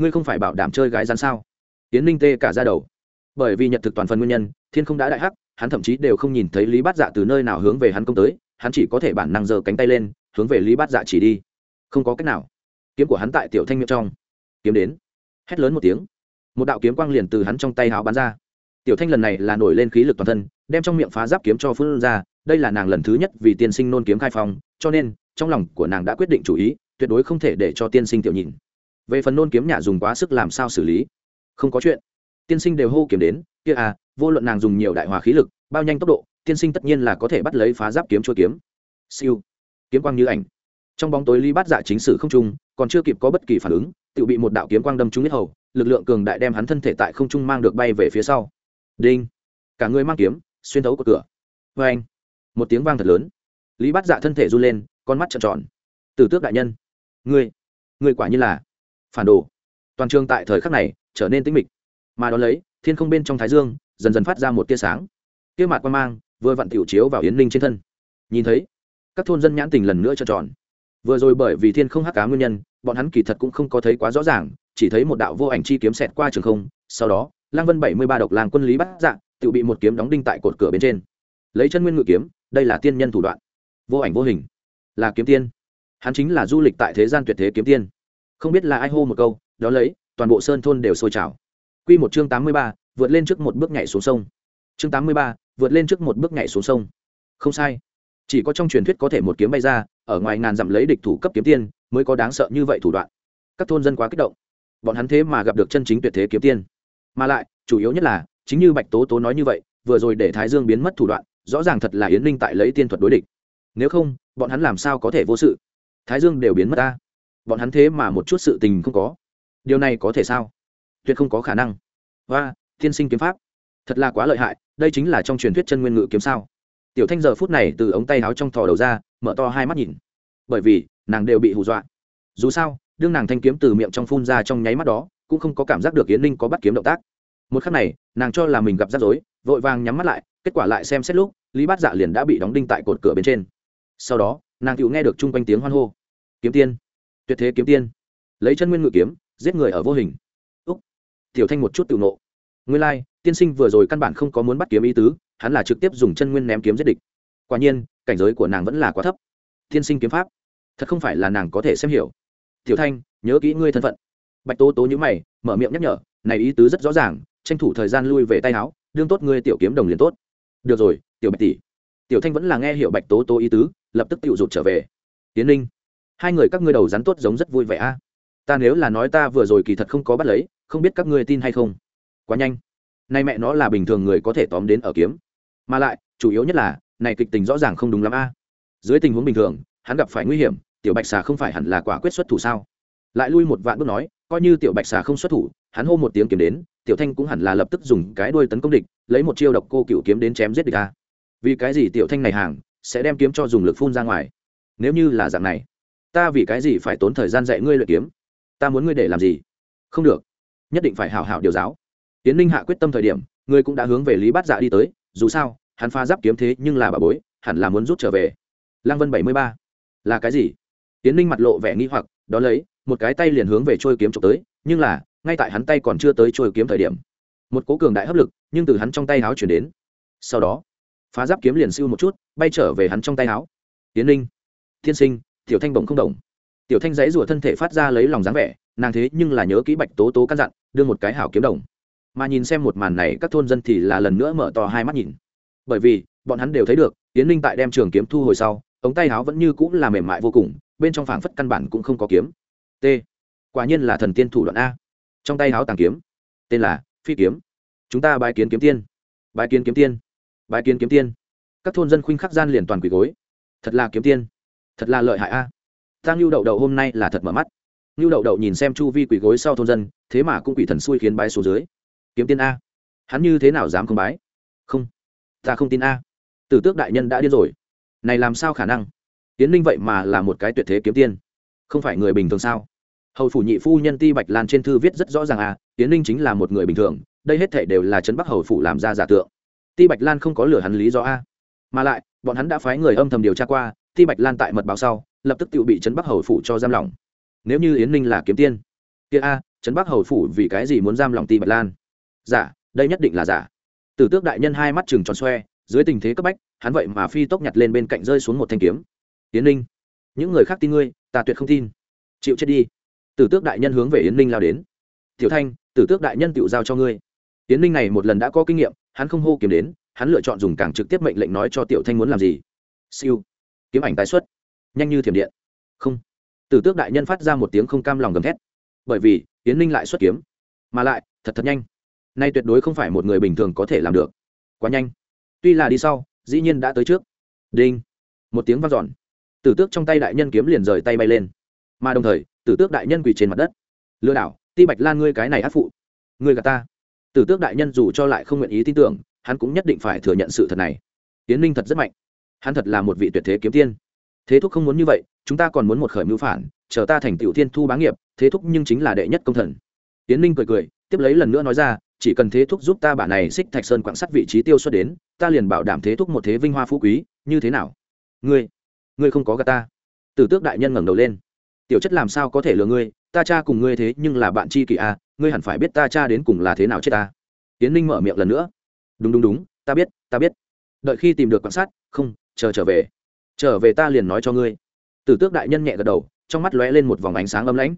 ngươi không phải bảo đảm chơi gái rắn sao? Yến ninh tê cả ra đầu. Bởi vì nhật thực toàn phần nguyên nhân, thiên không đã đại hắc, hắn thậm chí đều không nhìn thấy lý bát dạ từ nơi nào hướng về hắn công tới, hắn chỉ có thể bản năng giơ cánh tay lên, hướng về lý bát dạ chỉ đi. Không có cách nào. Kiếm của hắn tại tiểu thanh miệng trong. Kiếm đến hét lớn một tiếng. Một đạo kiếm quang liền từ hắn trong tay háo bắn ra. Tiểu thanh lần này là nổi lên khí lực toàn thân, đem trong miệng phá giáp kiếm cho phương ra, đây là nàng lần thứ nhất vì tiên sinh nôn kiếm khai phong, cho nên, trong lòng của nàng đã quyết định chủ ý, tuyệt đối không thể để cho tiên sinh tiểu nhìn. Về phần nôn kiếm nhà dùng quá sức làm sao xử lý? Không có chuyện. Tiên sinh đều hô kiếm đến, kia à vô luận nàng dùng nhiều đại hòa khí lực, bao nhanh tốc độ, tiên sinh tất nhiên là có thể bắt lấy phá giáp kiếm chua kiếm. Siêu. Kiếm quang như ảnh. Trong bóng tối ly bát dạ chính sử không trung, còn chưa kịp có bất kỳ phản ứng tự bị một đạo kiếm quang đâm trúng nhất hầu, lực lượng cường đại đem hắn thân thể tại không trung mang được bay về phía sau. Đinh! Cả người mang kiếm, xuyên thấu của cửa. Vê anh một tiếng vang thật lớn. Lý bát dạ thân thể run lên, con mắt trợn tròn. Tử tước đại nhân! Ngươi! Ngươi quả như là phản đồ. Toàn trường tại thời khắc này trở nên tĩnh mịch. Mà đón lấy, thiên không bên trong thái dương dần dần phát ra một tia sáng. Tia mạt quan mang vừa vặn tiểu chiếu vào yến ninh trên thân. Nhìn thấy, các thôn dân nhãn tình lần nữa trợn tròn vừa rồi bởi vì thiên không hắc cá nguyên nhân, bọn hắn kỳ thật cũng không có thấy quá rõ ràng, chỉ thấy một đạo vô ảnh chi kiếm xẹt qua trường không, sau đó lang vân bảy mươi ba độc làng quân lý bắt dạng tự bị một kiếm đóng đinh tại cột cửa bên trên. Lấy chân nguyên ngự kiếm, đây là tiên nhân thủ đoạn. Vô ảnh vô hình, là kiếm tiên. Hắn chính là du lịch tại thế gian tuyệt thế kiếm tiên. Không biết là ai hô một câu, đó lấy, toàn bộ sơn thôn đều sôi trào. Q một chương tám mươi ba, vượt lên trước một bước nhảy xuống sông. Chương tám mươi ba, vượt lên trước một bước nhảy xuống sông. Không sai chỉ có trong truyền thuyết có thể một kiếm bay ra, ở ngoài ngàn dặm lấy địch thủ cấp kiếm tiên mới có đáng sợ như vậy thủ đoạn. Các thôn dân quá kích động. Bọn hắn thế mà gặp được chân chính tuyệt thế kiếm tiên. Mà lại, chủ yếu nhất là, chính như bạch tố tố nói như vậy, vừa rồi để thái dương biến mất thủ đoạn, rõ ràng thật là yến linh tại lấy tiên thuật đối địch. Nếu không, bọn hắn làm sao có thể vô sự? Thái dương đều biến mất ta. Bọn hắn thế mà một chút sự tình không có. Điều này có thể sao? Tuyệt không có khả năng. Và tiên sinh kiếm pháp. Thật là quá lợi hại, đây chính là trong truyền thuyết chân nguyên ngự kiếm sao? Tiểu thanh giờ phút này từ ống tay áo trong thò đầu ra mở to hai mắt nhìn. Bởi vì nàng đều bị hù dọa. Dù sao đương nàng thanh kiếm từ miệng trong phun ra trong nháy mắt đó cũng không có cảm giác được yến ninh có bắt kiếm động tác. Một khắc này nàng cho là mình gặp rắc rối vội vàng nhắm mắt lại kết quả lại xem xét lúc lý bát dạ liền đã bị đóng đinh tại cột cửa bên trên. Sau đó nàng cựu nghe được chung quanh tiếng hoan hô. Kiếm tiên. Tuyệt thế kiếm tiên. Lấy chân nguyên ngự kiếm giết người ở vô hình. Úc. Tiểu thanh một chút tự nộ nguyên lai、like, tiên sinh vừa rồi căn bản không có muốn bắt kiếm ý tứ hắn là trực tiếp dùng chân nguyên ném kiếm giết địch. Quả nhiên, cảnh giới của nàng vẫn là quá thấp. Tiên sinh kiếm pháp, thật không phải là nàng có thể xem hiểu. Tiểu thanh, nhớ kỹ ngươi thân phận. Bạch tố tố nhữ mày, mở miệng nhắc nhở, này ý tứ rất rõ ràng, tranh thủ thời gian lui về tay áo, đương tốt ngươi tiểu kiếm đồng liền tốt. Được rồi, tiểu bạch tỷ. Tiểu thanh vẫn là nghe hiểu bạch tố tố ý tứ, lập tức tự rụt trở về. Tiến ninh, hai người các ngươi đầu rắn tốt giống rất vui vẻ a. Ta nếu là nói ta vừa rồi kỳ thật không có bắt lấy, không biết các ngươi tin hay không. Quá nhanh. Nay mẹ nó là bình thường người có thể tóm đến ở kiếm mà lại, chủ yếu nhất là, này kịch tình rõ ràng không đúng lắm a. Dưới tình huống bình thường, hắn gặp phải nguy hiểm, tiểu bạch xà không phải hẳn là quả quyết xuất thủ sao? Lại lui một vạn bước nói, coi như tiểu bạch xà không xuất thủ, hắn hô một tiếng kiếm đến, tiểu thanh cũng hẳn là lập tức dùng cái đuôi tấn công địch, lấy một chiêu độc cô cựu kiếm đến chém giết địch a. Vì cái gì tiểu thanh này hàng, sẽ đem kiếm cho dùng lực phun ra ngoài? Nếu như là dạng này, ta vì cái gì phải tốn thời gian dạy ngươi luyện kiếm? Ta muốn ngươi để làm gì? Không được. Nhất định phải hào hào điều giáo. Tiến ninh hạ quyết tâm thời điểm ngươi cũng đã hướng về lý bát dạ đi tới, dù sao hắn pha giáp kiếm thế nhưng là bà bối, hẳn là muốn rút trở về. Lăng vân bảy mươi ba. Là cái gì? Tiến ninh mặt lộ vẻ nghi hoặc đ ó lấy, một cái tay liền hướng về trôi kiếm trộm tới, nhưng là, ngay tại hắn tay còn chưa tới trôi kiếm thời điểm, một cố cường đại hấp lực, nhưng từ hắn trong tay áo chuyển đến. Sau đó, phá giáp kiếm liền siêu một chút, bay trở về hắn trong tay áo tiến ninh, thiên sinh, tiểu thanh bổng không đồng tiểu thanh dãy rủa thân thể phát ra lấy lòng dáng vẻ, nàng thế nhưng là nhớ kỹ bạch tố tố căn dặn, đưa một cái hảo kiếm đồng. Mà nhìn xem một màn này, các thôn dân thì là lần nữa mở to hai mắt nhìn bởi vì, bọn hắn đều thấy được tiến ninh tại đem trường kiếm thu hồi sau, ống tay áo vẫn như cũng là mềm mại vô cùng, bên trong phảng phất căn bản cũng không có kiếm. T. Quả nhiên là thần tiên thủ đoạn a. Trong tay áo tàng kiếm. Tên là phi kiếm. Chúng ta bài kiến kiếm tiên. Bài kiến kiếm tiên. Bài kiến kiếm tiên. Các thôn dân khuynh khắc gian liền toàn quỳ gối. Thật là kiếm tiên. Thật là lợi hại a. Ta ngưu đậu đậu hôm nay là thật mở mắt. Ngưu đậu đậu nhìn xem chu vi quỳ gối sau thôn dân, thế mà cũng quỷ thần xui khiến bái số dưới. Kiếm tiên a. Hắn như thế nào dám không bái? Không ta không tin a. Tử tước đại nhân đã điên rồi. Này làm sao khả năng? Tiến ninh vậy mà là một cái tuyệt thế kiếm tiên. Không phải người bình thường sao? Hầu phủ nhị phu nhân ti bạch lan trên thư viết rất rõ ràng à tiến ninh chính là một người bình thường, đây hết thể đều là trấn bắc hầu phủ làm ra giả tượng. Ti bạch lan không có lửa hắn lý do a. Mà lại, bọn hắn đã phái người âm thầm điều tra qua, ti bạch lan tại mật báo sau, lập tức tự bị trấn bắc hầu phủ cho giam lỏng. Nếu như yến ninh là kiếm tiên, kia a, trấn bắc hầu phủ vì cái gì muốn giam lỏng ti bạch lan? Giả, đây nhất định là giả tử tước đại nhân hai mắt chừng tròn xoe, dưới tình thế cấp bách, hắn vậy mà phi tốc nhặt lên bên cạnh rơi xuống một thanh kiếm. Yến ninh, những người khác tin ngươi, ta tuyệt không tin. Chịu chết đi. Tử tước đại nhân hướng về yến ninh lao đến. Tiểu thanh, tử tước đại nhân tự giao cho ngươi. Yến ninh này một lần đã có kinh nghiệm, hắn không hô kiếm đến, hắn lựa chọn dùng càng trực tiếp mệnh lệnh nói cho tiểu thanh muốn làm gì. Siêu, kiếm ảnh tái xuất, nhanh như thiểm điện. Không. Tử tước đại nhân phát ra một tiếng không cam lòng gầm thét. Bởi vì, yến ninh lại xuất kiếm, mà lại, thật thật nhanh nay tuyệt đối không phải một người bình thường có thể làm được. Quá nhanh. Tuy là đi sau, dĩ nhiên đã tới trước. Đinh. Một tiếng vang dọn. Tử tước trong tay đại nhân kiếm liền rời tay bay lên. Mà đồng thời, tử tước đại nhân quỳ trên mặt đất. Lừa đảo, ti bạch lan ngươi cái này ác phụ. Ngươi gà ta. Tử tước đại nhân dù cho lại không nguyện ý tin tưởng, hắn cũng nhất định phải thừa nhận sự thật này. Tiến ninh thật rất mạnh. Hắn thật là một vị tuyệt thế kiếm tiên. Thế thúc không muốn như vậy, chúng ta còn muốn một khởi mưu phản, chờ ta thành tiểu thiên thu bá nghiệp, thế thúc nhưng chính là đệ nhất công thần. Tiến ninh cười cười, tiếp lấy lần nữa nói ra chỉ cần thế thúc giúp ta bả này xích thạch sơn quạng sắt vị trí tiêu xuất đến, ta liền bảo đảm thế thúc một thế vinh hoa phú quý, như thế nào? Ngươi ngươi không có gà ta. Tử tước đại nhân ngẩng đầu lên. Tiểu chất làm sao có thể lừa ngươi? Ta cha cùng ngươi thế nhưng là bạn chi kỷ a ngươi hẳn phải biết ta cha đến cùng là thế nào chết ta. Tiến ninh mở miệng lần nữa. Đúng đúng đúng, ta biết ta biết. Đợi khi tìm được quan sát không, chờ trở về. Trở về ta liền nói cho ngươi. Tử tước đại nhân nhẹ gật đầu, trong mắt lóe lên một vòng ánh sáng âm lãnh.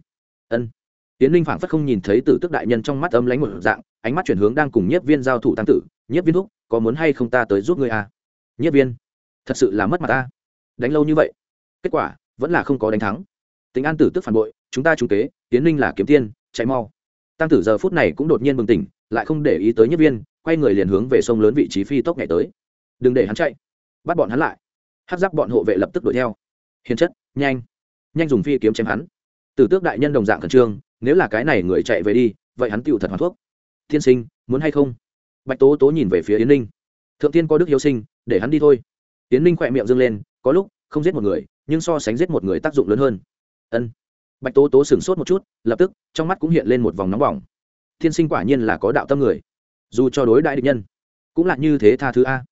Ân tiến Linh phảng phất không nhìn thấy tử Tức đại nhân trong mắt âm lãnh một dạng, ánh mắt chuyển hướng đang cùng nhiếp viên giao thủ tăng tử. Nhiếp viên thúc, có muốn hay không ta tới giúp ngươi à? Nhiếp viên, thật sự là mất mặt ta. Đánh lâu như vậy, kết quả vẫn là không có đánh thắng. Tính an tử tức phản bội, chúng ta trúng kế, tiến Linh là kiếm tiên, chạy mau. Tăng tử giờ phút này cũng đột nhiên bừng tỉnh, lại không để ý tới nhất viên, quay người liền hướng về sông lớn vị trí phi tốc nhảy tới. Đừng để hắn chạy, bắt bọn hắn lại. Hát giáp bọn hộ vệ lập tức đuổi theo. Hiền chất, nhanh nhanh dùng phi kiếm chém hắn. Tử tước đại nhân đồng dạng khẩn trương nếu là cái này người chạy về đi, vậy hắn tựu thật hoàn thuốc. Tiên sinh, muốn hay không? Bạch tố tố nhìn về phía yến ninh. Thượng tiên có đức hiếu sinh, để hắn đi thôi. Yến ninh khỏe miệng dâng lên, có lúc, không giết một người, nhưng so sánh giết một người tác dụng lớn hơn. Ân. Bạch tố tố sửng sốt một chút, lập tức, trong mắt cũng hiện lên một vòng nóng bỏng. Thiên sinh quả nhiên là có đạo tâm người. Dù cho đối đại địch nhân, cũng là như thế tha thứ a.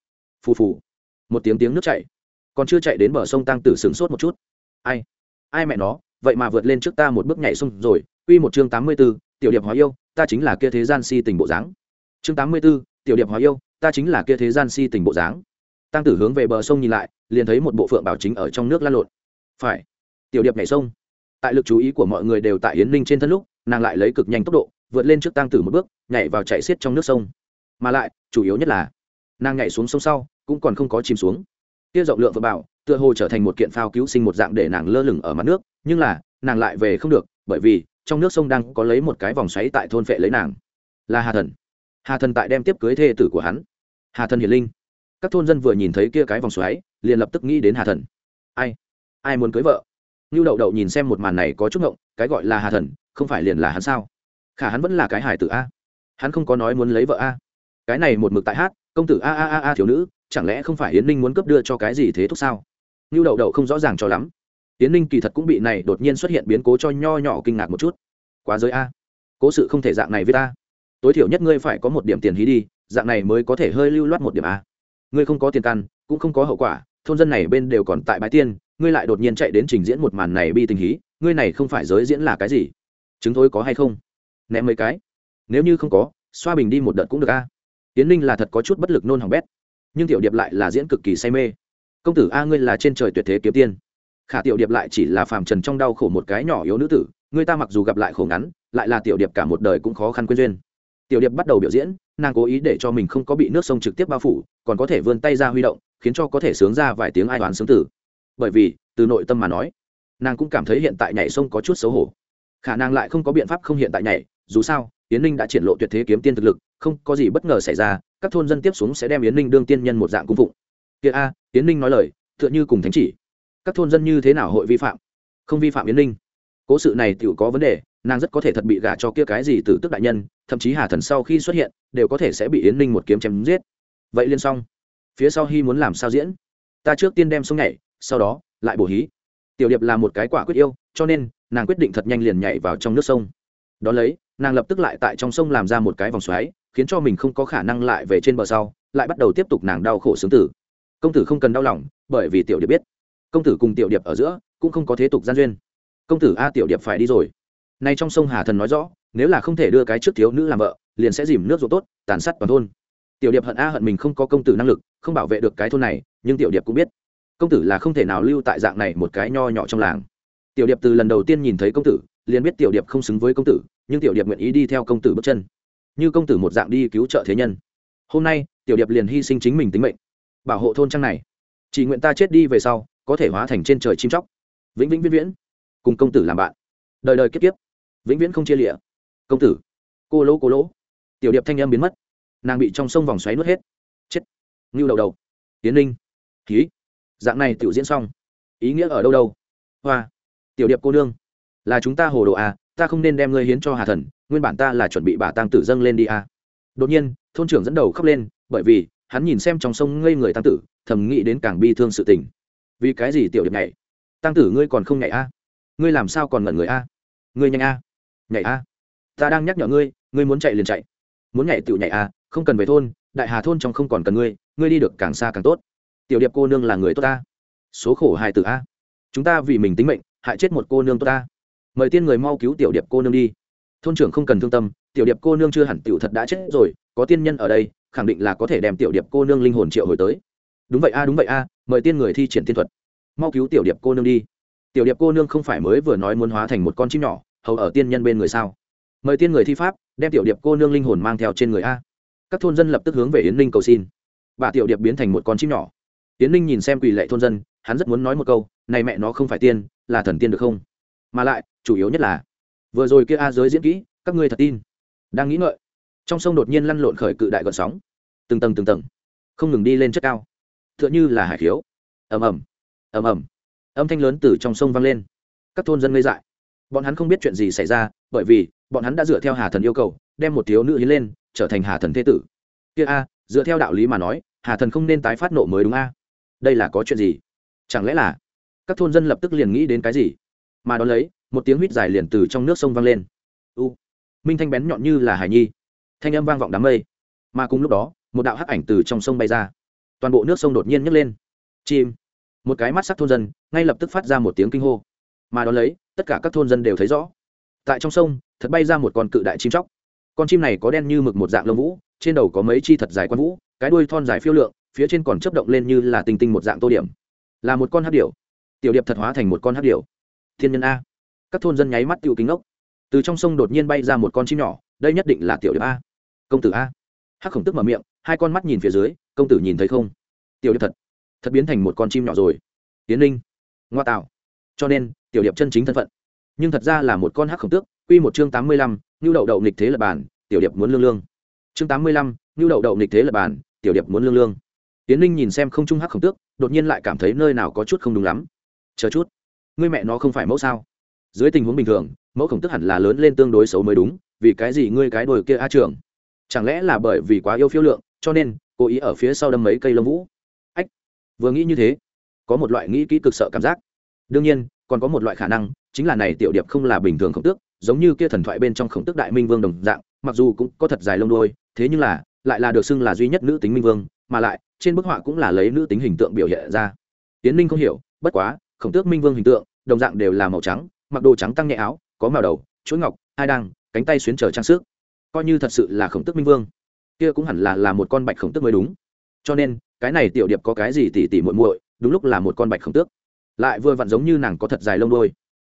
Phù phù. Một tiếng tiếng nước chảy. Còn chưa chạy đến bờ sông tăng tử sửng sốt một chút. Ai? Ai mẹ nó? Vậy mà vượt lên trước ta một bước nhảy sông rồi quy một chương tám mươi 84, tiểu điệp hóa yêu ta chính là kia thế gian si tình bộ dáng. Chương tám mươi 84, tiểu điệp hóa yêu ta chính là kia thế gian si tình bộ dáng. Tăng tử hướng về bờ sông nhìn lại liền thấy một bộ phượng bảo chính ở trong nước lăn lộn. Phải tiểu điệp nhảy sông. Tại lực chú ý của mọi người đều tại yến ninh trên thân lúc nàng lại lấy cực nhanh tốc độ vượt lên trước tăng tử một bước nhảy vào chạy xiết trong nước sông. Mà lại chủ yếu nhất là nàng nhảy xuống sông sau cũng còn không có chìm xuống. Kia rộng lượng vừa bảo tựa hồ trở thành một kiện phao cứu sinh một dạng để nàng lơ lửng ở mặt nước nhưng là nàng lại về không được bởi vì trong nước sông đang có lấy một cái vòng xoáy tại thôn phệ lấy nàng là hà thần hà thần tại đem tiếp cưới thê tử của hắn hà thần hiền linh các thôn dân vừa nhìn thấy kia cái vòng xoáy liền lập tức nghĩ đến hà thần ai ai muốn cưới vợ Nưu Đậu Đậu nhìn xem một màn này có chút ngộng, cái gọi là Hà Thần, không phải liền là hắn sao? Khả hắn vẫn là cái hải tử a. Hắn không có nói muốn lấy vợ a. Cái này một mực tại hát, công tử a a a a thiếu nữ, chẳng lẽ không phải Yến Ninh muốn cấp đưa cho cái gì thế thúc sao? Nưu Đậu Đậu không rõ ràng cho lắm. Tiến Ninh kỳ thật cũng bị này đột nhiên xuất hiện biến cố cho nho nhỏ kinh ngạc một chút. Quá giới a. Cố sự không thể dạng này với ta. Tối thiểu nhất ngươi phải có một điểm tiền hí đi, dạng này mới có thể hơi lưu loát một điểm a. Ngươi không có tiền căn, cũng không có hậu quả, thôn dân này bên đều còn tại bãi tiên, ngươi lại đột nhiên chạy đến trình diễn một màn này bi tình hí ngươi này không phải giới diễn là cái gì chứng thối có hay không ném mấy cái nếu như không có xoa bình đi một đợt cũng được a tiến ninh là thật có chút bất lực nôn hỏng bét nhưng tiểu điệp lại là diễn cực kỳ say mê công tử a ngươi là trên trời tuyệt thế kiếm tiên khả tiểu điệp lại chỉ là phàm trần trong đau khổ một cái nhỏ yếu nữ tử, người ta mặc dù gặp lại khổ ngắn, lại là tiểu điệp cả một đời cũng khó khăn quên duyên. Tiểu điệp bắt đầu biểu diễn, nàng cố ý để cho mình không có bị nước sông trực tiếp bao phủ, còn có thể vươn tay ra huy động, khiến cho có thể sướng ra vài tiếng ai toán sướng tử. Bởi vì, từ nội tâm mà nói, nàng cũng cảm thấy hiện tại nhảy sông có chút xấu hổ. Khả năng lại không có biện pháp không hiện tại nhảy, dù sao, yến ninh đã triển lộ tuyệt thế kiếm tiên thực lực, không có gì bất ngờ xảy ra, các thôn dân tiếp xuống sẽ đem yến ninh đương tiên nhân một dạng cung phụng. Kia a, yến ninh nói lời, tựa như cùng thánh chỉ các thôn dân như thế nào hội vi phạm? Không vi phạm yến ninh. Cố sự này tự có vấn đề, nàng rất có thể thật bị gả cho kia cái gì từ tức đại nhân, thậm chí hà thần sau khi xuất hiện, đều có thể sẽ bị yến ninh một kiếm chém giết. Vậy liên xong. Phía sau hy muốn làm sao diễn? Ta trước tiên đem xuống nhảy, sau đó, lại bổ hí. Tiểu điệp là một cái quả quyết yêu, cho nên, nàng quyết định thật nhanh liền nhảy vào trong nước sông. Đón lấy, nàng lập tức lại tại trong sông làm ra một cái vòng xoáy, khiến cho mình không có khả năng lại về trên bờ sau, lại bắt đầu tiếp tục nàng đau khổ xướng tử. Công tử không cần đau lòng, bởi vì tiểu điệp biết công tử cùng tiểu điệp ở giữa cũng không có thế tục gian duyên. Công tử a, tiểu điệp phải đi rồi. Nay trong sông hà thần nói rõ, nếu là không thể đưa cái trước thiếu nữ làm vợ, liền sẽ dìm nước ruột tốt, tàn sát toàn thôn. Tiểu điệp hận a hận mình không có công tử năng lực, không bảo vệ được cái thôn này, nhưng tiểu điệp cũng biết, công tử là không thể nào lưu tại dạng này một cái nho nhỏ trong làng. Tiểu điệp từ lần đầu tiên nhìn thấy công tử, liền biết tiểu điệp không xứng với công tử, nhưng tiểu điệp nguyện ý đi theo công tử bước chân. Như công tử một dạng đi cứu trợ thế nhân. Hôm nay, tiểu điệp liền hy sinh chính mình tính mệnh, bảo hộ thôn trang này. Chỉ nguyện ta chết đi về sau có thể hóa thành trên trời chim chóc. Vĩnh vĩnh viễn viễn, cùng công tử làm bạn. Đời đời kiếp kiếp, vĩnh viễn không chia lịa công tử, cô lỗ cô lỗ. Tiểu điệp thanh em biến mất. Nàng bị trong sông vòng xoáy nuốt hết. Chết. Ngưu đầu đầu. Tiến linh ký dạng này tiểu diễn xong. Ý nghĩa ở đâu đâu? Hoa. Tiểu điệp cô nương. Là chúng ta hồ đồ à ta không nên đem ngươi hiến cho hà thần, nguyên bản ta là chuẩn bị bà tăng tử dâng lên đi à. Đột nhiên, thôn trưởng dẫn đầu khóc lên, bởi vì hắn nhìn xem trong sông ngây người tăng tử, thầm nghĩ đến càng bi thương sự tình vì cái gì tiểu điệp nhảy? Tăng tử ngươi còn không nhảy a? À? ngươi làm sao còn ngẩn người a? À? ngươi nhanh a? À? nhảy a? Ta đang nhắc nhở ngươi ngươi muốn chạy liền chạy. Muốn nhảy tiểu nhảy a, không cần về thôn, đại hà thôn trong không còn cần ngươi ngươi đi được càng xa càng tốt. Tiểu điệp cô nương là người tốt ta. Số khổ hài tử a. Chúng ta vì mình tính mệnh, hại chết một cô nương tốt ta. Mời tiên người mau cứu tiểu điệp cô nương đi. Thôn trưởng không cần thương tâm, tiểu điệp cô nương chưa hẳn tiểu thật đã chết rồi, có tiên nhân ở đây, khẳng định là có thể đem tiểu điệp cô nương linh hồn triệu hồi tới. Đúng vậy a, đúng vậy a mời tiên người thi triển tiên thuật. Mau cứu tiểu điệp cô nương đi. Tiểu điệp cô nương không phải mới vừa nói muốn hóa thành một con chim nhỏ, hầu ở tiên nhân bên người sao? Mời tiên người thi pháp, đem tiểu điệp cô nương linh hồn mang theo trên người a. Các thôn dân lập tức hướng về yến ninh cầu xin. Bà tiểu điệp biến thành một con chim nhỏ. Yến ninh nhìn xem quỳ lệ thôn dân, hắn rất muốn nói một câu, này mẹ nó không phải tiên, là thần tiên được không? Mà lại, chủ yếu nhất là, vừa rồi kia a giới diễn kỹ, các ngươi thật tin? Đang nghĩ ngợi, trong sông đột nhiên lăn lộn khởi cự đại gọn sóng. Từng tầng từng tầng, không ngừng đi lên chất cao tựa như là hải khiếu. Ầm ầm ầm ầm. Âm thanh lớn từ trong sông vang lên. Các thôn dân ngây dại. Bọn hắn không biết chuyện gì xảy ra, bởi vì bọn hắn đã dựa theo hà thần yêu cầu, đem một thiếu nữ hiến lên, trở thành hà thần thế tử. Kia a, dựa theo đạo lý mà nói, hà thần không nên tái phát nộ mới đúng a? Đây là có chuyện gì? Chẳng lẽ là các thôn dân lập tức liền nghĩ đến cái gì? Mà đón lấy, một tiếng huýt dài liền từ trong nước sông vang lên. U, minh thanh bén nhọn như là hải nhi. Thanh âm vang vọng đám mây. Mà cùng lúc đó, một đạo hắc ảnh từ trong sông bay ra toàn bộ nước sông đột nhiên nhấc lên. Chim. Một cái mắt sắc thôn dân, ngay lập tức phát ra một tiếng kinh hô. Mà đón lấy, tất cả các thôn dân đều thấy rõ. Tại trong sông, thật bay ra một con cự đại chim chóc. Con chim này có đen như mực một dạng lông vũ, trên đầu có mấy chi thật dài quan vũ, cái đuôi thon dài phiêu lượng, phía trên còn chấp động lên như là tinh tinh một dạng tô điểm. Là một con hát điểu. Tiểu điệp thật hóa thành một con hát điểu. Thiên nhân a. Các thôn dân nháy mắt tiêu kính ốc từ trong sông đột nhiên bay ra một con chim nhỏ, đây nhất định là tiểu điệp a. Công tử a. Hắc khổng tức mở miệng hai con mắt nhìn phía dưới, công tử nhìn thấy không? Tiểu điệp thật thật biến thành một con chim nhỏ rồi. Tiến linh ngoa tạo. Cho nên, tiểu điệp chân chính thân phận. Nhưng thật ra là một con hắc khổng tước, quy một chương tám mươi lăm nhu đậu đậu nghịch thế lập bản, tiểu điệp muốn lương lương. Chương tám mươi lăm nhu đậu đậu nghịch thế lập bản, tiểu điệp muốn lương lương. Tiến linh nhìn xem không trung hắc khổng tước, đột nhiên lại cảm thấy nơi nào có chút không đúng lắm. Chờ chút, ngươi mẹ nó không phải mẫu sao? Dưới tình huống bình thường, mẫu khổng tức hẳn là lớn lên tương đối xấu mới đúng, vì cái gì ngươi cái đồi kia a trưởng? Chẳng lẽ là bởi vì quá yêu phiêu lượng cho nên, cố ý ở phía sau đâm mấy cây lông vũ. Ách, vừa nghĩ như thế, có một loại nghĩ kỹ cực sợ cảm giác. Đương nhiên, còn có một loại khả năng, chính là này tiểu điệp không là bình thường khổng tước, giống như kia thần thoại bên trong khổng tước đại minh vương đồng dạng, mặc dù cũng có thật dài lông đôi thế nhưng là, lại là được xưng là duy nhất nữ tính minh vương, mà lại, trên bức họa cũng là lấy nữ tính hình tượng biểu hiện ra. Tiến ninh không hiểu, bất quá, khổng tước minh vương hình tượng, đồng dạng đều là màu trắng, mặc đồ trắng tăng nhẹ áo, có màu đầu, chuỗi ngọc, hai đăng, cánh tay xuyến trở trang sức. Coi như thật sự là khổng tước minh vương kia cũng hẳn là là một con bạch khổng tước mới đúng. Cho nên, cái này tiểu điệp có cái gì tỉ tỉ muội muội, đúng lúc là một con bạch khổng tước. Lại vừa vặn giống như nàng có thật dài lông đôi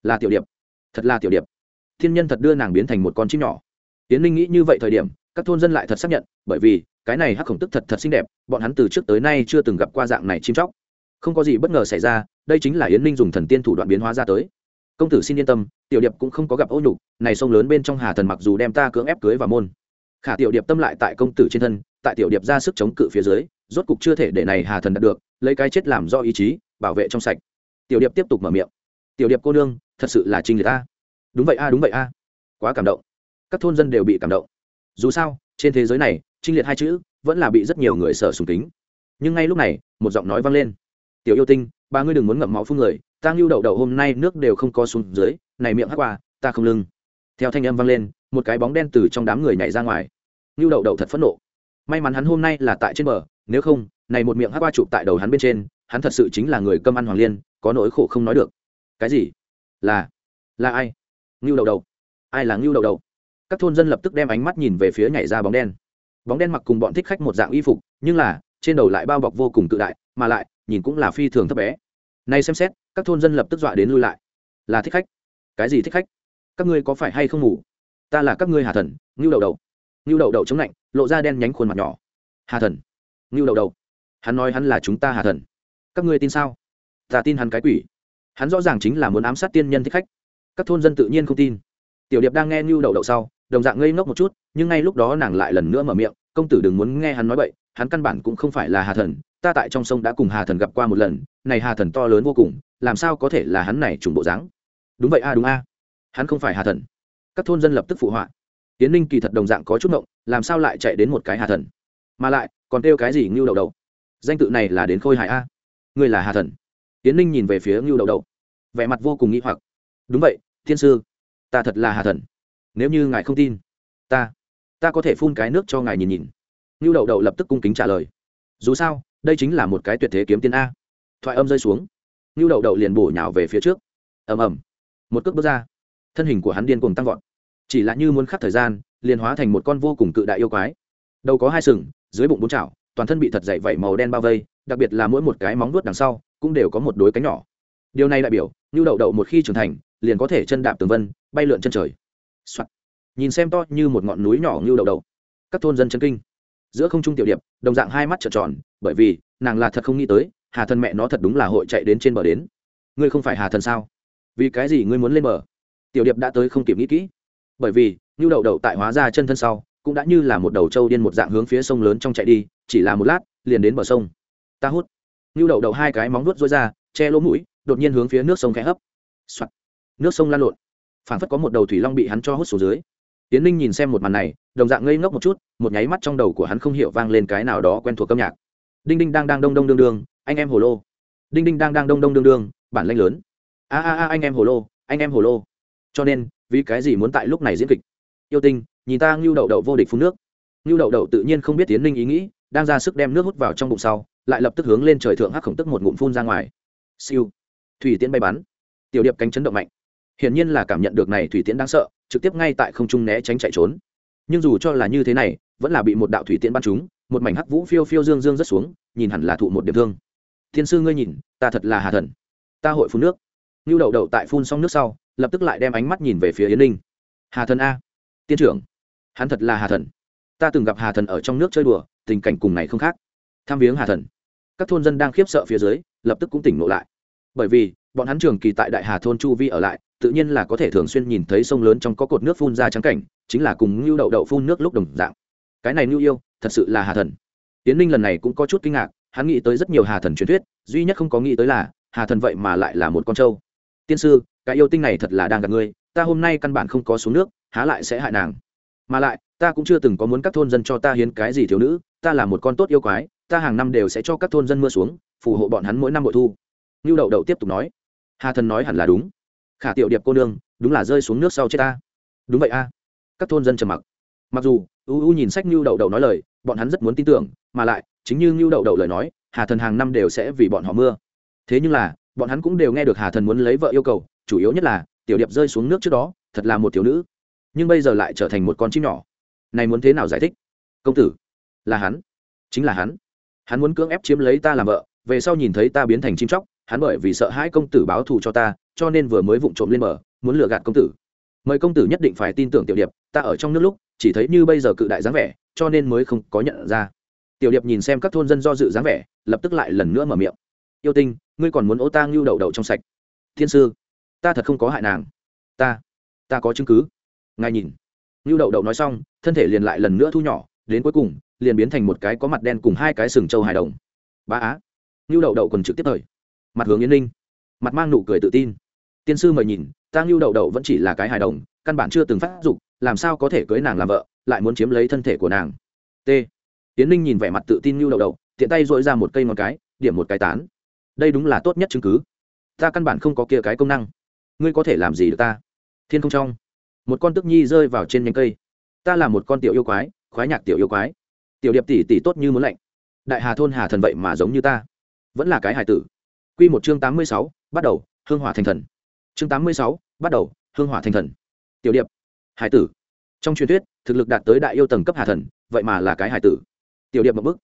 là tiểu điệp. Thật là tiểu điệp. Thiên nhân thật đưa nàng biến thành một con chim nhỏ. Tiến linh nghĩ như vậy thời điểm, các thôn dân lại thật xác nhận, bởi vì, cái này hắc khổng tức thật thật xinh đẹp, bọn hắn từ trước tới nay chưa từng gặp qua dạng này chim chóc. Không có gì bất ngờ xảy ra, đây chính là yến ninh dùng thần tiên thủ đoạn biến hóa ra tới. Công tử xin yên tâm, tiểu điệp cũng không có gặp ô nhục, này sông lớn bên trong hà thần mặc dù đem ta cưỡng ép cưới vào môn khả tiểu điệp tâm lại tại công tử trên thân, tại tiểu điệp ra sức chống cự phía dưới, rốt cục chưa thể để này hà thần đạt được, lấy cái chết làm do ý chí, bảo vệ trong sạch. Tiểu điệp tiếp tục mở miệng. Tiểu điệp cô nương, thật sự là trinh liệt a. Đúng vậy a, đúng vậy a. Quá cảm động. Các thôn dân đều bị cảm động. Dù sao, trên thế giới này trinh liệt hai chữ, vẫn là bị rất nhiều người sợ sùng kính. Nhưng ngay lúc này, một giọng nói vang lên. Tiểu yêu tinh ba ngươi đừng muốn ngậm máu phun người, ta ngưu đậu đậu hôm nay nước đều không có xuống dưới, này miệng hắc qua, ta không lưng. Theo thanh âm vang lên một cái bóng đen từ trong đám người nhảy ra ngoài. Ngưu đậu đậu thật phẫn nộ. May mắn hắn hôm nay là tại trên bờ, nếu không, này một miệng hắc qua chụp tại đầu hắn bên trên, hắn thật sự chính là người cơm ăn hoàng liên, có nỗi khổ không nói được. Cái gì? Là là ai? Ngưu đậu đậu. Ai là ngưu đậu đậu? Các thôn dân lập tức đem ánh mắt nhìn về phía nhảy ra bóng đen. Bóng đen mặc cùng bọn thích khách một dạng y phục, nhưng là, trên đầu lại bao bọc vô cùng tự đại, mà lại, nhìn cũng là phi thường thấp bé. Nay xem xét, các thôn dân lập tức dọa đến lui lại. Là thích khách. Cái gì thích khách? Các ngươi có phải hay không ngủ? Ta là các ngươi hà thần, ngưu đậu đậu ngưu đậu đậu chống lạnh, lộ ra đen nhánh khuôn mặt nhỏ. Hà thần. Ngưu đậu đậu hắn nói hắn là chúng ta hà thần. Các ngươi tin sao? Ta tin hắn cái quỷ. Hắn rõ ràng chính là muốn ám sát tiên nhân thích khách. Các thôn dân tự nhiên không tin. Tiểu điệp đang nghe ngưu đậu đậu sau, đồng dạng ngây ngốc một chút, nhưng ngay lúc đó nàng lại lần nữa mở miệng, công tử đừng muốn nghe hắn nói vậy hắn căn bản cũng không phải là hà thần, ta tại trong sông đã cùng hà thần gặp qua một lần, này hà thần to lớn vô cùng, làm sao có thể là hắn này trùng bộ dáng? Đúng vậy a, đúng a. Hắn không phải hà thần các thôn dân lập tức phụ họa. Tiến ninh kỳ thật đồng dạng có chút ngộng, làm sao lại chạy đến một cái hà thần? Mà lại, còn kêu cái gì ngưu đầu đầu? Danh tự này là đến khôi hải a. Người là hà thần. Tiến ninh nhìn về phía ngưu đầu đầu. Vẻ mặt vô cùng nghĩ hoặc. Đúng vậy, thiên sư. Ta thật là hà thần. Nếu như ngài không tin, ta ta có thể phun cái nước cho ngài nhìn nhìn. Ngưu Đầu Đầu lập tức cung kính trả lời. Dù sao, đây chính là một cái tuyệt thế kiếm tiên a. Thoại âm rơi xuống. Ngưu Đầu Đầu liền bổ nhào về phía trước. Ầm ầm. Một cước bước ra thân hình của hắn điên cuồng tăng vọt. Chỉ là như muốn khắc thời gian, liền hóa thành một con vô cùng cự đại yêu quái. Đầu có hai sừng, dưới bụng bốn chảo, toàn thân bị thật dày vẩy màu đen bao vây, đặc biệt là mỗi một cái móng vuốt đằng sau, cũng đều có một đôi cánh nhỏ. Điều này đại biểu như đậu đậu một khi trưởng thành, liền có thể chân đạp tường vân, bay lượn chân trời、Soạn. nhìn xem to như một ngọn núi nhỏ như đậu đậu. Các thôn dân chân kinh. Giữa không trung tiểu điệp, đồng dạng hai mắt trợn tròn, bởi vì, nàng là thật không nghĩ tới, hà thần mẹ nó thật đúng là hội chạy đến trên bờ đến. Ngươi không phải hà thần sao? Vì cái gì ngươi muốn lên bờ? Tiểu điệp đã tới không kịp nghĩ kỹ. Bởi vì như đậu đậu tại hóa ra chân thân sau, cũng đã như là một đầu trâu điên một dạng hướng phía sông lớn trong chạy đi, chỉ là một lát, liền đến bờ sông. Ta hút. Như đậu đậu hai cái móng nuốt rối ra, che lỗ mũi, đột nhiên hướng phía nước sông khẽ hấp、Soạn. nước sông lan lộn. Phản phất có một đầu thủy long bị hắn cho hút xuống dưới. Tiến ninh nhìn xem một màn này, đồng dạng ngây ngốc một chút, một nháy mắt trong đầu của hắn không hiểu vang lên cái nào đó quen thuộc âm nhạc. Đinh đinh đang đang đông đông đương đương, anh em hồ lô. Đinh đinh đang đang đông đông đương đương, bản lanh lớn. A a a, anh em hồ lô, anh em hồ lô cho nên, vì cái gì muốn tại lúc này diễn kịch? Yêu tinh, nhìn ta ngưu đậu đậu vô địch phun nước. Ngưu đậu đậu tự nhiên không biết tiến ninh ý nghĩ, đang ra sức đem nước hút vào trong bụng sau, lại lập tức hướng lên trời thượng hắc khổng tức một ngụm phun ra ngoài. Siêu. Thủy tiễn bay bắn. Tiểu điệp cánh chấn động mạnh. Hiển nhiên là cảm nhận được này thủy tiễn đáng sợ, trực tiếp ngay tại không trung né tránh chạy trốn. Nhưng dù cho là như thế này, vẫn là bị một đạo thủy tiễn bắn trúng, một mảnh hắc vũ phiêu phiêu dương dương rất xuống, nhìn hẳn là thụ một điểm thương. Thiên sư ngươi nhìn, ta thật là hà thần. Ta hội phun nước. Như đậu đậu tại phun xong nước sau lập tức lại đem ánh mắt nhìn về phía yến ninh. Hà thần a. Tiên trưởng. Hắn thật là hà thần. Ta từng gặp hà thần ở trong nước chơi đùa, tình cảnh cùng này không khác. Tham viếng hà thần. Các thôn dân đang khiếp sợ phía dưới, lập tức cũng tỉnh ngộ lại. Bởi vì, bọn hắn trường kỳ tại đại hà thôn chu vi ở lại, tự nhiên là có thể thường xuyên nhìn thấy sông lớn trong có cột nước phun ra trắng cảnh, chính là cùng ngưu đậu đậu phun nước lúc đồng dạng. Cái này ngưu yêu, thật sự là hà thần. Tiến ninh lần này cũng có chút kinh ngạc, hắn nghĩ tới rất nhiều hà thần truyền thuyết, duy nhất không có nghĩ tới là, hà thần vậy mà lại là một con trâu. Tiên sư cái yêu tinh này thật là đang gặp ngươi, ta hôm nay căn bản không có xuống nước, há lại sẽ hại nàng. Mà lại, ta cũng chưa từng có muốn các thôn dân cho ta hiến cái gì thiếu nữ, ta là một con tốt yêu quái, ta hàng năm đều sẽ cho các thôn dân mưa xuống, phù hộ bọn hắn mỗi năm bội thu. Như đậu đậu tiếp tục nói. Hà thần nói hẳn là đúng. Khả tiểu điệp cô nương, đúng là rơi xuống nước sau chết ta. Đúng vậy a. Các thôn dân trầm mặc. Mặc dù, u u nhìn sách như đậu đậu nói lời, bọn hắn rất muốn tin tưởng, mà lại, chính như như đậu đậu lời nói, hà thần hàng năm đều sẽ vì bọn họ mưa. Thế nhưng là, bọn hắn cũng đều nghe được hà thần muốn lấy vợ yêu cầu chủ yếu nhất là, tiểu điệp rơi xuống nước trước đó, thật là một thiếu nữ. Nhưng bây giờ lại trở thành một con chim nhỏ. Này muốn thế nào giải thích? Công tử, là hắn. Chính là hắn. Hắn muốn cưỡng ép chiếm lấy ta làm vợ, về sau nhìn thấy ta biến thành chim chóc, hắn bởi vì sợ hãi công tử báo thù cho ta, cho nên vừa mới vụng trộm lên mở muốn lừa gạt công tử. Mời công tử nhất định phải tin tưởng tiểu điệp, ta ở trong nước lúc, chỉ thấy như bây giờ cự đại dáng vẻ, cho nên mới không có nhận ra. Tiểu điệp nhìn xem các thôn dân do dự dáng vẻ, lập tức lại lần nữa mở miệng. Yêu tinh, ngươi còn muốn ô ta ngưu đậu đậu trong sạch. Thiên sư ta thật không có hại nàng. Ta ta có chứng cứ. Ngài nhìn. Ngưu đậu đậu nói xong, thân thể liền lại lần nữa thu nhỏ, đến cuối cùng, liền biến thành một cái có mặt đen cùng hai cái sừng trâu hài đồng. Ba á. Ngưu đậu đậu còn trực tiếp thời. Mặt hướng yến ninh. Mặt mang nụ cười tự tin. Tiên sư mời nhìn, ta ngưu đậu đậu vẫn chỉ là cái hài đồng, căn bản chưa từng phát dục, làm sao có thể cưới nàng làm vợ, lại muốn chiếm lấy thân thể của nàng. T. Yến ninh nhìn vẻ mặt tự tin ngưu đậu đậu, tiện tay dội ra một cây ngón cái, điểm một cái tán. Đây đúng là tốt nhất chứng cứ. Ta căn bản không có kia cái công năng ngươi có thể làm gì được ta? Thiên không trong, một con tức nhi rơi vào trên nhánh cây. Ta là một con tiểu yêu quái, khoái nhạc tiểu yêu quái. Tiểu điệp tỷ tỷ tốt như muốn lạnh. Đại hà thôn hà thần vậy mà giống như ta. Vẫn là cái hải tử. Q một chương tám mươi sáu, bắt đầu, hương hỏa thành thần. Chương tám mươi sáu, bắt đầu, hương hỏa thành thần. Tiểu điệp hải tử. Trong truyền thuyết, thực lực đạt tới đại yêu tầng cấp hà thần, vậy mà là cái hải tử. Tiểu điệp một bức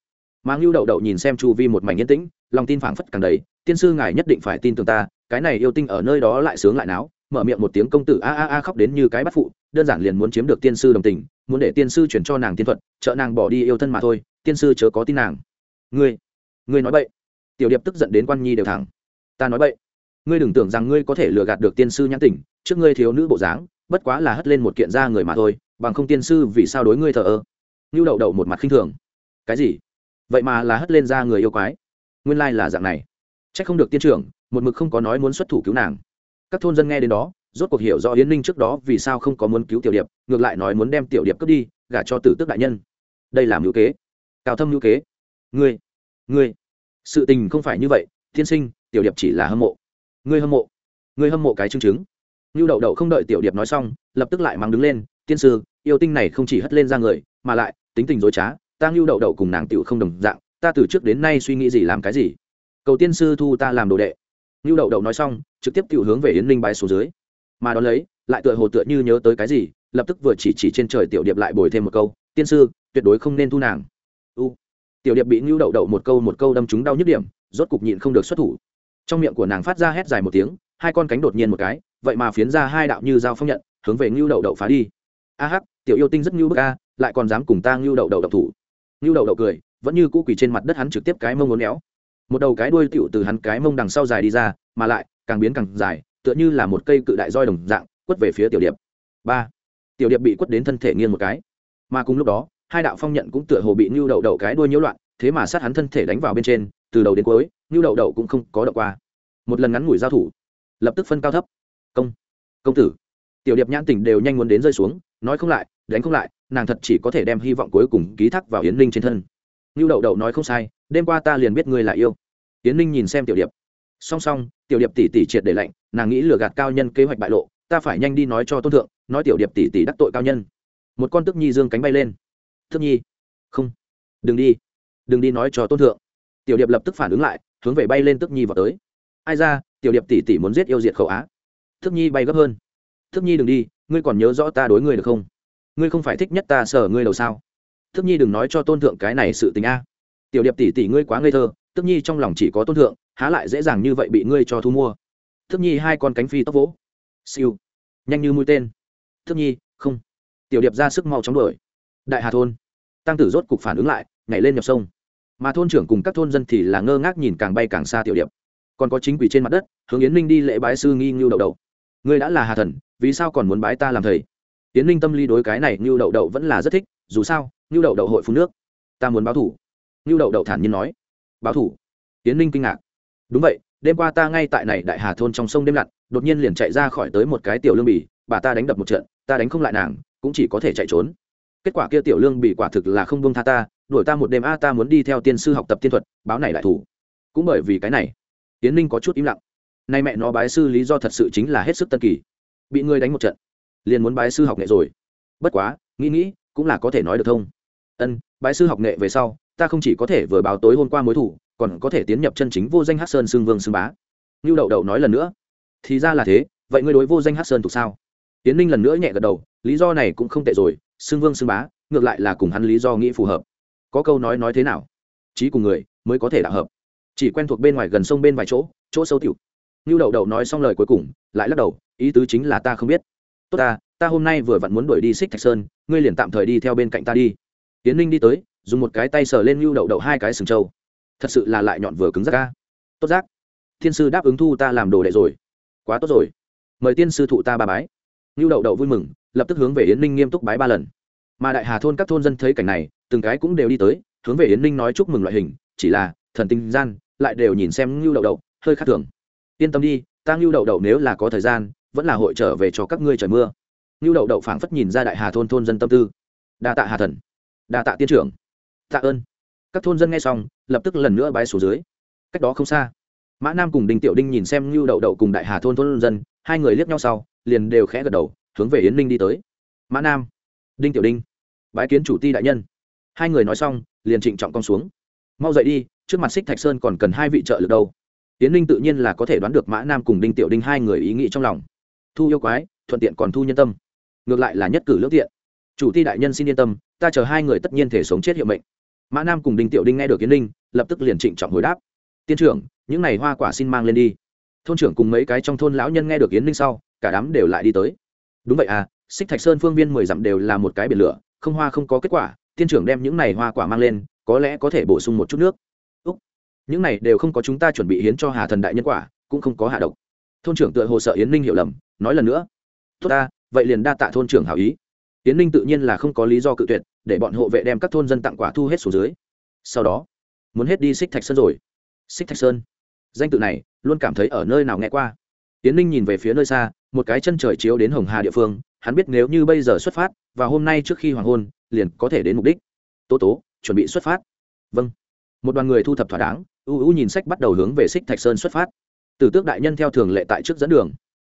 mang lưu đậu đậu nhìn xem chu vi một mảnh yên tĩnh, lòng tin phảng phất càng đầy, tiên sư ngài nhất định phải tin tưởng ta cái này yêu tinh ở nơi đó lại sướng lại náo mở miệng một tiếng công tử a a a khóc đến như cái bắt phụ đơn giản liền muốn chiếm được tiên sư đồng tình muốn để tiên sư chuyển cho nàng tiên thuật trợ nàng bỏ đi yêu thân mà thôi tiên sư chớ có tin nàng. Ngươi ngươi nói bậy. Tiểu điệp tức giận đến quan nhi đều thẳng. Ta nói bậy. Ngươi đừng tưởng rằng ngươi có thể lừa gạt được tiên sư nhãn tỉnh, trước ngươi thiếu nữ bộ dáng bất quá là hất lên một kiện ra người mà thôi bằng không tiên sư vì sao đối ngươi thờ ơ? Ngưu đậu đậu một mặt khinh thường. Cái gì? Vậy mà là hất lên ra người yêu quái. Nguyên lai là dạng này. C h ắ c không được tiên trưởng một mực không có nói muốn xuất thủ cứu nàng. Các thôn dân nghe đến đó, rốt cuộc hiểu rõ yến ninh trước đó vì sao không có muốn cứu tiểu điệp, ngược lại nói muốn đem tiểu điệp cướp đi, gả cho tử tước đại nhân. Đây là mưu kế. Cao thâm mưu kế. Ngươi ngươi, sự tình không phải như vậy, tiên sinh, tiểu điệp chỉ là hâm mộ. Ngươi hâm mộ, ngươi hâm mộ cái chứng chứng. Như đậu đậu không đợi tiểu điệp nói xong, lập tức lại mang đứng lên, tiên sư, yêu tinh này không chỉ hất lên ra người, mà lại, tính tình dối trá, ta ngưu đậu đậu cùng nàng tiểu không đồng dạng, ta từ trước đến nay suy nghĩ gì làm cái gì? Cầu tiên sư thu ta làm đồ đệ ngưu đậu đậu nói xong, trực tiếp tự hướng về yến ninh bái xuống dưới. Mà đón lấy, lại tựa hồ tựa như nhớ tới cái gì, lập tức vừa chỉ chỉ trên trời tiểu điệp lại bồi thêm một câu, tiên sư, tuyệt đối không nên thu nàng. U. Tiểu điệp bị ngưu đậu đậu một câu một câu đâm trúng đau nhức điểm, rốt cục nhịn không được xuất thủ. Trong miệng của nàng phát ra hét dài một tiếng, hai con cánh đột nhiên một cái, vậy mà phiến ra hai đạo như dao phong nhận, hướng về ngưu đậu đậu phá đi. A hắc, tiểu yêu tinh rất ngưu bức a, lại còn dám cùng ta ngưu đậu đậu đậu thủ. Ngưu đậu đậu cười, vẫn như cũ quỳ trên mặt đất hắn trực tiếp cái mông ngốn éo một đầu cái đuôi tựu từ hắn cái mông đằng sau dài đi ra, mà lại, càng biến càng dài, tựa như là một cây cự đại roi đồng dạng, quất về phía tiểu điệp. Ba, tiểu điệp bị quất đến thân thể nghiêng một cái. Mà cùng lúc đó, hai đạo phong nhận cũng tựa hồ bị nhu đậu đậu cái đuôi nhiễu loạn, thế mà sát hắn thân thể đánh vào bên trên, từ đầu đến cuối nhu đậu đậu cũng không có đậu qua. Một lần ngắn ngủi giao thủ, lập tức phân cao thấp. Công công tử. Tiểu điệp nhãn tỉnh đều nhanh muốn đến rơi xuống, nói không lại, đánh không lại, nàng thật chỉ có thể đem hy vọng cuối cùng ký thác vào yến linh trên thân ngưu đậu đậu nói không sai, đêm qua ta liền biết ngươi là yêu. Tiễn ninh nhìn xem tiểu điệp. Song song, tiểu điệp tỷ tỷ triệt để lạnh, nàng nghĩ lừa gạt cao nhân kế hoạch bại lộ, ta phải nhanh đi nói cho tôn thượng, nói tiểu điệp tỷ tỷ đắc tội cao nhân. Một con tức nhi dương cánh bay lên. Thức nhi? Không. Đừng đi. Đừng đi nói cho tôn thượng. Tiểu điệp lập tức phản ứng lại, hướng về bay lên tức nhi vào tới. Ai ra, tiểu điệp tỷ tỷ muốn giết yêu diệt khẩu á? Thức nhi bay gấp hơn. Thức nhi đừng đi, ngươi còn nhớ rõ ta đối ngươi được không? Ngươi không phải thích nhất ta sở ngươi đầu sao? Thức nhi đừng nói cho tôn thượng cái này sự tình a. Tiểu điệp tỷ tỷ ngươi quá ngây thơ, tức nhi trong lòng chỉ có tôn thượng, há lại dễ dàng như vậy bị ngươi cho thu mua. Thức nhi hai con cánh phi tốc vỗ. Siêu. Nhanh như mũi tên. Thức nhi, không. Tiểu điệp ra sức mau chóng đuổi. Đại hà thôn. Tăng tử rốt cục phản ứng lại, nhảy lên nhập sông. Mà thôn trưởng cùng các thôn dân thì là ngơ ngác nhìn càng bay càng xa tiểu điệp. Còn có chính quỷ trên mặt đất, hướng yến ninh đi lễ bái sư nghi ngưu đậu đậu. Ngươi đã là hà thần, vì sao còn muốn bái ta làm thầy? Yến ninh tâm lý đối cái này ngưu đậu đậu vẫn là rất thích, dù sao ngưu đậu đậu hội phun nước. Ta muốn báo thủ. Ngưu đậu đậu thản nhiên nói. Báo thủ? Tiến ninh kinh ngạc. Đúng vậy, đêm qua ta ngay tại này đại hà thôn trong sông đêm lặn, đột nhiên liền chạy ra khỏi tới một cái tiểu lương bì, bà ta đánh đập một trận, ta đánh không lại nàng, cũng chỉ có thể chạy trốn. Kết quả kia tiểu lương bỉ quả thực là không buông tha ta, đuổi ta một đêm a, ta muốn đi theo tiên sư học tập tiên thuật, báo này đại thủ. Cũng bởi vì cái này, tiến ninh có chút im lặng. Nay mẹ nó bái sư lý do thật sự chính là hết sức tân kỳ. Bị ngươi đánh một trận, liền muốn bái sư học nghệ rồi. Bất quá, nghĩ nghĩ, cũng là có thể nói được thông ân, bái sư học nghệ về sau, ta không chỉ có thể vừa báo tối hôm qua mối thủ, còn có thể tiến nhập chân chính vô danh hát sơn xương vương xương bá. Như đậu đậu nói lần nữa. Thì ra là thế, vậy ngươi đối vô danh hát sơn thuộc sao? Tiến ninh lần nữa nhẹ gật đầu, lý do này cũng không tệ rồi xương vương xương bá, ngược lại là cùng hắn lý do nghĩ phù hợp. Có câu nói nói thế nào? Trí cùng người mới có thể đạo hợp. Chỉ quen thuộc bên ngoài gần sông bên vài chỗ chỗ sâu tiểu. Như đậu đậu nói xong lời cuối cùng, lại lắc đầu, ý tứ chính là ta không biết. Tốt ta ta hôm nay vừa vặn muốn đuổi đi xích thạch sơn, ngươi liền tạm thời đi theo bên cạnh ta đi tiến ninh đi tới, dùng một cái tay sờ lên lưu đậu đậu hai cái sừng trâu. Thật sự là lại nhọn vừa cứng rác ca tốt giác. Thiên sư đáp ứng thu ta làm đồ đệ rồi. Quá tốt rồi. Mời tiên sư thụ ta ba bái. Lưu đậu đậu vui mừng, lập tức hướng về yến ninh nghiêm túc bái ba lần. Mà đại hà thôn các thôn dân thấy cảnh này, từng cái cũng đều đi tới, hướng về yến ninh nói chúc mừng loại hình, chỉ là, thần tinh gian, lại đều nhìn xem Lưu đậu đậu, hơi khác thường. Yên tâm đi, ta Lưu đậu đậu nếu là có thời gian, vẫn là hội trở về cho các ngươi trời mưa. Lưu đậu đậu phảng phất nhìn ra đại hà thôn thôn dân tâm tư. Đa tạ hà thần đa tạ tiên trưởng. Tạ ơn. Các thôn dân nghe xong, lập tức lần nữa bái xuống dưới. Cách đó không xa, mã nam cùng đinh tiểu đinh nhìn xem như đậu đậu cùng đại hà thôn thôn dân, hai người liếc nhau sau, liền đều khẽ gật đầu, hướng về yến ninh đi tới. Mã nam, đinh tiểu đinh, bái kiến chủ ti đại nhân. Hai người nói xong, liền trịnh trọng con xuống. Mau dậy đi, trước mặt xích thạch sơn còn cần hai vị trợ lực đâu. Yến ninh tự nhiên là có thể đoán được mã nam cùng đinh tiểu đinh hai người ý nghĩ trong lòng. Thu yêu quái, thuận tiện còn thu nhân tâm. Ngược lại là nhất cử lương tiện. Chủ ti đại nhân xin yên tâm ta chờ hai người tất nhiên thể sống chết hiệu mệnh. Mã nam cùng đinh tiểu đinh nghe được kiến ninh, lập tức liền trịnh trọng hồi đáp. Tiên trưởng, những n à y hoa quả xin mang lên đi. Thôn trưởng cùng mấy cái trong thôn lão nhân nghe được yến ninh sau, cả đám đều lại đi tới. Đúng vậy à xích thạch sơn phương viên mười dặm đều là một cái biển lửa, không hoa không có kết quả, tiên trưởng đem những n à y hoa quả mang lên, có lẽ có thể bổ sung một chút nước. Những này đều không có chúng ta chuẩn bị hiến cho hà thần đại nhân quả, cũng không có hạ độc. Thôn trưởng tựa hồ sợ yến ninh hiểu lầm, nói lần nữa. Tốt ta, vậy liền đa tạ thôn trưởng hảo ý. Tiến ninh tự nhiên là không có lý do cự tuyệt, để bọn hộ vệ đem các thôn dân tặng quả thu hết xuống dưới. Sau đó, muốn hết đi xích thạch sơn rồi. Xích thạch sơn. Danh tự này, luôn cảm thấy ở nơi nào nghe qua. Tiến ninh nhìn về phía nơi xa, một cái chân trời chiếu đến hồng hà địa phương, hắn biết nếu như bây giờ xuất phát, và hôm nay trước khi hoàng hôn, liền có thể đến mục đích. Tố tố, chuẩn bị xuất phát. Vâng. Một đoàn người thu thập thỏa đáng, u u nhìn sách bắt đầu hướng về xích thạch sơn xuất phát. Tử tước đại nhân theo thường lệ tại trước dẫn đường.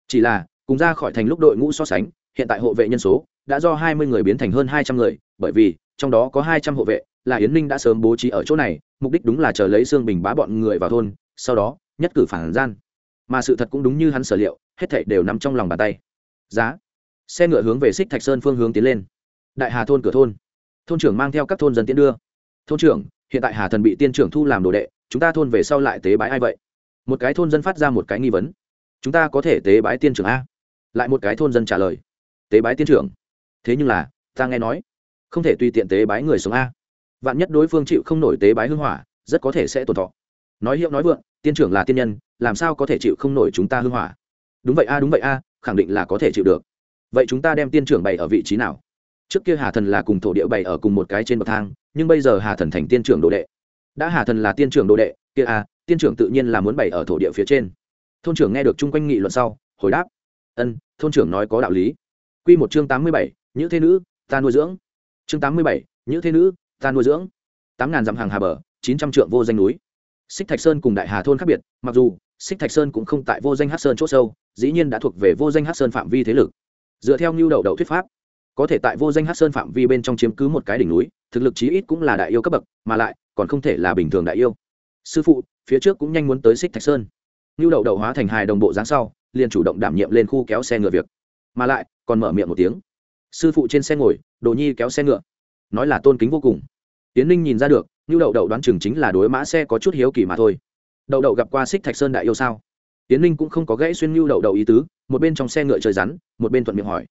Chỉ là, cùng ra khỏi thành lúc đội ngũ so sánh, hiện tại hộ vệ nhân số đã do hai mươi người biến thành hơn hai trăm người, bởi vì trong đó có hai trăm hộ vệ, là yến ninh đã sớm bố trí ở chỗ này, mục đích đúng là chờ lấy xương bình bá bọn người vào thôn, sau đó nhất cử phản gian. Mà sự thật cũng đúng như hắn sở liệu, hết thảy đều nằm trong lòng bàn tay. Giá. Xe ngựa hướng về xích thạch sơn phương hướng tiến lên. Đại hà thôn cửa thôn. Thôn trưởng mang theo các thôn dân tiến đưa. Thôn trưởng, hiện tại hà thần bị tiên trưởng thu làm đồ đệ, chúng ta thôn về sau lại tế bái ai vậy? Một cái thôn dân phát ra một cái nghi vấn. Chúng ta có thể tế bái tiên trưởng a. Lại một cái thôn dân trả lời. Tế bái tiên trưởng thế nhưng là, ta nghe nói, không thể tùy tiện tế bái người sống a. Vạn nhất đối phương chịu không nổi tế bái hưng hỏa, rất có thể sẽ tổn thọ. Nói hiệu nói vượng, tiên trưởng là tiên nhân, làm sao có thể chịu không nổi chúng ta hưng hỏa? Đúng vậy a, đúng vậy a, khẳng định là có thể chịu được. Vậy chúng ta đem tiên trưởng bày ở vị trí nào? Trước kia hà thần là cùng thổ địa bày ở cùng một cái trên bậc thang, nhưng bây giờ hà thần thành tiên trưởng đồ đệ. Đã hà thần là tiên trưởng đồ đệ, kia a, tiên trưởng tự nhiên là muốn bày ở thổ địa phía trên. Thôn trưởng nghe được chung quanh nghị luận sau, hồi đáp. Ân, thôn trưởng nói có đạo lý. Q một chương tám mươi bảy nữ thế nữ, ta nuôi dưỡng. Chương tám mươi bảy nữ thế nữ, ta nuôi dưỡng. tám ngàn dặm hàng hà bờ, chín trăm trượng vô danh núi. Xích thạch sơn cùng đại hà thôn khác biệt, mặc dù xích thạch sơn cũng không tại vô danh hát sơn c h ỗ sâu, dĩ nhiên đã thuộc về vô danh hát sơn phạm vi thế lực. Dựa theo nhu đậu đậu thuyết pháp, có thể tại vô danh hát sơn phạm vi bên trong chiếm cứ một cái đỉnh núi, thực lực chí ít cũng là đại yêu cấp bậc, mà lại còn không thể là bình thường đại yêu. Sư phụ, phía trước cũng nhanh muốn tới xích thạch sơn. Nhu đậu đậu hóa thành hài đồng bộ dáng sau, liền chủ động đảm nhiệm lên khu kéo xe ngựa việc. Mà lại, còn mở miệng một tiếng sư phụ trên xe ngồi, đồ nhi kéo xe ngựa. Nói là tôn kính vô cùng. Tiến ninh nhìn ra được như đậu đậu đoán chừng chính là đối mã xe có chút hiếu kỳ mà thôi. Đậu đậu gặp qua xích thạch sơn đại yêu sao? Tiến ninh cũng không có gãy xuyên như đậu đậu ý tứ, một bên trong xe ngựa trời rắn, một bên thuận miệng hỏi.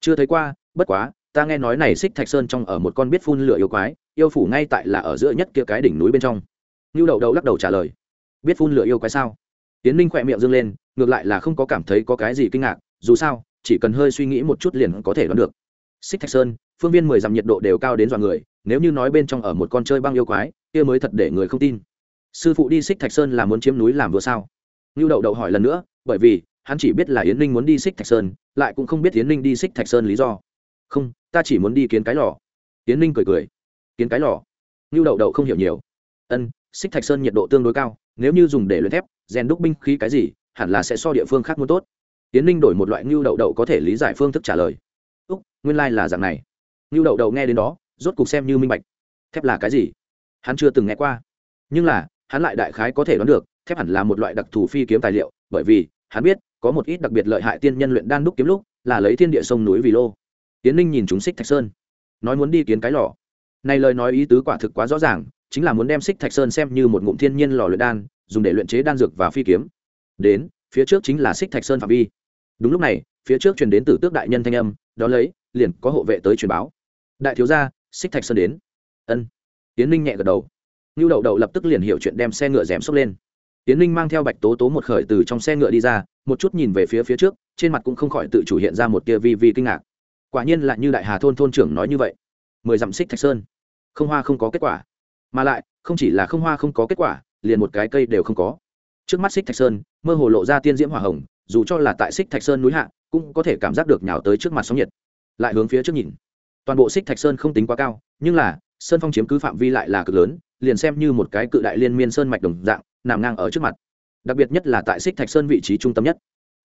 Chưa thấy qua, bất quá, ta nghe nói này xích thạch sơn trong ở một con biết phun lửa yêu quái, yêu phủ ngay tại là ở giữa nhất kia cái đỉnh núi bên trong. Như đậu đậu lắc đầu trả lời. Biết phun lửa yêu quái sao? Tiến ninh khỏe miệng dâng lên, ngược lại là không có cảm thấy có cái gì kinh ngạc, dù sao, chỉ cần hơi suy nghĩ một chút liền có thể đoán được xích thạch sơn, phương viên mười dặm nhiệt độ đều cao đến dọa người, nếu như nói bên trong ở một con chơi băng yêu quái, kia mới thật để người không tin. Sư phụ đi xích thạch sơn là muốn chiếm núi làm vừa sao? Như đậu đậu hỏi lần nữa, bởi vì, hắn chỉ biết là yến ninh muốn đi xích thạch sơn, lại cũng không biết yến ninh đi xích thạch sơn lý do. Không, ta chỉ muốn đi kiến cái lò. Yến ninh cười cười. Kiến cái lò? Như đậu đậu không hiểu nhiều. Ân, xích thạch sơn nhiệt độ tương đối cao, nếu như dùng để luyện thép, rèn đúc binh khí cái gì, hẳn là sẽ so địa phương khác muốn tốt. Yến ninh đổi một loại ngưu đậu đậu có thể lý giải phương thức trả lời nguyên lai、like、là dạng này. Ngưu đậu đậu nghe đến đó, rốt cục xem như minh bạch. Thép là cái gì? Hắn chưa từng nghe qua. Nhưng là, hắn lại đại khái có thể đoán được, thép hẳn là một loại đặc thù phi kiếm tài liệu, bởi vì, hắn biết, có một ít đặc biệt lợi hại tiên nhân luyện đan đúc kiếm lúc, là lấy thiên địa sông núi vì lô. Tiến ninh nhìn chúng xích thạch sơn. Nói muốn đi kiến cái lò. Này lời nói ý tứ quả thực quá rõ ràng, chính là muốn đem xích thạch sơn xem như một ngụm thiên nhiên lò luyện đan, dùng để luyện chế đan dược và phi kiếm. Đến, phía trước chính là xích thạch sơn phạm vi. Đúng lúc này, phía trước truyền đến từ tước đại nhân thanh âm đó lấy, liền có hộ vệ tới truyền báo. Đại thiếu gia, xích thạch sơn đến. Ân. Tiến ninh nhẹ gật đầu. Ngưu đậu đậu lập tức liền hiểu chuyện đem xe ngựa rèm xốc lên. Tiến ninh mang theo bạch tố tố một khởi từ trong xe ngựa đi ra, một chút nhìn về phía phía trước, trên mặt cũng không khỏi tự chủ hiện ra một tia vi vi kinh ngạc. Quả nhiên là như đại hà thôn thôn trưởng nói như vậy. Mười dặm xích thạch sơn. Không hoa không có kết quả. Mà lại, không chỉ là không hoa không có kết quả, liền một cái cây đều không có. Trước mắt xích thạch sơn, mơ hồ lộ ra tiên diễm hỏa hồng, dù cho là tại xích thạch sơn núi hạ cũng có thể cảm giác được nhào tới trước mặt sóng nhiệt. Lại hướng phía trước nhìn. Toàn bộ xích thạch sơn không tính quá cao, nhưng là, sơn phong chiếm cứ phạm vi lại là cực lớn, liền xem như một cái cự đại liên miên sơn mạch đồng dạng, nằm ngang ở trước mặt. Đặc biệt nhất là tại xích thạch sơn vị trí trung tâm nhất.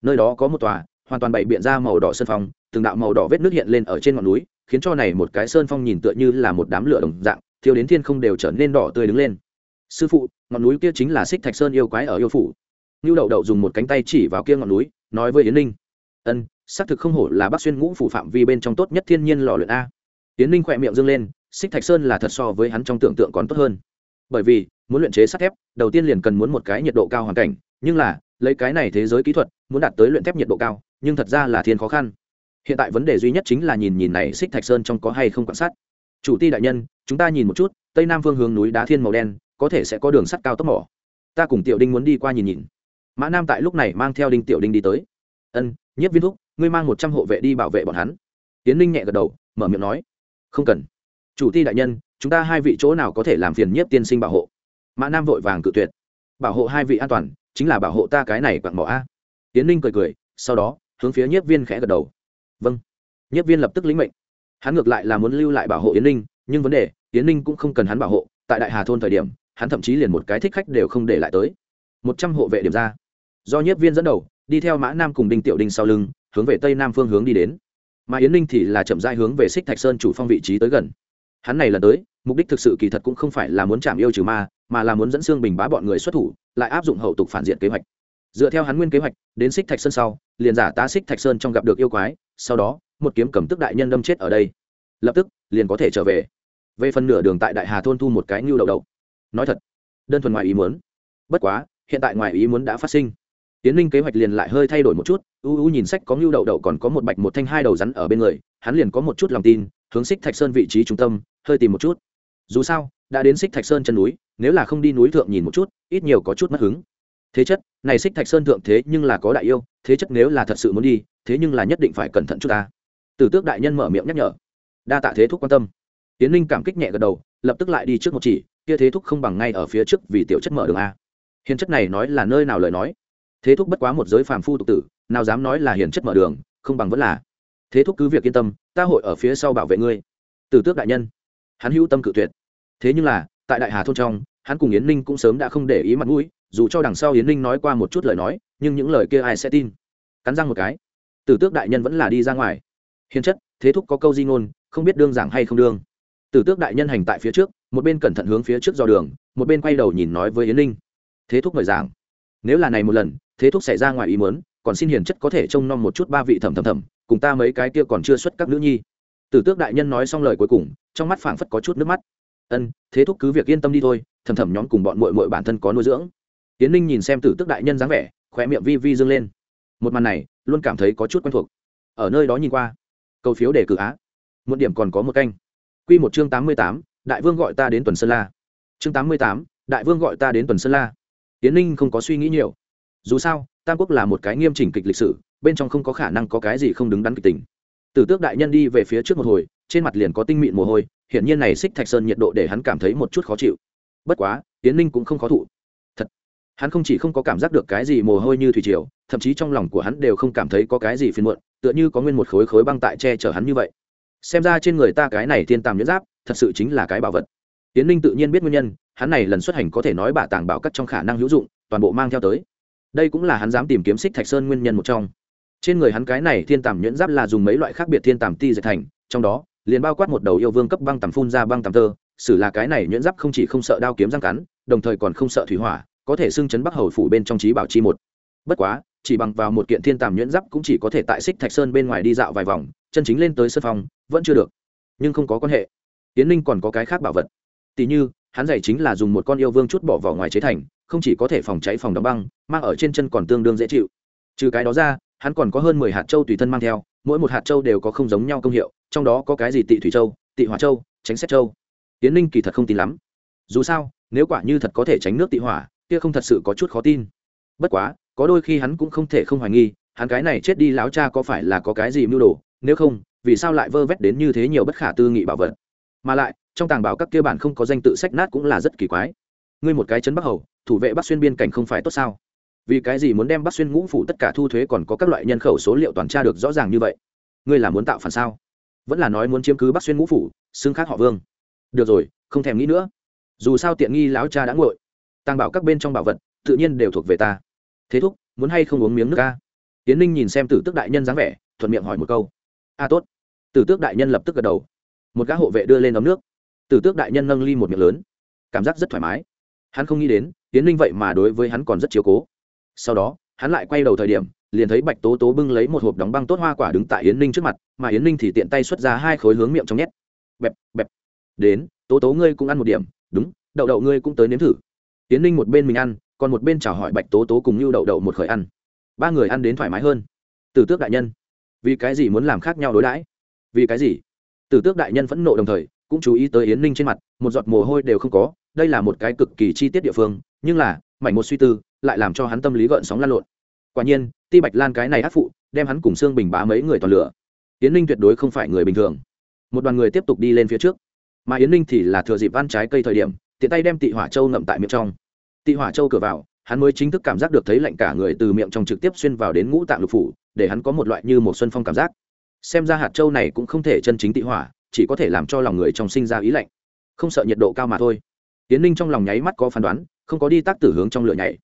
Nơi đó có một tòa, hoàn toàn bày biện ra màu đỏ sơn phong, từng đạo màu đỏ vết nước hiện lên ở trên ngọn núi, khiến cho này một cái sơn phong nhìn tựa như là một đám lửa đồng dạng thiếu đến thiên không đều trở nên đỏ tươi đứng lên. Sư phụ, ngọn núi kia chính là xích thạch sơn yêu quái ở yêu phủ. Như đậu đậu dùng một cánh tay chỉ vào kia ngọn núi, nói với yến ninh ân, xác thực không hổ là bác xuyên ngũ phủ phạm vi bên trong tốt nhất thiên nhiên lò luyện a. Tiến ninh khỏe miệng dâng lên, xích thạch sơn là thật so với hắn trong tưởng tượng còn tốt hơn. Bởi vì, muốn luyện chế sắt thép, đầu tiên liền cần muốn một cái nhiệt độ cao hoàn cảnh, nhưng là, lấy cái này thế giới kỹ thuật, muốn đạt tới luyện thép nhiệt độ cao, nhưng thật ra là thiên khó khăn. Hiện tại vấn đề duy nhất chính là nhìn nhìn này xích thạch sơn trong có hay không quan sát. Chủ ti đại nhân, chúng ta nhìn một chút, tây nam phương hướng núi đá thiên màu đen, có thể sẽ có đường sắt cao tốc mỏ. Ta cùng tiểu đinh muốn đi qua nhìn nhìn. Mã nam tại lúc này mang theo đinh tiểu đinh đi tới. Ân nhất viên thúc, ngươi mang một trăm hộ vệ đi bảo vệ bọn hắn. Tiến ninh nhẹ gật đầu, mở miệng nói, không cần. Chủ ti đại nhân, chúng ta hai vị chỗ nào có thể làm phiền nhất tiên sinh bảo hộ? Mã nam vội vàng cự tuyệt. Bảo hộ hai vị an toàn, chính là bảo hộ ta cái này quặng mỏ a. Tiến ninh cười cười, sau đó, hướng phía nhất viên khẽ gật đầu. Vâng. Nhất viên lập tức lĩnh mệnh. Hắn ngược lại là muốn lưu lại bảo hộ yến ninh, nhưng vấn đề, yến ninh cũng không cần hắn bảo hộ, tại đại hà thôn thời điểm, hắn thậm chí liền một cái thích khách đều không để lại tới. Một trăm hộ vệ điểm ra. Do nhất viên dẫn đầu đi theo mã nam cùng đinh tiểu đinh sau lưng, hướng về tây nam phương hướng đi đến. Mà yến ninh thì là chậm dai hướng về xích thạch sơn chủ phong vị trí tới gần. Hắn này lần tới, mục đích thực sự kỳ thật cũng không phải là muốn chạm yêu trừ ma, mà là muốn dẫn xương bình bá bọn người xuất thủ, lại áp dụng hậu tục phản diện kế hoạch. Dựa theo hắn nguyên kế hoạch, đến xích thạch sơn sau, liền giả tá xích thạch sơn trong gặp được yêu quái, sau đó, một kiếm cầm tức đại nhân đâm chết ở đây. Lập tức, liền có thể trở về. Về phần nửa đường tại đại hà thôn thu một cái ngưu đậu đậu. Nói thật, đơn thuần ngoài ý muốn. Bất quá, hiện tại ngoài ý muốn đã phát sinh tiến linh kế hoạch liền lại hơi thay đổi một chút, u u nhìn sách có ngưu đậu đậu còn có một bạch một thanh hai đầu rắn ở bên người, hắn liền có một chút lòng tin, hướng xích thạch sơn vị trí trung tâm, hơi tìm một chút. Dù sao, đã đến xích thạch sơn chân núi, nếu là không đi núi thượng nhìn một chút, ít nhiều có chút mất hứng. Thế chất, này xích thạch sơn thượng thế nhưng là có đại yêu, thế chất nếu là thật sự muốn đi, thế nhưng là nhất định phải cẩn thận chút ta. Tử tước đại nhân mở miệng nhắc nhở. Đa tạ thế thúc quan tâm. Tiến linh cảm kích nhẹ gật đầu, lập tức lại đi trước một chỉ, kia thế thúc không bằng ngay ở phía trước vì tiểu chất mở đường a. Hiền chất này nói là nơi nào lời nói? Thế thúc bất quá một giới phàm phu tục tử, nào dám nói là hiền chất mở đường, không bằng vẫn là. Thế thúc cứ việc yên tâm, ta hội ở phía sau bảo vệ ngươi. Tử tước đại nhân, hắn hữu tâm cự tuyệt. Thế nhưng là, tại đại hà thôn trong, hắn cùng yến ninh cũng sớm đã không để ý mặt mũi, dù cho đằng sau yến ninh nói qua một chút lời nói, nhưng những lời kia ai sẽ tin? Cắn răng một cái tử tước đại nhân vẫn là đi ra ngoài. Hiền chất, thế thúc có câu di ngôn, không biết đương giảng hay không đương. Tử tước đại nhân hành tại phía trước, một bên cẩn thận hướng phía trước do đường, một bên quay đầu nhìn nói với yến ninh. Thế thúc mời giảng. Nếu là này một lần thế thúc xảy ra ngoài ý muốn, còn xin hiền chất có thể trông nom một chút ba vị thầm thầm thầm cùng ta mấy cái kia còn chưa xuất các nữ nhi. Tử tước đại nhân nói xong lời cuối cùng trong mắt phảng phất có chút nước mắt. Ân thế thúc cứ việc yên tâm đi thôi thầm thầm nhóm cùng bọn mội mội bản thân có nuôi dưỡng. Tiến ninh nhìn xem tử tước đại nhân dáng vẻ khỏe miệng vi vi dâng lên. Một màn này luôn cảm thấy có chút quen thuộc. Ở nơi đó nhìn qua câu phiếu đề cử á một điểm còn có một canh. Q một chương tám mươi tám đại vương gọi ta đến tuần sơn la. Chương tám mươi tám đại vương gọi ta đến tuần sơn la. Tiến ninh không có suy nghĩ nhiều dù sao, tam quốc là một cái nghiêm chỉnh kịch lịch sử, bên trong không có khả năng có cái gì không đứng đắn kịch tình. Tử tước đại nhân đi về phía trước một hồi, trên mặt liền có tinh mịn mồ hôi, hiển nhiên này xích thạch sơn nhiệt độ để hắn cảm thấy một chút khó chịu. Bất quá tiến ninh cũng không khó thụ. Thật, hắn không chỉ không có cảm giác được cái gì mồ hôi như thủy triều, thậm chí trong lòng của hắn đều không cảm thấy có cái gì phiền muộn, tựa như có nguyên một khối khối băng tại che chở hắn như vậy. Xem ra trên người ta cái này thiên tàm nhuyễn giáp, thật sự chính là cái bảo vật. Tiến ninh tự nhiên biết nguyên nhân, hắn này lần xuất hành có thể nói bà tàng bảo cắt trong khả năng hữu dụng, toàn bộ mang theo tới đây cũng là hắn dám tìm kiếm xích thạch sơn nguyên nhân một trong. Trên người hắn cái này thiên tàm nhuyễn giáp là dùng mấy loại khác biệt thiên tàm ti dệt thành, trong đó, liền bao quát một đầu yêu vương cấp băng tầm phun ra băng tầm tơ, xử là cái này nhuyễn giáp không chỉ không sợ đao kiếm răng cắn, đồng thời còn không sợ thủy hỏa, có thể xưng chấn bắc hầu phủ bên trong trí bảo chi một. Bất quá, chỉ bằng vào một kiện thiên tàm nhuyễn giáp cũng chỉ có thể tại xích thạch sơn bên ngoài đi dạo vài vòng, chân chính lên tới sân phong, vẫn chưa được. Nhưng không có quan hệ. Tiến ninh còn có cái khác bảo vật. Tỷ như, hắn giày chính là dùng một con yêu vương chút bỏ vào ngoài chế thành không chỉ có thể phòng cháy phòng đóng băng, mang ở trên chân còn tương đương dễ chịu. Trừ cái đó ra, hắn còn có hơn mười hạt châu tùy thân mang theo, mỗi một hạt châu đều có không giống nhau công hiệu, trong đó có cái gì tị thủy châu, tị hỏa châu, tránh xét châu. Tiến ninh kỳ thật không tin lắm. Dù sao, nếu quả như thật có thể tránh nước tị hỏa, kia không thật sự có chút khó tin. Bất quá, có đôi khi hắn cũng không thể không hoài nghi, hắn cái này chết đi láo cha có phải là có cái gì mưu đồ, nếu không, vì sao lại vơ vét đến như thế nhiều bất khả tư nghị bảo vật? Mà lại, trong tàng bảo các kia bản không có danh tự sách nát cũng là rất kỳ quái. Ngươi một cái chấn bắc hầu thủ vệ bắc xuyên biên cảnh không phải tốt sao? Vì cái gì muốn đem bắc xuyên ngũ phủ tất cả thu thuế còn có các loại nhân khẩu số liệu toàn tra được rõ ràng như vậy? Ngươi là muốn tạo phản sao? Vẫn là nói muốn chiếm cứ bắc xuyên ngũ phủ, xưng khác họ vương. Được rồi, không thèm nghĩ nữa. Dù sao tiện nghi lão cha đã ngội tàng bảo các bên trong bảo vật, tự nhiên đều thuộc về ta. Thế thúc, muốn hay không uống miếng nước ca tiến ninh nhìn xem tử tước đại nhân dáng vẻ, thuận miệng hỏi một câu. A, tốt. Tử tước đại nhân lập tức gật đầu. Một gã hộ vệ đưa lên ấm nước. Tử tước đại nhân nâng ly một miệng lớn. Cảm giác rất thoải mái hắn không nghĩ đến tiến ninh vậy mà đối với hắn còn rất chiếu cố. Sau đó, hắn lại quay đầu thời điểm, liền thấy bạch tố tố bưng lấy một hộp đóng băng tốt hoa quả đứng tại yến ninh trước mặt, mà yến ninh thì tiện tay xuất ra hai khối hướng miệng trong nhét. Bẹp bẹp. Đến, tố tố ngươi cũng ăn một điểm. Đúng, đậu đậu ngươi cũng tới nếm thử. Yến ninh một bên mình ăn, còn một bên chào hỏi bạch tố tố cùng như đậu đậu một khởi ăn. Ba người ăn đến thoải mái hơn. Tử tước đại nhân, vì cái gì muốn làm khác nhau đối đãi? Vì cái gì? Tử tước đại nhân phẫn nộ đồng thời, cũng chú ý tới yến ninh trên mặt, một giọt mồ hôi đều không có đây là một cái cực kỳ chi tiết địa phương, nhưng là, mảnh một suy tư lại làm cho hắn tâm lý gợn sóng lan lộn. Quả nhiên, ti bạch lan cái này ác phụ, đem hắn cùng xương bình bá mấy người toàn lửa. Yến ninh tuyệt đối không phải người bình thường. Một đoàn người tiếp tục đi lên phía trước. Mà yến ninh thì là thừa dịp ăn trái cây thời điểm, tiện tay đem tị hỏa châu ngậm tại miệng trong. Tị hỏa châu cửa vào, hắn mới chính thức cảm giác được thấy lạnh cả người từ miệng trong trực tiếp xuyên vào đến ngũ tạng lục phủ, để hắn có một loại như một xuân phong cảm giác. Xem ra hạt châu này cũng không thể chân chính tị hỏa, chỉ có thể làm cho lòng người trong sinh ra ý lạnh. Không sợ nhiệt độ cao mà thôi tiến ninh trong lòng nháy mắt có phán đoán, không có đi tác tử hướng trong lửa nhảy.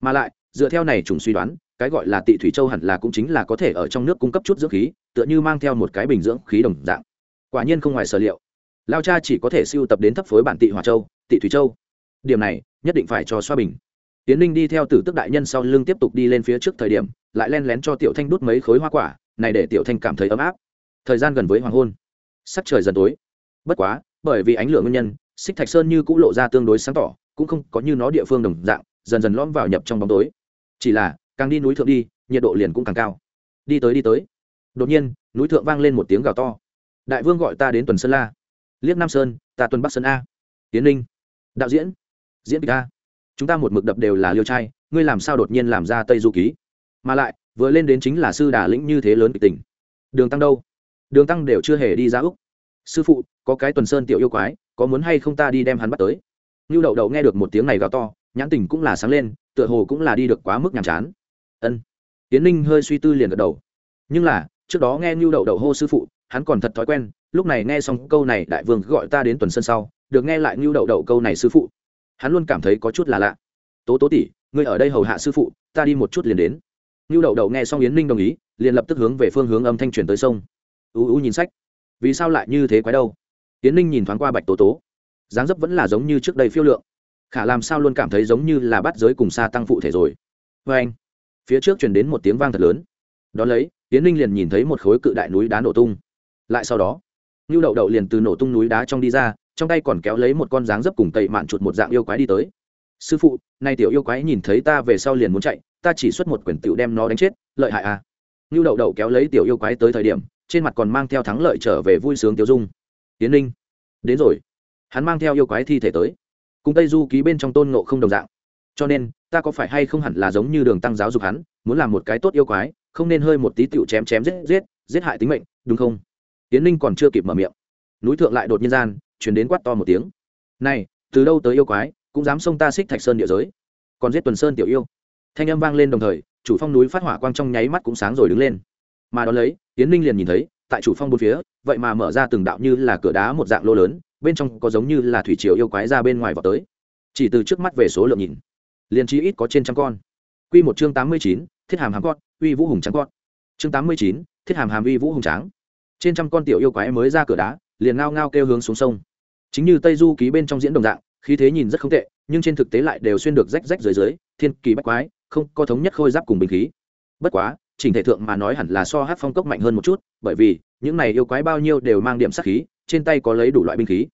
Mà lại, dựa theo này trùng suy đoán, cái gọi là tị thủy châu hẳn là cũng chính là có thể ở trong nước cung cấp chút dưỡng khí, tựa như mang theo một cái bình dưỡng khí đồng dạng. Quả nhiên không ngoài sở liệu. Lao cha chỉ có thể siêu tập đến thấp phối bản tị hỏa châu, tị thủy châu. Điểm này, nhất định phải cho xoa bình. Tiến ninh đi theo tử tức đại nhân sau lưng tiếp tục đi lên phía trước thời điểm, lại len lén cho tiểu thanh đút mấy khối hoa quả, này để tiểu thanh cảm thấy ấm áp. Thời gian gần với hoàng hôn. Sắc trời dần tối. Bất quá, bởi vì ánh lửa nguyên nhân xích thạch sơn như cũng lộ ra tương đối sáng tỏ, cũng không có như nó địa phương đồng dạng, dần dần lõm vào nhập trong bóng tối. Chỉ là, càng đi núi thượng đi, nhiệt độ liền cũng càng cao. Đi tới đi tới. Đột nhiên, núi thượng vang lên một tiếng gào to. Đại vương gọi ta đến tuần sơn la. Liếc nam sơn, ta tuần bắc sơn a. Tiến ninh. Đạo diễn. Diễn kịch a. Chúng ta một mực đập đều là liêu trai, ngươi làm sao đột nhiên làm ra tây du ký? Mà lại, vừa lên đến chính là sư đà lĩnh như thế lớn kịch tình. Đường tăng đâu? Đường tăng đều chưa hề đi ra úc. Sư phụ, có cái tuần sơn tiểu yêu quái có muốn hay không ta đi đem hắn bắt tới. Như đậu đậu nghe được một tiếng này gào to, nhãn tình cũng là sáng lên, tựa hồ cũng là đi được quá mức nhàm chán. Ân. Tiến ninh hơi suy tư liền gật đầu. Nhưng là, trước đó nghe như đậu đậu hô sư phụ, hắn còn thật thói quen, lúc này nghe xong câu này đại vương gọi ta đến tuần sơn sau, được nghe lại như đậu đậu câu này sư phụ. Hắn luôn cảm thấy có chút là lạ. Tố tố tỉ ngươi ở đây hầu hạ sư phụ, ta đi một chút liền đến. Như đậu đậu nghe xong yến ninh đồng ý, liền lập tức hướng về phương hướng âm thanh truyền tới sông. U u nhìn sách, vì sao lại như thế quái đâu? Tiến ninh nhìn thoáng qua bạch tố tố. Dáng dấp vẫn là giống như trước đây phiêu lượng. Khả làm sao luôn cảm thấy giống như là bắt giới cùng xa tăng phụ thể rồi. Vê anh, phía trước chuyển đến một tiếng vang thật lớn. Đón lấy, tiến ninh liền nhìn thấy một khối cự đại núi đá nổ tung. Lại sau đó ngưu đậu đậu liền từ nổ tung núi đá trong đi ra, trong tay còn kéo lấy một con dáng dấp cùng tẩy mạn chuột một dạng yêu quái đi tới. Sư phụ, nay tiểu yêu quái nhìn thấy ta về sau liền muốn chạy, ta chỉ xuất một quyển tiểu đem nó đánh chết, lợi hại à? Ngưu đậu đậu kéo lấy tiểu yêu quái tới thời điểm, trên mặt còn mang theo thắng lợi trở về vui sướng tiêu dung tiến Linh, đến rồi. Hắn mang theo yêu quái thi thể tới. Cùng tây du ký bên trong tôn ngộ không đồng dạng. Cho nên ta có phải hay không hẳn là giống như đường tăng giáo dục hắn muốn làm một cái tốt yêu quái không nên hơi một tí tựu chém chém giết giết giết hại tính mệnh đúng không? Tiến Linh còn chưa kịp mở miệng. Núi thượng lại đột nhiên gian chuyển đến quát to một tiếng. Này từ đâu tới yêu quái cũng dám xông ta xích thạch sơn địa giới. Còn giết tuần sơn tiểu yêu. Thanh âm vang lên đồng thời chủ phong núi phát hỏa quang trong nháy mắt cũng sáng rồi đứng lên. Mà đón lấy tiến ninh liền nhìn thấy tại chủ phong bốn phía, vậy mà mở ra từng đạo như là cửa đá một dạng lô lớn, bên trong có giống như là thủy triều yêu quái ra bên ngoài vào tới. Chỉ từ trước mắt về số lượng nhìn, liền chí ít có trên trăm con. Q một chương tám mươi chín, thiết hàm hàm con, uy vũ hùng trắng con. Chương tám mươi chín, thiết hàm hàm uy vũ hùng tráng. Trên trăm con tiểu yêu quái mới ra cửa đá, liền ngao ngao kêu hướng xuống sông. Chính như tây du ký bên trong diễn đồng dạng, khí thế nhìn rất không tệ, nhưng trên thực tế lại đều xuyên được rách rách dưới dưới, thiên kỳ bách quái, không có thống nhất khôi giáp cùng bình khí. Bất quá chỉnh thể thượng mà nói hẳn là so hát phong cốc mạnh hơn một chút, bởi vì, những này yêu quái bao nhiêu đều mang điểm sát khí, trên tay có lấy đủ loại binh khí.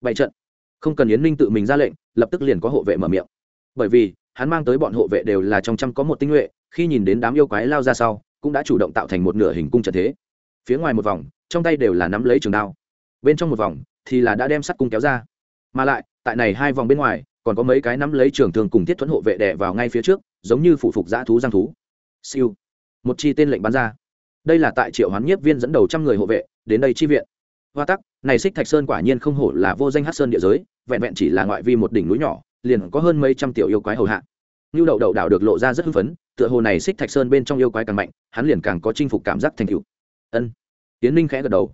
Bảy trận. Không cần yến ninh tự mình ra lệnh, lập tức liền có hộ vệ mở miệng. Bởi vì, hắn mang tới bọn hộ vệ đều là trong trăm có một tinh nhuệ, khi nhìn đến đám yêu quái lao ra sau, cũng đã chủ động tạo thành một nửa hình cung trận thế. Phía ngoài một vòng, trong tay đều là nắm lấy trường đao. Bên trong một vòng, thì là đã đem sắt cung kéo ra. Mà lại, tại này hai vòng bên ngoài, còn có mấy cái nắm lấy trường thường cùng thiết thuẫn hộ vệ đè vào ngay phía trước, giống như phụ phục dã thú giang thú. Siêu một chi tên lệnh bắn ra. Đây là tại triệu hoán nhiếp viên dẫn đầu trăm người hộ vệ, đến đây chi viện. Hoa tắc, này xích thạch sơn quả nhiên không hổ là vô danh hát sơn địa giới, vẹn vẹn chỉ là ngoại vi một đỉnh núi nhỏ, liền có hơn mấy trăm tiểu yêu quái hầu hạ. Như đậu đậu đảo được lộ ra rất hưng phấn, tựa hồ này xích thạch sơn bên trong yêu quái càng mạnh, hắn liền càng có chinh phục cảm giác thành cựu ân. Tiến ninh khẽ gật đầu.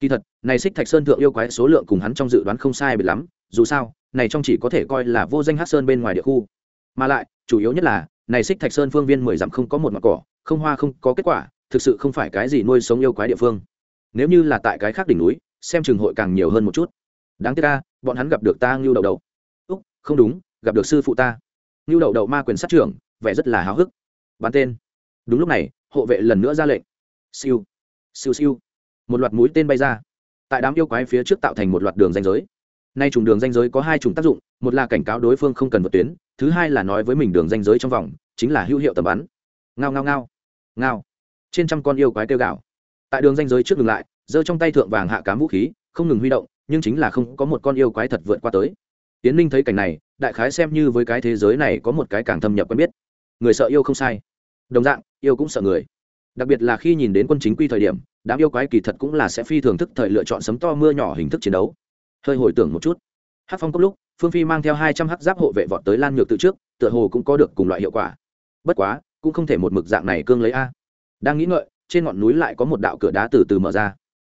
Kỳ thật, này xích thạch sơn thượng yêu quái số lượng cùng hắn trong dự đoán không sai biệt lắm, dù sao, này trong chỉ có thể coi là vô danh hát sơn bên ngoài địa khu. Mà lại, chủ yếu nhất là, này xích thạch sơn phương viên mười dặm không có một mặt cỏ không hoa không có kết quả, thực sự không phải cái gì nuôi sống yêu quái địa phương. Nếu như là tại cái khác đỉnh núi, xem trường hội càng nhiều hơn một chút. Đáng tiếc ca bọn hắn gặp được ta ngưu đậu đậu. Úc, không đúng, gặp được sư phụ ta. Ngưu đậu đậu ma quyền sát trưởng, vẻ rất là háo hức. Bán tên. Đúng lúc này, hộ vệ lần nữa ra lệnh. Siêu. Siêu siêu. Một loạt mũi tên bay ra. Tại đám yêu quái phía trước tạo thành một loạt đường danh giới. Nay trùng đường danh giới có hai trùng tác dụng, một là cảnh cáo đối phương không cần vượt tuyến, thứ hai là nói với mình đường danh giới trong vòng, chính là hữu hiệu tầm bắn. Ngao ngao ngao ngao. Trên trăm con yêu quái kêu gạo tại đường danh giới trước ngừng lại, giơ trong tay thượng vàng hạ cám vũ khí, không ngừng huy động, nhưng chính là không có một con yêu quái thật vượt qua tới. Tiến ninh thấy cảnh này, đại khái xem như với cái thế giới này có một cái càng thâm nhập quen biết. Người sợ yêu không sai. Đồng dạng, yêu cũng sợ người. Đặc biệt là khi nhìn đến quân chính quy thời điểm, đám yêu quái kỳ thật cũng là sẽ phi thường thức thời lựa chọn sấm to mưa nhỏ hình thức chiến đấu. Hơi hồi tưởng một chút. Hát phong cốc lúc, phương phi mang theo hai trăm h giáp hộ vệ vọt tới lan nhược tự trước, tựa hồ cũng có được cùng loại hiệu quả. Bất quá cũng không thể một mực dạng này cương lấy a. Đang nghĩ ngợi, trên ngọn núi lại có một đạo cửa đá từ từ mở ra.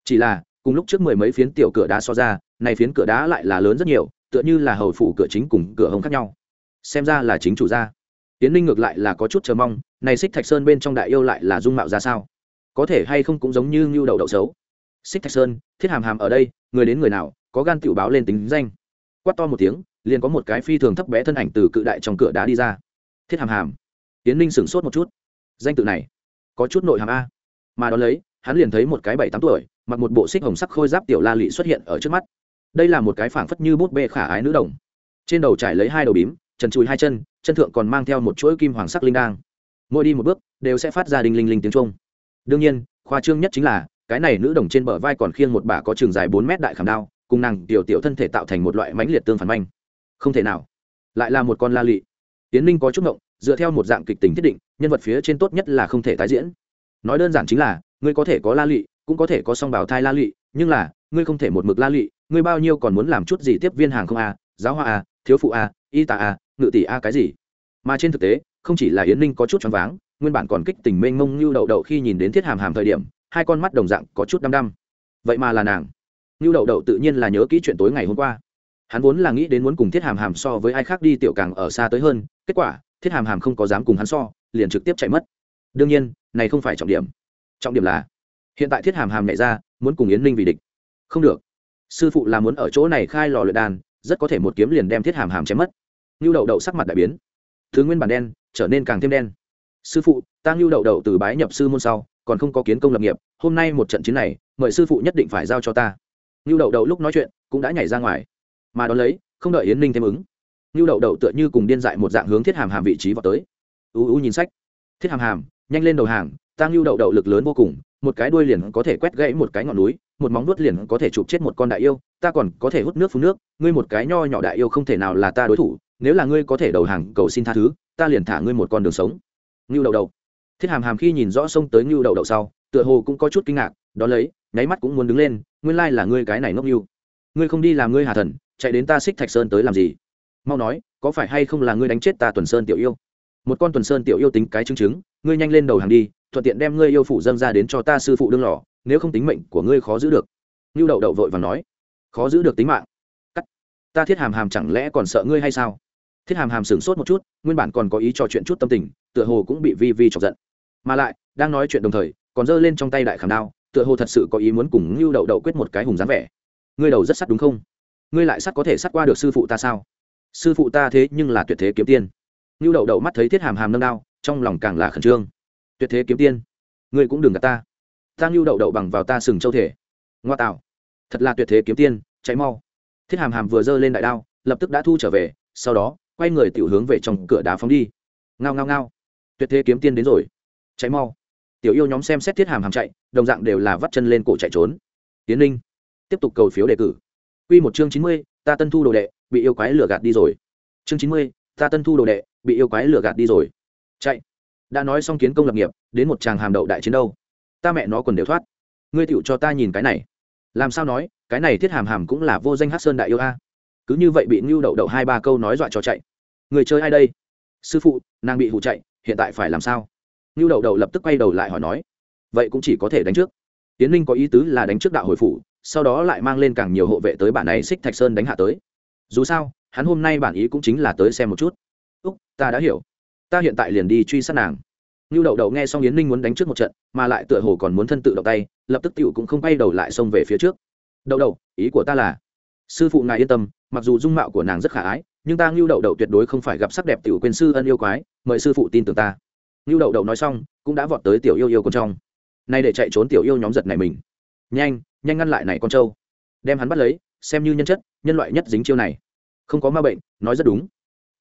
Chỉ là, cùng lúc trước mười mấy phiến tiểu cửa đá so ra, này phiến cửa đá lại là lớn rất nhiều, tựa như là hầu phủ cửa chính cùng cửa hông khác nhau. Xem ra là chính chủ gia. Tiến ninh ngược lại là có chút chờ mong, này xích thạch sơn bên trong đại yêu lại là dung mạo ra sao? Có thể hay không cũng giống như ngưu đậu đậu xấu. Xích thạch sơn, thiết hàm hàm ở đây, người đến người nào, có gan tiểu báo lên tính danh. Quát to một tiếng, liền có một cái phi thường thấp bé thân ảnh từ cự đại trong cửa đá đi ra. Thiết hàm hàm tiến ninh sửng sốt một chút. Danh tự này, có chút nội hàm a. Mà đón lấy, hắn liền thấy một cái bảy tám tuổi, mặc một bộ xích hồng sắc khôi giáp tiểu la lị xuất hiện ở trước mắt. Đây là một cái phảng phất như bút bê khả ái nữ đồng. Trên đầu trải lấy hai đầu bím, trần chùi hai chân chân thượng còn mang theo một chuỗi kim hoàng sắc linh đang mỗi đi một bước, đều sẽ phát ra đinh linh linh tiếng trung đương nhiên, khoa trương nhất chính là, cái này nữ đồng trên bờ vai còn khiêng một bả có trường dài bốn mét đại khảm đao, cùng nàng tiểu tiểu thân thể tạo thành một loại mãnh liệt tương phản manh. Không thể nào. Lại là một con la lị. Tiến ninh có chút ngộng dựa theo một dạng kịch tính thiết định, nhân vật phía trên tốt nhất là không thể tái diễn. Nói đơn giản chính là, ngươi có thể có la lị cũng có thể có song bảo thai la lị nhưng là, ngươi không thể một mực la lị ngươi bao nhiêu còn muốn làm chút gì tiếp viên hàng không a, giáo hoa a, thiếu phụ a, y tạ a, ngự tỷ a cái gì. Mà trên thực tế, không chỉ là yến ninh có chút choáng váng, nguyên bản còn kích tình mênh mông như đậu đậu khi nhìn đến thiết hàm hàm thời điểm, hai con mắt đồng dạng có chút đăm đăm. Vậy mà là nàng. Như đậu đậu tự nhiên là nhớ kỹ chuyện tối ngày hôm qua. Hắn vốn là nghĩ đến muốn cùng thiết hàm hàm so với ai khác đi tiểu càng ở xa tới hơn, kết quả thiết hàm hàm không có dám cùng hắn so, liền trực tiếp chạy mất. Đương nhiên, này không phải trọng điểm. Trọng điểm là, hiện tại thiết hàm hàm nhảy ra, muốn cùng yến ninh vì địch. Không được. Sư phụ là muốn ở chỗ này khai lò luyện đàn rất có thể một kiếm liền đem thiết hàm hàm chém mất. Ngưu đậu đậu sắc mặt đại biến. Thứ nguyên bản đen, trở nên càng thêm đen. Sư phụ, ta ngưu đậu đậu từ bái nhập sư môn sau, còn không có kiến công lập nghiệp, hôm nay một trận chiến này, mời sư phụ nhất định phải giao cho ta. Ngưu đậu đậu lúc nói chuyện, cũng đã nhảy ra ngoài. Mà đón lấy, không đợi yến ninh thêm ứng ngưu đậu đậu tựa như cùng điên dại một dạng hướng thiết hàm hàm vị trí vào tới. U u nhìn sách. Thiết hàm hàm, nhanh lên đầu hàng, ta ngưu đậu đậu lực lớn vô cùng, một cái đuôi liền có thể quét gãy một cái ngọn núi, một móng vuốt liền có thể chụp chết một con đại yêu, ta còn có thể hút nước phun nước, ngươi một cái nho nhỏ đại yêu không thể nào là ta đối thủ, nếu là ngươi có thể đầu hàng, cầu xin tha thứ, ta liền thả ngươi một con đường sống. Ngưu đậu đậu. Thiết hàm hàm khi nhìn rõ sông tới ngưu đậu đậu sau, tựa hồ cũng có chút kinh ngạc, đó lấy, nháy mắt cũng muốn đứng lên, nguyên lai là ngươi cái này ngốc ngưu ngươi không đi làm ngươi hà thần, chạy đến ta xích thạch sơn tới làm gì? Mau nói, có phải hay không là ngươi đánh chết ta tuần sơn tiểu yêu? Một con tuần sơn tiểu yêu tính cái chứng chứng, ngươi nhanh lên đầu hàng đi, thuận tiện đem ngươi yêu phụ dâng ra đến cho ta sư phụ đương lò, nếu không tính mệnh của ngươi khó giữ được. Ngưu đậu đậu vội và nói. Khó giữ được tính mạng? Cắt. Ta thiết hàm hàm chẳng lẽ còn sợ ngươi hay sao? Thiết hàm hàm sửng sốt một chút, nguyên bản còn có ý trò chuyện chút tâm tình, tựa hồ cũng bị vi vi chọc giận. Mà lại, đang nói chuyện đồng thời, còn giơ lên trong tay đại khảm đao, tựa hồ thật sự có ý muốn cùng ngưu đậu đậu quyết một cái hùng dáng vẻ. Ngươi đầu rất sắt đúng không? Ngươi lại sắt có thể sắt qua được sư phụ ta sao? Sư phụ ta thế nhưng là tuyệt thế kiếm tiên. Ngưu đậu đậu mắt thấy thiết hàm hàm nâng đao, trong lòng càng là khẩn trương. Tuyệt thế kiếm tiên, ngươi cũng đừng gạt ta. Ta ngưu đậu đậu bằng vào ta sừng châu thể. Ngoa tạo. Thật là tuyệt thế kiếm tiên cháy mau. Thiết hàm hàm vừa giơ lên đại đao, lập tức đã thu trở về, sau đó, quay người tiểu hướng về trong cửa đá phóng đi. Ngao ngao ngao. Tuyệt thế kiếm tiên đến rồi. Cháy mau. Tiểu yêu nhóm xem xét thiết hàm hàm chạy, đồng dạng đều là vắt chân lên cổ chạy trốn. Tiến linh tiếp tục cầu phiếu đề cử. Quy một chương chín mươi, ta tân thu đồ đệ bị yêu quái lừa gạt đi rồi. Chương chín mươi, ta tân thu đồ đệ, bị yêu quái lừa gạt đi rồi. Chạy. Đã nói xong kiến công lập nghiệp, đến một tràng hàm đậu đại chiến đâu. Ta mẹ nó còn đều thoát. Ngươi tựu cho ta nhìn cái này. Làm sao nói, cái này thiết hàm hàm cũng là vô danh hát sơn đại yêu a. Cứ như vậy bị ngưu đậu đậu hai ba câu nói dọa cho chạy. Người chơi ai đây? Sư phụ, nàng bị hụ chạy, hiện tại phải làm sao? Ngưu đậu đậu lập tức quay đầu lại hỏi nói. Vậy cũng chỉ có thể đánh trước. Tiến linh có ý tứ là đánh trước đạo hồi phủ, sau đó lại mang lên càng nhiều hộ vệ tới bản này xích thạch sơn đánh hạ tới dù sao hắn hôm nay bản ý cũng chính là tới xem một chút úc ta đã hiểu ta hiện tại liền đi truy sát nàng như Đậu Đậu nghe xong Yến Ninh muốn đánh trước một trận, mà lại tựa hồ còn muốn thân tự động tay, lập tức tiểu cũng không quay đầu lại xông về phía trước. Đậu Đậu, ý của ta là, sư phụ ngài yên tâm, mặc dù dung mạo của nàng rất khả ái, nhưng ta Nưu Đậu Đậu tuyệt đối không phải gặp sắc đẹp tiểu quên sư ân yêu quái, mời sư phụ tin tưởng ta. Nưu Đậu Đậu nói xong, cũng đã vọt tới tiểu yêu yêu con trong. Nay để chạy trốn tiểu yêu nhóm giật này mình. Nhanh, nhanh ngăn lại này con trâu. Đem hắn bắt lấy, xem như nhân chất, nhân loại nhất dính chiêu này. Không có ma bệnh, nói rất đúng.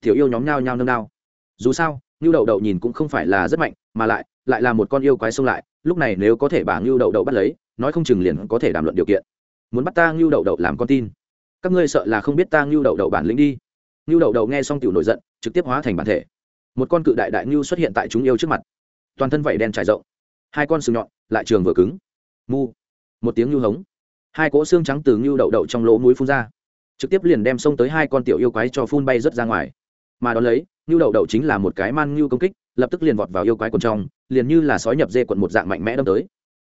Tiểu yêu nhóm nhao nhao nâng đao. Dù sao, ngưu Đậu Đậu nhìn cũng không phải là rất mạnh, mà lại lại là một con yêu quái xông lại, lúc này nếu có thể bà ngưu Đậu Đậu bắt lấy, nói không chừng liền có thể đàm luận điều kiện. Muốn bắt ta ngưu Đậu Đậu làm con tin, các ngươi sợ là không biết ta ngưu Đậu Đậu bản lĩnh đi. ngưu Đậu Đậu nghe xong tiểu nổi giận, trực tiếp hóa thành bản thể. Một con cự đại đại ngưu xuất hiện tại chúng yêu trước mặt. Toàn thân vảy đen trải rộng, hai con sừng nhọn, lại trường vừa cứng. Mu, một tiếng ngưu hống, hai cỗ xương trắng từ ngưu đậu đậu trong lỗ mũi phun ra, trực tiếp liền đem xông tới hai con tiểu yêu quái cho phun bay rất ra ngoài. Mà đó lấy, ngưu đậu đậu chính là một cái man ngưu công kích lập tức liền vọt vào yêu quái quần trong liền như là sói nhập dê quận một dạng mạnh mẽ đâm tới.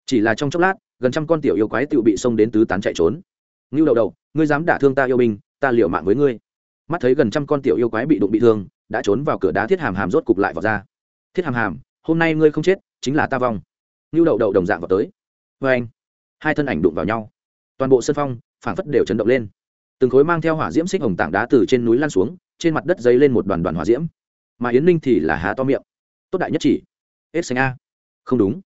Chỉ là trong chốc lát gần trăm con tiểu yêu quái tự bị xông đến tứ tán chạy trốn. Ngưu đậu đậu ngươi dám đả thương ta yêu binh ta liều mạng với ngươi. Mắt thấy gần trăm con tiểu yêu quái bị đụng bị thương đã trốn vào cửa đá thiết hàm hàm rốt cục lại vào ra. Thiết hàm hàm hôm nay ngươi không chết chính là ta vong. Ngưu đậu đậu đồng dạng vào tới. Vê anh hai thân ảnh đụng vào nhau. Toàn bộ sân phong phảng phất đều chấn động lên từng khối mang theo hỏa diễm xích hồng tảng đá từ trên núi lan xuống, trên mặt đất dấy lên một đoàn đoàn hỏa diễm. Mà yến ninh thì là há to miệng. Tốt đại nhất chỉ. Ếch xanh a. Không đúng.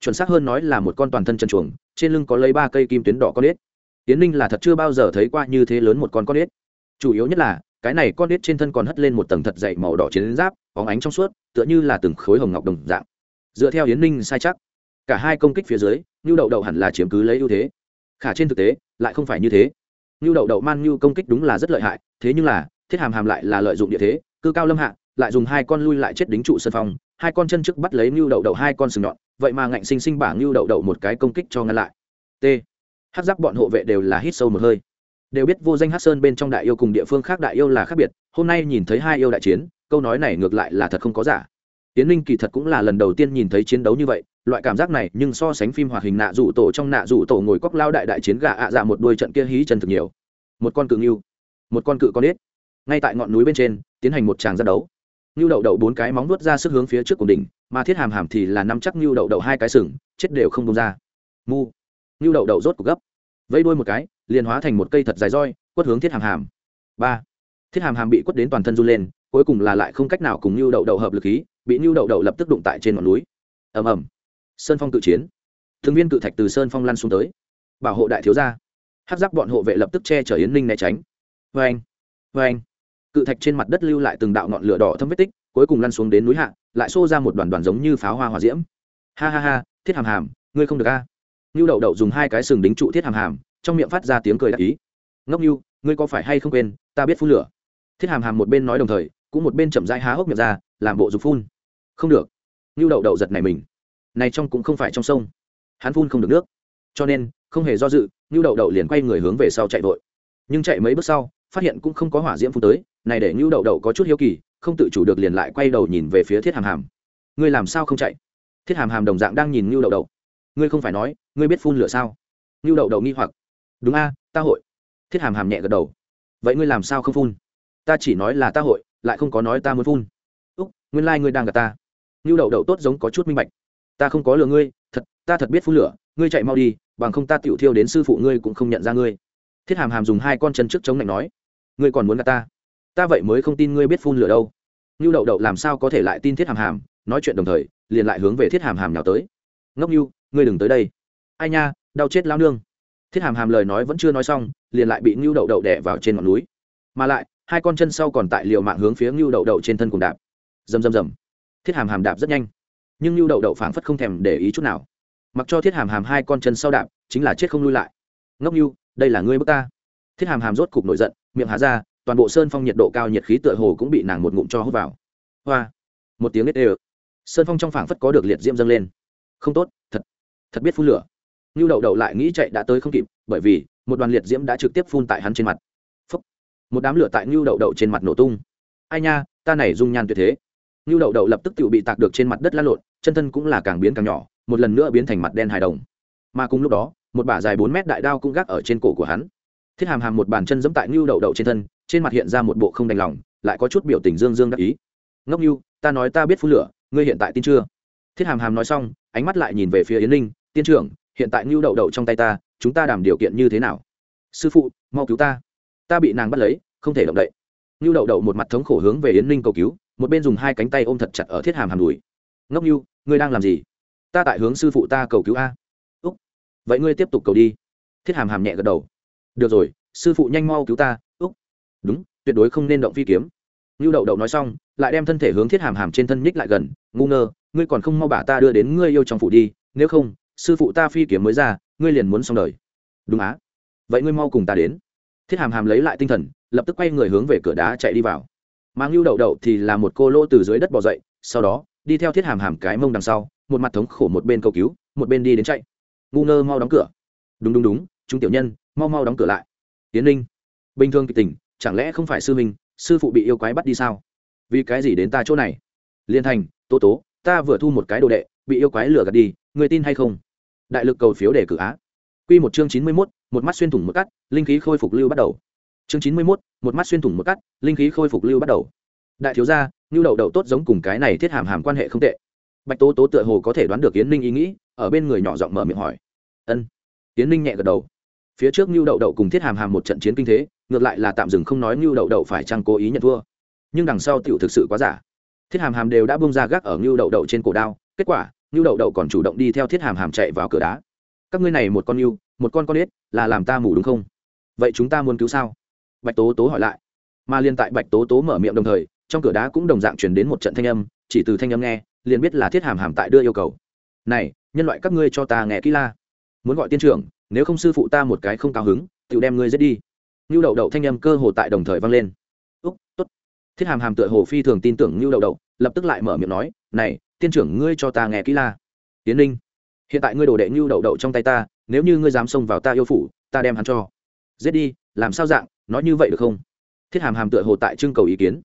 Chuẩn xác hơn nói là một con toàn thân chân chuồng trên lưng có lấy ba cây kim tuyến đỏ con ếch. Yến ninh là thật chưa bao giờ thấy qua như thế lớn một con con ếch. Chủ yếu nhất là, cái này con ếch trên thân còn hất lên một tầng thật dày màu đỏ chiến giáp óng ánh trong suốt, tựa như là từng khối hồng ngọc đồng dạng. Dựa theo yến ninh sai chắc, cả hai công kích phía dưới nhu đậu đậu hẳn là chiếm cứ lấy ưu thế. Khả trên thực tế, lại không phải như thế nhu đậu đậu man nhu công kích đúng là rất lợi hại thế nhưng là thiết hàm hàm lại là lợi dụng địa thế cư cao lâm hạ lại dùng hai con lui lại chết đính trụ sân phòng, hai con chân trước bắt lấy nhu đậu đậu hai con sừng nhọn vậy mà ngạnh sinh sinh bảng nhu đậu đậu một cái công kích cho ngăn lại. T. Hát giáp bọn hộ vệ đều là hít sâu một hơi. Đều biết vô danh hát sơn bên trong đại yêu cùng địa phương khác đại yêu là khác biệt hôm nay nhìn thấy hai yêu đại chiến câu nói này ngược lại là thật không có giả. Tiến linh kỳ thật cũng là lần đầu tiên nhìn thấy chiến đấu như vậy loại cảm giác này nhưng so sánh phim hoạt hình nạ rủ tổ trong nạ rủ tổ ngồi cóc lao đại đại chiến gà ạ dạ một đuôi trận kia hí chân thực nhiều. Một con cự ngưu, một con cự con ếch. Ngay tại ngọn núi bên trên, tiến hành một tràng gia đấu. Ngưu đậu đậu bốn cái móng nuốt ra sức hướng phía trước của đỉnh, mà thiết hàm hàm thì là nắm chắc ngưu đậu đậu hai cái sừng, chết đều không bông ra. Mu, ngưu đậu đậu rốt cục gấp. Vây đuôi một cái, liền hóa thành một cây thật dài roi, quất hướng thiết hàm hàm. Ba, thiết hàm hàm bị quất đến toàn thân run lên, cuối cùng là lại không cách nào cùng ngưu đậu đậu hợp lực khí, bị ngưu đậu đậu lập tức đụng tại trên ngọn núi. Ầm ầm sơn phong tự chiến. Thường viên cự thạch từ sơn phong lăn xuống tới. Bảo hộ đại thiếu gia. Hát giáp bọn hộ vệ lập tức che chở yến ninh né tránh. Vê anh vê anh cự thạch trên mặt đất lưu lại từng đạo ngọn lửa đỏ thâm vết tích, cuối cùng lăn xuống đến núi hạ, lại xô ra một đoàn đoàn giống như pháo hoa hòa diễm. Ha ha ha, thiết hàm hàm, ngươi không được a. Ngưu đậu đậu dùng hai cái sừng đính trụ thiết hàm hàm, trong miệng phát ra tiếng cười đắc ý. Ngốc ngưu ngươi có phải hay không quên, ta biết phun lửa. Thiết hàm hàm một bên nói đồng thời, cũng một bên chậm rãi há hốc miệng ra, làm bộ dục phun. Không được. Ngưu đậu đậu giật này mình này trong cũng không phải trong sông. Hắn phun không được nước. Cho nên, không hề do dự ngưu đậu đậu liền quay người hướng về sau chạy vội. Nhưng chạy mấy bước sau, phát hiện cũng không có hỏa diễm phun tới, này để ngưu đậu đậu có chút hiếu kỳ, không tự chủ được liền lại quay đầu nhìn về phía thiết hàm hàm. Ngươi làm sao không chạy? Thiết hàm hàm đồng dạng đang nhìn ngưu đậu đậu. Ngươi không phải nói, ngươi biết phun lửa sao? Ngưu đậu đậu nghi hoặc. Đúng a, ta hội. Thiết hàm hàm nhẹ gật đầu. Vậy ngươi làm sao không phun? Ta chỉ nói là ta hội, lại không có nói ta muốn phun. Úc, nguyên lai、like、ngươi đang gặp ta. Ngưu đậu đậu tốt giống có chút minh bạch ta không có lừa ngươi, thật, ta thật biết phun lửa, ngươi chạy mau đi, bằng không ta tiểu thiêu đến sư phụ ngươi cũng không nhận ra ngươi. Thiết hàm hàm dùng hai con chân trước chống lạnh nói, ngươi còn muốn gặp ta? Ta vậy mới không tin ngươi biết phun lửa đâu. Ngưu đậu đậu làm sao có thể lại tin thiết hàm hàm, nói chuyện đồng thời, liền lại hướng về thiết hàm hàm nào tới. Ngốc ngưu ngươi đừng tới đây. Ai nha, đau chết lao nương. Thiết hàm hàm lời nói vẫn chưa nói xong, liền lại bị ngưu đậu đậu đẻ vào trên ngọn núi. Mà lại, hai con chân sau còn tại liều mạng hướng phía ngưu đậu đậu trên thân cùng đạp. Rầm rầm rầm. Thiết hàm hàm đạp rất nhanh nhưng lưu đậu đậu phảng phất không thèm để ý chút nào. Mặc cho thiết hàm hàm hai con chân sau đạp chính là chết không lui lại. Ngốc lưu, đây là ngươi bước ta. Thiết hàm hàm rốt cục nổi giận miệng há ra toàn bộ sơn phong nhiệt độ cao nhiệt khí tựa hồ cũng bị nàng một ngụm cho hút vào. Hoa một tiếng ếch ê sơn phong trong phảng phất có được liệt diễm dâng lên. Không tốt thật thật biết phun lửa. Lưu đậu đậu lại nghĩ chạy đã tới không kịp bởi vì một đoàn liệt diễm đã trực tiếp phun tại hắn trên mặt. Phúc. một đám lửa tại lưu đậu đậu trên mặt nổ tung. Ai nha ta này dung nhan tuyệt thế. Lưu đậu đậu lập tức tự bị tạc được trên mặt đất lăn lộn chân thân cũng là càng biến càng nhỏ, một lần nữa biến thành mặt đen hài đồng. Mà cùng lúc đó, một bả dài bốn mét đại đao cũng gác ở trên cổ của hắn. Thiết hàm hàm một bàn chân giẫm tại ngưu đậu đậu trên thân, trên mặt hiện ra một bộ không đành lòng, lại có chút biểu tình dương dương đắc ý. Ngốc ngưu ta nói ta biết phun lửa, ngươi hiện tại tin chưa? Thiết hàm hàm nói xong, ánh mắt lại nhìn về phía yến ninh, tiên trưởng, hiện tại ngưu đậu đậu trong tay ta, chúng ta đảm điều kiện như thế nào? Sư phụ, mau cứu ta. Ta bị nàng bắt lấy, không thể động đậy. Ngưu đậu đậu một mặt thống khổ hướng về yến ninh cầu cứu, một bên dùng hai cánh tay ôm thật chặt ở thiết hàm hàm đùi ngốc ngưu ngươi đang làm gì? Ta tại hướng sư phụ ta cầu cứu a. Úc, vậy ngươi tiếp tục cầu đi. Thiết hàm hàm nhẹ gật đầu. Được rồi, sư phụ nhanh mau cứu ta, úc. Đúng, tuyệt đối không nên động phi kiếm. Ngưu đậu đậu nói xong, lại đem thân thể hướng thiết hàm hàm trên thân nhích lại gần, ngu ngơ, ngươi còn không mau bả ta đưa đến ngươi yêu trong phủ đi, nếu không, sư phụ ta phi kiếm mới ra, ngươi liền muốn xong đời. Đúng á. Vậy ngươi mau cùng ta đến. Thiết hàm hàm lấy lại tinh thần, lập tức quay người hướng về cửa đá chạy đi vào. Mà ngưu đậu đậu thì là một cô lô từ dưới đất bỏ dậy, sau đó đi theo thiết hàm hàm cái mông đằng sau, một mặt thống khổ một bên cầu cứu, một bên đi đến chạy. Ngu ngơ mau đóng cửa. Đúng đúng đúng, chúng tiểu nhân, mau mau đóng cửa lại. Tiến linh bình thường kịch tình, chẳng lẽ không phải sư minh sư phụ bị yêu quái bắt đi sao? Vì cái gì đến ta chỗ này? Liên thành tố tố, ta vừa thu một cái đồ đệ, bị yêu quái lừa gạt đi, người tin hay không? Đại lực cầu phiếu để cử á. Q một chương chín mươi mốt, một mắt xuyên thủng một cắt, linh khí khôi phục lưu bắt đầu. Chương chín mươi mốt, một mắt xuyên thủng một cắt, linh khí khôi phục lưu bắt đầu. Đại thiếu gia như đậu đậu tốt giống cùng cái này thiết hàm hàm quan hệ không tệ. Bạch tố tố tựa hồ có thể đoán được yến ninh ý nghĩ, ở bên người nhỏ giọng mở miệng hỏi. Ân. Yến ninh nhẹ gật đầu. Phía trước như đậu đậu cùng thiết hàm hàm một trận chiến kinh thế, ngược lại là tạm dừng không nói như đậu đậu phải chăng cố ý nhận thua. Nhưng đằng sau tiểu thực sự quá giả. Thiết hàm hàm đều đã bung ra gác ở như đậu đậu trên cổ đao, kết quả như đậu đậu còn chủ động đi theo thiết hàm hàm chạy vào cửa đá. Các ngươi này một con ngưu một con con ếch, là làm ta mù đúng không? Vậy chúng ta muốn cứu sao? Bạch tố tố hỏi lại. Mà liên tại bạch tố tố mở miệng đồng thời trong cửa đá cũng đồng dạng chuyển đến một trận thanh âm, chỉ từ thanh âm nghe, liền biết là thiết hàm hàm tại đưa yêu cầu. Này, nhân loại các ngươi cho ta nghe kỹ la. Muốn gọi tiên trưởng, nếu không sư phụ ta một cái không cao hứng tự đem ngươi giết đi. Ngưu đậu đậu thanh âm cơ hồ tại đồng thời vang lên. Úc, tốt. Thiết hàm hàm tựa hồ phi thường tin tưởng ngưu đậu đậu, lập tức lại mở miệng nói, này, tiên trưởng ngươi cho ta nghe kỹ la. Tiến linh hiện tại ngươi đồ đệ ngưu đậu đậu trong tay ta, nếu như ngươi dám xông vào ta yêu phủ, ta đem hắn cho. Giết đi, làm sao dạng, nói như vậy được không? Thiết hàm hàm tựa hồ tại trưng cầu ý kiến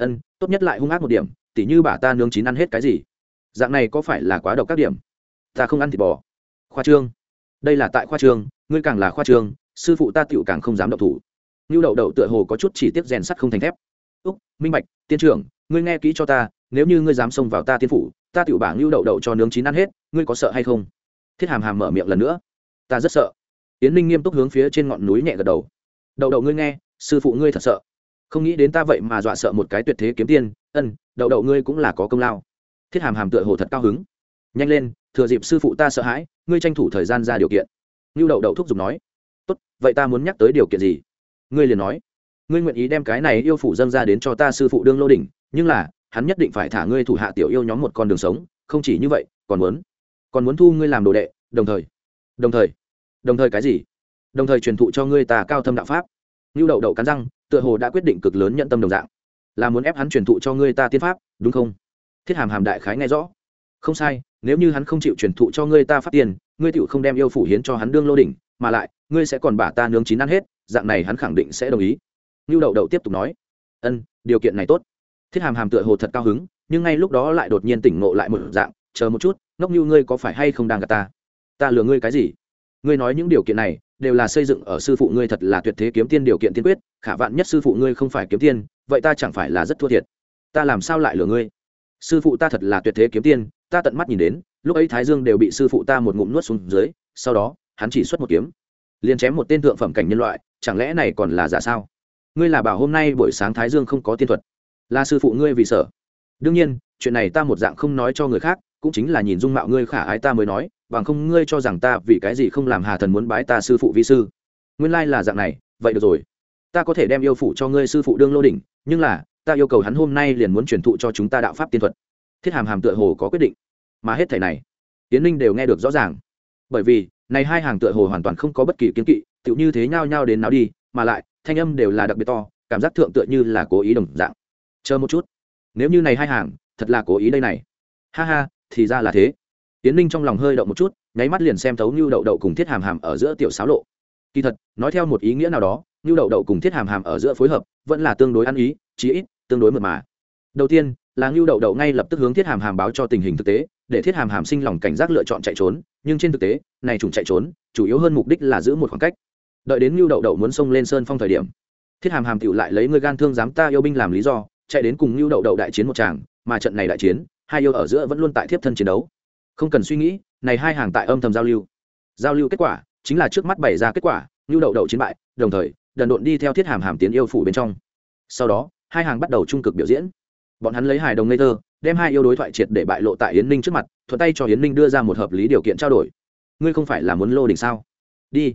ân, tốt nhất lại hung ác một điểm, tỉ như bà ta nướng chín ăn hết cái gì. Dạng này có phải là quá độc các điểm? Ta không ăn thịt bò. Khoa trương. Đây là tại khoa trương, ngươi càng là khoa trương, sư phụ ta tựu càng không dám động thủ. Như đậu đậu tựa hồ có chút chỉ tiếp rèn sắt không thành thép. Úc, minh bạch, tiên trưởng, ngươi nghe kỹ cho ta, nếu như ngươi dám xông vào ta tiên phủ, ta tựu bảng lưu đậu đậu cho nướng chín ăn hết, ngươi có sợ hay không? Thiết hàm hàm mở miệng lần nữa. Ta rất sợ. Yến ninh nghiêm túc hướng phía trên ngọn núi nhẹ gật đầu. Đậu đậu ngươi nghe, sư phụ ngươi thật sợ không nghĩ đến ta vậy mà dọa sợ một cái tuyệt thế kiếm tiên, ân, đậu đậu ngươi cũng là có công lao. Thiết hàm hàm tựa hồ thật cao hứng. Nhanh lên, thừa dịp sư phụ ta sợ hãi, ngươi tranh thủ thời gian ra điều kiện. Như đậu đậu thúc giục nói. Tốt, vậy ta muốn nhắc tới điều kiện gì? Ngươi liền nói. Ngươi nguyện ý đem cái này yêu phủ dâng ra đến cho ta sư phụ đương lô đỉnh, nhưng là, hắn nhất định phải thả ngươi thủ hạ tiểu yêu nhóm một con đường sống, không chỉ như vậy, còn muốn còn muốn thu ngươi làm đồ đệ, đồng thời đồng thời đồng thời cái gì? Đồng thời truyền thụ cho ngươi tà cao thâm đạo pháp. Như đậu đậu cắn răng tựa hồ đã quyết định cực lớn nhận tâm đồng dạng. Là muốn ép hắn truyền thụ cho ngươi ta tiên pháp, đúng không? Thiết hàm hàm đại khái nghe rõ. Không sai, nếu như hắn không chịu truyền thụ cho ngươi ta phát tiền, ngươi tựu không đem yêu phủ hiến cho hắn đương lô đỉnh, mà lại, ngươi sẽ còn bả ta nướng chín ăn hết, dạng này hắn khẳng định sẽ đồng ý. Như đậu đậu tiếp tục nói. Ân, điều kiện này tốt. Thiết hàm hàm tựa hồ thật cao hứng, nhưng ngay lúc đó lại đột nhiên tỉnh ngộ lại một dạng, chờ một chút, ngốc như ngươi có phải hay không đang gặp ta? Ta lừa ngươi cái gì? Ngươi nói những điều kiện này đều là xây dựng ở sư phụ ngươi thật là tuyệt thế kiếm tiên điều kiện tiên quyết, khả vạn nhất sư phụ ngươi không phải kiếm tiên, vậy ta chẳng phải là rất thua thiệt. Ta làm sao lại lừa ngươi? Sư phụ ta thật là tuyệt thế kiếm tiên, ta tận mắt nhìn đến, lúc ấy thái dương đều bị sư phụ ta một ngụm nuốt xuống dưới, sau đó, hắn chỉ xuất một kiếm. Liền chém một tên thượng phẩm cảnh nhân loại, chẳng lẽ này còn là giả sao? Ngươi là bảo hôm nay buổi sáng thái dương không có tiên thuật. Là sư phụ ngươi vì sợ. Đương nhiên, chuyện này ta một dạng không nói cho người khác, cũng chính là nhìn dung mạo ngươi khả ái ta mới nói bằng không ngươi cho rằng ta vì cái gì không làm hà thần muốn bái ta sư phụ vi sư? Nguyên lai là dạng này, vậy được rồi. Ta có thể đem yêu phụ cho ngươi sư phụ đương lô đỉnh, nhưng là, ta yêu cầu hắn hôm nay liền muốn truyền thụ cho chúng ta đạo pháp tiên thuật. Thiết hàm hàm tựa hồ có quyết định. Mà hết thảy này tiến ninh đều nghe được rõ ràng. Bởi vì, này hai hàng tựa hồ hoàn toàn không có bất kỳ kiến kỵ, tựu như thế nhao nhao đến nào đi, mà lại, thanh âm đều là đặc biệt to, cảm giác thượng tựa như là cố ý đồng dạng. Chờ một chút. Nếu như này hai hàng, thật là cố ý đây này. Ha ha, thì ra là thế tiến ninh trong lòng hơi động một chút, nháy mắt liền xem thấu như đậu đậu cùng thiết hàm hàm ở giữa tiểu xáo lộ. Kỳ thật, nói theo một ý nghĩa nào đó như đậu đậu cùng thiết hàm hàm ở giữa phối hợp, vẫn là tương đối ăn ý, chí ít, tương đối mượt mà. Đầu tiên, là ngưu đậu đậu ngay lập tức hướng thiết hàm hàm báo cho tình hình thực tế, để thiết hàm hàm sinh lòng cảnh giác lựa chọn chạy trốn, nhưng trên thực tế, này chủng chạy trốn, chủ yếu hơn mục đích là giữ một khoảng cách. Đợi đến ngưu đậu đậu muốn xông lên sơn phong thời điểm, thiết hàm hàm tựu lại lấy người gan thương dám ta yêu binh làm lý do, chạy đến cùng ngưu đậu đậu đại chiến một tràng, mà trận này đại chiến, hai yêu ở giữa vẫn luôn tại thiếp thân chiến đấu không cần suy nghĩ, này hai hàng tại âm thầm giao lưu. Giao lưu kết quả chính là trước mắt bày ra kết quả như đậu đậu chiến bại, đồng thời, đần độn đi theo thiết hàm hàm tiến yêu phủ bên trong. Sau đó, hai hàng bắt đầu trung cực biểu diễn. Bọn hắn lấy hài đồng ngây thơ, đem hai yêu đối thoại triệt để bại lộ tại yến ninh trước mặt, thuận tay cho yến ninh đưa ra một hợp lý điều kiện trao đổi. Ngươi không phải là muốn lô đỉnh sao? Đi.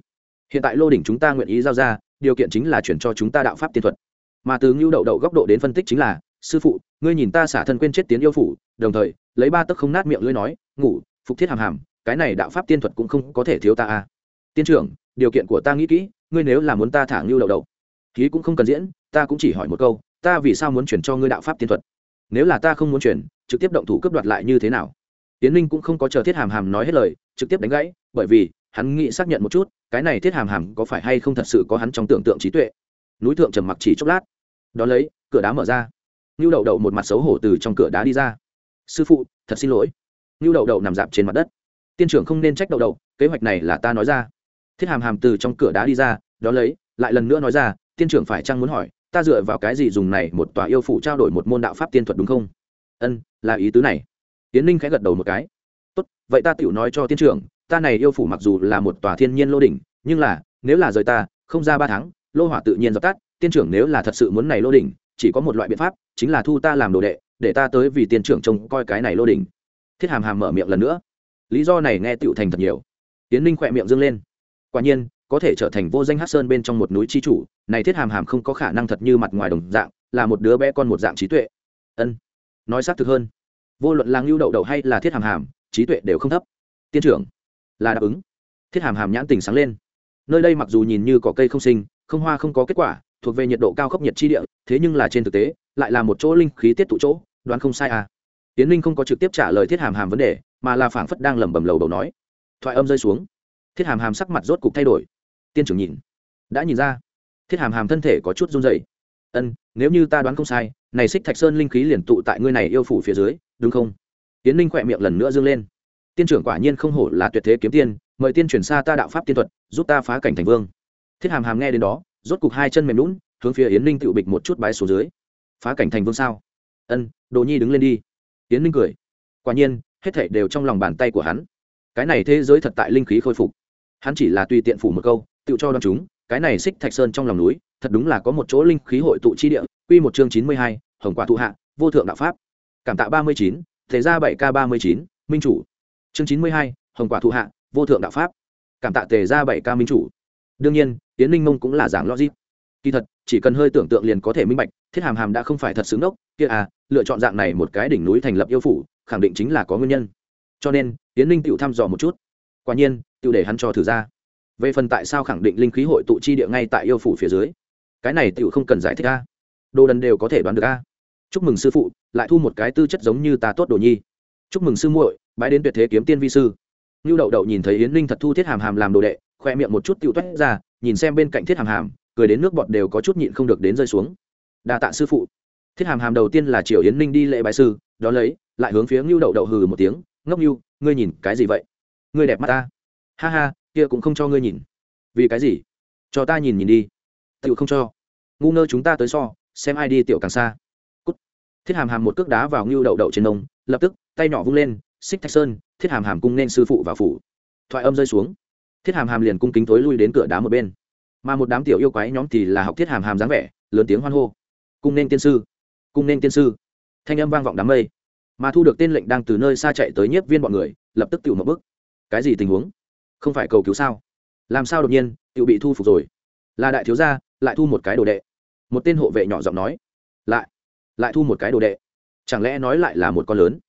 Hiện tại lô đỉnh chúng ta nguyện ý giao ra, điều kiện chính là chuyển cho chúng ta đạo pháp tiên thuật. Mà từ ngưu đậu đậu góc độ đến phân tích chính là, sư phụ, ngươi nhìn ta xả thân quên chết tiến yêu phủ, đồng thời, lấy ba tấc không nát miệng lưỡi nói ngủ phục thiết hàm hàm cái này đạo pháp tiên thuật cũng không có thể thiếu ta a à. tiên trưởng điều kiện của ta nghĩ kỹ ngươi nếu là muốn ta thả ngưu đầu đầu, ký cũng không cần diễn ta cũng chỉ hỏi một câu ta vì sao muốn chuyển cho ngươi đạo pháp tiên thuật? Nếu là ta không muốn chuyển trực tiếp động thủ cướp đoạt lại như thế nào? Tiến ninh cũng không có chờ thiết hàm hàm nói hết lời trực tiếp đánh gãy bởi vì hắn nghĩ xác nhận một chút cái này thiết hàm hàm có phải hay không thật sự có hắn trong tưởng tượng trí tuệ? Núi thượng trầm mặc chỉ chốc lát. Đón lấy cửa đá mở ra. Ngưu đậu đậu một mặt xấu hổ từ trong cửa đá đi ra. Sư phụ thật xin lỗi ngưu đậu đậu nằm dạp trên mặt đất. Tiên trưởng không nên trách đậu đậu, kế hoạch này là ta nói ra. Thiết hàm hàm từ trong cửa đá đi ra đó lấy, lại lần nữa nói ra, tiên trưởng phải chăng muốn hỏi, ta dựa vào cái gì dùng này một tòa yêu phủ trao đổi một môn đạo pháp tiên thuật đúng không? Ân, là ý tứ này. Tiến ninh khẽ gật đầu một cái. Tốt, vậy ta tựu nói cho tiên trưởng, ta này yêu phủ mặc dù là một tòa thiên nhiên lô đỉnh, nhưng là, nếu là rời ta, không ra ba tháng, lô hỏa tự nhiên dập tắt, tiên trưởng nếu là thật sự muốn này lô đỉnh, chỉ có một loại biện pháp, chính là thu ta làm đồ đệ, để ta tới vì tiên trưởng trông coi cái này lô đỉnh thiết hàm hàm mở miệng lần nữa. Lý do này nghe tựu thành thật nhiều. Tiến ninh khỏe miệng dâng lên. Quả nhiên, có thể trở thành vô danh hát sơn bên trong một núi chi chủ, này thiết hàm hàm không có khả năng thật như mặt ngoài đồng dạng, là một đứa bé con một dạng trí tuệ. Ân. Nói xác thực hơn. Vô luận là ngưu đậu đậu hay là thiết hàm hàm, trí tuệ đều không thấp. Tiên trưởng, là đáp ứng. Thiết hàm hàm nhãn tình sáng lên. Nơi đây mặc dù nhìn như có cây không sinh, không hoa không có kết quả, thuộc về nhiệt độ cao khốc nhiệt chi địa, thế nhưng là trên thực tế, lại là một chỗ linh khí tiết tụ chỗ, đoán không sai à tiến linh không có trực tiếp trả lời thiết hàm hàm vấn đề, mà là phảng phất đang lẩm bẩm lầu đầu nói. Thoại âm rơi xuống. Thiết hàm hàm sắc mặt rốt cục thay đổi. Tiên trưởng nhìn. Đã nhìn ra. Thiết hàm hàm thân thể có chút run dày ân, nếu như ta đoán không sai, này xích thạch sơn linh khí liền tụ tại ngươi này yêu phủ phía dưới, đúng không? Tiến linh khỏe miệng lần nữa dương lên. Tiên trưởng quả nhiên không hổ là tuyệt thế kiếm tiên, mời tiên chuyển xa ta đạo pháp tiên thuật, giúp ta phá cảnh thành vương. Thiết hàm hàm nghe đến đó, rốt cục hai chân mềm lún hướng phía yến ninh tự bịch một chút bái xuống dưới. Phá cảnh thành vương sao? Ân, đồ nhi đứng lên đi. Tiến ninh cười. Quả nhiên, hết thảy đều trong lòng bàn tay của hắn. Cái này thế giới thật tại linh khí khôi phục. Hắn chỉ là tùy tiện phủ một câu tự cho đoán chúng, cái này xích thạch sơn trong lòng núi, thật đúng là có một chỗ linh khí hội tụ chi địa, quy một chương chín mươi hai, hồng quả thụ hạ, vô thượng đạo pháp. Cảm tạ ba mươi chín thể ra bảy k ba mươi chín, minh chủ. Chương chín mươi hai, hồng quả thụ hạ, vô thượng đạo pháp. Cảm tạ tề ra bảy ca minh chủ. Đương nhiên tiến linh mông cũng là giảng logic. Kỳ thật, chỉ cần hơi tưởng tượng liền có thể minh bạch thiết hàm hàm đã không phải thật xứng đốc, kia à lựa chọn dạng này một cái đỉnh núi thành lập yêu phủ, khẳng định chính là có nguyên nhân. Cho nên tiến linh tự thăm dò một chút. Quả nhiên tự để hắn cho thử ra. Về phần tại sao khẳng định linh khí hội tụ chi địa ngay tại yêu phủ phía dưới, cái này tự không cần giải thích a. Đồ đần đều có thể đoán được a. Chúc mừng sư phụ, lại thu một cái tư chất giống như ta tốt đồ nhi. Chúc mừng sư muội bãi đến tuyệt thế kiếm tiên vi sư. Như đậu đậu nhìn thấy yến ninh thật thu thiết hàm hàm làm đồ đệ, khoe miệng một chút tiêu toét ra, nhìn xem bên cạnh thiết hàm hàm, cười đến nước bọt đều có chút nhịn không được đến rơi xuống đa tạ sư phụ. Thiết hàm hàm đầu tiên là triều yến ninh đi lễ bài sư đó lấy, lại hướng phía ngưu đậu đậu hừ một tiếng, ngốc ngưu, ngươi nhìn cái gì vậy? Ngươi đẹp mắt ta. Ha ha, kia cũng không cho ngươi nhìn. Vì cái gì? Cho ta nhìn nhìn đi. Tự không cho. Ngu ngơ chúng ta tới so, xem ai đi tiểu càng xa. Cút. thiết hàm hàm một cước đá vào ngưu đậu đậu trên nông, lập tức, tay nhỏ vung lên, xích thạch sơn, thiết hàm hàm cung nên sư phụ và phủ. Thoại âm rơi xuống. Thiết hàm hàm liền cung kính tối lui đến cửa đá một bên. Mà một đám tiểu yêu quái nhóm thì là học thiết hàm hàm dáng vẻ, lớn tiếng hoan hô cung nên tiên sư. Cung nên tiên sư. Thanh âm vang vọng đám mây. Mà thu được tên lệnh đang từ nơi xa chạy tới nhiếp viên bọn người, lập tức tự một bức cái gì tình huống? Không phải cầu cứu sao? Làm sao đột nhiên tự bị thu phục rồi? Là đại thiếu gia, lại thu một cái đồ đệ. Một tên hộ vệ nhỏ giọng nói. Lại lại thu một cái đồ đệ. Chẳng lẽ nói lại là một con lớn?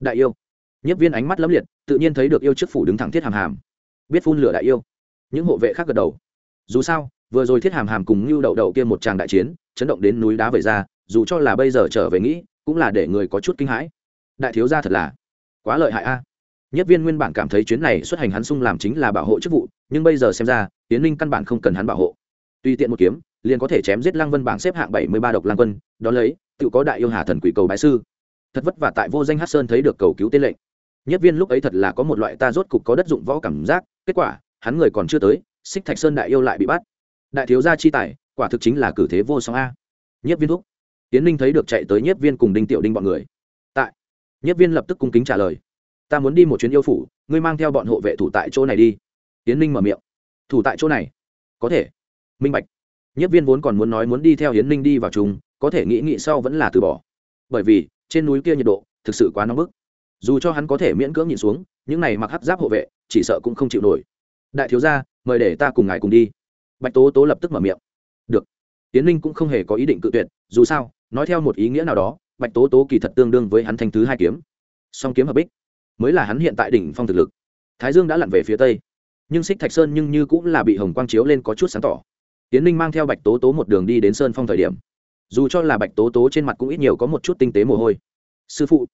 Đại yêu. Nhiếp viên ánh mắt lấm liệt, tự nhiên thấy được yêu chức phủ đứng thẳng thiết hàm hàm. Biết phun lửa đại yêu. Những hộ vệ khác gật đầu. Dù sao, vừa rồi thiết hàm hàm cùng ngưu đậu đậu kia một tràng đại chiến chấn động đến núi đá vẩy ra, dù cho là bây giờ trở về nghĩ, cũng là để người có chút kinh hãi. Đại thiếu gia thật là quá lợi hại a. Nhất viên nguyên bản cảm thấy chuyến này xuất hành hắn sung làm chính là bảo hộ chức vụ, nhưng bây giờ xem ra tiến linh căn bản không cần hắn bảo hộ. Tùy tiện một kiếm, liền có thể chém giết lăng vân bảng xếp hạng bảy mươi ba độc lăng quân, đón lấy, tự có đại yêu hà thần quỷ cầu bái sư. Thật vất vả tại vô danh hát sơn thấy được cầu cứu tên lệnh. Nhất viên lúc ấy thật là có một loại ta rốt cục có đất dụng võ cảm giác, kết quả, hắn người còn chưa tới, xích thạch sơn đại yêu lại bị bắt. Đại thiếu gia chi tài quả thực chính là cử thế vô song a. Nhất viên thúc. Tiến ninh thấy được chạy tới nhất viên cùng đinh tiểu đinh bọn người. Tại. Nhất viên lập tức cung kính trả lời. Ta muốn đi một chuyến yêu phủ ngươi mang theo bọn hộ vệ thủ tại chỗ này đi. Tiến ninh mở miệng. Thủ tại chỗ này? Có thể. Minh bạch. Nhất viên vốn còn muốn nói muốn đi theo hiến ninh đi vào chúng, có thể nghĩ nghĩ sau vẫn là từ bỏ. Bởi vì trên núi kia nhiệt độ thực sự quá nóng bức. Dù cho hắn có thể miễn cưỡng nhìn xuống những này mặc hắc giáp hộ vệ chỉ sợ cũng không chịu nổi. Đại thiếu gia mời để ta cùng ngài cùng đi. Bạch tố tố lập tức mở miệng tiến linh cũng không hề có ý định cự tuyệt, dù sao, nói theo một ý nghĩa nào đó, bạch tố tố kỳ thật tương đương với hắn thanh thứ hai kiếm. Song kiếm hợp bích, mới là hắn hiện tại đỉnh phong thực lực. Thái dương đã lặn về phía tây, nhưng xích thạch sơn nhưng như cũng là bị hồng quang chiếu lên có chút sáng tỏ. Tiến linh mang theo bạch tố tố một đường đi đến sơn phong thời điểm. Dù cho là bạch tố tố trên mặt cũng ít nhiều có một chút tinh tế mồ hôi. Sư phụ.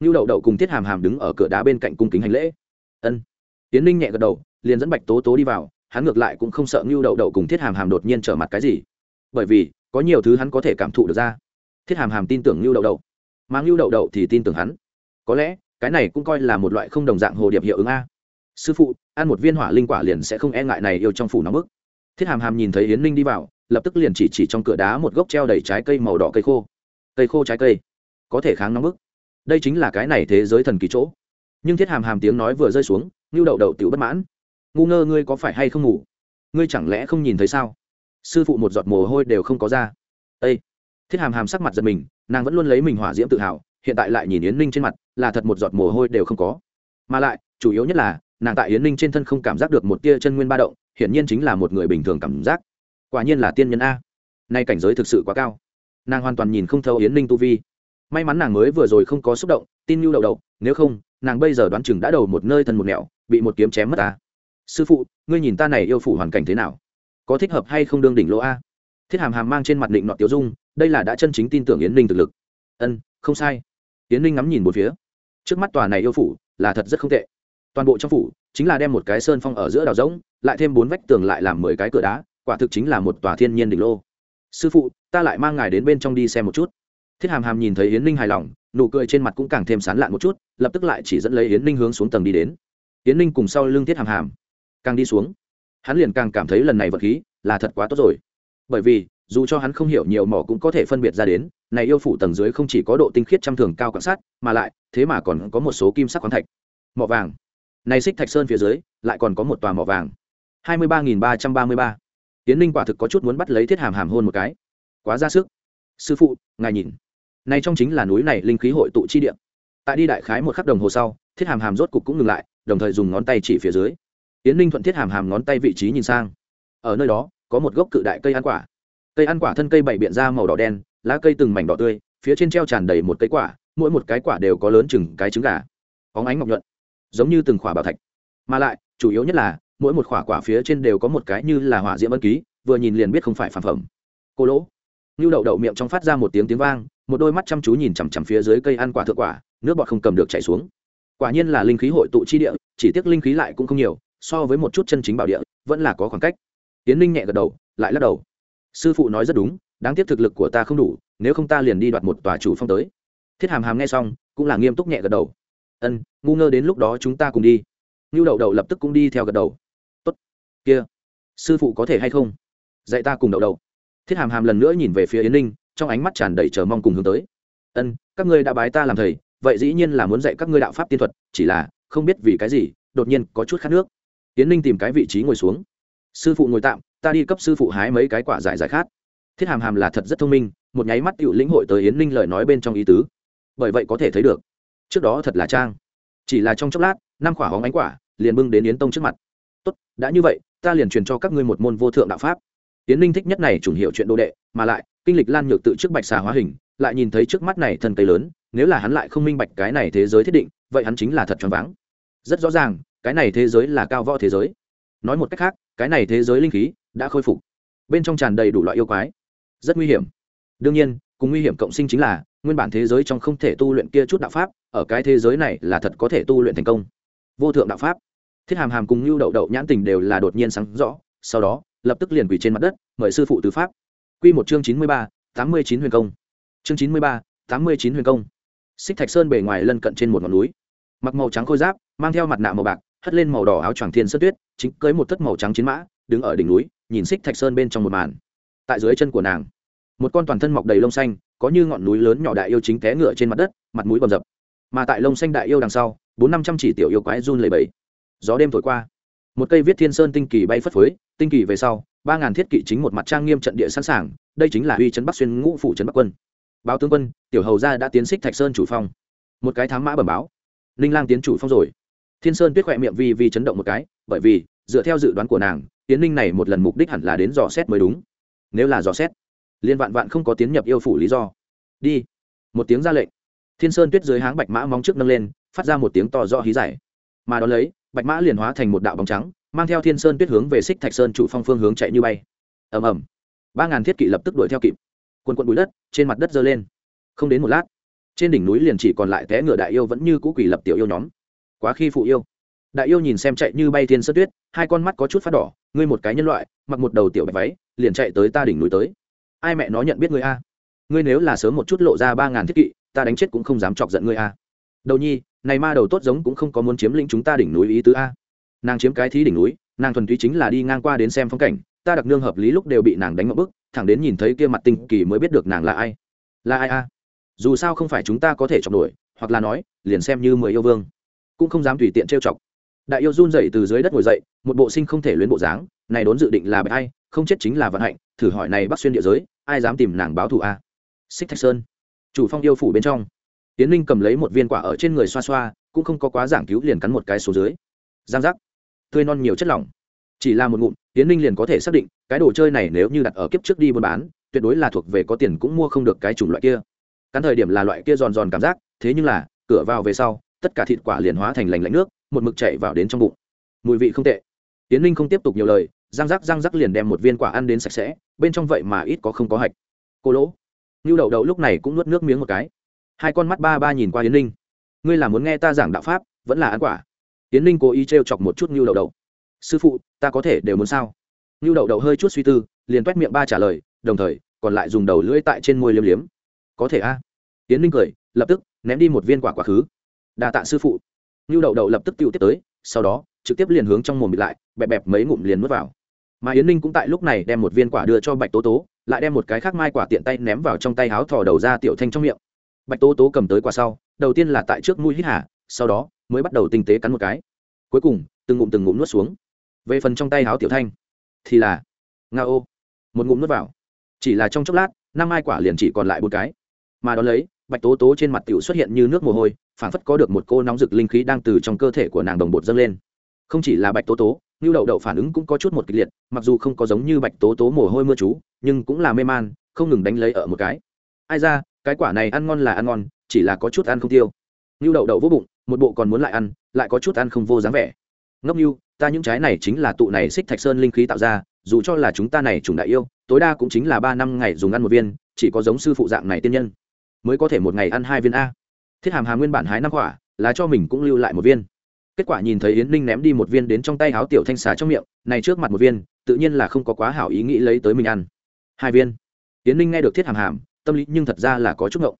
Ngưu đậu đậu cùng thiết hàm hàm đứng ở cửa đá bên cạnh cung kính hành lễ. Ân. Tiến Linh nhẹ gật đầu, liền dẫn bạch tố tố đi vào, hắn ngược lại cũng không sợ ngưu đậu đậu cùng thiết hàm hàm đột nhiên trở mặt cái gì bởi vì có nhiều thứ hắn có thể cảm thụ được ra. Thiết hàm hàm tin tưởng lưu đậu đậu. Mà lưu đậu đậu thì tin tưởng hắn. Có lẽ, cái này cũng coi là một loại không đồng dạng hồ điệp hiệu ứng a. Sư phụ, ăn một viên hỏa linh quả liền sẽ không e ngại này yêu trong phủ nóng bức. Thiết hàm hàm nhìn thấy yến ninh đi vào, lập tức liền chỉ chỉ trong cửa đá một gốc treo đầy trái cây màu đỏ cây khô. Cây khô trái cây, có thể kháng nóng bức. Đây chính là cái này thế giới thần kỳ chỗ. Nhưng thiết hàm hàm tiếng nói vừa rơi xuống, ngưu đậu đậu tiểu bất mãn. Ngu ngơ ngươi có phải hay không ngủ? Ngươi chẳng lẽ không nhìn thấy sao? Sư phụ một giọt mồ hôi đều không có ra. Ây thiết hàm hàm sắc mặt giật mình, nàng vẫn luôn lấy mình hỏa diễm tự hào, hiện tại lại nhìn yến ninh trên mặt, là thật một giọt mồ hôi đều không có. Mà lại, chủ yếu nhất là, nàng tại yến ninh trên thân không cảm giác được một tia chân nguyên ba động, hiển nhiên chính là một người bình thường cảm giác. Quả nhiên là tiên nhân a. Nay cảnh giới thực sự quá cao. Nàng hoàn toàn nhìn không thấu yến ninh tu vi. May mắn nàng mới vừa rồi không có xúc động, tin nhu đầu đầu nếu không, nàng bây giờ đoán chừng đã đầu một nơi thân một nẻo, bị một kiếm chém mất ta sư phụ, ngươi nhìn ta này yêu phủ hoàn cảnh thế nào? Có thích hợp hay không đương đỉnh lỗ a? Thiết hàm hàm mang trên mặt định nọ tiêu dung, đây là đã chân chính tin tưởng yến ninh thực lực. Ân, không sai. Yến ninh ngắm nhìn một phía. Trước mắt tòa này yêu phủ là thật rất không tệ. Toàn bộ trong phủ chính là đem một cái sơn phong ở giữa đào rỗng, lại thêm bốn vách tường lại làm mười cái cửa đá, quả thực chính là một tòa thiên nhiên đỉnh lô. Sư phụ, ta lại mang ngài đến bên trong đi xem một chút. Thiết hàm hàm nhìn thấy yến ninh hài lòng, nụ cười trên mặt cũng càng thêm sán lạn một chút, lập tức lại chỉ dẫn lấy yến ninh hướng xuống tầng đi đến. Yến ninh cùng sau lưng thiết hàm hàm, càng đi xuống hắn liền càng cảm thấy lần này vật khí là thật quá tốt rồi. Bởi vì, dù cho hắn không hiểu nhiều mỏ cũng có thể phân biệt ra đến, này yêu phủ tầng dưới không chỉ có độ tinh khiết trăm thường cao quan sát, mà lại, thế mà còn có một số kim sắc khoáng thạch. Mỏ vàng. Này xích thạch sơn phía dưới, lại còn có một tòa mỏ vàng. hai mươi ba nghìn ba trăm ba mươi ba. Tiến ninh quả thực có chút muốn bắt lấy thiết hàm hàm hôn một cái. Quá ra sức. Sư phụ, ngài nhìn. Này trong chính là núi này linh khí hội tụ chi địa. Tại đi đại khái một khắc đồng hồ sau, thiết hàm hàm rốt cục cũng ngừng lại, đồng thời dùng ngón tay chỉ phía dưới. Yến ninh thuận thiết hàm hàm ngón tay vị trí nhìn sang. Ở nơi đó, có một gốc cự đại cây ăn quả. Cây ăn quả thân cây bảy biện ra màu đỏ đen, lá cây từng mảnh đỏ tươi, phía trên treo tràn đầy một cây quả, mỗi một cái quả đều có lớn chừng cái trứng gà. Có ánh ngọc nhuận, giống như từng khỏa bảo thạch. Mà lại, chủ yếu nhất là, mỗi một khỏa quả phía trên đều có một cái như là hỏa diễm ân ký, vừa nhìn liền biết không phải phản phẩm. Cô lỗ như đậu đậu miệng trong phát ra một tiếng tiếng vang, một đôi mắt chăm chú nhìn chằm chằm phía dưới cây ăn quả thượng quả, nước bọt không cầm được chảy xuống. Quả nhiên là linh khí hội tụ chi địa, chỉ tiếc linh khí lại cũng không nhiều so với một chút chân chính bảo địa, vẫn là có khoảng cách. Tiến Ninh nhẹ gật đầu, lại lắc đầu. Sư phụ nói rất đúng, đáng tiếc thực lực của ta không đủ, nếu không ta liền đi đoạt một tòa chủ phong tới. Thiết hàm hàm nghe xong, cũng là nghiêm túc nhẹ gật đầu. Ân, ngu ngơ đến lúc đó chúng ta cùng đi. Ngưu đậu đậu lập tức cũng đi theo gật đầu. Tốt. Kia, sư phụ có thể hay không? Dạy ta cùng đậu đậu. Thiết hàm hàm lần nữa nhìn về phía yến ninh, trong ánh mắt tràn đầy chờ mong cùng hướng tới. Ân, các ngươi đã bái ta làm thầy, vậy dĩ nhiên là muốn dạy các ngươi đạo pháp tiên thuật, chỉ là không biết vì cái gì, đột nhiên có chút khát nước yến ninh tìm cái vị trí ngồi xuống. Sư phụ ngồi tạm, ta đi cấp sư phụ hái mấy cái quả giải giải khát. Thiết hàm hàm là thật rất thông minh, một nháy mắt tự lĩnh hội tới yến ninh lời nói bên trong ý tứ. Bởi vậy có thể thấy được, trước đó thật là trang. Chỉ là trong chốc lát, năm quả hóng ánh quả liền bưng đến yến tông trước mặt. Tốt, đã như vậy, ta liền truyền cho các ngươi một môn vô thượng đạo pháp. Yến ninh thích nhất này chủng hiệu chuyện đồ đệ, mà lại, kinh lịch lan nhược tự trước bạch xà hóa hình, lại nhìn thấy trước mắt này thần cây lớn, nếu là hắn lại không minh bạch cái này thế giới thiết định, vậy hắn chính là thật choáng váng. Rất rõ ràng cái này thế giới là cao võ thế giới. Nói một cách khác, cái này thế giới linh khí đã khôi phục. Bên trong tràn đầy đủ loại yêu quái. Rất nguy hiểm. Đương nhiên, cùng nguy hiểm cộng sinh chính là, nguyên bản thế giới trong không thể tu luyện kia chút đạo pháp, ở cái thế giới này là thật có thể tu luyện thành công. Vô thượng đạo pháp. Thiết hàm hàm cùng lưu đậu đậu nhãn tình đều là đột nhiên sáng rõ, sau đó, lập tức liền quỳ trên mặt đất, mời sư phụ từ pháp. Q một chương chín mươi ba, tám mươi chín huyền công. Chương chín mươi ba, tám mươi chín huyền công. Xích thạch sơn bề ngoài lân cận trên một ngọn núi. Mặc màu trắng khôi giáp, mang theo mặt nạ màu bạc hất lên màu đỏ áo choàng thiên sơn tuyết, chính cưới một thất màu trắng chiến mã, đứng ở đỉnh núi, nhìn xích thạch sơn bên trong một màn. Tại dưới chân của nàng, một con toàn thân mọc đầy lông xanh, có như ngọn núi lớn nhỏ đại yêu chính té ngựa trên mặt đất, mặt mũi bầm dập. Mà tại lông xanh đại yêu đằng sau, bốn năm trăm chỉ tiểu yêu quái run lầy bẫy gió đêm thổi qua, một cây viết thiên sơn tinh kỳ bay phất phới, tinh kỳ về sau, ba ngàn thiết kỵ chính một mặt trang nghiêm trận địa sẵn sàng, đây chính là uy trấn bắc xuyên ngũ phủ trấn bắc quân. Báo tướng quân, tiểu hầu gia đã tiến xích thạch sơn chủ phong. Một cái thám mã bẩm báo, ninh lang tiến chủ phong rồi thiên sơn tuyết khỏe miệng vi vi chấn động một cái, bởi vì, dựa theo dự đoán của nàng, tiến ninh này một lần mục đích hẳn là đến dò xét mới đúng. Nếu là dò xét, liên vạn vạn không có tiến nhập yêu phủ lý do. Đi. Một tiếng ra lệnh. Thiên sơn tuyết dưới háng bạch mã móng trước nâng lên, phát ra một tiếng to do hí giải mà đ ó lấy, bạch mã liền hóa thành một đạo bóng trắng, mang theo thiên sơn tuyết hướng về xích thạch sơn chủ phong phương hướng chạy như bay. Ầm ầm. Ba ngàn thiết kỵ lập tức đuổi theo kịp. Quần quận bụi đất, trên mặt đất dơ lên. Không đến một lát, trên đỉnh núi liền chỉ còn lại té ngựa đại yêu vẫn như cũ quỷ lập tiểu yêu nhóm quá khi phụ yêu. Đại yêu nhìn xem chạy như bay thiên sơn tuyết, hai con mắt có chút phát đỏ, ngươi một cái nhân loại, mặc một đầu tiểu bạch váy, liền chạy tới ta đỉnh núi tới. Ai mẹ nó nhận biết ngươi a? Ngươi nếu là sớm một chút lộ ra ba ngàn thiết kỵ, ta đánh chết cũng không dám chọc giận ngươi a. Đầu nhi, này ma đầu tốt giống cũng không có muốn chiếm lĩnh chúng ta đỉnh núi ý tứ a. Nàng chiếm cái thí đỉnh núi, nàng thuần túy chính là đi ngang qua đến xem phong cảnh, ta đặc nương hợp lý lúc đều bị nàng đánh ngậm bức, thẳng đến nhìn thấy kia mặt tinh kỳ mới biết được nàng là ai. Là ai a? Dù sao không phải chúng ta có thể chọc nổi, hoặc là nói, liền xem như mười yêu vương cũng không dám tùy tiện trêu chọc. Đại yêu run dậy từ dưới đất ngồi dậy, một bộ sinh không thể luyến bộ dáng, này đốn dự định là bạch ai, không chết chính là vận hạnh, thử hỏi này bắc xuyên địa giới, ai dám tìm nàng báo thù a? Xích thạch sơn, chủ phong yêu phủ bên trong. Tiến linh cầm lấy một viên quả ở trên người xoa xoa, cũng không có quá giảng cứu liền cắn một cái số dưới. Giang giác. Tươi non nhiều chất lỏng. Chỉ là một ngụm, tiến linh liền có thể xác định, cái đồ chơi này nếu như đặt ở kiếp trước đi buôn bán, tuyệt đối là thuộc về có tiền cũng mua không được cái chủng loại kia. Cắn thời điểm là loại kia giòn giòn cảm giác, thế nhưng là, cửa vào về sau tất cả thịt quả liền hóa thành lành lạnh nước một mực chạy vào đến trong bụng. Mùi vị không tệ. Tiến Linh không tiếp tục nhiều lời răng rắc răng rắc liền đem một viên quả ăn đến sạch sẽ bên trong vậy mà ít có không có hạch. Cô lỗ. Như đậu đậu lúc này cũng nuốt nước miếng một cái. Hai con mắt ba ba nhìn qua yến Linh, ngươi là muốn nghe ta giảng đạo pháp vẫn là ăn quả? Yến Linh cố ý t r e o chọc một chút như đậu đậu. Sư phụ ta có thể đều muốn sao? Như đậu đậu hơi chút suy tư liền t u é t miệng ba trả lời đồng thời còn lại dùng đầu lưỡi tại trên môi liếm liếm. Có thể a. À? yến cười lập tức ném đi một viên quả quá khứ đa tạ sư phụ. Như đậu đậu lập tức tiêu tiếp tới sau đó trực tiếp liền hướng trong mồm bịt lại bẹp bẹp mấy ngụm liền mất vào. Mà yến ninh cũng tại lúc này đem một viên quả đưa cho bạch tố tố lại đem một cái khác mai quả tiện tay ném vào trong tay háo thò đầu ra tiểu thanh trong miệng. Bạch tố tố cầm tới quả sau đầu tiên là tại trước mũi hít hà, sau đó mới bắt đầu tinh tế cắn một cái. Cuối cùng từng ngụm từng ngụm nuốt xuống. Về phần trong tay háo tiểu thanh thì là nga ô một ngụm nuốt vào. Chỉ là trong chốc lát năm mai quả liền chỉ còn lại một cái. Mà đón lấy bạch tố tố trên mặt tiểu xuất hiện như nước mồ hôi, phảng phất có được một cô nóng rực linh khí đang từ trong cơ thể của nàng đồng bột dâng lên. Không chỉ là bạch tố tố như đậu đậu phản ứng cũng có chút một kịch liệt, mặc dù không có giống như bạch tố tố mồ hôi mưa chú, nhưng cũng là mê man, không ngừng đánh lấy ở một cái. Ai ra, cái quả này ăn ngon là ăn ngon, chỉ là có chút ăn không tiêu. Như đậu đậu vô bụng, một bộ còn muốn lại ăn, lại có chút ăn không vô dáng vẻ. Ngốc như ta những trái này chính là tụ này xích thạch sơn linh khí tạo ra, dù cho là chúng ta này trùng đại yêu, tối đa cũng chính là ba năm ngày dùng ăn một viên, chỉ có giống sư phụ dạng này tiên nhân mới có thể một ngày ăn hai viên a. Thiết hàm hà nguyên bản hái năm quả, là cho mình cũng lưu lại một viên. Kết quả nhìn thấy yến ninh ném đi một viên đến trong tay áo tiểu thanh xà trong miệng, này trước mặt một viên, tự nhiên là không có quá hảo ý nghĩ lấy tới mình ăn. Hai viên. Yến ninh nghe được thiết hàm hàm, tâm lý nhưng thật ra là có chút ngộng.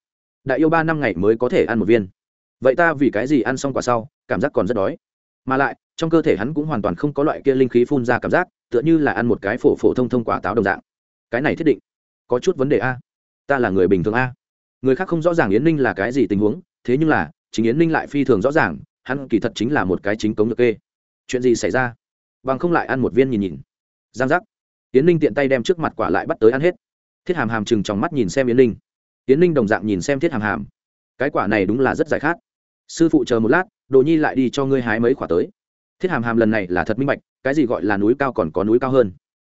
Đại yêu ba năm ngày mới có thể ăn một viên. Vậy ta vì cái gì ăn xong quả sau, cảm giác còn rất đói. Mà lại, trong cơ thể hắn cũng hoàn toàn không có loại kia linh khí phun ra cảm giác, tựa như là ăn một cái phổ phổ thông thông quả táo đồng dạng. Cái này thiết định, có chút vấn đề a. Ta là người bình thường a người khác không rõ ràng yến ninh là cái gì tình huống, thế nhưng là, chính yến ninh lại phi thường rõ ràng, hắn kỳ thật chính là một cái chính cống được kê. Chuyện gì xảy ra? Bằng không lại ăn một viên nhìn nhìn. Giang giác. Yến ninh tiện tay đem trước mặt quả lại bắt tới ăn hết. Thiết hàm hàm chừng trong mắt nhìn xem yến ninh. Yến ninh đồng dạng nhìn xem thiết hàm hàm. Cái quả này đúng là rất giải khát. Sư phụ chờ một lát, đồ nhi lại đi cho ngươi hái mấy quả tới. Thiết hàm hàm lần này là thật minh bạch, cái gì gọi là núi cao còn có núi cao hơn.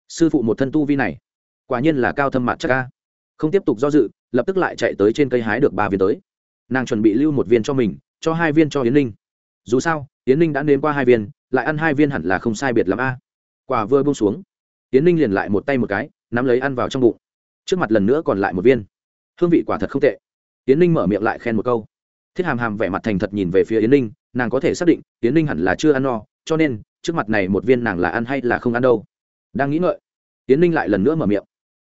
Sư phụ một thân tu vi này, quả nhiên là cao thâm mặt chắc ca không tiếp tục do dự, lập tức lại chạy tới trên cây hái được ba viên tới. Nàng chuẩn bị lưu một viên cho mình, cho hai viên cho yến ninh. Dù sao, yến ninh đã nếm qua hai viên, lại ăn hai viên hẳn là không sai biệt l a. Quả vừa bông xuống, yến ninh liền lại một tay một cái, nắm lấy ăn vào trong bụng. Trước mặt lần nữa còn lại một viên. Hương vị quả thật không tệ. Yến ninh mở miệng lại khen một câu. Thiết hàm hàm vẻ mặt thành thật nhìn về phía yến ninh, nàng có thể xác định, yến ninh hẳn là chưa ăn no, cho nên, trước mặt này một viên nàng là ăn hay là không ăn đâu. Đang nghĩ ngợi, yến ninh lại lần nữa mở miệng.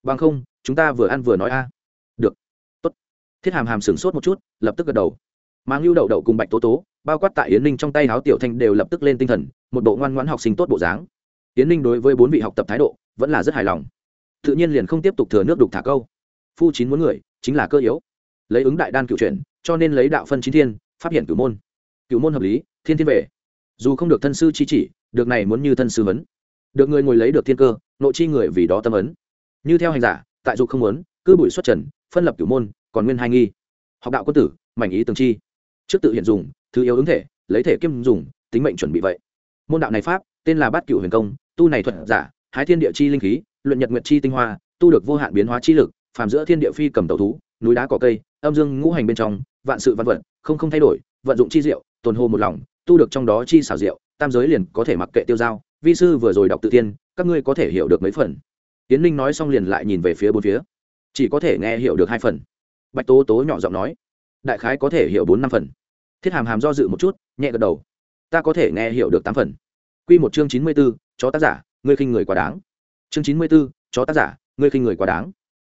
Bằng không chúng ta vừa ăn vừa nói a. Được. Tốt. Thiết hàm hàm sửng sốt một chút, lập tức gật đầu. Mang lưu đậu đậu cùng bạch tố tố, bao quát tại yến ninh trong tay háo tiểu thanh đều lập tức lên tinh thần, một bộ ngoan ngoãn học sinh tốt bộ dáng. Yến ninh đối với bốn vị học tập thái độ vẫn là rất hài lòng. Tự nhiên liền không tiếp tục thừa nước đục thả câu. Phu chín muốn người, chính là cơ yếu. Lấy ứng đại đan cựu chuyển, cho nên lấy đạo phân chín thiên phát hiện cửu môn. Cửu môn hợp lý, thiên thiên về dù không được thân sư chi chỉ, được này muốn như thân sư vấn được người ngồi lấy được thiên cơ, nội chi người vì đó tâm ấn như theo hành giả tại dục không muốn, cứ bụi xuất trần, phân lập cửu môn, còn nguyên hai nghi. Học đạo quân tử, mảnh ý tường chi. Trước tự hiện dùng, thứ yếu ứng thể, lấy thể kiêm dùng, tính mệnh chuẩn bị vậy. Môn đạo này pháp, tên là bát cửu huyền công, tu này thuật giả, hái thiên địa chi linh khí, luyện nhật nguyệt chi tinh hoa, tu được vô hạn biến hóa chi lực, phàm giữa thiên địa phi cầm tẩu thú, núi đá cỏ cây, âm dương ngũ hành bên trong, vạn sự văn vật, không không thay đổi, vận dụng chi diệu, tồn hồ một lòng, tu được trong đó chi xảo diệu, tam giới liền có thể mặc kệ tiêu giao. Vi sư vừa rồi đọc tự tiên, các ngươi có thể hiểu được mấy phần tiến linh nói xong liền lại nhìn về phía bốn phía. Chỉ có thể nghe hiểu được hai phần. Bạch tố tố nhỏ giọng nói, đại khái có thể hiểu bốn năm phần. Thiết hàm hàm do dự một chút, nhẹ gật đầu, ta có thể nghe hiểu được tám phần. Q một chương chín mươi b ố chó tác giả, ngươi khinh người quá đáng. Chương chín mươi b ố chó tác giả, ngươi khinh người quá đáng.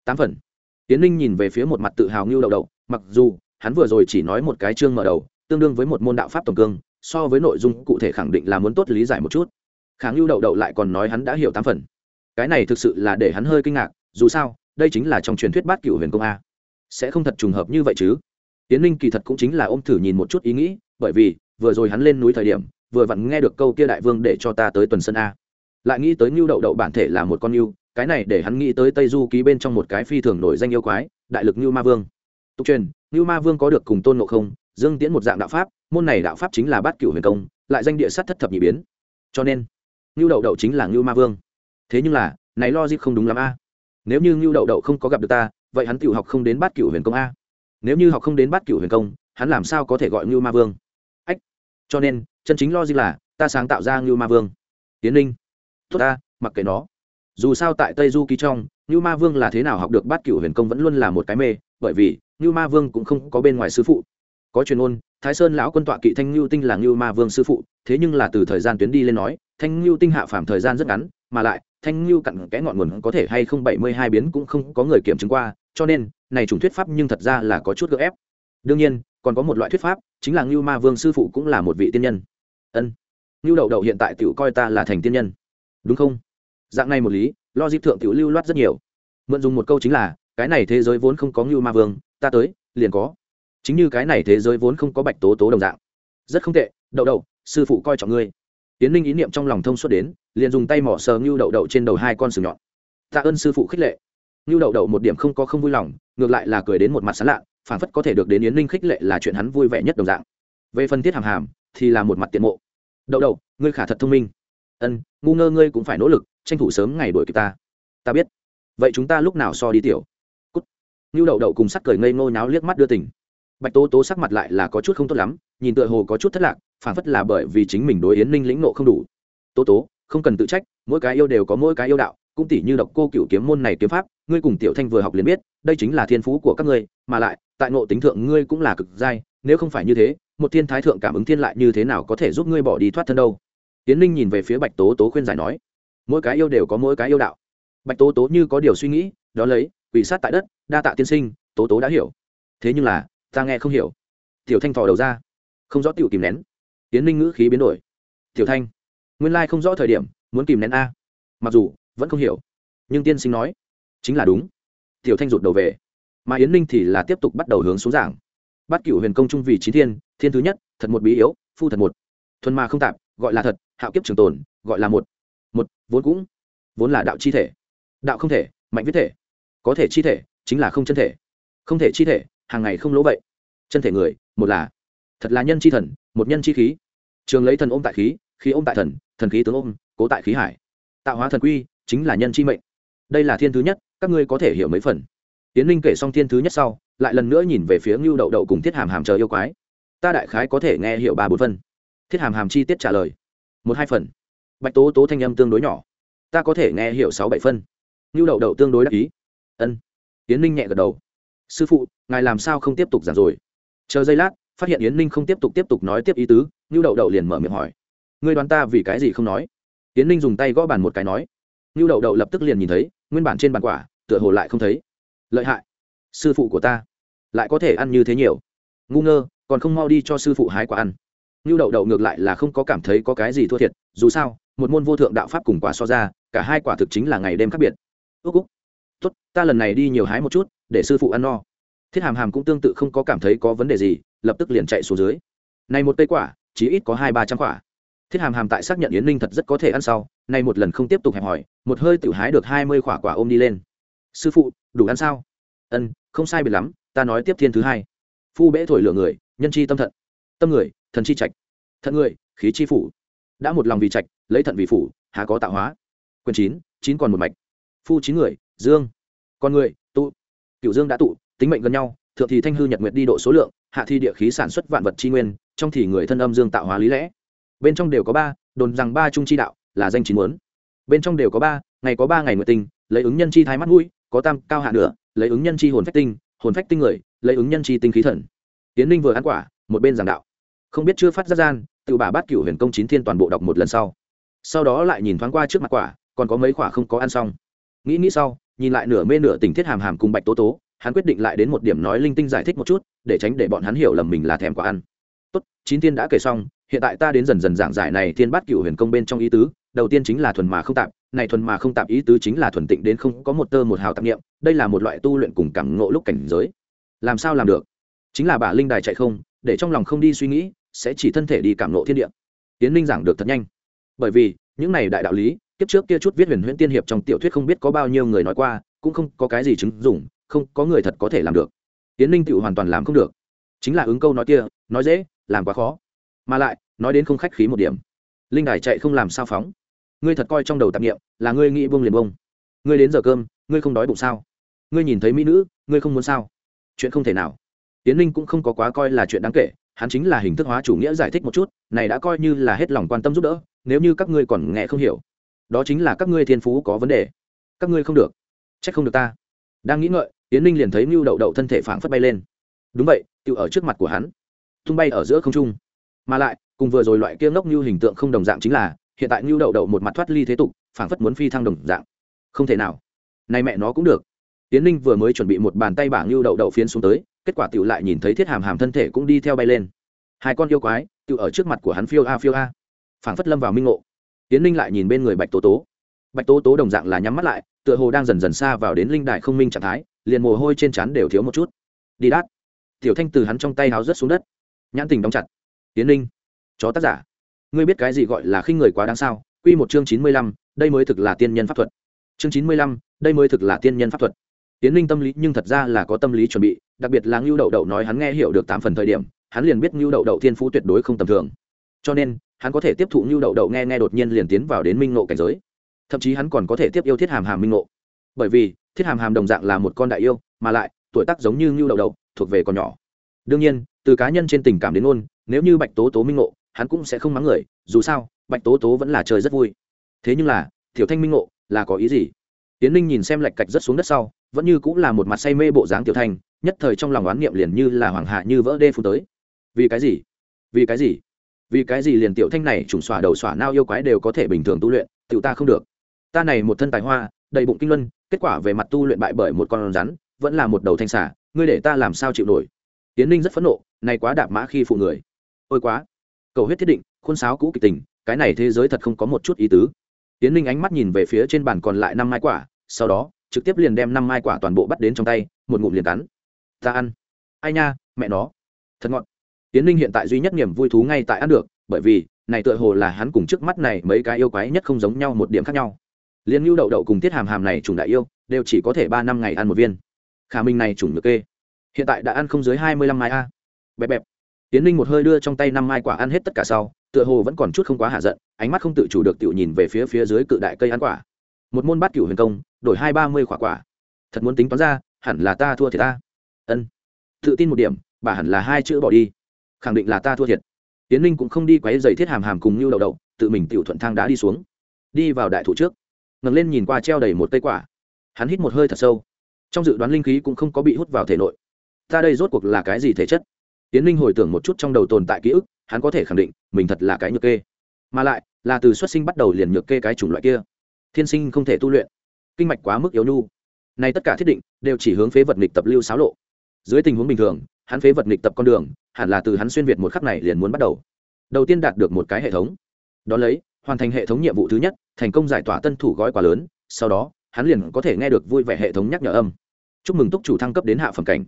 Tám phần. Tiến ninh nhìn về phía một mặt tự hào ngưu đậu đậu mặc dù hắn vừa rồi chỉ nói một cái chương mở đầu, tương đương với một môn đạo pháp tổng cương, so với nội dung cụ thể khẳng định là muốn tốt lý giải một chút. Kháng ngưu đậu đậu lại còn nói hắn đã hiểu tám phần cái này thực sự là để hắn hơi kinh ngạc, dù sao, đây chính là trong truyền thuyết bát cựu huyền công a. Sẽ không thật trùng hợp như vậy chứ? Tiến Linh kỳ thật cũng chính là ôm thử nhìn một chút ý nghĩ, bởi vì, vừa rồi hắn lên núi thời điểm, vừa vặn nghe được câu kia đại vương để cho ta tới tuần sân a. Lại nghĩ tới ngưu đậu đậu bản thể là một con ngưu cái này để hắn nghĩ tới tây du ký bên trong một cái phi thường nổi danh yêu quái, đại lực ngưu ma vương. Tục truyền ngưu ma vương có được cùng tôn ngộ không, dương tiễn một dạng đạo pháp, môn này đạo pháp chính là bát cửu huyền công, lại danh địa sát thất thập nhị biến. Cho nên ngưu đậu đậu chính là ngưu ma vương thế nhưng là, này logic không đúng lắm a. Nếu như ngưu đậu đậu không có gặp được ta, vậy hắn tự học không đến bát cửu huyền công a. Nếu như học không đến bát cửu huyền công, hắn làm sao có thể gọi ngưu ma vương? Ách, cho nên, chân chính logic là, ta sáng tạo ra ngưu ma vương. Tiến linh tốt ta, mặc kệ nó. Dù sao tại tây du ký trong, ngưu ma vương là thế nào học được bát cửu huyền công vẫn luôn là một cái mê, bởi vì, ngưu ma vương cũng không có bên ngoài sư phụ. Có truyền ôn thái sơn lão quân tọa kỵ thanh ngưu tinh là ngưu ma vương sư phụ, thế nhưng là từ thời gian tuyến đi lên nói, thanh ngưu tinh hạ phàm thời gian rất ngắn mà lại, thanh lưu cặn kẽ ngọn nguồn có thể hay không bảy mươi hai biến cũng không có người kiểm chứng qua, cho nên, này chủng thuyết pháp nhưng thật ra là có chút gỡ ép. Đương nhiên, còn có một loại thuyết pháp, chính là ngưu ma vương sư phụ cũng là một vị tiên nhân. Ân. Ngưu đậu đậu hiện tại tự coi ta là thành tiên nhân. Đúng không? Dạng này một lý lo di thượng tiểu lưu loát rất nhiều. Mượn dùng một câu chính là, cái này thế giới vốn không có ngưu ma vương, ta tới, liền có. Chính như cái này thế giới vốn không có bạch tố tố đồng dạng. Rất không tệ, đậu đậu, sư phụ coi trọng ngươi tiến linh ý niệm trong lòng thông suốt đến, liền dùng tay mỏ sờ ngưu đậu đậu trên đầu hai con sừng nhọn. Tạ ơn sư phụ khích lệ. Ngưu đậu đậu một điểm không có không vui lòng, ngược lại là cười đến một mặt sán lạ phản phất có thể được đến yến linh khích lệ là chuyện hắn vui vẻ nhất đồng dạng. Về phần Tiết hàm hàm, thì là một mặt tiện mộ. Đậu đậu, ngươi khả thật thông minh. Ân, ngu ngơ ngươi cũng phải nỗ lực, tranh thủ sớm ngày đuổi kịp ta. Ta biết. Vậy chúng ta lúc nào so đi tiểu? Cút. Ngưu đậu đậu cùng sắc cười ngây ngô nháo liếc mắt đưa tỉnh bạch tố tố sắc mặt lại là có chút không tốt lắm, nhìn tựa hồ có chút thất lạc phản phất là bởi vì chính mình đối yến ninh lĩnh nộ không đủ. Tố tố, không cần tự trách, mỗi cái yêu đều có mỗi cái yêu đạo, cũng tỷ như độc cô cựu kiếm môn này kiếm pháp, ngươi cùng tiểu thanh vừa học liền biết, đây chính là thiên phú của các ngươi, mà lại, tại ngộ tính thượng ngươi cũng là cực giai, nếu không phải như thế, một thiên thái thượng cảm ứng thiên lại như thế nào có thể giúp ngươi bỏ đi thoát thân đâu? Tiến ninh nhìn về phía bạch tố tố khuyên giải nói, mỗi cái yêu đều có mỗi cái yêu đạo. Bạch tố tố như có điều suy nghĩ, đó lấy, quỷ sát tại đất, đa tạ tiên sinh, tố tố đã hiểu. Thế nhưng là, ta nghe không hiểu. Tiểu thanh thò đầu ra, không rõ tiểu kìm nén tiến ninh ngữ khí biến đổi. Tiểu thanh, nguyên lai không rõ thời điểm, muốn kìm nén a. Mặc dù, vẫn không hiểu. Nhưng tiên sinh nói, chính là đúng. Tiểu thanh rụt đầu về. Mà yến ninh thì là tiếp tục bắt đầu hướng xuống giảng. Bắt cựu huyền công trung vì trí thiên thiên thứ nhất, thật một bí yếu, phu thật một. Thuần ma không tạp, gọi là thật, hạo kiếp trường tồn, gọi là một. Một, vốn cũng, vốn là đạo chi thể. Đạo không thể, mạnh viết thể. Có thể chi thể, chính là không chân thể. Không thể chi thể, hàng ngày không lỗ vậy. Chân thể người, một là, thật là nhân chi thần một nhân chi khí. Trường lấy thần ôm tại khí khí ôm tại thần thần khí tướng ôm, cố tại khí hải. Tạo hóa thần quy, chính là nhân chi mệnh. Đây là thiên thứ nhất, các ngươi có thể hiểu mấy phần. Tiến linh kể xong thiên thứ nhất sau, lại lần nữa nhìn về phía ngưu đậu đậu cùng thiết hàm hàm chờ yêu quái. Ta đại khái có thể nghe hiểu ba bốn phân thiết hàm hàm chi tiết trả lời. Một hai phần. Bạch tố tố thanh âm tương đối nhỏ. Ta có thể nghe hiểu sáu bảy phân ngưu đậu đậu tương đối đắc ý. Ân. Tiến linh nhẹ gật đầu. Sư phụ, ngài làm sao không tiếp tục giảng rồi? Chờ giây lát phát hiện yến ninh không tiếp tục tiếp tục nói tiếp ý tứ, ngưu đậu đậu liền mở miệng hỏi. Ngươi đoán ta vì cái gì không nói? Yến ninh dùng tay gõ bàn một cái nói. Ngưu đậu đậu lập tức liền nhìn thấy, nguyên bản trên bàn quả, tựa hồ lại không thấy. Lợi hại. Sư phụ của ta. Lại có thể ăn như thế nhiều. Ngu ngơ, còn không mau đi cho sư phụ hái quả ăn. Ngưu đậu đậu ngược lại là không có cảm thấy có cái gì thua thiệt, dù sao, một môn vô thượng đạo pháp cùng quả so ra, cả hai quả thực chính là ngày đêm khác biệt. Ước úc tốt, ta lần này đi nhiều hái một chút, để sư phụ ăn no thiết hàm hàm cũng tương tự không có cảm thấy có vấn đề gì, lập tức liền chạy xuống dưới. Này một cây quả chỉ ít có hai ba trăm quả. Thiết hàm hàm tại xác nhận yến ninh thật rất có thể ăn sau nay một lần không tiếp tục hẹp hỏi, một hơi tự hái được hai mươi quả quả ôm đi lên. Sư phụ, đủ ăn sao? Ân, không sai biệt lắm, ta nói tiếp thiên thứ hai. Phu bễ thổi lửa người, nhân chi tâm thận. Tâm người, thần chi trạch. Thận người, khí chi phủ. Đã một lòng vì trạch, lấy thận vì phủ, há có tạo hóa. Quyền chín chín còn một mạch. Phu chín người, dương. Con người, tụ. Cựu dương đã tụ tính mệnh gần nhau, thượng thì thanh hư nhật nguyệt đi độ số lượng, hạ thi địa khí sản xuất vạn vật tri nguyên, trong thì người thân âm dương tạo hóa lý lẽ. Bên trong đều có ba, đồn rằng ba trung chi đạo, là danh chính muốn. Bên trong đều có ba, ngày có ba ngày nguyệt tinh, lấy ứng nhân chi thái mắt mũi, có tam, cao hạ nữa lấy ứng nhân chi hồn phách tinh, hồn phách tinh người, lấy ứng nhân chi tinh khí thần. Tiến ninh vừa ăn quả, một bên giảng đạo. Không biết chưa phát ra gian, tự bà bát cửu huyền công chín thiên toàn bộ đọc một lần sau. Sau đó lại nhìn thoáng qua trước mặt quả, còn có mấy quả không có ăn xong. Nghĩ nghĩ sau, nhìn lại nửa mê nửa tình thiết hàm hàm cùng bạch tố tố hắn quyết định lại đến một điểm nói linh tinh giải thích một chút, để tránh để bọn hắn hiểu lầm mình là thèm quả ăn. Tốt, chín tiên đã kể xong, hiện tại ta đến dần dần giảng giải này thiên bát cửu huyền công bên trong ý tứ, đầu tiên chính là thuần mà không tạp, này thuần mà không tạp ý tứ chính là thuần tịnh đến không có một tơ một hào tạp niệm, đây là một loại tu luyện cùng cảm ngộ lúc cảnh giới. Làm sao làm được? Chính là bả linh đài chạy không, để trong lòng không đi suy nghĩ, sẽ chỉ thân thể đi cảm ngộ thiên địa. Tiến linh giảng được thật nhanh. Bởi vì, những này đại đạo lý, kiếp trước kia chút viết huyền huyễn tiên hiệp trong tiểu thuyết không biết có bao nhiêu người nói qua, cũng không có cái gì chứng dụng không có người thật có thể làm được. Tiến ninh tự hoàn toàn làm không được. Chính là ứng câu nói kia, nói dễ, làm quá khó. Mà lại, nói đến không khách khí một điểm. Linh đài chạy không làm sao phóng. Ngươi thật coi trong đầu tạp nghiệm là ngươi nghĩ bông liền bông ngươi đến giờ cơm, ngươi không đói bụng sao? Ngươi nhìn thấy mỹ nữ, ngươi không muốn sao? Chuyện không thể nào. Tiến ninh cũng không có quá coi là chuyện đáng kể, hắn chính là hình thức hóa chủ nghĩa giải thích một chút, này đã coi như là hết lòng quan tâm giúp đỡ, nếu như các ngươi còn nghe không hiểu. Đó chính là các ngươi thiên phú có vấn đề. Các ngươi không được. Trách không được ta. Đang nghĩ ngợi yến ninh liền thấy mưu đậu đậu thân thể phảng phất bay lên. Đúng vậy tự ở trước mặt của hắn, tung bay ở giữa không trung. Mà lại, cùng vừa rồi loại kia ngốc như hình tượng không đồng dạng chính là, hiện tại mưu đậu đậu một mặt thoát ly thế tục, phảng phất muốn phi thăng đồng dạng. Không thể nào. Này mẹ nó cũng được. Yến ninh vừa mới chuẩn bị một bàn tay bảng mưu đậu đậu phiến xuống tới, kết quả tự lại nhìn thấy thiết hàm hàm thân thể cũng đi theo bay lên. Hai con yêu quái tự ở trước mặt của hắn phiêu a phiêu a. Phảng phất lâm vào minh ngộ. Tiến ninh lại nhìn bên người bạch tố tố. Bạch tố tố đồng dạng là nhắm mắt lại, tựa hồ đang dần dần xa vào đến linh đại không minh trạng thái liền mồ hôi trên trán đều thiếu một chút. Đi đát. Tiểu thanh từ hắn trong tay háo rớt xuống đất. Nhãn tình đóng chặt. Tiến Linh, chó tác giả. Ngươi biết cái gì gọi là khinh người quá đáng sao? Quy một chương chín mươi lăm đây mới thực là tiên nhân pháp thuật. Chương chín mươi lăm đây mới thực là tiên nhân pháp thuật. Tiến Linh tâm lý nhưng thật ra là có tâm lý chuẩn bị đặc biệt là ngưu đậu đậu nói hắn nghe hiểu được tám phần thời điểm hắn liền biết ngưu đậu đậu thiên phú tuyệt đối không tầm thường. Cho nên hắn có thể tiếp thụ ngưu đậu đậu nghe nghe đột nhiên liền tiến vào đến minh ngộ cảnh giới. Thậm chí hắn còn có thể tiếp yêu thiết hàm hàm minh ngộ. bởi vì thiết hàm hàm đồng dạng là một con đại yêu mà lại tuổi tác giống như ngưu đầu đầu, thuộc về còn nhỏ. Đương nhiên từ cá nhân trên tình cảm đến ôn nếu như bạch tố tố minh ngộ hắn cũng sẽ không mắng người dù sao bạch tố tố vẫn là trời rất vui. Thế nhưng là tiểu thanh minh ngộ là có ý gì? Tiến ninh nhìn xem lạch cạch rất xuống đất sau vẫn như cũng là một mặt say mê bộ dáng tiểu thanh nhất thời trong lòng oán niệm liền như là hoàng hạ như vỡ đê phù tới. Vì cái gì? Vì cái gì? Vì cái gì liền tiểu thanh này trùng xỏa đầu xỏa nao yêu quái đều có thể bình thường tu luyện tiểu ta không được. Ta này một thân tài hoa đầy bụng kinh luân kết quả về mặt tu luyện bại bởi một con rắn, vẫn là một đầu thanh xả ngươi để ta làm sao chịu nổi? Tiến ninh rất phẫn nộ này quá đạp mã khi phụ người. Ôi quá, cầu huyết thiết định, khuôn sáo cũ kịch tình, cái này thế giới thật không có một chút ý tứ. Tiến ninh ánh mắt nhìn về phía trên bàn còn lại năm mai quả, sau đó, trực tiếp liền đem năm mai quả toàn bộ bắt đến trong tay, một ngụm liền cắn. Ta ăn. Ai nha, mẹ nó. Thật ngọn tiến ninh hiện tại duy nhất niềm vui thú ngay tại ăn được, bởi vì, này tựa hồ là hắn cùng trước mắt này mấy cái yêu quái nhất không giống nhau một điểm khác nhau liên ngưu đậu đậu cùng tiết hàm hàm này trùng đại yêu, đều chỉ có thể ba năm ngày ăn một viên. Khả minh này trùng được kê. Hiện tại đã ăn không dưới hai mươi lăm mai a. Bẹp bẹp. Tiến ninh một hơi đưa trong tay năm mai quả ăn hết tất cả sau, tựa hồ vẫn còn chút không quá hạ giận, ánh mắt không tự chủ được tự nhìn về phía phía dưới cự đại cây ăn quả. Một môn bát cửu huyền công, đổi hai ba mươi quả quả. Thật muốn tính toán ra, hẳn là ta thua thiệt ta. Ân. Tự tin một điểm, bà hẳn là hai chữ bỏ đi. Khẳng định là ta thua thiệt. Tiến ninh cũng không đi quấy giày thiết hàm hàm cùng như đầu đầu tự mình tự thuận thang đá đi xuống. Đi vào đại thủ trước ngẩng lên nhìn qua treo đầy một cây quả. Hắn hít một hơi thật sâu. Trong dự đoán linh khí cũng không có bị hút vào thể nội. Ta đây rốt cuộc là cái gì thể chất? Tiến Linh hồi tưởng một chút trong đầu tồn tại ký ức, hắn có thể khẳng định, mình thật là cái nhược kê. Mà lại, là từ xuất sinh bắt đầu liền nhược kê cái chủng loại kia. Thiên sinh không thể tu luyện. Kinh mạch quá mức yếu nhu này tất cả thiết định, đều chỉ hướng phế vật nghịch tập lưu xáo lộ. Dưới tình huống bình thường, hắn phế vật nghịch tập con đường, hẳn là từ hắn xuyên việt một khắc này liền muốn bắt đầu. Đầu tiên đạt được một cái hệ thống. Đón lấy hoàn thành hệ thống nhiệm vụ thứ nhất, thành công giải tỏa tân thủ gói quá lớn, sau đó, hắn liền có thể nghe được vui vẻ hệ thống nhắc nhở âm. Chúc mừng túc chủ thăng cấp đến hạ phẩm cảnh.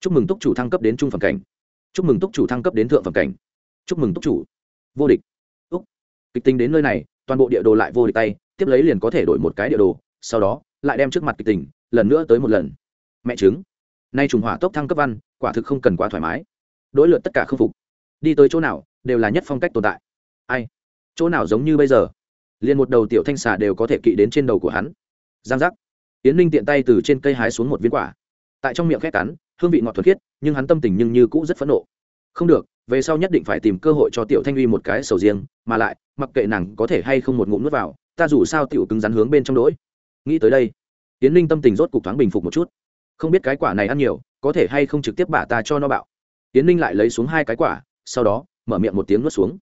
Chúc mừng túc chủ thăng cấp đến trung phẩm cảnh. Chúc mừng túc chủ thăng cấp đến thượng phẩm cảnh. Chúc mừng túc chủ. Vô địch. Úc. Kịch tính đến nơi này, toàn bộ địa đồ lại vô địch tay, tiếp lấy liền có thể đổi một cái địa đồ, sau đó, lại đem trước mặt kịch tình lần nữa tới một lần. Mẹ chứng nay trùng hỏa tốc thăng cấp văn, quả thực không cần quá thoải mái. Đối lượt tất cả không phục. Đi tới chỗ nào, đều là nhất phong cách tồn tại. Ai? Chỗ nào giống như bây giờ? Liền một đầu tiểu thanh xà đều có thể kỵ đến trên đầu của hắn. Giang giác. Yến ninh tiện tay từ trên cây hái xuống một viên quả. Tại trong miệng khét cắn, hương vị ngọt thuật khiết, nhưng hắn tâm tình nhưng như cũ rất phẫn nộ. Không được, về sau nhất định phải tìm cơ hội cho tiểu thanh uy một cái sầu riêng, mà lại, mặc kệ nàng có thể hay không một ngụm nuốt vào, ta dù sao tiểu cứng rắn hướng bên trong đỗi nghĩ tới đây, yến ninh tâm tình rốt cục thoáng bình phục một chút. Không biết cái quả này ăn nhiều, có thể hay không trực tiếp bả ta cho nó bạo. Yến ninh lại lấy xuống hai cái quả, sau đó, mở miệng một tiếng nuốt xuống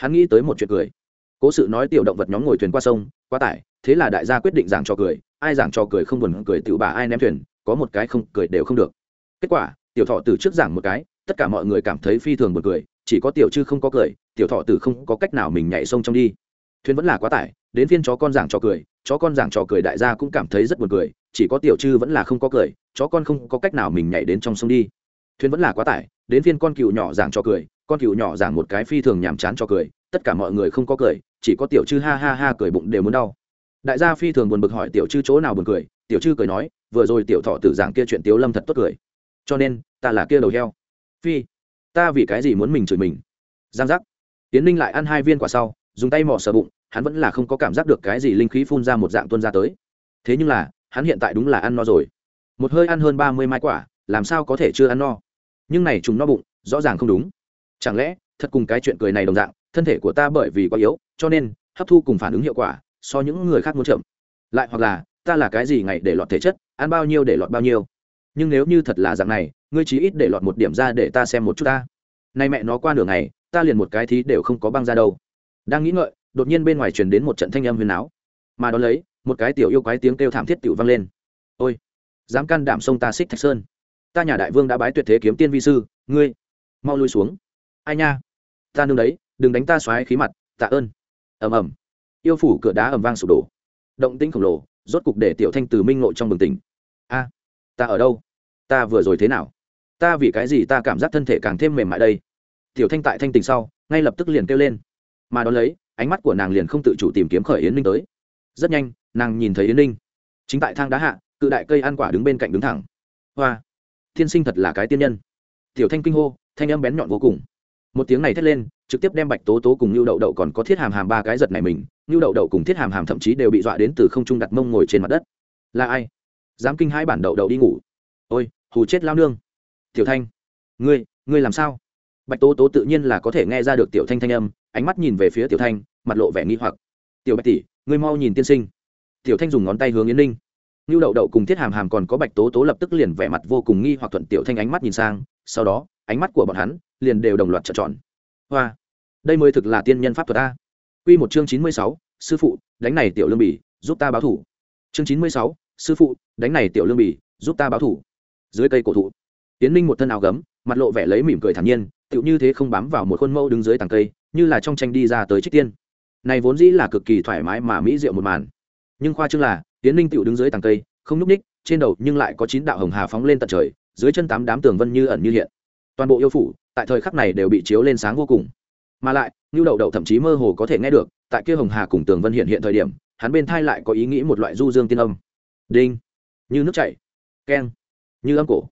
hắn nghĩ tới một chuyện cười. Cố sự nói tiểu động vật nhóm ngồi thuyền qua sông quá tải, thế là đại gia quyết định giảng trò cười. Ai giảng trò cười không buồn cười tự bà ai ném thuyền, có một cái không cười đều không được. Kết quả, tiểu thọ từ trước giảng một cái, tất cả mọi người cảm thấy phi thường buồn cười, chỉ có tiểu chư không có cười, tiểu thọ tử không có cách nào mình nhảy sông trong đi. Thuyền vẫn là quá tải, đến phiên chó con giảng trò cười, chó con giảng trò cười đại gia cũng cảm thấy rất buồn cười, chỉ có tiểu chư vẫn là không có cười, chó con không có cách nào mình nhảy đến trong sông đi. Thuyền vẫn là quá tải, đến phiên con cừu nhỏ giảng trò cười con cừu nhỏ giảng một cái phi thường nhàm chán cho cười, tất cả mọi người không có cười, chỉ có tiểu chư ha ha ha cười bụng đều muốn đau. Đại gia phi thường buồn bực hỏi tiểu chư chỗ nào buồn cười, tiểu chư cười nói, vừa rồi tiểu thọ tử giảng kia chuyện tiếu lâm thật tốt cười. Cho nên, ta là kia đầu heo. Phi, ta vì cái gì muốn mình chửi mình? Giang giác. Tiến ninh lại ăn hai viên quả sau, dùng tay mỏ sờ bụng, hắn vẫn là không có cảm giác được cái gì linh khí phun ra một dạng tuân ra tới. Thế nhưng là, hắn hiện tại đúng là ăn no rồi. Một hơi ăn hơn ba mươi mai quả, làm sao có thể chưa ăn no? Nhưng này trùng no bụng, rõ ràng không đúng chẳng lẽ, thật cùng cái chuyện cười này đồng dạng, thân thể của ta bởi vì quá yếu, cho nên, hấp thu cùng phản ứng hiệu quả, so những người khác muốn chậm. Lại hoặc là, ta là cái gì ngày để lọt thể chất, ăn bao nhiêu để lọt bao nhiêu. Nhưng nếu như thật là dạng này, ngươi chí ít để lọt một điểm ra để ta xem một chút ta. Nay mẹ nó qua nửa ngày, ta liền một cái thí đều không có băng ra đâu. Đang nghĩ ngợi, đột nhiên bên ngoài truyền đến một trận thanh âm huyền áo. Mà đón lấy, một cái tiểu yêu quái tiếng kêu thảm thiết tiểu vang lên. Ôi, dám can đảm sông ta xích thạch sơn. Ta nhà đại vương đã bái tuyệt thế kiếm tiên vi sư, ngươi, mau lui xuống ai nha? Ta nương đấy, đừng đánh ta xoáy khí mặt, tạ ơn. Ầm ầm. Yêu phủ cửa đá ầm vang sụp đổ. Động tĩnh khổng lồ, rốt cục để tiểu thanh từ minh ngộ trong bừng tỉnh. A, ta ở đâu? Ta vừa rồi thế nào? Ta vì cái gì ta cảm giác thân thể càng thêm mềm mại đây? Tiểu thanh tại thanh tình sau, ngay lập tức liền kêu lên. Mà đón lấy, ánh mắt của nàng liền không tự chủ tìm kiếm khởi yến ninh tới. Rất nhanh, nàng nhìn thấy yến ninh. Chính tại thang đá hạ, cự đại cây ăn quả đứng bên cạnh đứng thẳng. Hoa, thiên sinh thật là cái tiên nhân. Tiểu thanh kinh hô, thanh âm bén nhọn vô cùng một tiếng này thét lên, trực tiếp đem bạch tố tố cùng nhu đậu đậu còn có thiết hàm hàm ba cái giật này mình nhu đậu đậu cùng thiết hàm hàm thậm chí đều bị dọa đến từ không trung đặt mông ngồi trên mặt đất. Là ai? Dám kinh hai bản đậu đậu đi ngủ. Ôi, hù chết lao nương. Tiểu thanh, ngươi ngươi làm sao? Bạch tố tố tự nhiên là có thể nghe ra được tiểu thanh thanh âm, ánh mắt nhìn về phía tiểu thanh, mặt lộ vẻ nghi hoặc. Tiểu bạch tỷ, ngươi mau nhìn tiên sinh. Tiểu thanh dùng ngón tay hướng yến ninh. Như đậu đậu cùng thiết hàm hàm còn có bạch tố tố lập tức liền vẻ mặt vô cùng nghi hoặc thuận tiểu thanh ánh mắt nhìn sang sau đó, ánh mắt của bọn hắn liền đều đồng loạt trợn tròn. Hoa, đây mới thực là tiên nhân pháp thuật a. Quy một chương chín mươi sáu, sư phụ, đánh này tiểu lương bỉ giúp ta báo thủ. Chương chín mươi sáu, sư phụ, đánh này tiểu lương bỉ giúp ta báo thủ. Dưới cây cổ thụ tiến ninh một thân áo gấm, mặt lộ vẻ lấy mỉm cười thản nhiên, tựu như thế không bám vào một khuôn mẫu đứng dưới tàng cây, như là trong tranh đi ra tới trích tiên. Này vốn dĩ là cực kỳ thoải mái mà mỹ diệu một màn. Nhưng khoa chương là tiến ninh tựu đứng dưới tàng cây, không núp ních trên đầu nhưng lại có chín đạo hồng hà phóng lên tận trời dưới chân tám đám tường vân như ẩn như hiện. Toàn bộ yêu phủ, tại thời khắc này đều bị chiếu lên sáng vô cùng. Mà lại như đậu đậu thậm chí mơ hồ có thể nghe được, tại kia hồng hà cùng tường vân hiện hiện thời điểm, hắn bên thai lại có ý nghĩ một loại du dương tiên âm. Đinh. Như nước chảy. Keng. Như âm cổ.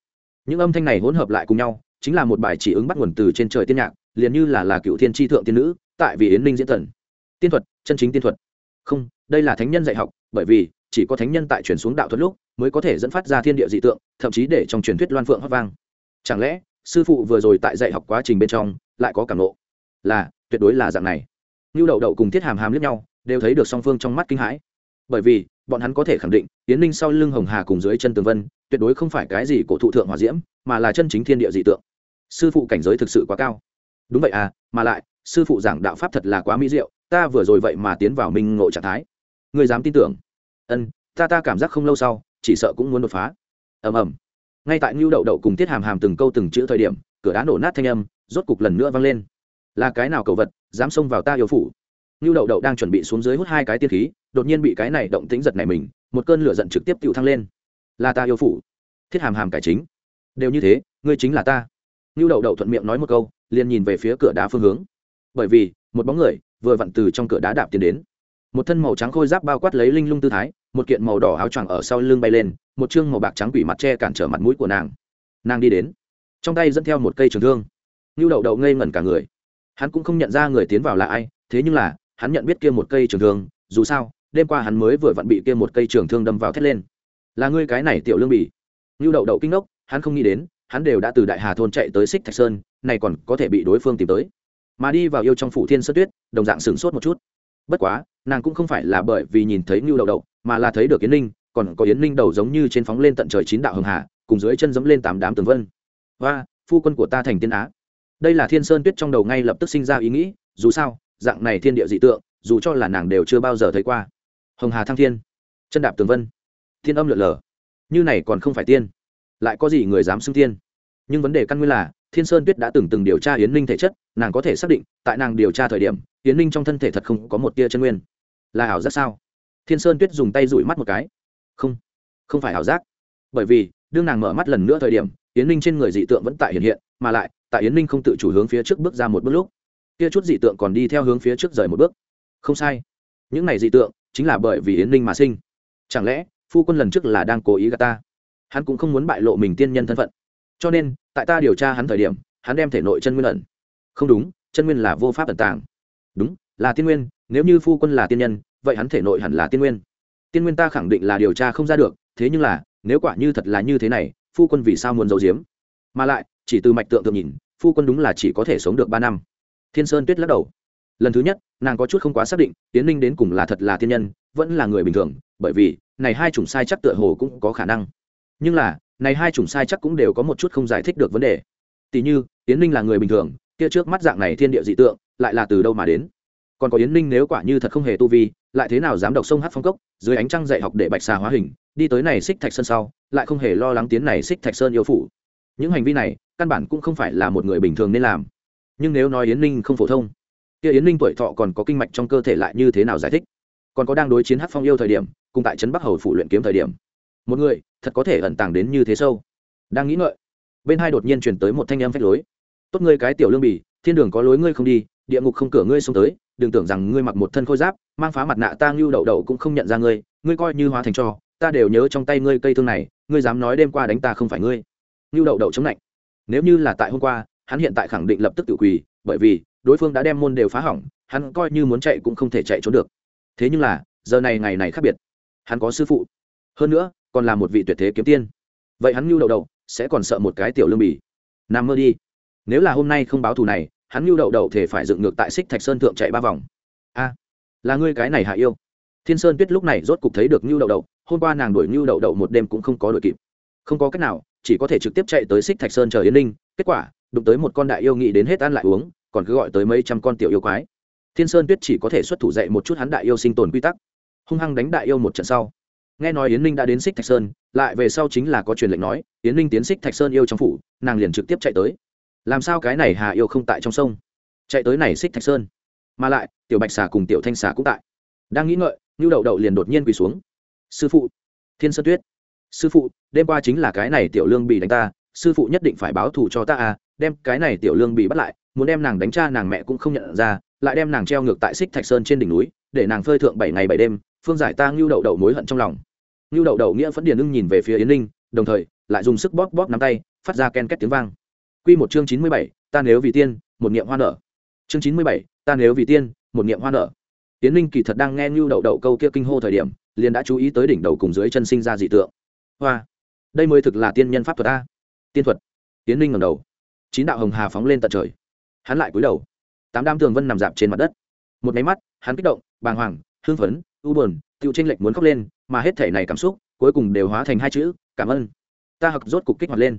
Những âm thanh này hỗn hợp lại cùng nhau, chính là một bài chỉ ứng bắt nguồn từ trên trời tiên nhạc, liền như là là cựu thiên tri thượng tiên nữ, tại vì yến ninh diễn thần. Tiên thuật, chân chính tiên thuật. Không, đây là thánh nhân dạy học, bởi vì chỉ có thánh nhân tại chuyển xuống đạo thuật lúc mới có thể dẫn phát ra thiên địa dị tượng, thậm chí để trong truyền thuyết loan phượng hót vang. Chẳng lẽ, sư phụ vừa rồi tại dạy học quá trình bên trong, lại có cảm nộ? Là, tuyệt đối là dạng này. Như đậu đậu cùng thiết hàm hàm lướt nhau, đều thấy được song phương trong mắt kinh hãi. Bởi vì, bọn hắn có thể khẳng định tiến ninh sau lưng hồng hà cùng dưới chân tường vân, tuyệt đối không phải cái gì cổ thụ thượng hòa diễm, mà là chân chính thiên địa dị tượng. Sư phụ cảnh giới thực sự quá cao. Đúng vậy à mà lại, sư phụ giảng đạo pháp thật là quá mỹ diệu, ta vừa rồi vậy mà tiến vào minh ngộ trạng thái. Người dám tin tưởng? Ân, ta ta cảm giác không lâu sau chỉ sợ cũng muốn đột phá. Ầm ầm. Ngay tại ngưu đậu đậu cùng tiết hàm hàm từng câu từng chữ thời điểm, cửa đá nổ nát thanh âm, rốt cục lần nữa vang lên. Là cái nào cầu vật, dám xông vào ta yêu phủ? Ngưu đậu đậu đang chuẩn bị xuống dưới hút hai cái tiên khí, đột nhiên bị cái này động tĩnh giật này mình, một cơn lửa giận trực tiếp tự thăng lên. Là ta yêu phủ. Thiết hàm hàm cải chính. Đều như thế, ngươi chính là ta. Ngưu đậu đậu thuận miệng nói một câu, liền nhìn về phía cửa đá phương hướng. Bởi vì, một bóng người vừa vặn từ trong cửa đá đạp tiến đến một thân màu trắng khôi giáp bao quát lấy linh lung tư thái, một kiện màu đỏ áo choàng ở sau lưng bay lên, một chương màu bạc trắng quỷ mặt che cản trở mặt mũi của nàng. Nàng đi đến, trong tay dẫn theo một cây trường thương. Như đậu đậu ngây ngẩn cả người. Hắn cũng không nhận ra người tiến vào là ai, thế nhưng là, hắn nhận biết kia một cây trường thương, dù sao, đêm qua hắn mới vừa vặn bị kia một cây trường thương đâm vào thét lên. Là ngươi cái này tiểu lương bỉ như đậu đậu kinh ngốc, hắn không nghĩ đến, hắn đều đã từ đại hà thôn chạy tới xích thạch sơn, này còn có thể bị đối phương tìm tới. Mà đi vào yêu trong phủ thiên sơ tuyết, đồng dạng sửng sốt một chút bất quá, nàng cũng không phải là bởi vì nhìn thấy ngưu đậu đậu, mà là thấy được yến ninh, còn có yến ninh đầu giống như trên phóng lên tận trời chín đạo hường hà, cùng dưới chân dẫm lên tám đám tường vân. Và phu quân của ta thành tiên á. Đây là thiên sơn tuyết trong đầu ngay lập tức sinh ra ý nghĩ, dù sao, dạng này thiên địa dị tượng, dù cho là nàng đều chưa bao giờ thấy qua. Hồng hà thăng thiên, chân đạp tường vân, thiên âm lượn lờ. Như này còn không phải tiên, lại có gì người dám xưng tiên? Nhưng vấn đề căn nguyên là, thiên sơn tuyết đã từng từng điều tra yến ninh thể chất nàng có thể xác định, tại nàng điều tra thời điểm, yến ninh trong thân thể thật không có một tia chân nguyên. Là ảo giác sao? Thiên sơn tuyết dùng tay rủi mắt một cái. Không không phải ảo giác. Bởi vì, đương nàng mở mắt lần nữa thời điểm, yến ninh trên người dị tượng vẫn tại hiện hiện, mà lại, tại yến ninh không tự chủ hướng phía trước bước ra một bước lúc, kia chút dị tượng còn đi theo hướng phía trước rời một bước. Không sai. Những này dị tượng chính là bởi vì yến ninh mà sinh. Chẳng lẽ, phu quân lần trước là đang cố ý gạt ta? Hắn cũng không muốn bại lộ mình tiên nhân thân phận. Cho nên, tại ta điều tra hắn thời điểm, hắn đem thể nội chân nguyên ẩn không đúng, chân nguyên là vô pháp ẩn tàng. Đúng, là tiên nguyên, nếu như phu quân là tiên nhân, vậy hắn thể nội hẳn là tiên nguyên. Tiên nguyên ta khẳng định là điều tra không ra được, thế nhưng là, nếu quả như thật là như thế này, phu quân vì sao muốn giấu giếm? Mà lại, chỉ từ mạch tượng tượng nhìn, phu quân đúng là chỉ có thể sống được ba năm. Thiên sơn tuyết lắc đầu. Lần thứ nhất, nàng có chút không quá xác định tiến ninh đến cùng là thật là tiên nhân, vẫn là người bình thường, bởi vì, này hai chủng sai chắc tựa hồ cũng có khả năng. Nhưng là, này hai chủng sai chắc cũng đều có một chút không giải thích được vấn đề. Tỷ như tiến ninh là người bình thường kia trước mắt dạng này thiên địa dị tượng, lại là từ đâu mà đến? Còn có yến ninh nếu quả như thật không hề tu vi, lại thế nào dám đọc sông hát phong cốc, dưới ánh trăng dạy học để bạch xà hóa hình, đi tới này xích thạch sơn sau, lại không hề lo lắng tiến này xích thạch sơn yêu phủ. Những hành vi này, căn bản cũng không phải là một người bình thường nên làm. Nhưng nếu nói yến ninh không phổ thông, kia yến ninh tuổi thọ còn có kinh mạch trong cơ thể lại như thế nào giải thích? Còn có đang đối chiến hát phong yêu thời điểm, cùng tại trấn bắc hầu phủ luyện kiếm thời điểm, một người thật có thể ẩn tàng đến như thế sâu. Đang nghĩ ngợi, bên hai đột nhiên truyền tới một thanh em phách lối tốt ngươi cái tiểu lương bỉ thiên đường có lối ngươi không đi, địa ngục không cửa ngươi xông tới, đừng tưởng rằng ngươi mặc một thân khôi giáp, mang phá mặt nạ ta ngưu đậu đậu cũng không nhận ra ngươi ngươi coi như hóa thành cho, ta đều nhớ trong tay ngươi cây thương này, ngươi dám nói đêm qua đánh ta không phải ngươi. Ngưu đậu đậu chống lạnh. Nếu như là tại hôm qua, hắn hiện tại khẳng định lập tức tự quỳ, bởi vì đối phương đã đem môn đều phá hỏng, hắn coi như muốn chạy cũng không thể chạy trốn được. Thế nhưng là, giờ này ngày này khác biệt. Hắn có sư phụ. Hơn nữa, còn là một vị tuyệt thế kiếm tiên. Vậy hắn ngưu đậu đậu sẽ còn sợ một cái tiểu lương bì. Nằm mơ đi nếu là hôm nay không báo thù này, hắn Lưu đậu đậu thể phải dựng ngược tại xích thạch sơn thượng chạy ba vòng. A, là ngươi cái này hạ yêu. Thiên sơn tuyết lúc này rốt cục thấy được Lưu đậu đậu, hôm qua nàng đuổi Lưu đậu đậu một đêm cũng không có đuổi kịp. Không có cách nào, chỉ có thể trực tiếp chạy tới xích thạch sơn chờ yến ninh, kết quả, đụng tới một con đại yêu nghĩ đến hết ăn lại uống, còn cứ gọi tới mấy trăm con tiểu yêu quái. Thiên sơn tuyết chỉ có thể xuất thủ dạy một chút hắn đại yêu sinh tồn quy tắc. Hung hăng đánh đại yêu một trận sau. Nghe nói yến ninh đã đến xích thạch sơn, lại về sau chính là có truyền lệnh nói, yến ninh tiến xích thạch sơn yêu trong phủ, nàng liền trực tiếp chạy tới làm sao cái này hà yêu không tại trong sông? Chạy tới này xích thạch sơn. Mà lại, tiểu bạch xà cùng tiểu thanh xà cũng tại. Đang nghĩ ngợi như đậu đậu liền đột nhiên quỳ xuống. Sư phụ, thiên sơn tuyết. Sư phụ, đêm qua chính là cái này tiểu lương bị đánh ta, sư phụ nhất định phải báo thù cho ta à đem cái này tiểu lương bị bắt lại, muốn đem nàng đánh cha nàng mẹ cũng không nhận ra, lại đem nàng treo ngược tại xích thạch sơn trên đỉnh núi, để nàng phơi thượng bảy ngày bảy đêm, phương giải ta ngưu đậu đậu mối hận trong lòng. Ngưu đậu đậu nghĩa phấn điền ưng nhìn về phía yến ninh, đồng thời lại dùng sức bóp bóp nắm tay, phát ra ken két tiếng vang. Quy một chương chín mươi bảy, ta nếu vì tiên, một niệm hoa nở. Chương chín mươi bảy, ta nếu vì tiên, một niệm hoa nở. Tiến linh kỳ thật đang nghe Nưu đậu đậu câu kia kinh hô thời điểm, liền đã chú ý tới đỉnh đầu cùng dưới chân sinh ra dị tượng. Hoa, đây mới thực là tiên nhân pháp thuật a. Tiên thuật. Tiến linh ngẩng đầu. Chín đạo hồng hà phóng lên tận trời. Hắn lại cúi đầu. Tám đám tường vân nằm dạp trên mặt đất. Một cái mắt, hắn kích động, bàng hoàng, hưng phấn, u buồn tiêu chênh lệch muốn khóc lên, mà hết thể này cảm xúc, cuối cùng đều hóa thành hai chữ, cảm ơn. Ta học rốt cục kích hoạt lên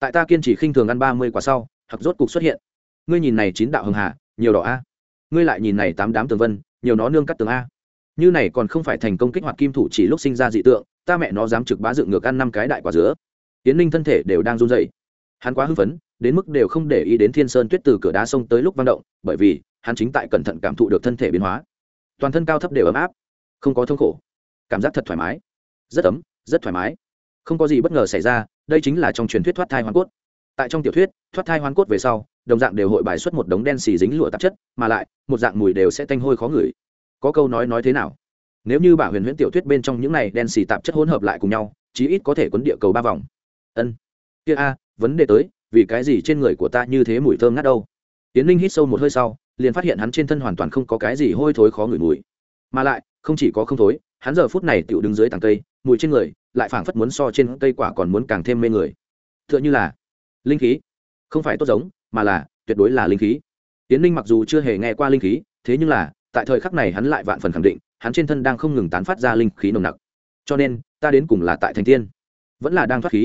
tại ta kiên trì khinh thường ăn ba mươi quả sau hặc rốt cục xuất hiện. Ngươi nhìn này chín đạo hường hà, nhiều đỏ a. Ngươi lại nhìn này tám đám tường vân, nhiều nó nương cắt tường a. Như này còn không phải thành công kích hoạt kim thủ chỉ lúc sinh ra dị tượng, ta mẹ nó dám trực bá dựng ngược ăn năm cái đại quả dứa. Tiến linh thân thể đều đang run dậy hắn quá hưng phấn, đến mức đều không để ý đến thiên sơn tuyết từ cửa đá sông tới lúc vang động, bởi vì, hắn chính tại cẩn thận cảm thụ được thân thể biến hóa. Toàn thân cao thấp đều ấm áp, không có thống khổ. Cảm giác thật thoải mái. Rất ấm, rất thoải mái. Không có gì bất ngờ xảy ra đây chính là trong truyền thuyết thoát thai hoàn cốt. Tại trong tiểu thuyết, thoát thai hoàn cốt về sau, đồng dạng đều hội bài xuất một đống đen xì dính lụa tạp chất, mà lại, một dạng mùi đều sẽ tanh hôi khó ngửi. Có câu nói nói thế nào? Nếu như bà huyền huyễn tiểu thuyết bên trong những này đen xì tạp chất hỗn hợp lại cùng nhau, chí ít có thể quấn địa cầu ba vòng. Ân. Kia a, vấn đề tới, vì cái gì trên người của ta như thế mùi thơm ngát đâu? Tiến linh hít sâu một hơi sau, liền phát hiện hắn trên thân hoàn toàn không có cái gì hôi thối khó ngửi mùi. Mà lại, không chỉ có không thối, hắn giờ phút này tựu đứng dưới tàng cây, mùi trên người lại phảng phất muốn so trên cây quả còn muốn càng thêm mê người. T h ư ợ n h ư là linh khí. Không phải tốt giống, mà là tuyệt đối là linh khí. Tiến linh mặc dù chưa hề nghe qua linh khí, thế nhưng là, tại thời khắc này hắn lại vạn phần khẳng định, hắn trên thân đang không ngừng tán phát ra linh khí nồng nặc. Cho nên, ta đến cùng là tại thành tiên. Vẫn là đang thoát khí.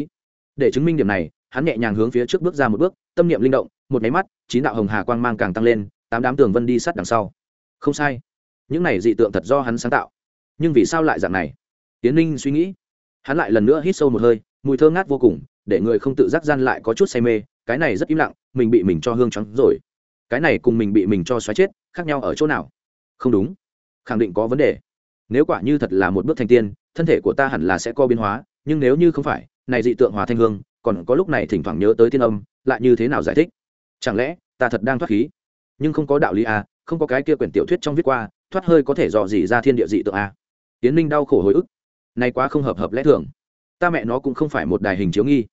Để chứng minh điểm này, hắn nhẹ nhàng hướng phía trước bước ra một bước, tâm niệm linh động, một máy mắt, chín đạo hồng hà quang mang càng tăng lên, tám đám tường vân đi sát đằng sau. Không sai. Những này dị tượng thật do hắn sáng tạo. Nhưng vì sao lại dạng này? Tiến ninh suy nghĩ hắn lại lần nữa hít sâu một hơi, mùi thơ ngát vô cùng, để người không tự giác gian lại có chút say mê, cái này rất im lặng, mình bị mình cho hương trắng rồi. Cái này cùng mình bị mình cho xoáy chết, khác nhau ở chỗ nào? Không đúng. Khẳng định có vấn đề. Nếu quả như thật là một bước thành tiên, thân thể của ta hẳn là sẽ có biến hóa, nhưng nếu như không phải, này dị tượng hòa thanh hương, còn có lúc này thỉnh thoảng nhớ tới tiên âm, lại như thế nào giải thích? Chẳng lẽ, ta thật đang thoát khí? Nhưng không có đạo lý à không có cái kia quyển tiểu thuyết trong viết qua, thoát hơi có thể dò dỉ ra thiên địa dị tượng à. Tiến ninh đau khổ hồi ức nay quá không hợp hợp lẽ thường. Ta mẹ nó cũng không phải một đài hình chiếu nghi.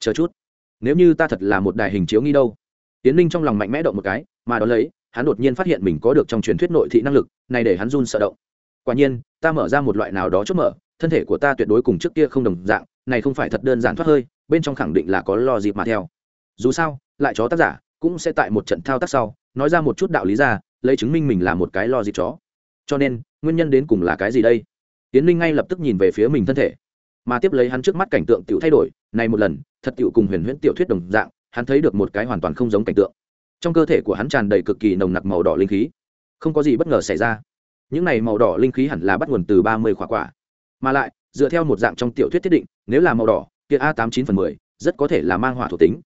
Chờ chút. Nếu như ta thật là một đài hình chiếu nghi đâu? Tiến ninh trong lòng mạnh mẽ động một cái, mà đón lấy, hắn đột nhiên phát hiện mình có được trong truyền thuyết nội thị năng lực, này để hắn run sợ động. Quả nhiên, ta mở ra một loại nào đó chốt mở, thân thể của ta tuyệt đối cùng trước kia không đồng dạng, này không phải thật đơn giản thoát hơi, bên trong khẳng định là có lo dịp mà theo. Dù sao, lại chó tác giả cũng sẽ tại một trận thao tác sau, nói ra một chút đạo lý ra, lấy chứng minh mình là một cái lo dịp chó. Cho nên, nguyên nhân đến cùng là cái gì đây? Tiến linh ngay lập tức nhìn về phía mình thân thể. Mà tiếp lấy hắn trước mắt cảnh tượng tiểu thay đổi, này một lần, thật tiểu cùng huyền huyễn tiểu thuyết đồng dạng, hắn thấy được một cái hoàn toàn không giống cảnh tượng. Trong cơ thể của hắn tràn đầy cực kỳ nồng nặc màu đỏ linh khí. Không có gì bất ngờ xảy ra. Những này màu đỏ linh khí hẳn là bắt nguồn từ ba mươi quả quả. Mà lại, dựa theo một dạng trong tiểu thuyết thiết định, nếu là màu đỏ, kia a tám chín phần mười, rất có thể là mang hỏa thuộc tính.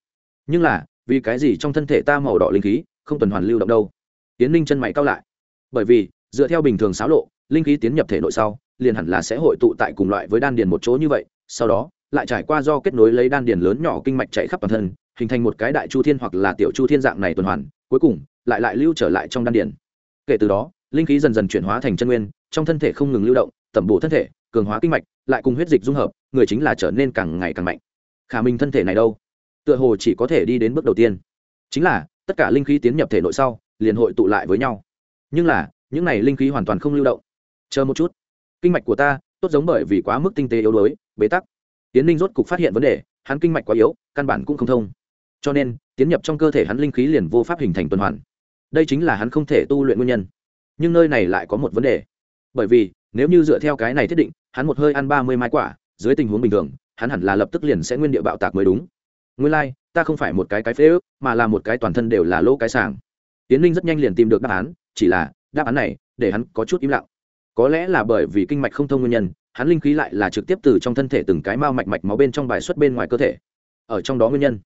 Nhưng là, vì cái gì trong thân thể ta màu đỏ linh khí, không tuần hoàn lưu động đâu? Tiến linh chân mày cao lại. Bởi vì, dựa theo bình thường xáo lộ, linh khí tiến nhập thể nội sau liền hẳn là sẽ hội tụ tại cùng loại với đan điền một chỗ như vậy, sau đó, lại trải qua do kết nối lấy đan điền lớn nhỏ kinh mạch chạy khắp toàn thân, hình thành một cái đại chu thiên hoặc là tiểu chu thiên dạng này tuần hoàn, cuối cùng, lại lại lưu trở lại trong đan điền. Kể từ đó, linh khí dần dần chuyển hóa thành chân nguyên, trong thân thể không ngừng lưu động, tẩm bổ thân thể, cường hóa kinh mạch, lại cùng huyết dịch dung hợp, người chính là trở nên càng ngày càng mạnh. Khả minh thân thể này đâu? Tựa hồ chỉ có thể đi đến bước đầu tiên. Chính là, tất cả linh khí tiến nhập thể nội sau, liền hội tụ lại với nhau. Nhưng là, những này linh khí hoàn toàn không lưu động. Chờ một chút kinh mạch của ta tốt giống bởi vì quá mức tinh tế yếu đuối bế tắc. Tiến linh rốt cục phát hiện vấn đề hắn kinh mạch quá yếu căn bản cũng không thông. Cho nên tiến nhập trong cơ thể hắn linh khí liền vô pháp hình thành tuần hoàn. Đây chính là hắn không thể tu luyện nguyên nhân. Nhưng nơi này lại có một vấn đề. Bởi vì nếu như dựa theo cái này thiết định hắn một hơi ăn ba mươi mai quả dưới tình huống bình thường hắn hẳn là lập tức liền sẽ nguyên địa bạo tạc mới đúng. Nguyên lai、like, ta không phải một cái cái phế ước mà là một cái toàn thân đều là lỗ cái sàng. Tiến linh rất nhanh liền tìm được đáp án chỉ là đáp án này để hắn có chút im lặng có lẽ là bởi vì kinh mạch không thông nguyên nhân, hắn linh khí lại là trực tiếp từ trong thân thể từng cái mao mạch mạch máu bên trong bài xuất bên ngoài cơ thể. Ở trong đó nguyên nhân,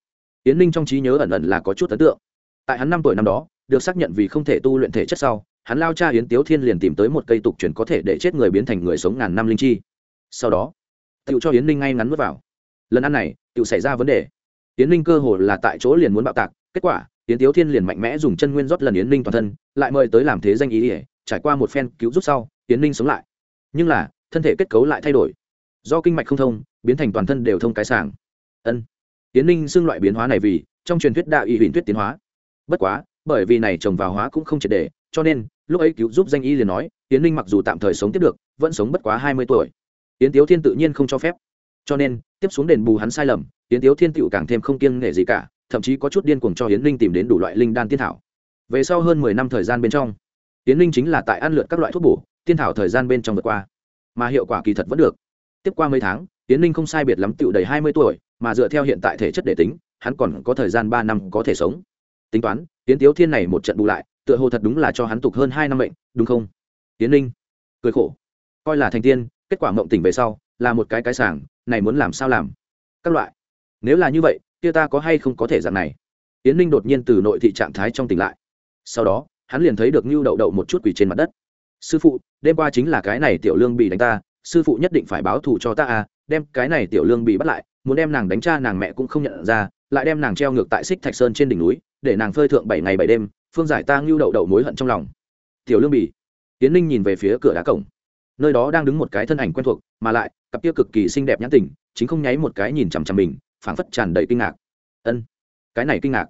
yến linh trong trí nhớ ẩn ẩn là có chút ấn tượng. Tại hắn năm tuổi năm đó, được xác nhận vì không thể tu luyện thể chất sau, hắn lao cha yến tiếu thiên liền tìm tới một cây tục truyền có thể để chết người biến thành người sống ngàn năm linh chi. Sau đó tự cho yến ninh ngay ngắn n vào. Lần ăn này tự xảy ra vấn đề. Yến ninh cơ hồ là tại chỗ liền muốn bạo tạc, kết quả, yến tiếu thiên liền mạnh mẽ dùng chân nguyên rót lần yến ninh toàn thân, lại mời tới làm thế danh ý ỉa trải qua một phen cứu giúp sau yến ninh sống lại. Nhưng là, thân thể kết cấu lại thay đổi. Do kinh mạch không thông, biến thành toàn thân đều thông cái sàng ân. Yến ninh xưng loại biến hóa này vì, trong truyền thuyết đạo y huyền thuyết tiến hóa. Bất quá, bởi vì này trồng vào hóa cũng không triệt để, cho nên, lúc ấy cứu giúp danh y liền nói, yến ninh mặc dù tạm thời sống tiếp được, vẫn sống bất quá hai mươi tuổi. Yến tiếu thiên tự nhiên không cho phép. Cho nên, tiếp xuống đền bù hắn sai lầm, yến tiếu thiên tựu càng thêm không kiêng nghệ gì cả, thậm chí có chút điên cuồng cho yến ninh tìm đến đủ loại linh đan tiên thảo. Về sau hơn mười năm thời gian bên trong, yến ninh chính là tại ăn lượt các loại thuốc bổ tiên thảo thời gian bên trong vượt qua, mà hiệu quả kỳ thật vẫn được. Tiếp qua mấy tháng tiến ninh không sai biệt lắm tựu đầy hai mươi tuổi, mà dựa theo hiện tại thể chất để tính, hắn còn có thời gian ba năm có thể sống. Tính toán tiến tiếu thiên này một trận bù lại, tựa hồ thật đúng là cho hắn tục hơn hai năm bệnh, đúng không? Tiến ninh, cười khổ. Coi là thành tiên, kết quả mộng tỉnh về sau, là một cái cái sảng, này muốn làm sao làm? Các loại. Nếu là như vậy, kia ta có hay không có thể dạng này? Tiến ninh đột nhiên từ nội thị trạng thái trong tỉnh lại. Sau đó, hắn liền thấy được ngưu đậu đậu một chút quỷ trên mặt đất sư phụ, đêm qua chính là cái này tiểu lương bị đánh ta, sư phụ nhất định phải báo thù cho ta à đem cái này tiểu lương bị bắt lại, muốn đem nàng đánh cha nàng mẹ cũng không nhận ra, lại đem nàng treo ngược tại xích thạch sơn trên đỉnh núi, để nàng phơi thượng bảy ngày bảy đêm, phương giải ta ngưu đậu đậu mối hận trong lòng. Tiểu lương bỉ tiến ninh nhìn về phía cửa đá cổng. Nơi đó đang đứng một cái thân ảnh quen thuộc, mà lại, cặp kia cực kỳ xinh đẹp nhãn tình, chính không nháy một cái nhìn chằm chằm mình, phảng phất tràn đầy kinh ngạc. Ân, cái này kinh ngạc.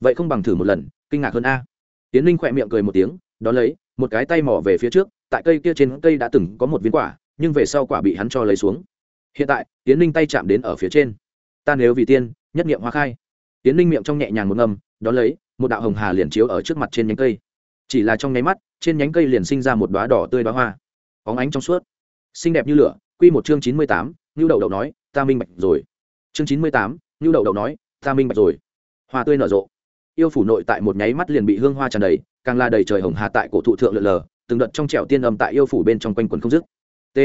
Vậy không bằng thử một lần, kinh ngạc hơn a. Tiến ninh khỏe miệng cười một tiếng, đón lấy một cái tay mỏ về phía trước, tại cây kia trên cây đã từng có một viên quả, nhưng về sau quả bị hắn cho lấy xuống. Hiện tại tiến ninh tay chạm đến ở phía trên. Ta nếu vì tiên, nhất nghiệm hoa khai. Tiến ninh miệng trong nhẹ nhàng một ngầm đón lấy, một đạo hồng hà liền chiếu ở trước mặt trên nhánh cây. Chỉ là trong nháy mắt, trên nhánh cây liền sinh ra một đoá đỏ tươi đoá hoa. Óng ánh trong suốt. Xinh đẹp như lửa, quy một chương chín mươi tám ngưu đậu đậu nói, ta minh bạch rồi. Chương chín mươi tám ngưu đậu đậu nói, ta minh bạch rồi. Hoa tươi nở rộ. Yêu phủ nội tại một nháy mắt liền bị hương hoa tràn đầy càng là đầy trời hồng hà tại cổ thụ thượng lượn lờ, từng đợt trong trẻo tiên âm tại yêu phủ bên trong quanh quần không dứt. T.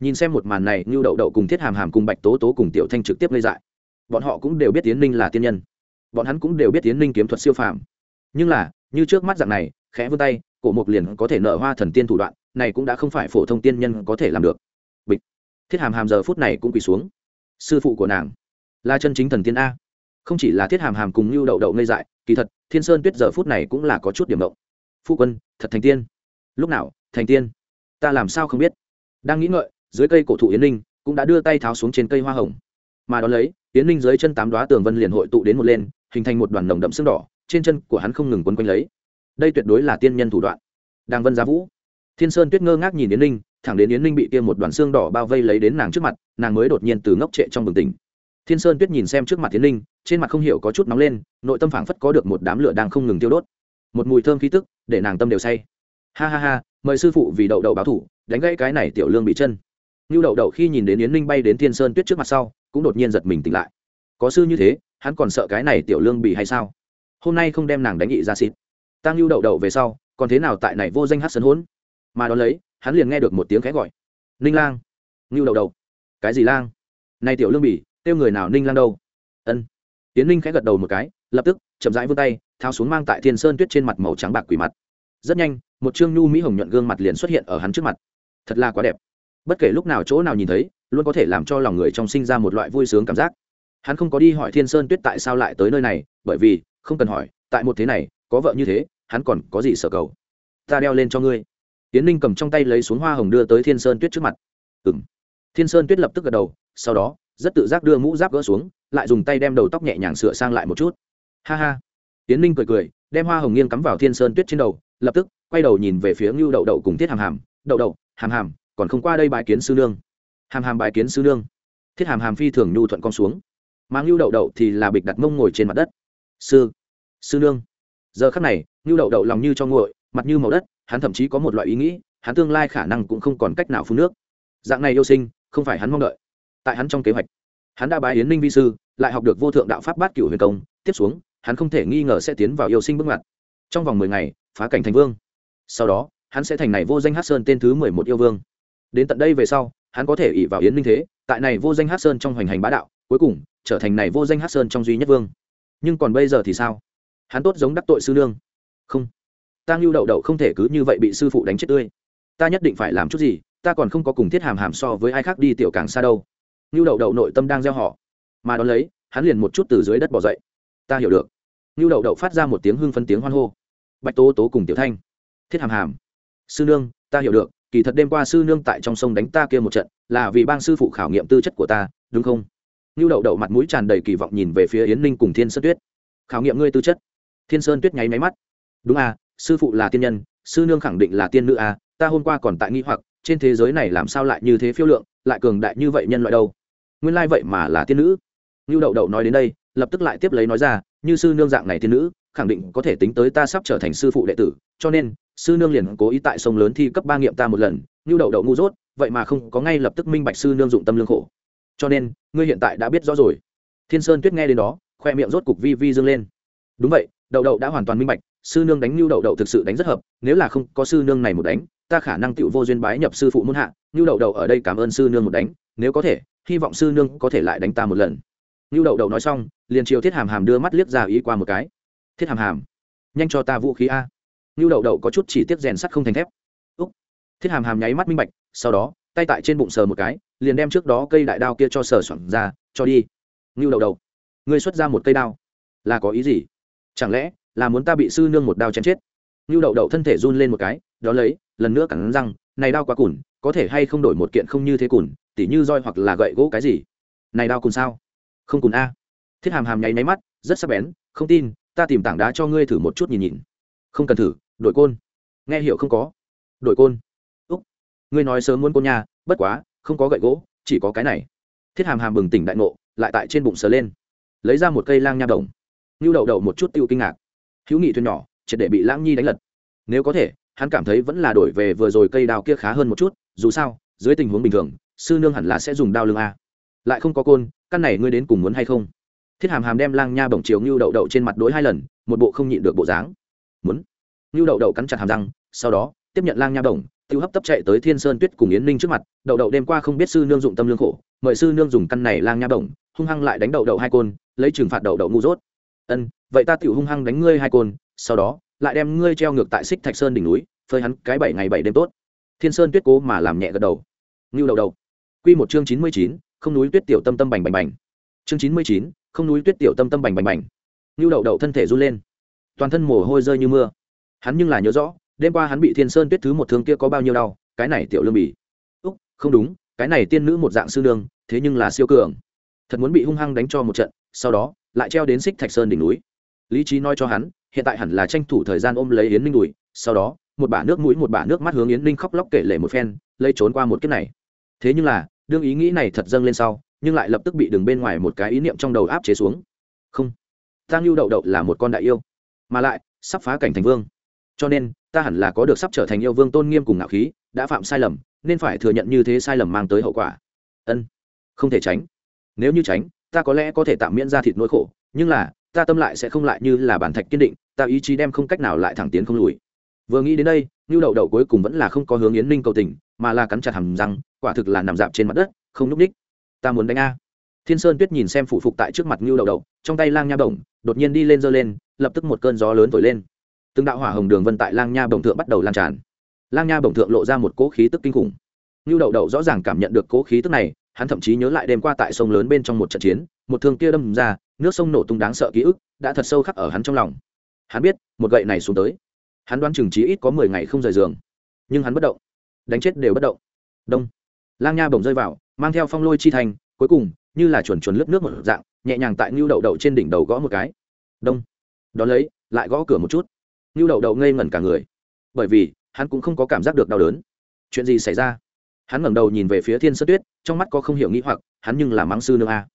Nhìn xem một màn này như đậu đậu cùng thiết hàm hàm cùng bạch tố tố cùng tiểu thanh trực tiếp lây dại. Bọn họ cũng đều biết tiến ninh là tiên nhân. Bọn hắn cũng đều biết tiến ninh kiếm thuật siêu phàm. Nhưng là, như trước mắt dạng này, khẽ vươn tay, cổ mục liền có thể nở hoa thần tiên thủ đoạn, này cũng đã không phải phổ thông tiên nhân có thể làm được. Bịch. Thiết hàm hàm giờ phút này cũng quỳ xuống. Sư phụ của nàng là chân chính thần tiên a không chỉ là thiết hàm hàm cùng lưu đậu đậu ngây dại, kỳ thật, thiên sơn tuyết giờ phút này cũng là có chút điểm động. Phụ quân, thật thành tiên. Lúc nào, thành tiên? Ta làm sao không biết? Đang nghĩ ngợi, dưới cây cổ thụ yến ninh cũng đã đưa tay tháo xuống trên cây hoa hồng. Mà đón lấy, yến ninh dưới chân tám đoá tường vân liền hội tụ đến một lên, hình thành một đoàn nồng đậm xương đỏ, trên chân của hắn không ngừng quấn quanh lấy. Đây tuyệt đối là tiên nhân thủ đoạn. Đang vân giá vũ. Thiên sơn tuyết ngơ ngác nhìn yến ninh, thẳng đến yến ninh bị kia một đoàn xương đỏ bao vây lấy đến nàng trước mặt, nàng mới đột nhiên từ ngốc trệ trong bừng tỉnh thiên sơn tuyết nhìn xem trước mặt Thiên Linh, trên mặt không hiểu có chút nóng lên nội tâm phảng phất có được một đám lửa đang không ngừng tiêu đốt. Một mùi thơm khí tức để nàng tâm đều say. Ha ha ha mời sư phụ vì đậu đậu báo thủ đánh gãy cái này tiểu lương bị chân. Như đậu đậu khi nhìn đến yến Linh bay đến thiên sơn tuyết trước mặt sau cũng đột nhiên giật mình tỉnh lại. Có sư như thế hắn còn sợ cái này tiểu lương bị hay sao? Hôm nay không đem nàng đánh nghị ra xịt. Tăng lưu đậu đậu về sau còn thế nào tại này vô danh hát sơn hỗn mà đón lấy hắn liền nghe được một tiếng khẽ gọi. Ninh lang. Ngưu đậu đậu. Cái gì lang? Này tiểu lương bỉ kêu người nào ninh lang đâu? Ân. Tiến ninh khẽ gật đầu một cái, lập tức, chậm rãi vươn tay thao xuống mang tại thiên sơn tuyết trên mặt màu trắng bạc quỷ mặt. Rất nhanh, một chương nhu mỹ hồng nhuận gương mặt liền xuất hiện ở hắn trước mặt. Thật là quá đẹp. Bất kể lúc nào chỗ nào nhìn thấy, luôn có thể làm cho lòng người trong sinh ra một loại vui sướng cảm giác. Hắn không có đi hỏi thiên sơn tuyết tại sao lại tới nơi này, bởi vì, không cần hỏi, tại một thế này, có vợ như thế, hắn còn có gì sợ cầu? Ta đeo lên cho ngươi. Tiến ninh cầm trong tay lấy xuống hoa hồng đưa tới thiên sơn tuyết trước mặt. Ừ m thiên sơn tuyết lập tức gật đầu, sau đó rất tự giác đưa mũ giáp gỡ xuống, lại dùng tay đem đầu tóc nhẹ nhàng sửa sang lại một chút. Ha ha. Tiến ninh cười cười, đem hoa hồng nghiêng cắm vào thiên sơn tuyết trên đầu, lập tức quay đầu nhìn về phía ngưu đậu đậu cùng thiết hàm hàm. Đậu đậu, hàm hàm, còn không qua đây bài kiến sư nương. Hàm hàm bài kiến sư nương. Thiết hàm hàm phi thường nhu thuận con xuống. Mà ngưu đậu đậu thì là bịch đặt mông ngồi trên mặt đất. Sư sư nương. Giờ khắc này, ngưu đậu đậu lòng như cho nguội, mặt như màu đất, hắn thậm chí có một loại ý nghĩ, hắn tương lai khả năng cũng không còn cách nào phun nước. Dạng này yêu sinh, không phải hắn mong đợi tại hắn trong kế hoạch. Hắn đã bái yến ninh vi sư, lại học được vô thượng đạo pháp bát cửu huyền công, tiếp xuống, hắn không thể nghi ngờ sẽ tiến vào yêu sinh bước ngoặt. Trong vòng mười ngày, phá cảnh thành vương. Sau đó, hắn sẽ thành này vô danh hát sơn tên thứ mười một yêu vương. Đến tận đây về sau, hắn có thể ỉ vào yến ninh thế, tại này vô danh hát sơn trong hoành hành bá đạo, cuối cùng, trở thành này vô danh hát sơn trong duy nhất vương. Nhưng còn bây giờ thì sao? Hắn tốt giống đắc tội sư nương. Không. Ta ngưu đậu đậu không thể cứ như vậy bị sư phụ đánh chết tươi. Ta nhất định phải làm chút gì, ta còn không có cùng thiết hàm hàm so với ai khác đi tiểu càng xa đâu ngưu đậu đậu nội tâm đang gieo họ. Mà đón lấy, hắn liền một chút từ dưới đất bỏ dậy. Ta hiểu được. Ngưu đậu đậu phát ra một tiếng hưng phân tiếng hoan hô. Bạch tố tố cùng tiểu thanh. Thiết hàm hàm. Sư nương, ta hiểu được, kỳ thật đêm qua sư nương tại trong sông đánh ta kia một trận, là vì bang sư phụ khảo nghiệm tư chất của ta, đúng không? Ngưu đậu đậu mặt mũi tràn đầy kỳ vọng nhìn về phía yến ninh cùng thiên sơn tuyết. Khảo nghiệm ngươi tư chất. Thiên sơn tuyết nháy máy mắt. Đúng à sư phụ là tiên nhân, sư nương khẳng định là tiên nữ à ta hôm qua còn tại nghi hoặc, trên thế giới này làm sao lại như thế phiêu lượng, lại cường đại như vậy nhân loại đâu? Nguyên lai vậy mà là tiên nữ. Như đậu đậu nói đến đây, lập tức lại tiếp lấy nói ra, như sư nương dạng này tiên nữ, khẳng định có thể tính tới ta sắp trở thành sư phụ đệ tử, cho nên, sư nương liền cố ý tại sông lớn thi cấp ba nghiệm ta một lần. Như đậu đậu ngu dốt, vậy mà không, có ngay lập tức minh bạch sư nương dụng tâm lương khổ. Cho nên, ngươi hiện tại đã biết rõ rồi. Thiên sơn tuyết nghe đến đó, khoe miệng rốt cục vi vi dâng lên. Đúng vậy, đậu đậu đã hoàn toàn minh bạch, sư nương đánh nhu đậu đậu thực sự đánh rất hợp, nếu là không có sư nương này một đánh, ta khả năng tựu vô duyên bái nhập sư phụ muôn hạ. Nhu đậu đậu ở đây cảm ơn sư nương một đánh, nếu có thể hy vọng sư nương có thể lại đánh ta một lần. Nhu đậu đậu nói xong, liền chiều thiết hàm hàm đưa mắt liếc ra ý qua một cái. Thiết hàm hàm, nhanh cho ta vũ khí a. Nhu đậu đậu có chút chỉ tiết rèn sắt không thành thép. Úc. Thiết hàm hàm nháy mắt minh bạch, sau đó, tay tại trên bụng sờ một cái, liền đem trước đó cây đại đao kia cho sờ soạn ra, cho đi. Nhu đậu đậu, ngươi xuất ra một cây đao, là có ý gì? Chẳng lẽ là muốn ta bị sư nương một đao chém chết? Như đậu đậu thân thể run lên một cái đó lấy, lần nữa cắn răng, này đao quá cùn có thể hay không đổi một kiện không như thế cùn, tỉ như roi hoặc là gậy gỗ cái gì? Này đao cùn sao? Không cùn a. Thiết hàm hàm nháy máy mắt, rất sắc bén, không tin, ta tìm tảng đá cho ngươi thử một chút nhìn nhìn. Không cần thử đổi côn. Nghe hiểu không có. Đổi côn. Úc. Ngươi nói sớm muốn côn nhà bất quá, không có gậy gỗ, chỉ có cái này. Thiết hàm hàm bừng tỉnh đại ngộ, lại tại trên bụng sờ lên. Lấy ra một cây lang nha đồng. Như đậu đậu một chút tiêu kinh ngạc. Hữu nghị thuyền nhỏ, triệt để bị lãng nhi đánh lật. Nếu có thể hắn cảm thấy vẫn là đổi về vừa rồi cây đao kia khá hơn một chút, dù sao, dưới tình huống bình thường, sư nương hẳn là sẽ dùng đao lưng a. Lại không có côn, căn này ngươi đến cùng muốn hay không? Thiết hàm hàm đem lang nha bổng chiếu ngưu đậu đậu trên mặt đối hai lần, một bộ không nhịn được bộ dáng. Muốn. Ngưu đậu đậu cắn chặt hàm răng, sau đó, tiếp nhận lang nha bổng, tiêu hấp tấp chạy tới thiên sơn tuyết cùng yến ninh trước mặt, đậu đậu đêm qua không biết sư nương dụng tâm lương khổ, mời sư nương dùng căn này lang nha bổng, hung hăng lại đánh đậu đậu hai côn, lấy trừng phạt đậu đậu ngu dốt. Ân, vậy ta tiểu hung hăng đánh ngươi hai côn, sau đó, lại đem ngươi treo ngược tại xích thạch sơn đỉnh núi phơi hắn cái bảy ngày bảy đêm tốt. Thiên sơn tuyết cố mà làm nhẹ gật đầu. Ngưu đầu đầu q một chương chín mươi chín, không núi tuyết tiểu tâm tâm bành bành bành. Chương chín mươi chín, không núi tuyết tiểu tâm tâm bành bành bành. Ngưu đầu đầu thân thể run lên. Toàn thân mồ hôi rơi như mưa. Hắn nhưng là nhớ rõ, đêm qua hắn bị thiên sơn tuyết thứ một thương kia có bao nhiêu đau, cái này tiểu lương bỉ úc, không đúng, cái này tiên nữ một dạng sư nương, thế nhưng là siêu cường. Thật muốn bị hung hăng đánh cho một trận, sau đó, lại treo đến xích thạch sơn đỉnh núi. Lý trí nói cho hắn, hiện tại hẳn là tranh thủ thời gian ôm lấy yến ninh đùi, sau đó một bả nước mũi một bả nước mắt hướng yến ninh khóc lóc kể lể một phen lây trốn qua một kiếp này. Thế nhưng là, đương ý nghĩ này thật dâng lên sau, nhưng lại lập tức bị đường bên ngoài một cái ý niệm trong đầu áp chế xuống. Không, ta ngưu đậu đậu là một con đại yêu, mà lại, sắp phá cảnh thành vương. Cho nên, ta hẳn là có được sắp trở thành yêu vương tôn nghiêm cùng ngạo khí, đã phạm sai lầm, nên phải thừa nhận như thế sai lầm mang tới hậu quả. Ân, không thể tránh. Nếu như tránh, ta có lẽ có thể tạm miễn ra thịt nỗi khổ, nhưng là, ta tâm lại sẽ không lại như là bản thạch kiên định, ta ý chí đem không cách nào lại thẳng tiến không lùi vừa nghĩ đến đây như đậu đậu cuối cùng vẫn là không có hướng yến ninh cầu tình, mà là cắn chặt hầm răng, quả thực là nằm dạp trên mặt đất, không n ú c ních. Ta muốn đánh a. Thiên sơn tuyết nhìn xem phụ phục tại trước mặt ngưu đậu đậu, trong tay lang nha bổng, đột nhiên đi lên giơ lên, lập tức một cơn gió lớn thổi lên. Từng đạo hỏa hồng đường vân tại lang nha bổng thượng bắt đầu lan tràn. Lang nha bổng thượng lộ ra một cỗ khí tức kinh khủng. Ngưu đậu đậu rõ ràng cảm nhận được cỗ khí tức này, hắn thậm chí nhớ lại đêm qua tại sông lớn bên trong một trận chiến, một thương kia đâm ra, nước sông nổ tung đáng sợ ký ức, đã thật sâu khắc ở hắn trong lòng. Hắn biết, một gậy này xuống tới hắn đoán chừng trí ít có mười ngày không rời giường. Nhưng hắn bất động. Đánh chết đều bất động. Đông. Lang nha bồng rơi vào, mang theo phong lôi chi thành, cuối cùng, như là chuồn chuồn lướt nước một dạng, nhẹ nhàng tại ngưu đậu đậu trên đỉnh đầu gõ một cái. Đông. Đón lấy, lại gõ cửa một chút. Ngưu đậu đậu ngây ngẩn cả người. Bởi vì, hắn cũng không có cảm giác được đau đớn. Chuyện gì xảy ra? Hắn ngẩng đầu nhìn về phía thiên sơ tuyết, trong mắt có không hiểu nghĩ hoặc, hắn nhưng là mắng sư nương a.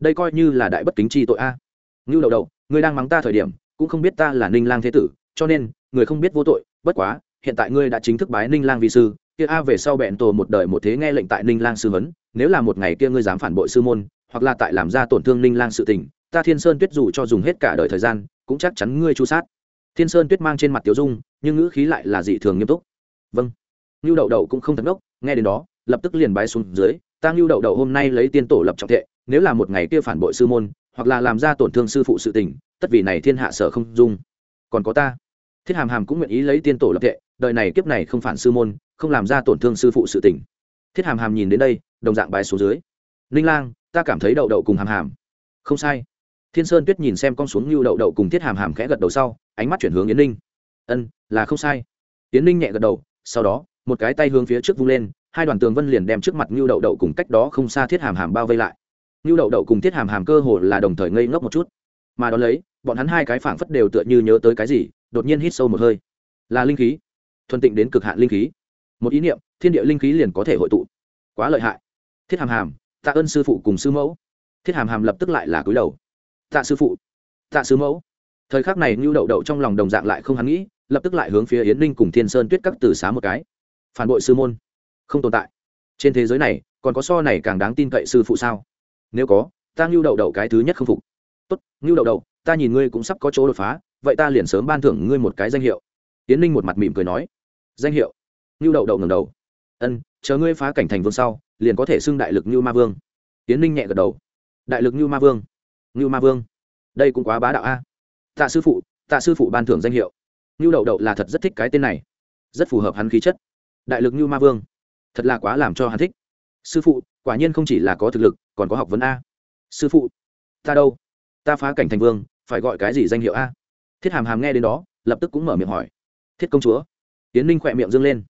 Đây coi như là đại bất kính chi tội a. Ngưu đậu đậu, ngươi đang mắng ta thời điểm, cũng không biết ta là ninh lang thế tử, cho nên người không biết vô tội, bất quá, hiện tại ngươi đã chính thức bái ninh lang vi sư, kia a về sau bẹn tổ một đời một thế nghe lệnh tại ninh lang sư huấn, nếu là một ngày kia ngươi dám phản bội sư môn, hoặc là tại làm ra tổn thương ninh lang sự tình, ta thiên sơn tuyết dù cho dùng hết cả đời thời gian, cũng chắc chắn ngươi chu sát. Thiên sơn tuyết mang trên mặt tiểu dung, nhưng ngữ khí lại là dị thường nghiêm túc. Vâng. Ngưu đậu đậu cũng không thật ngốc, nghe đến đó, lập tức liền bái xuống dưới, ta ngưu đậu đậu hôm nay lấy tiên tổ lập trọng thệ, nếu là một ngày kia phản bội sư môn, hoặc là làm ra tổn thương sư phụ sự tình, tất vì này thiên hạ sở không dung. Còn có ta thiết hàm hàm cũng nguyện ý lấy tiên tổ lập tệ đời này kiếp này không phản sư môn, không làm ra tổn thương sư phụ sự tình. Thiết hàm hàm nhìn đến đây, đồng dạng bài xuống dưới. Ninh lang, ta cảm thấy đậu đậu cùng hàm hàm. Không sai. Thiên sơn tuyết nhìn xem con xuống như đậu đậu cùng thiết hàm hàm khẽ gật đầu sau, ánh mắt chuyển hướng yến ninh. Ân, là không sai. Yến ninh nhẹ gật đầu, sau đó, một cái tay hướng phía trước vung lên, hai đoàn tường vân liền đem trước mặt như đậu đậu cùng cách đó không xa thiết hàm hàm bao vây lại. Như đậu đậu cùng thiết hàm hàm cơ hồ là đồng thời ngây ngốc một chút. Mà đón lấy bọn hắn hai cái phảng phất đều tựa như nhớ tới cái gì, đột nhiên hít sâu một hơi. Là linh khí. Thuần tịnh đến cực hạn linh khí. Một ý niệm, thiên địa linh khí liền có thể hội tụ. Quá lợi hại. Thiết hàm hàm, tạ ơn sư phụ cùng sư mẫu. Thiết hàm hàm lập tức lại là cúi đầu. Tạ sư phụ. Tạ sư mẫu. Thời khắc này ngưu đậu đậu trong lòng đồng dạng lại không hắn nghĩ, lập tức lại hướng phía yến ninh cùng thiên sơn tuyết các từ xá một cái. Phản bội sư môn. Không tồn tại. Trên thế giới này, còn có so này càng đáng tin cậy sư phụ sao? Nếu có, ta ngưu đậu đậu cái thứ nhất không phục. Tốt ngưu đậu đậu ta nhìn ngươi cũng sắp có chỗ đột phá, vậy ta liền sớm ban thưởng ngươi một cái danh hiệu. Tiến ninh một mặt mỉm cười nói. Danh hiệu? Ngưu đậu đậu ngầm đầu. Ân, chờ ngươi phá cảnh thành vương sau, liền có thể xưng đại lực ngưu ma vương. Tiến ninh nhẹ gật đầu. Đại lực ngưu ma vương ngưu ma vương, đây cũng quá bá đạo a. Tạ sư phụ, tạ sư phụ ban thưởng danh hiệu. Ngưu đậu đậu là thật rất thích cái tên này. Rất phù hợp hắn khí chất. Đại lực ngưu ma vương, thật là quá làm cho hắn thích. Sư phụ, quả nhiên không chỉ là có thực lực, còn có học vấn a. Sư phụ, ta đâu? Ta phá cảnh thành vương phải gọi cái gì danh hiệu a? Thiết hàm hàm nghe đến đó, lập tức cũng mở miệng hỏi. Thiết công chúa. Tiến ninh khỏe miệng dâng lên.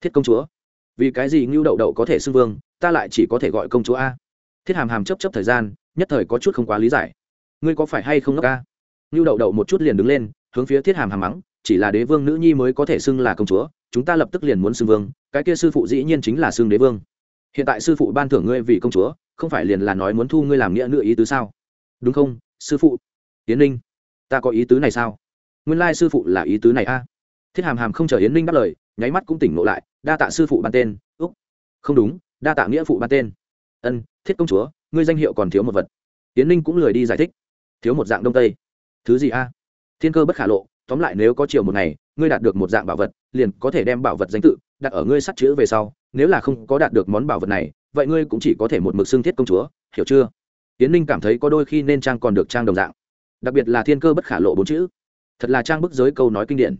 Thiết công chúa. Vì cái gì ngưu đậu đậu có thể xưng vương, ta lại chỉ có thể gọi công chúa a? Thiết hàm hàm chấp chấp thời gian, nhất thời có chút không quá lý giải. Ngươi có phải hay không ngốc a? Ngưu đậu đậu một chút liền đứng lên, hướng phía thiết hàm hàm mắng, chỉ là đế vương nữ nhi mới có thể xưng là công chúa, chúng ta lập tức liền muốn xưng vương, cái kia sư phụ dĩ nhiên chính là xưng đế vương. Hiện tại sư phụ ban thưởng ngươi vì công chúa, không phải liền là nói muốn thu ngươi làm nghĩa nữ ý tứ sao? Đúng không, sư phụ? Yến ninh, ta có ý tứ này sao? Nguyên lai sư phụ là ý tứ này a. Thiết hàm hàm không chờ yến ninh đáp lời, nháy mắt cũng tỉnh ngộ lại, đa tạ sư phụ ban tên, úc. Không đúng, đa tạ nghĩa phụ ban tên. Ân, thiết công chúa, ngươi danh hiệu còn thiếu một vật. Yến ninh cũng lười đi giải thích. Thiếu một dạng đông tây. Thứ gì a? Thiên cơ bất khả lộ, tóm lại nếu có chiều một ngày, ngươi đạt được một dạng bảo vật, liền có thể đem bảo vật danh tự đặt ở ngươi sắt chữ về sau. Nếu là không có đạt được món bảo vật này, vậy ngươi cũng chỉ có thể một mực xương thiết công chúa, hiểu chưa? Yến ninh cảm thấy có đôi khi nên trang còn được trang đồng dạng đặc biệt là thiên cơ bất khả lộ bốn chữ. Thật là trang bức giới câu nói kinh điển.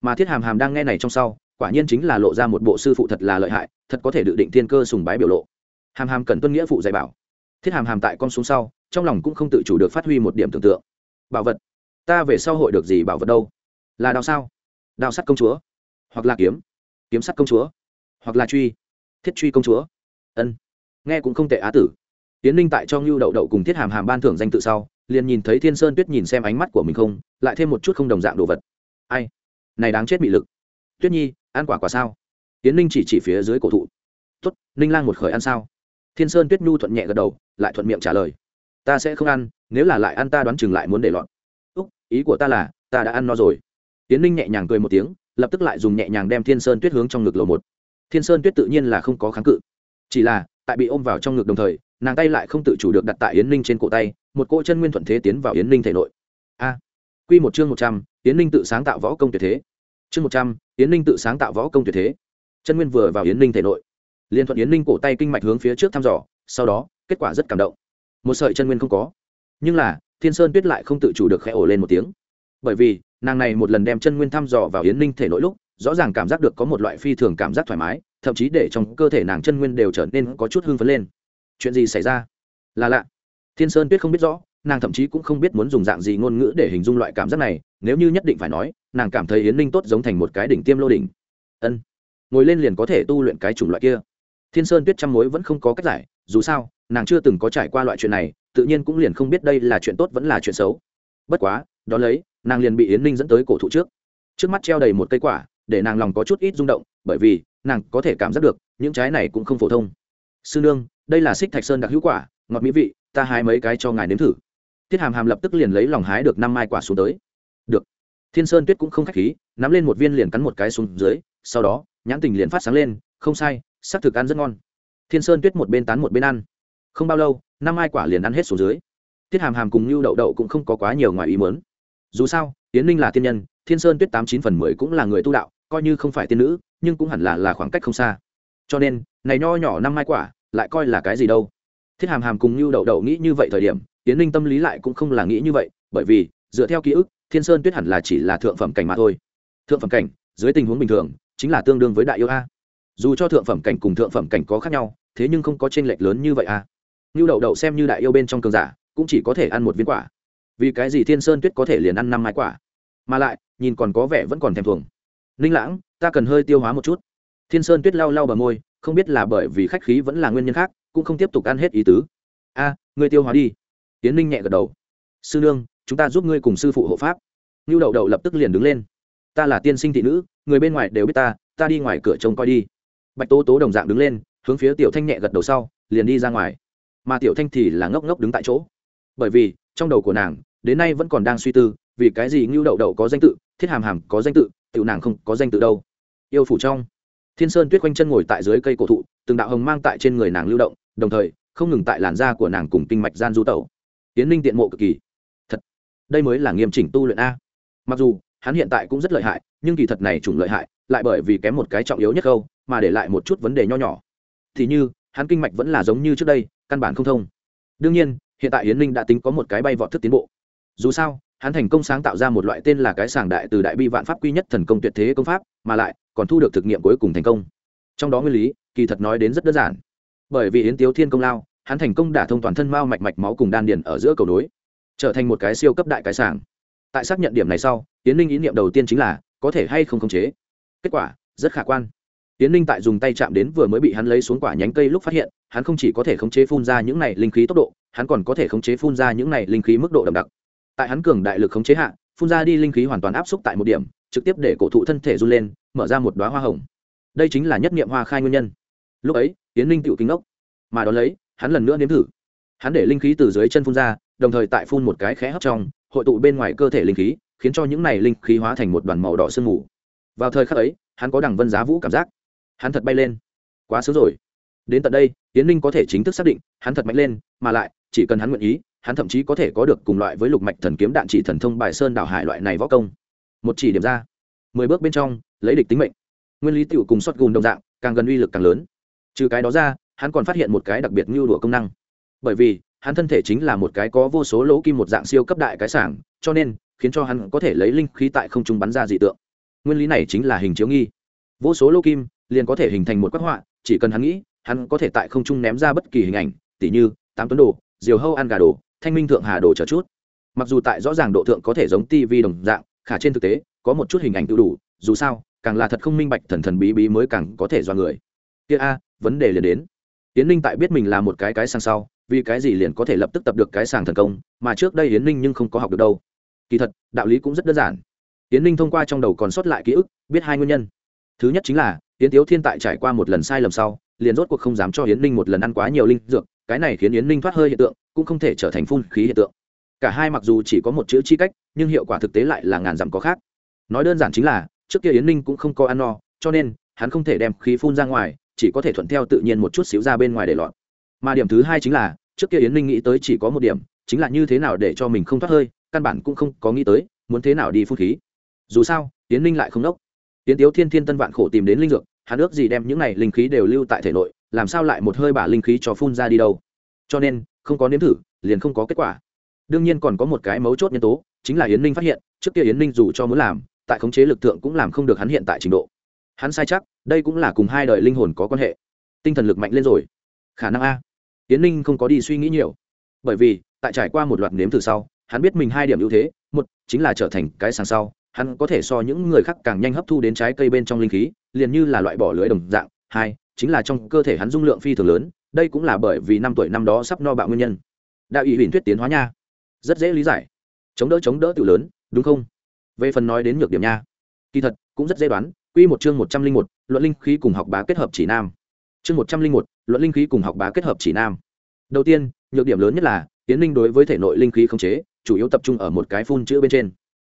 Mà thiết hàm hàm đang nghe này trong sau, quả nhiên chính là lộ ra một bộ sư phụ thật là lợi hại, thật có thể dự định thiên cơ sùng bái biểu lộ. Hàm hàm cần tuân nghĩa phụ dạy bảo. Thiết hàm hàm tại con xuống sau, trong lòng cũng không tự chủ được phát huy một điểm tưởng tượng. Bảo vật. Ta về sau hội được gì bảo vật đâu? Là đào sao? Đào sắt công chúa. Hoặc là kiếm. Kiếm sắt công chúa. Hoặc là truy. Thiết truy công chúa. Ân. Nghe cũng không tệ á tử. Tiến ninh tại cho ngưu đậu đậu cùng thiết hàm hàm ban thưởng danh tự sau liền nhìn thấy thiên sơn tuyết nhìn xem ánh mắt của mình không, lại thêm một chút không đồng dạng đồ vật. Ai? Này đáng chết bị lực. Tuyết nhi, ăn quả quả sao? Tiến ninh chỉ chỉ phía dưới cổ thụ. Tuất ninh lang một khởi ăn sao? Thiên sơn tuyết nhu thuận nhẹ gật đầu, lại thuận miệng trả lời. Ta sẽ không ăn, nếu là lại ăn ta đoán chừng lại muốn để lọt. Úc, ý của ta là, ta đã ăn no rồi. Tiến ninh nhẹ nhàng cười một tiếng, lập tức lại dùng nhẹ nhàng đem thiên sơn tuyết hướng trong ngực lầu một. Thiên sơn tuyết tự nhiên là không có kháng cự. Chỉ là, tại bị ôm vào trong ngực đồng thời, nàng tay lại không tự chủ được đặt tại yến ninh trên cổ tay một cỗ chân nguyên thuận thế tiến vào yến ninh thể nội. A. À, q một chương một trăm yến ninh tự sáng tạo võ công tuyệt thế. Chương một trăm yến ninh tự sáng tạo võ công tuyệt thế. Chân nguyên vừa vào yến ninh thể nội. Liên thuận yến ninh cổ tay kinh mạch hướng phía trước thăm dò sau đó kết quả rất cảm động. Một sợi chân nguyên không có. Nhưng là thiên sơn tuyết lại không tự chủ được khẽ ổ lên một tiếng. Bởi vì nàng này một lần đem chân nguyên thăm dò vào yến ninh thể nội lúc rõ ràng cảm giác được có một loại phi thường cảm giác thoải mái thậm chí để trong cơ thể nàng chân nguyên đều trở nên có chút hưng phấn lên. Chuyện gì xảy ra? Là lạ thiên sơn tuyết không biết rõ, nàng thậm chí cũng không biết muốn dùng dạng gì ngôn ngữ để hình dung loại cảm giác này, nếu như nhất định phải nói, nàng cảm thấy yến ninh tốt giống thành một cái đỉnh tiêm lô đỉnh. Ân, ngồi lên liền có thể tu luyện cái chủng loại kia. Thiên sơn tuyết trăm mối vẫn không có cách giải, dù sao, nàng chưa từng có trải qua loại chuyện này, tự nhiên cũng liền không biết đây là chuyện tốt vẫn là chuyện xấu. Bất quá đ ó lấy, nàng liền bị yến ninh dẫn tới cổ thụ trước. Trước mắt treo đầy một cây quả, để nàng lòng có chút ít rung động, bởi vì, nàng có thể cảm giác được, những trái này cũng không phổ thông. Sư nương, đây là xích thạch sơn đặc hữu quả, ngọt mỹ vị ta hái mấy cái cho ngài nếm thử. Tiết hàm hàm lập tức liền lấy lòng hái được năm mai quả xuống tới. Được. Thiên sơn tuyết cũng không k h á c h khí, nắm lên một viên liền cắn một cái xuống dưới, sau đó, nhãn tình liền phát sáng lên, không sai s ắ c thực ăn rất ngon. Thiên sơn tuyết một bên tán một bên ăn. Không bao lâu, năm mai quả liền ăn hết xuống dưới. Tiết hàm hàm cùng như đậu đậu cũng không có quá nhiều ngoài ý mớn dù sao tiến ninh là tiên nhân, thiên sơn tuyết tám chín phần mười cũng là người tu đạo, coi như không phải tiên nữ, nhưng cũng hẳn là là khoảng cách không xa. Cho nên, này nho nhỏ năm mai quả, lại coi là cái gì đâu thiết hàm hàm cùng như đậu đậu nghĩ như vậy thời điểm tiến ninh tâm lý lại cũng không là nghĩ như vậy, bởi vì, dựa theo ký ức, thiên sơn tuyết hẳn là chỉ là thượng phẩm cảnh mà thôi. Thượng phẩm cảnh, dưới tình huống bình thường, chính là tương đương với đại yêu a. Dù cho thượng phẩm cảnh cùng thượng phẩm cảnh có khác nhau, thế nhưng không có t r ê n lệch lớn như vậy a. Như đậu đậu xem như đại yêu bên trong cường giả, cũng chỉ có thể ăn một viên quả. Vì cái gì thiên sơn tuyết có thể liền ăn năm mai quả? Mà lại, nhìn còn có vẻ vẫn còn thèm thuồng. Ninh lãng, ta cần hơi tiêu hóa một chút. Thiên sơn tuyết lau lau bờ môi, không biết là bởi vì khách khí vẫn là nguyên nhân khác cũng không tiếp tục ăn hết ý tứ. A người tiêu hóa đi. Tiến ninh nhẹ gật đầu. Sư nương, chúng ta giúp ngươi cùng sư phụ hộ pháp. Ngưu đậu đậu lập tức liền đứng lên. Ta là tiên sinh thị nữ, người bên ngoài đều biết ta ta đi ngoài cửa trông coi đi. Bạch tố tố đồng dạng đứng lên, hướng phía tiểu thanh nhẹ gật đầu sau, liền đi ra ngoài. Mà tiểu thanh thì là ngốc ngốc đứng tại chỗ. Bởi vì, trong đầu của nàng, đến nay vẫn còn đang suy tư, vì cái gì ngưu đậu đậu có danh tự, thiết hàm hàm có danh tự, tiểu nàng không có danh tự đâu. Yêu phủ trong. Thiên sơn tuyết quanh chân ngồi tại dưới cây cổ thụ, từng đạo hồng mang tại trên người nàng lưu động đồng thời, không ngừng tại làn da của nàng cùng kinh mạch gian du tẩu. Tiến ninh tiện mộ cực kỳ. Thật, đây mới là nghiêm chỉnh tu luyện a. Mặc dù, hắn hiện tại cũng rất lợi hại, nhưng kỳ thật này chủng lợi hại, lại bởi vì kém một cái trọng yếu nhất câu, mà để lại một chút vấn đề nho nhỏ. Thì như, hắn kinh mạch vẫn là giống như trước đây, căn bản không thông. Đương nhiên, hiện tại yến ninh đã tính có một cái bay vọt thức tiến bộ. Dù sao, hắn thành công sáng tạo ra một loại tên là cái sàng đại từ đại bi vạn pháp quy nhất thần công tuyệt thế công pháp, mà lại còn thu được thực nghiệm cuối cùng thành công. Trong đó nguyên lý, kỳ thật nói đến rất đơn giản bởi vì yến tiếu thiên công lao, hắn thành công đả thông toàn thân mao mạch mạch máu cùng đan điền ở giữa cầu nối, trở thành một cái siêu cấp đại cái sàng tại xác nhận điểm này sau tiến ninh ý niệm đầu tiên chính là, có thể hay không khống chế. Kết quả, rất khả quan. Tiến ninh tại dùng tay chạm đến vừa mới bị hắn lấy xuống quả nhánh cây lúc phát hiện, hắn không chỉ có thể khống chế phun ra những này linh khí tốc độ, hắn còn có thể khống chế phun ra những này linh khí mức độ đậm đặc. Tại hắn cường đại lực khống chế hạ, phun ra đi linh khí hoàn toàn áp xúc tại một điểm, trực tiếp để cổ thụ thân thể run lên, mở ra một đoá hoa hồng. Đây chính là nhất niệm hoa khai nguyên nhân. Lúc ấy tiến linh tựu kính ốc mà đón lấy, hắn lần nữa nếm thử. Hắn để linh khí từ dưới chân phun ra, đồng thời tại phun một cái khẽ hấp trong, hội tụ bên ngoài cơ thể linh khí, khiến cho những này linh khí hóa thành một đoàn màu đỏ sương mù. Vào thời khắc ấy, hắn có đằng vân giá vũ cảm giác. Hắn thật bay lên. Quá sớm rồi. Đến tận đây tiến linh có thể chính thức xác định, hắn thật mạnh lên, mà lại, chỉ cần hắn nguyện ý, hắn thậm chí có thể có được cùng loại với lục mạch thần kiếm đạn chỉ thần thông bài sơn đảo hải loại này võ công. Một chỉ điểm ra. Mười bước bên trong, lấy địch tính mệnh. Nguyên lý tựu cùng xuất gùn đồng dạng, càng gần uy lực càng lớn trừ cái đó ra, hắn còn phát hiện một cái đặc biệt như đùa công năng. Bởi vì, hắn thân thể chính là một cái có vô số lỗ kim một dạng siêu cấp đại cái sảng, cho nên, khiến cho hắn có thể lấy linh khí tại không trung bắn ra dị tượng. Nguyên lý này chính là hình chiếu nghi. Vô số lỗ kim liền có thể hình thành một quắc họa, chỉ cần hắn nghĩ, hắn có thể tại không trung ném ra bất kỳ hình ảnh, tỉ như, tám tuấn đồ, diều hâu ăn gà đồ, thanh minh thượng hà đồ chờ chút. Mặc dù tại rõ ràng độ thượng có thể giống tv đồng dạng, khả trên thực tế, có một chút hình ảnh tự đủ, dù sao, càng là thật không minh bạch thần thần bí bí mới càng có thể do người. Kia a vấn đề liền đến. Yến ninh tại biết mình là một cái cái sang sau, vì cái gì liền có thể lập tức tập được cái sàng thần công, mà trước đây yến ninh nhưng không có học được đâu. Kỳ thật, đạo lý cũng rất đơn giản. Yến ninh thông qua trong đầu còn sót lại ký ức, biết hai nguyên nhân. Thứ nhất chính là, yến tiếu thiên tại trải qua một lần sai lầm sau, liền rốt cuộc không dám cho yến ninh một lần ăn quá nhiều linh dược, cái này khiến yến ninh thoát hơi hiện tượng, cũng không thể trở thành phun khí hiện tượng. Cả hai mặc dù chỉ có một chữ chi cách, nhưng hiệu quả thực tế lại là ngàn dặm có khác. Nói đơn giản chính là, trước kia yến ninh cũng không có ăn no, cho nên, hắn không thể đem khí phun ra ngoài chỉ có thể thuận theo tự nhiên một chút xíu ra bên ngoài để lọt. Mà điểm thứ hai chính là, trước kia yến ninh nghĩ tới chỉ có một điểm, chính là như thế nào để cho mình không thoát hơi, căn bản cũng không có nghĩ tới, muốn thế nào đi phun khí. Dù sao, yến ninh lại không nốc yến tiếu thiên thiên tân vạn khổ tìm đến linh dược, hắn ước gì đem những này linh khí đều lưu tại thể nội, làm sao lại một hơi bả linh khí cho phun ra đi đâu. Cho nên, không có nếm thử, liền không có kết quả. Đương nhiên còn có một cái mấu chốt nhân tố, chính là yến ninh phát hiện, trước kia yến ninh dù cho muốn làm, tại khống chế lực tượng cũng làm không được hắn hiện tại trình độ hắn sai chắc, đây cũng là cùng hai đời linh hồn có quan hệ. Tinh thần lực mạnh lên rồi. Khả năng a. Tiến ninh không có đi suy nghĩ nhiều. Bởi vì, tại trải qua một loạt nếm thử sau, hắn biết mình hai điểm ưu thế. Một, chính là trở thành cái sàng sau. Hắn có thể so những người khác càng nhanh hấp thu đến trái cây bên trong linh khí, liền như là loại bỏ lưới đồng dạng. Hai, chính là trong cơ thể hắn dung lượng phi thường lớn. Đây cũng là bởi vì năm tuổi năm đó sắp no bạo nguyên nhân. Đạo ủy huyền thuyết tiến hóa nha. Rất dễ lý giải. Chống đỡ chống đỡ tự lớn, đúng không? Về phần nói đến nhược điểm nha. Kỳ thật, cũng rất dễ đoán quy một chương một trăm linh một, luận linh khí cùng học bá kết hợp chỉ nam. Chương một trăm linh một, luận linh khí cùng học bá kết hợp chỉ nam. Đầu tiên, nhược điểm lớn nhất là tiến linh đối với thể nội linh khí không chế, chủ yếu tập trung ở một cái phun chữ bên trên.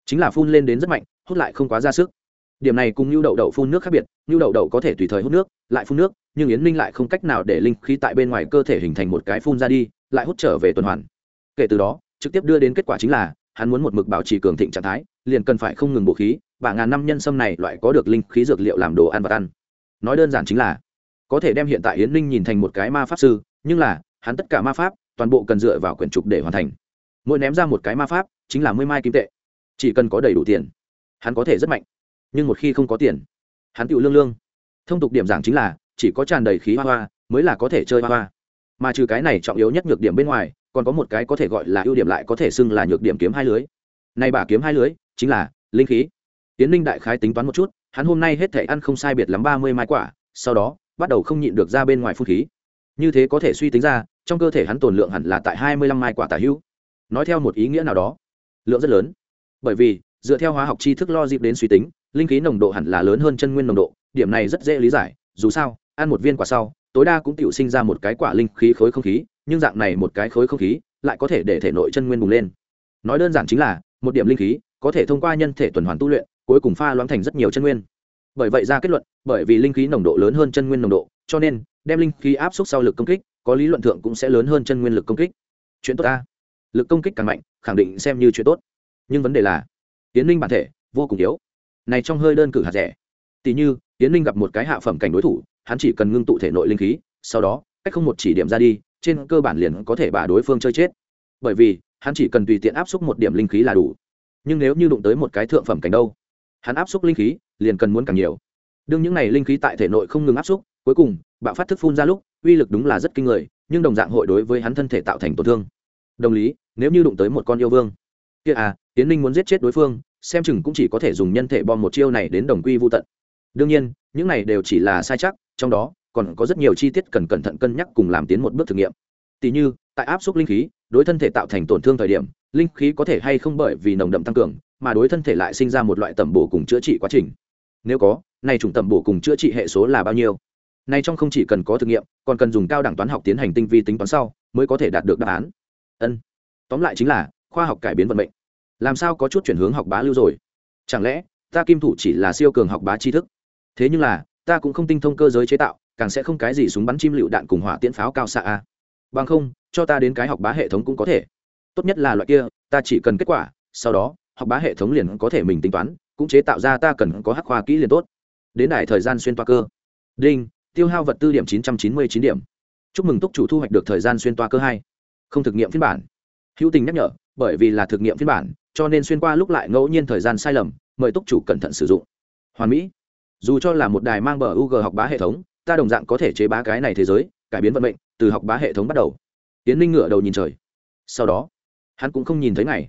Chính là phun lên đến rất mạnh, hút lại không quá ra sức. Điểm này cùng nhu đậu đậu phun nước khác biệt nhu đậu đậu có thể tùy thời hút nước, lại phun nước, nhưng yến linh lại không cách nào để linh khí tại bên ngoài cơ thể hình thành một cái phun ra đi, lại hút trở về tuần hoàn. Kể từ đó, trực tiếp đưa đến kết quả chính là hắn muốn một mực bảo trì cường thịnh trạng thái, liền cần phải không ngừng bổ khí và ngàn năm nhân sâm này loại có được linh khí dược liệu làm đồ ăn và ăn. Nói đơn giản chính là, có thể đem hiện tại yến linh nhìn thành một cái ma pháp sư, nhưng là, hắn tất cả ma pháp, toàn bộ cần dựa vào quyển trục để hoàn thành. Mỗi ném ra một cái ma pháp, chính là mươi mai kim tệ. Chỉ cần có đầy đủ tiền, hắn có thể rất mạnh. Nhưng một khi không có tiền, hắn tự lương lương. Thông tục điểm giảng chính là, chỉ có tràn đầy khí hoa hoa, mới là có thể chơi hoa hoa. Mà trừ cái này trọng yếu nhất nhược điểm bên ngoài còn có một cái có thể gọi là ưu điểm lại có thể xưng là nhược điểm kiếm hai lưới. Nay bà kiếm hai lưới, chính là linh khí. Tiến linh đại khái tính toán một chút, hắn hôm nay hết thể ăn không sai biệt lắm ba mươi mai quả, sau đó, bắt đầu không nhịn được ra bên ngoài phun khí. Như thế có thể suy tính ra, trong cơ thể hắn tồn lượng hẳn là tại hai mươi lăm mai quả tả hữu. Nói theo một ý nghĩa nào đó, lượng rất lớn. Bởi vì, dựa theo hóa học tri thức lo dịp đến suy tính, linh khí nồng độ hẳn là lớn hơn chân nguyên nồng độ, điểm này rất dễ lý giải, dù sao, ăn một viên quả sau tối đa cũng tự sinh ra một cái quả linh khí khối không khí, nhưng dạng này một cái khối không khí lại có thể để thể nội chân nguyên bùng lên. Nói đơn giản chính là, một điểm linh khí có thể thông qua nhân thể tuần hoàn tu luyện, cuối cùng pha loãng thành rất nhiều chân nguyên. Bởi vậy ra kết luận, bởi vì linh khí nồng độ lớn hơn chân nguyên nồng độ, cho nên, đem linh khí áp suất sau lực công kích, có lý luận thượng cũng sẽ lớn hơn chân nguyên lực công kích. Chuyện tốt ta. Lực công kích càng mạnh, khẳng định xem như chuyện tốt. Nhưng vấn đề là tiến linh bản thể vô cùng yếu. Này trong hơi đơn cử hạt rẻ. Tỷ như tiến linh gặp một cái hạ phẩm cảnh đối thủ hắn chỉ cần ngưng tụ thể nội linh khí, sau đó, cách không một chỉ điểm ra đi, trên cơ bản liền có thể bà đối phương chơi chết. Bởi vì, hắn chỉ cần tùy tiện áp xúc một điểm linh khí là đủ. Nhưng nếu như đụng tới một cái thượng phẩm cảnh đâu, hắn áp xúc linh khí liền cần muốn càng nhiều. Đương những này linh khí tại thể nội không ngừng áp xúc, cuối cùng, bạo phát thức phun ra lúc, uy lực đúng là rất kinh người, nhưng đồng dạng hội đối với hắn thân thể tạo thành tổn thương. Đồng lý, nếu như đụng tới một con yêu vương, kia à tiến linh muốn giết chết đối phương, xem chừng cũng chỉ có thể dùng nhân thể bom một chiêu này đến đồng quy vô tận. Đương nhiên, những này đều chỉ là sai chắc trong đó còn có rất nhiều chi tiết cần cẩn thận cân nhắc cùng làm tiến một bước thử nghiệm. Tỷ như, tại áp suất linh khí, đối thân thể tạo thành tổn thương thời điểm, linh khí có thể hay không bởi vì nồng đậm tăng cường mà đối thân thể lại sinh ra một loại tẩm bổ cùng chữa trị quá trình. Nếu có, này chủng tẩm bổ cùng chữa trị hệ số là bao nhiêu? Này trong không chỉ cần có thử nghiệm, còn cần dùng cao đẳng toán học tiến hành tinh vi tính toán sau mới có thể đạt được đáp án. Ân. Tóm lại chính là, khoa học cải biến vận mệnh. Làm sao có chút chuyển hướng học bá lưu rồi? Chẳng lẽ, ta kim thủ chỉ là siêu cường học bá tri thức? Thế nhưng là ta cũng không tinh thông cơ giới chế tạo, càng sẽ không cái gì súng bắn chim lựu đạn cùng hỏa tiễn pháo cao xạ a. Bằng không, cho ta đến cái học bá hệ thống cũng có thể. Tốt nhất là loại kia, ta chỉ cần kết quả, sau đó, học bá hệ thống liền có thể mình tính toán, cũng chế tạo ra ta cần có hắc khoa kỹ liền tốt. Đến đài thời gian xuyên toa cơ. Đinh, tiêu hao vật tư điểm chín trăm chín mươi chín điểm. Chúc mừng túc chủ thu hoạch được thời gian xuyên toa cơ hai. Không thực nghiệm phiên bản. Hữu tình nhắc nhở, bởi vì là thực nghiệm phiên bản, cho nên xuyên qua lúc lại ngẫu nhiên thời gian sai lầm, mời túc chủ cẩn thận sử dụng. Hoàn mỹ dù cho là một đài mang bờ u g học bá hệ thống, ta đồng dạng có thể chế bá cái này thế giới, cải biến vận mệnh, từ học bá hệ thống bắt đầu. Tiến linh ngửa đầu nhìn trời. Sau đó, hắn cũng không nhìn thấy ngày,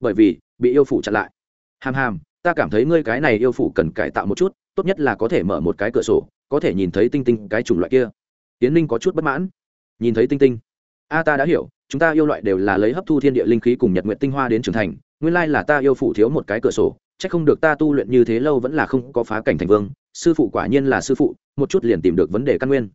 bởi vì bị yêu phủ chặn lại. Hàm hàm, ta cảm thấy ngươi cái này yêu phủ cần cải tạo một chút, tốt nhất là có thể mở một cái cửa sổ, có thể nhìn thấy tinh tinh cái chủng loại kia. Tiến linh có chút bất mãn. Nhìn thấy tinh tinh? A, ta đã hiểu, chúng ta yêu loại đều là lấy hấp thu thiên địa linh khí cùng nhật nguyện tinh hoa đến trưởng thành, nguyên lai là ta yêu phụ thiếu một cái cửa sổ chắc không được ta tu luyện như thế lâu vẫn là không có phá cảnh thành vương, sư phụ quả nhiên là sư phụ, một chút liền tìm được vấn đề căn nguyên.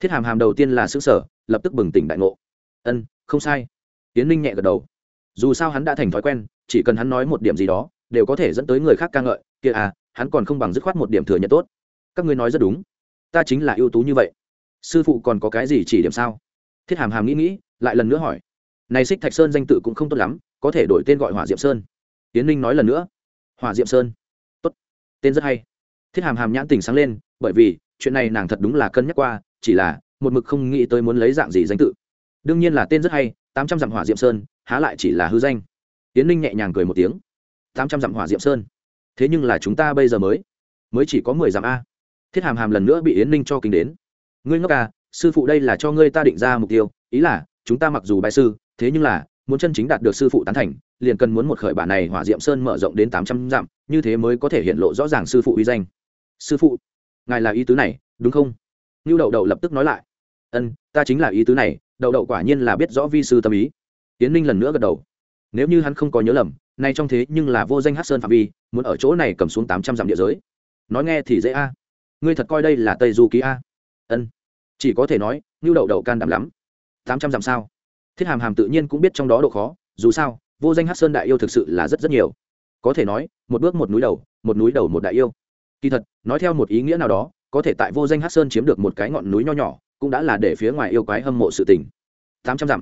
Thiết hàm hàm đầu tiên là xứ sở lập tức bừng tỉnh đại ngộ. Ân, không sai. Tiến ninh nhẹ gật đầu. Dù sao hắn đã thành thói quen, chỉ cần hắn nói một điểm gì đó, đều có thể dẫn tới người khác ca ngợi, kia à hắn còn không bằng dứt khoát một điểm thừa nhận tốt. Các ngươi nói rất đúng. Ta chính là ưu tú như vậy. Sư phụ còn có cái gì chỉ điểm sao? Thiết hàm hàm nghĩ nghĩ, lại lần nữa hỏi. Này xích thạch sơn danh tự cũng không tốt lắm, có thể đổi tên gọi hỏa diệm sơn. Tiến ninh nói lần nữa hỏa diệm sơn. Tốt. Tên rất hay. Thiết hàm hàm nhãn tình sáng lên, bởi vì, chuyện này nàng thật đúng là cân nhắc qua, chỉ là, một mực không nghĩ tới muốn lấy dạng gì danh tự. Đương nhiên là tên rất hay, tám trăm dặm hỏa diệm sơn, há lại chỉ là hư danh. Tiến ninh nhẹ nhàng cười một tiếng. Tám trăm dặm hỏa diệm sơn. Thế nhưng là chúng ta bây giờ mới mới chỉ có mười dặm a. Thiết hàm hàm lần nữa bị yến ninh cho kinh đến. Ngươi ngốc à sư phụ đây là cho ngươi ta định ra mục tiêu, ý là, chúng ta mặc dù bài sư, thế nhưng là muốn chân chính đạt được sư phụ tán thành, liền cần muốn một khởi bản này hỏa diệm sơn mở rộng đến tám trăm dặm, như thế mới có thể hiện lộ rõ ràng sư phụ uy danh. Sư phụ, ngài là ý tứ này, đúng không? Như đậu đậu lập tức nói lại. Ân, ta chính là ý tứ này, đậu đậu quả nhiên là biết rõ vi sư tâm ý. Tiến ninh lần nữa gật đầu. Nếu như hắn không có nhớ lầm, nay trong thế nhưng là vô danh hát sơn phạm vi, muốn ở chỗ này cầm xuống tám trăm dặm địa giới. Nói nghe thì dễ a. Ngươi thật coi đây là tây du ký a. Ân, chỉ có thể nói như đậu đậu can đảm lắm. Tám trăm dặm sao? Thiết hàm hàm tự nhiên cũng biết trong đó độ khó, dù sao, vô danh hát sơn đại yêu thực sự là rất rất nhiều. Có thể nói, một bước một núi đầu, một núi đầu một đại yêu. Kỳ thật, nói theo một ý nghĩa nào đó, có thể tại vô danh hát sơn chiếm được một cái ngọn núi nho nhỏ, cũng đã là để phía ngoài yêu quái hâm mộ sự tình. Tám trăm dặm.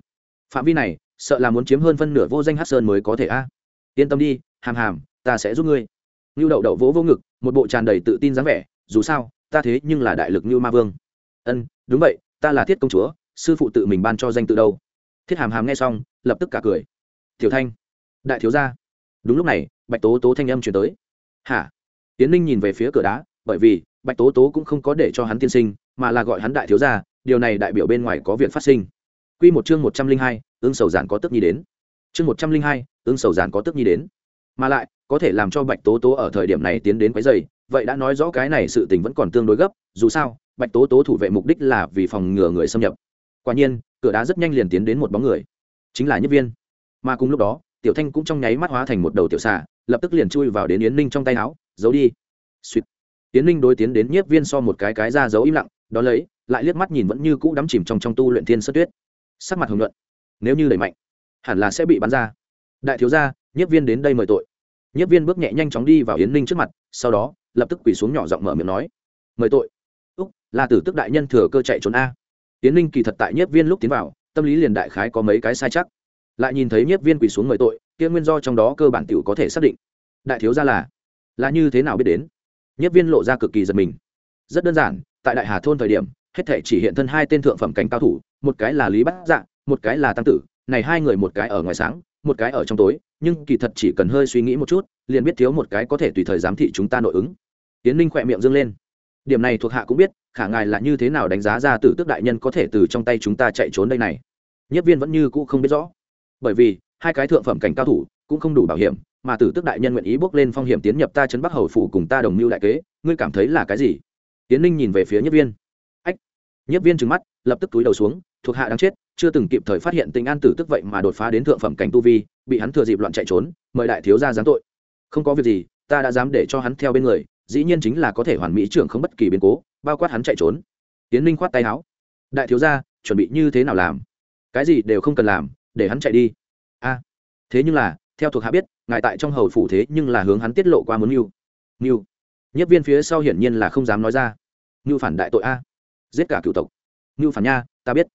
Phạm vi này, sợ là muốn chiếm hơn phân nửa vô danh hát sơn mới có thể a. Yên tâm đi, hàm hàm, ta sẽ giúp ngươi. Ngưu đậu đậu vỗ vô ngực, một bộ tràn đầy tự tin dáng vẻ, dù sao, ta thế nhưng là đại lực ngưu ma vương. Ân, đúng vậy, ta là thiết công chúa, sư phụ tự mình ban cho danh tự đâu thiết hàm hàm nghe xong, lập tức cả cười. Tiểu thanh, đại thiếu gia. Đúng lúc này, bạch tố tố thanh âm chuyển tới. Hả? Tiến ninh nhìn về phía cửa đá, bởi vì bạch tố tố cũng không có để cho hắn tiên sinh, mà là gọi hắn đại thiếu gia, điều này đại biểu bên ngoài có việc phát sinh. Quy một chương một trăm linh hai, ương sầu giản có tức nhi đến. Chương một trăm linh hai, ương sầu giản có tức nhi đến. Mà lại, có thể làm cho bạch tố tố ở thời điểm này tiến đến quấy rầy. vậy đã nói rõ cái này sự tình vẫn còn tương đối gấp, dù sao, bạch tố tố thủ vệ mục đích là vì phòng ngừa người xâm nhập. Quả nhiên cửa đá rất nhanh liền tiến đến một bóng người. Chính là nhất viên. Mà cùng lúc đó tiểu thanh cũng trong nháy mắt hóa thành một đầu tiểu xà lập tức liền chui vào đến yến ninh trong tay áo giấu đi. Suýt yến ninh đối tiến đến nhiếp viên so một cái cái ra giấu im lặng đó lấy lại liếc mắt nhìn vẫn như cũ đắm chìm trong trong tu luyện thiên sơ tuyết. Sắc mặt hồng luận, nếu như đẩy mạnh hẳn là sẽ bị bắn ra. Đại thiếu gia nhiếp viên đến đây mời tội. Nhiếp viên bước nhẹ nhanh chóng đi vào yến ninh trước mặt sau đó lập tức quỳ xuống nhỏ giọng mở miệng nói mời tội. Úc là tử tức đại nhân thừa cơ chạy trốn a yến ninh kỳ thật tại nhiếp viên lúc tiến vào, tâm lý liền đại khái có mấy cái sai chắc. Lại nhìn thấy nhiếp viên quỳ xuống mời tội, kia nguyên do trong đó cơ bản Tiểu có thể xác định. Đại thiếu gia là là như thế nào biết đến? Nhiếp viên lộ ra cực kỳ giật mình. Rất đơn giản, tại đại hà thôn thời điểm, hết thể chỉ hiện thân hai tên thượng phẩm cảnh cao thủ, một cái là lý bát dạ một cái là tăng tử, này hai người một cái ở ngoài sáng, một cái ở trong tối, nhưng kỳ thật chỉ cần hơi suy nghĩ một chút, liền biết thiếu một cái có thể tùy thời giám thị chúng ta nội ứng. Tiến ninh khỏe miệng dâng lên. Điểm này thuộc hạ cũng biết khả ngài là như thế nào đánh giá ra tử tước đại nhân có thể từ trong tay chúng ta chạy trốn đây này? Nhất viên vẫn như cũ không biết rõ. Bởi vì, hai cái thượng phẩm cảnh cao thủ cũng không đủ bảo hiểm, mà tử tước đại nhân nguyện ý bước lên phong hiểm tiến nhập ta chấn bắc hầu phủ cùng ta đồng mưu đại kế, ngươi cảm thấy là cái gì? Tiến ninh nhìn về phía nhất viên. Ách! Nhất viên trừng mắt, lập tức túi đầu xuống, thuộc hạ đang chết, chưa từng kịp thời phát hiện tình an tử tức vậy mà đột phá đến thượng phẩm cảnh tu vi, bị hắn thừa dịp loạn chạy trốn, mời đại thiếu gia giáng tội. Không có việc gì, ta đã dám để cho hắn theo bên người dĩ nhiên chính là có thể hoàn mỹ trưởng không bất kỳ biến cố, bao quát hắn chạy trốn. Tiến ninh khoát tay áo. Đại thiếu gia, chuẩn bị như thế nào làm? Cái gì đều không cần làm, để hắn chạy đi. A. Thế nhưng là, theo thuộc hạ biết, ngài tại trong hầu phủ thế nhưng là hướng hắn tiết lộ qua muốn mưu. Mưu. Nhất viên phía sau hiển nhiên là không dám nói ra. Mưu phản đại tội a. Giết cả cựu tộc. Mưu phản nha, ta biết.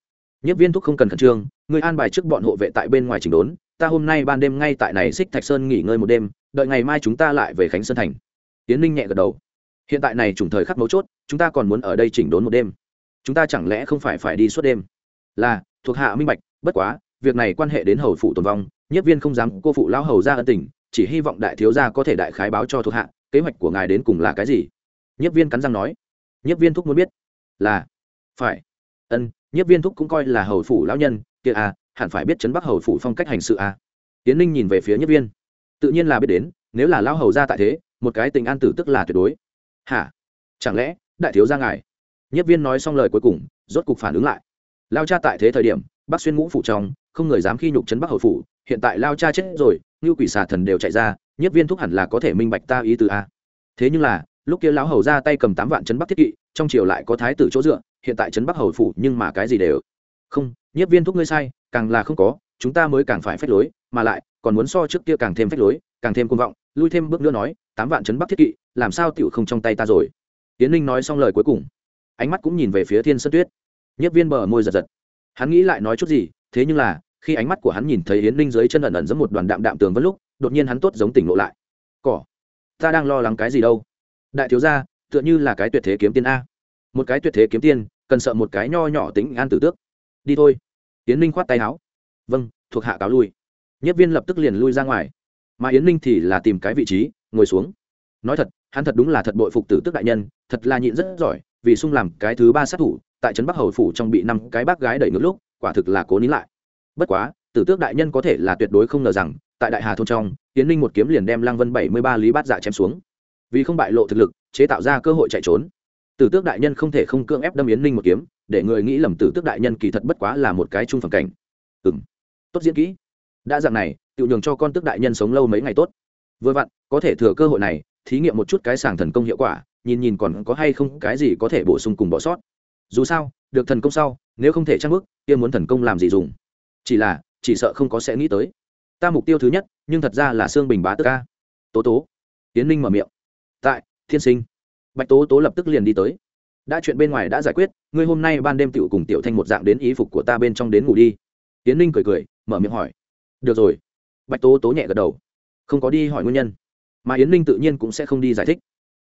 Nhất viên thúc không cần khẩn trương, người an bài trước bọn hộ vệ tại bên ngoài chỉnh đốn, ta hôm nay ban đêm ngay tại này xích thạch sơn nghỉ ngơi một đêm, đợi ngày mai chúng ta lại về khánh sơn thành tiến ninh nhẹ gật đầu. Hiện tại này trùng thời khắc mấu chốt, chúng ta còn muốn ở đây chỉnh đốn một đêm. Chúng ta chẳng lẽ không phải phải đi suốt đêm? Là, thuộc hạ minh bạch, bất quá, việc này quan hệ đến hầu phụ tồn vong, nhất viên không dám, cô phụ lão hầu ra ân tình, chỉ hy vọng đại thiếu gia có thể đại khái báo cho thuộc hạ, kế hoạch của ngài đến cùng là cái gì? Nhất viên cắn răng nói. Nhất viên thúc muốn biết. Là, phải. Ân, nhất viên thúc cũng coi là hầu phủ lão nhân, kia à hẳn phải biết chấn bắc hầu phủ phong cách hành sự à. Tiến ninh nhìn về phía nhất viên. Tự nhiên là biết đến, nếu là lão hầu ra tại thế một cái tình an tử tức là tuyệt đối. Hả? Chẳng lẽ, đại thiếu gia ngài? Nhất viên nói xong lời cuối cùng, rốt cục phản ứng lại. Lao cha tại thế thời điểm, bắc xuyên ngũ phủ trong, không người dám khi nhục trấn bắc hầu phủ, hiện tại lao cha chết rồi như quỷ xà thần đều chạy ra, nhất viên thúc hẳn là có thể minh bạch ta ý từ a. Thế nhưng là, lúc kia lão hầu ra tay cầm tám vạn trấn bắc thiết kỵ, trong triều lại có thái tử chỗ dựa, hiện tại trấn bắc hầu phủ nhưng mà cái gì đều. Không, nhất viên thúc ngươi sai, càng là không có, chúng ta mới càng phải phép lối, mà lại, còn muốn so trước kia càng thêm phép lối, càng thêm côn vọng lui thêm bước nữa nói, tám vạn trấn bắc thiết kỵ, làm sao tựu không trong tay ta rồi? Tiến ninh nói xong lời cuối cùng. Ánh mắt cũng nhìn về phía thiên sơn tuyết. Nhất viên bờ môi giật giật. Hắn nghĩ lại nói chút gì, thế nhưng là, khi ánh mắt của hắn nhìn thấy yến ninh dưới chân ẩn ẩn giống một đoàn đạm đạm tường vân lúc, đột nhiên hắn tốt giống tỉnh lộ lại. Cỏ, ta đang lo lắng cái gì đâu? Đại thiếu gia, tựa như là cái tuyệt thế kiếm tiên a. Một cái tuyệt thế kiếm tiên, cần sợ một cái nho nhỏ tính an tử tước. Đi thôi. Yến ninh khoát tay áo. Vâng thuộc hạ cáo lui. Nhất viên lập tức liền lui ra ngoài mà yến ninh thì là tìm cái vị trí, ngồi xuống. Nói thật, hắn thật đúng là thật bội phục tử tước đại nhân, thật là nhịn rất giỏi, vì sung làm cái thứ ba sát thủ, tại trấn bắc hầu phủ trong bị năm cái bác gái đẩy ngược lúc, quả thực là cố nín lại. Bất quá, tử tước đại nhân có thể là tuyệt đối không ngờ rằng, tại đại hà thôn trong tiến ninh một kiếm liền đem lăng vân bảy mươi ba lý bát dạ chém xuống. Vì không bại lộ thực lực, chế tạo ra cơ hội chạy trốn. Tử tước đại nhân không thể không cưỡng ép đâm yến ninh một kiếm, để người nghĩ lầm tử tước đại nhân kỳ thật bất quá là một cái trung phẩm cảnh. Ừ m tốt diễn kỹ đã dạng này tự nhường cho con tức đại nhân sống lâu mấy ngày tốt. Vừa vặn, có thể thừa cơ hội này, thí nghiệm một chút cái sàng thần công hiệu quả, nhìn nhìn còn có hay không cái gì có thể bổ sung cùng bỏ sót. Dù sao, được thần công sau, nếu không thể trang bức kia muốn thần công làm gì dùng? Chỉ là, chỉ sợ không có sẽ nghĩ tới. Ta mục tiêu thứ nhất, nhưng thật ra là xương bình bá tức ca. Tố tố. Tiến ninh mở miệng. Tại, thiên sinh. Bạch tố tố lập tức liền đi tới. Đã chuyện bên ngoài đã giải quyết, ngươi hôm nay ban đêm tiểu cùng tiểu thanh một dạng đến ý phục của ta bên trong đến ngủ đi. Tiến ninh cười cười, mở miệng hỏi được rồi. Bạch tố tố nhẹ gật đầu. Không có đi hỏi nguyên nhân. Mà yến ninh tự nhiên cũng sẽ không đi giải thích.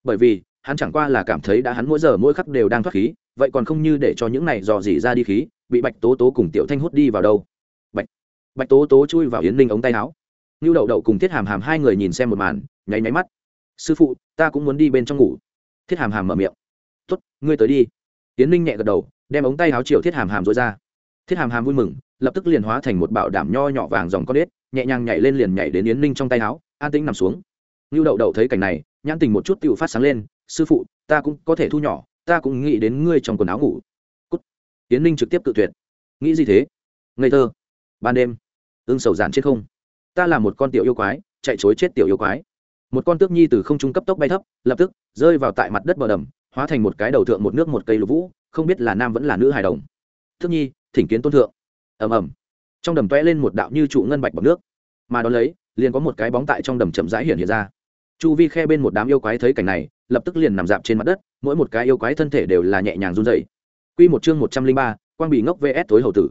Bởi vì, hắn chẳng qua là cảm thấy đã hắn mỗi giờ mỗi khắc đều đang thoát khí, vậy còn không như để cho những này dò dỉ ra đi khí, bị bạch tố tố cùng tiểu thanh hút đi vào đâu. Bạch bạch tố tố chui vào yến ninh ống tay áo. Như đậu đậu cùng thiết hàm hàm hai người nhìn xem một màn, nháy nháy mắt. Sư phụ, ta cũng muốn đi bên trong ngủ. Thiết hàm hàm mở miệng. Tuất ngươi tới đi. Yến ninh nhẹ gật đầu, đem ống tay áo chiều thiết hàm hàm dối ra. Thiết hàm hàm vui mừng lập tức liền hóa thành một bảo đảm nho nhỏ vàng dòng con ếch, nhẹ nhàng nhảy lên liền nhảy đến yến ninh trong tay áo, an tĩnh nằm xuống. Lưu đậu đậu thấy cảnh này, nhãn tình một chút tự phát sáng lên, sư phụ, ta cũng có thể thu nhỏ, ta cũng nghĩ đến ngươi trong quần áo ngủ. Cút. Yến ninh trực tiếp tự tuyệt. Nghĩ gì thế? Ngây thơ. Ban đêm, ưng sầu giản chết không? Ta là một con tiểu yêu quái, chạy chối chết tiểu yêu quái. Một con tước nhi từ không trung cấp tốc bay thấp, lập tức rơi vào tại mặt đất bờ đầm, hóa thành một cái đầu thượng một nước một cây lục vũ, không biết là nam vẫn là nữ hài đồng. Tước nhi, thỉnh kiến tôn thượng ầm ầm. Trong đầm toe lên một đạo như trụ ngân bạch bọc nước. Mà đ ó lấy, liền có một cái bóng tại trong đầm chậm rãi hiện hiện ra. Chu vi khe bên một đám yêu quái thấy cảnh này, lập tức liền nằm dạp trên mặt đất, mỗi một cái yêu quái thân thể đều là nhẹ nhàng run dày q một chương một trăm linh ba, quang bị ngốc vs thối hầu tử.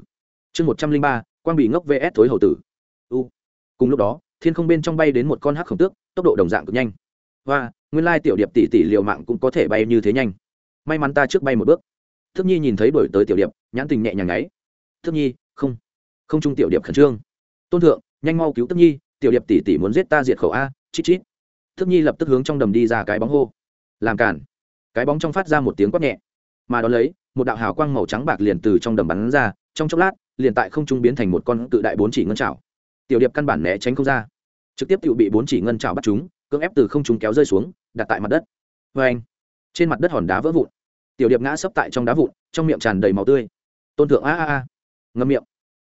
Chương một trăm linh ba, quang bị ngốc vs thối hầu tử. U. Cùng lúc đó, thiên không bên trong bay đến một con hắc khổng tước, tốc độ đồng dạng cực nhanh. Và nguyên lai tiểu điệp tỷ tỷ liều mạng cũng có thể bay như thế nhanh. May mắn ta trước bay một bước. Thức nhi nhìn thấy đổi tới tiểu điệp, nhãn tình nhẹ nhàng ngáy thức nhi không không trung tiểu điệp khẩn trương. Tôn thượng, nhanh mau cứu tức nhi, tiểu điệp tỷ tỷ muốn giết ta diệt khẩu a, chít chít. Tức nhi lập tức hướng trong đầm đi ra cái bóng hô. Làm cản. Cái bóng trong phát ra một tiếng quát nhẹ. Mà đ ó lấy, một đạo hào quang màu trắng bạc liền từ trong đầm bắn ra, trong chốc lát, liền tại không trung biến thành một con tự đại bốn chỉ ngân trào tiểu điệp căn bản né tránh không ra. Trực tiếp tự bị bốn chỉ ngân trào bắt chúng, cưỡng ép từ không trung kéo rơi xuống, đặt tại mặt đất. Vê anh, trên mặt đất hòn đá vỡ vụn. Tiểu điệp ngã sấp tại trong đá vụn, trong miệng tràn đầy màu tươi. Tôn thượng, a a a ngâm miệng.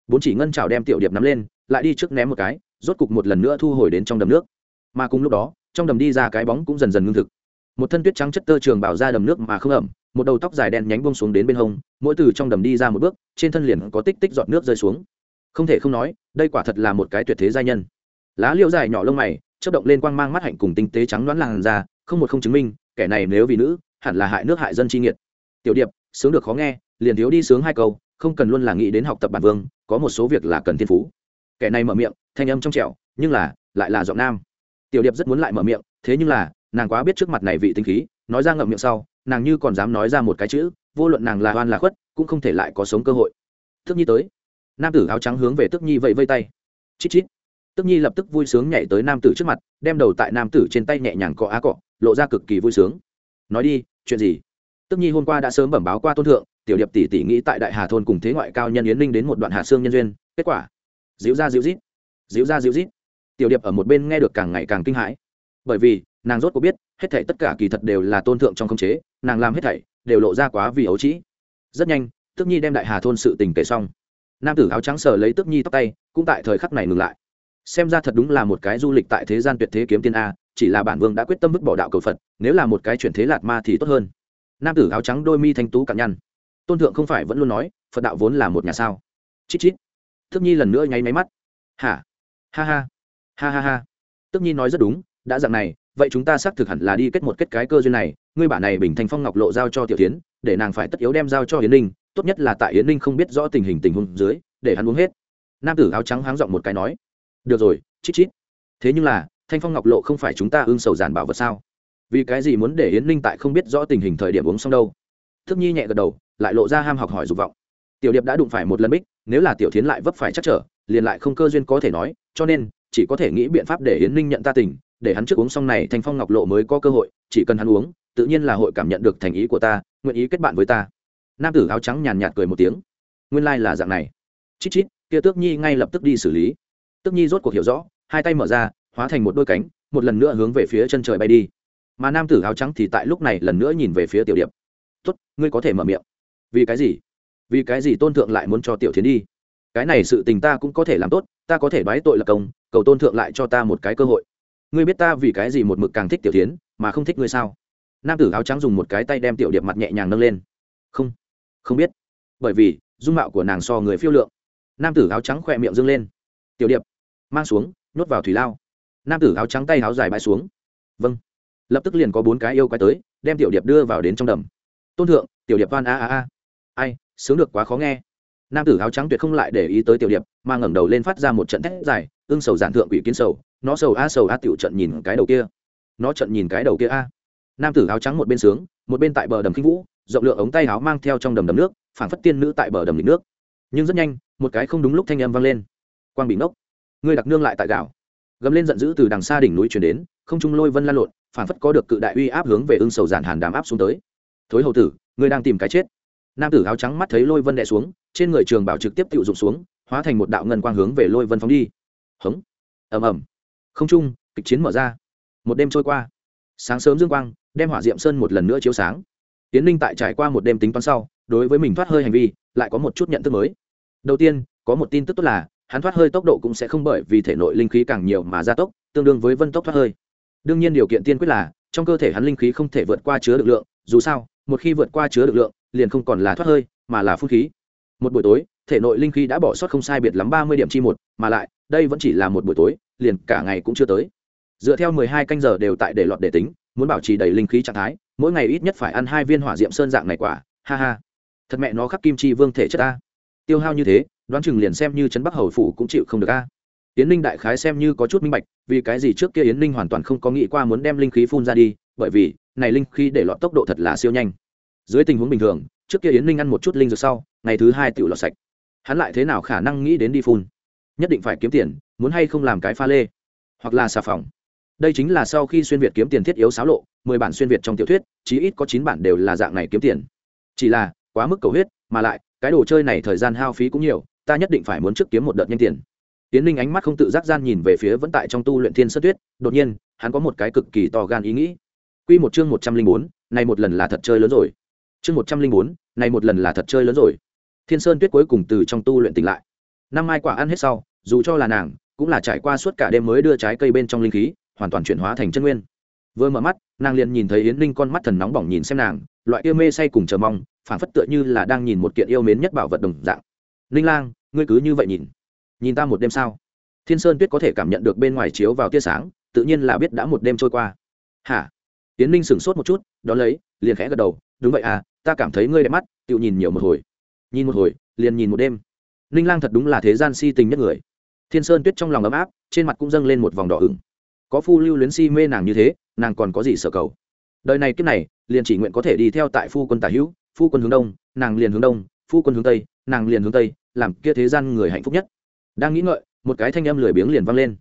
Bốn chỉ ngân trào đem tiểu điệp nắm lên, lại đi trước ném một cái, rốt cục một lần nữa thu hồi đến trong đầm nước. Mà cùng lúc đó, trong đầm đi ra cái bóng cũng dần dần ngưng thực. Một thân tuyết trắng chất tơ trường bảo ra đầm nước mà không ẩm, một đầu tóc dài đen nhánh bông xuống đến bên hông, mỗi từ trong đầm đi ra một bước, trên thân liền có tích tích giọt nước rơi xuống. Không thể không nói, đây quả thật là một cái tuyệt thế giai nhân. Lá liễu dài nhỏ lông mày chất động lên quang mang mắt hạnh cùng tinh tế trắng đoán làn ra không một không chứng minh, kẻ này nếu vì nữ, hẳn là hại nước hại dân chi nghiệt. Tiểu điệp, sướng được khó nghe, liền thiếu đi sướng hai câu không cần luôn là nghĩ đến học tập bản vương, có một số việc là cần thiên phú. Kẻ này mở miệng, thanh âm trong trẻo, nhưng là, lại là giọng nam. Tiểu điệp rất muốn lại mở miệng, thế nhưng là, nàng quá biết trước mặt này vị tinh khí, nói ra ngậm miệng sau, nàng như còn dám nói ra một cái chữ, vô luận nàng là oan là khuất, cũng không thể lại có sống cơ hội. Tước nhi tới. Nam tử áo trắng hướng về tước nhi vẫy vây tay. Chít chít. Tước nhi lập tức vui sướng nhảy tới nam tử trước mặt, đem đầu tại nam tử trên tay nhẹ nhàng cọ á cọ, lộ ra cực kỳ vui sướng. Nói đi, chuyện gì? Tước nhi hôm qua đã sớm bẩm báo qua tôn thượng tiểu điệp tỷ tỷ nghĩ tại đại hà thôn cùng thế ngoại cao nhân yến linh đến một đoạn hạ xương nhân duyên, kết quả, díu ra díu rít, díu ra díu rít. Tiểu điệp ở một bên nghe được càng ngày càng kinh hãi. Bởi vì, nàng rốt có biết, hết thảy tất cả kỳ thật đều là tôn thượng trong khống chế, nàng làm hết thảy đều lộ ra quá vì ấu trĩ. Rất nhanh, tức nhi đem đại hà thôn sự tình kể xong. Nam tử áo trắng sờ lấy tước nhi tóc tay, cũng tại thời khắc này ngừng lại. Xem ra thật đúng là một cái du lịch tại thế gian tuyệt thế kiếm tiên a, chỉ là bản vương đã quyết tâm vứt bỏ đạo cầu phật, nếu là một cái chuyển thế lạt ma thì tốt hơn. Nam tử áo trắng đôi mi thanh tú cặn nhăn tôn thượng không phải vẫn luôn nói, phật đạo vốn là một nhà sao? Chít chít. Thức nhi lần nữa nháy máy mắt. Hả? Ha ha. Ha ha ha. Tức nhi nói rất đúng, đã dặn này, vậy chúng ta xác thực hẳn là đi kết một kết cái cơ duyên này. Ngươi bản này bình thành phong ngọc lộ giao cho tiểu tiến để nàng phải tất yếu đem giao cho yến ninh. Tốt nhất là tại yến ninh không biết rõ tình hình tình huống dưới, để hắn uống hết. Nam tử áo trắng háng giọng một cái nói. Được rồi, chít chít. Thế nhưng là, thanh phong ngọc lộ không phải chúng ta ưng sầu giản bảo vật sao? Vì cái gì muốn để yến ninh tại không biết rõ tình hình thời điểm uống xong đâu? Thức nhi nhẹ gật đầu lại lộ ra ham học hỏi dục vọng. Tiểu điệp đã đụng phải một lần bích, nếu là tiểu tiến lại vấp phải chắc trở, liền lại không cơ duyên có thể nói, cho nên, chỉ có thể nghĩ biện pháp để yến ninh nhận ta tình, để hắn trước uống xong này thành phong ngọc lộ mới có cơ hội, chỉ cần hắn uống, tự nhiên là hội cảm nhận được thành ý của ta, nguyện ý kết bạn với ta. Nam tử áo trắng nhàn nhạt cười một tiếng. Nguyên lai、like、là dạng này. Chít chít, kia tước nhi ngay lập tức đi xử lý. Tước nhi rốt cuộc hiểu rõ, hai tay mở ra, hóa thành một đôi cánh, một lần nữa hướng về phía chân trời bay đi. Mà nam tử áo trắng thì tại lúc này lần nữa nhìn về phía tiểu điệp. Tuất ngươi có thể mở miệng vì cái gì? Vì cái gì tôn thượng lại muốn cho tiểu thiến đi? Cái này sự tình ta cũng có thể làm tốt, ta có thể đoái tội lập công, cầu tôn thượng lại cho ta một cái cơ hội. Ngươi biết ta vì cái gì một mực càng thích tiểu thiến, mà không thích ngươi sao? Nam tử áo trắng dùng một cái tay đem tiểu điệp mặt nhẹ nhàng nâng lên. Không không biết. Bởi vì, dung mạo của nàng so người phiêu lượng. Nam tử áo trắng khỏe miệng dâng lên. Tiểu điệp, mang xuống, nhốt vào thủy lao. Nam tử áo trắng tay áo dài bãi xuống. Vâng. Lập tức liền có bốn cái yêu quái tới, đem tiểu điệp đưa vào đến trong đầm. Tôn thượng, tiểu điệp van a a a ai, sướng được quá khó nghe. Nam tử áo trắng tuyệt không lại để ý tới tiểu điệp, mà ngẩng đầu lên phát ra một trận thét dài ưng sầu giản thượng quỷ kiến sầu, nó sầu a sầu a tiểu trận nhìn cái đầu kia. Nó trận nhìn cái đầu kia a. Nam tử áo trắng một bên sướng, một bên tại bờ đầm khinh vũ, rộng lượng ống tay áo mang theo trong đầm đầm nước, phảng phất tiên nữ tại bờ đầm lịch nước. Nhưng rất nhanh, một cái không đúng lúc thanh âm vang lên. Quang bị ngốc, ngươi đặc nương lại tại gạo. Gầm lên giận dữ từ đằng xa đỉnh núi chuyển đến, không trung lôi vân lan lộn, phảng phất có được cự đại uy áp hướng về ưng sầu giản hàn đàm áp xuống tới. Thối hầu tử, ngươi đang tìm cái chết nam tử áo trắng mắt thấy lôi vân đè xuống, trên người trường bảo trực tiếp tự dụng xuống, hóa thành một đạo ngân quang hướng về lôi vân phóng đi. Hống. Ầm ầm. Không trung, kịch chiến mở ra. Một đêm trôi qua. Sáng sớm dương quang, đem hỏa diệm sơn một lần nữa chiếu sáng. Tiến linh tại trải qua một đêm tính toán sau, đối với mình thoát hơi hành vi, lại có một chút nhận thức mới. Đầu tiên, có một tin tức tốt là, hắn thoát hơi tốc độ cũng sẽ không bởi vì thể nội linh khí càng nhiều mà gia tốc, tương đương với vân tốc thoát hơi. Đương nhiên điều kiện tiên quyết là, trong cơ thể hắn linh khí không thể vượt qua chứa được lượng, dù sao, một khi vượt qua chứa được lượng liền không còn là thoát hơi, mà là phun khí. Một buổi tối, thể nội linh khí đã bỏ sót không sai biệt lắm ba mươi điểm chi một, mà lại, đây vẫn chỉ là một buổi tối, liền cả ngày cũng chưa tới. Dựa theo mười hai canh giờ đều tại để lọt để tính, muốn bảo trì đầy linh khí trạng thái, mỗi ngày ít nhất phải ăn hai viên hỏa diệm sơn dạng này quả, ha ha. Thật mẹ nó khắc kim chi vương thể chất ta. Tiêu hao như thế, đoán chừng liền xem như trấn bắc hầu phủ cũng chịu không được a. Yến ninh đại khái xem như có chút minh bạch, vì cái gì trước kia yến ninh hoàn toàn không có nghĩ qua muốn đem linh khí phun ra đi, bởi vì, này linh khí để lọt tốc độ thật là siêu nhanh dưới tình huống bình thường, trước kia yến ninh ăn một chút linh dược sau, ngày thứ hai tiểu lọt sạch. Hắn lại thế nào khả năng nghĩ đến đi phun? Nhất định phải kiếm tiền, muốn hay không làm cái pha lê? Hoặc là xà phòng? Đây chính là sau khi xuyên việt kiếm tiền thiết yếu xáo lộ, mười bản xuyên việt trong tiểu thuyết, chí ít có chín bản đều là dạng này kiếm tiền. Chỉ là, quá mức cầu huyết, mà lại, cái đồ chơi này thời gian hao phí cũng nhiều, ta nhất định phải muốn trước kiếm một đợt nhanh tiền. Tiến ninh ánh mắt không tự giác gian nhìn về phía vẫn tại trong tu luyện thiên sơ tuyết, đột nhiên, hắn có một cái cực kỳ to gan ý nghĩ. Q một chương một trăm linh bốn này một lần là thật chơi lớn rồi chương một trăm linh bốn, này một lần là thật chơi lớn rồi. Thiên sơn tuyết cuối cùng từ trong tu luyện tỉnh lại. Năm mai quả ăn hết sau, dù cho là nàng, cũng là trải qua suốt cả đêm mới đưa trái cây bên trong linh khí, hoàn toàn chuyển hóa thành chân nguyên. Vừa mở mắt, nàng liền nhìn thấy yến linh con mắt thần nóng bỏng nhìn xem nàng, loại yêu mê say cùng chờ mong phản phất tựa như là đang nhìn một kiện yêu mến nhất bảo vật đồng dạng. Linh lang, ngươi cứ như vậy nhìn. Nhìn ta một đêm sao? Thiên sơn tuyết có thể cảm nhận được bên ngoài chiếu vào tia sáng, tự nhiên là biết đã một đêm trôi qua. Hả? Tiến ninh sửng sốt một chút đó lấy, liền khẽ gật đầu. Đúng vậy à ta cảm thấy ngươi đẹp mắt, tự nhìn nhiều một hồi. Nhìn một hồi, liền nhìn một đêm. Ninh lang thật đúng là thế gian si tình nhất người. Thiên sơn tuyết trong lòng ấm áp, trên mặt cũng dâng lên một vòng đỏ ửng. Có phu lưu luyến si mê nàng như thế, nàng còn có gì sở cầu? Đời này kiếp này, liền chỉ nguyện có thể đi theo tại phu quân tả hữu, phu quân hướng đông, nàng liền hướng đông, phu quân hướng tây, nàng liền hướng tây, làm kia thế gian người hạnh phúc nhất. Đang nghĩ ngợi, một cái thanh âm lười biếng liền vang lên.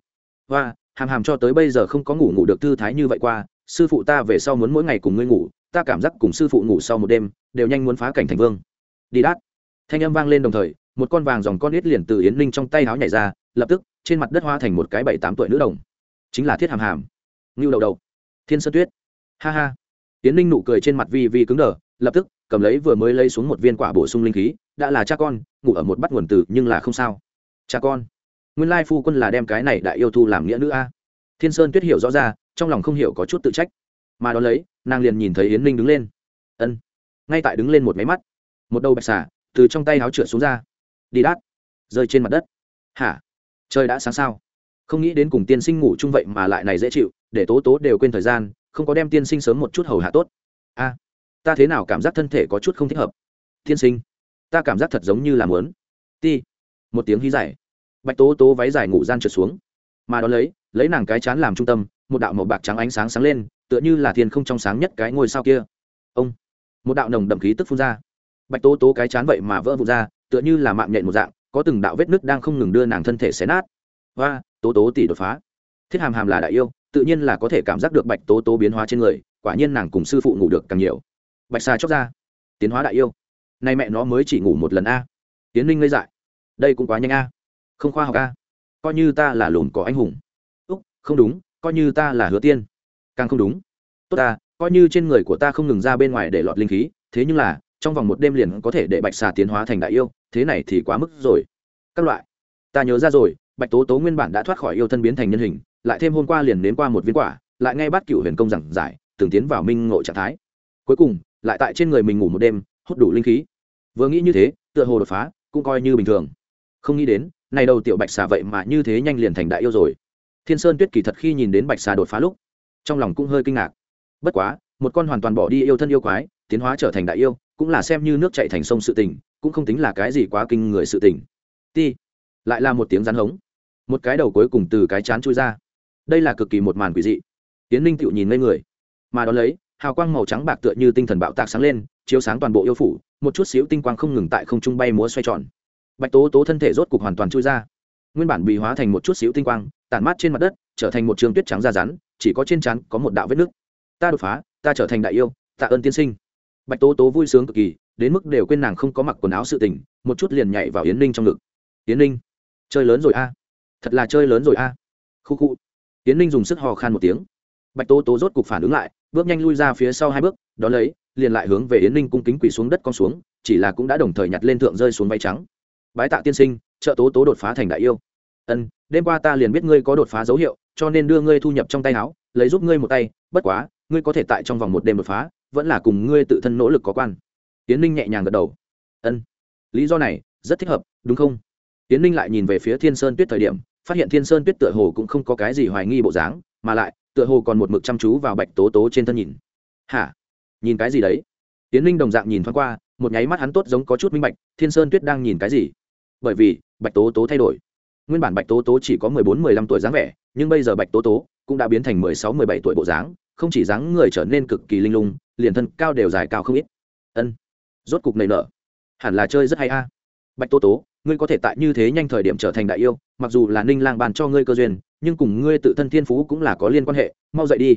Và hàm hàm cho tới bây giờ không có ngủ ngủ được thư thái như vậy qua, sư phụ ta về sau muốn mỗi ngày cùng ngươi ngủ ta cảm giác cùng sư phụ ngủ sau một đêm, đều nhanh muốn phá cảnh thành vương. Đi đát. Thanh âm vang lên đồng thời, một con vàng dòng con ít liền từ yến ninh trong tay háo nhảy ra, lập tức, trên mặt đất hoa thành một cái bảy tám tuổi nữ đồng. Chính là thiết hàm hàm. Ngưu đầu đầu thiên sơn tuyết. Ha ha. Yến ninh nụ cười trên mặt vi vi cứng đờ, lập tức, cầm lấy vừa mới lấy xuống một viên quả bổ sung linh khí, đã là cha con, ngủ ở một bắt nguồn từ, nhưng là không sao. Cha con? Nguyên lai phu quân là đem cái này đại yêu thu làm nghĩa nữ a. Thiên sơn tuyết hiểu rõ ra, trong lòng không hiểu có chút tự trách mà đ ó lấy, nàng liền nhìn thấy yến ninh đứng lên. Ân. Ngay tại đứng lên một máy mắt, một đầu bạch xả từ trong tay áo trượt xuống ra. Đi đát. Rơi trên mặt đất. Hả? Trời đã sáng sao? Không nghĩ đến cùng tiên sinh ngủ chung vậy mà lại này dễ chịu, để tố tố đều quên thời gian, không có đem tiên sinh sớm một chút hầu hạ tốt. A, ta thế nào cảm giác thân thể có chút không thích hợp? Tiên sinh, ta cảm giác thật giống như là muốn. Ti. Một tiếng hí dài. Bạch tố tố váy dài ngủ gian trượt xuống. Mà đón lấy lấy nàng cái chán làm trung tâm, một đạo màu bạc trắng ánh sáng sáng lên tựa như là thiên không trong sáng nhất cái ngôi sao kia. Ông, một đạo nồng đậm khí tức phun ra. Bạch tố tố cái chán vậy mà vỡ vụt ra, tựa như là mạng nhện một dạng, có từng đạo vết nứt đang không ngừng đưa nàng thân thể xé nát. Và tố tố tỷ đột phá. Thiết hàm hàm là đại yêu, tự nhiên là có thể cảm giác được bạch tố tố biến hóa trên người, quả nhiên nàng cùng sư phụ ngủ được càng nhiều. Bạch xà chóc ra. Tiến hóa đại yêu. Nay mẹ nó mới chỉ ngủ một lần a. Tiến linh ngây dại. Đây cũng quá nhanh a. Không khoa học a. Coi như ta là lùn có anh hùng. Úc, không đúng, coi như ta là hứa tiên càng không đúng. Tốt ta, coi như trên người của ta không ngừng ra bên ngoài để lọt linh khí, thế nhưng là, trong vòng một đêm liền có thể để bạch xà tiến hóa thành đại yêu, thế này thì quá mức rồi. Các loại, ta nhớ ra rồi, bạch tố tố nguyên bản đã thoát khỏi yêu thân biến thành nhân hình, lại thêm hôm qua liền nếm qua một viên quả, lại ngay bắt cựu huyền công giảng giải tưởng tiến vào minh ngộ trạng thái. Cuối cùng, lại tại trên người mình ngủ một đêm, hút đủ linh khí. Vừa nghĩ như thế, tựa hồ đột phá, cũng coi như bình thường. Không nghĩ đến, này đầu tiểu bạch xà vậy mà như thế nhanh liền thành đại yêu rồi. Thiên sơn tuyết kỳ thật khi nhìn đến bạch xà đột phá lúc trong lòng cũng hơi kinh ngạc. Bất quá, một con hoàn toàn bỏ đi yêu thân yêu quái, tiến hóa trở thành đại yêu, cũng là xem như nước chạy thành sông sự tình, cũng không tính là cái gì quá kinh người sự tình. Ti, lại là một tiếng rắn hống. Một cái đầu cuối cùng từ cái chán chui ra. Đây là cực kỳ một màn quỷ dị. Tiến ninh tựu nhìn lên người. Mà đ ó lấy, hào quang màu trắng bạc tựa như tinh thần bạo tạc sáng lên, chiếu sáng toàn bộ yêu phủ, một chút xíu tinh quang không ngừng tại không trung bay múa xoay tròn. Bạch tố tố thân thể rốt cục hoàn toàn chui ra. Nguyên bản bị hóa thành một chút xíu tinh quang, tản mát trên mặt đất, trở thành một trường tuyết trắng da rắn chỉ có trên trán có một đạo vết nứt. Ta đột phá, ta trở thành đại yêu, tạ ơn tiên sinh. Bạch tố tố vui sướng cực kỳ, đến mức đều quên nàng không có mặc quần áo sự tình, một chút liền nhảy vào yến ninh trong ngực. Yến ninh, chơi lớn rồi a. Thật là chơi lớn rồi a. À. khu khu. Yến ninh dùng sức hò khan một tiếng. Bạch tố tố rốt cục phản ứng lại, bước nhanh lui ra phía sau hai bước, đón lấy, liền lại hướng về yến ninh cung kính quỳ xuống đất con xuống, chỉ là cũng đã đồng thời nhặt lên thượng rơi xuống váy trắng. Bái tạ tiên sinh, trợ tố tố đột phá thành đại yêu. Ân, đêm qua ta liền biết ngươi có đột phá dấu hiệu cho nên đưa ngươi thu nhập trong tay áo, lấy giúp ngươi một tay, bất quá, ngươi có thể tại trong vòng một đêm đột phá, vẫn là cùng ngươi tự thân nỗ lực có quan. Tiến ninh nhẹ nhàng gật đầu. Ân. Lý do này, rất thích hợp, đúng không? Tiến ninh lại nhìn về phía thiên sơn tuyết thời điểm, phát hiện thiên sơn tuyết tựa hồ cũng không có cái gì hoài nghi bộ dáng, mà lại, tựa hồ còn một mực chăm chú vào bạch tố tố trên thân nhìn. Hả? Nhìn cái gì đấy? Tiến ninh đồng dạng nhìn thoáng qua, một nháy mắt hắn tốt giống có chút minh bạch, thiên sơn tuyết đang nhìn cái gì? Bởi vì, bạch tố tố thay đổi. Nguyên bản bạch tố tố chỉ có mười bốn, mười lăm tuổi dáng vẻ nhưng bây giờ bạch tố tố cũng đã biến thành mười sáu, mười bảy tuổi bộ dáng, không chỉ dáng người trở nên cực kỳ linh lung, liền thân cao đều dài cao không ít. Ân, rốt cục nảy nở. Hẳn là chơi rất hay a. Bạch tố tố, ngươi có thể tại như thế nhanh thời điểm trở thành đại yêu, mặc dù là ninh lang bàn cho ngươi cơ duyên, nhưng cùng ngươi tự thân thiên phú cũng là có liên quan hệ, mau dậy đi.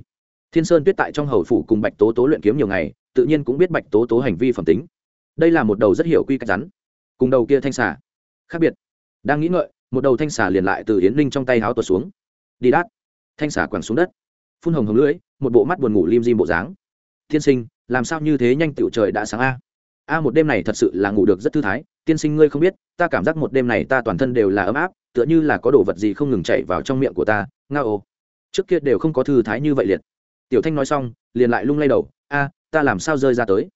Thiên sơn tuyết tại trong hầu phủ cùng bạch tố tố luyện kiếm nhiều ngày, tự nhiên cũng biết bạch tố tố hành vi phẩm tính. Đây là một đầu rất hiểu quy cách rắn. Cùng đầu kia thanh xà khác biệt. Đang nghĩ ngợi, một đầu thanh xà liền lại từ yến ninh trong tay háo tuột xuống đi đát. Thanh xà quẳng xuống đất. Phun hồng hồng lưỡi, một bộ mắt buồn ngủ lim dim bộ dáng. Thiên sinh, làm sao như thế nhanh tiểu trời đã sáng a? A, một đêm này thật sự là ngủ được rất thư thái. Tiên sinh ngươi không biết, ta cảm giác một đêm này ta toàn thân đều là ấm áp, tựa như là có đồ vật gì không ngừng chạy vào trong miệng của ta. Nga ô. Trước kia đều không có thư thái như vậy liệt. Tiểu thanh nói xong, liền lại lung lay đầu. A, ta làm sao rơi ra tới?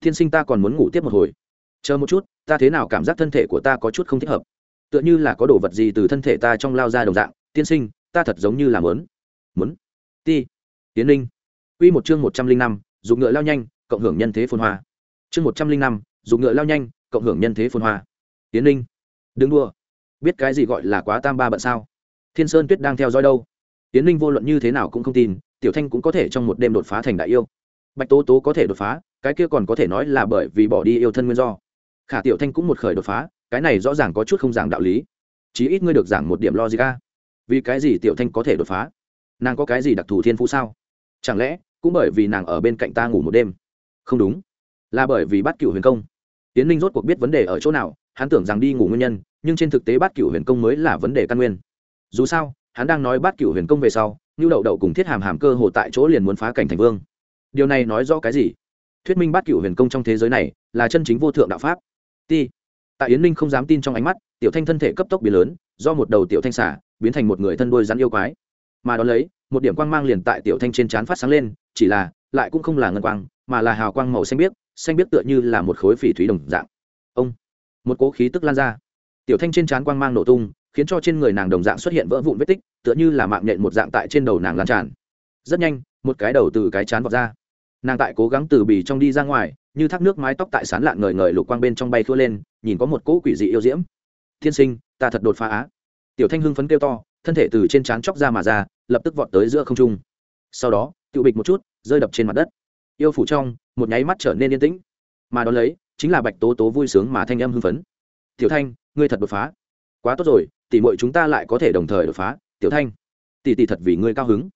Tiên sinh ta còn muốn ngủ tiếp một hồi. Chờ một chút, ta thế nào cảm giác thân thể của ta có chút không thích hợp? Tựa như là có đồ vật gì từ thân thể ta trong lao ra đồng dạng. Tiên sinh ta thật giống như là mớn muốn. Ti. Tiến linh. Quy một chương một trăm linh năm dùng ngựa lao nhanh, cộng hưởng nhân thế phồn hoa. Chương một trăm linh năm dùng ngựa lao nhanh, cộng hưởng nhân thế phồn hoa. Tiến linh. Đừng đua biết cái gì gọi là quá tam ba bận sao? Thiên sơn tuyết đang theo dõi đâu? Tiến linh vô luận như thế nào cũng không tin, tiểu thanh cũng có thể trong một đêm đột phá thành đại yêu. Bạch tố tố có thể đột phá, cái kia còn có thể nói là bởi vì bỏ đi yêu thân nguyên do. Khả tiểu thanh cũng một khởi đột phá, cái này rõ ràng có chút không giảng đạo lý. Chí ít ngươi được giảng một điểm logic a vì cái gì tiểu thanh có thể đột phá? Nàng có cái gì đặc thù thiên phú sao? Chẳng lẽ cũng bởi vì nàng ở bên cạnh ta ngủ một đêm? Không đúng. Là bởi vì bắt cựu huyền công. Tiến ninh rốt cuộc biết vấn đề ở chỗ nào, hắn tưởng rằng đi ngủ nguyên nhân, nhưng trên thực tế bắt cựu huyền công mới là vấn đề căn nguyên. Dù sao, hắn đang nói bắt cựu huyền công về sau như đậu đậu cùng thiết hàm hàm cơ hồ tại chỗ liền muốn phá cảnh thành vương. Điều này nói rõ cái gì? Thuyết minh bắt cựu huyền công trong thế giới này là chân chính vô thượng đạo pháp. Ti. Tại yến ninh không dám tin trong ánh mắt, tiểu thanh thân thể cấp tốc biến lớn, do một đầu tiểu thanh xả biến thành một người thân đôi rắn yêu quái. Mà đ ó lấy, một điểm quang mang liền tại tiểu thanh trên trán phát sáng lên, chỉ là, lại cũng không là ngân quang, mà là hào quang màu xanh biếc xanh biếc tựa như là một khối phỉ thúy đồng dạng. Ông! Một cố khí tức lan ra. Tiểu thanh trên trán quang mang nổ tung, khiến cho trên người nàng đồng dạng xuất hiện vỡ vụn vết tích, tựa như là mạng nhện một dạng tại trên đầu nàng lan tràn. Rất nhanh, một cái đầu từ cái chán vọt ra. Nàng tại cố gắng từ bì trong đi ra ngoài, như thác nước mái tóc tại sán lạn ngời ngời lục quang bên trong bay thua lên, nhìn có một cỗ quỷ dị yêu diễm. Thiên sinh, ta thật đột phá á tiểu thanh hưng phấn kêu to, thân thể từ trên trán chóc ra mà ra, lập tức vọt tới giữa không trung. Sau đó tự bịch một chút, rơi đập trên mặt đất. Yêu phủ trong, một nháy mắt trở nên yên tĩnh. Mà đón lấy, chính là bạch tố tố vui sướng mà thanh âm hưng phấn. Tiểu thanh, ngươi thật đột phá. Quá tốt rồi, tỷ muội chúng ta lại có thể đồng thời đột phá. Tiểu thanh, tỷ tỷ thật vì ngươi cao hứng.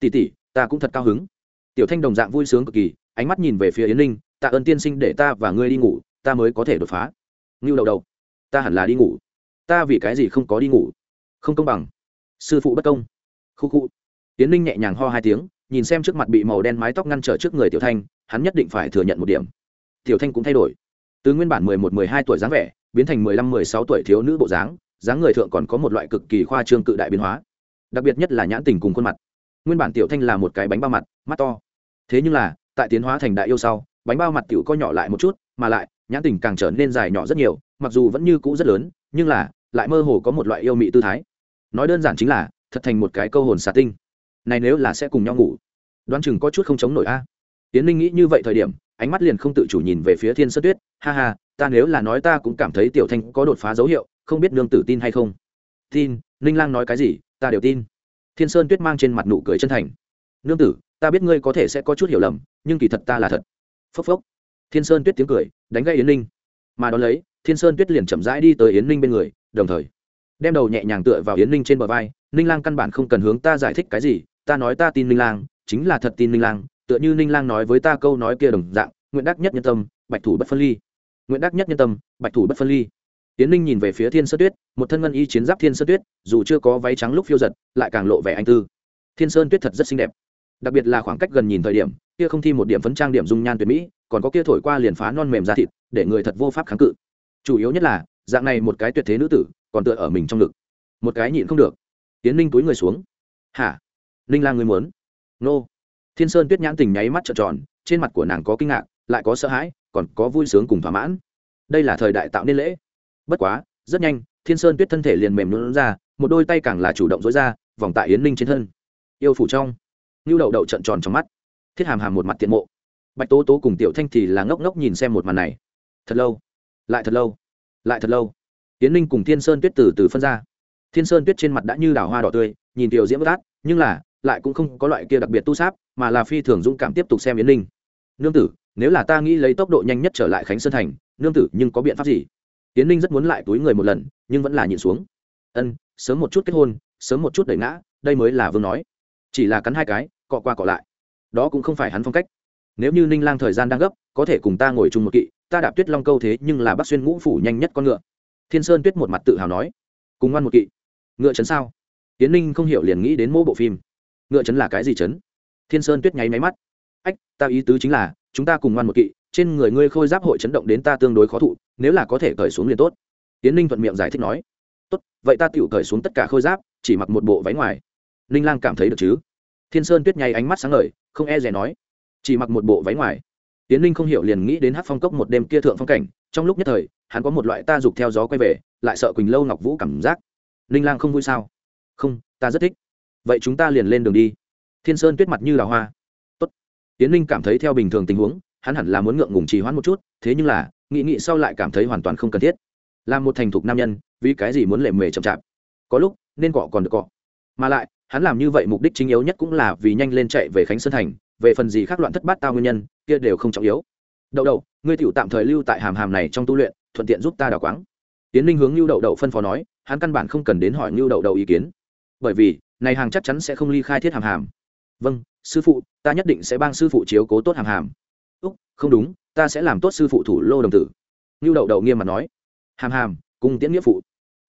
Tỷ tỷ, ta cũng thật cao hứng. Tiểu thanh đồng dạng vui sướng cực kỳ, ánh mắt nhìn về phía yến linh, tạ ơn tiên sinh để ta và ngươi đi ngủ, ta mới có thể đột phá. Ngưu đầu đầu, ta hẳn là đi ngủ. Ta vì cái gì không có đi ngủ? Không công bằng. Sư phụ bất công. Khu khu. Tiến linh nhẹ nhàng ho hai tiếng, nhìn xem trước mặt bị màu đen mái tóc ngăn trở trước người tiểu thanh, hắn nhất định phải thừa nhận một điểm. Tiểu thanh cũng thay đổi. Từ nguyên bản mười một, mười hai tuổi dáng vẻ, biến thành mười lăm, mười sáu tuổi thiếu nữ bộ dáng dáng người thượng còn có một loại cực kỳ khoa trương cự đại biến hóa. Đặc biệt nhất là nhãn tình cùng khuôn mặt. Nguyên bản tiểu thanh là một cái bánh bao mặt, mắt to. Thế nhưng là, tại tiến hóa thành đại yêu sau, bánh bao mặt tiểu co nhỏ lại một chút, mà lại, nhãn tình càng trở nên dài nhỏ rất nhiều, mặc dù vẫn như cũ rất lớn, nhưng là lại mơ hồ có một loại yêu mị tư thái. Nói đơn giản chính là, thật thành một cái câu hồn xà tinh. Này nếu là sẽ cùng nhau ngủ. Đoán chừng có chút không chống nổi a. Tiến ninh nghĩ như vậy thời điểm, ánh mắt liền không tự chủ nhìn về phía thiên sơn tuyết. Ha ha, ta nếu là nói ta cũng cảm thấy tiểu thanh có đột phá dấu hiệu, không biết nương tử tin hay không? Tin, ninh lang nói cái gì, ta đều tin. Thiên sơn tuyết mang trên mặt nụ cười chân thành. Nương tử, ta biết ngươi có thể sẽ có chút hiểu lầm, nhưng kỳ thật ta là thật. Phốc phốc. Thiên sơn tuyết tiếng cười, đánh gây yến ninh. Mà đón lấy, thiên sơn tuyết liền chậm rãi đi tới yến ninh bên người đồng thời, đem đầu nhẹ nhàng tựa vào yến ninh trên bờ vai, ninh lang căn bản không cần hướng ta giải thích cái gì, ta nói ta tin ninh lang, chính là thật tin ninh lang, tựa như ninh lang nói với ta câu nói kia đồng dạng, nguyện đắc nhất nhân tâm, bạch thủ bất phân ly. Nguyện đắc nhất nhân tâm, bạch thủ bất phân ly. Yến ninh nhìn về phía thiên Sơ tuyết, một thân ngân y chiến giáp thiên Sơ tuyết, dù chưa có váy trắng lúc phiêu giật, lại càng lộ vẻ anh tư. Thiên sơn tuyết thật rất xinh đẹp, đặc biệt là khoảng cách gần nhìn thời điểm, kia không thi một điểm phấn trang điểm dung nhan tuyệt mỹ, còn có kia thổi qua liền phá non mềm ra thịt, để người thật vô pháp kháng cự. Chủ yếu nhất là dạng này một cái tuyệt thế nữ tử, còn tựa ở mình trong ngực. Một cái nhịn không được. Tiến ninh túi người xuống. Hả? Ninh là người muốn? Nô. Thiên sơn tuyết nhãn tình nháy mắt trợn tròn, trên mặt của nàng có kinh ngạc, lại có sợ hãi, còn có vui sướng cùng thỏa mãn. Đây là thời đại tạo nên lễ. Bất quá, rất nhanh, thiên sơn tuyết thân thể liền mềm luôn ra, một đôi tay càng là chủ động dối ra, vòng tại yến ninh trên thân. Yêu phủ trong. Như đậu đậu trận tròn trong mắt. Thiết hàm hàm một mặt tiện mộ. Bạch tố tố cùng tiểu thanh thì là ngốc ngốc nhìn xem một màn này. Thật lâu, lại thật lâu lại thật lâu. Tiến ninh cùng thiên sơn tuyết từ từ phân ra. Thiên sơn tuyết trên mặt đã như đào hoa đỏ tươi, nhìn tiểu diễm bất át, nhưng là, lại cũng không có loại kia đặc biệt tu sáp, mà là phi thường dũng cảm tiếp tục xem yến ninh. Nương tử, nếu là ta nghĩ lấy tốc độ nhanh nhất trở lại khánh sơn thành, nương tử, nhưng có biện pháp gì? Yến ninh rất muốn lại túi người một lần, nhưng vẫn là nhìn xuống. Ân, sớm một chút kết hôn, sớm một chút đẩy ngã, đây mới là vương nói. Chỉ là cắn hai cái, cọ qua cọ lại. Đó cũng không phải hắn phong cách. Nếu như ninh lang thời gian đang gấp, có thể cùng ta ngồi chung một kỵ ta đạp tuyết long câu thế nhưng là bác xuyên ngũ phủ nhanh nhất con ngựa. Thiên sơn tuyết một mặt tự hào nói, cùng ngoan một kỵ. Ngựa chấn sao? Tiến ninh không hiểu liền nghĩ đến mỗi bộ phim. Ngựa chấn là cái gì chấn? Thiên sơn tuyết nháy máy mắt. Ách, ta ý tứ chính là, chúng ta cùng ngoan một kỵ, trên người ngươi khôi giáp hội chấn động đến ta tương đối khó thụ, nếu là có thể cởi xuống liền tốt. Tiến ninh thuận miệng giải thích nói, tốt, vậy ta tựu cởi xuống tất cả khôi giáp, chỉ mặc một bộ váy ngoài. Ninh lang cảm thấy được chứ? Thiên sơn tuyết nháy ánh mắt sáng ngời, không e rè nói, chỉ mặc một bộ váy ngoài tiến Linh không hiểu liền nghĩ đến hát phong cốc một đêm kia thượng phong cảnh, trong lúc nhất thời, hắn có một loại ta dục theo gió quay về, lại sợ quỳnh lâu ngọc vũ cảm giác. Ninh lang không vui sao? Không, ta rất thích. Vậy chúng ta liền lên đường đi. Thiên sơn tuyết mặt như là hoa. Tốt. tiến Linh cảm thấy theo bình thường tình huống, hắn hẳn là muốn ngượng ngùng trì hoãn một chút, thế nhưng là nghị nghị sau lại cảm thấy hoàn toàn không cần thiết. Là một thành thục nam nhân, vì cái gì muốn lệ mề chậm chạp? Có lúc, nên cọ còn được cọ. Mà lại, hắn làm như vậy mục đích chính yếu nhất cũng là vì nhanh lên chạy về khánh sơn thành, về phần gì khác loạn thất bát tao nguyên nhân kia đều không trọng yếu. Đậu đậu, ngươi tiểu tạm thời lưu tại hàm hàm này trong tu luyện, thuận tiện giúp ta đào quáng. Tiến ninh hướng lưu đậu đậu phân phó nói, hắn căn bản không cần đến hỏi lưu đậu đậu ý kiến. Bởi vì, này hàng chắc chắn sẽ không ly khai thiết hàm hàm. Vâng sư phụ, ta nhất định sẽ bang sư phụ chiếu cố tốt hàm hàm. Úc, không đúng, ta sẽ làm tốt sư phụ thủ lô đồng tử. Lưu đậu đậu nghiêm mặt nói. Hàm hàm, cùng tiễn nghĩa phụ.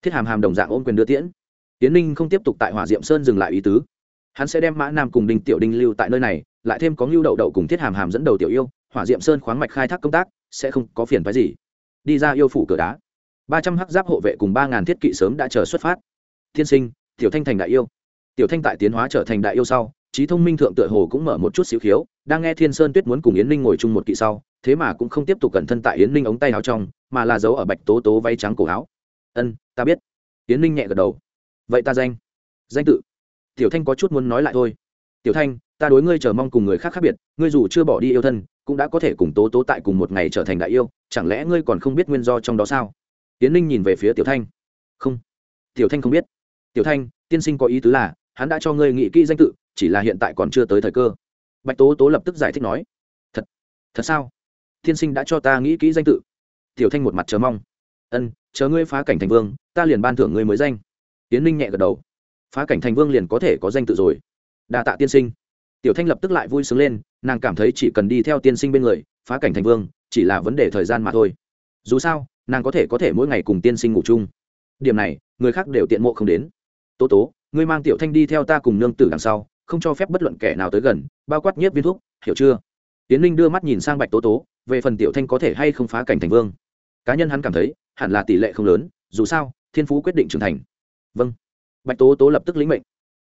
Thiết hàm hàm đồng dạng ôm quyền đưa tiễn. Tiến ninh không tiếp tục tại hỏa diệm sơn dừng lại ý tứ. Hắn sẽ đem mã nam cùng đinh tiểu đinh lưu tại nơi này lại thêm có ngưu đậu đậu cùng thiết hàm hàm dẫn đầu tiểu yêu, hỏa diệm sơn khoáng mạch khai thác công tác, sẽ không có phiền phái gì. Đi ra yêu phủ cửa đá. Ba trăm hắc giáp hộ vệ cùng ba ngàn thiết kỵ sớm đã chờ xuất phát. Thiên sinh, tiểu thanh thành đại yêu. Tiểu thanh tại tiến hóa trở thành đại yêu sau, trí thông minh thượng tựa hồ cũng mở một chút xíu khiếu, đang nghe thiên sơn tuyết muốn cùng yến ninh ngồi chung một kỵ sau, thế mà cũng không tiếp tục cẩn thân tại yến ninh ống tay áo trong, mà là giấu ở bạch tố tố váy trắng cổ áo. Ân, ta biết. Yến ninh nhẹ gật đầu. Vậy ta danh. Danh tự. Tiểu thanh có chút muốn nói lại thôi. Tiểu thanh ta đối ngươi chờ mong cùng người khác khác biệt, ngươi dù chưa bỏ đi yêu thân, cũng đã có thể cùng tố tố tại cùng một ngày trở thành đại yêu, chẳng lẽ ngươi còn không biết nguyên do trong đó sao? Tiến ninh nhìn về phía tiểu thanh. Không. Tiểu thanh không biết. Tiểu thanh, tiên sinh có ý tứ là, hắn đã cho ngươi nghĩ kỹ danh tự, chỉ là hiện tại còn chưa tới thời cơ. Bạch tố tố lập tức giải thích nói. Thật thật sao? Tiên sinh đã cho ta nghĩ kỹ danh tự. Tiểu thanh một mặt chờ mong. Ân, chờ ngươi phá cảnh thành vương, ta liền ban thưởng ngươi mới danh. Tiến ninh nhẹ gật đầu. Phá cảnh thành vương liền có thể có danh tự rồi. Đa tạ tiên sinh tiểu thanh lập tức lại vui sướng lên, nàng cảm thấy chỉ cần đi theo tiên sinh bên người, phá cảnh thành vương, chỉ là vấn đề thời gian mà thôi. Dù sao, nàng có thể có thể mỗi ngày cùng tiên sinh ngủ chung. Điểm này, người khác đều tiện mộ không đến. Tố tố, ngươi mang tiểu thanh đi theo ta cùng nương tử đằng sau, không cho phép bất luận kẻ nào tới gần, bao quát nhiếp viên thuốc hiểu chưa? Tiến linh đưa mắt nhìn sang bạch tố tố, về phần tiểu thanh có thể hay không phá cảnh thành vương? Cá nhân hắn cảm thấy, hẳn là tỷ lệ không lớn, dù sao, thiên phú quyết định trưởng thành. Vâng. Bạch tố tố lập tức lĩnh mệnh.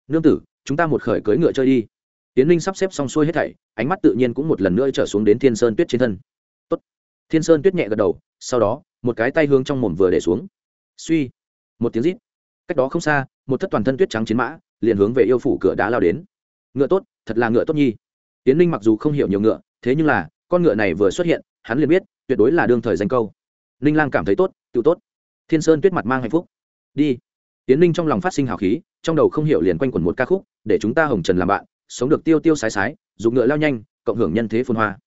Nương tử, chúng ta một khởi cưỡi ngựa chơi đi tiến linh sắp xếp xong xuôi hết thảy, ánh mắt tự nhiên cũng một lần nữa trở xuống đến thiên sơn tuyết trên thân. Tốt. thiên sơn tuyết nhẹ gật đầu, sau đó, một cái tay hướng trong mồm vừa để xuống. Suy. Một tiếng rít. Cách đó không xa, một thất toàn thân tuyết trắng chiến mã, liền hướng về yêu phủ cửa đá lao đến. Ngựa tốt, thật là ngựa tốt nhi. Tiến linh mặc dù không hiểu nhiều ngựa, thế nhưng là, con ngựa này vừa xuất hiện, hắn liền biết, tuyệt đối là đương thời danh câu. Ninh lang cảm thấy tốt, tự tốt. Thiên sơn tuyết mặt mang hạnh phúc. Đi. Tiến linh trong lòng phát sinh hào khí, trong đầu không hiểu liền quanh quẩn một ca khúc, để chúng ta hồng trần làm bạn sống được tiêu tiêu sái sái dùng ngựa lao nhanh, cộng hưởng nhân thế phun hoa.